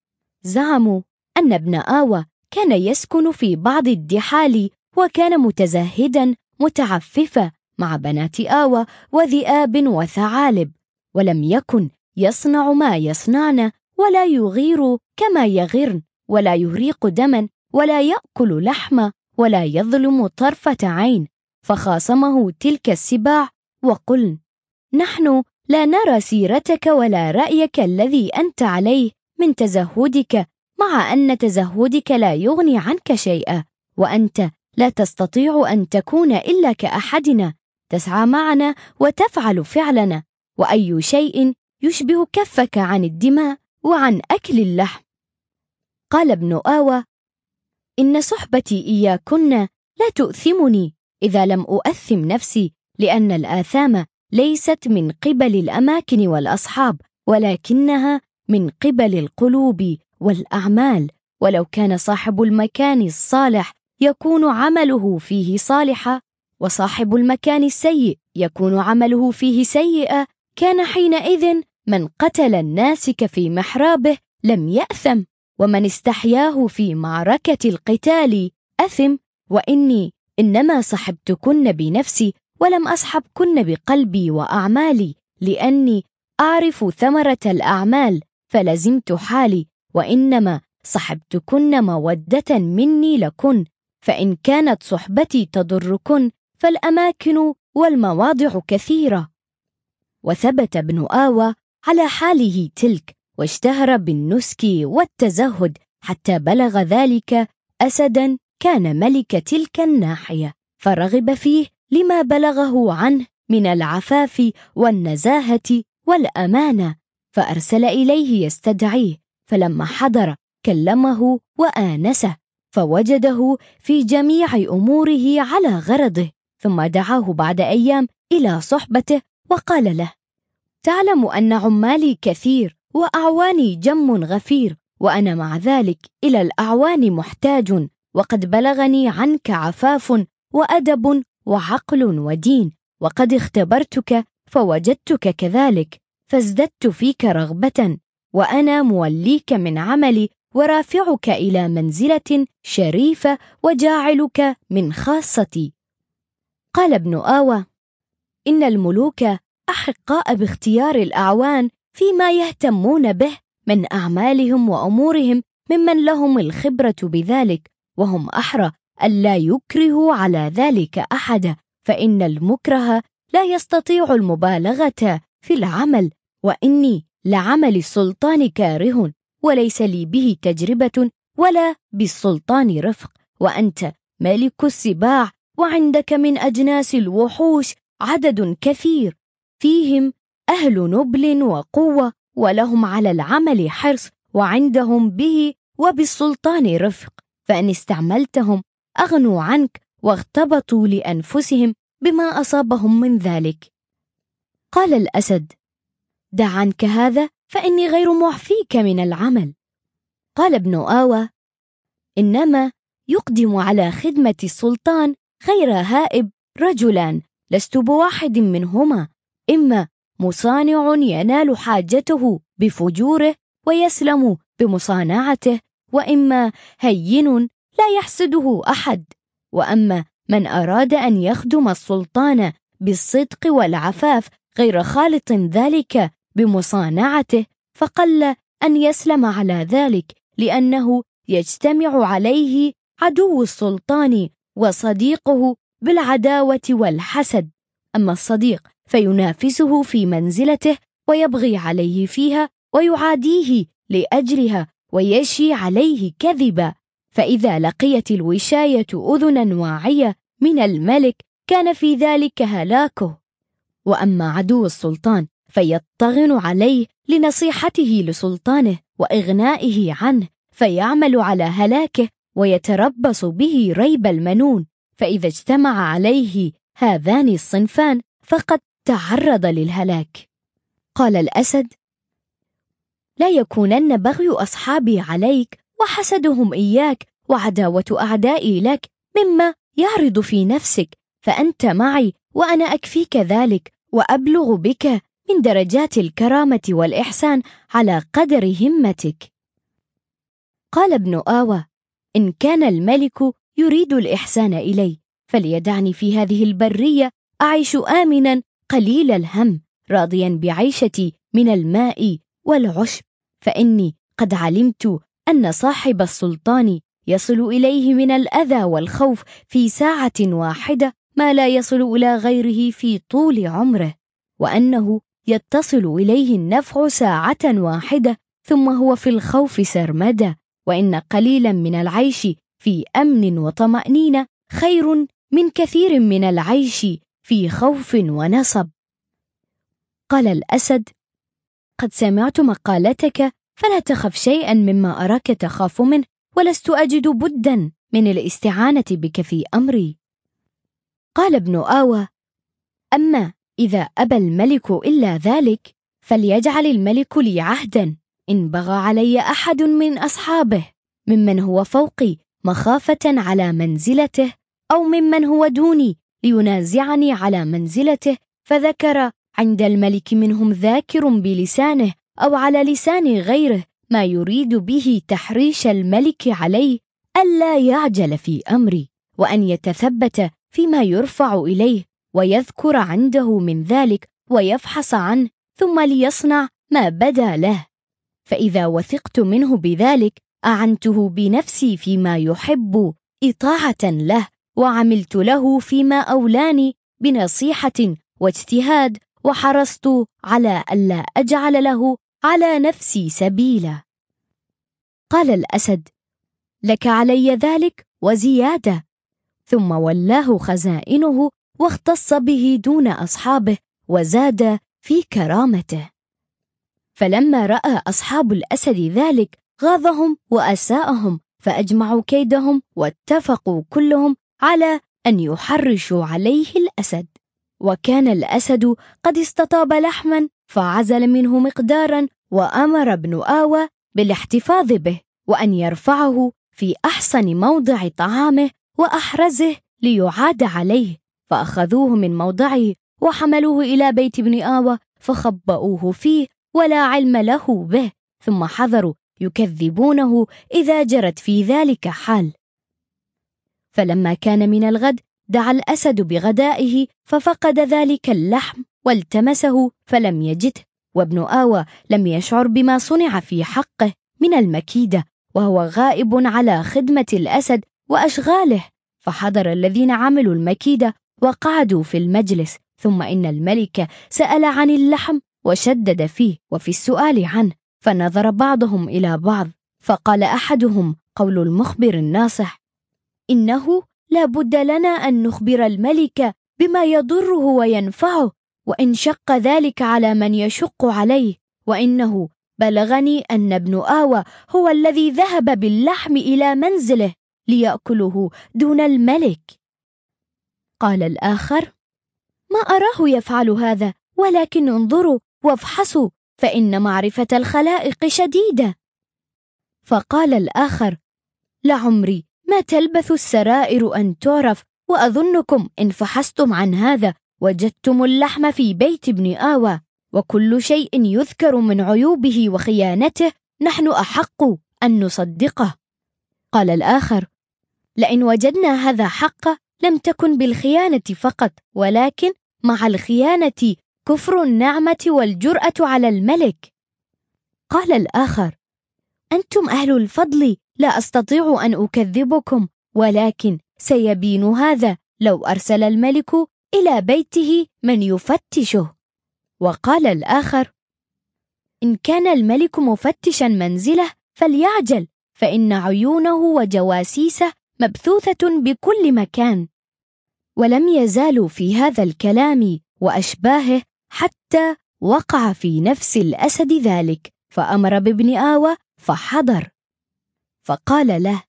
زعموا أن ابن آوى كان يسكن في بعض الدحال وكان متزهدا متعففا مع بنات آوى وذئاب وثعالب ولم يكن يصنع ما يصنعن ولا يغير كما يغرن ولا يريق دما ولا يأكل لحما ولا يظلم طرفة عين فخاصمه تلك السباع وقلن نحن لا نرى سيرتك ولا رأيك الذي أنت عليه من تزهدك مع أن تزهدك لا يغني عنك شيئا وأنت لا تستطيع أن تكون إلا كأحدنا تسعى معنا وتفعل فعلنا وأي شيء يشبه كفك عن الدماء وعن أكل اللحم. قال ابن آوى إن صحبتي إياكن لا تؤثمني إذا لم أؤثم نفسي لأن الآثام ليست من قبل الأماكن والأصحاب ولكنها من قبل القلوب والأعمال. ولو كان صاحب المكان الصالح يكون عمله فيه صالحا وصاحب المكان السيء يكون عمله فيه سيئا كان حينئذ من قتل الناسك في محرابه لم يأثم. ومن استحياه في معركة القتال أثم وإني إنما صحبتكن بنفسي ولم أصحبكن بقلبي وأعمالي لأني أعرف ثمرة الأعمال فلزمت حالي وإنما صحبتكن مودة مني لكن فإن كانت صحبتي تضركن فالأماكن والمواضع كثيرة. وثبت ابن آوى على حاله تلك واشتهر بالنسك والتزهد حتى بلغ ذلك أسدا كان ملك تلك الناحية فرغب فيه لما بلغه عنه من العفاف والنزاهة والأمانة فأرسل إليه يستدعيه فلما حضر كلمه وآنسه فوجده في جميع أموره على غرضه ثم دعاه بعد أيام إلى صحبته وقال له تعلم أن عمالي كثير وأعواني جم غفير وأنا مع ذلك إلى الأعوان محتاج وقد بلغني عنك عفاف وأدب وعقل ودين وقد اختبرتك فوجدتك كذلك فازددت فيك رغبة وأنا موليك من عملي ورافعك إلى منزلة شريفة وجاعلك من خاصتي. قال ابن آوى إن الملوك أحقاء باختيار الأعوان فيما يهتمون به من أعمالهم وأمورهم ممن لهم الخبرة بذلك وهم أحرى ألا يكرهوا على ذلك أحدا فإن المكره لا يستطيع المبالغة في العمل وإني لعمل السلطان كاره وليس لي به تجربة ولا بالسلطان رفق وأنت ملك السباع وعندك من أجناس الوحوش عدد كثير فيهم أهل نبل وقوة ولهم على العمل حرص وعندهم به وبالسلطان رفق. فإن استعملتهم أغنوا عنك واغتبطوا لأنفسهم بما أصابهم من ذلك. قال الأسد دع عنك هذا فإني غير معفيك من العمل. قال ابن آوى إنما يقدم على خدمة السلطان غير هائب رجلان لست بواحد منهما إما مصانع ينال حاجته بفجوره ويسلم بمصانعته وإما هين لا يحسده أحد. وأما من أراد أن يخدم السلطان بالصدق والعفاف غير خالط ذلك بمصانعته فقل أن يسلم على ذلك لأنه يجتمع عليه عدو السلطان وصديقه بالعداوة والحسد. أما الصديق فينافسه في منزلته ويبغي عليه فيها ويعاديه لأجلها ويشي عليه كذبا. فإذا لقيت الوشاية أذنا واعية من الملك كان في ذلك هلاكه. وأما عدو السلطان فيطغن عليه لنصيحته لسلطانه وإغنائه عنه فيعمل على هلاكه ويتربص به ريب المنون. فإذا اجتمع عليه هذان الصنفان فقد تعرض للهلاك. قال الأسد لا يكونن بغي أصحابي عليك وحسدهم إياك وعداوة أعدائي لك مما يعرض في نفسك فأنت معي وأنا أكفيك ذلك وأبلغ بك من درجات الكرامة والإحسان على قدر همتك. قال ابن آوى إن كان الملك يريد الإحسان إلي فليدعني في هذه البرية أعيش آمنا قليل الهم راضيا بعيشتي من الماء والعشب. فإني قد علمت أن صاحب السلطان يصل إليه من الأذى والخوف في ساعة واحدة ما لا يصل إلى غيره في طول عمره وأنه يتصل إليه النفع ساعة واحدة ثم هو في الخوف سرمدا وإن قليلا من العيش في أمن وطمأنينة خير من كثير من العيش في خوف ونصب. قال الأسد قد سمعت مقالتك فلا تخف شيئا مما أراك تخاف منه ولست أجد بدا من الاستعانة بك في أمري. قال ابن آوى أما إذا أبى الملك إلا ذلك فليجعل الملك لي عهدا إن بغى علي أحد من أصحابه ممن هو فوقي مخافة على منزلته أو ممن هو دوني لينازعني على منزلته فذكر عند الملك منهم ذاكر بلسانه أو على لسان غيره ما يريد به تحريش الملك عليه ألا يعجل في أمري وأن يتثبت فيما يرفع إليه ويذكر عنده من ذلك ويفحص عنه ثم ليصنع ما بدا له. فإذا وثقت منه بذلك أعنته بنفسي فيما يحب إطاعة له. وعملت له فيما أولاني بنصيحة واجتهاد وحرصت على ألا أجعل له على نفسي سبيلا. قال الأسد لك علي ذلك وزيادة. ثم ولاه خزائنه واختص به دون أصحابه وزاد في كرامته. فلما رأى أصحاب الأسد ذلك غاظهم وأساءهم فأجمعوا كيدهم واتفقوا كلهم على أن يحرشوا عليه الأسد. وكان الأسد قد استطاب لحما فعزل منه مقدارا وأمر ابن آوى بالاحتفاظ به وأن يرفعه في أحسن موضع طعامه وأحرزه ليعاد عليه. فأخذوه من موضعه وحملوه إلى بيت ابن آوى فخبؤوه فيه ولا علم له به. ثم حذروا يكذبونه إذا جرت في ذلك حال. فلما كان من الغد دعا الأسد بغدائه ففقد ذلك اللحم والتمسه فلم يجده وابن آوى لم يشعر بما صنع في حقه من المكيدة وهو غائب على خدمة الأسد وأشغاله فحضر الذين عملوا المكيدة وقعدوا في المجلس ثم إن الملك سأل عن اللحم وشدد فيه وفي السؤال عنه فنظر بعضهم إلى بعض فقال أحدهم قول المخبر الناصح إنه لا بد لنا أن نخبر الملك بما يضره وينفعه وإن شق ذلك على من يشق عليه وإنه بلغني أن ابن آوى هو الذي ذهب باللحم إلى منزله ليأكله دون الملك. قال الآخر ما أراه يفعل هذا ولكن انظروا وافحصوا فإن معرفة الخلائق شديدة. فقال الآخر لعمري ما تلبث السرائر أن تعرف وأظنكم إن فحصتم عن هذا وجدتم اللحم في بيت ابن آوى وكل شيء يذكر من عيوبه وخيانته نحن أحق أن نصدقه. قال الآخر لئن وجدنا هذا حق لم تكن بالخيانة فقط ولكن مع الخيانة كفر النعمة والجرأة على الملك. قال الآخر أنتم أهل الفضل لا أستطيع أن أكذبكم ولكن سيبين هذا لو أرسل الملك إلى بيته من يفتشه. وقال الآخر إن كان الملك مفتشا منزله فليعجل فإن عيونه وجواسيسه مبثوثة بكل مكان. ولم يزالوا في هذا الكلام وأشباهه حتى وقع في نفس الأسد ذلك فأمر بابن آوى فحضر. فقال له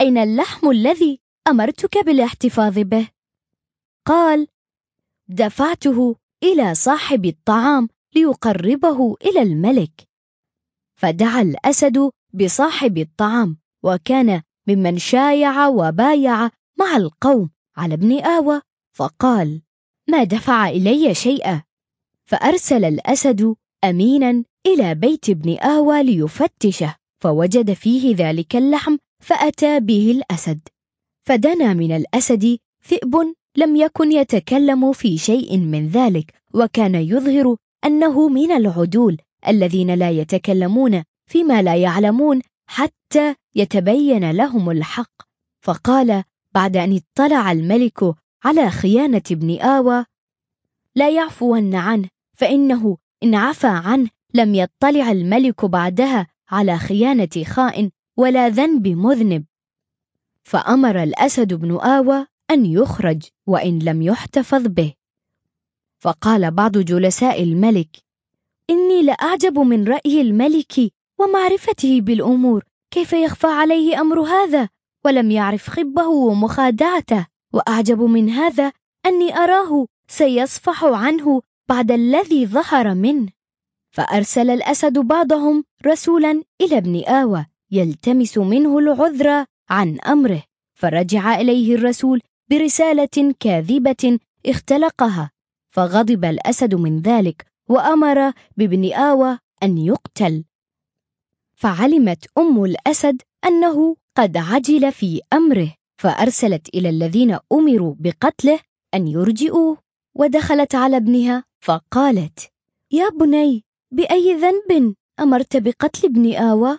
أين اللحم الذي أمرتك بالاحتفاظ به؟ قال دفعته إلى صاحب الطعام ليقربه إلى الملك. فدعا الأسد بصاحب الطعام وكان ممن شايع وبايع مع القوم على ابن آوى فقال ما دفع إلي شيئا؟ فأرسل الأسد أمينا إلى بيت ابن آوى ليفتشه. فوجد فيه ذلك اللحم فأتى به الأسد. فدنا من الأسد ذئب لم يكن يتكلم في شيء من ذلك وكان يظهر أنه من العدول الذين لا يتكلمون فيما لا يعلمون حتى يتبين لهم الحق. فقال بعد أن اطلع الملك على خيانة ابن آوى لا يعفون عنه فإنه إن عفى عنه لم يطلع الملك بعدها على خيانة خائن ولا ذنب مذنب. فأمر الأسد بن آوى أن يخرج وإن لم يحتفظ به. فقال بعض جلساء الملك إني لأعجب من رأي الملك ومعرفته بالأمور كيف يخفى عليه أمر هذا؟ ولم يعرف خبه ومخادعته وأعجب من هذا أني أراه سيصفح عنه بعد الذي ظهر منه. فأرسل الأسد بعضهم رسولا إلى ابن آوى يلتمس منه العذر عن أمره فرجع إليه الرسول برسالة كاذبة اختلقها فغضب الأسد من ذلك وأمر بابن آوى أن يقتل. فعلمت أم الأسد أنه قد عجل في أمره فأرسلت إلى الذين أمروا بقتله أن يرجئوه ودخلت على ابنها فقالت يا بني بأي ذنب أمرت بقتل ابن آوى؟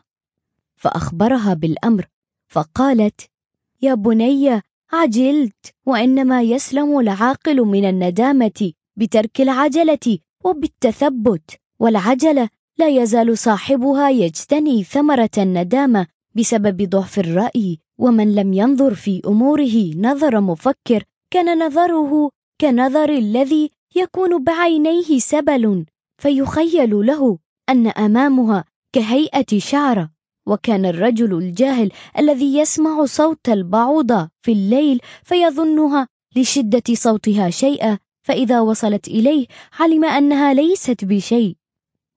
فأخبرها بالأمر فقالت يا بني عجلت وإنما يسلم العاقل من الندامة بترك العجلة وبالتثبت والعجلة لا يزال صاحبها يجتني ثمرة الندامة بسبب ضعف الرأي ومن لم ينظر في أموره نظر مفكر كان نظره كنظر الذي يكون بعينيه سبل فيخيل له أن أمامها كهيئة شعرة وكان الرجل الجاهل الذي يسمع صوت البعوضة في الليل فيظنها لشدة صوتها شيئا فإذا وصلت إليه علم أنها ليست بشيء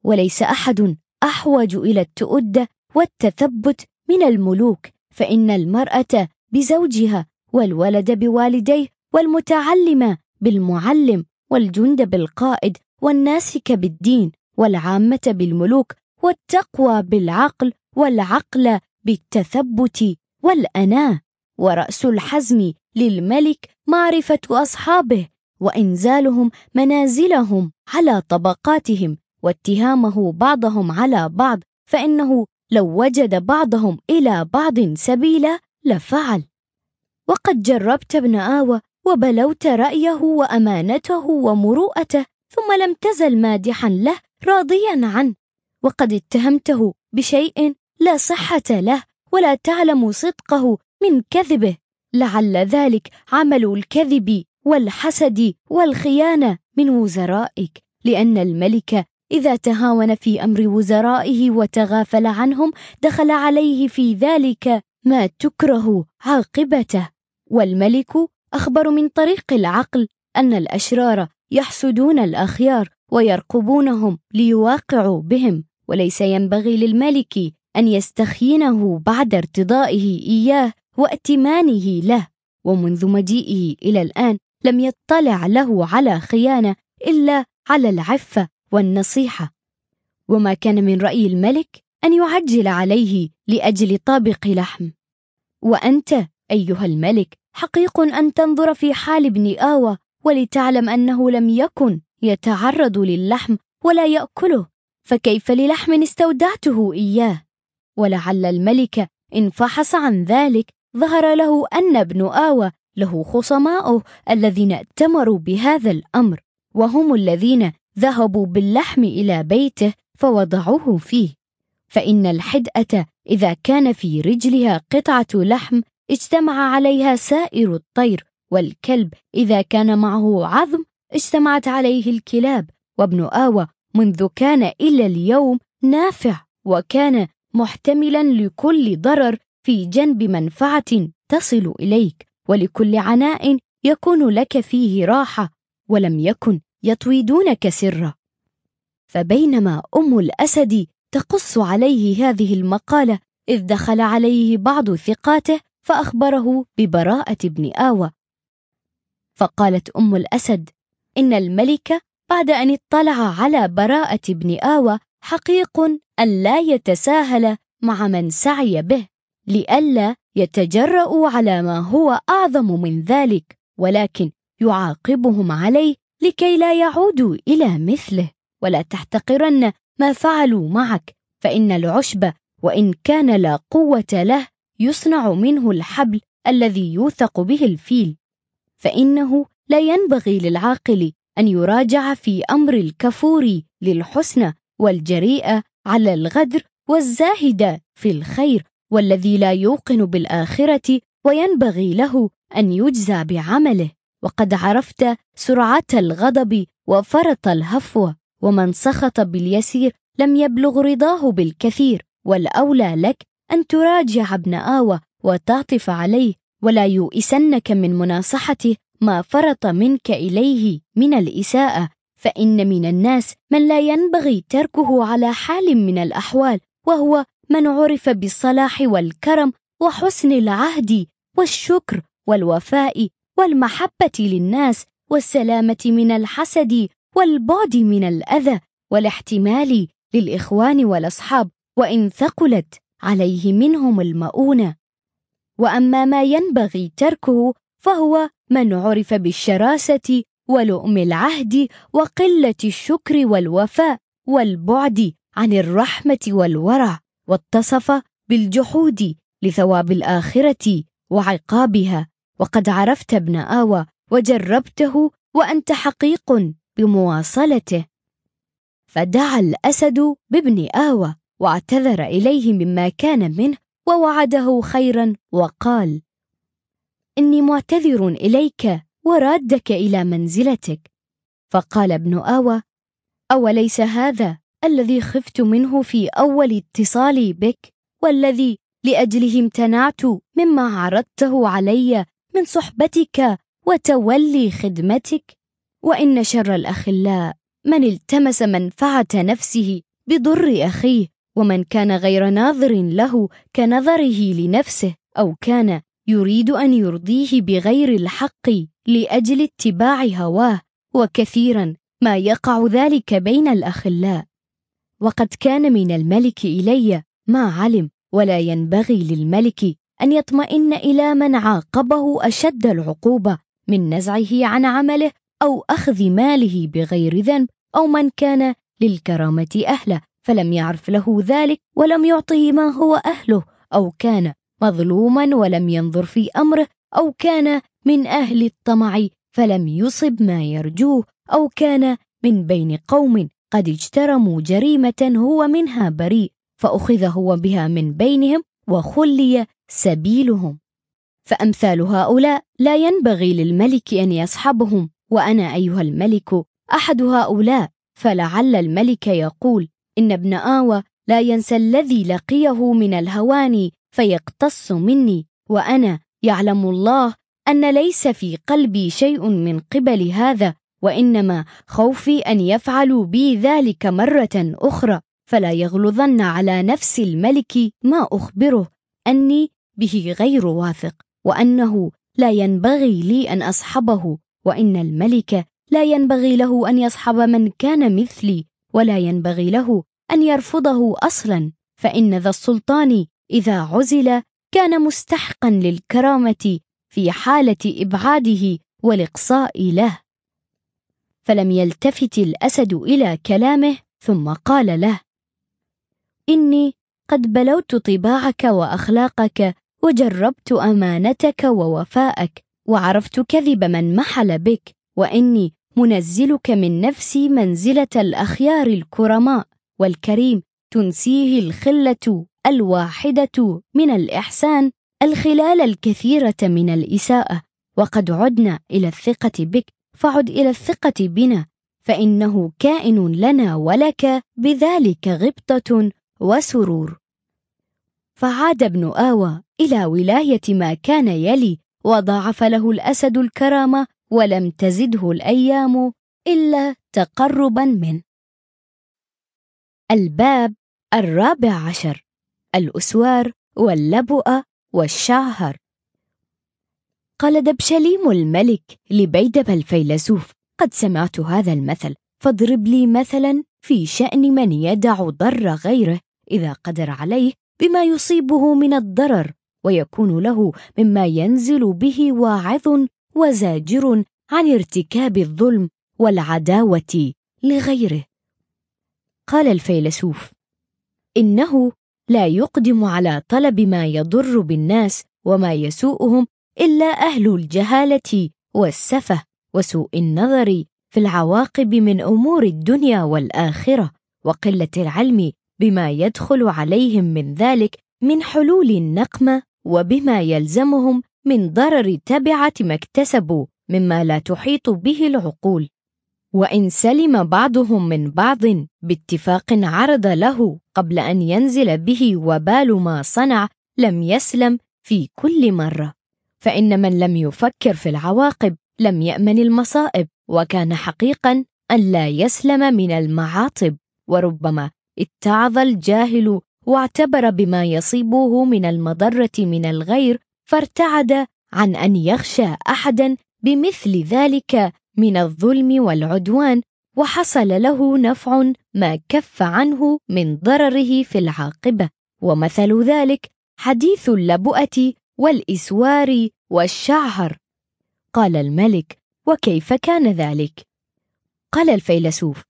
وليس أحد أحوج إلى التؤدة والتثبت من الملوك فإن المرأة بزوجها والولد بوالديه والمتعلم بالمعلم والجند بالقائد والناسك بالدين والعامة بالملوك والتقوى بالعقل والعقل بالتثبت والأناة. ورأس الحزم للملك معرفة أصحابه وإنزالهم منازلهم على طبقاتهم واتهامه بعضهم على بعض فإنه لو وجد بعضهم إلى بعض سبيلا لفعل. وقد جربت ابن آوى وبلوت رأيه وأمانته ومروءته ثم لم تزل مادحا له راضيا عنه وقد اتهمته بشيء لا صحة له ولا تعلم صدقه من كذبه. لعل ذلك عمل الكذب والحسد والخيانة من وزرائك لأن الملك إذا تهاون في أمر وزرائه وتغافل عنهم دخل عليه في ذلك ما تكره عاقبته. والملك أخبر من طريق العقل أن الأشرار يحسدون الأخيار ويرقبونهم ليواقعوا بهم وليس ينبغي للملك أن يستخينه بعد ارتضائه إياه وائتمانه له ومنذ مجيئه إلى الآن لم يطلع له على خيانة إلا على العفة والنصيحة. وما كان من رأي الملك أن يعجل عليه لأجل طابق لحم. وأنت أيها الملك حقيق أن تنظر في حال ابن آوى ولتعلم أنه لم يكن يتعرض للحم ولا يأكله فكيف للحم استودعته إياه؟ ولعل الملك إن فحص عن ذلك ظهر له أن ابن آوى له خصماؤه الذين ائتمروا بهذا الأمر وهم الذين ذهبوا باللحم إلى بيته فوضعوه فيه. فإن الحدأة إذا كان في رجلها قطعة لحم اجتمع عليها سائر الطير والكلب إذا كان معه عظم اجتمعت عليه الكلاب وابن آوى منذ كان إلى اليوم نافع وكان محتملا لكل ضرر في جنب منفعة تصل إليك ولكل عناء يكون لك فيه راحة ولم يكن يطوي دونك سرا. فبينما أم الأسد تقص عليه هذه المقالة إذ دخل عليه بعض ثقاته فأخبره ببراءة ابن آوى فقالت أم الأسد إن الملك بعد أن اطلع على براءة ابن آوى حقيق أن لا يتساهل مع من سعي به لئلا يتجرأوا على ما هو أعظم من ذلك ولكن يعاقبهم عليه لكي لا يعودوا إلى مثله. ولا تحتقرن ما فعلوا معك فإن العشب وإن كان لا قوة له يصنع منه الحبل الذي يوثق به الفيل. فإنه لا ينبغي للعاقل أن يراجع في أمر الكفور للحسنى والجريئة على الغدر والزاهد في الخير والذي لا يوقن بالآخرة وينبغي له أن يجزى بعمله. وقد عرفت سرعة الغضب وفرط الهفوة ومن سخط باليسير لم يبلغ رضاه بالكثير والأولى لك أن تراجع ابن آوى وتعطف عليه ولا يؤسنك من مناصحته ما فرط منك إليه من الإساءة فإن من الناس من لا ينبغي تركه على حال من الأحوال وهو من عرف بالصلاح والكرم وحسن العهد والشكر والوفاء والمحبة للناس والسلامة من الحسد والبعد من الأذى والاحتمال للإخوان والأصحاب وإن ثقلت عليه منهم المؤونة. وأما ما ينبغي تركه فهو من عرف بالشراسة ولؤم العهد وقلة الشكر والوفاء والبعد عن الرحمة والورع واتصف بالجحود لثواب الآخرة وعقابها. وقد عرفت ابن آوى وجربته وأنت حقيق بمواصلته. فدعا الأسد بابن آوى واعتذر إليه مما كان منه ووعده خيرا وقال إني معتذر إليك ورادك إلى منزلتك. فقال ابن آوى أوليس هذا الذي خفت منه في أول اتصالي بك والذي لأجله امتنعت مما عرضته علي من صحبتك وتولي خدمتك؟ وإن شر الأخلاء من التمس منفعة نفسه بضر أخيه ومن كان غير ناظر له كنظره لنفسه أو كان يريد أن يرضيه بغير الحق لأجل اتباع هواه وكثيرا ما يقع ذلك بين الأخلاء. وقد كان من الملك إلي ما علم ولا ينبغي للملك أن يطمئن إلى من عاقبه أشد العقوبة من نزعه عن عمله أو أخذ ماله بغير ذنب أو من كان للكرامة أهله. فلم يعرف له ذلك ولم يعطه ما هو أهله أو كان مظلوما ولم ينظر في أمره أو كان من أهل الطمع فلم يصب ما يرجوه أو كان من بين قوم قد اجترموا جريمة هو منها بريء فأخذ هو بها من بينهم وخلي سبيلهم. فأمثال هؤلاء لا ينبغي للملك أن يصحبهم وأنا أيها الملك أحد هؤلاء فلعل الملك يقول إن ابن آوى لا ينسى الذي لقيه من الهوان فيقتص مني وأنا يعلم الله أن ليس في قلبي شيء من قبل هذا وإنما خوفي أن يفعلوا بي ذلك مرة أخرى. فلا يغلظن على نفس الملك ما أخبره أني به غير واثق وأنه لا ينبغي لي أن أصحبه وإن الملك لا ينبغي له أن يصحب من كان مثلي. ولا ينبغي له أن يرفضه أصلا فإن ذا السلطان إذا عزل كان مستحقا للكرامة في حالة إبعاده والإقصاء له. فلم يلتفت الأسد إلى كلامه ثم قال له إني قد بلوت طباعك وأخلاقك وجربت أمانتك ووفاءك وعرفت كذب من محل بك وإني منزلك من نفسي منزلة الأخيار الكرماء والكريم تنسيه الخلة الواحدة من الإحسان الخلال الكثيرة من الإساءة. وقد عدنا إلى الثقة بك فعد إلى الثقة بنا. فإنه كائن لنا ولك بذلك غبطة وسرور. فعاد ابن آوى إلى ولاية ما كان يلي وضاعف له الأسد الكرامة ولم تزده الأيام إلا تقربا منه. الباب الرابع عشر الأسوار واللبؤة والشعهر قال دبشليم الملك لبيدب الفيلسوف قد سمعت هذا المثل فاضرب لي مثلا في شأن من يدع ضر غيره إذا قدر عليه بما يصيبه من الضرر ويكون له مما ينزل به واعظ وزاجر عن ارتكاب الظلم والعداوة لغيره. قال الفيلسوف إنه لا يقدم على طلب ما يضر بالناس وما يسوءهم إلا أهل الجهالة والسفه وسوء النظر في العواقب من أمور الدنيا والآخرة وقلة العلم بما يدخل عليهم من ذلك من حلول النقمة وبما يلزمهم من ضرر تبعة ما اكتسبوا مما لا تحيط به العقول. وإن سلم بعضهم من بعض باتفاق عرض له قبل أن ينزل به وبال ما صنع لم يسلم في كل مرة. فإن من لم يفكر في العواقب لم يأمن المصائب وكان حقيقا أن لا يسلم من المعاطب. وربما اتعظ الجاهل واعتبر بما يصيبه من المضرة من الغير فارتعد عن أن يخشى أحدا بمثل ذلك من الظلم والعدوان وحصل له نفع ما كف عنه من ضرره في العاقبة. ومثل ذلك حديث اللبؤة والإسوار والشعهر قال الملك وكيف كان ذلك؟ قال الفيلسوف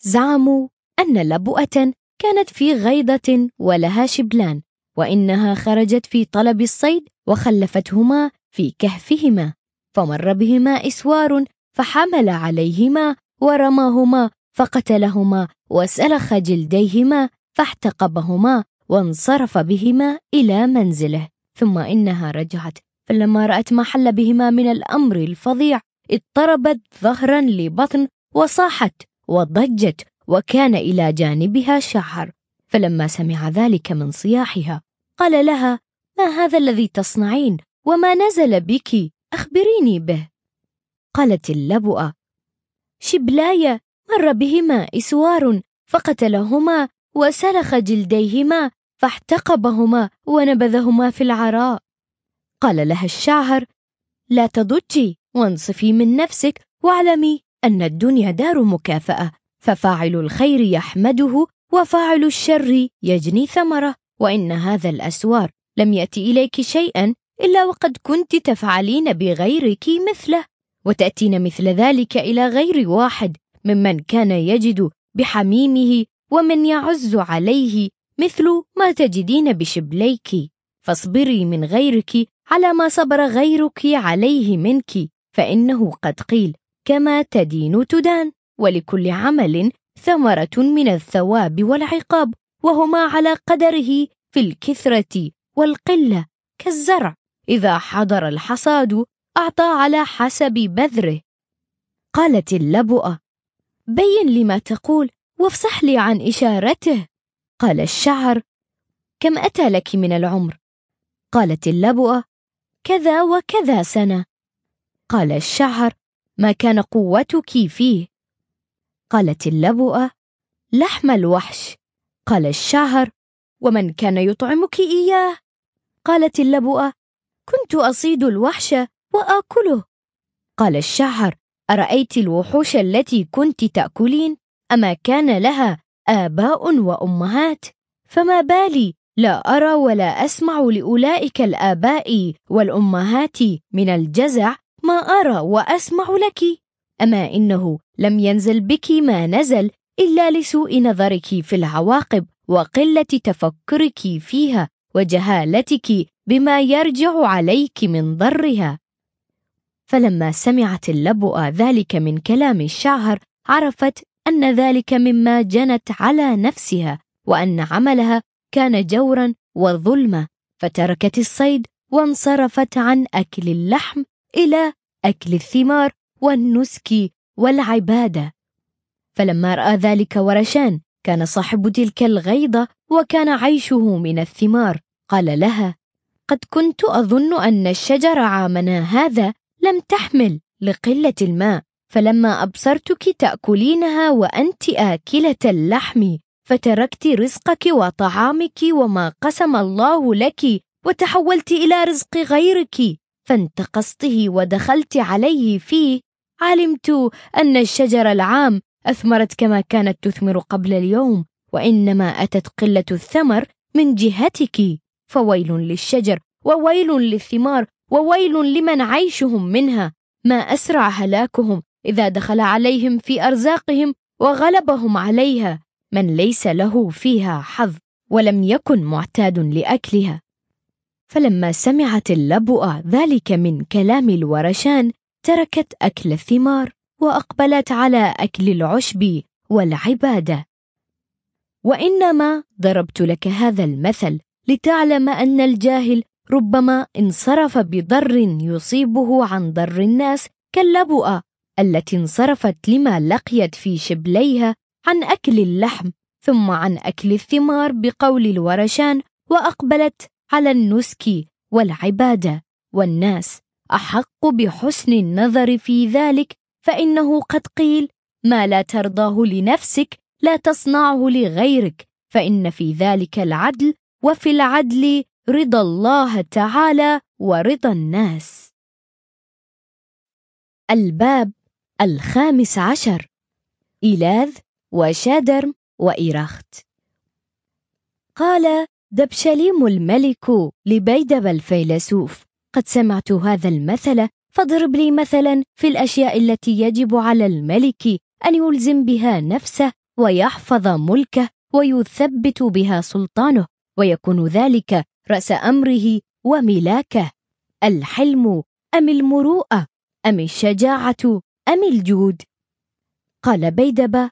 زعموا أن لبؤة كانت في غيضة ولها شبلان وإنها خرجت في طلب الصيد وخلفتهما في كهفهما فمر بهما إسوار فحمل عليهما ورماهما فقتلهما وسلخ جلديهما فاحتقبهما وانصرف بهما إلى منزله. ثم إنها رجعت فلما رأت ما حل بهما من الأمر الفظيع اضطربت ظهرا لبطن وصاحت وضجت وكان إلى جانبها شعر. فلما سمع ذلك من صياحها قال لها ما هذا الذي تصنعين؟ وما نزل بك؟ أخبريني به. قالت اللبؤة شبلاي مر بهما إسوار فقتلهما وسلخ جلديهما فاحتقبهما ونبذهما في العراء. قال لها الشاعر لا تضجي وانصفي من نفسك واعلمي أن الدنيا دار مكافأة ففاعل الخير يحمده وفاعل الشر يجني ثمره. وإن هذا الأسوار لم يأتي إليك شيئا إلا وقد كنت تفعلين بغيرك مثله وتأتين مثل ذلك إلى غير واحد ممن كان يجد بحميمه ومن يعز عليه مثل ما تجدين بشبليك. فاصبري من غيرك على ما صبر غيرك عليه منك فإنه قد قيل كما تدين تدان ولكل عمل ثمرة من الثواب والعقاب. وهما على قدره في الكثرة والقلة كالزرع. إذا حضر الحصاد أعطى على حسب بذره. قالت اللبؤة بين لي ما تقول وافصح لي عن إشارته. قال الشعر كم أتى لك من العمر؟ قالت اللبؤة كذا وكذا سنة. قال الشعر ما كان قوتك فيه. قالت اللبؤة لحم الوحش. قال الشعر ومن كان يطعمك إياه؟ قالت اللبؤة كنت أصيد الوحش وآكله. قال الشعر أرأيت الوحوش التي كنت تأكلين؟ أما كان لها آباء وأمهات؟ فما بالي لا أرى ولا أسمع لأولئك الآباء والأمهات من الجزع ما أرى وأسمع لك. أما إنه لم ينزل بك ما نزل إلا لسوء نظرك في العواقب وقلة تفكرك فيها وجهالتك بما يرجع عليك من ضرها. فلما سمعت اللبؤة ذلك من كلام الشاعر عرفت أن ذلك مما جنت على نفسها وأن عملها كان جورا وظلما فتركت الصيد وانصرفت عن أكل اللحم إلى أكل الثمار والنسك والعبادة. فلما رأى ذلك ورشان كان صاحب تلك الغيضة وكان عيشه من الثمار. قال لها قد كنت أظن أن الشجر عامنا هذا لم تحمل لقلة الماء فلما أبصرتك تأكلينها وأنت آكلة اللحم فتركت رزقك وطعامك وما قسم الله لك وتحولت إلى رزق غيرك فانتقصته ودخلت عليه فيه علمت أن الشجر العام أثمرت كما كانت تثمر قبل اليوم وإنما أتت قلة الثمر من جهتك. فويل للشجر وويل للثمار وويل لمن عيشهم منها. ما أسرع هلاكهم إذا دخل عليهم في أرزاقهم وغلبهم عليها من ليس له فيها حظ ولم يكن معتاد لأكلها. فلما سمعت اللبؤة ذلك من كلام الورشان تركت أكل الثمار وأقبلت على أكل العشب والعبادة. وإنما ضربت لك هذا المثل لتعلم أن الجاهل ربما انصرف بضر يصيبه عن ضر الناس كاللبؤة التي انصرفت لما لقيت في شبليها عن أكل اللحم ثم عن أكل الثمار بقول الورشان وأقبلت على النسك والعبادة. والناس أحق بحسن النظر في ذلك فإنه قد قيل ما لا ترضاه لنفسك لا تصنعه لغيرك فإن في ذلك العدل وفي العدل رضا الله تعالى ورضا الناس. الباب الخامس عشر إيلاذ وشادرم وإيراخت. قال دبشليم الملك لبيدب الفيلسوف قد سمعت هذا المثل فاضرب لي مثلا في الأشياء التي يجب على الملك أن يلزم بها نفسه ويحفظ ملكه ويثبت بها سلطانه ويكون ذلك رأس أمره وملاكه. الحلم أم المروءة؟ أم الشجاعة؟ أم الجود؟ قال بيدبة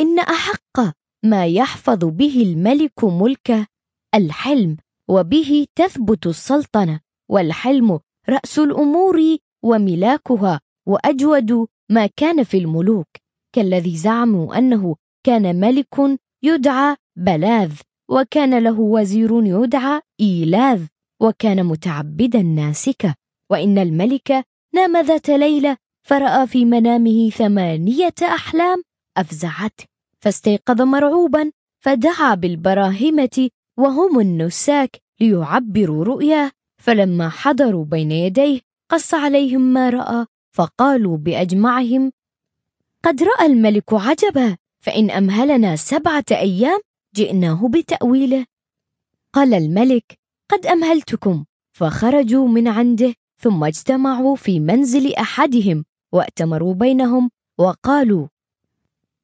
إن أحق ما يحفظ به الملك ملكه الحلم وبه تثبت السلطنة والحلم رأس الأمور وملاكها وأجود ما كان في الملوك كالذي زعموا أنه كان ملك يدعى بلاذ وكان له وزير يدعى إيلاذ وكان متعبدا ناسكا. وإن الملك نام ذات ليلة فرأى في منامه ثمانية أحلام أفزعته فاستيقظ مرعوبا فدعا بالبراهمة وهم النساك ليعبروا رؤياه. فلما حضروا بين يديه قص عليهم ما رأى فقالوا بأجمعهم قد رأى الملك عجبا فإن أمهلنا سبعة أيام جئناه بتأويله. قال الملك قد أمهلتكم. فخرجوا من عنده ثم اجتمعوا في منزل أحدهم وأتمروا بينهم وقالوا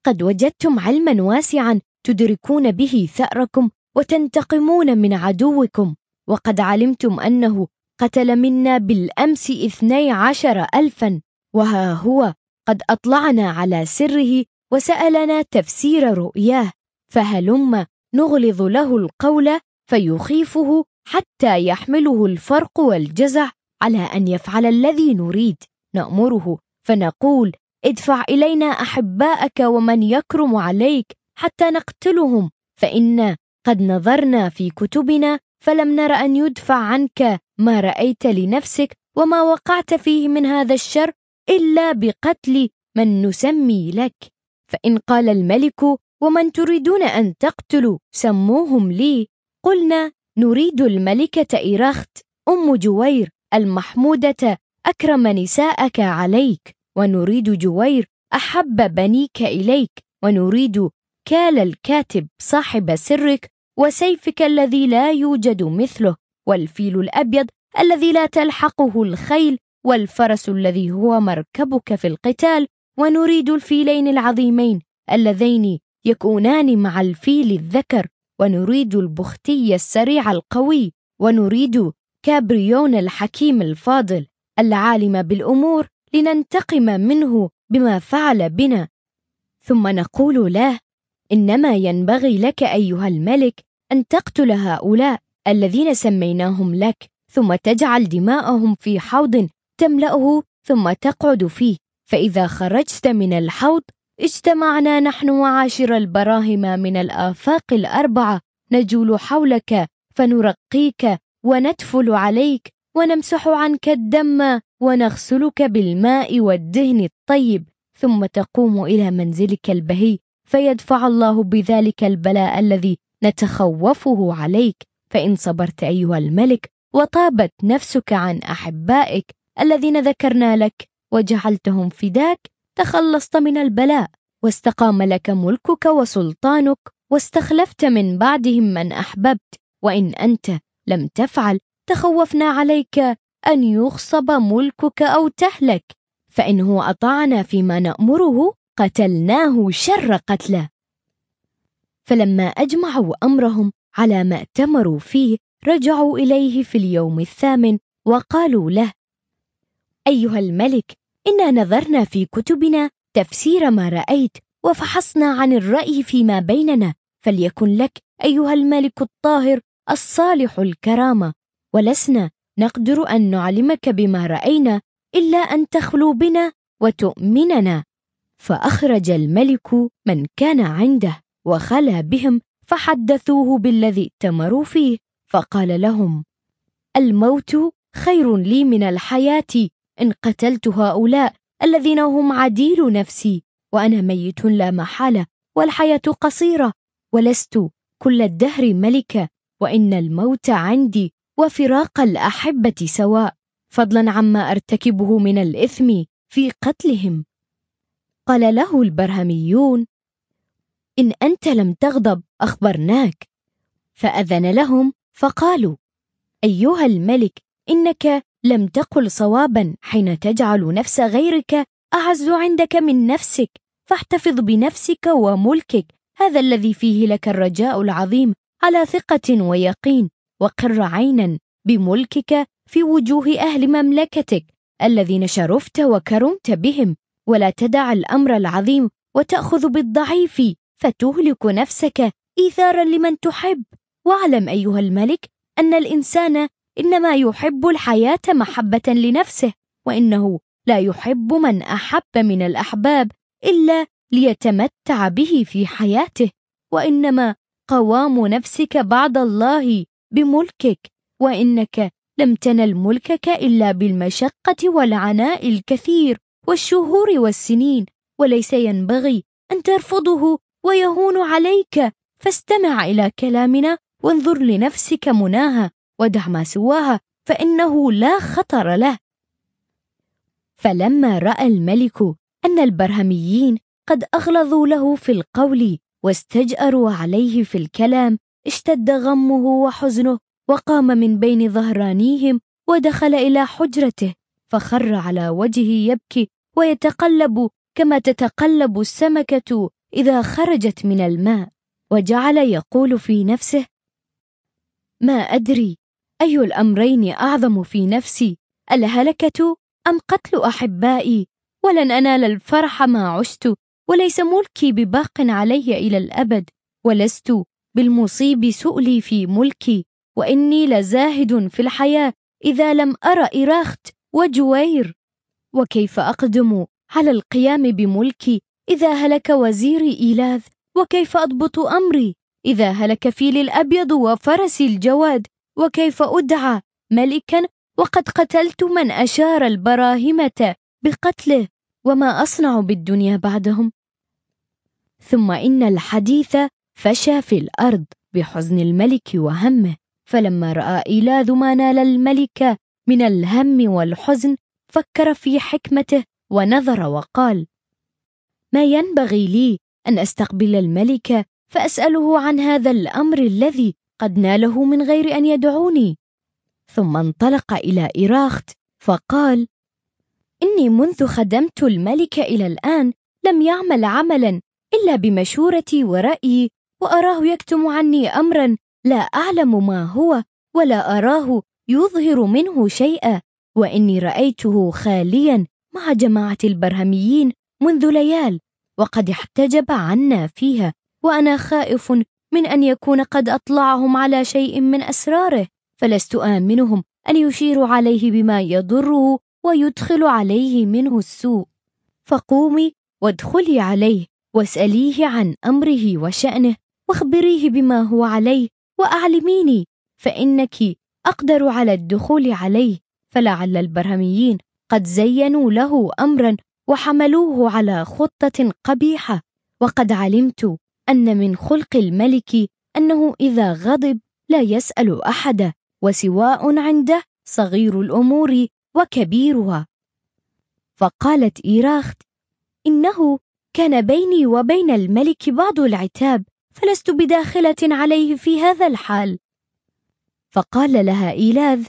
قد وجدتم علما واسعا تدركون به ثأركم وتنتقمون من عدوكم. وقد علمتم أنه قتل منا بالأمس اثني عشر ألفا وها هو قد أطلعنا على سره وسألنا تفسير رؤياه فهلم نغلظ له القول فيخيفه حتى يحمله الفرق والجزع على أن يفعل الذي نريد نأمره فنقول ادفع إلينا أحباءك ومن يكرم عليك حتى نقتلهم فإن قد نظرنا في كتبنا فلم نر أن يدفع عنك ما رأيت لنفسك وما وقعت فيه من هذا الشر إلا بقتل من نسمي لك. فإن قال الملك ومن تريدون أن تقتلوا سموهم لي. قلنا نريد الملكة إيراخت أم جوير المحمودة أكرم نساءك عليك. ونريد جوير أحب بنيك إليك. ونريد كال الكاتب صاحب سرك وسيفك الذي لا يوجد مثله والفيل الأبيض الذي لا تلحقه الخيل والفرس الذي هو مركبك في القتال ونريد الفيلين العظيمين اللذين يكونان مع الفيل الذكر ونريد البختي السريع القوي ونريد كابريون الحكيم الفاضل العالم بالأمور لننتقم منه بما فعل بنا. ثم نقول له إنما ينبغي لك أيها الملك أن تقتل هؤلاء الذين سميناهم لك ثم تجعل دماءهم في حوض تملأه ثم تقعد فيه. فإذا خرجت من الحوض اجتمعنا نحن وعاشر البراهم من الآفاق الأربعة نجول حولك فنرقيك ونتفل عليك ونمسح عنك الدم ونغسلك بالماء والدهن الطيب ثم تقوم إلى منزلك البهي. فيدفع الله بذلك البلاء الذي نتخوفه عليك. فإن صبرت أيها الملك وطابت نفسك عن أحبائك الذين ذكرنا لك وجعلتهم فداك تخلصت من البلاء واستقام لك ملكك وسلطانك واستخلفت من بعدهم من أحببت. وإن أنت لم تفعل تخوفنا عليك أن يغصب ملكك أو تهلك. فانه اطاعنا فيما نأمره قتلناه شر قتله. فلما أجمعوا أمرهم على ما ائتمروا فيه رجعوا إليه في اليوم الثامن وقالوا له أيها الملك إنا نظرنا في كتبنا تفسير ما رأيت وفحصنا عن الرأي فيما بيننا فليكن لك أيها الملك الطاهر الصالح الكرامة. ولسنا نقدر أن نعلمك بما رأينا إلا أن تخلو بنا وتؤمننا. فأخرج الملك من كان عنده وخلا بهم فحدثوه بالذي ائتمروا فيه فقال لهم الموت خير لي من الحياة إن قتلت هؤلاء الذين هم عديل نفسي وأنا ميت لا محالة والحياة قصيرة ولست كل الدهر ملكة وإن الموت عندي وفراق الأحبة سواء فضلا عما أرتكبه من الإثم في قتلهم. قال له البرهميون إن أنت لم تغضب أخبرناك. فأذن لهم فقالوا أيها الملك إنك لم تقل صوابا حين تجعل نفس غيرك أعز عندك من نفسك فاحتفظ بنفسك وملكك. هذا الذي فيه لك الرجاء العظيم على ثقة ويقين وقر عينا بملكك في وجوه أهل مملكتك الذين شرفت وكرمت بهم. ولا تدع الأمر العظيم وتأخذ بالضعيف فتهلك نفسك إيثارا لمن تحب. واعلم أيها الملك أن الإنسان إنما يحب الحياة محبة لنفسه وإنه لا يحب من أحب من الأحباب إلا ليتمتع به في حياته. وإنما قوام نفسك بعد الله بملكك وإنك لم تنل ملكك إلا بالمشقة والعناء الكثير. والشهور والسنين وليس ينبغي أن ترفضه ويهون عليك. فاستمع إلى كلامنا وانظر لنفسك مناها ودع ما سواها فإنه لا خطر له. فلما رأى الملك أن البرهميين قد أغلظوا له في القول واستجأروا عليه في الكلام اشتد غمه وحزنه وقام من بين ظهرانيهم ودخل إلى حجرته فخر على وجهه يبكي ويتقلب كما تتقلب السمكة إذا خرجت من الماء وجعل يقول في نفسه ما أدري أي الأمرين أعظم في نفسي الهلكة أم قتل أحبائي؟ ولن أنال الفرح ما عشت وليس ملكي بباق علي إلى الأبد ولست بالمصيب سؤلي في ملكي وإني لزاهد في الحياة إذا لم أرى إراخت وجوير. وكيف أقدم على القيام بملكي؟ إذا هلك وزيري إيلاذ وكيف أضبط أمري؟ إذا هلك فيلي الأبيض وفرسي الجواد وكيف أدعى ملكا؟ وقد قتلت من أشار البراهمة بقتله وما أصنع بالدنيا بعدهم؟ ثم إن الحديث فشى في الأرض بحزن الملك وهمه فلما رأى إيلاذ ما نال الملك من الهم والحزن فكر في حكمته ونظر وقال ما ينبغي لي أن أستقبل الملك فأسأله عن هذا الأمر الذي قد ناله من غير أن يدعوني. ثم انطلق إلى إراخت فقال إني منذ خدمت الملك إلى الآن لم يعمل عملا إلا بمشورتي ورأيي وأراه يكتم عني أمرا لا أعلم ما هو ولا أراه يظهر منه شيئا. وإني رأيته خاليا مع جماعة البرهميين منذ ليال وقد احتجب عنا فيها وأنا خائف من أن يكون قد أطلعهم على شيء من أسراره فلست آمنهم أن يشيروا عليه بما يضره ويدخل عليه منه السوء. فقومي وادخلي عليه واسأليه عن أمره وشأنه واخبريه بما هو عليه وأعلميني فإنك أقدر على الدخول عليه. فلعل البرهميين قد زينوا له أمرا وحملوه على خطة قبيحة. وقد علمت أن من خلق الملك أنه إذا غضب لا يسأل أحد وسواء عنده صغير الأمور وكبيرها. فقالت إيراخت إنه كان بيني وبين الملك بعض العتاب فلست بداخلة عليه في هذا الحال. فقال لها إيلاذ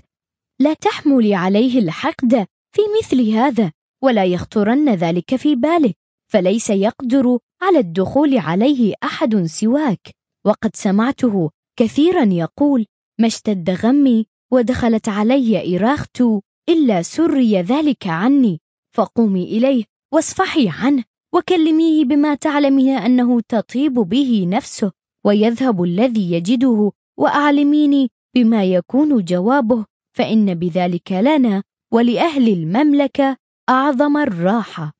لا تحملي عليه الحقد في مثل هذا ولا يخطرن ذلك في بالك فليس يقدر على الدخول عليه أحد سواك. وقد سمعته كثيرا يقول ما اشتد غمي ودخلت علي إراخت إلا سري ذلك عني فقومي إليه واصفحي عنه وكلميه بما تعلمين أنه تطيب به نفسه ويذهب الذي يجده وأعلميني بما يكون جوابه فإن بذلك لنا ولأهل المملكة أعظم الراحة.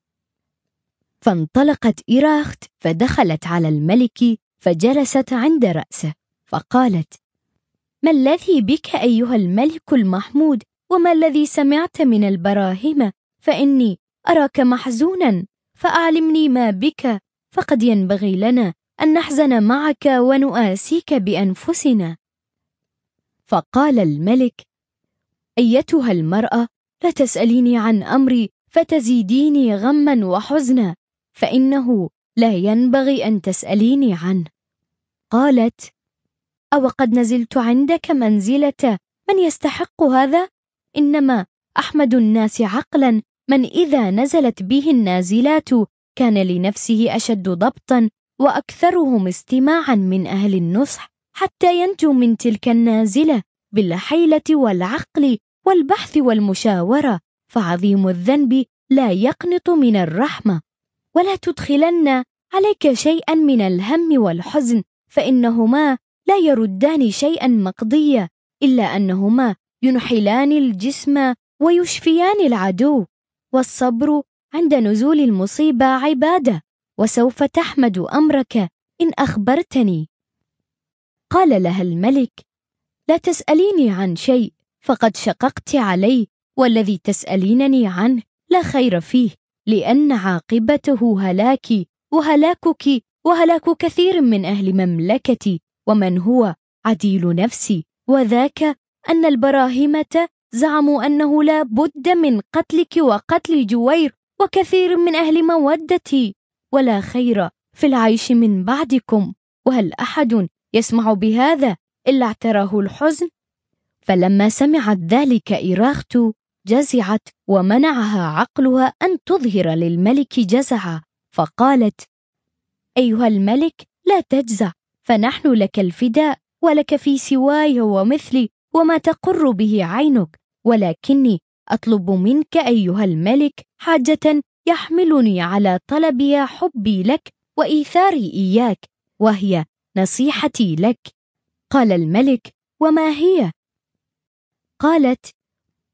فانطلقت إراخت فدخلت على الملك فجلست عند رأسه فقالت ما الذي بك أيها الملك المحمود وما الذي سمعت من البراهمة؟ فإني أراك محزونا فأعلمني ما بك فقد ينبغي لنا أن نحزن معك ونؤاسيك بأنفسنا. فقال الملك أيتها المرأة لا تسأليني عن أمري فتزيديني غما وحزنا فإنه لا ينبغي أن تسأليني عنه قالت أو قد نزلت عندك منزلة من يستحق هذا؟ إنما أحمد الناس عقلا من إذا نزلت به النازلات كان لنفسه أشد ضبطا وأكثرهم استماعا من أهل النصح حتى ينجو من تلك النازلة بالحيلة والعقل والبحث والمشاورة فعظيم الذنب لا يقنط من الرحمة. ولا تدخلن عليك شيئا من الهم والحزن فإنهما لا يردان شيئا مقضيا إلا أنهما ينحلان الجسم ويشفيان العدو. والصبر عند نزول المصيبة عبادة وسوف تحمد أمرك إن أخبرتني. قال لها الملك لا تسأليني عن شيء فقد شققت علي والذي تسألينني عنه لا خير فيه لأن عاقبته هلاكي وهلاكك وهلاك كثير من أهل مملكتي ومن هو؟ عديل نفسي. وذاك أن البراهمة زعموا أنه لا بد من قتلك وقتل جوير وكثير من أهل مودتي. ولا خير في العيش من بعدكم. وهل أحد يسمع بهذا إلا اعتراه الحزن؟ فلما سمعت ذلك إراخت جزعت ومنعها عقلها أن تظهر للملك جزعا فقالت أيها الملك لا تجزع فنحن لك الفداء ولك في سواي ومثلي وما تقر به عينك ولكني أطلب منك أيها الملك حاجة يحملني على طلبها حبي لك وإيثاري إياك وهي نصيحتي لك. قال الملك وما هي؟ قالت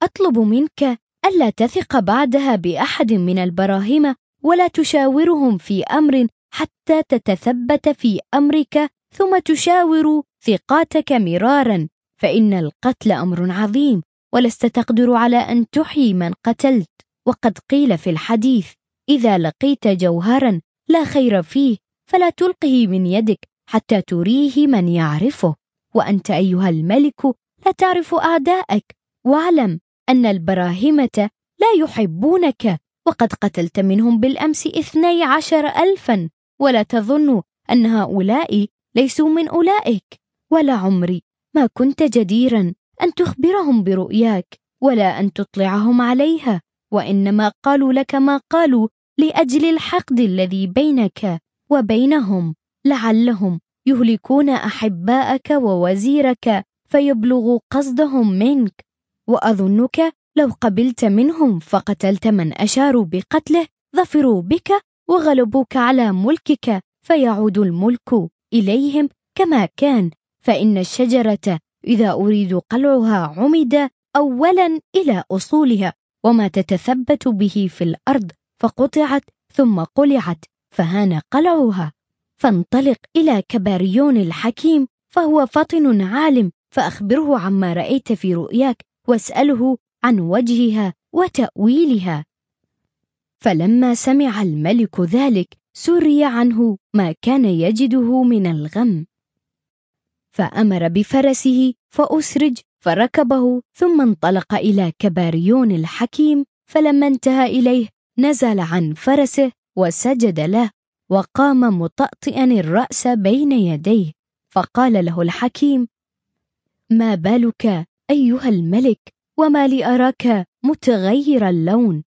أطلب منك ألا تثق بعدها بأحد من البراهمه ولا تشاورهم في أمر حتى تتثبت في أمرك ثم تشاور ثقاتك مرارا فإن القتل أمر عظيم ولست تقدر على أن تحيي من قتلت. وقد قيل في الحديث إذا لقيت جوهرا لا خير فيه فلا تلقه من يدك حتى تريه من يعرفه. وأنت أيها الملك لا تعرف واعلم أن البراهمة لا يحبونك. وقد قتلت منهم بالأمس اثني عشر الفا. ولا تظن أن هؤلاء ليسوا من أولئك. ولا عمري ما كنت جديرا أن تخبرهم برؤياك ولا أن تطلعهم عليها. وإنما قالوا لك ما قالوا لأجل الحقد الذي بينك وبينهم. لعلهم يهلكون أحباءك ووزيرك. فيبلغ قصدهم منك. وأظنك لو قبلت منهم فقتلت من أشاروا بقتله ظفروا بك وغلبوك على ملكك فيعود الملك إليهم كما كان. فإن الشجرة إذا أريد قلعها عمد اولا إلى أصولها وما تتثبت به في الأرض فقطعت ثم قلعت فهان قلعها. فانطلق إلى كباريون الحكيم فهو فطن عالم فأخبره عما رأيت في رؤياك واسأله عن وجهها وتأويلها. فلما سمع الملك ذلك سري عنه ما كان يجده من الغم. فأمر بفرسه فأسرج فركبه ثم انطلق إلى كباريون الحكيم فلما انتهى إليه نزل عن فرسه وسجد له وقام مطأطئا الرأس بين يديه. فقال له الحكيم ما بالك أيها الملك وما لي أراك متغير اللون؟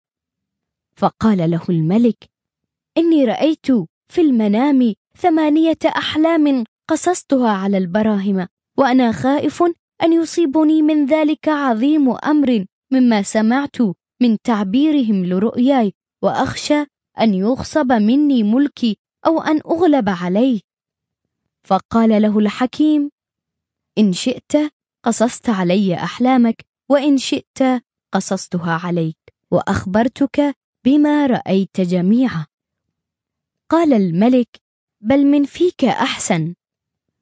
فقال له الملك إني رأيت في المنام ثمانية أحلام قصصتها على البراهمة وأنا خائف أن يصيبني من ذلك عظيم أمر مما سمعت من تعبيرهم لرؤياي وأخشى أن يغصب مني ملكي أو أن أغلب عليه. فقال له الحكيم إن شئت قصصت علي أحلامك وإن شئت قصصتها عليك وأخبرتك بما رأيت جميعا. قال الملك بل من فيك أحسن.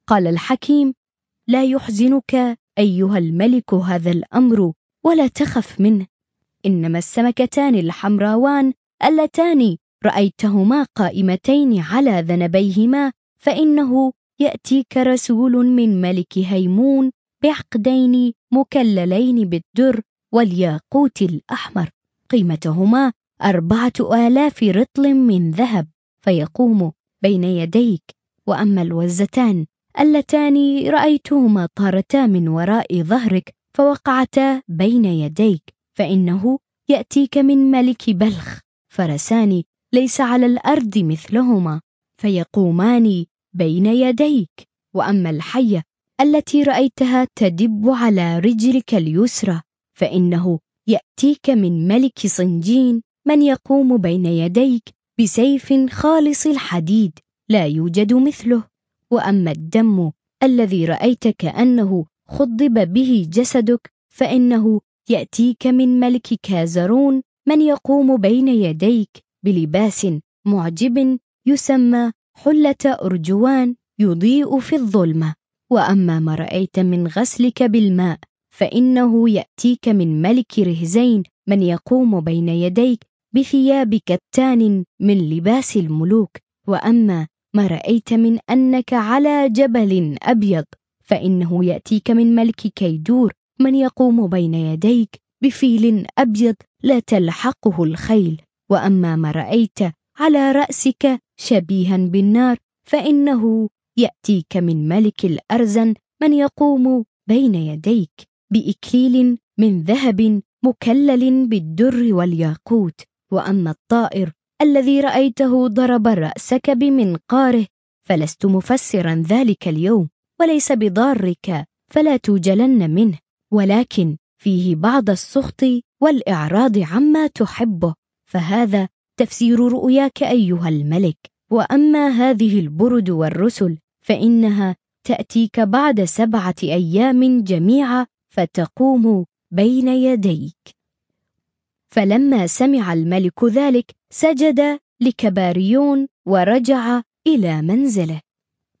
قال الحكيم لا يحزنك أيها الملك هذا الأمر ولا تخف منه. إنما السمكتان الحمراوان اللتان رأيتهما قائمتين على ذنبيهما فإنه يأتيك رسول من ملك هيمون بعقدين مكللين بالدر والياقوت الأحمر. قيمتهما أربعة آلاف رطل من ذهب. فيقوم بين يديك. وأما الوزتان اللتان رأيتهما طارتا من وراء ظهرك فوقعتا بين يديك. فإنه يأتيك من ملك بلخ. فرسان ليس على الأرض مثلهما. فيقومان بين يديك. وأما الحية التي رأيتها تدب على رجلك اليسرى فإنه يأتيك من ملك صنجين من يقوم بين يديك بسيف خالص الحديد لا يوجد مثله. وأما الدم الذي رايت كانه خضب به جسدك فإنه يأتيك من ملك كازرون من يقوم بين يديك بلباس معجب يسمى حلة أرجوان يضيء في الظلمة. وأما ما رأيت من غسلك بالماء فإنه يأتيك من ملك رهزين من يقوم بين يديك بثياب كتان من لباس الملوك. وأما ما رأيت من أنك على جبل أبيض فإنه يأتيك من ملك كيدور من يقوم بين يديك بفيل أبيض لا تلحقه الخيل. وأما ما رأيت على رأسك شبيها بالنار فإنه يأتيك من ملك الأرزن من يقوم بين يديك بإكليل من ذهب مكلل بالدر والياقوت وأما الطائر الذي رأيته ضرب رأسك بمنقاره فلست مفسرا ذلك اليوم وليس بضارك فلا توجلن منه ولكن فيه بعض السخط والإعراض عما تحبه فهذا تفسير رؤياك أيها الملك وأما هذه البرد والرسل فإنها تأتيك بعد سبعة أيام جميعا فتقوم بين يديك. فلما سمع الملك ذلك سجد لكباريون ورجع إلى منزله.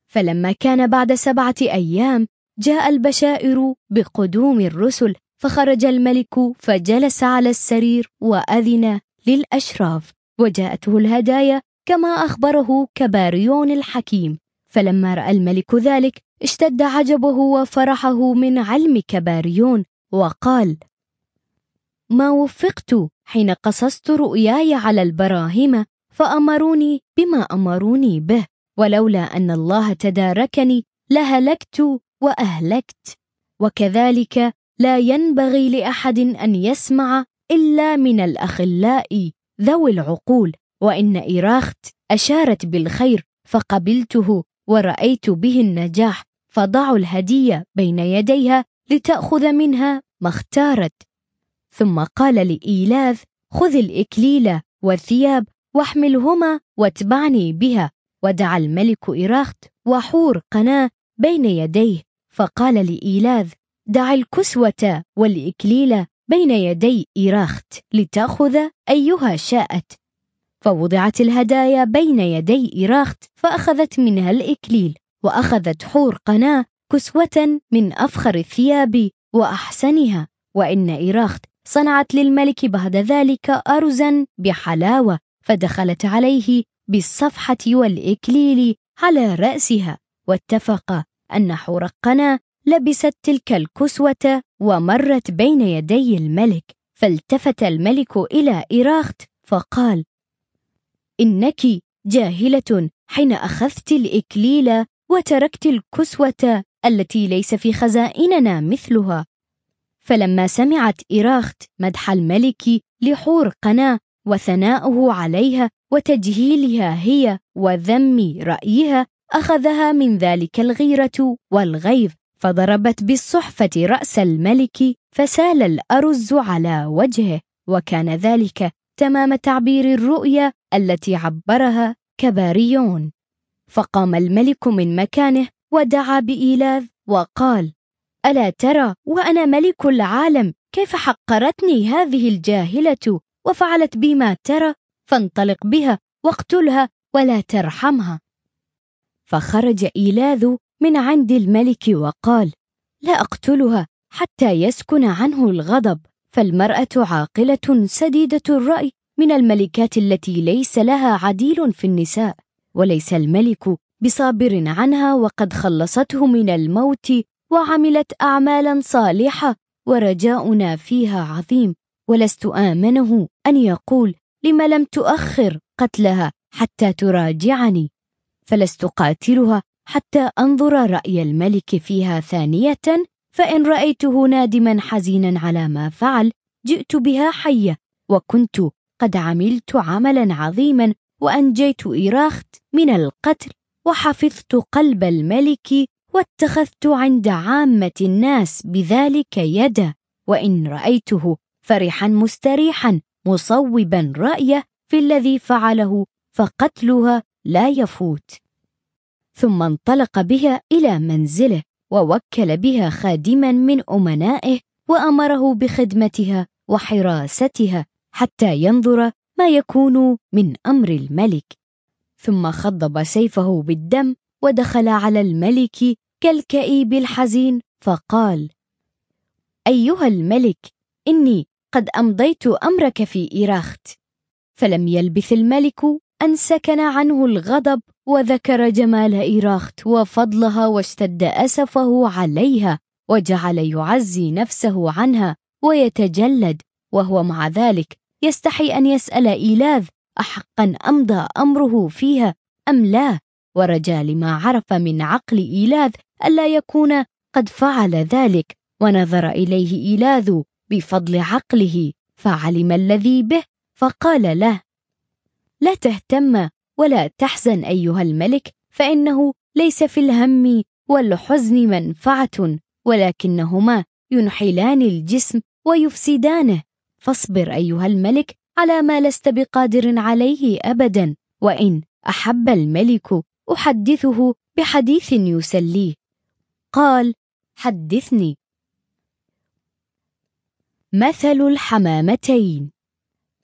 فلما كان بعد سبعة أيام جاء البشائر بقدوم الرسل فخرج الملك فجلس على السرير وأذن للأشراف وجاءته الهدايا كما أخبره كباريون الحكيم. فلما رأى الملك ذلك اشتد عجبه وفرحه من علم كباريون وقال ما وفقت حين قصصت رؤياي على البراهمة فأمروني بما أمروني به ولولا أن الله تداركني لهلكت وأهلكت وكذلك لا ينبغي لأحد أن يسمع إلا من الأخلاء ذوي العقول وإن إراخت أشارت بالخير فقبلته ورأيت به النجاح فضعوا الهدية بين يديها لتأخذ منها ما اختارت. ثم قال لإيلاذ خذ الإكليل والثياب واحملهما واتبعني بها. ودعا الملك إراخت وحور قناة بين يديه فقال لإيلاذ دع الكسوة والإكليل بين يدي إراخت لتأخذ أيها شاءت. فوضعت الهدايا بين يدي إراخت فأخذت منها الإكليل وأخذت حور قناة كسوة من أفخر الثياب وأحسنها. وإن إراخت صنعت للملك بعد ذلك أرزا بحلاوة فدخلت عليه بالصفحة والإكليل على رأسها. واتفق أن حرقنا لبست تلك الكسوة ومرت بين يدي الملك فالتفت الملك إلى إراخت فقال إنك جاهلة حين أخذت الإكليل وتركت الكسوة التي ليس في خزائننا مثلها. فلما سمعت إراخت مدح الملك لحور قنا وثناؤه عليها وتجهيلها هي وذم رأيها أخذها من ذلك الغيرة والغيظ فضربت بالصحفة رأس الملك فسال الأرز على وجهه وكان ذلك تمام تعبير الرؤيا التي عبرها كباريون. فقام الملك من مكانه ودعا بإيلاذ وقال ألا ترى وأنا ملك العالم كيف حقرتني هذه الجاهلة وفعلت بي ما ترى؟ فانطلق بها واقتلها ولا ترحمها. فخرج إيلاذ من عند الملك وقال لا أقتلها حتى يسكن عنه الغضب. فالمرأة عاقلة سديدة الرأي من الملكات التي ليس لها عديل في النساء وليس الملك بصابر عنها وقد خلصته من الموت وعملت أعمالا صالحة ورجاؤنا فيها عظيم. ولست آمنه أن يقول لم لم تؤخر قتلها حتى تراجعني. فلست قاتلها حتى أنظر رأي الملك فيها ثانية فإن رأيته نادما حزينا على ما فعل جئت بها حية وكنت قد عملت عملا عظيما وأنجيت إيراخت من القتل وحفظت قلب الملك واتخذت عند عامة الناس بذلك يدا. وإن رأيته فرحا مستريحا مصوبا رأيه في الذي فعله فقتلها لا يفوت. ثم انطلق بها إلى منزله. ووكل بها خادما من أمنائه وأمره بخدمتها وحراستها حتى ينظر ما يكون من أمر الملك. ثم خضب سيفه بالدم ودخل على الملك كالكئيب الحزين فقال أيها الملك إني قد أمضيت أمرك في إيراخت. فلم يلبث الملك أن سكن عنه الغضب وذكر جمال إيراخت وفضلها واشتد أسفه عليها وجعل يعزي نفسه عنها ويتجلد وهو مع ذلك يستحي أن يسأل إيلاذ أحقا أمضى أمره فيها أم لا؟ ورجا لما عرف من عقل إيلاذ ألا يكون قد فعل ذلك ونظر إليه إيلاذ بفضل عقله فعلم الذي به فقال له لا تهتم ولا تحزن أيها الملك فإنه ليس في الهم والحزن منفعة ولكنهما ينحلان الجسم ويفسدانه. فاصبر أيها الملك على ما لست بقادر عليه ابدا وإن أحب الملك أحدثه بحديث يسليه. قال حدثني. مثل الحمامتين.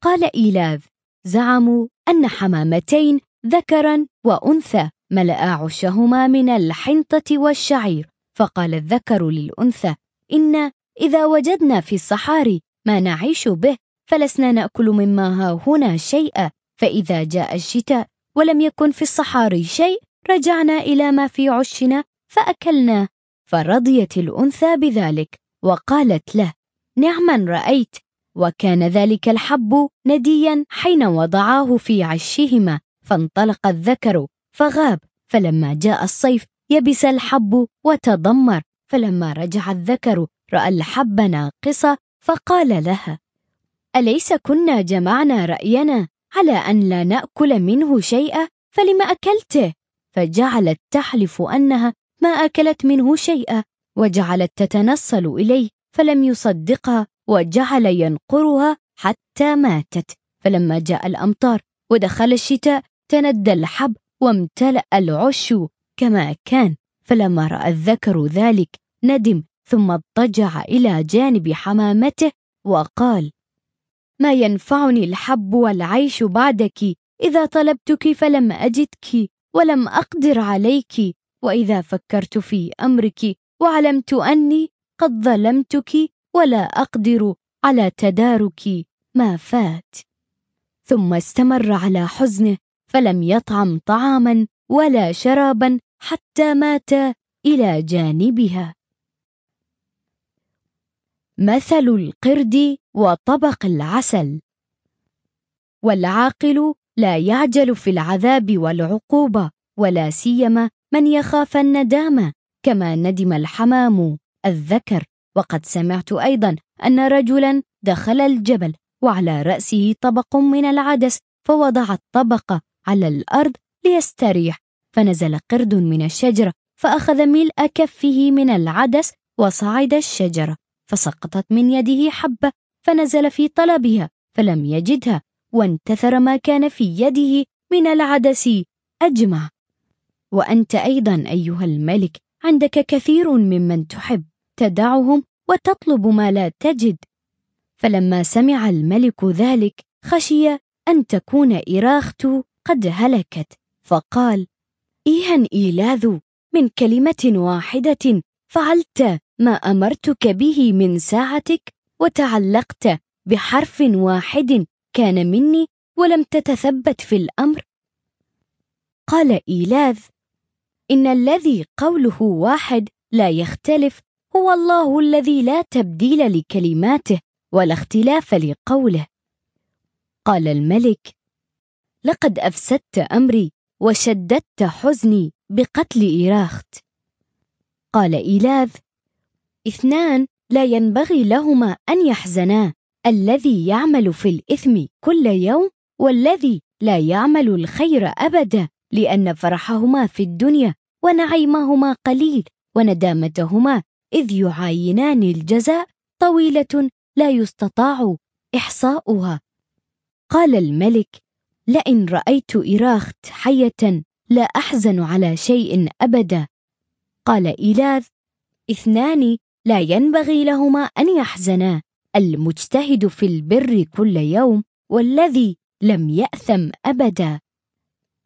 قال ايلاذ زعموا أن حمامتين ذكرا وأنثى ملأ عشهما من الحنطة والشعير. فقال الذكر للأنثى إن إذا وجدنا في الصحاري ما نعيش به فلسنا نأكل مما ها هنا شيئا. فإذا جاء الشتاء ولم يكن في الصحاري شيء رجعنا إلى ما في عشنا فأكلناه. فرضيت الأنثى بذلك وقالت له نعما رأيت وكان ذلك الحب نديا حين وضعاه في عشهما فانطلق الذكر فغاب فلما جاء الصيف يبس الحب وتضمر فلما رجع الذكر رأى الحب ناقصة فقال لها أليس كنا جمعنا رأينا على أن لا نأكل منه شيئا؟ فلم أكلته؟ فجعلت تحلف أنها ما أكلت منه شيئا وجعلت تتنصل إليه فلم يصدقها وجعل ينقرها حتى ماتت. فلما جاء الأمطار ودخل الشتاء تندى الحب وامتلأ العش كما كان. فلما رأى الذكر ذلك ندم ثم اضطجع إلى جانب حمامته وقال ما ينفعني الحب والعيش بعدك؟ إذا طلبتك فلم أجدك ولم أقدر عليك. وإذا فكرت في أمرك وعلمت أني قد ظلمتك ولا أقدر على تدارك ما فات. ثم استمر على حزنه فلم يطعم طعاما ولا شرابا حتى مات إلى جانبها. مثل القرد وطبق العسل. والعاقل لا يعجل في العذاب والعقوبة ولا سيما من يخاف الندامة كما ندم الحمام الذكر. وقد سمعت أيضا أن رجلا دخل الجبل وعلى رأسه طبق من العدس فوضع الطبق على الأرض ليستريح. فنزل قرد من الشجرة فأخذ ملء كفه من العدس وصعد الشجرة فسقطت من يده حبة فنزل في طلبها فلم يجدها وانتثر ما كان في يده من العدس. أجمع. وأنت أيضا أيها الملك عندك كثير ممن تحب. تدعهم وتطلب ما لا تجد. فلما سمع الملك ذلك خشي أن تكون إراخت قد هلكت فقال إيها إيلاذ من كلمة واحدة فعلت ما أمرتك به من ساعتك وتعلقت بحرف واحد كان مني ولم تتثبت في الأمر. قال إيلاذ إن الذي قوله واحد لا يختلف هو الله الذي لا تبديل لكلماته ولا اختلاف لقوله. قال الملك لقد أفسدت أمري وشددت حزني بقتل إيراخت. قال إيلاذ اثنان لا ينبغي لهما أن يحزنا الذي يعمل في الإثم كل يوم والذي لا يعمل الخير أبدا لأن فرحهما في الدنيا ونعيمهما قليل وندامتهما إذ يعاينان الجزاء طويلة لا يستطاع إحصاؤها. قال الملك لئن رأيت إراخت حية لا أحزن على شيء أبدا. قال إيلاذ اثنان لا ينبغي لهما أن يحزنا. المجتهد في البر كل يوم والذي لم يأثم أبدا.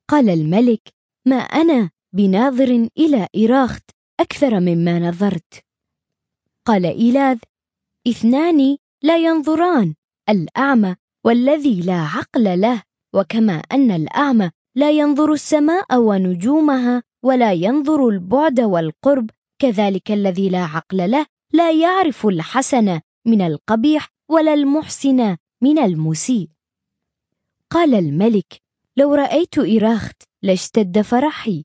قال الملك ما أنا بناظر إلى إراخت أكثر مما نظرت. قال إيلاذ إثنان لا ينظران الأعمى والذي لا عقل له وكما أن الأعمى لا ينظر السماء ونجومها ولا ينظر البعد والقرب كذلك الذي لا عقل له لا يعرف الحسن من القبيح ولا المحسن من المسيء. قال الملك لو رأيت اراخت لاشتد فرحي.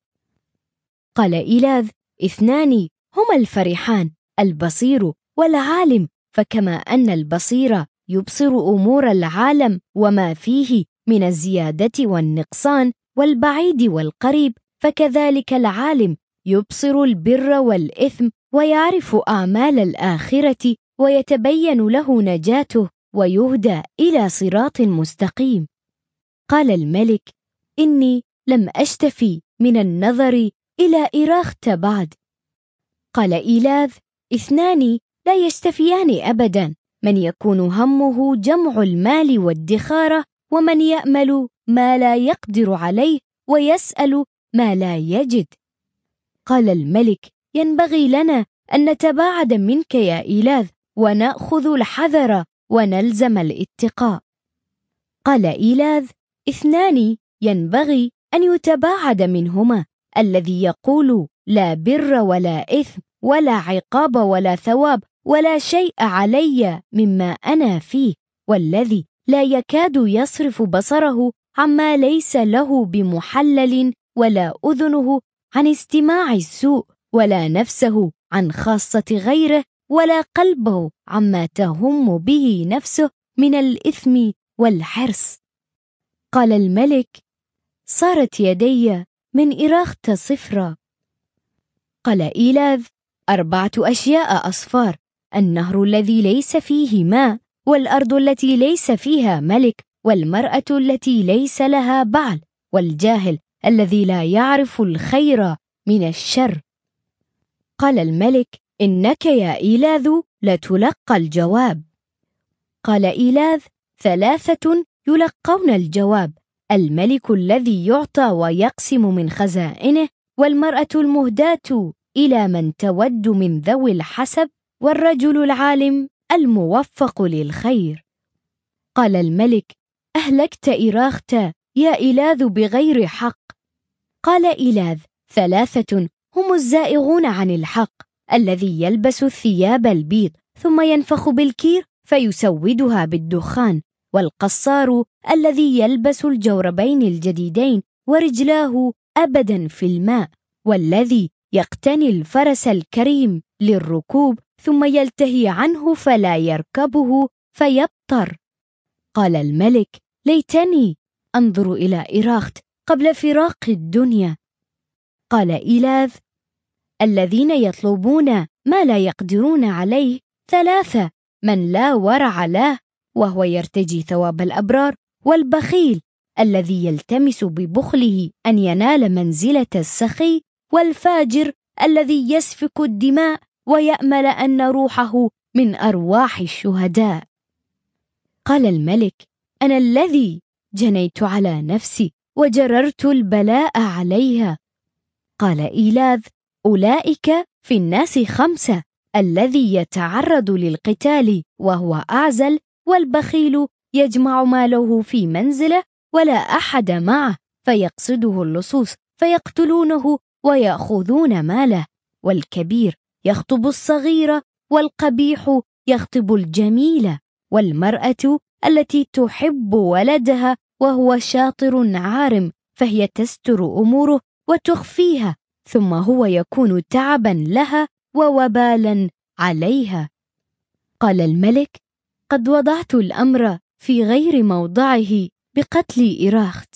قال إيلاذ إثنان هما الفرحان. البصير والعالم فكما أن البصير يبصر أمور العالم وما فيه من الزيادة والنقصان والبعيد والقريب فكذلك العالم يبصر البر والإثم ويعرف أعمال الآخرة ويتبين له نجاته ويهدى إلى صراط مستقيم. قال الملك إني لم أشتفي من النظر إلى اراخت بعد قال إيلاذ اثنان لا يشتفيان ابدا. من يكون همه جمع المال والدخارة ومن يأمل ما لا يقدر عليه ويسأل ما لا يجد. قال الملك ينبغي لنا أن نتباعد منك يا إيلاذ ونأخذ الحذر ونلزم الاتقاء. قال إيلاذ اثنان ينبغي أن يتباعد منهما الذي يقول لا بر ولا إثم. ولا عقاب ولا ثواب ولا شيء علي مما أنا فيه والذي لا يكاد يصرف بصره عما ليس له بمحلل ولا أذنه عن استماع السوء ولا نفسه عن خاصة غيره ولا قلبه عما تهم به نفسه من الإثم والحرص. قال الملك صارت يدي من اراخت صفرا. قال ايلاذ أربعة أشياء أصفار النهر الذي ليس فيه ماء والأرض التي ليس فيها ملك والمرأة التي ليس لها بعل والجاهل الذي لا يعرف الخير من الشر. قال الملك إنك يا إيلاذ لتلقى الجواب. قال إيلاذ ثلاثة يلقون الجواب الملك الذي يعطى ويقسم من خزائنه والمرأة المهداة إلى من تود من ذوي الحسب والرجل العالم الموفق للخير. قال الملك أهلكت اراخت يا إلاذ بغير حق. قال إلاذ ثلاثة هم الزائغون عن الحق الذي يلبس الثياب البيض ثم ينفخ بالكير فيسودها بالدخان والقصار الذي يلبس الجوربين الجديدين ورجلاه ابدا في الماء والذي يقتني الفرس الكريم للركوب ثم يلتهي عنه فلا يركبه فيبطر. قال الملك ليتني أنظر إلى اراخت قبل فراق الدنيا. قال إيلاذ الذين يطلبون ما لا يقدرون عليه ثلاثة من لا ورع له وهو يرتجي ثواب الأبرار والبخيل الذي يلتمس ببخله أن ينال منزلة السخي. والفاجر الذي يسفك الدماء ويأمل أن روحه من أرواح الشهداء. قال الملك أنا الذي جنيت على نفسي وجررت البلاء عليها. قال إيلاذ أولئك في الناس خمسة الذي يتعرض للقتال وهو أعزل والبخيل يجمع ماله في منزله ولا أحد معه فيقصده اللصوص فيقتلونه ويأخذون ماله والكبير يخطب الصغير والقبيح يخطب الجميل والمرأة التي تحب ولدها وهو شاطر عارم فهي تستر أموره وتخفيها ثم هو يكون تعبا لها ووبالا عليها. قال الملك قد وضعت الأمر في غير موضعه بقتل إراخت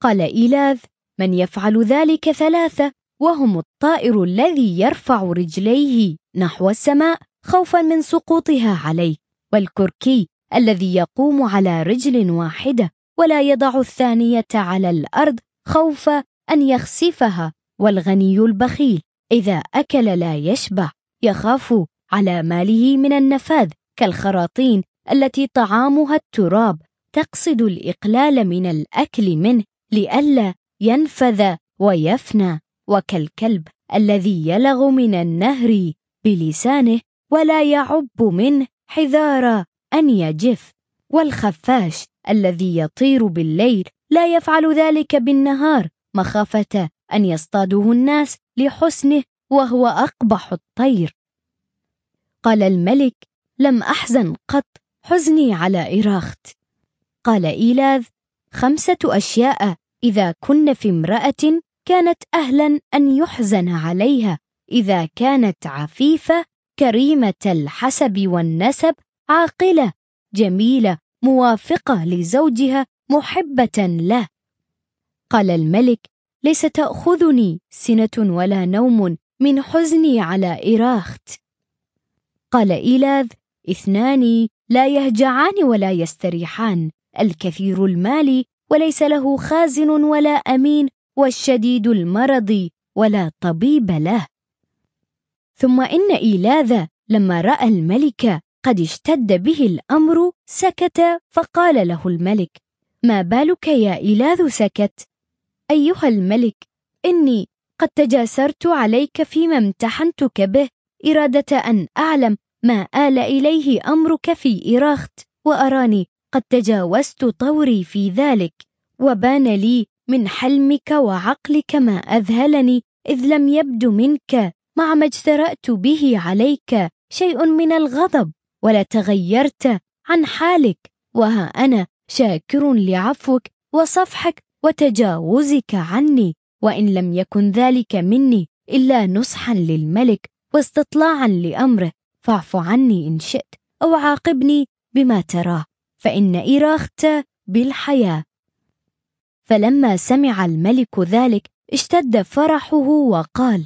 قال إيلاذ من يفعل ذلك ثلاثة وهم الطائر الذي يرفع رجليه نحو السماء خوفا من سقوطها عليه والكركي الذي يقوم على رجل واحدة ولا يضع الثانية على الأرض خوف أن يخسفها والغني البخيل إذا أكل لا يشبع يخاف على ماله من النفاذ كالخراطين التي طعامها التراب تقصد الإقلال من الأكل منه لئلا ينفذ ويفنى وكالكلب الذي يلغ من النهر بلسانه ولا يعب منه حذار أن يجف والخفاش الذي يطير بالليل لا يفعل ذلك بالنهار مخافة أن يصطاده الناس لحسنه وهو أقبح الطير. قال الملك لم أحزن قط حزني على إراخت قال إيلاذ خمسة أشياء إذا كن في امرأة كانت أهلا أن يحزن عليها. إذا كانت عفيفة كريمة الحسب والنسب عاقلة جميلة موافقة لزوجها محبة له. قال الملك ليس تأخذني سنة ولا نوم من حزني على إراخت قال إيلاذ اثنان لا يهجعان ولا يستريحان. الكثير المال وليس له خازن ولا أمين والشديد المرض ولا طبيب له. ثم إن إيلاذ لما رأى الملك قد اشتد به الأمر سكت فقال له الملك ما بالك يا إيلاذ سكت؟ أيها الملك إني قد تجاسرت عليك فيما امتحنتك به إرادة أن أعلم ما آل إليه أمرك في إراخت وأراني قد تجاوزت طوري في ذلك وبان لي من حلمك وعقلك ما أذهلني إذ لم يبد منك مع ما اجترأت به عليك شيء من الغضب ولا تغيرت عن حالك وها أنا شاكر لعفوك وصفحك وتجاوزك عني وإن لم يكن ذلك مني إلا نصحا للملك واستطلاعا لأمره فاعف عني إن شئت أو عاقبني بما تراه. فإن إراخت بالحياة. فلما سمع الملك ذلك اشتد فرحه وقال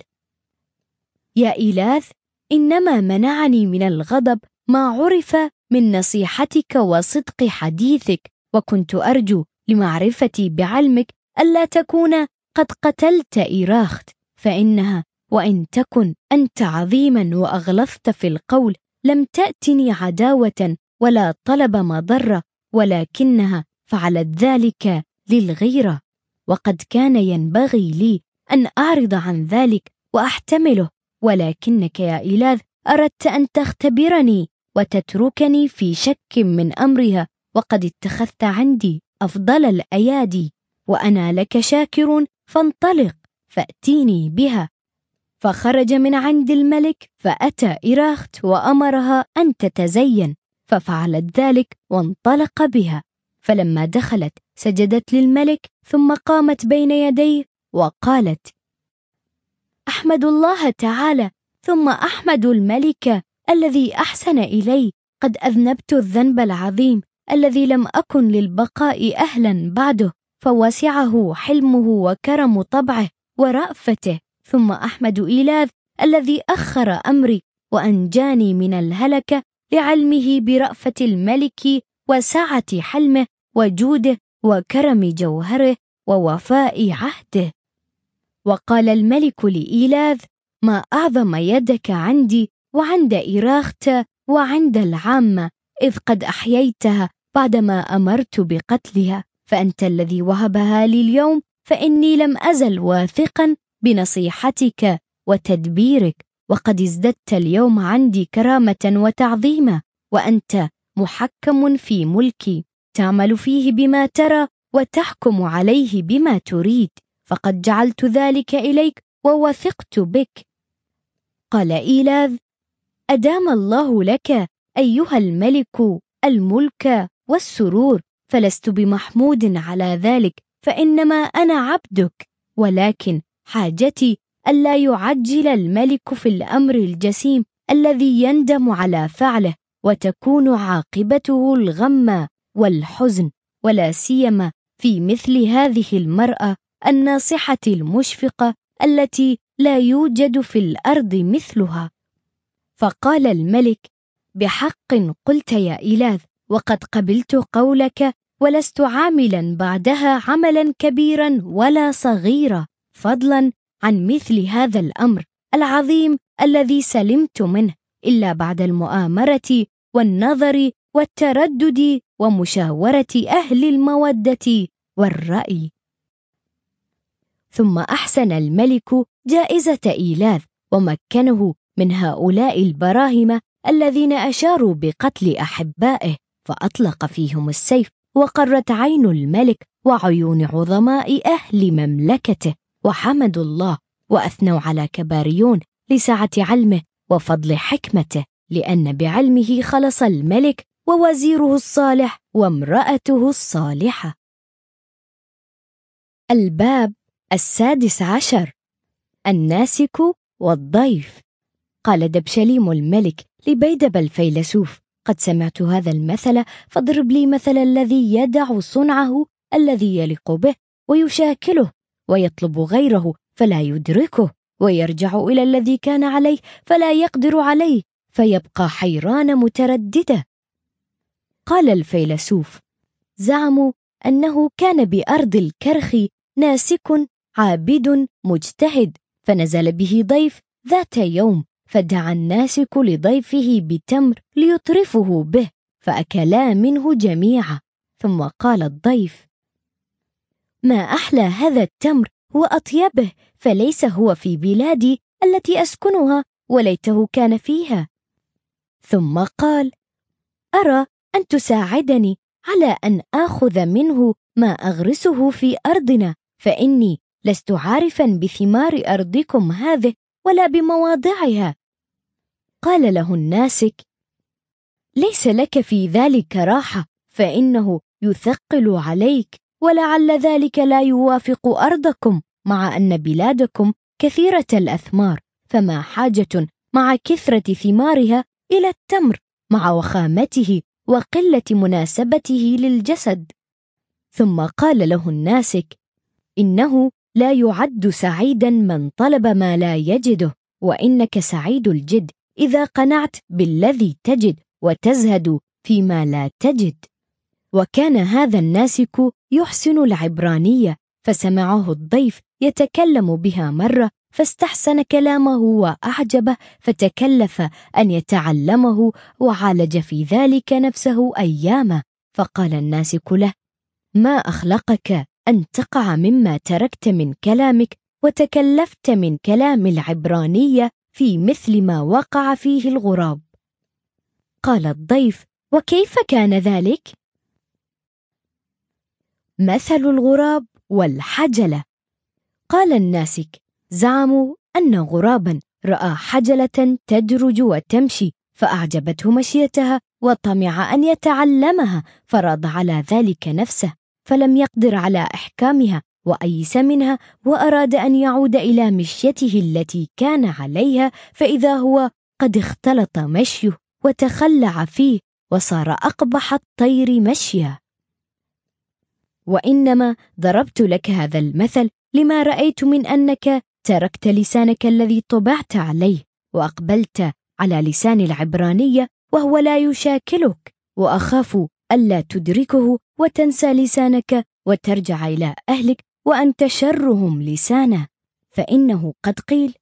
يا إيلاذ إنما منعني من الغضب ما عرف من نصيحتك وصدق حديثك وكنت أرجو لمعرفتي بعلمك ألا تكون قد قتلت إيراخت فإنها وإن تكن أنت عظيما وأغلظت في القول لم تأتني عداوة ولا طلب مضرة ولكنها فعلت ذلك للغيرة. وقد كان ينبغي لي أن أعرض عن ذلك وأحتمله ولكنك يا إيلاذ أردت أن تختبرني وتتركني في شك من أمرها وقد اتخذت عندي أفضل الأيادي وأنا لك شاكر فانطلق فأتيني بها. فخرج من عند الملك فأتى إراخت وأمرها أن تتزين. ففعلت ذلك وانطلق بها. فلما دخلت سجدت للملك ثم قامت بين يديه وقالت أحمد الله تعالى ثم أحمد الملك الذي أحسن إلي. قد أذنبت الذنب العظيم الذي لم أكن للبقاء أهلا بعده فوسعه حلمه وكرم طبعه ورأفته. ثم أحمد إيلاذ الذي أخر أمري وأنجاني من الهلكة لعلمه برأفة الملك وسعة حلمه وجوده وكرم جوهره ووفاء عهده. وقال الملك لإيلاذ ما أعظم يدك عندي وعند إراخت وعند العامة إذ قد أحييتها بعدما أمرت بقتلها فأنت الذي وهبها لي اليوم فإني لم أزل واثقا بنصيحتك وتدبيرك وقد ازددت اليوم عندي كرامة وتعظيما وأنت محكم في ملكي تعمل فيه بما ترى وتحكم عليه بما تريد فقد جعلت ذلك إليك ووثقت بك. قال إيلاذ أدام الله لك أيها الملك الملك والسرور فلست بمحمود على ذلك فإنما أنا عبدك ولكن حاجتي ألا يعجل الملك في الأمر الجسيم الذي يندم على فعله وتكون عاقبته الغم والحزن ولا سيما في مثل هذه المرأة الناصحة المشفقة التي لا يوجد في الأرض مثلها. فقال الملك بحق قلت يا إلاذ وقد قبلت قولك ولست عاملا بعدها عملا كبيرا ولا صغيرا فضلا عن مثل هذا الأمر العظيم الذي سلمت منه إلا بعد المؤامرة والنظر والتردد ومشاورة أهل المودة والرأي. ثم أحسن الملك جائزة إيلاذ ومكنه من هؤلاء البراهمة الذين أشاروا بقتل أحبائه فأطلق فيهم السيف وقرت عين الملك وعيون عظماء أهل مملكته. وحمدوا الله وأثنوا على كباريون لسعة علمه وفضل حكمته لأن بعلمه خلص الملك ووزيره الصالح وامرأته الصالحة. الباب السادس عشر. الناسك والضيف. قال دبشليم الملك لبيدب الفيلسوف قد سمعت هذا المثل فاضرب لي مثل الذي يدع صنعه الذي يليق به ويشاكله. ويطلب غيره فلا يدركه ويرجع إلى الذي كان عليه فلا يقدر عليه فيبقى حيران مترددا قال الفيلسوف زعموا أنه كان بأرض الكرخ ناسك عابد مجتهد فنزل به ضيف ذات يوم فدعا الناسك لضيفه بتمر ليطرفه به فأكلا منه جميعا. ثم قال الضيف ما أحلى هذا التمر واطيبه فليس هو في بلادي التي أسكنها وليته كان فيها. ثم قال أرى أن تساعدني على أن آخذ منه ما أغرسه في أرضنا فإني لست عارفا بثمار أرضكم هذه ولا بمواضعها. قال له الناسك ليس لك في ذلك راحة فإنه يثقل عليك. ولعل ذلك لا يوافق أرضكم مع أن بلادكم كثيرة الأثمار فما حاجة مع كثرة ثمارها إلى التمر مع وخامته وقلة مناسبته للجسد. ثم قال له الناسك إنه لا يعد سعيدا من طلب ما لا يجده وإنك سعيد الجد إذا قنعت بالذي تجد وتزهد فيما لا تجد. وكان هذا الناسك يحسن العبرانية فسمعه الضيف يتكلم بها مرة فاستحسن كلامه وأعجبه فتكلف أن يتعلمه وعالج في ذلك نفسه أياما. فقال الناسك له ما أخلقك أن تقع مما تركت من كلامك وتكلفت من كلام العبرانية في مثل ما وقع فيه الغراب؟ قال الضيف وكيف كان ذلك؟ مثل الغراب والحجلة. قال الناسك زعموا أن غرابا رأى حجلة تدرج وتمشي فأعجبته مشيتها وطمع أن يتعلمها فراد على ذلك نفسه فلم يقدر على إحكامها وأيس منها وأراد أن يعود إلى مشيته التي كان عليها فإذا هو قد اختلط مشيه وتخلع فيه وصار أقبح الطير مشيا. وإنما ضربت لك هذا المثل لما رأيت من أنك تركت لسانك الذي طبعت عليه وأقبلت على لسان العبرانية وهو لا يشاكلك وأخاف ألا تدركه وتنسى لسانك وترجع إلى أهلك وأنت شرهم لسانا فإنه قد قيل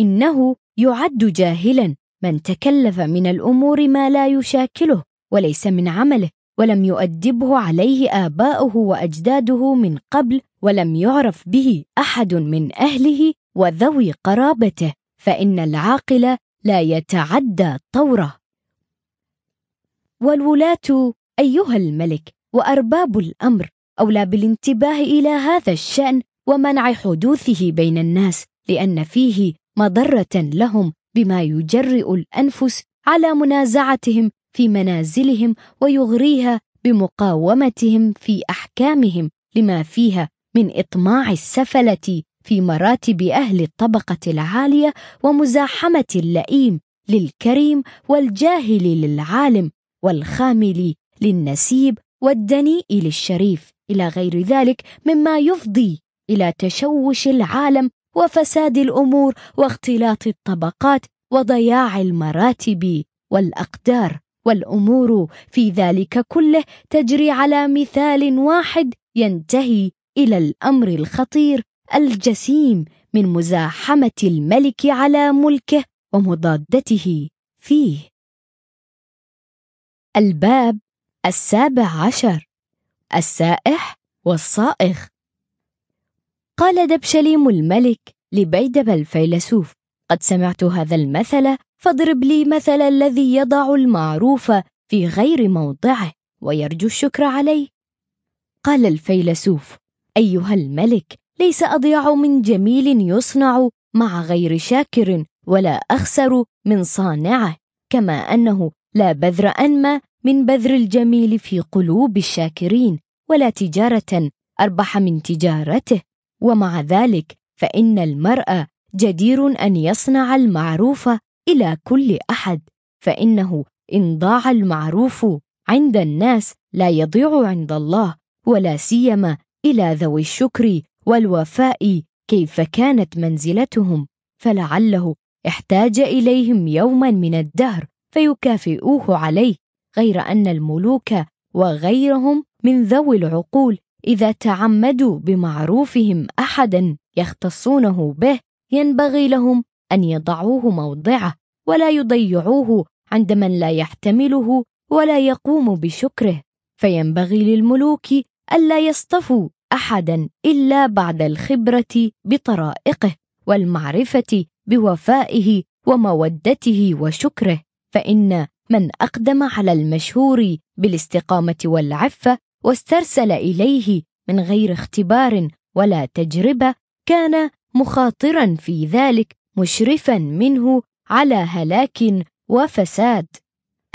إنه يعد جاهلا من تكلف من الأمور ما لا يشاكله وليس من عمله. ولم يؤدبه عليه آباؤه وأجداده من قبل ولم يعرف به أحد من أهله وذوي قرابته فإن العاقل لا يتعدى طوره. والولاة أيها الملك وأرباب الأمر أولى بالانتباه إلى هذا الشأن ومنع حدوثه بين الناس لأن فيه مضرة لهم بما يجرئ الأنفس على منازعتهم في منازلهم ويغريها بمقاومتهم في أحكامهم لما فيها من إطماع السفلة في مراتب أهل الطبقة العالية ومزاحمة اللئيم للكريم والجاهل للعالم والخامل للنسيب والدنيء للشريف. إلى غير ذلك مما يفضي إلى تشوش العالم وفساد الأمور واختلاط الطبقات وضياع المراتب والأقدار. والأمور في ذلك كله تجري على مثال واحد ينتهي إلى الأمر الخطير الجسيم من مزاحمة الملك على ملكه ومضادته فيه. الباب السابع عشر السائح والصائغ قال دبشليم الملك لبيدب الفيلسوف قد سمعت هذا المثل فاضرب لي مثل الذي يضع المعروف في غير موضعه ويرجو الشكر عليه. قال الفيلسوف أيها الملك ليس أضيع من جميل يصنع مع غير شاكر ولا أخسر من صانعه كما أنه لا بذر أنمى من بذر الجميل في قلوب الشاكرين ولا تجارة أربح من تجارته. ومع ذلك فإن المرء جدير أن يصنع المعروف إلى كل أحد فإنه إن ضاع المعروف عند الناس لا يضيع عند الله ولا سيما إلى ذوي الشكر والوفاء كيف كانت منزلتهم. فلعله احتاج إليهم يوما من الدهر فيكافئوه عليه غير أن الملوك وغيرهم من ذوي العقول إذا تعمدوا بمعروفهم أحدا يختصونه به ينبغي لهم أن يضعوه موضعه ولا يضيعوه عند من لا يحتمله ولا يقوم بشكره. فينبغي للملوك ألا يصطفوا احدا إلا بعد الخبرة بطرائقه والمعرفة بوفائه ومودته وشكره. فإن من أقدم على المشهور بالاستقامة والعفة واسترسل إليه من غير اختبار ولا تجربة كان مخاطرا في ذلك مشرفا منه على هلاك وفساد.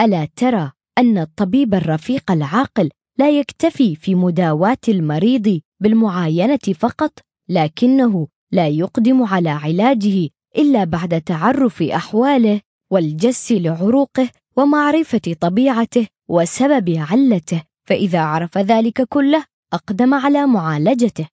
ألا ترى أن الطبيب الرفيق العاقل لا يكتفي في مداواة المريض بالمعاينة فقط لكنه لا يقدم على علاجه إلا بعد تعرف أحواله والجس لعروقه ومعرفة طبيعته وسبب علته فإذا عرف ذلك كله أقدم على معالجته.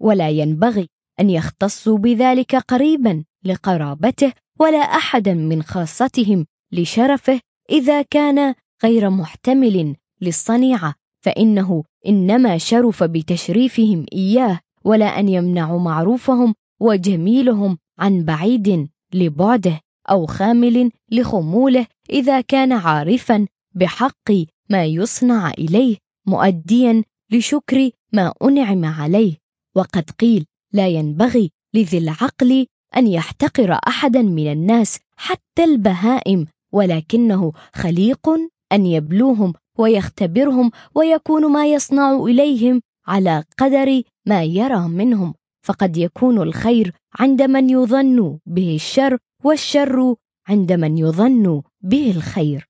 ولا ينبغي أن يختصوا بذلك قريبا. لقرابته ولا أحدا من خاصتهم لشرفه إذا كان غير محتمل للصنيعة فإنه إنما شرف بتشريفهم إياه ولا أن يمنعوا معروفهم وجميلهم عن بعيد لبعده أو خامل لخموله إذا كان عارفا بحق ما يصنع إليه مؤديا لشكر ما أنعم عليه. وقد قيل لا ينبغي لذي العقل أن يحتقر أحدا من الناس حتى البهائم ولكنه خليق أن يبلوهم ويختبرهم ويكون ما يصنع إليهم على قدر ما يرى منهم. فقد يكون الخير عند من يظن به الشر والشر عند من يظن به الخير.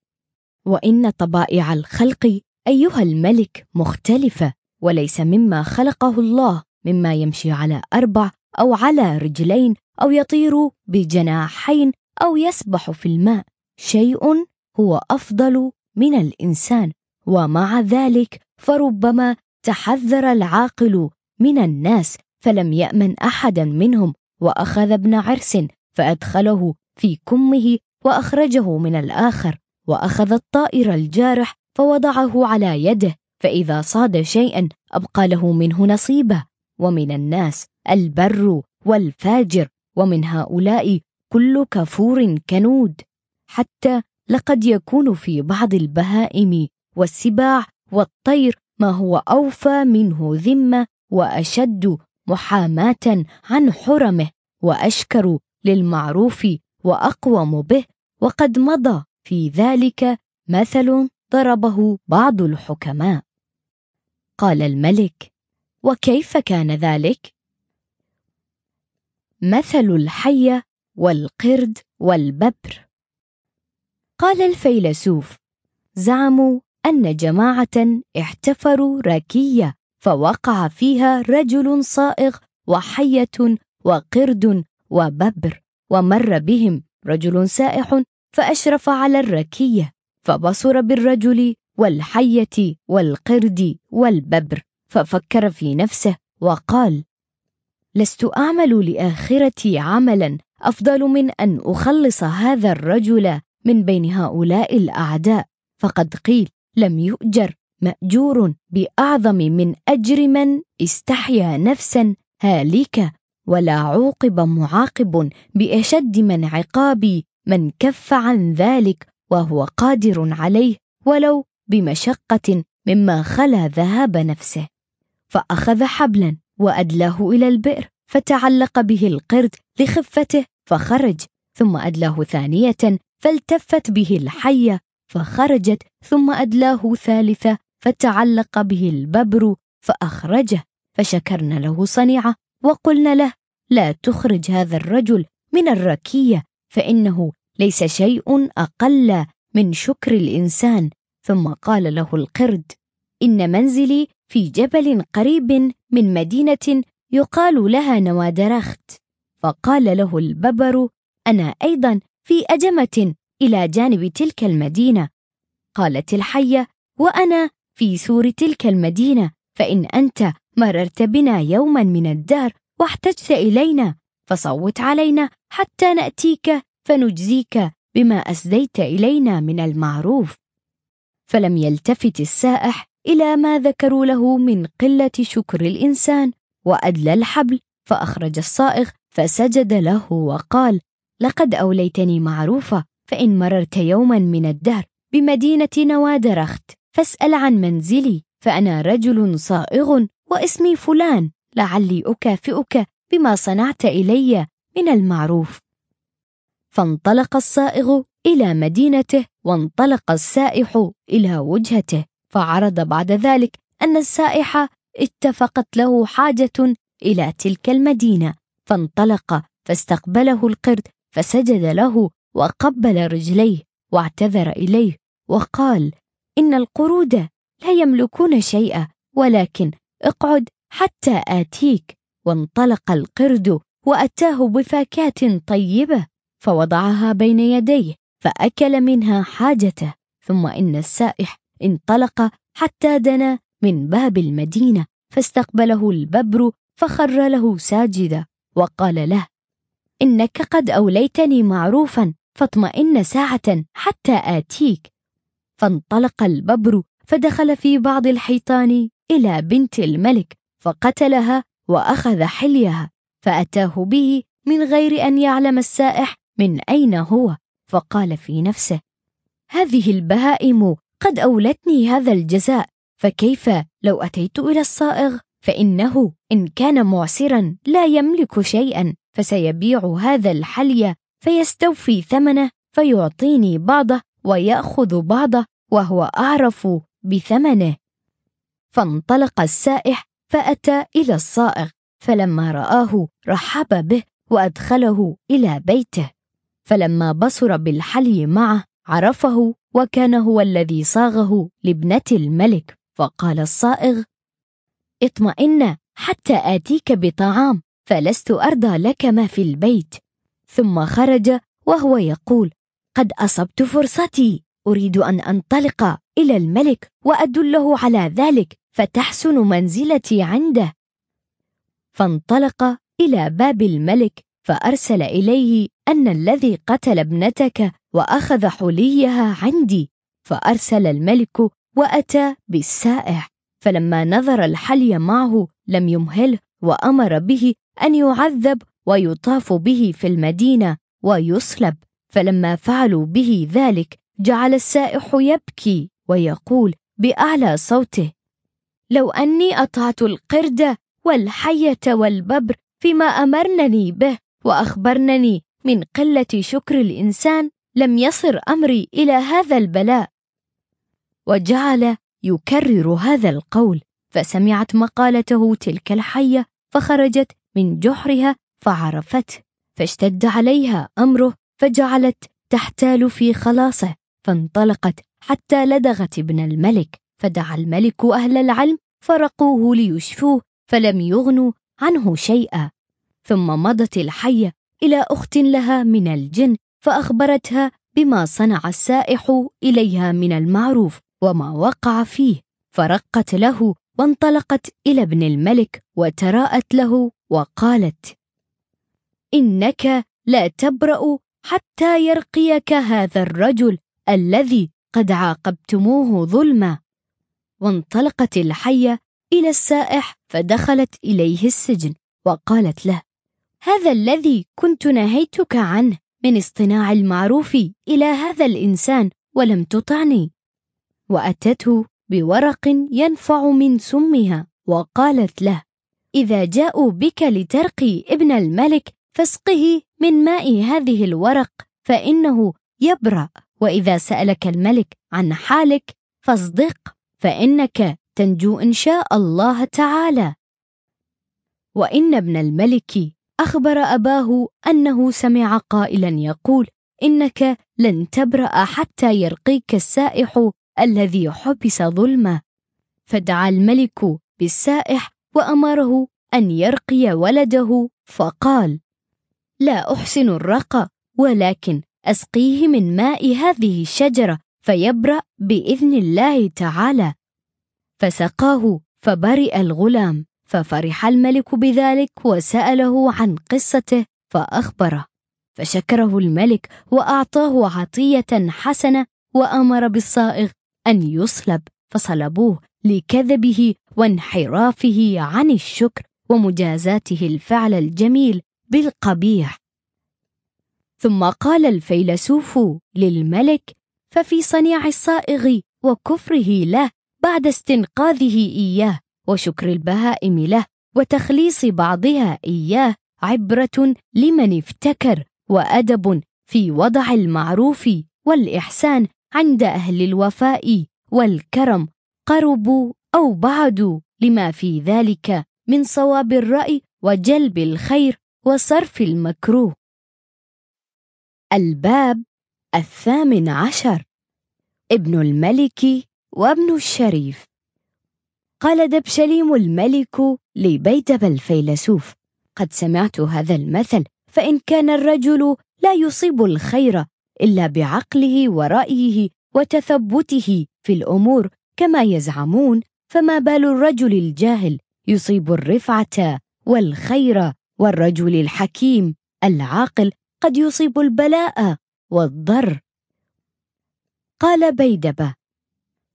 وإن طبائع الخلق أيها الملك مختلفة وليس مما خلقه الله مما يمشي على أربع أو على رجلين أو يطير بجناحين أو يسبح في الماء. شيء هو أفضل من الإنسان ومع ذلك فربما تحذر العاقل من الناس فلم يأمن أحدا منهم وأخذ ابن عرس فأدخله في كمه وأخرجه من الآخر وأخذ الطائر الجارح فوضعه على يده فإذا صاد شيئا أبقى له منه نصيبه. ومن الناس البر والفاجر. ومن هؤلاء كل كفور كنود. حتى لقد يكون في بعض البهائم والسباع والطير ما هو أوفى منه ذمة وأشد محاماة عن حرمه وأشكر للمعروف وأقوم به. وقد مضى في ذلك مثل ضربه بعض الحكماء. قال الملك وكيف كان ذلك؟ مثل الحيه والقرد والببر. قال الفيلسوف زعموا أن جماعة احتفروا راكيه فوقع فيها رجل صائغ وحية وقرد وببر ومر بهم رجل سائح فأشرف على الركية فبصر بالرجل والحية والقرد والببر ففكر في نفسه وقال لست أعمل لآخرتي عملا. أفضل من أن أخلص هذا الرجل من بين هؤلاء الأعداء. فقد قيل لم يؤجر. مأجور بأعظم من أجر من استحيا نفسا هالكه ولا عوقب معاقب بأشد من عقاب من كف عن ذلك وهو قادر عليه ولو بمشقة مما خلا ذهاب نفسه. فأخذ حبلا. وأدلاه إلى البئر فتعلق به القرد لخفته فخرج. ثم أدلاه ثانية فالتفت به الحية فخرجت. ثم أدلاه ثالثة فتعلق به الببر فأخرجه. فشكرنا له صنيعة وقلنا له لا تخرج هذا الرجل من الركية فإنه ليس شيء أقل من شكر الإنسان. ثم قال له القرد إن منزلي في جبل قريب من مدينة يقال لها نوادرخت. فقال له الببر أنا أيضا في أجمة إلى جانب تلك المدينة. قالت الحية وأنا في سور تلك المدينة فإن أنت مررت بنا يوما من الدهر واحتجت إلينا فصوت علينا حتى نأتيك فنجزيك بما أسديت إلينا من المعروف. فلم يلتفت السائح إلى ما ذكروا له من قلة شكر الإنسان وأدلى الحبل فأخرج الصائغ فسجد له وقال لقد أوليتني معروفة فإن مررت يوما من الدهر بمدينة نوادرخت فاسأل عن منزلي فأنا رجل صائغ واسمي فلان لعلي أكافئك بما صنعت إلي من المعروف. فانطلق الصائغ إلى مدينته وانطلق السائح إلى وجهته. فعرض بعد ذلك أن السائح اتفقت له حاجة إلى تلك المدينة فانطلق فاستقبله القرد فسجد له وقبل رجليه واعتذر إليه وقال إن القرود لا يملكون شيئا ولكن اقعد حتى آتيك وانطلق القرد وأتاه بفاكهة طيبة فوضعها بين يديه فأكل منها حاجته ثم إن السائح انطلق حتى دنا من باب المدينة فاستقبله الببر فخر له ساجدا وقال له إنك قد أوليتني معروفا فاطمئن ساعة حتى آتيك. فانطلق الببر فدخل في بعض الحيطان إلى بنت الملك فقتلها وأخذ حليها فأتاه به من غير أن يعلم السائح من أين هو فقال في نفسه هذه البهائم قد أولتني هذا الجزاء فكيف لو أتيت إلى الصائغ؟ فإنه إن كان معسرا لا يملك شيئا فسيبيع هذا الحلي فيستوفي ثمنه فيعطيني بعضه ويأخذ بعضه وهو أعرف بثمنه. فانطلق السائح فأتى إلى الصائغ فلما رآه رحب به وأدخله إلى بيته. فلما بصر بالحلي معه عرفه وكان هو الذي صاغه لابنة الملك. فقال الصائغ اطمئن حتى آتيك بطعام فلست أرضى لك ما في البيت. ثم خرج وهو يقول قد أصبت فرصتي أريد أن أنطلق إلى الملك وأدله على ذلك فتحسن منزلتي عنده. فانطلق إلى باب الملك فأرسل إليه أن الذي قتل ابنتك وأخذ حليها عندي فأرسل الملك وأتى بالسائح. فلما نظر الحلي معه لم يمهله وأمر به أن يعذب ويطاف به في المدينة ويصلب. فلما فعلوا به ذلك جعل السائح يبكي ويقول بأعلى صوته لو أني أطعت القرد والحية والببر فيما أمرنني به وأخبرنني من قلة شكر الإنسان لم يصر أمري إلى هذا البلاء. وجعل يكرر هذا القول فسمعت مقالته تلك الحية فخرجت من جحرها فعرفته فاشتد عليها أمره فجعلت تحتال في خلاصه فانطلقت حتى لدغت ابن الملك فدعا الملك أهل العلم فرقوه ليشفوه فلم يغنوا عنه شيئا. ثم مضت الحية إلى أخت لها من الجن فأخبرتها بما صنع السائح إليها من المعروف وما وقع فيه فرقت له وانطلقت إلى ابن الملك وتراءت له وقالت إنك لا تبرأ حتى يرقيك هذا الرجل الذي قد عاقبتموه ظلما. وانطلقت الحية إلى السائح فدخلت إليه السجن وقالت له هذا الذي كنت نهيتك عنه من اصطناع المعروف إلى هذا الإنسان ولم تطعني. وأتته بورق ينفع من سمها وقالت له إذا جاءوا بك لترقي ابن الملك فاسقه من ماء هذه الورق فإنه يبرأ. وإذا سألك الملك عن حالك فاصدق فإنك تنجو إن شاء الله تعالى. وإن ابن الملك أخبر أباه أنه سمع قائلا يقول إنك لن تبرأ حتى يرقيك السائح الذي حبس ظلمه. فدعا الملك بالسائح وأمره أن يرقي ولده فقال لا أحسن الرقى ولكن أسقيه من ماء هذه الشجرة فيبرأ بإذن الله تعالى. فسقاه فبرئ الغلام. ففرح الملك بذلك وسأله عن قصته فأخبره. فشكره الملك وأعطاه عطية حسنة وأمر بالصائغ أن يصلب فصلبوه لكذبه وانحرافه عن الشكر ومجازاته الفعل الجميل بالقبيح. ثم قال الفيلسوف للملك ففي صنيع الصائغ وكفره له بعد استنقاذه إياه وشكر البهائم له وتخليص بعضها إياه عبرة لمن افتكر وأدب في وضع المعروف والإحسان عند أهل الوفاء والكرم. قربوا أو بعدوا لما في ذلك من صواب الرأي وجلب الخير وصرف المكروه. الباب الثامن عشر. ابن الملك وابن الشريف. قال دبشليم الملك لبيتب الفيلسوف قد سمعت هذا المثل فإن كان الرجل لا يصيب الخير إلا بعقله ورأيه وتثبته في الأمور كما يزعمون فما بال الرجل الجاهل يصيب الرفعة والخير والرجل الحكيم العاقل قد يصيب البلاء والضر. قال بيدبة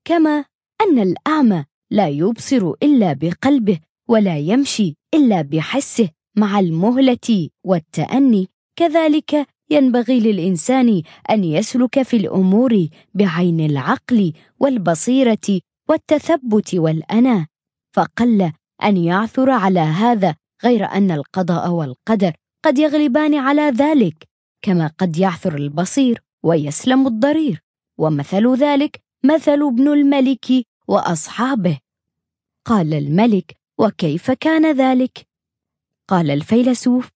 كما أن الأعمى لا يبصر إلا بقلبه ولا يمشي إلا بحسه مع المهلة والتأني. كذلك ينبغي للإنسان أن يسلك في الأمور بعين العقل والبصيرة والتثبت والأنا. فقل أن يعثر على هذا غير أن القضاء والقدر قد يغلبان على ذلك كما قد يعثر البصير ويسلم الضرير. ومثل ذلك مثل ابن الملك وأصحابه. قال الملك وكيف كان ذلك؟ قال الفيلسوف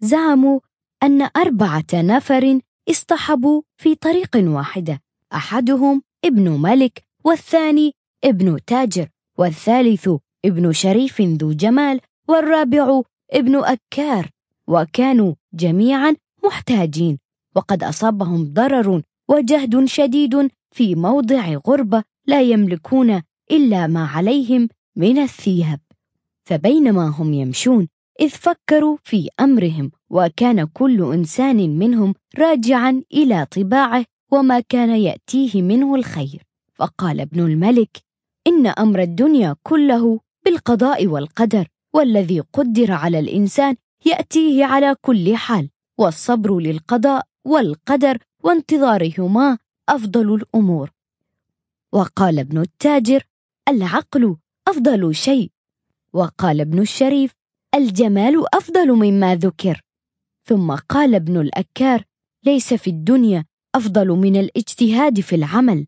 زعموا أن أربعة نفر اصطحبوا في طريق واحدة أحدهم ابن ملك والثاني ابن تاجر والثالث ابن شريف ذو جمال والرابع ابن أكار وكانوا جميعا محتاجين وقد أصابهم ضرر وجهد شديد في موضع غربة لا يملكون إلا ما عليهم من الثياب. فبينما هم يمشون إذ فكروا في أمرهم وكان كل إنسان منهم راجعا إلى طباعه وما كان يأتيه منه الخير. فقال ابن الملك إن أمر الدنيا كله بالقضاء والقدر والذي قدر على الإنسان يأتيه على كل حال والصبر للقضاء والقدر وانتظارهما أفضل الأمور. وقال ابن التاجر العقل أفضل شيء وقال ابن الشريف الجمال أفضل مما ذكر ثم قال ابن الأكار ليس في الدنيا أفضل من الاجتهاد في العمل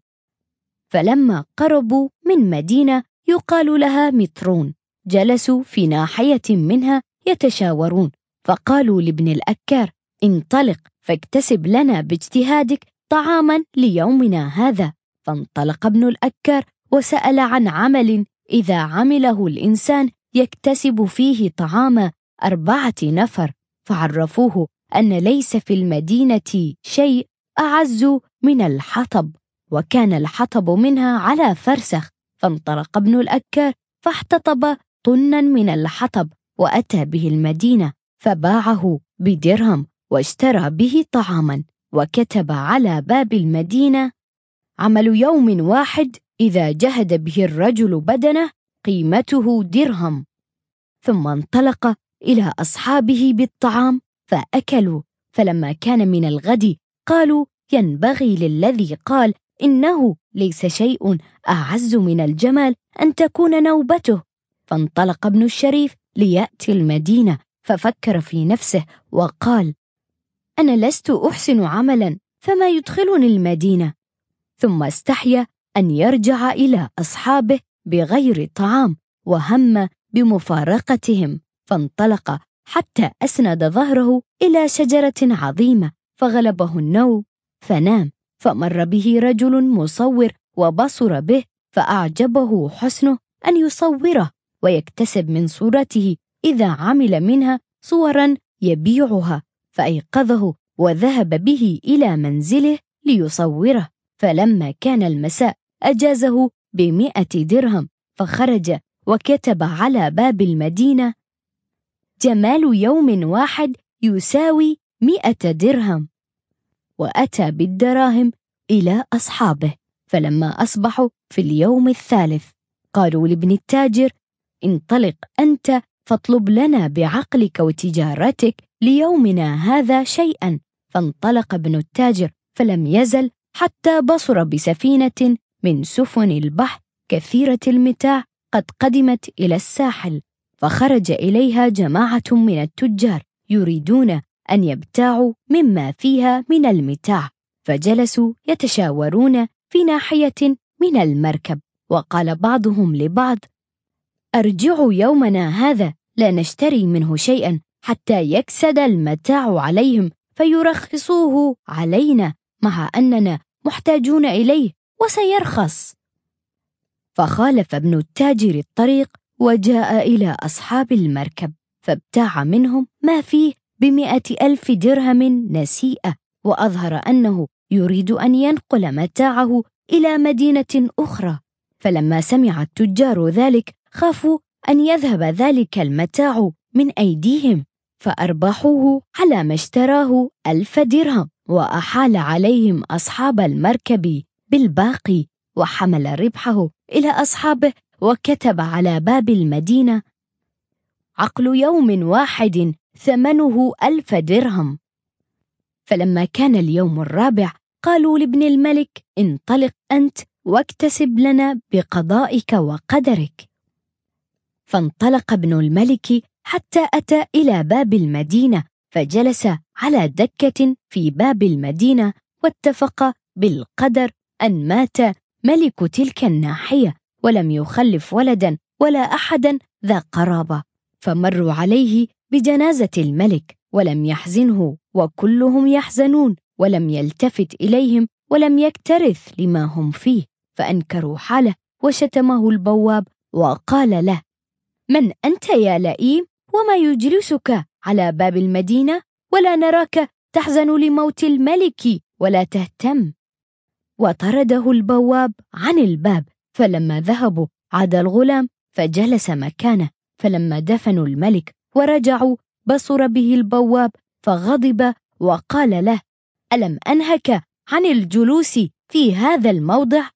فلما قربوا من مدينة يقال لها مترون جلسوا في ناحية منها يتشاورون فقالوا لابن الأكار انطلق فاكتسب لنا باجتهادك طعاما ليومنا هذا. فانطلق ابن الأكار وسأل عن عمل إذا عمله الإنسان يكتسب فيه طعام أربعة نفر فعرفوه أن ليس في المدينة شيء أعز من الحطب وكان الحطب منها على فرسخ فانطلق ابن الأكار فاحتطب طنا من الحطب وأتى به المدينة فباعه بدرهم واشترى به طعاما وكتب على باب المدينة عمل يوم واحد إذا جهد به الرجل بدنه قيمته درهم ثم انطلق إلى أصحابه بالطعام فأكلوا فلما كان من الغد قالوا ينبغي للذي قال إنه ليس شيء أعز من الجمال أن تكون نوبته فانطلق ابن الشريف ليأتي المدينة ففكر في نفسه وقال أنا لست أحسن عملا فما يدخلني المدينة؟ ظم استحيا أن يرجع إلى أصحابه بغير طعام وهم بمفارقتهم فانطلق حتى أسند ظهره إلى شجرة عظيمة فغلبه النوم فنام فمر به رجل مصور وبصر به فأعجبه حسنه أن يصوره ويكتسب من صورته إذا عمل منها صورا يبيعها فأيقظه وذهب به إلى منزله ليصوره. فلما كان المساء أجازه بمئة درهم فخرج وكتب على باب المدينة جمال يوم واحد يساوي مئة درهم. وأتى بالدراهم إلى أصحابه فلما أصبحوا في اليوم الثالث قالوا لابن التاجر انطلق أنت فاطلب لنا بعقلك وتجارتك ليومنا هذا شيئا. فانطلق ابن التاجر فلم يزل حتى بصر بسفينة من سفن البحر كثيرة المتاع قد قدمت إلى الساحل فخرج إليها جماعة من التجار يريدون أن يبتاعوا مما فيها من المتاع فجلسوا يتشاورون في ناحية من المركب وقال بعضهم لبعض أرجعوا يومنا هذا لا نشتري منه شيئا حتى يكسد المتاع عليهم فيرخصوه علينا مع أننا محتاجون إليه وسيرخص. فخالف ابن التاجر الطريق وجاء إلى أصحاب المركب فابتاع منهم ما فيه بمئة ألف درهم نسيئة وأظهر أنه يريد أن ينقل متاعه إلى مدينة أخرى. فلما سمع التجار ذلك خافوا أن يذهب ذلك المتاع من أيديهم فأربحوه على ما اشتراه ألف درهم. وأحال عليهم أصحاب المركب بالباقي وحمل ربحه إلى أصحابه وكتب على باب المدينة عقل يوم واحد ثمنه ألف درهم. فلما كان اليوم الرابع قالوا لابن الملك انطلق أنت واكتسب لنا بقضائك وقدرك. فانطلق ابن الملك حتى أتى إلى باب المدينة فجلس على دكة في باب المدينة واتفق بالقدر أن مات ملك تلك الناحية ولم يخلف ولدا ولا أحدا ذا قرابة. فمروا عليه بجنازة الملك ولم يحزنه وكلهم يحزنون ولم يلتفت إليهم ولم يكترث لما هم فيه. فأنكروا حاله وشتمه البواب وقال له من أنت يا لئيم؟ وما يجلسك؟ على باب المدينة ولا نراك تحزن لموت الملك ولا تهتم. وطرده البواب عن الباب فلما ذهبوا عاد الغلام فجلس مكانه فلما دفنوا الملك ورجعوا بصر به البواب فغضب وقال له ألم أنهك عن الجلوس في هذا الموضع؟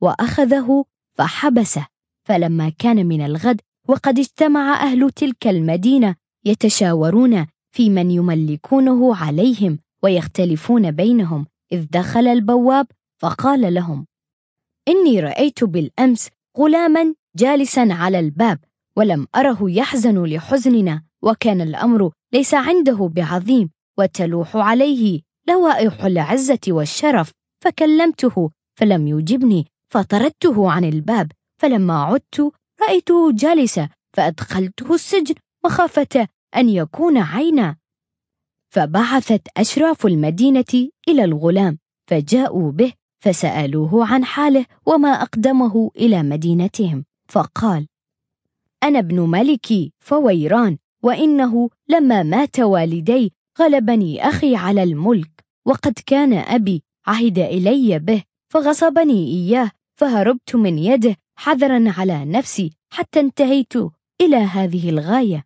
وأخذه فحبسه. فلما كان من الغد وقد اجتمع أهل تلك المدينة يتشاورون في من يملكونه عليهم ويختلفون بينهم إذ دخل البواب فقال لهم إني رأيت بالأمس غلاما جالسا على الباب ولم أره يحزن لحزننا وكان الأمر ليس عنده بعظيم وتلوح عليه لوائح العزة والشرف فكلمته فلم يجبني فطردته عن الباب فلما عدت رأيته جالسا فأدخلته السجن مخافة أن يكون عينا. فبعثت أشراف المدينة إلى الغلام فجاءوا به فسألوه عن حاله وما أقدمه إلى مدينتهم. فقال أنا ابن ملك فويران وإنه لما مات والدي غلبني أخي على الملك وقد كان أبي عهد إلي به فغصبني إياه فهربت من يده حذرا على نفسي حتى انتهيت إلى هذه الغاية.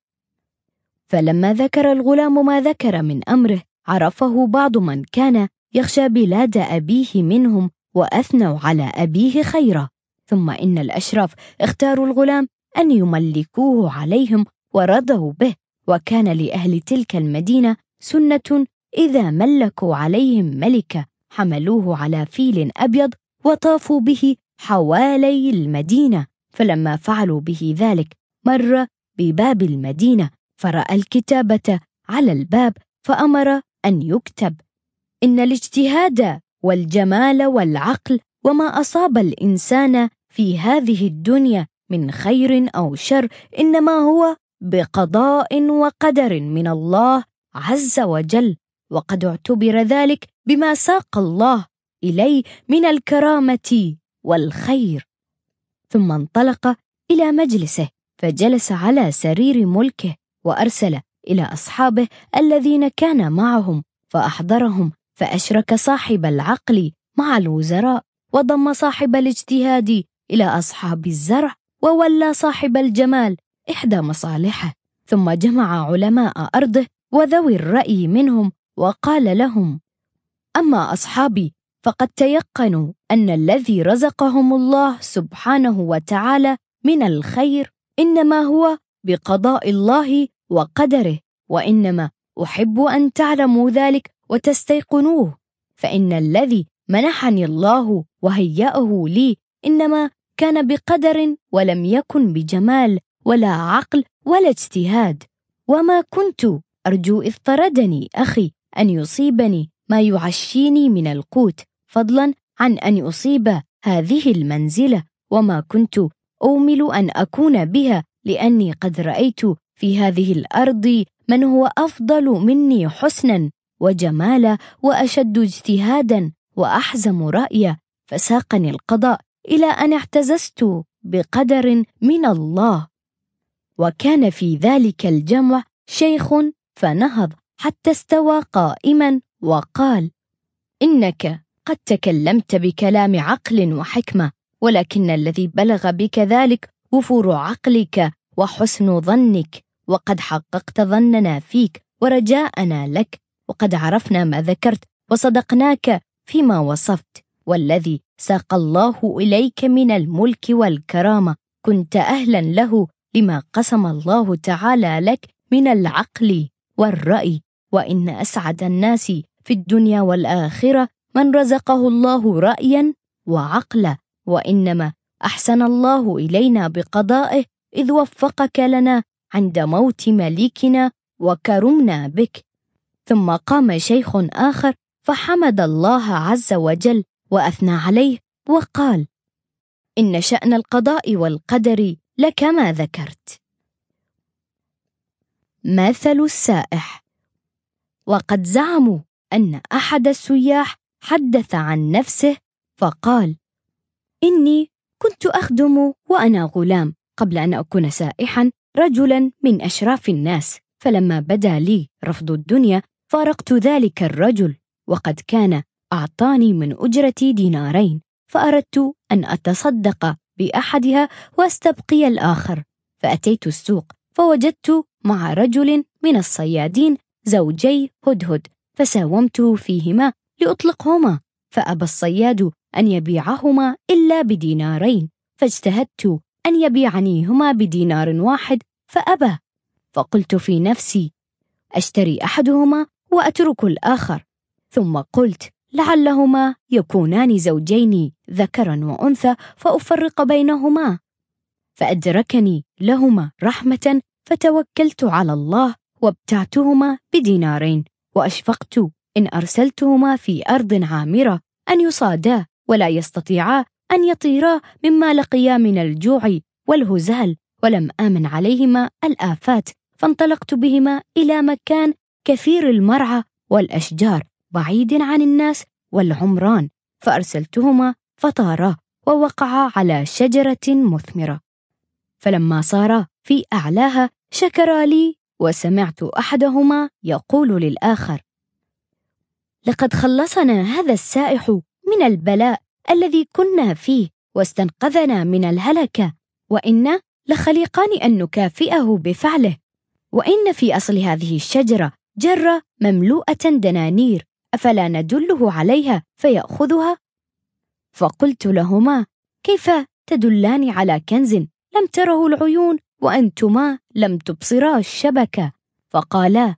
فلما ذكر الغلام ما ذكر من أمره عرفه بعض من كان يخشى بلاد أبيه منهم وأثنوا على أبيه خيرا. ثم إن الأشراف اختاروا الغلام أن يملكوه عليهم ورضوا به وكان لأهل تلك المدينة سنة إذا ملكوا عليهم ملكة حملوه على فيل أبيض وطافوا به حوالي المدينة. فلما فعلوا به ذلك مر بباب المدينة فرأى الكتابة على الباب فأمر أن يكتب. إن الاجتهاد والجمال والعقل وما أصاب الإنسان في هذه الدنيا من خير أو شر إنما هو بقضاء وقدر من الله عز وجل وقد اعتبر ذلك بما ساق الله إليه من الكرامة والخير. ثم انطلق إلى مجلسه فجلس على سرير ملكه. وأرسل إلى أصحابه الذين كان معهم فأحضرهم فأشرك صاحب العقل مع الوزراء وضم صاحب الاجتهاد إلى أصحاب الزرع وولى صاحب الجمال إحدى مصالحه. ثم جمع علماء أرضه وذوي الرأي منهم وقال لهم أما أصحابي فقد تيقنوا أن الذي رزقهم الله سبحانه وتعالى من الخير إنما هو بقضاء الله وقدره وإنما أحب أن تعلموا ذلك وتستيقنوه فإن الذي منحني الله وهيأه لي إنما كان بقدر ولم يكن بجمال ولا عقل ولا اجتهاد. وما كنت أرجو إذ طردني أخي أن يصيبني ما يعشيني من القوت فضلا عن أن يصيب هذه المنزلة وما كنت أومل أن أكون بها لأني قد رأيت في هذه الأرض من هو أفضل مني حسنا وجمالا وأشد اجتهادا وأحزم رأيا فساقني القضاء إلى أن اعتززت بقدر من الله. وكان في ذلك الجمع شيخ فنهض حتى استوى قائما وقال إنك قد تكلمت بكلام عقل وحكمة ولكن الذي بلغ بك ذلك وفور عقلك وحسن ظنك وقد حققت ظننا فيك ورجاءنا لك وقد عرفنا ما ذكرت وصدقناك فيما وصفت والذي ساق الله إليك من الملك والكرامة. كنت أهلا له لما قسم الله تعالى لك من العقل والرأي. وإن أسعد الناس في الدنيا والآخرة من رزقه الله رايا وعقلا. وإنما أحسن الله إلينا بقضائه إذ وفقك لنا عند موت مليكنا وكرمنا بك. ثم قام شيخ آخر فحمد الله عز وجل وأثنى عليه وقال إن شأن القضاء والقدر لكما ذكرت. مثل السائح. وقد زعموا أن أحد السياح حدث عن نفسه فقال إني كنت أخدم وأنا غلام قبل أن أكون سائحا رجلا من أشراف الناس. فلما بدا لي رفض الدنيا فارقت ذلك الرجل وقد كان أعطاني من أجرتي دينارين فأردت أن أتصدق بأحدها واستبقي الآخر. فأتيت السوق فوجدت مع رجل من الصيادين زوجي هدهد فساومته فيهما لأطلقهما. فأبى الصياد أن يبيعهما إلا بدينارين. فاجتهدت أن يبيعنيهما بدينار واحد فأبى. فقلت في نفسي أشتري أحدهما وأترك الآخر. ثم قلت لعلهما يكونان زوجين ذكرا وأنثى فأفرق بينهما. فأدركني لهما رحمة فتوكلت على الله وابتعتهما بدينارين. وأشفقت إن أرسلتهما في أرض عامرة أن يصادا. ولا يستطيعا أن يطيرا مما لقيا من الجوع والهزال ولم آمن عليهما الآفات فانطلقت بهما إلى مكان كثير المرعى والأشجار بعيد عن الناس والعمران فأرسلتهما فطارا ووقعا على شجرة مثمرة. فلما صارا في أعلاها شكرا لي وسمعت أحدهما يقول للآخر لقد خلصنا هذا السائح من البلاء الذي كنا فيه واستنقذنا من الهلكة وإنا لخليقان أن نكافئه بفعله وإن في أصل هذه الشجرة جرة مملوءة دنانير أفلا ندله عليها فيأخذها؟ فقلت لهما كيف تدلان على كنز لم تره العيون وأنتما لم تبصرا الشبكة فقالا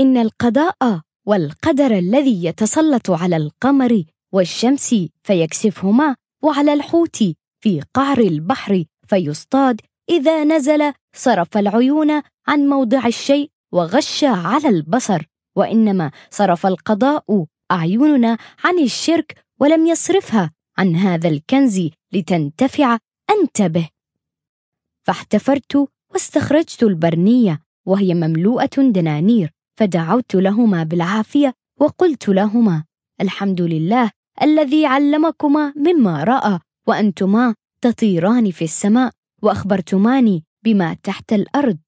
إن القضاء والقدر الذي يتسلط على القمر والشمس فيكسفهما وعلى الحوت في قعر البحر فيصطاد إذا نزل صرف العيون عن موضع الشيء وغش على البصر. وإنما صرف القضاء أعيننا عن الشرك ولم يصرفها عن هذا الكنز لتنتفع أنت به فاحتفرت واستخرجت البرنية وهي مملوءة دنانير فدعوت لهما بالعافية وقلت لهما الحمد لله الذي علمكما مما رأى وأنتما تطيران في السماء وأخبرتماني بما تحت الأرض.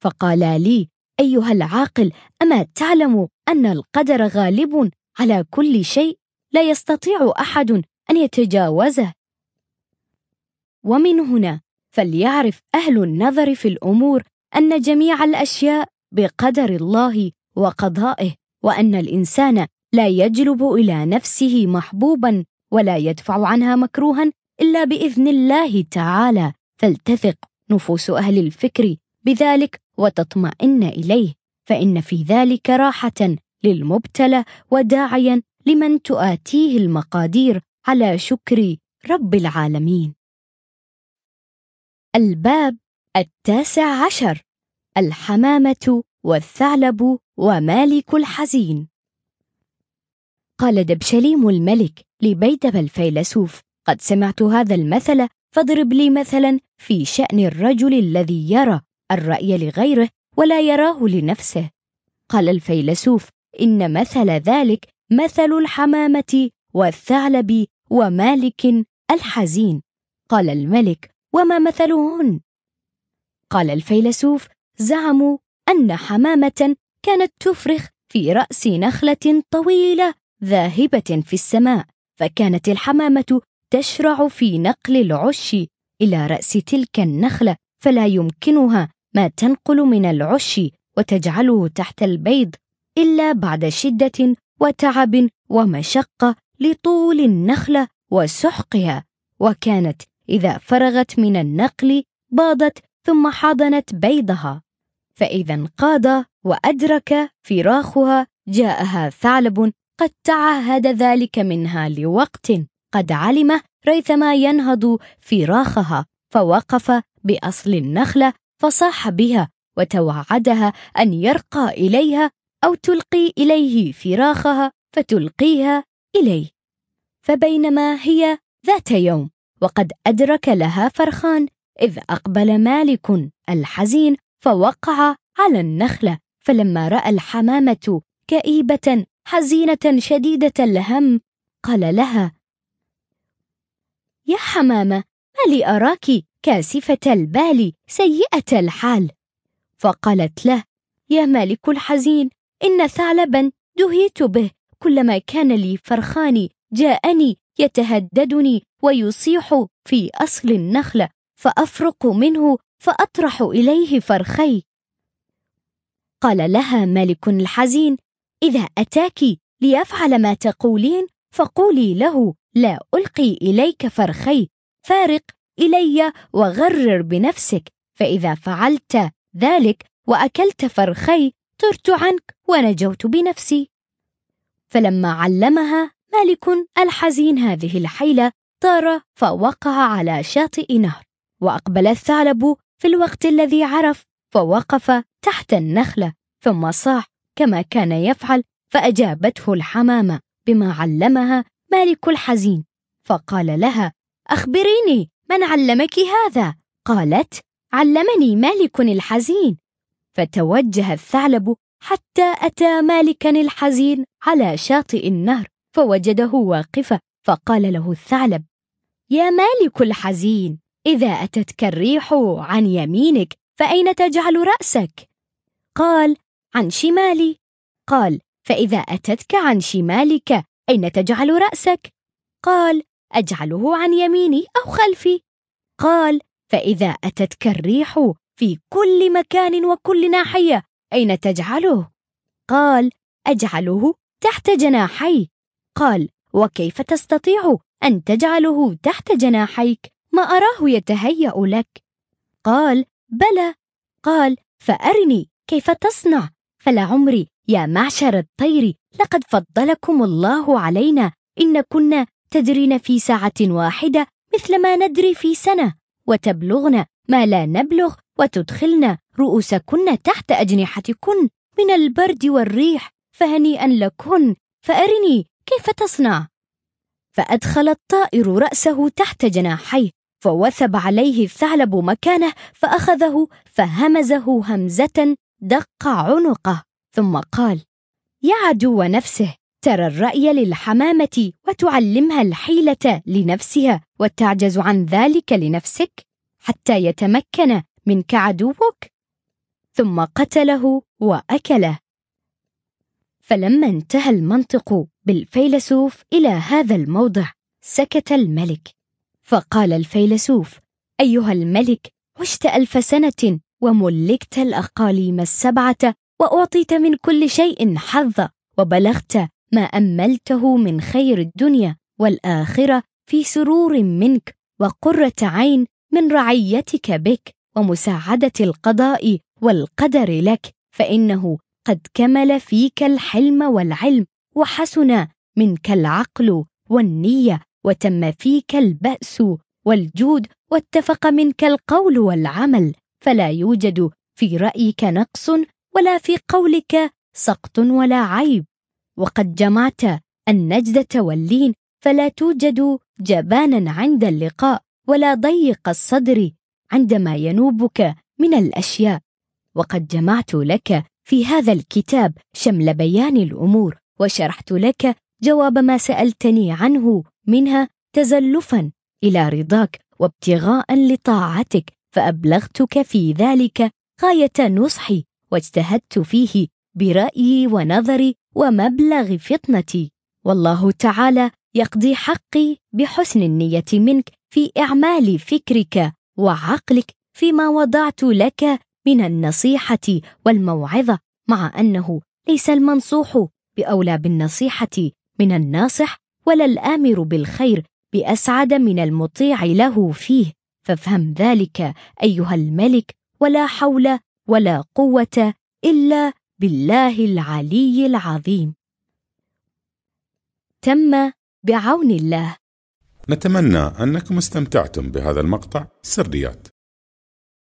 فقالا لي أيها العاقل أما تعلم أن القدر غالب على كل شيء؟ لا يستطيع أحد أن يتجاوزه. ومن هنا فليعرف أهل النظر في الأمور أن جميع الأشياء بقدر الله وقضائه وأن الإنسان لا يجلب إلى نفسه محبوبا ولا يدفع عنها مكروها إلا بإذن الله تعالى. فلتثق نفوس أهل الفكر بذلك وتطمئن إليه. فإن في ذلك راحة للمبتلى وداعيا لمن تؤاتيه المقادير على شكر رب العالمين. الباب التاسع عشر. الحمامة والثعلب ومالك الحزين. قال دبشليم الملك لبيدب الفيلسوف قد سمعت هذا المثل فاضرب لي مثلا في شأن الرجل الذي يرى الرأي لغيره ولا يراه لنفسه. قال الفيلسوف إن مثل ذلك مثل الحمامة والثعلب ومالك الحزين. قال الملك وما مثلهن؟ قال الفيلسوف زعموا أن حمامة كانت تفرخ في رأس نخلة طويلة ذاهبة في السماء فكانت الحمامة تشرع في نقل العش إلى رأس تلك النخلة فلا يمكنها ما تنقل من العش وتجعله تحت البيض إلا بعد شدة وتعب ومشقة لطول النخلة وسحقها. وكانت إذا فرغت من النقل باضت ثم حضنت بيضها. فإذا انقاد وأدرك فراخها جاءها ثعلب قد تعهد ذلك منها لوقت قد علمه ريثما ينهض فراخها فوقف بأصل النخلة فصاح بها وتوعدها أن يرقى إليها أو تلقي إليه فراخها فتلقيها إليه. فبينما هي ذات يوم وقد أدرك لها فرخان إذ أقبل مالك الحزين فوقع على النخلة فلما رأى الحمامة كئيبة حزينة شديدة الهم. قال لها يا حمامة ما لي أراك كاسفة البال سيئة الحال. فقالت له يا مالك الحزين إن ثعلبا دهيت به كلما كان لي فرخان جاءني يتهددني ويصيح في أصل النخلة فأفرق منه فأطرح إليه فرخي. قال لها ملك الحزين إذا أتاك ليفعل ما تقولين فقولي له لا ألقي إليك فرخي فارق إلي وغرر بنفسك فإذا فعلت ذلك وأكلت فرخي طرت عنك ونجوت بنفسي. فلما علمها مالك الحزين هذه الحيلة طار فوقع على شاطئ نهر وأقبل الثعلب في الوقت الذي عرف فوقف تحت النخلة ثم صاح كما كان يفعل فأجابته الحمامة بما علمها مالك الحزين فقال لها أخبريني من علمك هذا؟ قالت علمني مالك الحزين فتوجه الثعلب حتى أتى مالكا الحزين على شاطئ النهر فوجده واقفا فقال له الثعلب يا مالك الحزين إذا أتتك الريح عن يمينك فأين تجعل رأسك؟ قال عن شمالي. قال فإذا أتتك عن شمالك أين تجعل رأسك؟ قال أجعله عن يميني أو خلفي. قال فإذا أتتك الريح في كل مكان وكل ناحية أين تجعله؟ قال أجعله تحت جناحي. قال وكيف تستطيع أن تجعله تحت جناحيك؟ ما أراه يتهيأ لك. قال بلى. قال فأرني كيف تصنع؟ فلعمري يا معشر الطير لقد فضلكم الله علينا إن كنا تدرين في ساعة واحدة مثل ما ندري في سنة وتبلغن ما لا نبلغ وتدخلن رؤوسكن تحت أجنحتكن من البرد والريح فهنيئا لكن فأرني كيف تصنع؟ فأدخل الطائر رأسه تحت جناحيه فوثب عليه الثعلب مكانه فأخذه فهمزه همزة دق عنقه ثم قال يا عدو نفسه ترى الرأي للحمامة وتعلمها الحيلة لنفسها وتعجز عن ذلك لنفسك حتى يتمكن منك عدوك. ثم قتله وأكله. فلما انتهى المنطق بالفيلسوف إلى هذا الموضع سكت الملك فقال الفيلسوف أيها الملك عشت ألف سنة وملكت الأقاليم السبعة وأعطيت من كل شيء حظا وبلغت ما أملته من خير الدنيا والآخرة في سرور منك وقرة عين من رعيتك بك ومساعدة القضاء والقدر لك فإنه قد كمل فيك الحلم والعلم وحسن منك العقل والنية وتم فيك البأس والجود واتفق منك القول والعمل فلا يوجد في رأيك نقص ولا في قولك سقط ولا عيب. وقد جمعت النجدة واللين فلا توجد جبانا عند اللقاء ولا ضيق الصدر عندما ينوبك من الأشياء. وقد جمعت لك في هذا الكتاب شمل بيان الأمور وشرحت لك جواب ما سألتني عنه منها تزلفا إلى رضاك وابتغاء لطاعتك فأبلغتك في ذلك غاية نصحي واجتهدت فيه برأيي ونظري ومبلغ فطنتي. والله تعالى يقضي حقي بحسن النية منك في إعمال فكرك وعقلك فيما وضعت لك من النصيحة والموعظة مع أنه ليس المنصوح بأولى بالنصيحة من الناصح ولا الآمر بالخير بأسعد من المطيع له فيه. فافهم ذلك أيها الملك ولا حول ولا قوة إلا بالله العلي العظيم. تم بعون الله. نتمنى أنكم استمتعتم بهذا المقطع. سريات.